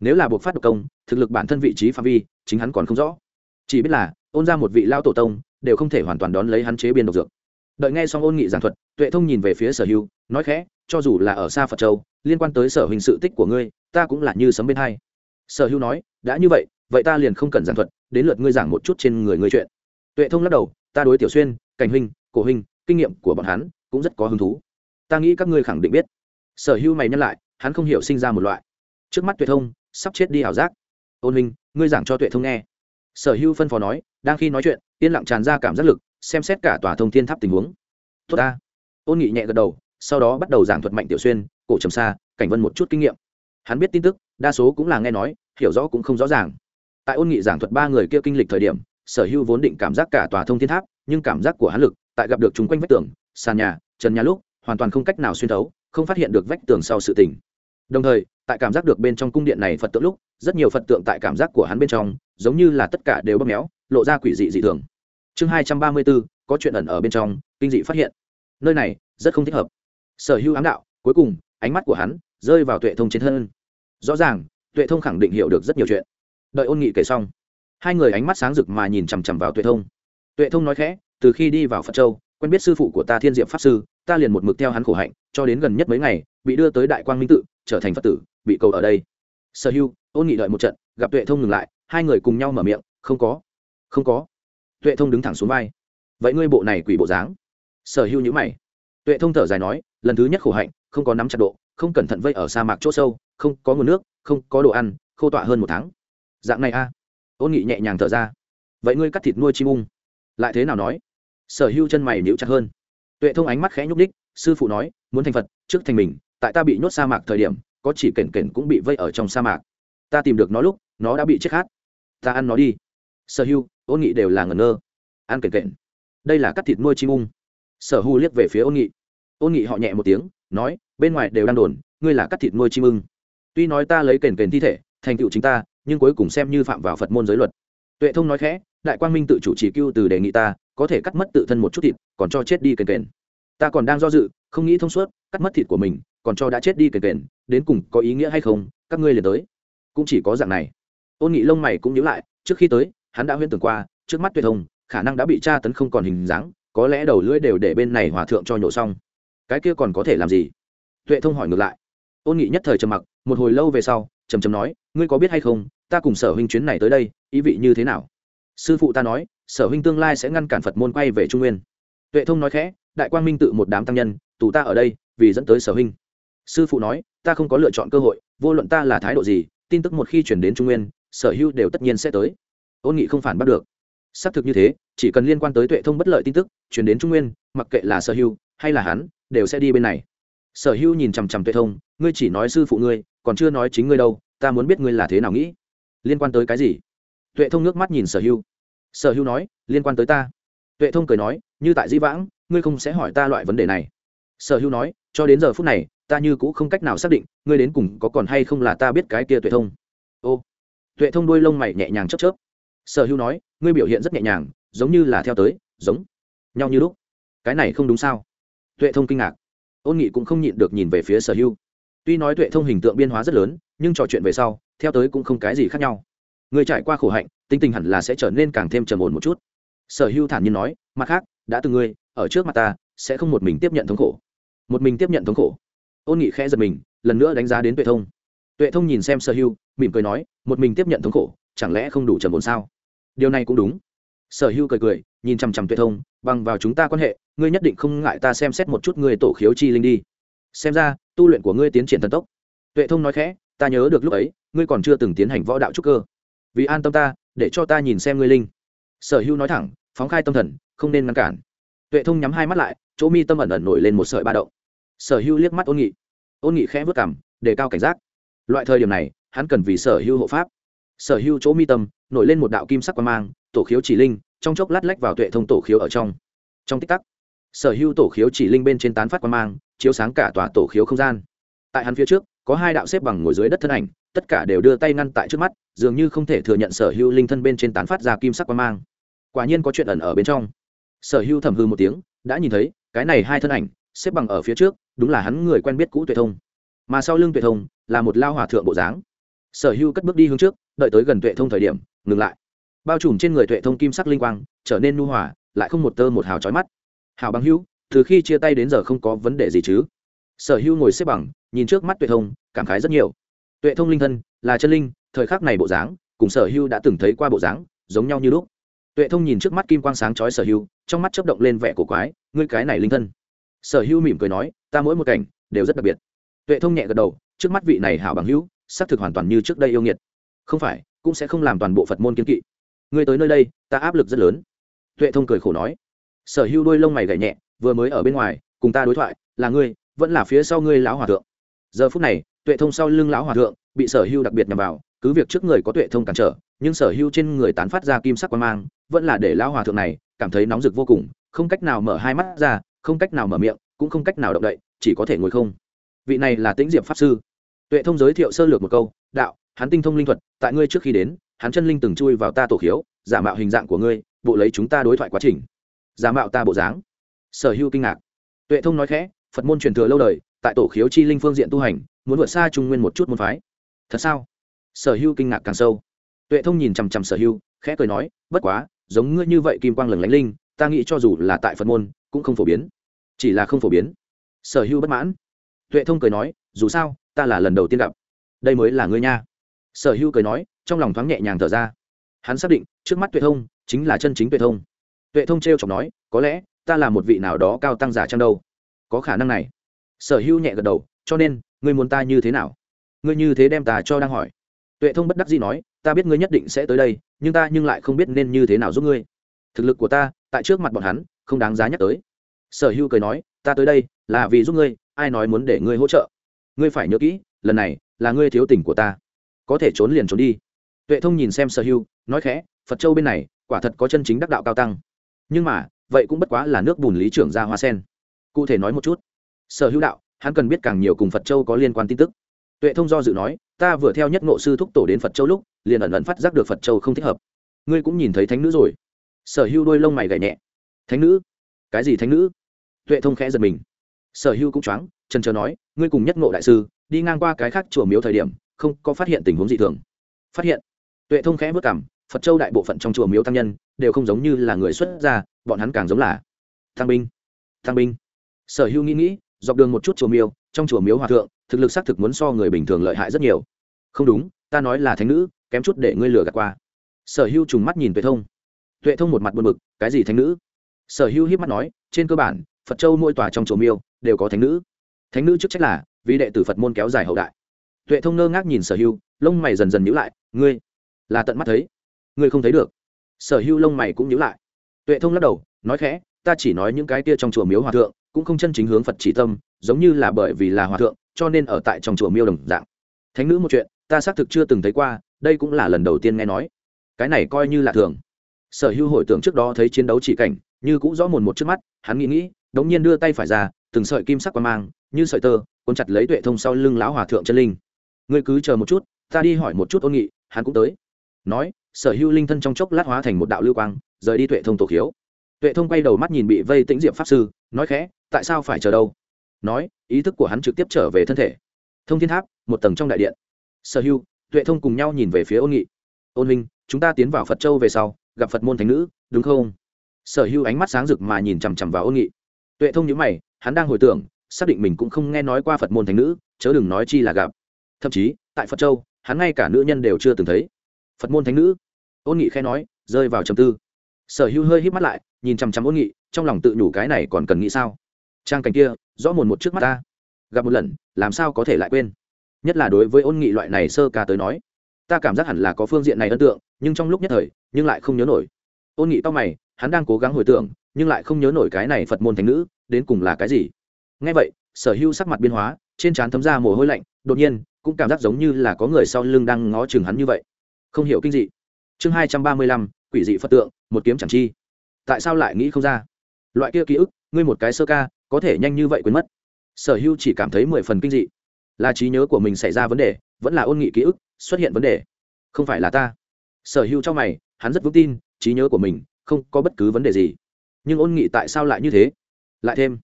Nếu là buộc phát độc công, thực lực bản thân vị trí phạm vi, chính hắn còn không rõ. Chỉ biết là, ôn ra một vị lao tổ tông, đều không thể hoàn toàn đón lấy hắn chế biên độc dược đợi nghe xong ôn nghị giảng thuật, tuệ thông nhìn về phía sở hưu nói khẽ, cho dù là ở xa phật châu, liên quan tới sở hình sự tích của ngươi, ta cũng là như sấm bên hai. Sở hưu nói, đã như vậy vậy ta liền không cần giảng thuật, đến lượt ngươi giảng một chút trên người ngươi chuyện. Tuệ thông lắc đầu, ta đối tiểu xuyên, cảnh huynh, cổ huynh, kinh nghiệm của bọn hắn cũng rất có hứng thú. Ta nghĩ các ngươi khẳng định biết. Sở hưu mày nhắc lại, hắn không hiểu sinh ra một loại. Trước mắt tuệ thông sắp chết đi ảo giác. Ôn huynh, ngươi giảng cho tuệ thông nghe sở hưu phân phó nói, đang khi nói chuyện, yên lặng tràn ra cảm giác lực, xem xét cả tòa thông thiên tháp tình huống. Tốt ta. Ôn nghị nhẹ gật đầu, sau đó bắt đầu giảng thuật mạnh tiểu xuyên, cổ trầm xa cảnh vân một chút kinh nghiệm. Hắn biết tin tức, đa số cũng là nghe nói, hiểu rõ cũng không rõ ràng. Tại ôn nghị giảng thuật ba người kia kinh lịch thời điểm, sở hữu vốn định cảm giác cả tòa thông thiên tháp, nhưng cảm giác của hắn lực, tại gặp được chúng quanh vách tường, sàn nhà, trần nhà lúc, hoàn toàn không cách nào xuyên thấu, không phát hiện được vách tường sau sự tình đồng thời, tại cảm giác được bên trong cung điện này phật tượng lúc, rất nhiều phật tượng tại cảm giác của hắn bên trong, giống như là tất cả đều bóp méo, lộ ra quỷ dị dị thường. Chương hai trăm ba mươi bốn, có chuyện ẩn ở bên trong, kinh dị phát hiện. Nơi này, rất không thích hợp. Sở hữu ám đạo, cuối cùng, ánh mắt của hắn rơi vào tuệ thông trên thân. Rõ ràng, tuệ thông khẳng định hiểu được rất nhiều chuyện. Đợi ôn nghị kể xong, hai người ánh mắt sáng rực mà nhìn chằm chằm vào tuệ thông. Tuệ thông nói khẽ, từ khi đi vào phật châu, quen biết sư phụ của ta thiên diệm pháp sư, ta liền một mực theo hắn khổ hạnh, cho đến gần nhất mấy ngày, bị đưa tới đại quang minh tự trở thành phật tử, bị cầu ở đây. Sở hưu, ôn nghị đợi một trận, gặp tuệ thông ngừng lại, hai người cùng nhau mở miệng, không có không có. Tuệ thông đứng thẳng xuống vai. Vậy ngươi bộ này quỷ bộ dáng? Sở hưu nhữ mày. Tuệ thông thở dài nói, lần thứ nhất khổ hạnh, không có nắm chặt độ, không cẩn thận vây ở sa mạc chỗ sâu, không có nguồn nước, không có đồ ăn, khô tọa hơn một tháng. Dạng này a? Ôn nghị nhẹ nhàng thở ra. Vậy ngươi cắt thịt nuôi chim ung, lại thế nào nói? Sở hưu chân mày níu chặt hơn. Tuệ thông ánh mắt khẽ nhúc đích sư phụ nói, muốn thành phật, trước thành mình tại ta bị nhốt sa mạc thời điểm, có chỉ kển kển cũng bị vây ở trong sa mạc. Ta tìm được nó lúc, nó đã bị chết khát ta ăn nó đi. Sở hưu, ôn nghị đều là ngẩn ngơ. Ăn kển kển đây là cắt thịt nuôi chim ung. Sở hưu liếc về phía ôn nghị. Ôn nghị họ nhẹ một tiếng, nói, bên ngoài đều đang đồn, ngươi là cắt thịt nuôi chim ưng. Tuy nói ta lấy kền kền thi thể, thành tựu chính ta, nhưng cuối cùng xem như phạm vào phật môn giới luật. Tuệ thông nói khẽ, đại quang minh tự chủ trì cưu từ đề nghị ta, có thể cắt mất tự thân một chút thịt, còn cho chết đi kền kền. Ta còn đang do dự, không nghĩ thông suốt, cắt mất thịt của mình còn cho đã chết đi kền kền, đến cùng có ý nghĩa hay không, các ngươi liền tới. Cũng chỉ có dạng này. Ôn nghị lông mày cũng nhớ lại, trước khi tới, hắn đã huyễn tưởng qua, trước mắt tuệ thông khả năng đã bị tra tấn không còn hình dáng, có lẽ đầu lưỡi đều để bên này hòa thượng cho nhổ xong. Cái kia còn có thể làm gì? Tuệ thông hỏi ngược lại. Ôn nghị nhất thời trầm mặc, một hồi lâu về sau, trầm trầm nói, ngươi có biết hay không, ta cùng sở huynh chuyến này tới đây, ý vị như thế nào? Sư phụ ta nói, sở huynh tương lai sẽ ngăn cản phật môn quay về trung nguyên. Tuệ thông nói khẽ, đại quang minh tự một đám tăng nhân tù ta ở đây, vì dẫn tới sở huynh sư phụ nói, ta không có lựa chọn cơ hội, vô luận ta là thái độ gì, tin tức một khi chuyển đến trung nguyên, sở hữu đều tất nhiên sẽ tới. Ôn nghị không phản bắt được. Xác thực như thế, chỉ cần liên quan tới tuệ thông bất lợi tin tức chuyển đến trung nguyên, mặc kệ là sở hữu hay là hắn, đều sẽ đi bên này. Sở hữu nhìn chằm chằm tuệ thông, ngươi chỉ nói sư phụ ngươi, còn chưa nói chính ngươi đâu, ta muốn biết ngươi là thế nào nghĩ. Liên quan tới cái gì? Tuệ thông nước mắt nhìn sở hữu. Sở hữu nói, liên quan tới ta. Tuệ thông cười nói, như tại di vãng, ngươi không sẽ hỏi ta loại vấn đề này. Sở hữu nói cho đến giờ phút này, ta như cũng không cách nào xác định, ngươi đến cùng có còn hay không là ta biết cái kia tuệ thông. Ô, tuệ thông đôi lông mày nhẹ nhàng chấp chớp. Sở hữu nói, ngươi biểu hiện rất nhẹ nhàng, giống như là theo tới, giống nhau như lúc. Cái này không đúng sao? Tuệ thông kinh ngạc. Ôn nghị cũng không nhịn được nhìn về phía sở hữu. tuy nói tuệ thông hình tượng biên hóa rất lớn, nhưng trò chuyện về sau, theo tới cũng không cái gì khác nhau. Người trải qua khổ hạnh tinh tình hẳn là sẽ trở nên càng thêm trầm ổn một chút. Sở hữu thản nhiên nói, mặt khác, đã từng ngươi, ở trước mặt ta, sẽ không một mình tiếp nhận thống khổ một mình tiếp nhận thống khổ. Ôn nghị khẽ giật mình, lần nữa đánh giá đến tuệ thông. Tuệ thông nhìn xem sở hưu, mỉm cười nói, một mình tiếp nhận thống khổ, chẳng lẽ không đủ trầm ổn sao? Điều này cũng đúng. Sở hưu cười cười, nhìn chằm chằm tuệ thông, bằng vào chúng ta quan hệ, ngươi nhất định không ngại ta xem xét một chút ngươi tổ khiếu chi linh đi. Xem ra, tu luyện của ngươi tiến triển thần tốc. Tuệ thông nói khẽ, ta nhớ được lúc ấy, ngươi còn chưa từng tiến hành võ đạo trúc cơ. Vì an tâm ta, để cho ta nhìn xem ngươi linh. Sở hưu nói thẳng, phóng khai tâm thần, không nên ngăn cản. Tuệ thông nhắm hai mắt lại chỗ mi tâm ẩn ẩn nổi lên một sợi ba động. Sở hữu liếc mắt ôn nghị. Ôn nghị khẽ vất cảm, đề cao cảnh giác. Loại thời điểm này, hắn cần vì sở hữu hộ pháp. Sở hữu chỗ mi tâm, nổi lên một đạo kim sắc quan mang, tổ khiếu chỉ linh, trong chốc lát lách vào tuệ thông tổ khiếu ở trong. Trong tích tắc, sở hữu tổ khiếu chỉ linh bên trên tán phát quan mang, chiếu sáng cả tòa tổ khiếu không gian. Tại hắn phía trước, có hai đạo xếp bằng ngồi dưới đất thân ảnh, tất cả đều đưa tay ngăn tại trước mắt, dường như không thể thừa nhận sở hữu linh thân bên trên tán phát ra kim sắc quan mang. Quả nhiên có chuyện ẩn ở bên trong. Sở hữu thầm hư một tiếng, đã nhìn thấy cái này hai thân ảnh, xếp bằng ở phía trước, đúng là hắn người quen biết cũ tuệ thông. Mà sau lưng tuệ thông là một lao hòa thượng bộ dáng. Sở hữu cất bước đi hướng trước, đợi tới gần tuệ thông thời điểm, ngừng lại. Bao trùm trên người tuệ thông kim sắc linh quang, trở nên nu hòa, lại không một tơ một hào trói mắt. Hào bằng hữu, từ khi chia tay đến giờ không có vấn đề gì chứ? Sở hữu ngồi xếp bằng, nhìn trước mắt tuệ thông, cảm khái rất nhiều. Tuệ thông linh thân là chân linh, thời khắc này bộ dáng, cùng sở hữu đã từng thấy qua bộ dáng, giống nhau như lúc tuệ thông nhìn trước mắt kim quang sáng chói sở hữu, trong mắt chấp động lên vẻ cổ quái, ngươi cái này linh thân. Sở hữu mỉm cười nói, ta mỗi một cảnh đều rất đặc biệt. Tuệ thông nhẹ gật đầu, trước mắt vị này hảo bằng hữu, xác thực hoàn toàn như trước đây yêu nghiệt. Không phải, cũng sẽ không làm toàn bộ phật môn kiên kỵ. Ngươi tới nơi đây, ta áp lực rất lớn. Tuệ thông cười khổ nói. Sở hữu đôi lông mày gảy nhẹ, vừa mới ở bên ngoài, cùng ta đối thoại, là ngươi, vẫn là phía sau ngươi lão hòa thượng. Giờ phút này, tuệ thông sau lưng lão hòa thượng bị sở hữu đặc biệt nhằm vào cứ việc trước người có tuệ thông cản trở, nhưng sở hữu trên người tán phát ra kim sắc quan mang, vẫn là để lão hòa thượng này cảm thấy nóng rực vô cùng, không cách nào mở hai mắt ra, không cách nào mở miệng, cũng không cách nào động đậy, chỉ có thể ngồi không. Vị này là tĩnh diệp pháp sư. Tuệ thông giới thiệu sơ lược một câu, đạo, hắn tinh thông linh thuật, tại ngươi trước khi đến, hắn chân linh từng chui vào ta tổ khiếu, giả mạo hình dạng của ngươi, bộ lấy chúng ta đối thoại quá trình. Giả mạo ta bộ dáng. Sở hữu kinh ngạc. Tuệ thông nói khẽ, phật môn truyền thừa lâu đời, tại tổ khiếu chi linh phương diện tu hành, muốn vượt xa trung nguyên một chút môn phái. Thật sao? Sở Hưu kinh ngạc càng sâu. Tuệ thông nhìn chằm chằm sở Hưu, khẽ cười nói bất quá giống ngươi như vậy kim quang lừng lánh linh ta nghĩ cho dù là tại phật môn cũng không phổ biến. Chỉ là không phổ biến. Sở Hưu bất mãn. Tuệ thông cười nói dù sao ta là lần đầu tiên gặp. Đây mới là ngươi nha. Sở Hưu cười nói trong lòng thoáng nhẹ nhàng thở ra. Hắn xác định trước mắt tuệ thông chính là chân chính tuệ thông. Tuệ thông t r e o chọc nói có lẽ ta là một vị nào đó cao tăng giả trang đâu? Có khả năng này. Sở Hưu nhẹ gật đầu cho nên ngươi muốn ta như thế nào? Ngươi như thế đem ta cho đang hỏi tuệ thông bất đắc dĩ nói, ta biết ngươi nhất định sẽ tới đây, nhưng ta nhưng lại không biết nên như thế nào giúp ngươi. Thực lực của ta, tại trước mặt bọn hắn, không đáng giá nhắc tới. Sở hữu cười nói, ta tới đây, là vì giúp ngươi, ai nói muốn để ngươi hỗ trợ? Ngươi phải nhớ kỹ, lần này, là ngươi thiếu tình của ta. Có thể trốn liền trốn đi. Tuệ thông nhìn xem sở hưu nói khẽ, phật châu bên này, quả thật có chân chính đắc đạo cao tăng. Nhưng mà, vậy cũng bất quá là nước bùn lý trưởng ra hoa sen. Cụ thể nói một chút. Sở hữu đạo, hắn cần biết càng nhiều cùng phật châu có liên quan tin tức. Tuệ thông do dự nói ta vừa theo nhất ngộ sư thúc tổ đến phật châu lúc, liền ẩn ẩn phát giác được phật châu không thích hợp. Ngươi cũng nhìn thấy thánh nữ rồi. Sở Hưu đôi lông mày gảy nhẹ. Thánh nữ? Cái gì thánh nữ? Tuệ thông khẽ giật mình. Sở Hưu cũng choáng, trần trờ nói, ngươi cùng nhất ngộ đại sư, đi ngang qua cái khác chùa miếu thời điểm, không có phát hiện tình huống dị thường. Phát hiện. Tuệ thông khẽ vất cảm, phật châu đại bộ phận trong chùa miếu tăng nhân, đều không giống như là người xuất gia, bọn hắn càng giống là thăng binh thăng binh. Sở Hưu nghĩ nghĩ, dọc đường một chút chùa miếu, trong chùa miếu hòa thượng, thực lực xác thực muốn so người bình thường lợi hại rất nhiều không đúng, ta nói là thánh nữ, kém chút để ngươi lừa gạt qua. Sở hữu trùng mắt nhìn tuệ thông. Tuệ thông một mặt buồn bực, cái gì thánh nữ? Sở hữu hiếp mắt nói, trên cơ bản, phật châu mỗi tòa trong chùa miêu đều có thánh nữ. Thánh nữ chức trách là, vì đệ tử phật môn kéo dài hậu đại. Tuệ thông ngơ ngác nhìn sở hưu, lông mày dần dần nhữ lại, ngươi là tận mắt thấy, ngươi không thấy được. Sở hưu lông mày cũng nhữ lại. Tuệ thông lắc đầu, nói khẽ, ta chỉ nói những cái kia trong chùa miếu hòa thượng, cũng không chân chính hướng phật chỉ tâm, giống như là bởi vì là hòa thượng, cho nên ở tại trong chùa miêu đồng dạng. Thánh nữ một chuyện ta xác thực chưa từng thấy qua, đây cũng là lần đầu tiên nghe nói. Cái này coi như là thường. Sở hưu hồi tưởng trước đó thấy chiến đấu chỉ cảnh, như cũng rõ mồn một trước mắt, hắn nghĩ nghĩ, đống nhiên đưa tay phải ra, từng sợi kim sắc qua mang, như sợi tơ, cuốn chặt lấy tuệ thông sau lưng lão hòa thượng chân linh. Ngươi cứ chờ một chút, ta đi hỏi một chút ôn nghị, hắn cũng tới. Nói, sở hữu linh thân trong chốc lát hóa thành một đạo lưu quang, rời đi tuệ thông tổ khiếu. Tuệ thông quay đầu mắt nhìn bị vây tĩnh diệm pháp sư, nói khẽ, tại sao phải chờ đâu? Nói, ý thức của hắn trực tiếp trở về thân thể. Thông thiên tháp, một tầng trong đại điện sở hữu, tuệ thông cùng nhau nhìn về phía ôn nghị. Ôn minh chúng ta tiến vào phật châu về sau, gặp phật môn thánh nữ, đúng không? Sở hữu ánh mắt sáng rực mà nhìn chằm chằm vào ôn nghị. Tuệ thông nhữ mày, hắn đang hồi tưởng, xác định mình cũng không nghe nói qua phật môn thánh nữ, chớ đừng nói chi là gặp. Thậm chí, tại phật châu, hắn ngay cả nữ nhân đều chưa từng thấy. Phật môn thánh nữ? Ôn nghị khe nói, rơi vào trầm tư. Sở hữu hơi hít mắt lại, nhìn chằm chằm ôn nghị, trong lòng tự nhủ cái này còn cần nghĩ sao? Trang cảnh kia, rõ mồn một trước mắt ta. Gặp một lần, làm sao có thể lại quên? Nhất là đối với ôn nghị loại này sơ ca tới nói. Ta cảm giác hẳn là có phương diện này ấn tượng, nhưng trong lúc nhất thời, nhưng lại không nhớ nổi. Ôn nghị tao mày, hắn đang cố gắng hồi tưởng, nhưng lại không nhớ nổi cái này phật môn thánh nữ, đến cùng là cái gì. Ngay vậy, sở hữu sắc mặt biên hóa, trên trán thấm ra mồ hôi lạnh, đột nhiên, cũng cảm giác giống như là có người sau lưng đang ngó chừng hắn như vậy. Không hiểu kinh dị. Chương hai trăm ba mươi lăm, quỷ dị phật tượng, một kiếm chẳng chi. Tại sao lại nghĩ không ra? Loại kia ký ức, ngươi một cái sơ ca, có thể nhanh như vậy quên mất. Sở hưu chỉ cảm thấy mười phần kinh dị là trí nhớ của mình xảy ra vấn đề, vẫn là ôn nghị ký ức, xuất hiện vấn đề. Không phải là ta. Sở hưu trong mày, hắn rất vững tin, trí nhớ của mình không có bất cứ vấn đề gì. Nhưng ôn nghị tại sao lại như thế? Lại thêm,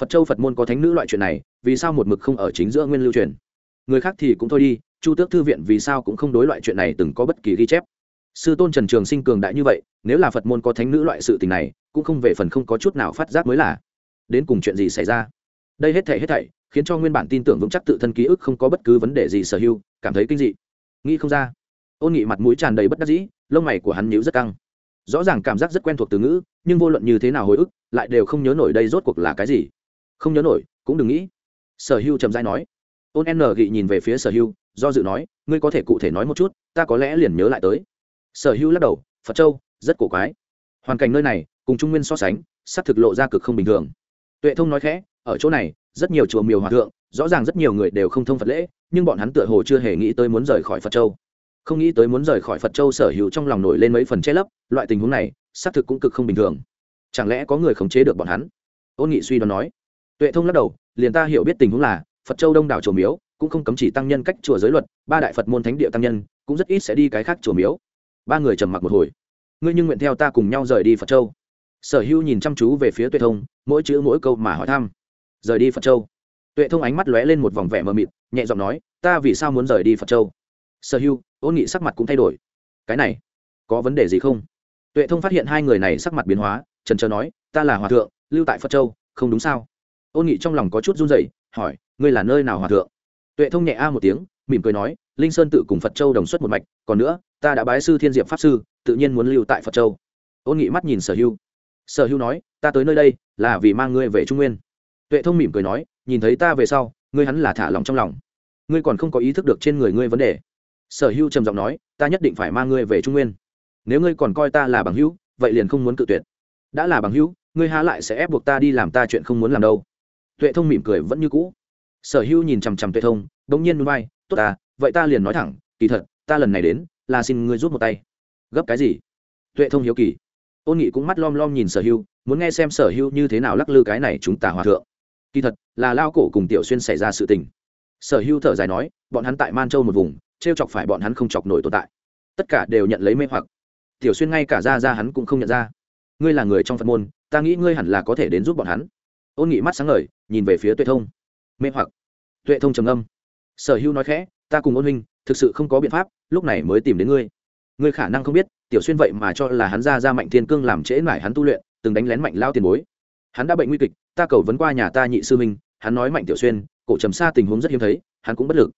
phật châu phật môn có thánh nữ loại chuyện này, vì sao một mực không ở chính giữa nguyên lưu truyền? Người khác thì cũng thôi đi, chu tước thư viện vì sao cũng không đối loại chuyện này từng có bất kỳ ghi chép? Sư tôn trần trường sinh cường đại như vậy, nếu là phật môn có thánh nữ loại sự tình này, cũng không về phần không có chút nào phát giác mới là. Đến cùng chuyện gì xảy ra? Đây hết thảy hết thảy khiến cho nguyên bản tin tưởng vững chắc tự thân ký ức không có bất cứ vấn đề gì sở hữu, cảm thấy kinh dị. Nghĩ không ra, ôn nghị mặt mũi tràn đầy bất đắc dĩ, lông mày của hắn nhíu rất căng. Rõ ràng cảm giác rất quen thuộc từ ngữ, nhưng vô luận như thế nào hồi ức, lại đều không nhớ nổi đây rốt cuộc là cái gì. Không nhớ nổi, cũng đừng nghĩ. Sở hữu trầm dai nói. Ôn n gị nhìn về phía sở hữu do dự nói, ngươi có thể cụ thể nói một chút, ta có lẽ liền nhớ lại tới. Sở hữu lắc đầu, phật châu, rất cổ quái. Hoàn cảnh nơi này, cùng trung nguyên so sánh s thực lộ ra cực không bình thường. Tuệ thông nói khẽ ở chỗ này, rất nhiều chùa miều hòa thượng, rõ ràng rất nhiều người đều không thông phật lễ, nhưng bọn hắn tựa hồ chưa hề nghĩ tới muốn rời khỏi phật châu. Không nghĩ tới muốn rời khỏi phật châu sở hữu trong lòng nổi lên mấy phần che lấp, loại tình huống này, xác thực cũng cực không bình thường. Chẳng lẽ có người khống chế được bọn hắn? Ôn nghị suy đoán nói. Tuệ thông lắc đầu, liền ta hiểu biết tình huống là, phật châu đông đảo chùa miếu, cũng không cấm chỉ tăng nhân cách chùa giới luật, ba đại phật môn thánh địa tăng nhân, cũng rất ít sẽ đi cái khác chùa miếu. Ba người trầm mặc một hồi. Ngươi nhưng nguyện theo ta cùng nhau rời đi phật châu. Sở hữu nhìn chăm chú về phía tuệ thông, mỗi chữ mỗi câu mà hỏi thăm rời đi phật châu. Tuệ thông ánh mắt lóe lên một vòng vẻ mờ mịt, nhẹ giọng nói, ta vì sao muốn rời đi phật châu? Sở hữu ôn nghị sắc mặt cũng thay đổi. Cái này, có vấn đề gì không? Tuệ thông phát hiện hai người này sắc mặt biến hóa, trần trờ nói, ta là hòa thượng, lưu tại phật châu, không đúng sao? Ôn nghị trong lòng có chút run rẩy, hỏi, ngươi là nơi nào hòa thượng? Tuệ thông nhẹ a một tiếng, mỉm cười nói, linh sơn tự cùng phật châu đồng xuất một mạch, còn nữa, ta đã bái sư thiên diệm pháp sư, tự nhiên muốn lưu tại phật châu. Ôn nghị mắt nhìn sở hưu. Sở hưu nói, ta tới nơi đây, là vì mang ngươi về trung nguyên tuệ thông mỉm cười nói, nhìn thấy ta về sau, ngươi hắn là thả lòng trong lòng. Ngươi còn không có ý thức được trên người ngươi vấn đề. Sở hưu trầm giọng nói, ta nhất định phải mang ngươi về trung nguyên. Nếu ngươi còn coi ta là bằng hữu, vậy liền không muốn cự tuyệt. Đã là bằng hữu, ngươi há lại sẽ ép buộc ta đi làm ta chuyện không muốn làm đâu. Tuệ thông mỉm cười vẫn như cũ. Sở hưu nhìn chằm chằm tuệ thông đ ỗ n g nhiên núi bay tốt ta, vậy ta liền nói thẳng, kỳ thật, ta lần này đến, là xin ngươi rút một tay. Gấp cái gì? Tuệ thông hiếu kỳ. Ôn nghị cũng mắt lom lom nhìn sở hưu muốn nghe xem sở hưu như thế nào lắc lư cái này chúng ta hòa thượng kỳ thật, là lao cổ cùng tiểu xuyên xảy ra sự tình. Sở hưu thở dài nói, bọn hắn tại man châu một vùng t r e o chọc phải bọn hắn không chọc nổi tồn tại. Tất cả đều nhận lấy mê hoặc. Tiểu xuyên ngay cả ra ra hắn cũng không nhận ra. Ngươi là người trong phật môn, ta nghĩ ngươi hẳn là có thể đến giúp bọn hắn. Ôn nghị mắt sáng ngời, nhìn về phía tuệ thông. Mê hoặc. Tuệ thông trầm âm sở hữu nói khẽ, ta cùng ôn huynh thực sự không có biện pháp, lúc này mới tìm đến ngươi. Ngươi khả năng không biết, tiểu xuyên vậy mà cho là hắn ra ra mạnh thiên cương làm trễ mải hắn tu luyện, từng đánh lén mạnh lao tiền bối hắn đã bệnh nguy kịch, ta cầu vấn qua nhà ta nhị sư minh hắn nói mạnh tiểu xuyên, cổ trầm xa tình huống rất hiếm thấy, hắn cũng bất lực.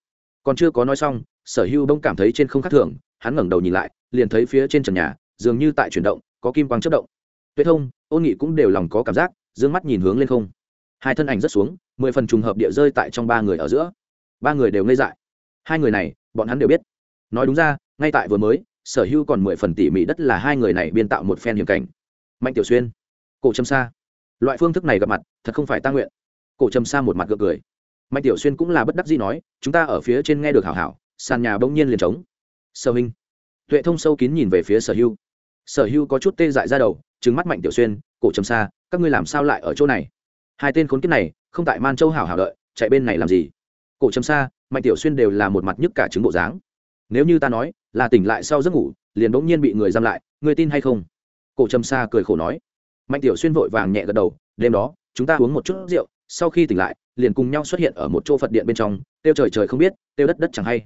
Còn chưa có nói xong, sở hưu bông cảm thấy trên không khác thường, hắn ngẩng đầu nhìn lại, liền thấy phía trên trần nhà, dường như tại chuyển động, có kim quang chất động. Tuệ thông ôn nghị cũng đều lòng có cảm giác d ư ơ n g mắt nhìn hướng lên không. Hai thân ảnh rất xuống, mười phần trùng hợp địa rơi tại trong ba người ở giữa. Ba người đều ngây dại. Hai người này, bọn hắn đều biết. Nói đúng ra, ngay tại vừa mới, sở hữu còn mười phần tỉ mỉ đất là hai người này biên tạo một phen hiểm cảnh. Mạnh tiểu xuyên, cổ trầm xa loại phương thức này gặp mặt thật không phải ta nguyện. Cổ trầm Sa một mặt gượng cười. Mạnh tiểu xuyên cũng là bất đắc gì nói chúng ta ở phía trên nghe được hảo hảo sàn nhà bỗng nhiên liền trống. Sở hinh. Tuệ thông sâu kín nhìn về phía sở hưu. Sở hưu có chút tê dại ra đầu trứng mắt mạnh tiểu xuyên cổ trầm Sa, các ngươi làm sao lại ở chỗ này? Hai tên khốn kiếp này không tại man châu hảo hảo đợi chạy bên này làm gì? Cổ trầm Sa, mạnh tiểu xuyên đều là một mặt nhức cả chứng bộ dáng. Nếu như ta nói là tỉnh lại sau giấc ngủ liền bỗng nhiên bị người giam lại người tin hay không? Cổ trầm Sa cười khổ nói mạnh tiểu xuyên vội vàng nhẹ gật đầu, đêm đó, chúng ta uống một chút rượu, sau khi tỉnh lại, liền cùng nhau xuất hiện ở một chỗ phật điện bên trong, tiêu trời trời không biết, tiêu đất đất chẳng hay.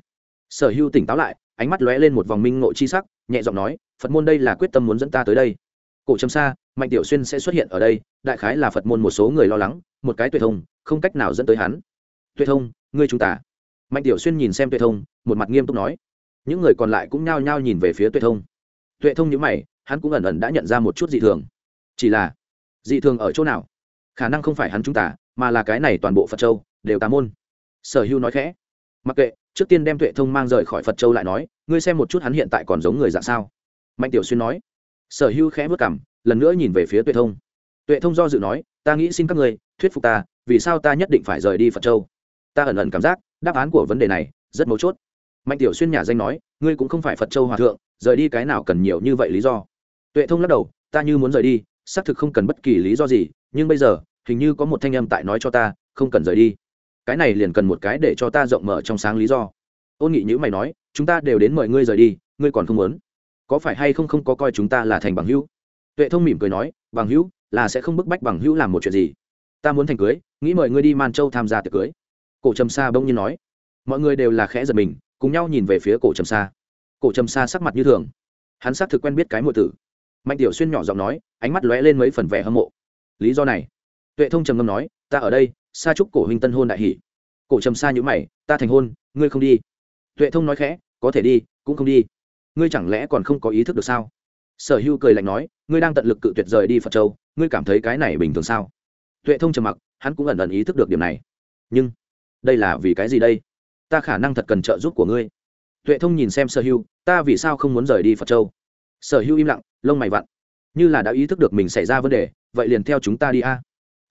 Sở hưu tỉnh táo lại, ánh mắt lóe lên một vòng minh ngộ chi sắc, nhẹ giọng nói, phật môn đây là quyết tâm muốn dẫn ta tới đây. Cổ trầm xa mạnh tiểu xuyên sẽ xuất hiện ở đây, đại khái là phật môn một số người lo lắng, một cái tuệ thông, không cách nào dẫn tới hắn. Tuệ thông, ngươi chúng ta. Mạnh tiểu xuyên nhìn xem tuệ thông, một mặt nghiêm túc nói. Những người còn lại cũng nhao nhao nhìn về phía tuệ thông. Tuệ thông nhữ mày, hắn cũng ẩn ẩn đã nhận ra một chút dị thường chỉ là, dị thường ở chỗ nào? Khả năng không phải hắn chúng ta, mà là cái này toàn bộ phật châu, đều tà môn. Sở hưu nói khẽ. Mặc kệ, trước tiên đem tuệ thông mang rời khỏi phật châu lại nói, ngươi xem một chút hắn hiện tại còn giống người dạng sao. Mạnh tiểu xuyên nói. Sở hưu khẽ vất cảm lần nữa nhìn về phía tuệ thông. Tuệ thông do dự nói, ta nghĩ xin các người thuyết phục ta, vì sao ta nhất định phải rời đi phật châu? Ta ẩn ẩn cảm giác, đáp án của vấn đề này rất mấu chốt. Mạnh tiểu xuyên nhà danh nói, ngươi cũng không phải phật châu hòa thượng, rời đi cái nào cần nhiều như vậy lý do. Tuệ thông lắc đầu, ta như muốn rời đi xác thực không cần bất kỳ lý do gì, nhưng bây giờ, hình như có một thanh âm tại nói cho ta, không cần rời đi. Cái này liền cần một cái để cho ta rộng mở trong sáng lý do. Ôn nghị nhữ mày nói, chúng ta đều đến mời ngươi rời đi, ngươi còn không muốn. Có phải hay không không có coi chúng ta là thành bằng hữu? Tuệ thông mỉm cười nói, bằng hữu, là sẽ không bức bách bằng hữu làm một chuyện gì. Ta muốn thành cưới, nghĩ mời ngươi đi man châu tham gia tiệc cưới. Cổ trầm sa bỗng nhiên nói. Mọi người đều là khẽ giật mình, cùng nhau nhìn về phía cổ trầm sa. Cổ trầm sa sắc mặt như thường. Hắn xác thực quen biết cái mộ tử mạnh tiểu xuyên nhỏ giọng nói, ánh mắt lóe lên mấy phần vẻ hâm mộ. Lý do này. Tuệ thông trầm ngâm nói, ta ở đây xa chúc cổ huynh tân hôn đại hỷ. Cổ trầm xa nhữ mày, ta thành hôn, ngươi không đi. Tuệ thông nói khẽ, có thể đi, cũng không đi. Ngươi chẳng lẽ còn không có ý thức được sao? Sở hữu cười lạnh nói, ngươi đang tận lực cự tuyệt rời đi phật châu, ngươi cảm thấy cái này bình thường sao? Tuệ thông trầm mặc, hắn cũng ẩn ẩn ý thức được điểm này. Nhưng, đây là vì cái gì đây? Ta khả năng thật cần trợ giúp của ngươi. Tuệ thông nhìn xem sở hữu, ta vì sao không muốn rời đi phật châu? Sở hưu im lặng, lông mày vặn. Như là đã ý thức được mình xảy ra vấn đề, vậy liền theo chúng ta đi a.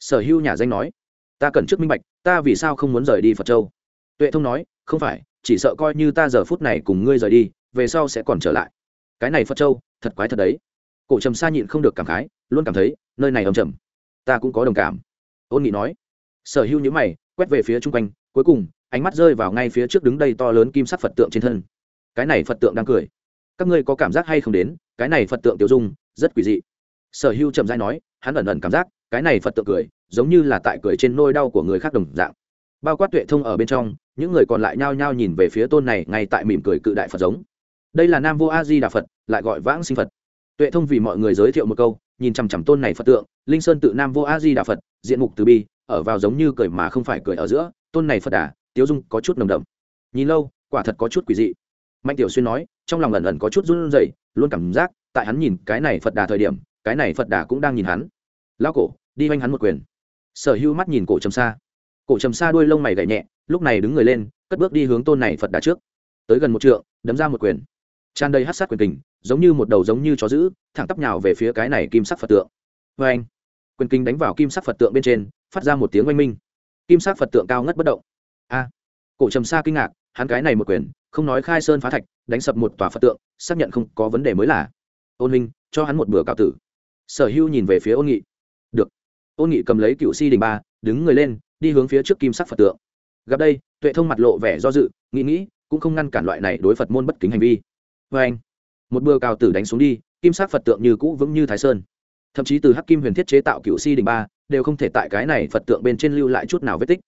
Sở hưu nhà danh nói. Ta cần trước minh bạch, ta vì sao không muốn rời đi phật châu? Tuệ thông nói, không phải, chỉ sợ coi như ta giờ phút này cùng ngươi rời đi, về sau sẽ còn trở lại. Cái này phật châu, thật quái thật đấy. Cổ trầm xa nhịn không được cảm khái, luôn cảm thấy, nơi này ầm trầm. Ta cũng có đồng cảm. Ôn nghị nói. Sở hữu nhữ mày, quét về phía chung quanh, cuối cùng, ánh mắt rơi vào ngay phía trước đứng đây to lớn kim sắc phật tượng trên thân. Cái này phật tượng đang cười các ngươi có cảm giác hay không đến, cái này phật tượng tiêu dung, rất quỷ dị. Sở hưu chậm dai nói, hắn ẩn ẩn cảm giác, cái này phật tượng cười, giống như là tại cười trên nôi đau của người khác đồng dạng. Bao quát tuệ thông ở bên trong, những người còn lại nhao nhao nhìn về phía tôn này, ngay tại mỉm cười cự đại phật giống. Đây là nam vô a di đà phật, lại gọi vãng sinh phật. Tuệ thông vì mọi người giới thiệu một câu, nhìn chằm chằm tôn này phật tượng, linh sơn tự nam vô a di đà phật, diện mục từ bi, ở vào giống như cười mà không phải cười ở giữa, tôn này phật đà tiếu dung có chút nồng đậm. Nhìn lâu, quả thật có chút quỷ dị mạnh tiểu xuyên nói trong lòng ẩn ẩn có chút run rẩy luôn cảm giác tại hắn nhìn cái này phật đà thời điểm cái này phật đà cũng đang nhìn hắn. Lao cổ đi oanh hắn một quyền. Sở hữu mắt nhìn cổ trầm xa cổ trầm xa đuôi lông mày gậy nhẹ lúc này đứng người lên cất bước đi hướng tôn này phật đà trước. Tới gần một trượng đấm ra một quyền. Tràn đầy hát sát quyền kình giống như một đầu giống như chó dữ, thẳng tắp nhào về phía cái này kim sắc phật tượng. Vê anh quyền kinh đánh vào kim sắc phật tượng bên trên phát ra một tiếng oanh minh. Kim sắc phật tượng cao ngất bất động. A cổ trầm xa kinh ngạc hắn cái này một quyền không nói khai sơn phá thạch, đánh sập một tòa phật tượng, xác nhận không có vấn đề mới là. Ôn minh, cho hắn một bữa cao tử. Sở hưu nhìn về phía ôn nghị. Được. Ôn nghị cầm lấy cựu si đình ba, đứng người lên, đi hướng phía trước kim sắc phật tượng. Gặp đây, tuệ thông mặt lộ vẻ do dự, nghĩ nghĩ, cũng không ngăn cản loại này đối phật môn bất kính hành vi. Vê anh, một bừa cào tử đánh xuống đi, kim sắc phật tượng như cũ vững như thái sơn. Thậm chí từ hắc kim huyền thiết chế tạo cựu si đình ba, đều không thể tại cái này phật tượng bên trên lưu lại chút nào vết tích.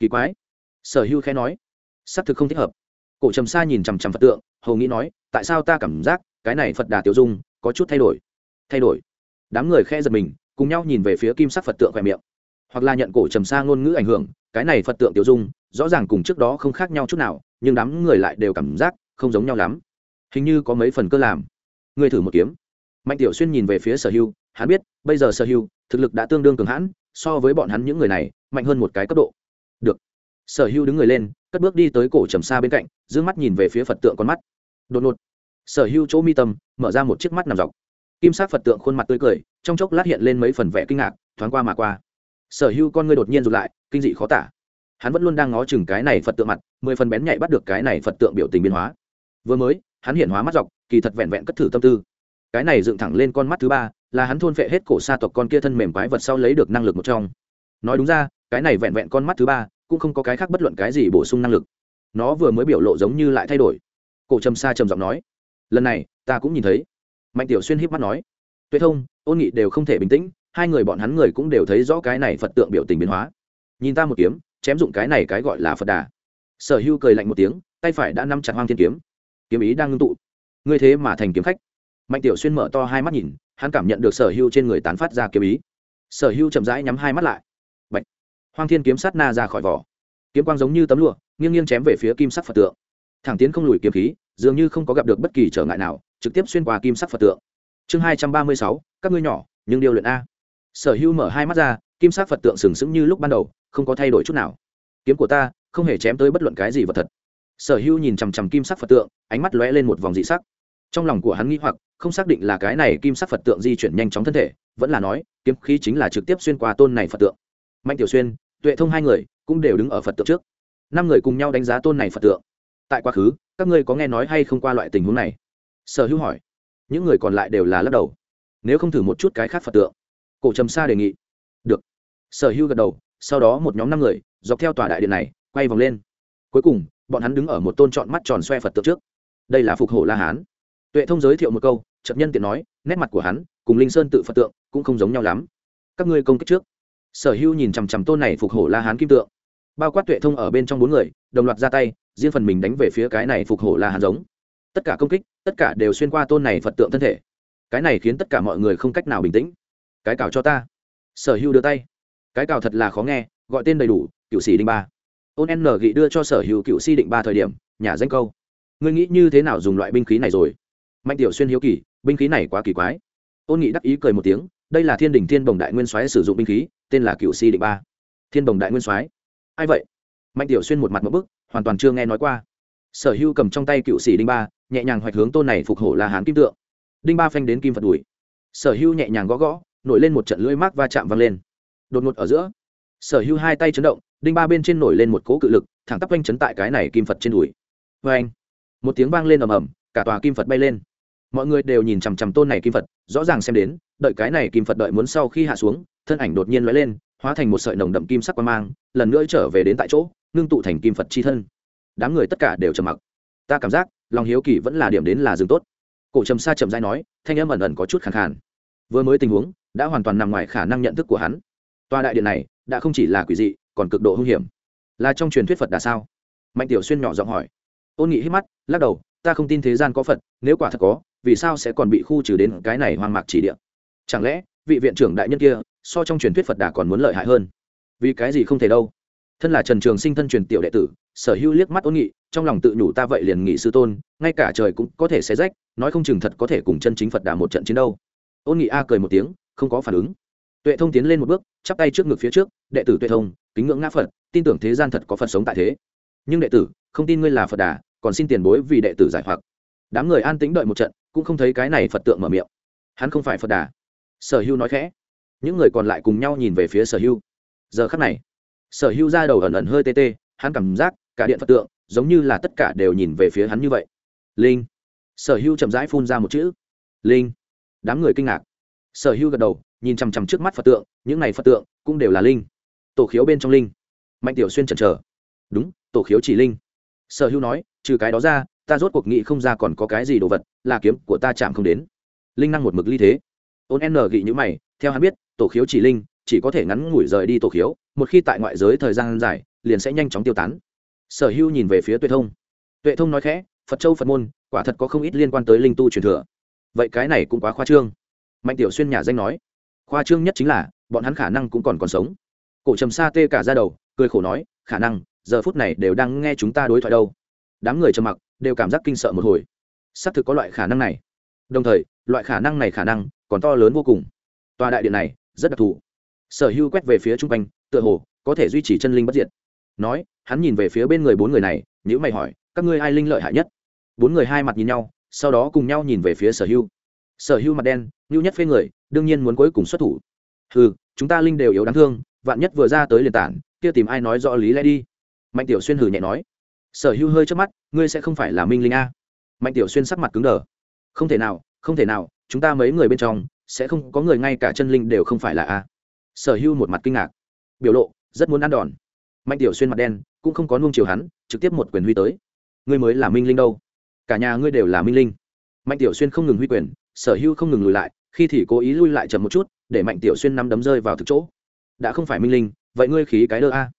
Kỳ quái. Sở hưu khẽ nói. Xác thực không thích hợp cổ trầm sa nhìn chằm chằm phật tượng, hầu nghĩ nói, tại sao ta cảm giác cái này phật đà tiểu dung có chút thay đổi? Thay đổi? Đám người khe giật mình, cùng nhau nhìn về phía kim sắc phật tượng khoe miệng. Hoặc là nhận cổ trầm sa ngôn ngữ ảnh hưởng, cái này phật tượng tiểu dung, rõ ràng cùng trước đó không khác nhau chút nào, nhưng đám người lại đều cảm giác không giống nhau lắm. Hình như có mấy phần cơ làm. Người thử một kiếm. Mạnh tiểu xuyên nhìn về phía sở hưu, hắn biết, bây giờ sở hưu, thực lực đã tương đương cường hãn, so với bọn hắn những người này, mạnh hơn một cái cấp độ. Được. Sở hưu đứng người lên cất bước đi tới cổ trầm xa bên cạnh, d mắt nhìn về phía phật tượng con mắt. Đột ngột, sở hưu chỗ mi tâm mở ra một chiếc mắt nằm dọc. Kim sát phật tượng khuôn mặt tươi cười, trong chốc lát hiện lên mấy phần vẻ kinh ngạc, thoáng qua mà qua. Sở hưu con ngươi đột nhiên rụt lại, kinh dị khó tả. Hắn vẫn luôn đang ngó chừng cái này phật tượng mặt, mười phần bén nhạy bắt được cái này phật tượng biểu tình biến hóa. Vừa mới, hắn hiện hóa mắt dọc, kỳ thật vẹn vẹn cất thử tâm tư. Cái này dựng thẳng lên con mắt thứ ba, là hắn thôn phệ hết cổ sa tộc con kia thân mềm quái vật sau lấy được năng lực một trong. Nói đúng ra, cái này vẹn vẹn con mắt thứ ba cũng không có cái khác bất luận cái gì bổ sung năng lực. Nó vừa mới biểu lộ giống như lại thay đổi. Cổ trầm sa trầm giọng nói, lần này, ta cũng nhìn thấy. Mạnh tiểu xuyên híp mắt nói tuệ thông ôn nghị đều không thể bình tĩnh, hai người bọn hắn người cũng đều thấy rõ cái này phật tượng biểu tình biến hóa. Nhìn ta một kiếm, chém dụng cái này cái gọi là phật đà. Sở hưu cười lạnh một tiếng, tay phải đã nắm chặt hoang thiên kiếm. Kiếm ý đang ngưng tụ. Ngươi thế mà thành kiếm khách. Mạnh tiểu xuyên mở to hai mắt nhìn, hắn cảm nhận được sở hưu trên người tán phát ra kiếm ý. Sở hưu chậm rãi nhắm hai mắt lại hoang thiên kiếm sát na ra khỏi vỏ. Kiếm quang giống như tấm lụa, nghiêng nghiêng chém về phía kim sắc phật tượng. Thẳng tiến không lùi kiếm khí, dường như không có gặp được bất kỳ trở ngại nào, trực tiếp xuyên qua kim sắc phật tượng. Chương hai trăm ba mươi sáu, các ngươi nhỏ, nhưng điều luyện a. Sở hưu mở hai mắt ra, kim sắc phật tượng sừng sững như lúc ban đầu, không có thay đổi chút nào. Kiếm của ta, không hề chém tới bất luận cái gì vật thật. Sở hưu nhìn chằm chằm kim sắc phật tượng, ánh mắt lóe lên một vòng dị sắc. Trong lòng của hắn nghĩ hoặc, không xác định là cái này kim sắc phật tượng di chuyển nhanh chóng thân thể, vẫn là nói, kiếm khí chính là trực tiếp xuyên qua tôn này phật tượng mạnh tiểu xuyên, tuệ thông hai người cũng đều đứng ở phật tượng trước. Năm người cùng nhau đánh giá tôn này phật tượng. Tại quá khứ, các ngươi có nghe nói hay không qua loại tình huống này? Sở hữu hỏi. Những người còn lại đều là lắc đầu. Nếu không thử một chút cái khác phật tượng. Cổ trầm sa đề nghị. Được. Sở hưu gật đầu, sau đó một nhóm năm người dọc theo tòa đại điện này quay vòng lên. Cuối cùng, bọn hắn đứng ở một tôn trọn mắt tròn xoe phật tượng trước. Đây là phục hổ la hán. Tuệ thông giới thiệu một câu Trận nhân tiện nói, nét mặt của hắn cùng linh sơn tự phật tượng cũng không giống nhau lắm. Các ngươi công kích trước sở hưu nhìn chằm chằm tôn này phục hổ la hán kim tượng. Bao quát tuệ thông ở bên trong bốn người, đồng loạt ra tay, riêng phần mình đánh về phía cái này phục hổ la hán giống. Tất cả công kích, tất cả đều xuyên qua tôn này phật tượng thân thể. Cái này khiến tất cả mọi người không cách nào bình tĩnh. Cái cào cho ta. Sở hưu đưa tay. Cái cào thật là khó nghe, gọi tên đầy đủ, cựu sĩ đinh ba. Ôn n gị đưa cho sở hữu cựu si định ba thời điểm, nhà danh câu. Ngươi nghĩ như thế nào dùng loại binh khí này rồi? Mạnh tiểu xuyên hiếu kỳ, binh khí này quá kỳ quái. Ôn nghị đắc ý cười một tiếng, đây là thiên đình thiên bồng đại nguyên soái sử dụng binh khí tên là cựu si định ba. Thiên bồng đại nguyên soái. Ai vậy? Mạnh tiểu xuyên một mặt một bức, hoàn toàn chưa nghe nói qua. Sở hưu cầm trong tay cựu sĩ đinh ba, nhẹ nhàng hoạch hướng tôn này phục hổ là hán kim tượng. Đinh ba phanh đến kim phật đùi sở hưu nhẹ nhàng gõ gõ, nổi lên một trận lưỡi mác va chạm văng lên. Đột ngột ở giữa, sở hưu hai tay chấn động đinh ba bên trên nổi lên một cỗ cự lực, thẳng tắp quanh chấn tại cái này kim phật trên đùi. Vê anh một tiếng vang lên ầm ầm, cả tòa kim phật bay lên. Mọi người đều nhìn chằm chằm tôn này kim phật, rõ ràng xem đến đợi cái này kim phật đợi muốn sau khi hạ xuống, thân ảnh đột nhiên lóe lên, hóa thành một sợi nồng đậm kim sắc quan mang, lần nữa trở về đến tại chỗ, ngưng tụ thành kim phật chi thân. Đám người tất cả đều trầm mặc. Ta cảm giác, lòng hiếu kỳ vẫn là điểm đến là dừng tốt. Cổ trầm sa trầm dai nói, thanh âm ẩn ẩn có chút khẳng khàn. Vừa mới tình huống, đã hoàn toàn nằm ngoài khả năng nhận thức của hắn. Tòa đại điện này, đã không chỉ là quỷ dị, còn cực độ hung hiểm. Là trong truyền thuyết phật đà sao? Mạnh tiểu xuyên nhỏ giọng hỏi. Ôn nghị hít mắt, lắc đầu, ta không tin thế gian có phật, nếu quả thật có, vì sao sẽ còn bị khu trừ đến cái này hoang mạc chỉ địa? Chẳng lẽ, vị viện trưởng đại nhân kia, so trong truyền thuyết phật đà còn muốn lợi hại hơn? Vì cái gì không thể đâu? Thân là trần trường sinh thân truyền tiểu đệ tử, sở hữu liếc mắt ôn nghị, trong lòng tự nhủ ta vậy liền nghị sư tôn, ngay cả trời cũng có thể xé rách, nói không chừng thật có thể cùng chân chính phật đà một trận chiến đâu. Ôn nghị a cười một tiếng, không có phản ứng. Tuệ thông tiến lên một bước, chắp tay trước ngực phía trước, đệ tử tuệ thông, kính ngưỡng ngã phật, tin tưởng thế gian thật có phật sống tại thế. Nhưng đệ tử, không tin ngươi là phật đà, còn xin tiền bối vì đệ tử giải hoặc. Đám người an tĩnh đợi một trận, cũng không thấy cái này phật tượng mở miệng. Hắn không phải phật đà sở hưu nói khẽ. Những người còn lại cùng nhau nhìn về phía sở hưu giờ khắc này, sở hưu ra đầu ẩn ẩn hơi tê tê, hắn cảm giác cả điện phật tượng giống như là tất cả đều nhìn về phía hắn như vậy. Linh. Sở hưu chậm rãi phun ra một chữ. Linh. Đám người kinh ngạc. Sở hưu gật đầu, nhìn chằm chằm trước mắt phật tượng, những này phật tượng cũng đều là linh. Tổ khiếu bên trong linh. Mạnh tiểu xuyên chần chờ. Đúng, tổ khiếu chỉ linh. Sở hưu nói, trừ cái đó ra, ta rốt cuộc nghị không ra còn có cái gì đồ vật, là kiếm của ta chạm không đến. Linh năng một mực ly thế ôn n gị nhữ mày, theo hắn biết, tổ khiếu chỉ linh chỉ có thể ngắn ngủi rời đi tổ khiếu, một khi tại ngoại giới thời gian dài, liền sẽ nhanh chóng tiêu tán. Sở hưu nhìn về phía tuệ thông. Tuệ thông nói khẽ, phật châu phật môn, quả thật có không ít liên quan tới linh tu truyền thừa. Vậy cái này cũng quá khoa trương. Mạnh tiểu xuyên nhà danh nói, khoa trương nhất chính là, bọn hắn khả năng cũng còn còn sống. Cổ trầm sa tê cả ra đầu, cười khổ nói, khả năng, giờ phút này đều đang nghe chúng ta đối thoại đâu. Đám người trầm mặc, đều cảm giác kinh sợ một hồi. Xác thực có loại khả năng này. Đồng thời, loại khả năng này khả năng còn to lớn vô cùng. Tòa đại điện này rất đặc thù. Sở hưu quét về phía chung quanh, tựa hồ có thể duy trì chân linh bất diệt. Nói, hắn nhìn về phía bên người bốn người này nhữ mày hỏi, các ngươi ai linh lợi hại nhất? Bốn người hai mặt nhìn nhau, sau đó cùng nhau nhìn về phía sở hưu sở hưu mặt đen ngưu nhất phê người, đương nhiên muốn cuối cùng xuất thủ. Ừ chúng ta linh đều yếu đáng thương, vạn nhất vừa ra tới liền tản, kia tìm ai nói rõ lý lẽ đi. Mạnh tiểu xuyên hử nhẹ nói. Sở hưu hơi trước mắt, ngươi sẽ không phải là minh linh a. Mạnh tiểu xuyên sắc mặt cứng đờ. Không thể nào, không thể nào chúng ta mấy người bên trong, sẽ không có người ngay cả chân linh đều không phải là a. Sở hưu một mặt kinh ngạc. Biểu lộ, rất muốn ăn đòn. Mạnh tiểu xuyên mặt đen, cũng không có nuông chiều hắn, trực tiếp một quyền huy tới. Ngươi mới là minh linh đâu? Cả nhà ngươi đều là minh linh. Mạnh tiểu xuyên không ngừng huy quyền, sở hưu không ngừng lùi lại, khi thì cố ý lui lại chậm một chút, để mạnh tiểu xuyên nắm đấm rơi vào thực chỗ. Đã không phải minh linh, vậy ngươi khí cái đơ a.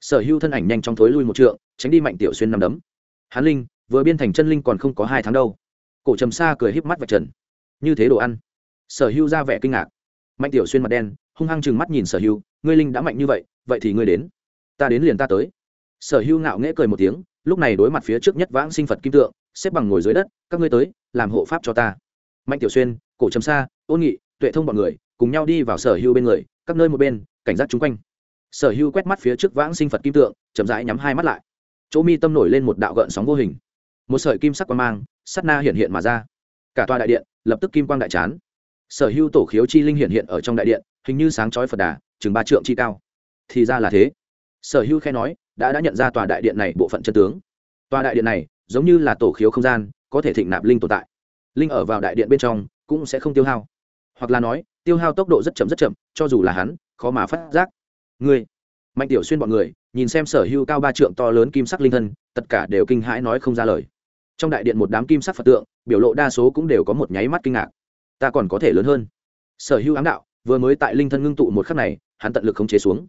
Sở hưu thân ảnh nhanh chóng thối lui một trượng, tránh đi mạnh tiểu xuyên nắm đấm. Hán linh, vừa biên thành chân linh còn không có hai tháng đâu. Cổ trầm xa cười híp mắt vạch trần như thế đồ ăn. Sở hưu ra vẻ kinh ngạc. Mạnh tiểu xuyên mặt đen, hung hăng chừng mắt nhìn sở hưu, ngươi linh đã mạnh như vậy vậy thì ngươi đến. Ta đến liền ta tới. Sở hưu ngạo nghễ cười một tiếng, lúc này đối mặt phía trước nhất vãng sinh phật kim tượng, xếp bằng ngồi dưới đất, các ngươi tới, làm hộ pháp cho ta. Mạnh tiểu xuyên, cổ trầm xa, ôn nghị, tuệ thông bọn người, cùng nhau đi vào sở hưu bên người, các nơi một bên, cảnh giác chung quanh. Sở hưu quét mắt phía trước vãng sinh phật kim tượng, chậm rãi nhắm hai mắt lại. Chỗ mi tâm nổi lên một đạo gợn sóng vô hình. Một sợi kim sắc quang mang sắt na hiện hiện mà ra. Cả tòa đại điện lập tức kim quang đại chán. Sở hưu tổ khiếu chi linh hiện hiện ở trong đại điện hình như sáng chói phật đà chừng ba trượng chi cao. Thì ra là thế. Sở hưu khe nói đã đã nhận ra tòa đại điện này bộ phận chân tướng. Tòa đại điện này giống như là tổ khiếu không gian có thể thịnh nạp linh tồn tại. Linh ở vào đại điện bên trong cũng sẽ không tiêu hao. Hoặc là nói tiêu hao tốc độ rất chậm rất chậm cho dù là hắn khó mà phát giác. Người, mạnh tiểu xuyên bọn người nhìn xem sở hưu cao ba trượng to lớn kim sắc linh thân tất cả đều kinh hãi nói không ra lời trong đại điện một đám kim sắc phật tượng, biểu lộ đa số cũng đều có một nháy mắt kinh ngạc. Ta còn có thể lớn hơn. Sở hưu ám đạo, vừa mới tại linh thân ngưng tụ một khắc này, hắn tận lực khống chế xuống.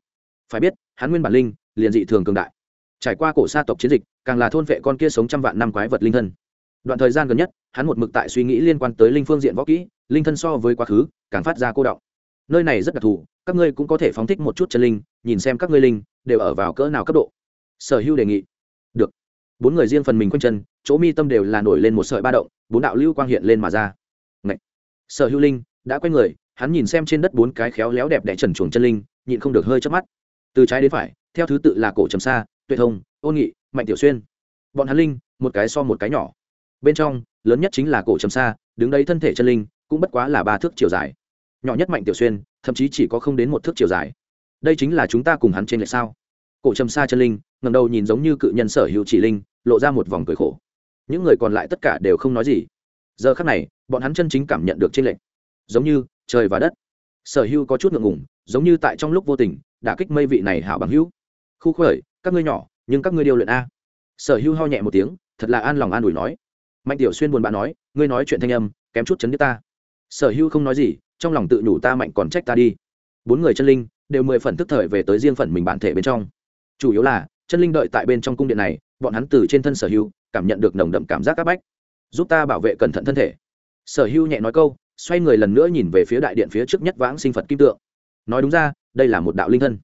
Phải biết, hắn nguyên bản linh, liền dị thường cường đại. Trải qua cổ sa tộc chiến dịch, càng là thôn vệ con kia sống trăm vạn năm quái vật linh thân. Đoạn thời gian gần nhất, hắn một mực tại suy nghĩ liên quan tới linh phương diện võ kỹ, linh thân so với quá khứ, càng phát ra cô động. Nơi này rất đặc thù, các ngươi cũng có thể phóng thích một chút chân linh, nhìn xem các ngươi linh, đều ở vào cỡ nào cấp độ. Sở hữu đề nghị bốn người riêng phần mình quanh chân, chỗ mi tâm đều là nổi lên một sợi ba động, bốn đạo lưu quang hiện lên mà ra. Ngậy! sở hữu linh đã quay người, hắn nhìn xem trên đất bốn cái khéo léo đẹp đẽ trần chuồng chân linh, nhịn không được hơi chớp mắt. Từ trái đến phải, theo thứ tự là cổ trầm sa, tuệ thông ôn nghị, mạnh tiểu xuyên. Bọn hắn linh, một cái so một cái nhỏ. Bên trong, lớn nhất chính là cổ trầm sa, đứng đấy thân thể chân linh, cũng bất quá là ba thước chiều dài. Nhỏ nhất mạnh tiểu xuyên, thậm chí chỉ có không đến một thước chiều dài. Đây chính là chúng ta cùng hắn trên lệ sao? Cổ trầm sa chân linh ngầm đầu nhìn giống như cự nhân sở hữu chỉ linh, lộ ra một vòng cười khổ. Những người còn lại tất cả đều không nói gì. Giờ khắc này, bọn hắn chân chính cảm nhận được trên lệch. Giống như trời và đất. Sở hữu có chút ngượng ngùng, giống như tại trong lúc vô tình, đã kích mây vị này hảo bằng hữu. Khu khởi các ngươi nhỏ, nhưng các ngươi điều luyện a. Sở hữu ho nhẹ một tiếng, thật là an lòng an ủi nói. Mạnh tiểu xuyên buồn bã nói, ngươi nói chuyện thanh âm, kém chút chấn đứt ta. Sở hữu không nói gì, trong lòng tự nhủ ta mạnh còn trách ta đi. Bốn người chân linh, đều mười phần tức thời về tới riêng phần mình bản thể bên trong. Chủ yếu là chân linh đợi tại bên trong cung điện này, bọn hắn từ trên thân sở hữu cảm nhận được nồng đậm cảm giác áp bách. Giúp ta bảo vệ cẩn thận thân thể. Sở hữu nhẹ nói câu, xoay người lần nữa nhìn về phía đại điện phía trước nhất vãng sinh phật kim tượng. Nói đúng ra, đây là một đạo linh thân.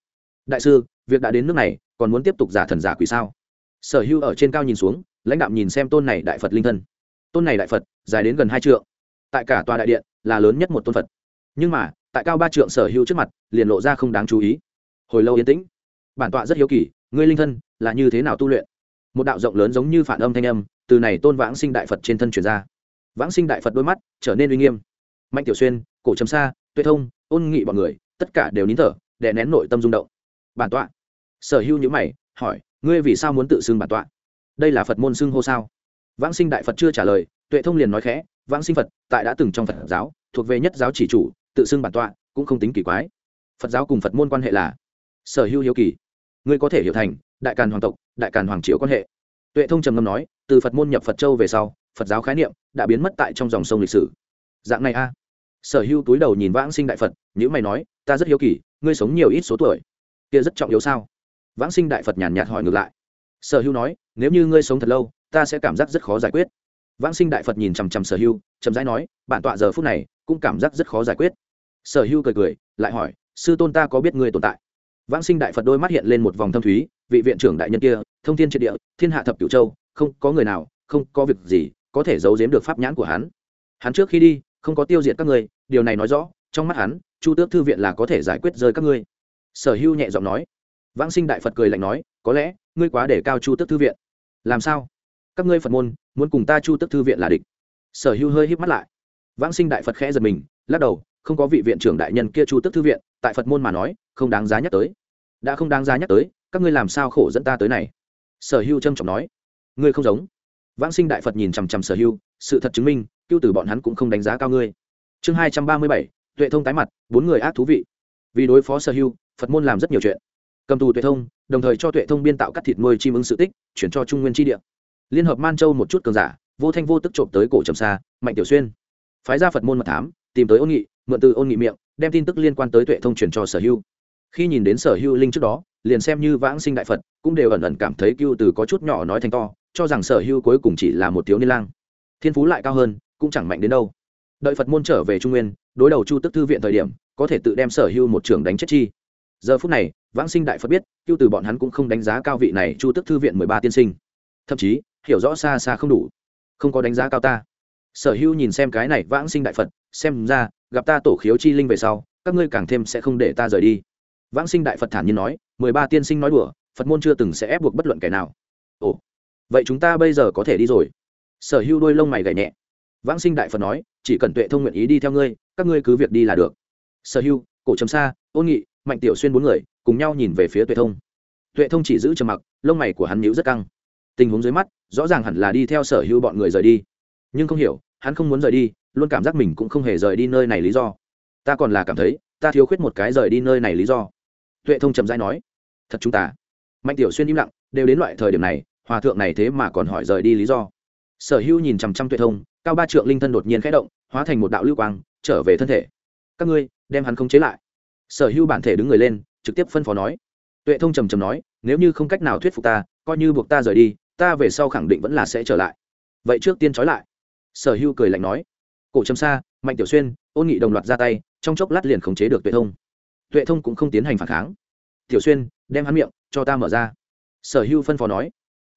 Đại sư, việc đã đến nước này, còn muốn tiếp tục giả thần giả quỷ sao? Sở hữu ở trên cao nhìn xuống, lãnh đạo nhìn xem tôn này đại phật linh thân. Tôn này đại phật, dài đến gần hai trượng. Tại cả tòa đại điện, là lớn nhất một tôn phật. Nhưng mà, tại cao ba trượng sở hữu trước mặt, liền lộ ra không đáng chú ý. Hồi lâu yên tĩnh. Bản tọa rất hiếu kỳ ngươi linh thân là như thế nào tu luyện? Một đạo rộng lớn giống như phản âm thanh âm từ này tôn vãng sinh đại phật trên thân truyền ra. Vãng sinh đại phật đôi mắt trở nên uy nghiêm. Mạnh tiểu xuyên cổ trầm xa, tuệ thông ôn nghị bọn người tất cả đều nín thở để nén nội tâm rung động. Bản tọa. Sở hữu nhữ mày hỏi ngươi vì sao muốn tự xưng bản tọa? Đây là phật môn xưng hô sao? Vãng sinh đại phật chưa trả lời tuệ thông liền nói khẽ vãng sinh phật tại đã từng trong phật giáo thuộc về nhất giáo chỉ chủ tự xưng bản tọa cũng không tính kỳ quái. Phật giáo cùng phật môn quan hệ là sở hữu hiếu kỳ ngươi có thể hiểu thành, đại càn hoàng tộc, đại càn hoàng triều quan hệ. Tuệ thông trầm ngâm nói, từ phật môn nhập phật châu về sau, phật giáo khái niệm đã biến mất tại trong dòng sông lịch sử. Dạng này a. Sở hữu túi đầu nhìn vãng sinh đại phật nhữ mày nói, ta rất hiếu kỳ, ngươi sống nhiều ít số tuổi? Kia rất trọng yếu sao? Vãng sinh đại phật nhàn nhạt hỏi ngược lại. Sở hữu nói, nếu như ngươi sống thật lâu, ta sẽ cảm giác rất khó giải quyết. Vãng sinh đại phật nhìn chằm chằm sở hữu, chậm rãi nói, bản tọa giờ phút này cũng cảm giác rất khó giải quyết. Sở hữu cười cười, lại hỏi, sư tôn ta có biết ngươi tồn tại? Vãng sinh đại phật đôi mắt hiện lên một vòng thâm thúy, vị viện trưởng đại nhân kia, thông thiên triệt địa, thiên hạ thập cửu châu, không có người nào, không có việc gì có thể giấu giếm được pháp nhãn của hắn. Hắn trước khi đi, không có tiêu diệt các ngươi, điều này nói rõ, trong mắt hắn, chu tước thư viện là có thể giải quyết rơi các ngươi. Sở Hưu nhẹ giọng nói. Vãng sinh đại phật cười lạnh nói, có lẽ, ngươi quá để cao chu tước thư viện. Làm sao? Các ngươi phật môn, muốn cùng ta chu tước thư viện là địch. Sở Hưu hơi híp mắt lại. Vãng sinh đại phật khẽ giật mình, lắc đầu, không có vị viện trưởng đại nhân kia chu tước thư viện, tại phật môn mà nói, không đáng giá nhắc tới đã không đáng giá nhắc tới, các ngươi làm sao khổ dẫn ta tới này? Sở hưu trâm trọng nói. Ngươi không giống. Vãng sinh đại phật nhìn chằm chằm sở hưu, sự thật chứng minh cưu Tử bọn hắn cũng không đánh giá cao ngươi. Chương hai trăm ba mươi bảy, tuệ thông tái mặt, bốn người ác thú vị. Vì đối phó sở hưu, phật môn làm rất nhiều chuyện. Cầm tù tuệ thông, đồng thời cho tuệ thông biên tạo cắt thịt nuôi chim ứng sự tích, chuyển cho trung nguyên tri địa. Liên hợp man châu một chút cường giả, vô thanh vô tức trộm tới cổ trầm xa, mạnh tiểu xuyên. Phái ra phật môn mật thám, tìm tới ôn nghị, mượn từ ôn nghị miệng, đem tin tức liên quan tới tuệ thông chuyển cho sở hưu khi nhìn đến sở hữu linh trước đó, liền xem như vãng sinh đại phật, cũng đều ẩn ẩn cảm thấy cưu từ có chút nhỏ nói thành to, cho rằng sở hữu cuối cùng chỉ là một thiếu niên lang. Thiên phú lại cao hơn, cũng chẳng mạnh đến đâu. Đợi phật môn trở về trung nguyên, đối đầu chu tức thư viện thời điểm, có thể tự đem sở hữu một trường đánh chết chi. Giờ phút này, vãng sinh đại phật biết, cưu từ bọn hắn cũng không đánh giá cao vị này chu tức thư viện mười ba tiên sinh. Thậm chí, hiểu rõ xa xa không đủ. Không có đánh giá cao ta. Sở hữu nhìn xem cái này vãng sinh đại phật, xem ra, gặp ta tổ khiếu chi linh về sau, các ngươi càng thêm sẽ không để ta rời đi vãng sinh đại phật thản nhiên nói mười ba tiên sinh nói đùa phật môn chưa từng sẽ ép buộc bất luận kẻ nào. Ồ vậy chúng ta bây giờ có thể đi rồi. Sở hữu đôi lông mày gảy nhẹ. Vãng sinh đại phật nói chỉ cần tuệ thông nguyện ý đi theo ngươi các ngươi cứ việc đi là được. Sở hữu cổ Trầm Sa, ôn nghị mạnh tiểu xuyên bốn người cùng nhau nhìn về phía tuệ thông. Tuệ thông chỉ giữ trầm mặc lông mày của hắn nhíu rất căng. Tình huống dưới mắt rõ ràng hẳn là đi theo sở hữu bọn người rời đi. Nhưng không hiểu hắn không muốn rời đi luôn cảm giác mình cũng không hề rời đi nơi này lý do. Ta còn là cảm thấy ta thiếu khuyết một cái rời đi nơi này lý do tuệ thông chậm rãi nói, thật chúng ta. Mạnh tiểu xuyên im lặng, đều đến loại thời điểm này, hòa thượng này thế mà còn hỏi rời đi lý do. Sở hữu nhìn chằm chằm tuệ thông, cao ba trượng linh thân đột nhiên khẽ động, hóa thành một đạo lưu quang, trở về thân thể. Các ngươi, đem hắn khống chế lại. Sở hữu bản thể đứng người lên, trực tiếp phân phó nói. Tuệ thông trầm trầm nói, nếu như không cách nào thuyết phục ta, coi như buộc ta rời đi, ta về sau khẳng định vẫn là sẽ trở lại. Vậy trước tiên trói lại. Sở hữu cười lạnh nói. Cổ trầm xa, mạnh tiểu xuyên, ôn nghị đồng loạt ra tay, trong chốc lát liền khống chế được tuệ thông tuệ thông cũng không tiến hành phản kháng. Tiểu xuyên, đem hắn miệng cho ta mở ra. Sở Hưu phân phó nói.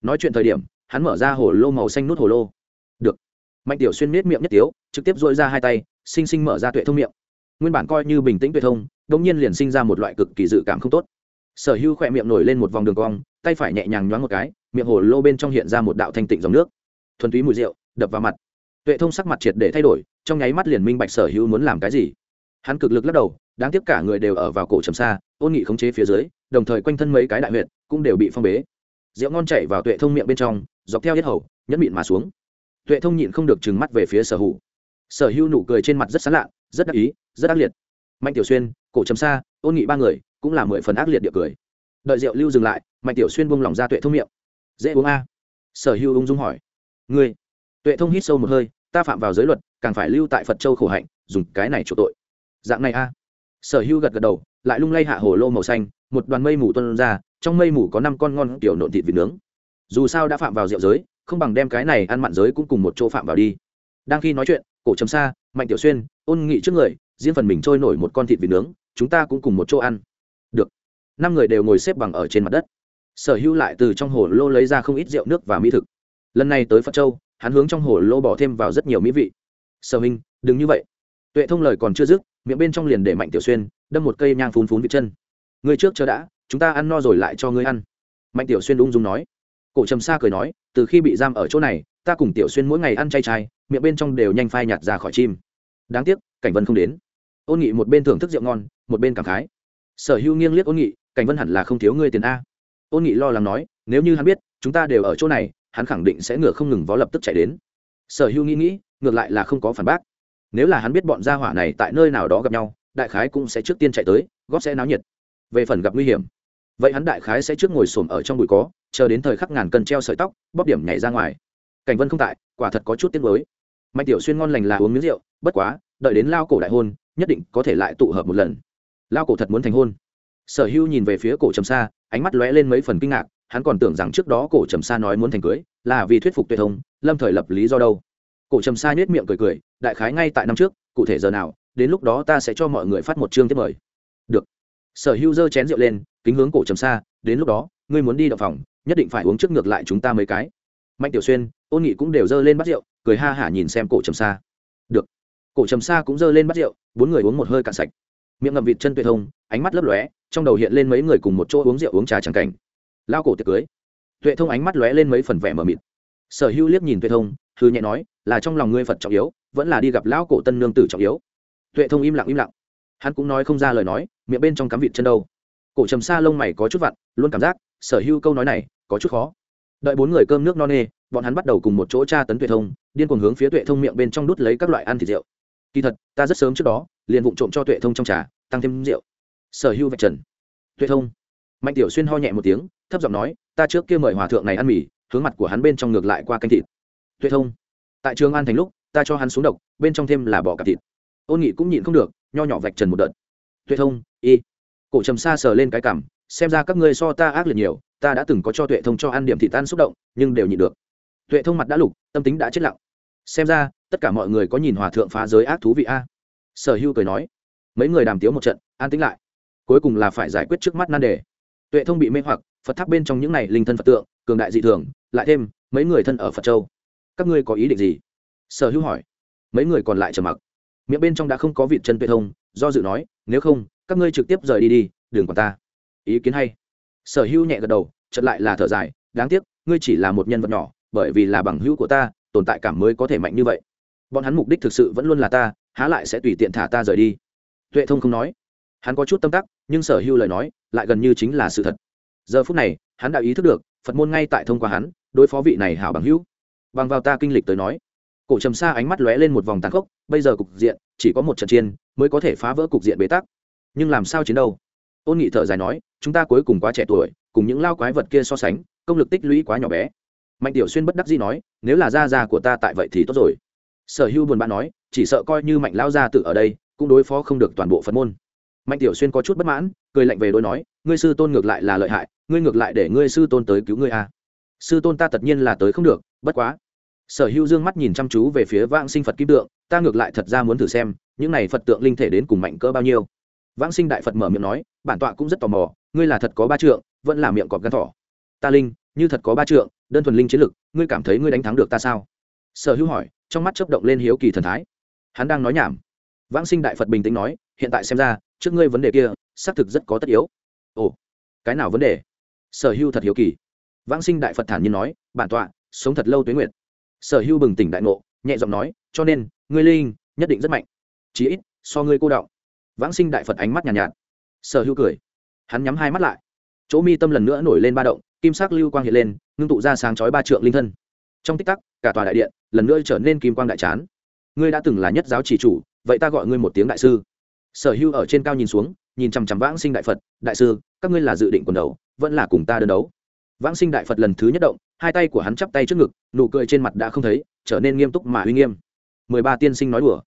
Nói chuyện thời điểm, hắn mở ra hồ lô màu xanh nút hồ lô. Được. Mạnh tiểu xuyên miết miệng nhất tiếu, trực tiếp dội ra hai tay, xinh xinh mở ra tuệ thông miệng. Nguyên bản coi như bình tĩnh tuệ thông đ ỗ n g nhiên liền sinh ra một loại cực kỳ dự cảm không tốt. Sở Hưu khỏe miệng nổi lên một vòng đường cong, tay phải nhẹ nhàng nhoáng một cái, miệng hồ lô bên trong hiện ra một đạo thanh tịnh dòng nước. Thuần túy mùi rượu, đập vào mặt. Tuệ thông sắc mặt triệt để thay đổi, trong nháy mắt liền minh bạch sở hữu muốn làm cái gì. Hắn cực lực lắc đầu đáng tiếc cả người đều ở vào cổ trầm xa, ôn nghị khống chế phía dưới, đồng thời quanh thân mấy cái đại huyện cũng đều bị phong bế. Rượu ngon chảy vào tuệ thông miệng bên trong, dọc theo hết hầu, nhẫn mịn mà xuống. Tuệ thông nhịn không được trừng mắt về phía sở hữu. Sở hữu nụ cười trên mặt rất sán lạ, rất đắc ý, rất ác liệt. Mạnh tiểu xuyên, cổ trầm xa, ôn nghị ba người cũng là mười phần ác liệt địa cười. Đợi rượu lưu dừng lại, mạnh tiểu xuyên buông lỏng ra tuệ thông miệng. Dễ uống a? Sở hữu ung dung hỏi. Ngươi? Tuệ thông hít sâu một hơi, ta phạm vào giới luật, càng phải lưu tại phật châu khổ hạnh, dùng cái này chủ tội. Dạng này a? Sở hữu gật gật đầu, lại lung lay hạ hồ lô màu xanh, một đoàn mây mù tuân ra, trong mây mù có năm con ngon kiểu nộn thịt vịt nướng. Dù sao đã phạm vào rượu giới, không bằng đem cái này ăn mặn giới cũng cùng một chỗ phạm vào đi. Đang khi nói chuyện, cổ trầm xa, mạnh tiểu xuyên, ôn nghị trước người, riêng phần mình trôi nổi một con thịt vịt nướng, chúng ta cũng cùng một chỗ ăn. Được. Năm người đều ngồi xếp bằng ở trên mặt đất. Sở hữu lại từ trong hồ lô lấy ra không ít rượu nước và mỹ thực. Lần này tới phật châu, hắn hướng trong hồ lô bỏ thêm vào rất nhiều mỹ vị. Sở minh, đừng như vậy. Tuệ thông lời còn chưa dứt miệng bên trong liền để mạnh tiểu xuyên, đâm một cây nhang phun phún vị chân. Người trước chờ đã, chúng ta ăn no rồi lại cho ngươi ăn. Mạnh tiểu xuyên ung dung nói. Cổ trầm sa cười nói, từ khi bị giam ở chỗ này, ta cùng tiểu xuyên mỗi ngày ăn chay chay, miệng bên trong đều nhanh phai nhạt ra khỏi chim. Đáng tiếc, cảnh vân không đến. Ôn nghị một bên thưởng thức rượu ngon, một bên cảm khái. Sở hữu nghiêng liếc ôn nghị, cảnh vân hẳn là không thiếu ngươi tiền a. Ôn nghị lo lắng nói, nếu như hắn biết, chúng ta đều ở chỗ này, hắn khẳng định sẽ ngựa không ngừng vó lập tức chạy đến. Sở hữu nghĩ nghĩ, ngược lại là không có phản bác nếu là hắn biết bọn gia hỏa này tại nơi nào đó gặp nhau, đại khái cũng sẽ trước tiên chạy tới, góp sẽ náo nhiệt. Về phần gặp nguy hiểm, vậy hắn đại khái sẽ trước ngồi xổm ở trong bụi có, chờ đến thời khắc ngàn cân treo sợi tóc, bóp điểm nhảy ra ngoài. Cảnh vân không tại, quả thật có chút tiếng mới mạnh tiểu xuyên ngon lành là uống miếng rượu, bất quá, đợi đến lao cổ đại hôn, nhất định có thể lại tụ hợp một lần. Lao cổ thật muốn thành hôn. Sở hữu nhìn về phía cổ trầm sa, ánh mắt lóe lên mấy phần kinh ngạc, hắn còn tưởng rằng trước đó cổ trầm sa nói muốn thành cưới, là vì thuyết phục tuệ thông, lâm thời lập lý do đâu cổ trầm sa nhếch miệng cười cười, đại khái ngay tại năm trước, cụ thể giờ nào, đến lúc đó ta sẽ cho mọi người phát một chương tiếp mời. Được. Sở hữu dơ chén rượu lên, kính hướng cổ trầm sa, đến lúc đó, ngươi muốn đi đậu phòng, nhất định phải uống trước ngược lại chúng ta mấy cái. Mạnh tiểu xuyên ôn nghị cũng đều dơ lên bắt rượu, cười ha hả nhìn xem cổ trầm sa. Được. Cổ trầm sa cũng dơ lên bắt rượu, bốn người uống một hơi cạn sạch. Miệng ngậm vịt chân tuyệt thông ánh mắt lấp lóe, trong đầu hiện lên mấy người cùng một chỗ uống rượu uống trà chẳng cảnh. Lao cổ tiệc cưới. Tuệ thông ánh mắt lóe lên mấy phần vẻ mờ mịt. Sở hữu liếc nhìn tuệ thông hư nhẹ nói, là trong lòng ngươi phật trọng yếu, vẫn là đi gặp lão cổ tân nương tử trọng yếu. Tuệ thông im lặng im lặng. Hắn cũng nói không ra lời nói, miệng bên trong cắm vịt chân đâu. Cổ trầm xa lông mày có chút vặn, luôn cảm giác, sở hữu câu nói này, có chút khó. Đợi bốn người cơm nước no nê, bọn hắn bắt đầu cùng một chỗ tra tấn tuệ thông, điên cuồng hướng phía tuệ thông miệng bên trong đút lấy các loại ăn thịt rượu. Kỳ thật, ta rất sớm trước đó, liền vụng trộm cho tuệ thông trong trà, tăng thêm rượu. Sở hữu vạch trần. Tuệ thông. Mạnh tiểu xuyên ho nhẹ một tiếng, thấp giọng nói, ta trước kia mời hòa thượng này ăn mì, hướng mặt của hắn bên trong ngược lại qua canh thịt tuệ thông. Tại trường an thành lúc, ta cho hắn xuống độc, bên trong thêm là bỏ cặp thịt. Ôn nghị cũng nhịn không được, nho nhỏ vạch trần một đợt. Tuệ thông, y. Cổ trầm xa sờ lên cái cảm, xem ra các ngươi so ta ác liệt nhiều, ta đã từng có cho tuệ thông cho ăn điểm thị tan xúc động, nhưng đều nhịn được. Tuệ thông mặt đã lục, tâm tính đã chết lặng. Xem ra, tất cả mọi người có nhìn hòa thượng phá giới ác thú vị a? Sở hưu cười nói. Mấy người đàm tiếu một trận, an tính lại. Cuối cùng là phải giải quyết trước mắt nan đề. Tuệ thông bị mê hoặc, phật tháp bên trong những này linh thân phật tượng, cường đại dị thường, lại thêm mấy người thân ở phật châu các ngươi có ý định gì? Sở hữu hỏi. Mấy người còn lại trầm mặc. Miệng bên trong đã không có vị chân tuệ thông, do dự nói, nếu không, các ngươi trực tiếp rời đi đi, đừng còn ta. Ý kiến hay. Sở hữu nhẹ gật đầu chật lại là thở dài, đáng tiếc, ngươi chỉ là một nhân vật nhỏ, bởi vì là bằng hữu của ta, tồn tại cảm mới có thể mạnh như vậy. Bọn hắn mục đích thực sự vẫn luôn là ta, há lại sẽ tùy tiện thả ta rời đi. Tuệ thông không nói. Hắn có chút tâm tắc, nhưng sở hữu lời nói, lại gần như chính là sự thật. Giờ phút này, hắn đã ý thức được, phật môn ngay tại thông qua hắn, đối phó vị này hảo bằng hữu bằng vào ta kinh lịch tới nói. Cổ trầm xa ánh mắt lóe lên một vòng tàn khốc, bây giờ cục diện, chỉ có một trận chiên mới có thể phá vỡ cục diện bế tắc. Nhưng làm sao chiến đâu? Ôn nghị thở dài nói, chúng ta cuối cùng quá trẻ tuổi, cùng những lao quái vật kia so sánh, công lực tích lũy quá nhỏ bé. Mạnh tiểu xuyên bất đắc dĩ nói, nếu là gia gia của ta tại vậy thì tốt rồi. Sở hưu buồn bã nói, chỉ sợ coi như mạnh lao gia tự ở đây, cũng đối phó không được toàn bộ phật môn. Mạnh tiểu xuyên có chút bất mãn, cười lạnh về đối nói, ngươi sư tôn ngược lại là lợi hại, ngươi ngược lại để ngươi sư tôn tới cứu ngươi à. sư tôn ta tất nhiên là tới không được bất quá. Sở hữu dương mắt nhìn chăm chú về phía vãng sinh phật kim tượng, ta ngược lại thật ra muốn thử xem, những này phật tượng linh thể đến cùng mạnh cỡ bao nhiêu. Vãng sinh đại phật mở miệng nói, bản tọa cũng rất tò mò, ngươi là thật có ba trượng, vẫn là miệng cọp gan thỏ. Ta linh, như thật có ba trượng, đơn thuần linh chiến lực, ngươi cảm thấy ngươi đánh thắng được ta sao? Sở hữu hỏi, trong mắt chấp động lên hiếu kỳ thần thái. Hắn đang nói nhảm. Vãng sinh đại phật bình tĩnh nói, hiện tại xem ra, trước ngươi vấn đề kia, xác thực rất có tất yếu. Ồ, cái nào vấn đề? Sở hữu thật hiếu kỳ. Vãng sinh đại phật thản nhiên nói, bản tọa sống thật lâu tuế nguyệt. Sở hưu bừng tỉnh đại ngộ nhẹ giọng nói cho nên ngươi linh nhất định rất mạnh. Chí ít so ngươi cô đọng. Vãng sinh đại phật ánh mắt nhàn nhạt, nhạt. Sở hưu cười. Hắn nhắm hai mắt lại. Chỗ mi tâm lần nữa nổi lên ba động kim sắc lưu quang hiện lên ngưng tụ ra sáng chói ba trượng linh thân. Trong tích tắc cả tòa đại điện lần nữa trở nên kim quang đại chán ngươi đã từng là nhất giáo chỉ chủ vậy ta gọi ngươi một tiếng đại sư. Sở hưu ở trên cao nhìn xuống nhìn chằm chằm vãng sinh đại phật đại sư các ngươi là dự định quần đấu vẫn là cùng ta đơn đấu? Vãng sinh đại phật lần thứ nhất động, hai tay của hắn chắp tay trước ngực, nụ cười trên mặt đã không thấy, trở nên nghiêm túc mà uy nghiêm. Mười ba tiên sinh nói đùa.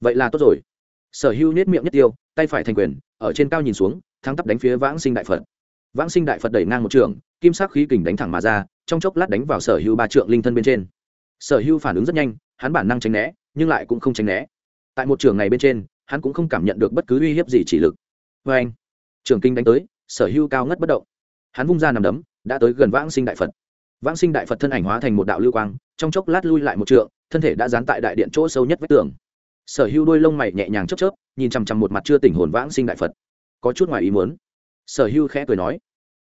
Vậy là tốt rồi. Sở hưu nết miệng nhất tiêu, tay phải thành quyền, ở trên cao nhìn xuống, thắng tắp đánh phía vãng sinh đại phật. Vãng sinh đại phật đẩy ngang một trường, kim sắc khí kình đánh thẳng mà ra, trong chốc lát đánh vào sở hưu ba trượng linh thân bên trên. Sở hưu phản ứng rất nhanh, hắn bản năng tránh né, nhưng lại cũng không tránh né. Tại một trường này bên trên, hắn cũng không cảm nhận được bất cứ uy hiếp gì chỉ lực. Vê anh trường kinh đánh tới, sở hưu cao ngất bất động. Hắn vung ra nằm đấm đã tới gần vãng sinh đại phật. Vãng sinh đại phật thân ảnh hóa thành một đạo lưu quang, trong chốc lát lui lại một trượng, thân thể đã dán tại đại điện chỗ sâu nhất vách tường. Sở hưu đôi lông mày nhẹ nhàng chớp chớp, nhìn chằm chằm một mặt chưa tỉnh hồn vãng sinh đại phật. Có chút ngoài ý muốn. Sở hưu khẽ cười nói.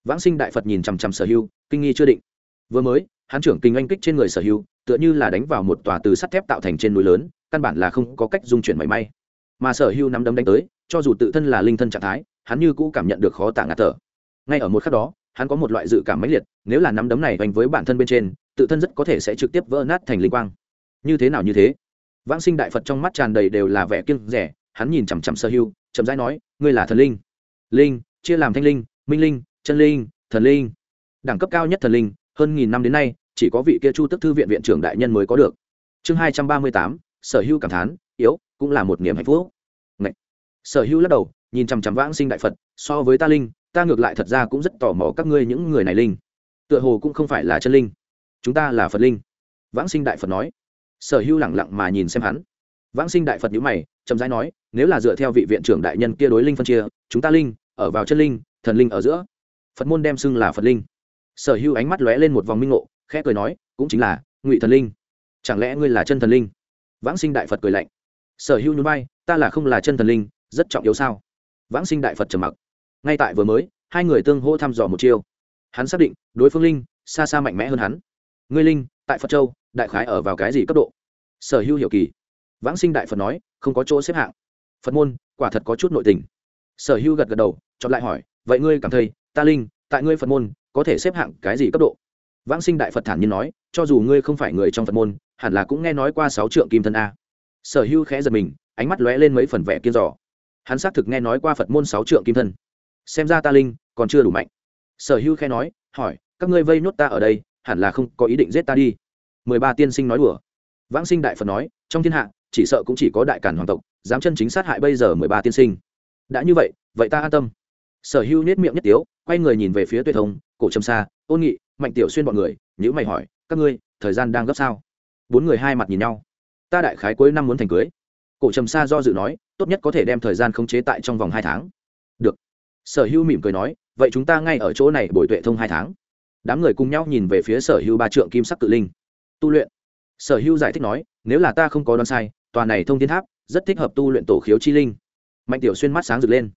Vãng sinh đại phật nhìn chằm chằm sở hưu kinh nghi chưa định. Vừa mới, hắn trưởng kinh anh kích trên người sở hưu tựa như là đánh vào một tòa từ sắt thép tạo thành trên núi lớn, căn bản là không có cách dung chuyển mảy may. Mà sở hưu nắm đấm đánh tới, cho dù tự thân là linh thân trạng thái, hắn như cũ cảm nhận được khó tả ngạt thở. Ngay ở một khắc đó hắn có một loại dự cảm mãnh liệt, nếu là nắm đấm này đánh với bản thân bên trên, tự thân rất có thể sẽ trực tiếp vỡ nát thành linh quang. Như thế nào như thế? Vãng sinh đại phật trong mắt tràn đầy đều là vẻ kiêng rẻ, hắn nhìn chằm chằm sở hưu, chậm rãi nói, ngươi là thần linh. Linh, chia làm thanh linh, minh linh, chân linh, thần linh. Đẳng cấp cao nhất thần linh, hơn nghìn năm đến nay, chỉ có vị kia chu tức thư viện viện trưởng đại nhân mới có được. Chương hai trăm ba mươi tám, sở hữu cảm thán, yếu, cũng là một niềm hạnh phúc. Ngậy. sở hữu lắc đầu, nhìn chằm chằm vãng sinh đại phật, so với ta linh ta ngược lại thật ra cũng rất tò mò các ngươi những người này linh. Tựa hồ cũng không phải là chân linh. Chúng ta là phật linh. Vãng sinh đại phật nói. Sở hữu lẳng lặng mà nhìn xem hắn. Vãng sinh đại phật nhữ mày, chậm rãi nói, nếu là dựa theo vị viện trưởng đại nhân kia đối linh phân chia, chúng ta linh, ở vào chân linh, thần linh ở giữa. Phật môn đem xưng là phật linh. Sở hữu ánh mắt lóe lên một vòng minh ngộ, khẽ cười nói, cũng chính là, ngụy thần linh. Chẳng lẽ ngươi là chân thần linh? Vãng sinh đại phật cười lạnh. Sở hữu nhún vai, ta là không là chân thần linh, rất trọng yếu sao? Vãng sinh đại phật trầm mặc ngay tại vừa mới, hai người tương hô thăm dò một chiêu. Hắn xác định, đối phương linh, xa xa mạnh mẽ hơn hắn. Ngươi linh, tại phật châu, đại khái ở vào cái gì cấp độ? Sở hữu hiểu kỳ. Vãng sinh đại phật nói, không có chỗ xếp hạng. Phật môn, quả thật có chút nội tình. Sở hữu gật gật đầu, chọn lại hỏi, vậy ngươi cảm thấy, ta linh, tại ngươi phật môn, có thể xếp hạng cái gì cấp độ? Vãng sinh đại phật thản nhiên nói, cho dù ngươi không phải người trong phật môn, hẳn là cũng nghe nói qua sáu trượng kim thân a. Sở hữu khẽ giật mình, ánh mắt lóe lên mấy phần vẻ kiên giỏ hắn xác thực nghe nói qua phật môn sáu trượng kim thân xem ra ta linh còn chưa đủ mạnh. Sở hữu khẽ nói, hỏi, các ngươi vây nhốt ta ở đây, hẳn là không có ý định giết ta đi. Mười ba tiên sinh nói đùa. Vãng sinh đại phật nói, trong thiên hạ, chỉ sợ cũng chỉ có đại cản hoàng tộc, dám chân chính sát hại bây giờ mười ba tiên sinh. Đã như vậy vậy ta an tâm. Sở hữu nết miệng nhất tiếu, quay người nhìn về phía tuyệt thông cổ trầm xa, ôn nghị, mạnh tiểu xuyên bọn người nhữ mày hỏi, các ngươi, thời gian đang gấp sao? Bốn người hai mặt nhìn nhau. Ta đại khái cuối năm muốn thành cưới. Cổ trầm xa do dự nói, tốt nhất có thể đem thời gian khống chế tại trong vòng hai tháng sở hữu mỉm cười nói, vậy chúng ta ngay ở chỗ này bồi tuệ thông hai tháng. Đám người cùng nhau nhìn về phía sở hữu ba trượng kim sắc cự linh. Tu luyện. Sở hữu giải thích nói, nếu là ta không có đoán sai, tòa này thông thiên tháp rất thích hợp tu luyện tổ khiếu chi linh. Mạnh tiểu xuyên mắt sáng rực lên.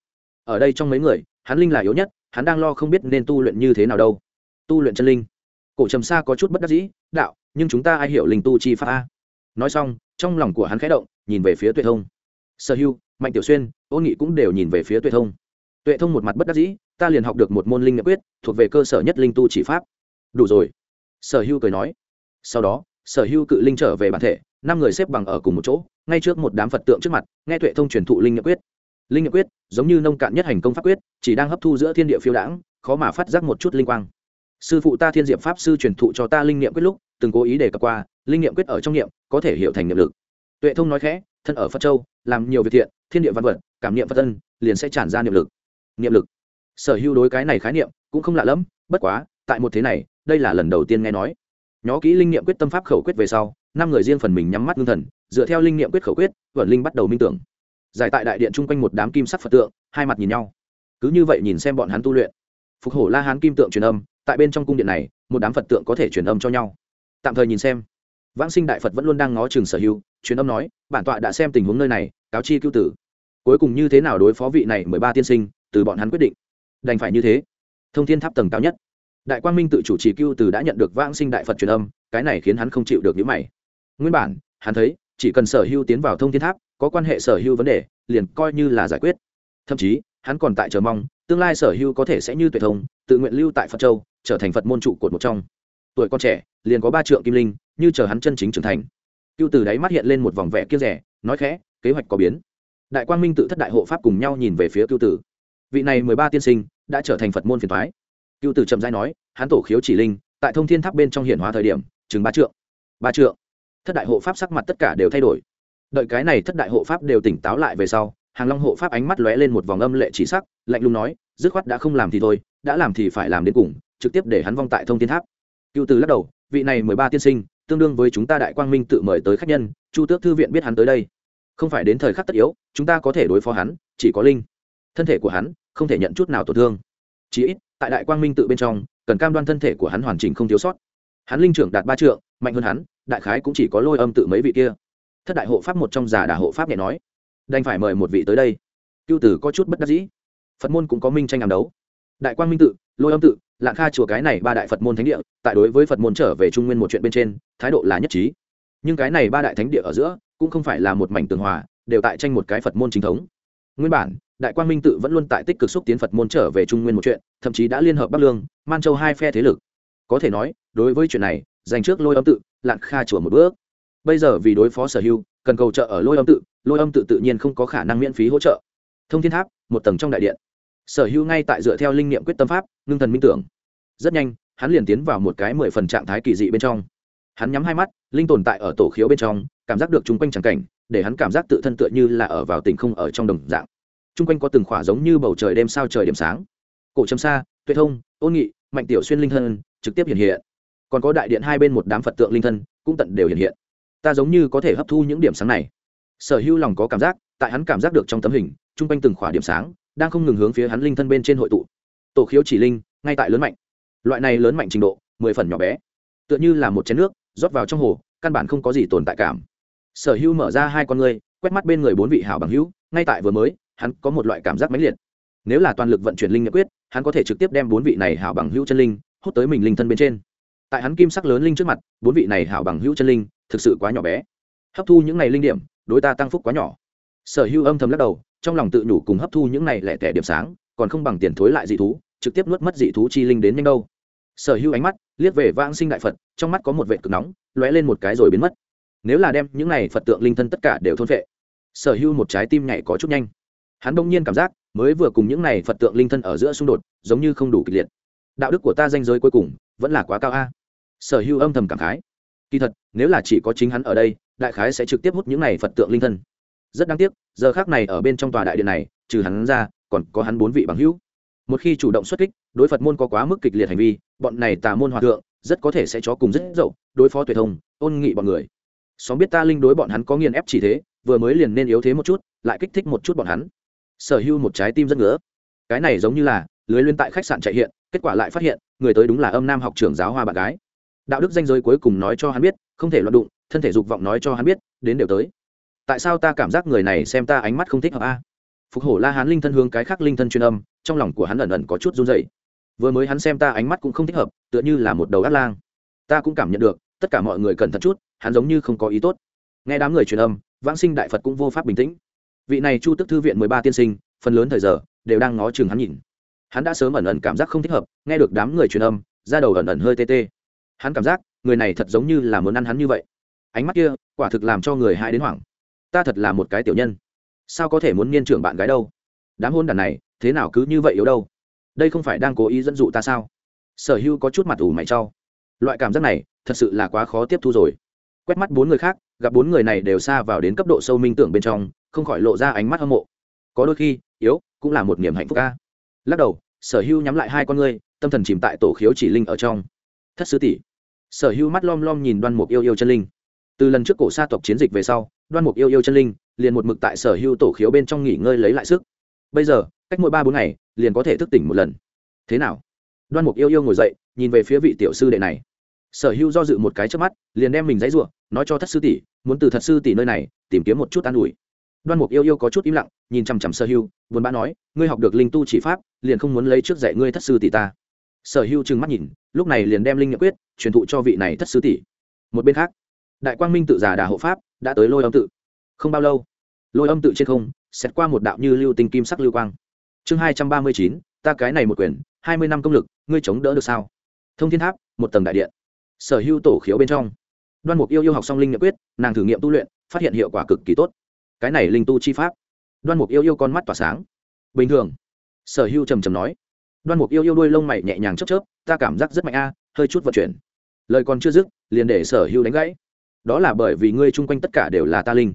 Ở đây trong mấy người, hắn linh là yếu nhất, hắn đang lo không biết nên tu luyện như thế nào đâu. Tu luyện chân linh. Cổ trầm sa có chút bất đắc dĩ, đạo, nhưng chúng ta ai hiểu linh tu chi pháp a? Nói xong, trong lòng của hắn khẽ động, nhìn về phía tuệ thông. Sở hưu mạnh tiểu xuyên ôn nghị cũng đều nhìn về phía tuệ thông tuệ thông một mặt bất đắc dĩ, ta liền học được một môn linh nghiệm quyết, thuộc về cơ sở nhất linh tu chỉ pháp. Đủ rồi. Sở hưu cười nói. Sau đó, sở hưu cự linh trở về bản thể, năm người xếp bằng ở cùng một chỗ, ngay trước một đám phật tượng trước mặt, nghe tuệ thông truyền thụ linh nghiệm quyết. Linh nghiệm quyết, giống như nông cạn nhất hành công pháp quyết, chỉ đang hấp thu giữa thiên địa phiêu đãng, khó mà phát giác một chút linh quang. Sư phụ ta thiên diệm pháp sư truyền thụ cho ta linh nghiệm quyết lúc, từng cố ý đề cập qua, linh nghiệm quyết ở trong niệm có thể hiểu thành niệm lực. Tuệ thông nói khẽ, thân ở phật châu, làm nhiều việc thiện, thiên địa văn vật, cảm niệm phật tân liền sẽ tràn ra niệm lực niệm lực. Sở hữu đối cái này khái niệm cũng không lạ lẫm, bất quá, tại một thế này, đây là lần đầu tiên nghe nói. Nhó kỹ linh niệm quyết tâm pháp khẩu quyết về sau, năm người riêng phần mình nhắm mắt ngưng thần, dựa theo linh niệm quyết khẩu quyết vẩn linh bắt đầu minh tưởng. Giải tại đại điện chung quanh một đám kim sắc phật tượng, hai mặt nhìn nhau. Cứ như vậy nhìn xem bọn hắn tu luyện. Phục hổ la hán kim tượng truyền âm, tại bên trong cung điện này, một đám phật tượng có thể truyền âm cho nhau. Tạm thời nhìn xem. Vãng sinh đại phật vẫn luôn đang ngó chừng sở hữu, truyền âm nói, bản tọa đã xem tình huống nơi này, cáo chi cưu tử. Cuối cùng như thế nào đối phó vị này mười ba tiên sinh từ bọn hắn quyết định. Đành phải như thế. Thông thiên tháp tầng cao nhất. Đại quang minh tự chủ trì cưu từ đã nhận được vãng sinh đại phật truyền âm, cái này khiến hắn không chịu được những mày. Nguyên bản, hắn thấy, chỉ cần sở Hưu tiến vào thông thiên tháp, có quan hệ sở Hưu vấn đề, liền coi như là giải quyết. Thậm chí, hắn còn tại chờ mong, tương lai sở Hưu có thể sẽ như tuệ thông, tự nguyện lưu tại phật châu, trở thành phật môn trụ cột một trong. Tuổi con trẻ, liền có ba trượng kim linh, như chờ hắn chân chính trưởng thành. Cưu từ đáy mắt hiện lên một vòng vẻ kia rẻ, nói khẽ, kế hoạch có biến. Đại quang minh tự thất đại hộ pháp cùng nhau nhìn về phía cưu tử vị này mười ba tiên sinh đã trở thành phật môn phiền thoái cưu tử trầm giai nói, hắn tổ khiếu chỉ linh, tại thông thiên tháp bên trong hiển hóa thời điểm, chừng ba trượng. Ba trượng. Thất đại hộ pháp sắc mặt tất cả đều thay đổi. Đợi cái này thất đại hộ pháp đều tỉnh táo lại về sau, hàng long hộ pháp ánh mắt lóe lên một vòng âm lệ chỉ sắc, lạnh lùng nói, dứt khoát đã không làm thì thôi, đã làm thì phải làm đến cùng, trực tiếp để hắn vong tại thông thiên tháp. Cựu từ lắc đầu, vị này mười ba tiên sinh, tương đương với chúng ta đại quang minh tự mời tới khách nhân, chu tước thư viện biết hắn tới đây. Không phải đến thời khắc tất yếu, chúng ta có thể đối phó hắn, chỉ có linh. Thân thể của hắn không thể nhận chút nào tổn thương. Chỉ ít, tại đại quang minh tự bên trong, cần cam đoan thân thể của hắn hoàn chỉnh không thiếu sót. Hắn linh trưởng đạt ba trượng, mạnh hơn hắn, đại khái cũng chỉ có lôi âm tự mấy vị kia. Thất đại hộ pháp một trong già đà hộ pháp nhẹ nói, đành phải mời một vị tới đây. Cưu tử có chút bất đắc dĩ. Phật môn cũng có minh tranh làm đấu. Đại quang minh tự, lôi âm tự, lạng kha chùa cái này ba đại phật môn thánh địa, tại đối với phật môn trở về trung nguyên một chuyện bên trên, thái độ là nhất trí. Nhưng cái này ba đại thánh địa ở giữa, cũng không phải là một mảnh tường hòa, đều tại tranh một cái phật môn chính thống. Nguyên bản đại quang minh tự vẫn luôn tại tích cực xúc tiến phật môn trở về trung nguyên một chuyện, thậm chí đã liên hợp bắc lương, man châu hai phe thế lực. Có thể nói, đối với chuyện này, dành trước lôi âm tự, lạn kha chùa một bước. Bây giờ vì đối phó sở hữu cần cầu trợ ở lôi âm tự, lôi âm tự tự nhiên không có khả năng miễn phí hỗ trợ. Thông thiên tháp, một tầng trong đại điện. Sở hữu ngay tại dựa theo linh niệm quyết tâm pháp, ngưng thần minh tưởng. Rất nhanh, hắn liền tiến vào một cái mười phần trạng thái kỳ dị bên trong. Hắn nhắm hai mắt, linh tồn tại ở tổ khiếu bên trong, cảm giác được chung quanh tràng cảnh, để hắn cảm giác tự thân tựa như là ở vào tình không ở trong đồng dạng chung quanh có từng khỏa giống như bầu trời đêm sao trời điểm sáng. Cổ trầm xa, tuệ thông, ôn nghị, mạnh tiểu xuyên linh thân, trực tiếp hiện hiện. Còn có đại điện hai bên một đám phật tượng linh thân, cũng tận đều hiện hiện. Ta giống như có thể hấp thu những điểm sáng này. Sở hữu lòng có cảm giác, tại hắn cảm giác được trong tấm hình chung quanh từng khỏa điểm sáng, đang không ngừng hướng phía hắn linh thân bên trên hội tụ. Tổ khiếu chỉ linh, ngay tại lớn mạnh. Loại này lớn mạnh trình độ, mười phần nhỏ bé. Tựa như là một chén nước, rót vào trong hồ, căn bản không có gì tồn tại cảm. Sở hữu mở ra hai con ngươi, quét mắt bên người bốn vị hảo bằng hữu, ngay tại vừa mới hắn có một loại cảm giác mãnh liệt. Nếu là toàn lực vận chuyển linh nhập quyết, hắn có thể trực tiếp đem bốn vị này hảo bằng hữu chân linh, hút tới mình linh thân bên trên. Tại hắn kim sắc lớn linh trước mặt, bốn vị này hảo bằng hữu chân linh thực sự quá nhỏ bé. Hấp thu những này linh điểm, đối ta tăng phúc quá nhỏ. Sở hữu âm thầm lắc đầu, trong lòng tự nhủ cùng hấp thu những này lẻ tẻ điểm sáng, còn không bằng tiền thối lại dị thú, trực tiếp nuốt mất dị thú chi linh đến nhanh đâu. Sở hữu ánh mắt liếc về vãng sinh đại phật, trong mắt có một vệ cực nóng, lóe lên một cái rồi biến mất. Nếu là đem những này phật tượng linh thân tất cả đều thôn vệ sở hữu một trái tim nhảy có chút nhanh hắn đông nhiên cảm giác, mới vừa cùng những này phật tượng linh thân ở giữa xung đột, giống như không đủ kịch liệt. Đạo đức của ta danh giới cuối cùng, vẫn là quá cao a. Sở hữu âm thầm cảm khái. Kỳ thật, nếu là chỉ có chính hắn ở đây, đại khái sẽ trực tiếp hút những này phật tượng linh thân. Rất đáng tiếc, giờ khác này ở bên trong tòa đại điện này, trừ hắn ra, còn có hắn bốn vị bằng hữu. Một khi chủ động xuất kích, đối phật môn có quá mức kịch liệt hành vi, bọn này tà môn hòa thượng, rất có thể sẽ cho cùng rất dậu, đối phó tuyệt thông ôn nghị bọn người. Xóm biết ta linh đối bọn hắn có nghiền ép chỉ thế, vừa mới liền nên yếu thế một chút, lại kích thích một chút bọn hắn sở hữu một trái tim rất ngứa. Cái này giống như là lưới liên tại khách sạn chạy hiện, kết quả lại phát hiện, người tới đúng là âm nam học trưởng giáo hoa bạn gái. Đạo đức danh giới cuối cùng nói cho hắn biết, không thể loạn đụng, thân thể dục vọng nói cho hắn biết, đến đều tới. Tại sao ta cảm giác người này xem ta ánh mắt không thích hợp a? Phục hổ la hán linh thân hướng cái khác linh thân chuyên âm, trong lòng của hắn ẩn ẩn có chút run dậy vừa mới hắn xem ta ánh mắt cũng không thích hợp, tựa như là một đầu át lang. Ta cũng cảm nhận được, tất cả mọi người cẩn thận chút, hắn giống như không có ý tốt. Nghe đám người truyền âm, vãng sinh đại phật cũng vô pháp bình tĩnh vị này chu tức thư viện mười ba tiên sinh, phần lớn thời giờ, đều đang ngó chừng hắn nhìn. Hắn đã sớm ẩn ẩn cảm giác không thích hợp, nghe được đám người truyền âm ra đầu ẩn ẩn hơi tê tê. Hắn cảm giác, người này thật giống như là muốn ăn hắn như vậy. Ánh mắt kia, quả thực làm cho người hại đến hoảng. Ta thật là một cái tiểu nhân. Sao có thể muốn niên trưởng bạn gái đâu? Đám hôn đàn này, thế nào cứ như vậy yếu đâu? Đây không phải đang cố ý dẫn dụ ta sao? Sở hưu có chút mặt ủ mày trau loại cảm giác này, thật sự là quá khó tiếp thu rồi. Quét mắt bốn người khác, gặp bốn người này đều xa vào đến cấp độ sâu minh tưởng bên trong không khỏi lộ ra ánh mắt hâm mộ. Có đôi khi, yếu cũng là một niềm hạnh phúc ca lắc đầu, sở hưu nhắm lại hai con ngươi, tâm thần chìm tại tổ khiếu chỉ linh ở trong. Thất sư tỷ. Sở hưu mắt lom lom nhìn đoan mục yêu yêu chân linh. Từ lần trước cổ sa tộc chiến dịch về sau, đoan mục yêu yêu chân linh liền một mực tại sở hưu tổ khiếu bên trong nghỉ ngơi lấy lại sức. Bây giờ, cách mỗi ba bốn ngày, liền có thể thức tỉnh một lần. Thế nào? Đoan mục yêu yêu ngồi dậy, nhìn về phía vị tiểu sư đệ này. Sở hưu do dự một cái trước mắt, liền đem mình dãy ruộng nói cho thất sư tỷ, muốn từ thật sư tỷ nơi này, tìm kiếm một chút an ủi đoan mục yêu yêu có chút im lặng, nhìn chằm chằm sở hưu vốn bã nói, ngươi học được linh tu chỉ pháp, liền không muốn lấy trước dạy ngươi thất sư tỷ ta. Sở hưu trừng mắt nhìn, lúc này liền đem linh nghiệm quyết truyền thụ cho vị này thất sư tỷ. Một bên khác, đại quang minh tự giả đà hộ pháp đã tới lôi âm tự. Không bao lâu, lôi âm tự trên không xét qua một đạo như lưu tinh kim sắc lưu quang. Chương hai trăm ba mươi chín, ta cái này một quyển hai mươi năm công lực, ngươi chống đỡ được sao? Thông thiên tháp, một tầng đại điện. Sở hưu tổ khiếu bên trong. Đoan mục yêu yêu học xong linh nghiệm quyết, nàng thử nghiệm tu luyện, phát hiện hiệu quả cực kỳ tốt cái này linh tu chi pháp. Đoan mục yêu yêu con mắt tỏa sáng. Bình thường. Sở hưu trầm trầm nói. Đoan mục yêu yêu đuôi lông mày nhẹ nhàng chớp chớp, ta cảm giác rất mạnh a, hơi chút vận chuyển. Lời còn chưa dứt, liền để sở hưu đánh gãy. Đó là bởi vì ngươi chung quanh tất cả đều là ta linh.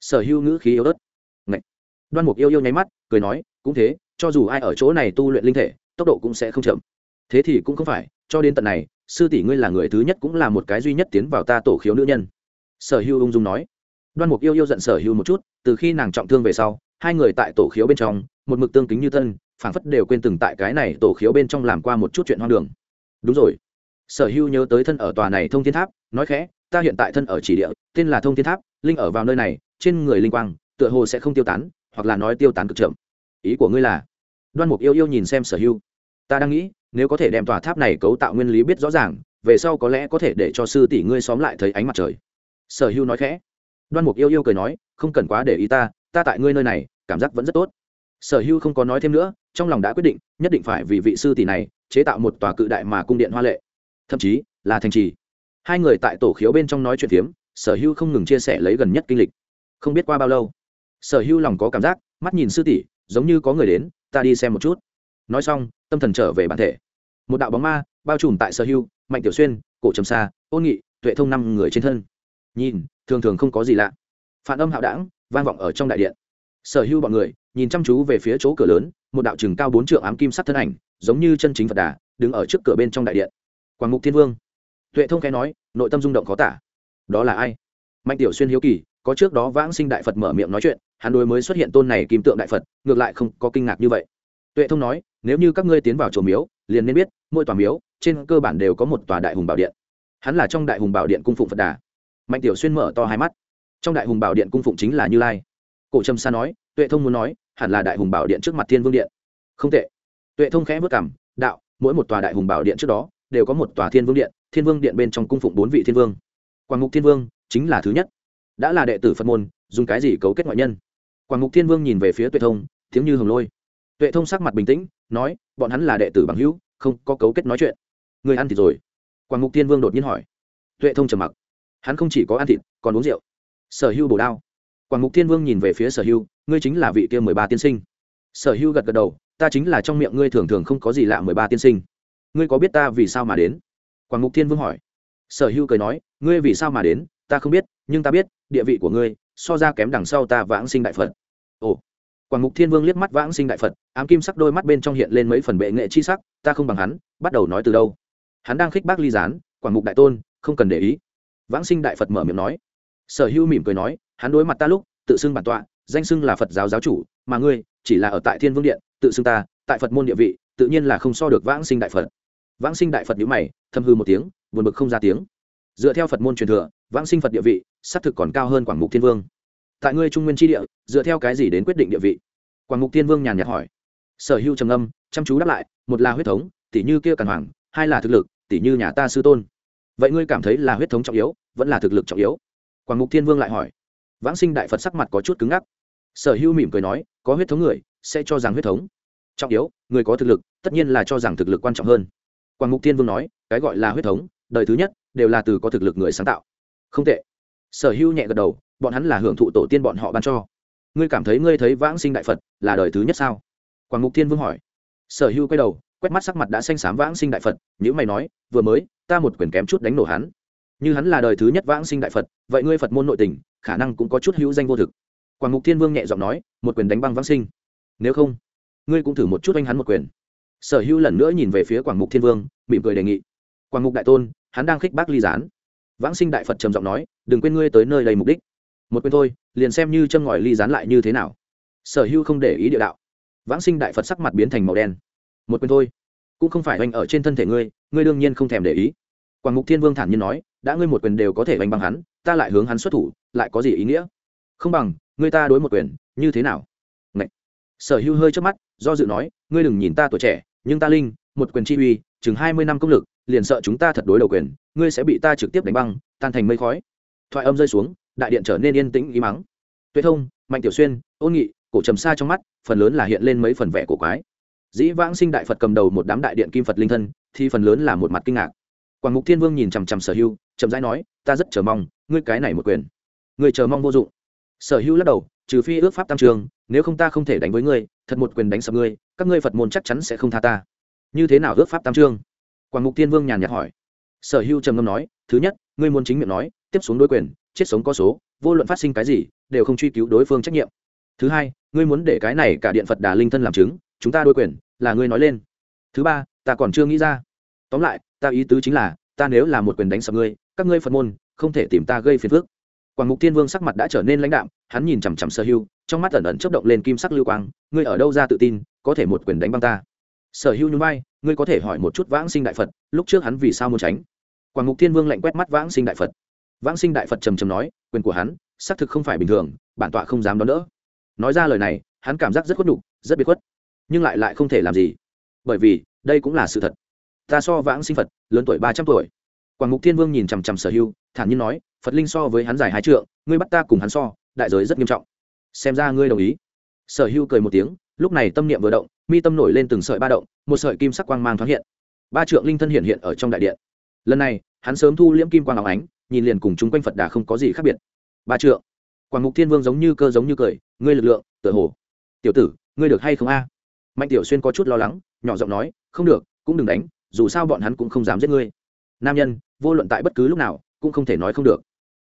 Sở hưu ngữ khí yếu ớt. Ngậy. đoan mục yêu yêu nháy mắt, cười nói, cũng thế, cho dù ai ở chỗ này tu luyện linh thể, tốc độ cũng sẽ không chậm. Thế thì cũng không phải, cho đến tận này, sư tỷ ngươi là người thứ nhất cũng là một cái duy nhất tiến vào ta tổ khiếu nữ nhân. Sở hưu ung dung nói đoan mục yêu yêu giận sở hữu một chút, từ khi nàng trọng thương về sau, hai người tại tổ khiếu bên trong, một mực tương kính như thân, phảng phất đều quên từng tại cái này tổ khiếu bên trong làm qua một chút chuyện hoang đường. Đúng rồi. Sở hữu nhớ tới thân ở tòa này thông thiên tháp, nói khẽ, ta hiện tại thân ở chỉ địa, tên là thông thiên tháp, linh ở vào nơi này, trên người linh quang, tựa hồ sẽ không tiêu tán, hoặc là nói tiêu tán cực chậm. Ý của ngươi là? Đoan mục yêu yêu nhìn xem sở hữu. Ta đang nghĩ, nếu có thể đem tòa tháp này cấu tạo nguyên lý biết rõ ràng, về sau có lẽ có thể để cho sư tỷ ngươi xóm lại thấy ánh mặt trời. Sở hữu nói khẽ đoan mục yêu yêu cười nói không cần quá để ý ta ta tại ngươi nơi này cảm giác vẫn rất tốt. Sở Hưu không có nói thêm nữa trong lòng đã quyết định nhất định phải vì vị sư tỷ này chế tạo một tòa cự đại mà cung điện hoa lệ. Thậm chí là thành trì. Hai người tại tổ khiếu bên trong nói chuyện phiếm sở Hưu không ngừng chia sẻ lấy gần nhất kinh lịch. Không biết qua bao lâu sở Hưu lòng có cảm giác mắt nhìn sư tỷ giống như có người đến ta đi xem một chút. Nói xong tâm thần trở về bản thể. Một đạo bóng ma bao trùm tại sở Hưu, mạnh tiểu xuyên cổ trầm xa ôn nghị tuệ thông năm người trên thân. Nhìn thường thường không có gì lạ. Phản âm hạo đảng, vang vọng ở trong đại điện. Sở hữu bọn người, nhìn chăm chú về phía chỗ cửa lớn, một đạo chừng cao bốn trượng ám kim sắc thân ảnh, giống như chân chính phật đà, đứng ở trước cửa bên trong đại điện. Quảng mục thiên vương. Tuệ thông khẽ nói, nội tâm rung động khó tả. Đó là ai? Mạnh tiểu xuyên hiếu kỳ, có trước đó vãng sinh đại phật mở miệng nói chuyện, hắn đối mới xuất hiện tôn này kim tượng đại phật, ngược lại không có kinh ngạc như vậy. Tuệ thông nói, nếu như các ngươi tiến vào chùa miếu, liền nên biết, mỗi tòa miếu, trên cơ bản đều có một tòa đại hùng bảo điện. Hắn là trong đại hùng bảo điện cung phụng phật đà mạnh tiểu xuyên mở to hai mắt. Trong đại hùng bảo điện cung phụng chính là như lai. Cổ trầm sa nói, tuệ thông muốn nói, hẳn là đại hùng bảo điện trước mặt thiên vương điện. Không tệ. Tuệ thông khẽ vất cảm đạo, mỗi một tòa đại hùng bảo điện trước đó, đều có một tòa thiên vương điện, thiên vương điện bên trong cung phụng bốn vị thiên vương. Quảng ngục thiên vương chính là thứ nhất. Đã là đệ tử phật môn, dùng cái gì cấu kết ngoại nhân? Quảng ngục thiên vương nhìn về phía tuệ thông, tiếng như hồng lôi. Tuệ thông sắc mặt bình tĩnh, nói, bọn hắn là đệ tử bằng hữu, không có cấu kết nói chuyện. Người ăn thì rồi. Quảng ngục thiên vương đột nhiên hỏi. Tuệ thông trầm mặc hắn không chỉ có ăn thịt, còn uống rượu. Sở hưu bổ đao. Quảng ngục thiên vương nhìn về phía sở hưu, ngươi chính là vị kia mười ba tiên sinh. Sở hưu gật gật đầu, ta chính là trong miệng ngươi thường thường không có gì lạ mười ba tiên sinh. Ngươi có biết ta vì sao mà đến? Quảng ngục thiên vương hỏi. Sở hưu cười nói, ngươi vì sao mà đến, ta không biết, nhưng ta biết, địa vị của ngươi, so ra kém đằng sau ta vãng sinh đại phật. Ồ. Quảng ngục thiên vương liếc mắt vãng sinh đại phật, ám kim sắc đôi mắt bên trong hiện lên mấy phần bệ nghệ chi sắc, ta không bằng hắn, bắt đầu nói từ đâu. Hắn đang khích bác ly gián, quảng ngục đại tôn, không cần để ý vãng sinh đại phật mở miệng nói. Sở hưu mỉm cười nói, hắn đối mặt ta lúc, tự xưng bản tọa, danh xưng là phật giáo giáo chủ, mà ngươi, chỉ là ở tại thiên vương điện, tự xưng ta, tại phật môn địa vị, tự nhiên là không so được vãng sinh đại phật. Vãng sinh đại phật nhữ mày thâm hư một tiếng, buồn bực không ra tiếng. Dựa theo phật môn truyền thừa, vãng sinh phật địa vị, xác thực còn cao hơn quảng mục thiên vương. Tại ngươi trung nguyên tri địa, dựa theo cái gì đến quyết định địa vị? Quảng mục thiên vương nhàn nhạt hỏi. Sở hữu trầm âm chăm chú đáp lại, một là huyết thống tỷ như kia càn hoàng, hai là thực lực tỷ như nhà ta sư tôn vậy ngươi cảm thấy là huyết thống trọng yếu, vẫn là thực lực trọng yếu? Quảng mục thiên vương lại hỏi. Vãng sinh đại phật sắc mặt có chút cứng ngắc. Sở hữu mỉm cười nói, có huyết thống người, sẽ cho rằng huyết thống trọng yếu, người có thực lực, tất nhiên là cho rằng thực lực quan trọng hơn. Quảng mục thiên vương nói, cái gọi là huyết thống, đời thứ nhất, đều là từ có thực lực người sáng tạo. Không tệ. Sở hữu nhẹ gật đầu, bọn hắn là hưởng thụ tổ tiên bọn họ ban cho. Ngươi cảm thấy ngươi thấy vãng sinh đại phật là đời thứ nhất sao? Quảng mục thiên vương hỏi. Sở hữu quay đầu quét mắt sắc mặt đã xanh xám vãng sinh đại phật nhữ mày nói, vừa mới, ta một quyền kém chút đánh nổ hắn. Như hắn là đời thứ nhất vãng sinh đại phật, vậy ngươi phật môn nội tình, khả năng cũng có chút hữu danh vô thực. Quảng ngục thiên vương nhẹ giọng nói, một quyền đánh băng vãng sinh. Nếu không, ngươi cũng thử một chút anh hắn một quyền. Sở hữu lần nữa nhìn về phía quảng ngục thiên vương, mỉm cười đề nghị. Quảng ngục đại tôn, hắn đang khích bác ly gián. Vãng sinh đại phật trầm giọng nói, đừng quên ngươi tới nơi đầy mục đích. Một quyền thôi, liền xem như châm ngòi ly gián lại như thế nào. Sở hữu không để ý địa đạo. Vãng sinh đại phật sắc mặt biến thành màu đen một quyền thôi. Cũng không phải oanh ở trên thân thể ngươi ngươi đương nhiên không thèm để ý. Quảng mục thiên vương thản nhiên nói, đã ngươi một quyền đều có thể oanh bằng hắn, ta lại hướng hắn xuất thủ, lại có gì ý nghĩa? Không bằng, ngươi ta đối một quyền, như thế nào? Ngậy. sở hữu hơi trước mắt, do dự nói, ngươi đừng nhìn ta tuổi trẻ, nhưng ta linh, một quyền chi uy, chừng hai mươi năm công lực, liền sợ chúng ta thật đối đầu quyền, ngươi sẽ bị ta trực tiếp đánh băng, tan thành mây khói. Thoại âm rơi xuống, đại điện trở nên yên tĩnh ý mắng. Tuệ thông, mạnh tiểu xuyên, ôn nghị, cổ trầm xa trong mắt, phần lớn là hiện lên mấy phần vẻ cổ quái dĩ vãng sinh đại phật cầm đầu một đám đại điện kim phật linh thân, thì phần lớn là một mặt kinh ngạc. Quảng mục thiên vương nhìn chằm chằm sở hưu, chậm rãi nói, ta rất chờ mong, ngươi cái này một quyền. Ngươi chờ mong vô dụng. Sở hưu lắc đầu, trừ phi ước pháp tam trường, nếu không ta không thể đánh với ngươi, thật một quyền đánh sập ngươi, các ngươi phật môn chắc chắn sẽ không tha ta. Như thế nào ước pháp tam trương quảng mục thiên vương nhàn nhạt hỏi. Sở hưu trầm ngâm nói, thứ nhất, ngươi muốn chính miệng nói, tiếp xuống đối quyền, chết sống có số, vô luận phát sinh cái gì, đều không truy cứu đối phương trách nhiệm. Thứ hai, ngươi muốn để cái này cả điện phật đà linh thân làm chứng, chúng ta đối quyền là ngươi nói lên. Thứ ba, ta còn chưa nghĩ ra. Tóm lại, ta ý tứ chính là, ta nếu là một quyền đánh sập ngươi, các ngươi phật môn, không thể tìm ta gây phiền phức. Quảng mục thiên vương sắc mặt đã trở nên lãnh đạm, hắn nhìn chằm chằm sở hưu, trong mắt ẩn ẩn chớp động lên kim sắc lưu quang, ngươi ở đâu ra tự tin, có thể một quyền đánh băng ta? Sở hưu nhún vai, ngươi có thể hỏi một chút vãng sinh đại phật, lúc trước hắn vì sao muốn tránh? Quảng mục thiên vương lạnh quét mắt vãng sinh đại phật. Vãng sinh đại phật trầm trầm nói, quyền của hắn, xác thực không phải bình thường, bản tọa không dám đón đỡ. Nói ra lời này, hắn cảm giác rất khuất đục rất biệt khuất nhưng lại lại không thể làm gì. Bởi vì, đây cũng là sự thật. Ta so vãng sinh phật, lớn tuổi ba trăm tuổi. Quảng mục thiên vương nhìn chằm chằm sở hưu thản nhiên nói, phật linh so với hắn dài hai trượng, ngươi bắt ta cùng hắn so, đại giới rất nghiêm trọng. Xem ra ngươi đồng ý. Sở hưu cười một tiếng, lúc này tâm niệm vừa động, mi tâm nổi lên từng sợi ba động, một sợi kim sắc quang mang thoáng hiện. Ba trượng linh thân hiện hiện ở trong đại điện. Lần này, hắn sớm thu liễm kim quang áo ánh, nhìn liền cùng chung quanh phật đà không có gì khác biệt. Ba trượng. Quảng mục thiên vương giống như cơ giống như cười, ngươi lực lượng, tựa hồ. Tiểu tử, ngươi được hay không a? Mạnh tiểu xuyên có chút lo lắng, nhỏ giọng nói, không được, cũng đừng đánh, dù sao bọn hắn cũng không dám giết ngươi. Nam nhân, vô luận tại bất cứ lúc nào, cũng không thể nói không được.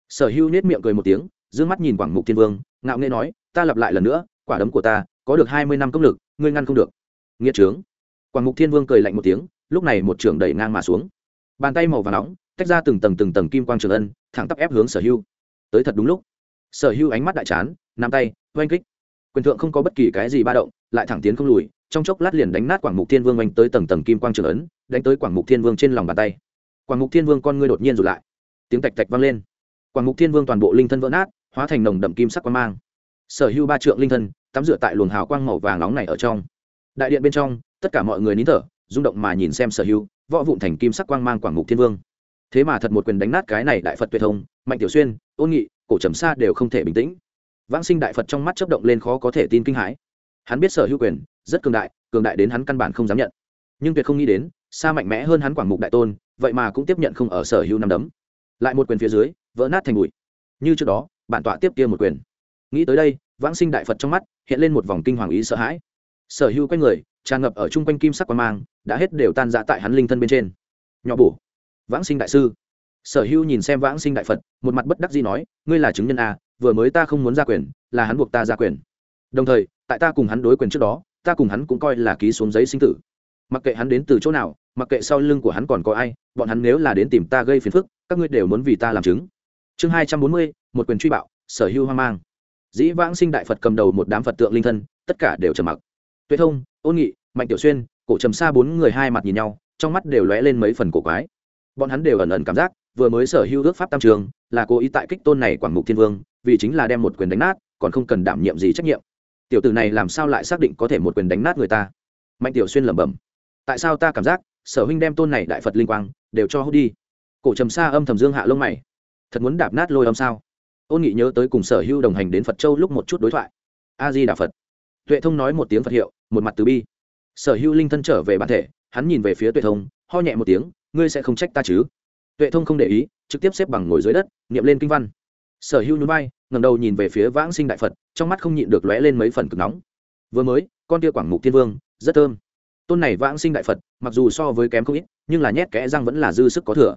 Sở hưu nết miệng cười một tiếng d ư ơ n g mắt nhìn quảng mục thiên vương, ngạo nghê nói, ta lặp lại lần nữa, quả đấm của ta có được hai mươi năm công lực, ngươi ngăn không được. Nghĩa trướng. Quảng mục thiên vương cười lạnh một tiếng, lúc này một trưởng đẩy ngang mà xuống. Bàn tay màu và nóng, tách ra từng tầng từng tầng kim quang trường ân, thẳng tắp ép hướng sở hưu tới thật đúng lúc. Sở hưu ánh mắt đại chán, nắm tay, oanh kích. Quyền thượng không có bất kỳ cái gì ba động, lại thẳng tiến không lùi trong chốc lát liền đánh nát quảng mục thiên vương oanh tới tầng tầng kim quang trường ấn, đánh tới quảng mục thiên vương trên lòng bàn tay. Quảng mục thiên vương con ngươi đột nhiên rụt lại. Tiếng tạch tạch vang lên. Quảng mục thiên vương toàn bộ linh thân vỡ nát, hóa thành nồng đậm kim sắc quang mang. Sở hữu ba trượng linh thân, tắm rửa tại luồng hào quang màu vàng nóng này ở trong. Đại điện bên trong, tất cả mọi người nín thở, rung động mà nhìn xem sở hữu, võ vụn thành kim sắc quang mang quảng mục thiên vương. Thế mà thật một quyền đánh nát cái này đại phật tuyệt thông mạnh tiểu xuyên, ôn nghị, cổ trầm xa đều không thể bình tĩnh. Vãng sinh đại phật trong mắt chấp động lên khó có thể tin kinh hãi. Hắn biết sở hữu quyền rất cường đại cường đại đến hắn căn bản không dám nhận. Nhưng tuyệt không nghĩ đến, xa mạnh mẽ hơn hắn quảng mục đại tôn, vậy mà cũng tiếp nhận không ở sở hữu năm đấm. Lại một quyền phía dưới, vỡ nát thành bụi. Như trước đó, bản tọa tiếp kia một quyền. Nghĩ tới đây, vãng sinh đại phật trong mắt, hiện lên một vòng kinh hoàng ý sợ hãi. Sở hữu quanh người, tràn ngập ở chung quanh kim sắc quan mang, đã hết đều tan dã tại hắn linh thân bên trên. Nhỏ bổ. Vãng sinh đại sư. Sở hữu nhìn xem vãng sinh đại phật, một mặt bất đắc gì nói, ngươi là chứng nhân a vừa mới ta không muốn ra quyền, là hắn buộc ta ra quyền. Đồng thời, tại ta cùng hắn đối quyền trước đó ta cùng hắn cũng coi là ký xuống giấy sinh tử. Mặc kệ hắn đến từ chỗ nào, mặc kệ sau lưng của hắn còn có ai, bọn hắn nếu là đến tìm ta gây phiền phức, các ngươi đều muốn vì ta làm chứng. Chương hai trăm bốn mươi, một quyền truy bạo, sở hữu hoang mang. Dĩ vãng sinh đại phật cầm đầu một đám phật tượng linh thân, tất cả đều trầm mặc. Tuệ thông, ôn nghị, mạnh tiểu xuyên, cổ trầm xa bốn người hai mặt nhìn nhau, trong mắt đều lóe lên mấy phần cổ quái. Bọn hắn đều ẩn ẩn cảm giác, vừa mới sở hữu ước pháp tam trường, là cố ý tại kích tôn này quảng mục thiên vương, vì chính là đem một quyền đánh nát, còn không cần đảm nhiệm gì trách nhiệm tiểu tử này làm sao lại xác định có thể một quyền đánh nát người ta? Mạnh tiểu xuyên lẩm bẩm. Tại sao ta cảm giác, sở huynh đem tôn này đại phật linh quang, đều cho hút đi? Cổ trầm xa âm thầm dương hạ lông mày. Thật muốn đạp nát lôi âm sao? Ôn nghị nhớ tới cùng sở hưu đồng hành đến phật châu lúc một chút đối thoại. A di đà phật. Tuệ thông nói một tiếng phật hiệu, một mặt từ bi. Sở hưu linh thân trở về bản thể, hắn nhìn về phía tuệ thông, ho nhẹ một tiếng, ngươi sẽ không trách ta chứ? Tuệ thông không để ý, trực tiếp xếp bằng ngồi dưới đất, niệm lên kinh văn. Sở hưu núi bay ngầm đầu nhìn về phía vãng sinh đại phật, trong mắt không nhịn được lóe lên mấy phần cực nóng. Vừa mới, con tia quảng mục thiên vương, rất thơm. Tôn này vãng sinh đại phật, mặc dù so với kém không ít, nhưng là nhét kẽ răng vẫn là dư sức có thừa.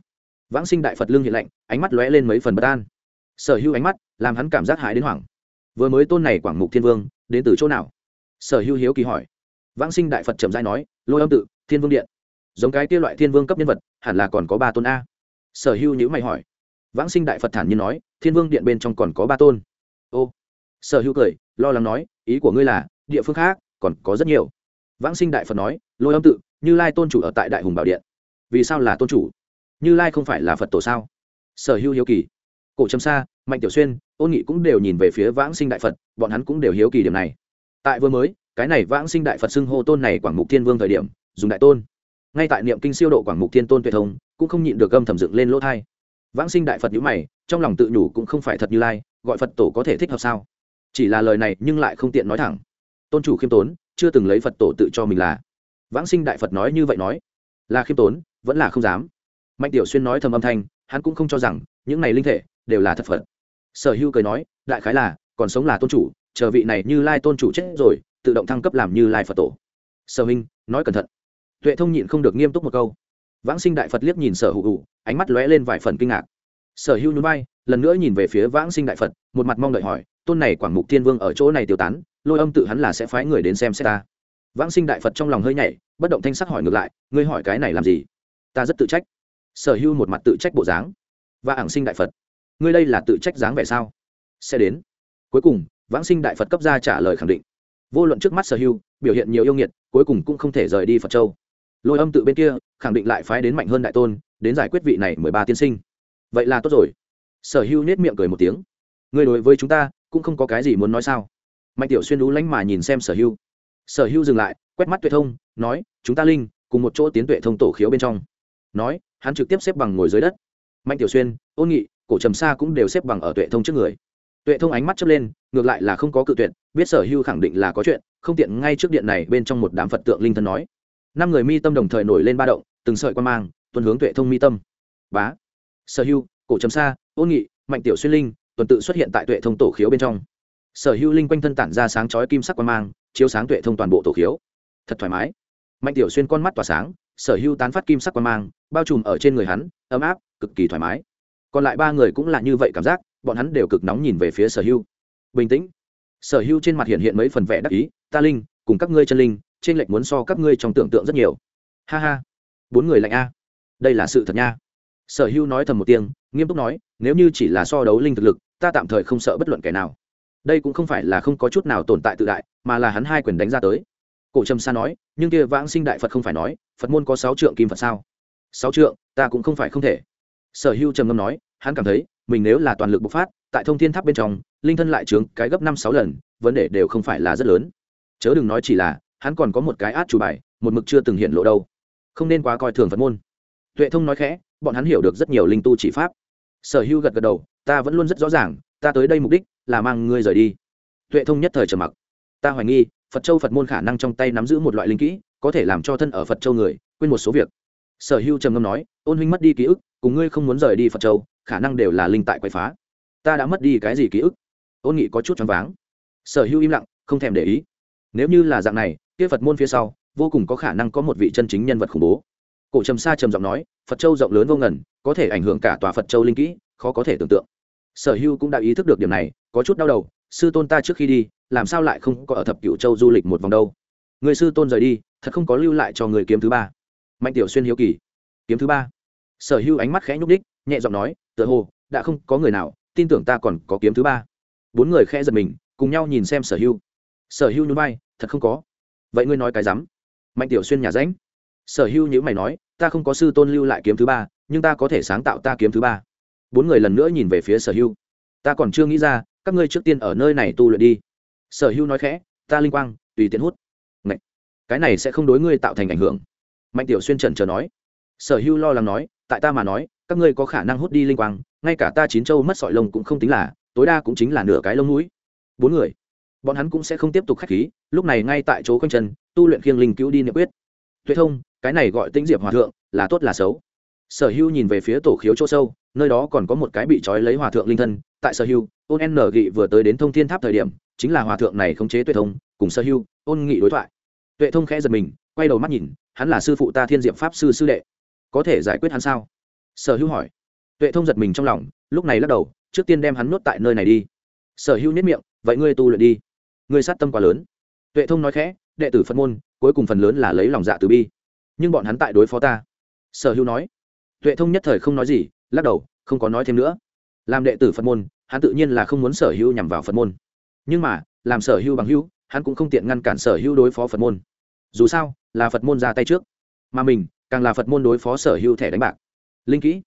Vãng sinh đại phật lương hiện lạnh, ánh mắt lóe lên mấy phần bất an. Sở hữu ánh mắt làm hắn cảm giác hãi đến hoảng. Vừa mới tôn này quảng mục thiên vương, đến từ chỗ nào? Sở hữu hiếu kỳ hỏi. Vãng sinh đại phật trầm dai nói, lôi âm tự, thiên vương điện. Giống cái kia loại thiên vương cấp nhân vật, hẳn là còn có ba tôn a. Sở hữu nhữ mày hỏi. Vãng sinh đại phật thản nhiên nói thiên vương điện bên trong còn có ba tôn. Ô, sở hữu cười, lo lắng nói, ý của ngươi là, địa phương khác, còn có rất nhiều. Vãng sinh đại phật nói, lôi âm tự, như lai tôn chủ ở tại đại hùng bảo điện. Vì sao là tôn chủ? Như lai không phải là phật tổ sao? Sở hữu hiếu kỳ. Cổ trầm sa, mạnh tiểu xuyên, ôn nghị cũng đều nhìn về phía vãng sinh đại phật, bọn hắn cũng đều hiếu kỳ điểm này. Tại vừa mới, cái này vãng sinh đại phật xưng hô tôn này quảng mục thiên vương thời điểm, dùng đại tôn. Ngay tại niệm kinh siêu độ quảng mục thiên tôn tuệ thông, cũng không nhịn được gâm thẩm dựng lên lỗ thai vãng sinh đại phật nhữ mày, trong lòng tự nhủ cũng không phải thật như lai, gọi phật tổ có thể thích hợp sao? Chỉ là lời này nhưng lại không tiện nói thẳng. Tôn chủ khiêm tốn, chưa từng lấy phật tổ tự cho mình là. Vãng sinh đại phật nói như vậy nói, là khiêm tốn, vẫn là không dám. Mạnh tiểu xuyên nói thầm âm thanh, hắn cũng không cho rằng, những này linh thể, đều là thật phật. Sở hữu cười nói, đại khái là, còn sống là tôn chủ, chờ vị này như lai tôn chủ chết rồi, tự động thăng cấp làm như lai phật tổ. Sở huynh nói cẩn thận. Tuệ thông nhịn không được nghiêm túc một câu vãng sinh đại phật liếc nhìn sở hữu ánh mắt lóe lên vài phần kinh ngạc. Sở hữu núi bay lần nữa nhìn về phía vãng sinh đại phật, một mặt mong đợi hỏi, tôn này quảng mục thiên vương ở chỗ này tiêu tán, lôi âm tự hắn là sẽ phái người đến xem xét ta? Vãng sinh đại phật trong lòng hơi nhảy, bất động thanh sắc hỏi ngược lại, ngươi hỏi cái này làm gì? Ta rất tự trách. Sở hữu một mặt tự trách bộ dáng. Và ảng sinh đại phật, ngươi đây là tự trách dáng vẻ sao? Sẽ đến. Cuối cùng, vãng sinh đại phật cấp ra trả lời khẳng định. Vô luận trước mắt sở hữu, biểu hiện nhiều yêu nghiệt, cuối cùng cũng không thể rời đi phật châu lôi âm tự bên kia, khẳng định lại phái đến mạnh hơn đại tôn, đến giải quyết vị này mười ba tiên sinh. Vậy là tốt rồi. Sở hữu nết miệng cười một tiếng. Ngươi đối với chúng ta, cũng không có cái gì muốn nói sao? Mạnh tiểu xuyên đú lánh mà nhìn xem sở hữu. Sở hữu dừng lại, quét mắt tuệ thông, nói, chúng ta linh, cùng một chỗ tiến tuệ thông tổ khiếu bên trong. Nói, hắn trực tiếp xếp bằng ngồi dưới đất. Mạnh tiểu xuyên, ôn nghị, cổ trầm sa cũng đều xếp bằng ở tuệ thông trước người. Tuệ thông ánh mắt chớp lên, ngược lại là không có cự tuyệt, biết sở hưu khẳng định là có chuyện, không tiện ngay trước điện này bên trong một đám phật tượng linh thân nói năm người mi tâm đồng thời nổi lên ba động, từng sợi quan mang tuần hướng tuệ thông mi tâm. Bá. Sở hưu, cổ trầm sa ôn nghị, mạnh tiểu xuyên linh, tuần tự xuất hiện tại tuệ thông tổ khiếu bên trong. Sở hưu linh quanh thân tản ra sáng chói kim sắc quan mang, chiếu sáng tuệ thông toàn bộ tổ khiếu. Thật thoải mái. Mạnh tiểu xuyên con mắt tỏa sáng, sở hưu tán phát kim sắc quan mang, bao trùm ở trên người hắn, ấm áp, cực kỳ thoải mái. Còn lại ba người cũng là như vậy cảm giác, bọn hắn đều cực nóng nhìn về phía sở hưu. Bình tĩnh. Sở hưu trên mặt hiện hiện mấy phần vẻ đắc ý, ta linh, cùng các ngươi chân linh trên lệnh muốn so các ngươi trong tưởng tượng rất nhiều. Ha ha. Bốn người lạnh a. Đây là sự thật nha. Sở hưu nói thầm một tiếng, nghiêm túc nói, nếu như chỉ là so đấu linh thực lực, ta tạm thời không sợ bất luận kẻ nào. Đây cũng không phải là không có chút nào tồn tại tự đại, mà là hắn hai quyền đánh ra tới. Cổ trầm sa nói, nhưng kia vãng sinh đại phật không phải nói, phật môn có sáu trượng kim phật sao? Sáu trượng, ta cũng không phải không thể. Sở hưu trầm ngâm nói, hắn cảm thấy, mình nếu là toàn lực bộc phát, tại thông thiên tháp bên trong, linh thân lại trướng cái gấp năm sáu lần, vấn đề đều không phải là rất lớn. Chớ đừng nói chỉ là hắn còn có một cái át chủ bài, một mực chưa từng hiện lộ đâu. Không nên quá coi thường phật môn. Tuệ thông nói khẽ, bọn hắn hiểu được rất nhiều linh tu chỉ pháp. Sở hưu gật gật đầu, ta vẫn luôn rất rõ ràng, ta tới đây mục đích là mang ngươi rời đi. Tuệ thông nhất thời trầm mặc. Ta hoài nghi, phật châu phật môn khả năng trong tay nắm giữ một loại linh kỹ, có thể làm cho thân ở phật châu người, quên một số việc. Sở hưu trầm ngâm nói, ôn huynh mất đi ký ức, cùng ngươi không muốn rời đi phật châu, khả năng đều là linh tại quậy phá. Ta đã mất đi cái gì ký ức? Ôn nghị có chút choáng váng. Sở hưu im lặng, không thèm để ý. Nếu như là dạng này kia phật môn phía sau, vô cùng có khả năng có một vị chân chính nhân vật khủng bố. Cổ trầm sa trầm giọng nói, phật châu rộng lớn vô ngần, có thể ảnh hưởng cả tòa phật châu linh kỹ, khó có thể tưởng tượng. Sở hưu cũng đã ý thức được điểm này, có chút đau đầu, sư tôn ta trước khi đi, làm sao lại không có ở thập cựu châu du lịch một vòng đâu? Người sư tôn rời đi, thật không có lưu lại cho người kiếm thứ ba. Mạnh tiểu xuyên hiếu kỳ. Kiếm thứ ba. Sở hưu ánh mắt khẽ nhúc đích nhẹ giọng nói, tựa hồ, đã không có người nào, tin tưởng ta còn có kiếm thứ ba. Bốn người khẽ giật mình, cùng nhau nhìn xem sở hưu. Sở hưu nhún vai, thật không có vậy ngươi nói cái rắm. Mạnh tiểu xuyên nhà ránh sở hưu nhữ mày nói, ta không có sư tôn lưu lại kiếm thứ ba, nhưng ta có thể sáng tạo ta kiếm thứ ba. Bốn người lần nữa nhìn về phía sở hưu ta còn chưa nghĩ ra, các ngươi trước tiên ở nơi này tu luyện đi. Sở hưu nói khẽ, ta linh quang, tùy tiện hút. Ngậy! cái này sẽ không đối ngươi tạo thành ảnh hưởng. Mạnh tiểu xuyên trần trờ nói. Sở hưu lo lắng nói, tại ta mà nói, các ngươi có khả năng hút đi linh quang, ngay cả ta chín châu mất sỏi lông cũng không tính là, tối đa cũng chính là nửa cái lông mũi. Bốn người bọn hắn cũng sẽ không tiếp tục khách khí, lúc này ngay tại chỗ quanh chân, tu luyện khiêng linh cứu đi niệm quyết. Tuệ thông, cái này gọi tĩnh diệp hòa thượng, là tốt là xấu? Sở hưu nhìn về phía tổ khiếu chỗ sâu, nơi đó còn có một cái bị trói lấy hòa thượng linh thân. Tại sở hưu, ôn n nghị vừa tới đến thông thiên tháp thời điểm, chính là hòa thượng này khống chế tuệ thông, cùng sở hưu, ôn nghị đối thoại. Tuệ thông khẽ giật mình, quay đầu mắt nhìn, hắn là sư phụ ta thiên diệp pháp sư sư đệ. Có thể giải quyết hắn sao? Sở hưu hỏi. Tuệ thông giật mình trong lòng, lúc này lắc đầu, trước tiên đem hắn nuốt tại nơi này đi. Sở hưu nhất miệng, vậy ngươi tu luyện đi ngươi sát tâm quá lớn. Tuệ thông nói khẽ, đệ tử phật môn, cuối cùng phần lớn là lấy lòng dạ từ bi. Nhưng bọn hắn tại đối phó ta. Sở hưu nói. Tuệ thông nhất thời không nói gì, lắc đầu, không có nói thêm nữa. Làm đệ tử phật môn, hắn tự nhiên là không muốn sở hữu nhằm vào phật môn. Nhưng mà, làm sở hữu bằng hữu, hắn cũng không tiện ngăn cản sở hữu đối phó phật môn. Dù sao, là phật môn ra tay trước. Mà mình, càng là phật môn đối phó sở hữu thẻ đánh bạc. Linh kỹ.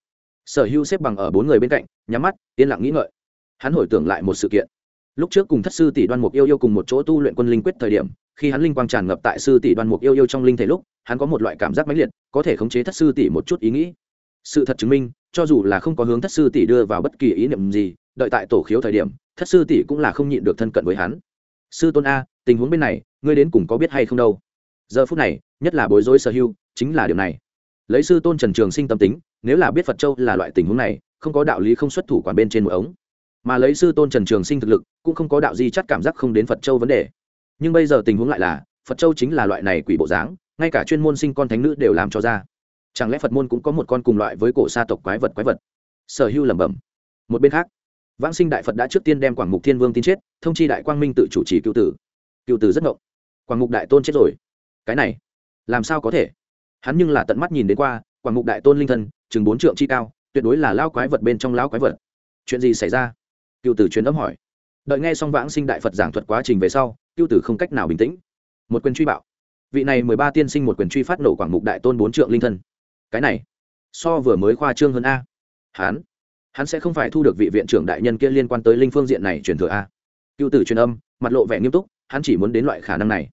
Sở hữu xếp bằng ở bốn người bên cạnh, nhắm mắt, yên lặng nghĩ ngợi. Hắn hồi tưởng lại một sự kiện lúc trước cùng thất sư tỷ đoan mục yêu yêu cùng một chỗ tu luyện quân linh quyết thời điểm, khi hắn linh quang tràn ngập tại sư tỷ đoan mục yêu yêu trong linh thể lúc, hắn có một loại cảm giác mãnh liệt, có thể khống chế thất sư tỷ một chút ý nghĩ. Sự thật chứng minh, cho dù là không có hướng thất sư tỷ đưa vào bất kỳ ý niệm gì, đợi tại tổ khiếu thời điểm, thất sư tỷ cũng là không nhịn được thân cận với hắn. Sư tôn a, tình huống bên này, ngươi đến cùng có biết hay không đâu? Giờ phút này, nhất là bối rối sở hưu chính là điều này. Lấy sư tôn trần trường sinh tâm tính, nếu là biết phật châu là loại tình huống này, không có đạo lý không xuất thủ quản bên trên một ống mà lấy sư tôn trần trường sinh thực lực, cũng không có đạo di chắc cảm giác không đến phật châu vấn đề. Nhưng bây giờ tình huống lại là, phật châu chính là loại này quỷ bộ dáng, ngay cả chuyên môn sinh con thánh nữ đều làm cho ra. Chẳng lẽ phật môn cũng có một con cùng loại với cổ sa tộc quái vật quái vật? Sở hưu lẩm bẩm. Một bên khác, vãng sinh đại phật đã trước tiên đem quảng mục thiên vương tin chết, thông chi đại quang minh tự chủ trì cựu tử. Cựu tử rất ngộng. Quảng mục đại tôn chết rồi. Cái này, làm sao có thể? Hắn nhưng là tận mắt nhìn đến qua, quảng mục đại tôn linh thân, chừng bốn trượng chi cao, tuyệt đối là lao quái vật bên trong lao quái vật. Chuyện gì xảy ra? Cựu tử truyền âm hỏi. Đợi nghe xong vãng sinh đại phật giảng thuật quá trình về sau, cựu tử không cách nào bình tĩnh. Một quyền truy bạo. Vị này mười ba tiên sinh một quyền truy phát nổ quảng mục đại tôn bốn trượng linh thân. Cái này, so vừa mới khoa trương hơn a. Hắn hắn sẽ không phải thu được vị viện trưởng đại nhân kia liên quan tới linh phương diện này truyền thừa a. Cựu tử truyền âm, mặt lộ vẻ nghiêm túc, hắn chỉ muốn đến loại khả năng này.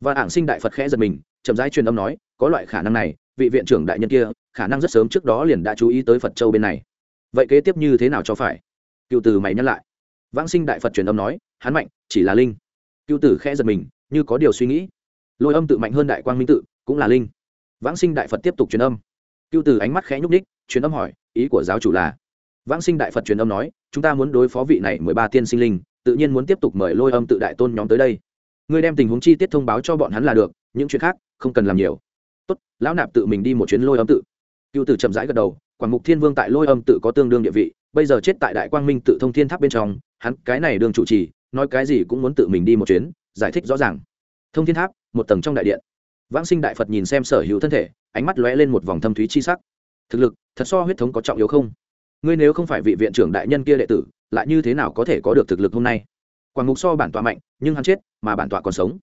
Và ảng sinh đại phật khẽ giật mình, chậm rãi truyền âm nói, có loại khả năng này, vị viện trưởng đại nhân kia, khả năng rất sớm trước đó liền đã chú ý tới phật châu bên này. Vậy kế tiếp như thế nào cho phải? Cựu tử mày nhắc lại. Vãng sinh đại phật truyền âm nói, hắn mạnh, chỉ là linh. Cựu tử khẽ giật mình, như có điều suy nghĩ. Lôi âm tự mạnh hơn đại quang minh tự, cũng là linh. Vãng sinh đại phật tiếp tục truyền âm. Cựu tử ánh mắt khẽ nhúc ních truyền âm hỏi, ý của giáo chủ là? Vãng sinh đại phật truyền âm nói, chúng ta muốn đối phó vị này mười ba tiên sinh linh, tự nhiên muốn tiếp tục mời lôi âm tự đại tôn nhóm tới đây. Ngươi đem tình huống chi tiết thông báo cho bọn hắn là được, những chuyện khác, không cần làm nhiều. Tốt, lão nạp tự mình đi một chuyến lôi âm tự. Cựu tử chậm rãi gật đầu quản mục thiên vương tại lôi âm tự có tương đương địa vị bây giờ chết tại đại quang minh tự thông thiên tháp bên trong, hắn cái này đường chủ trì, nói cái gì cũng muốn tự mình đi một chuyến, giải thích rõ ràng. Thông thiên tháp, một tầng trong đại điện. Vãng sinh đại phật nhìn xem sở hữu thân thể, ánh mắt lóe lên một vòng thâm thúy chi sắc. Thực lực, thật so huyết thống có trọng yếu không? Ngươi nếu không phải vị viện trưởng đại nhân kia đệ tử, lại như thế nào có thể có được thực lực hôm nay? Quảng ngục so bản tọa mạnh, nhưng hắn chết, mà bản tọa còn sống.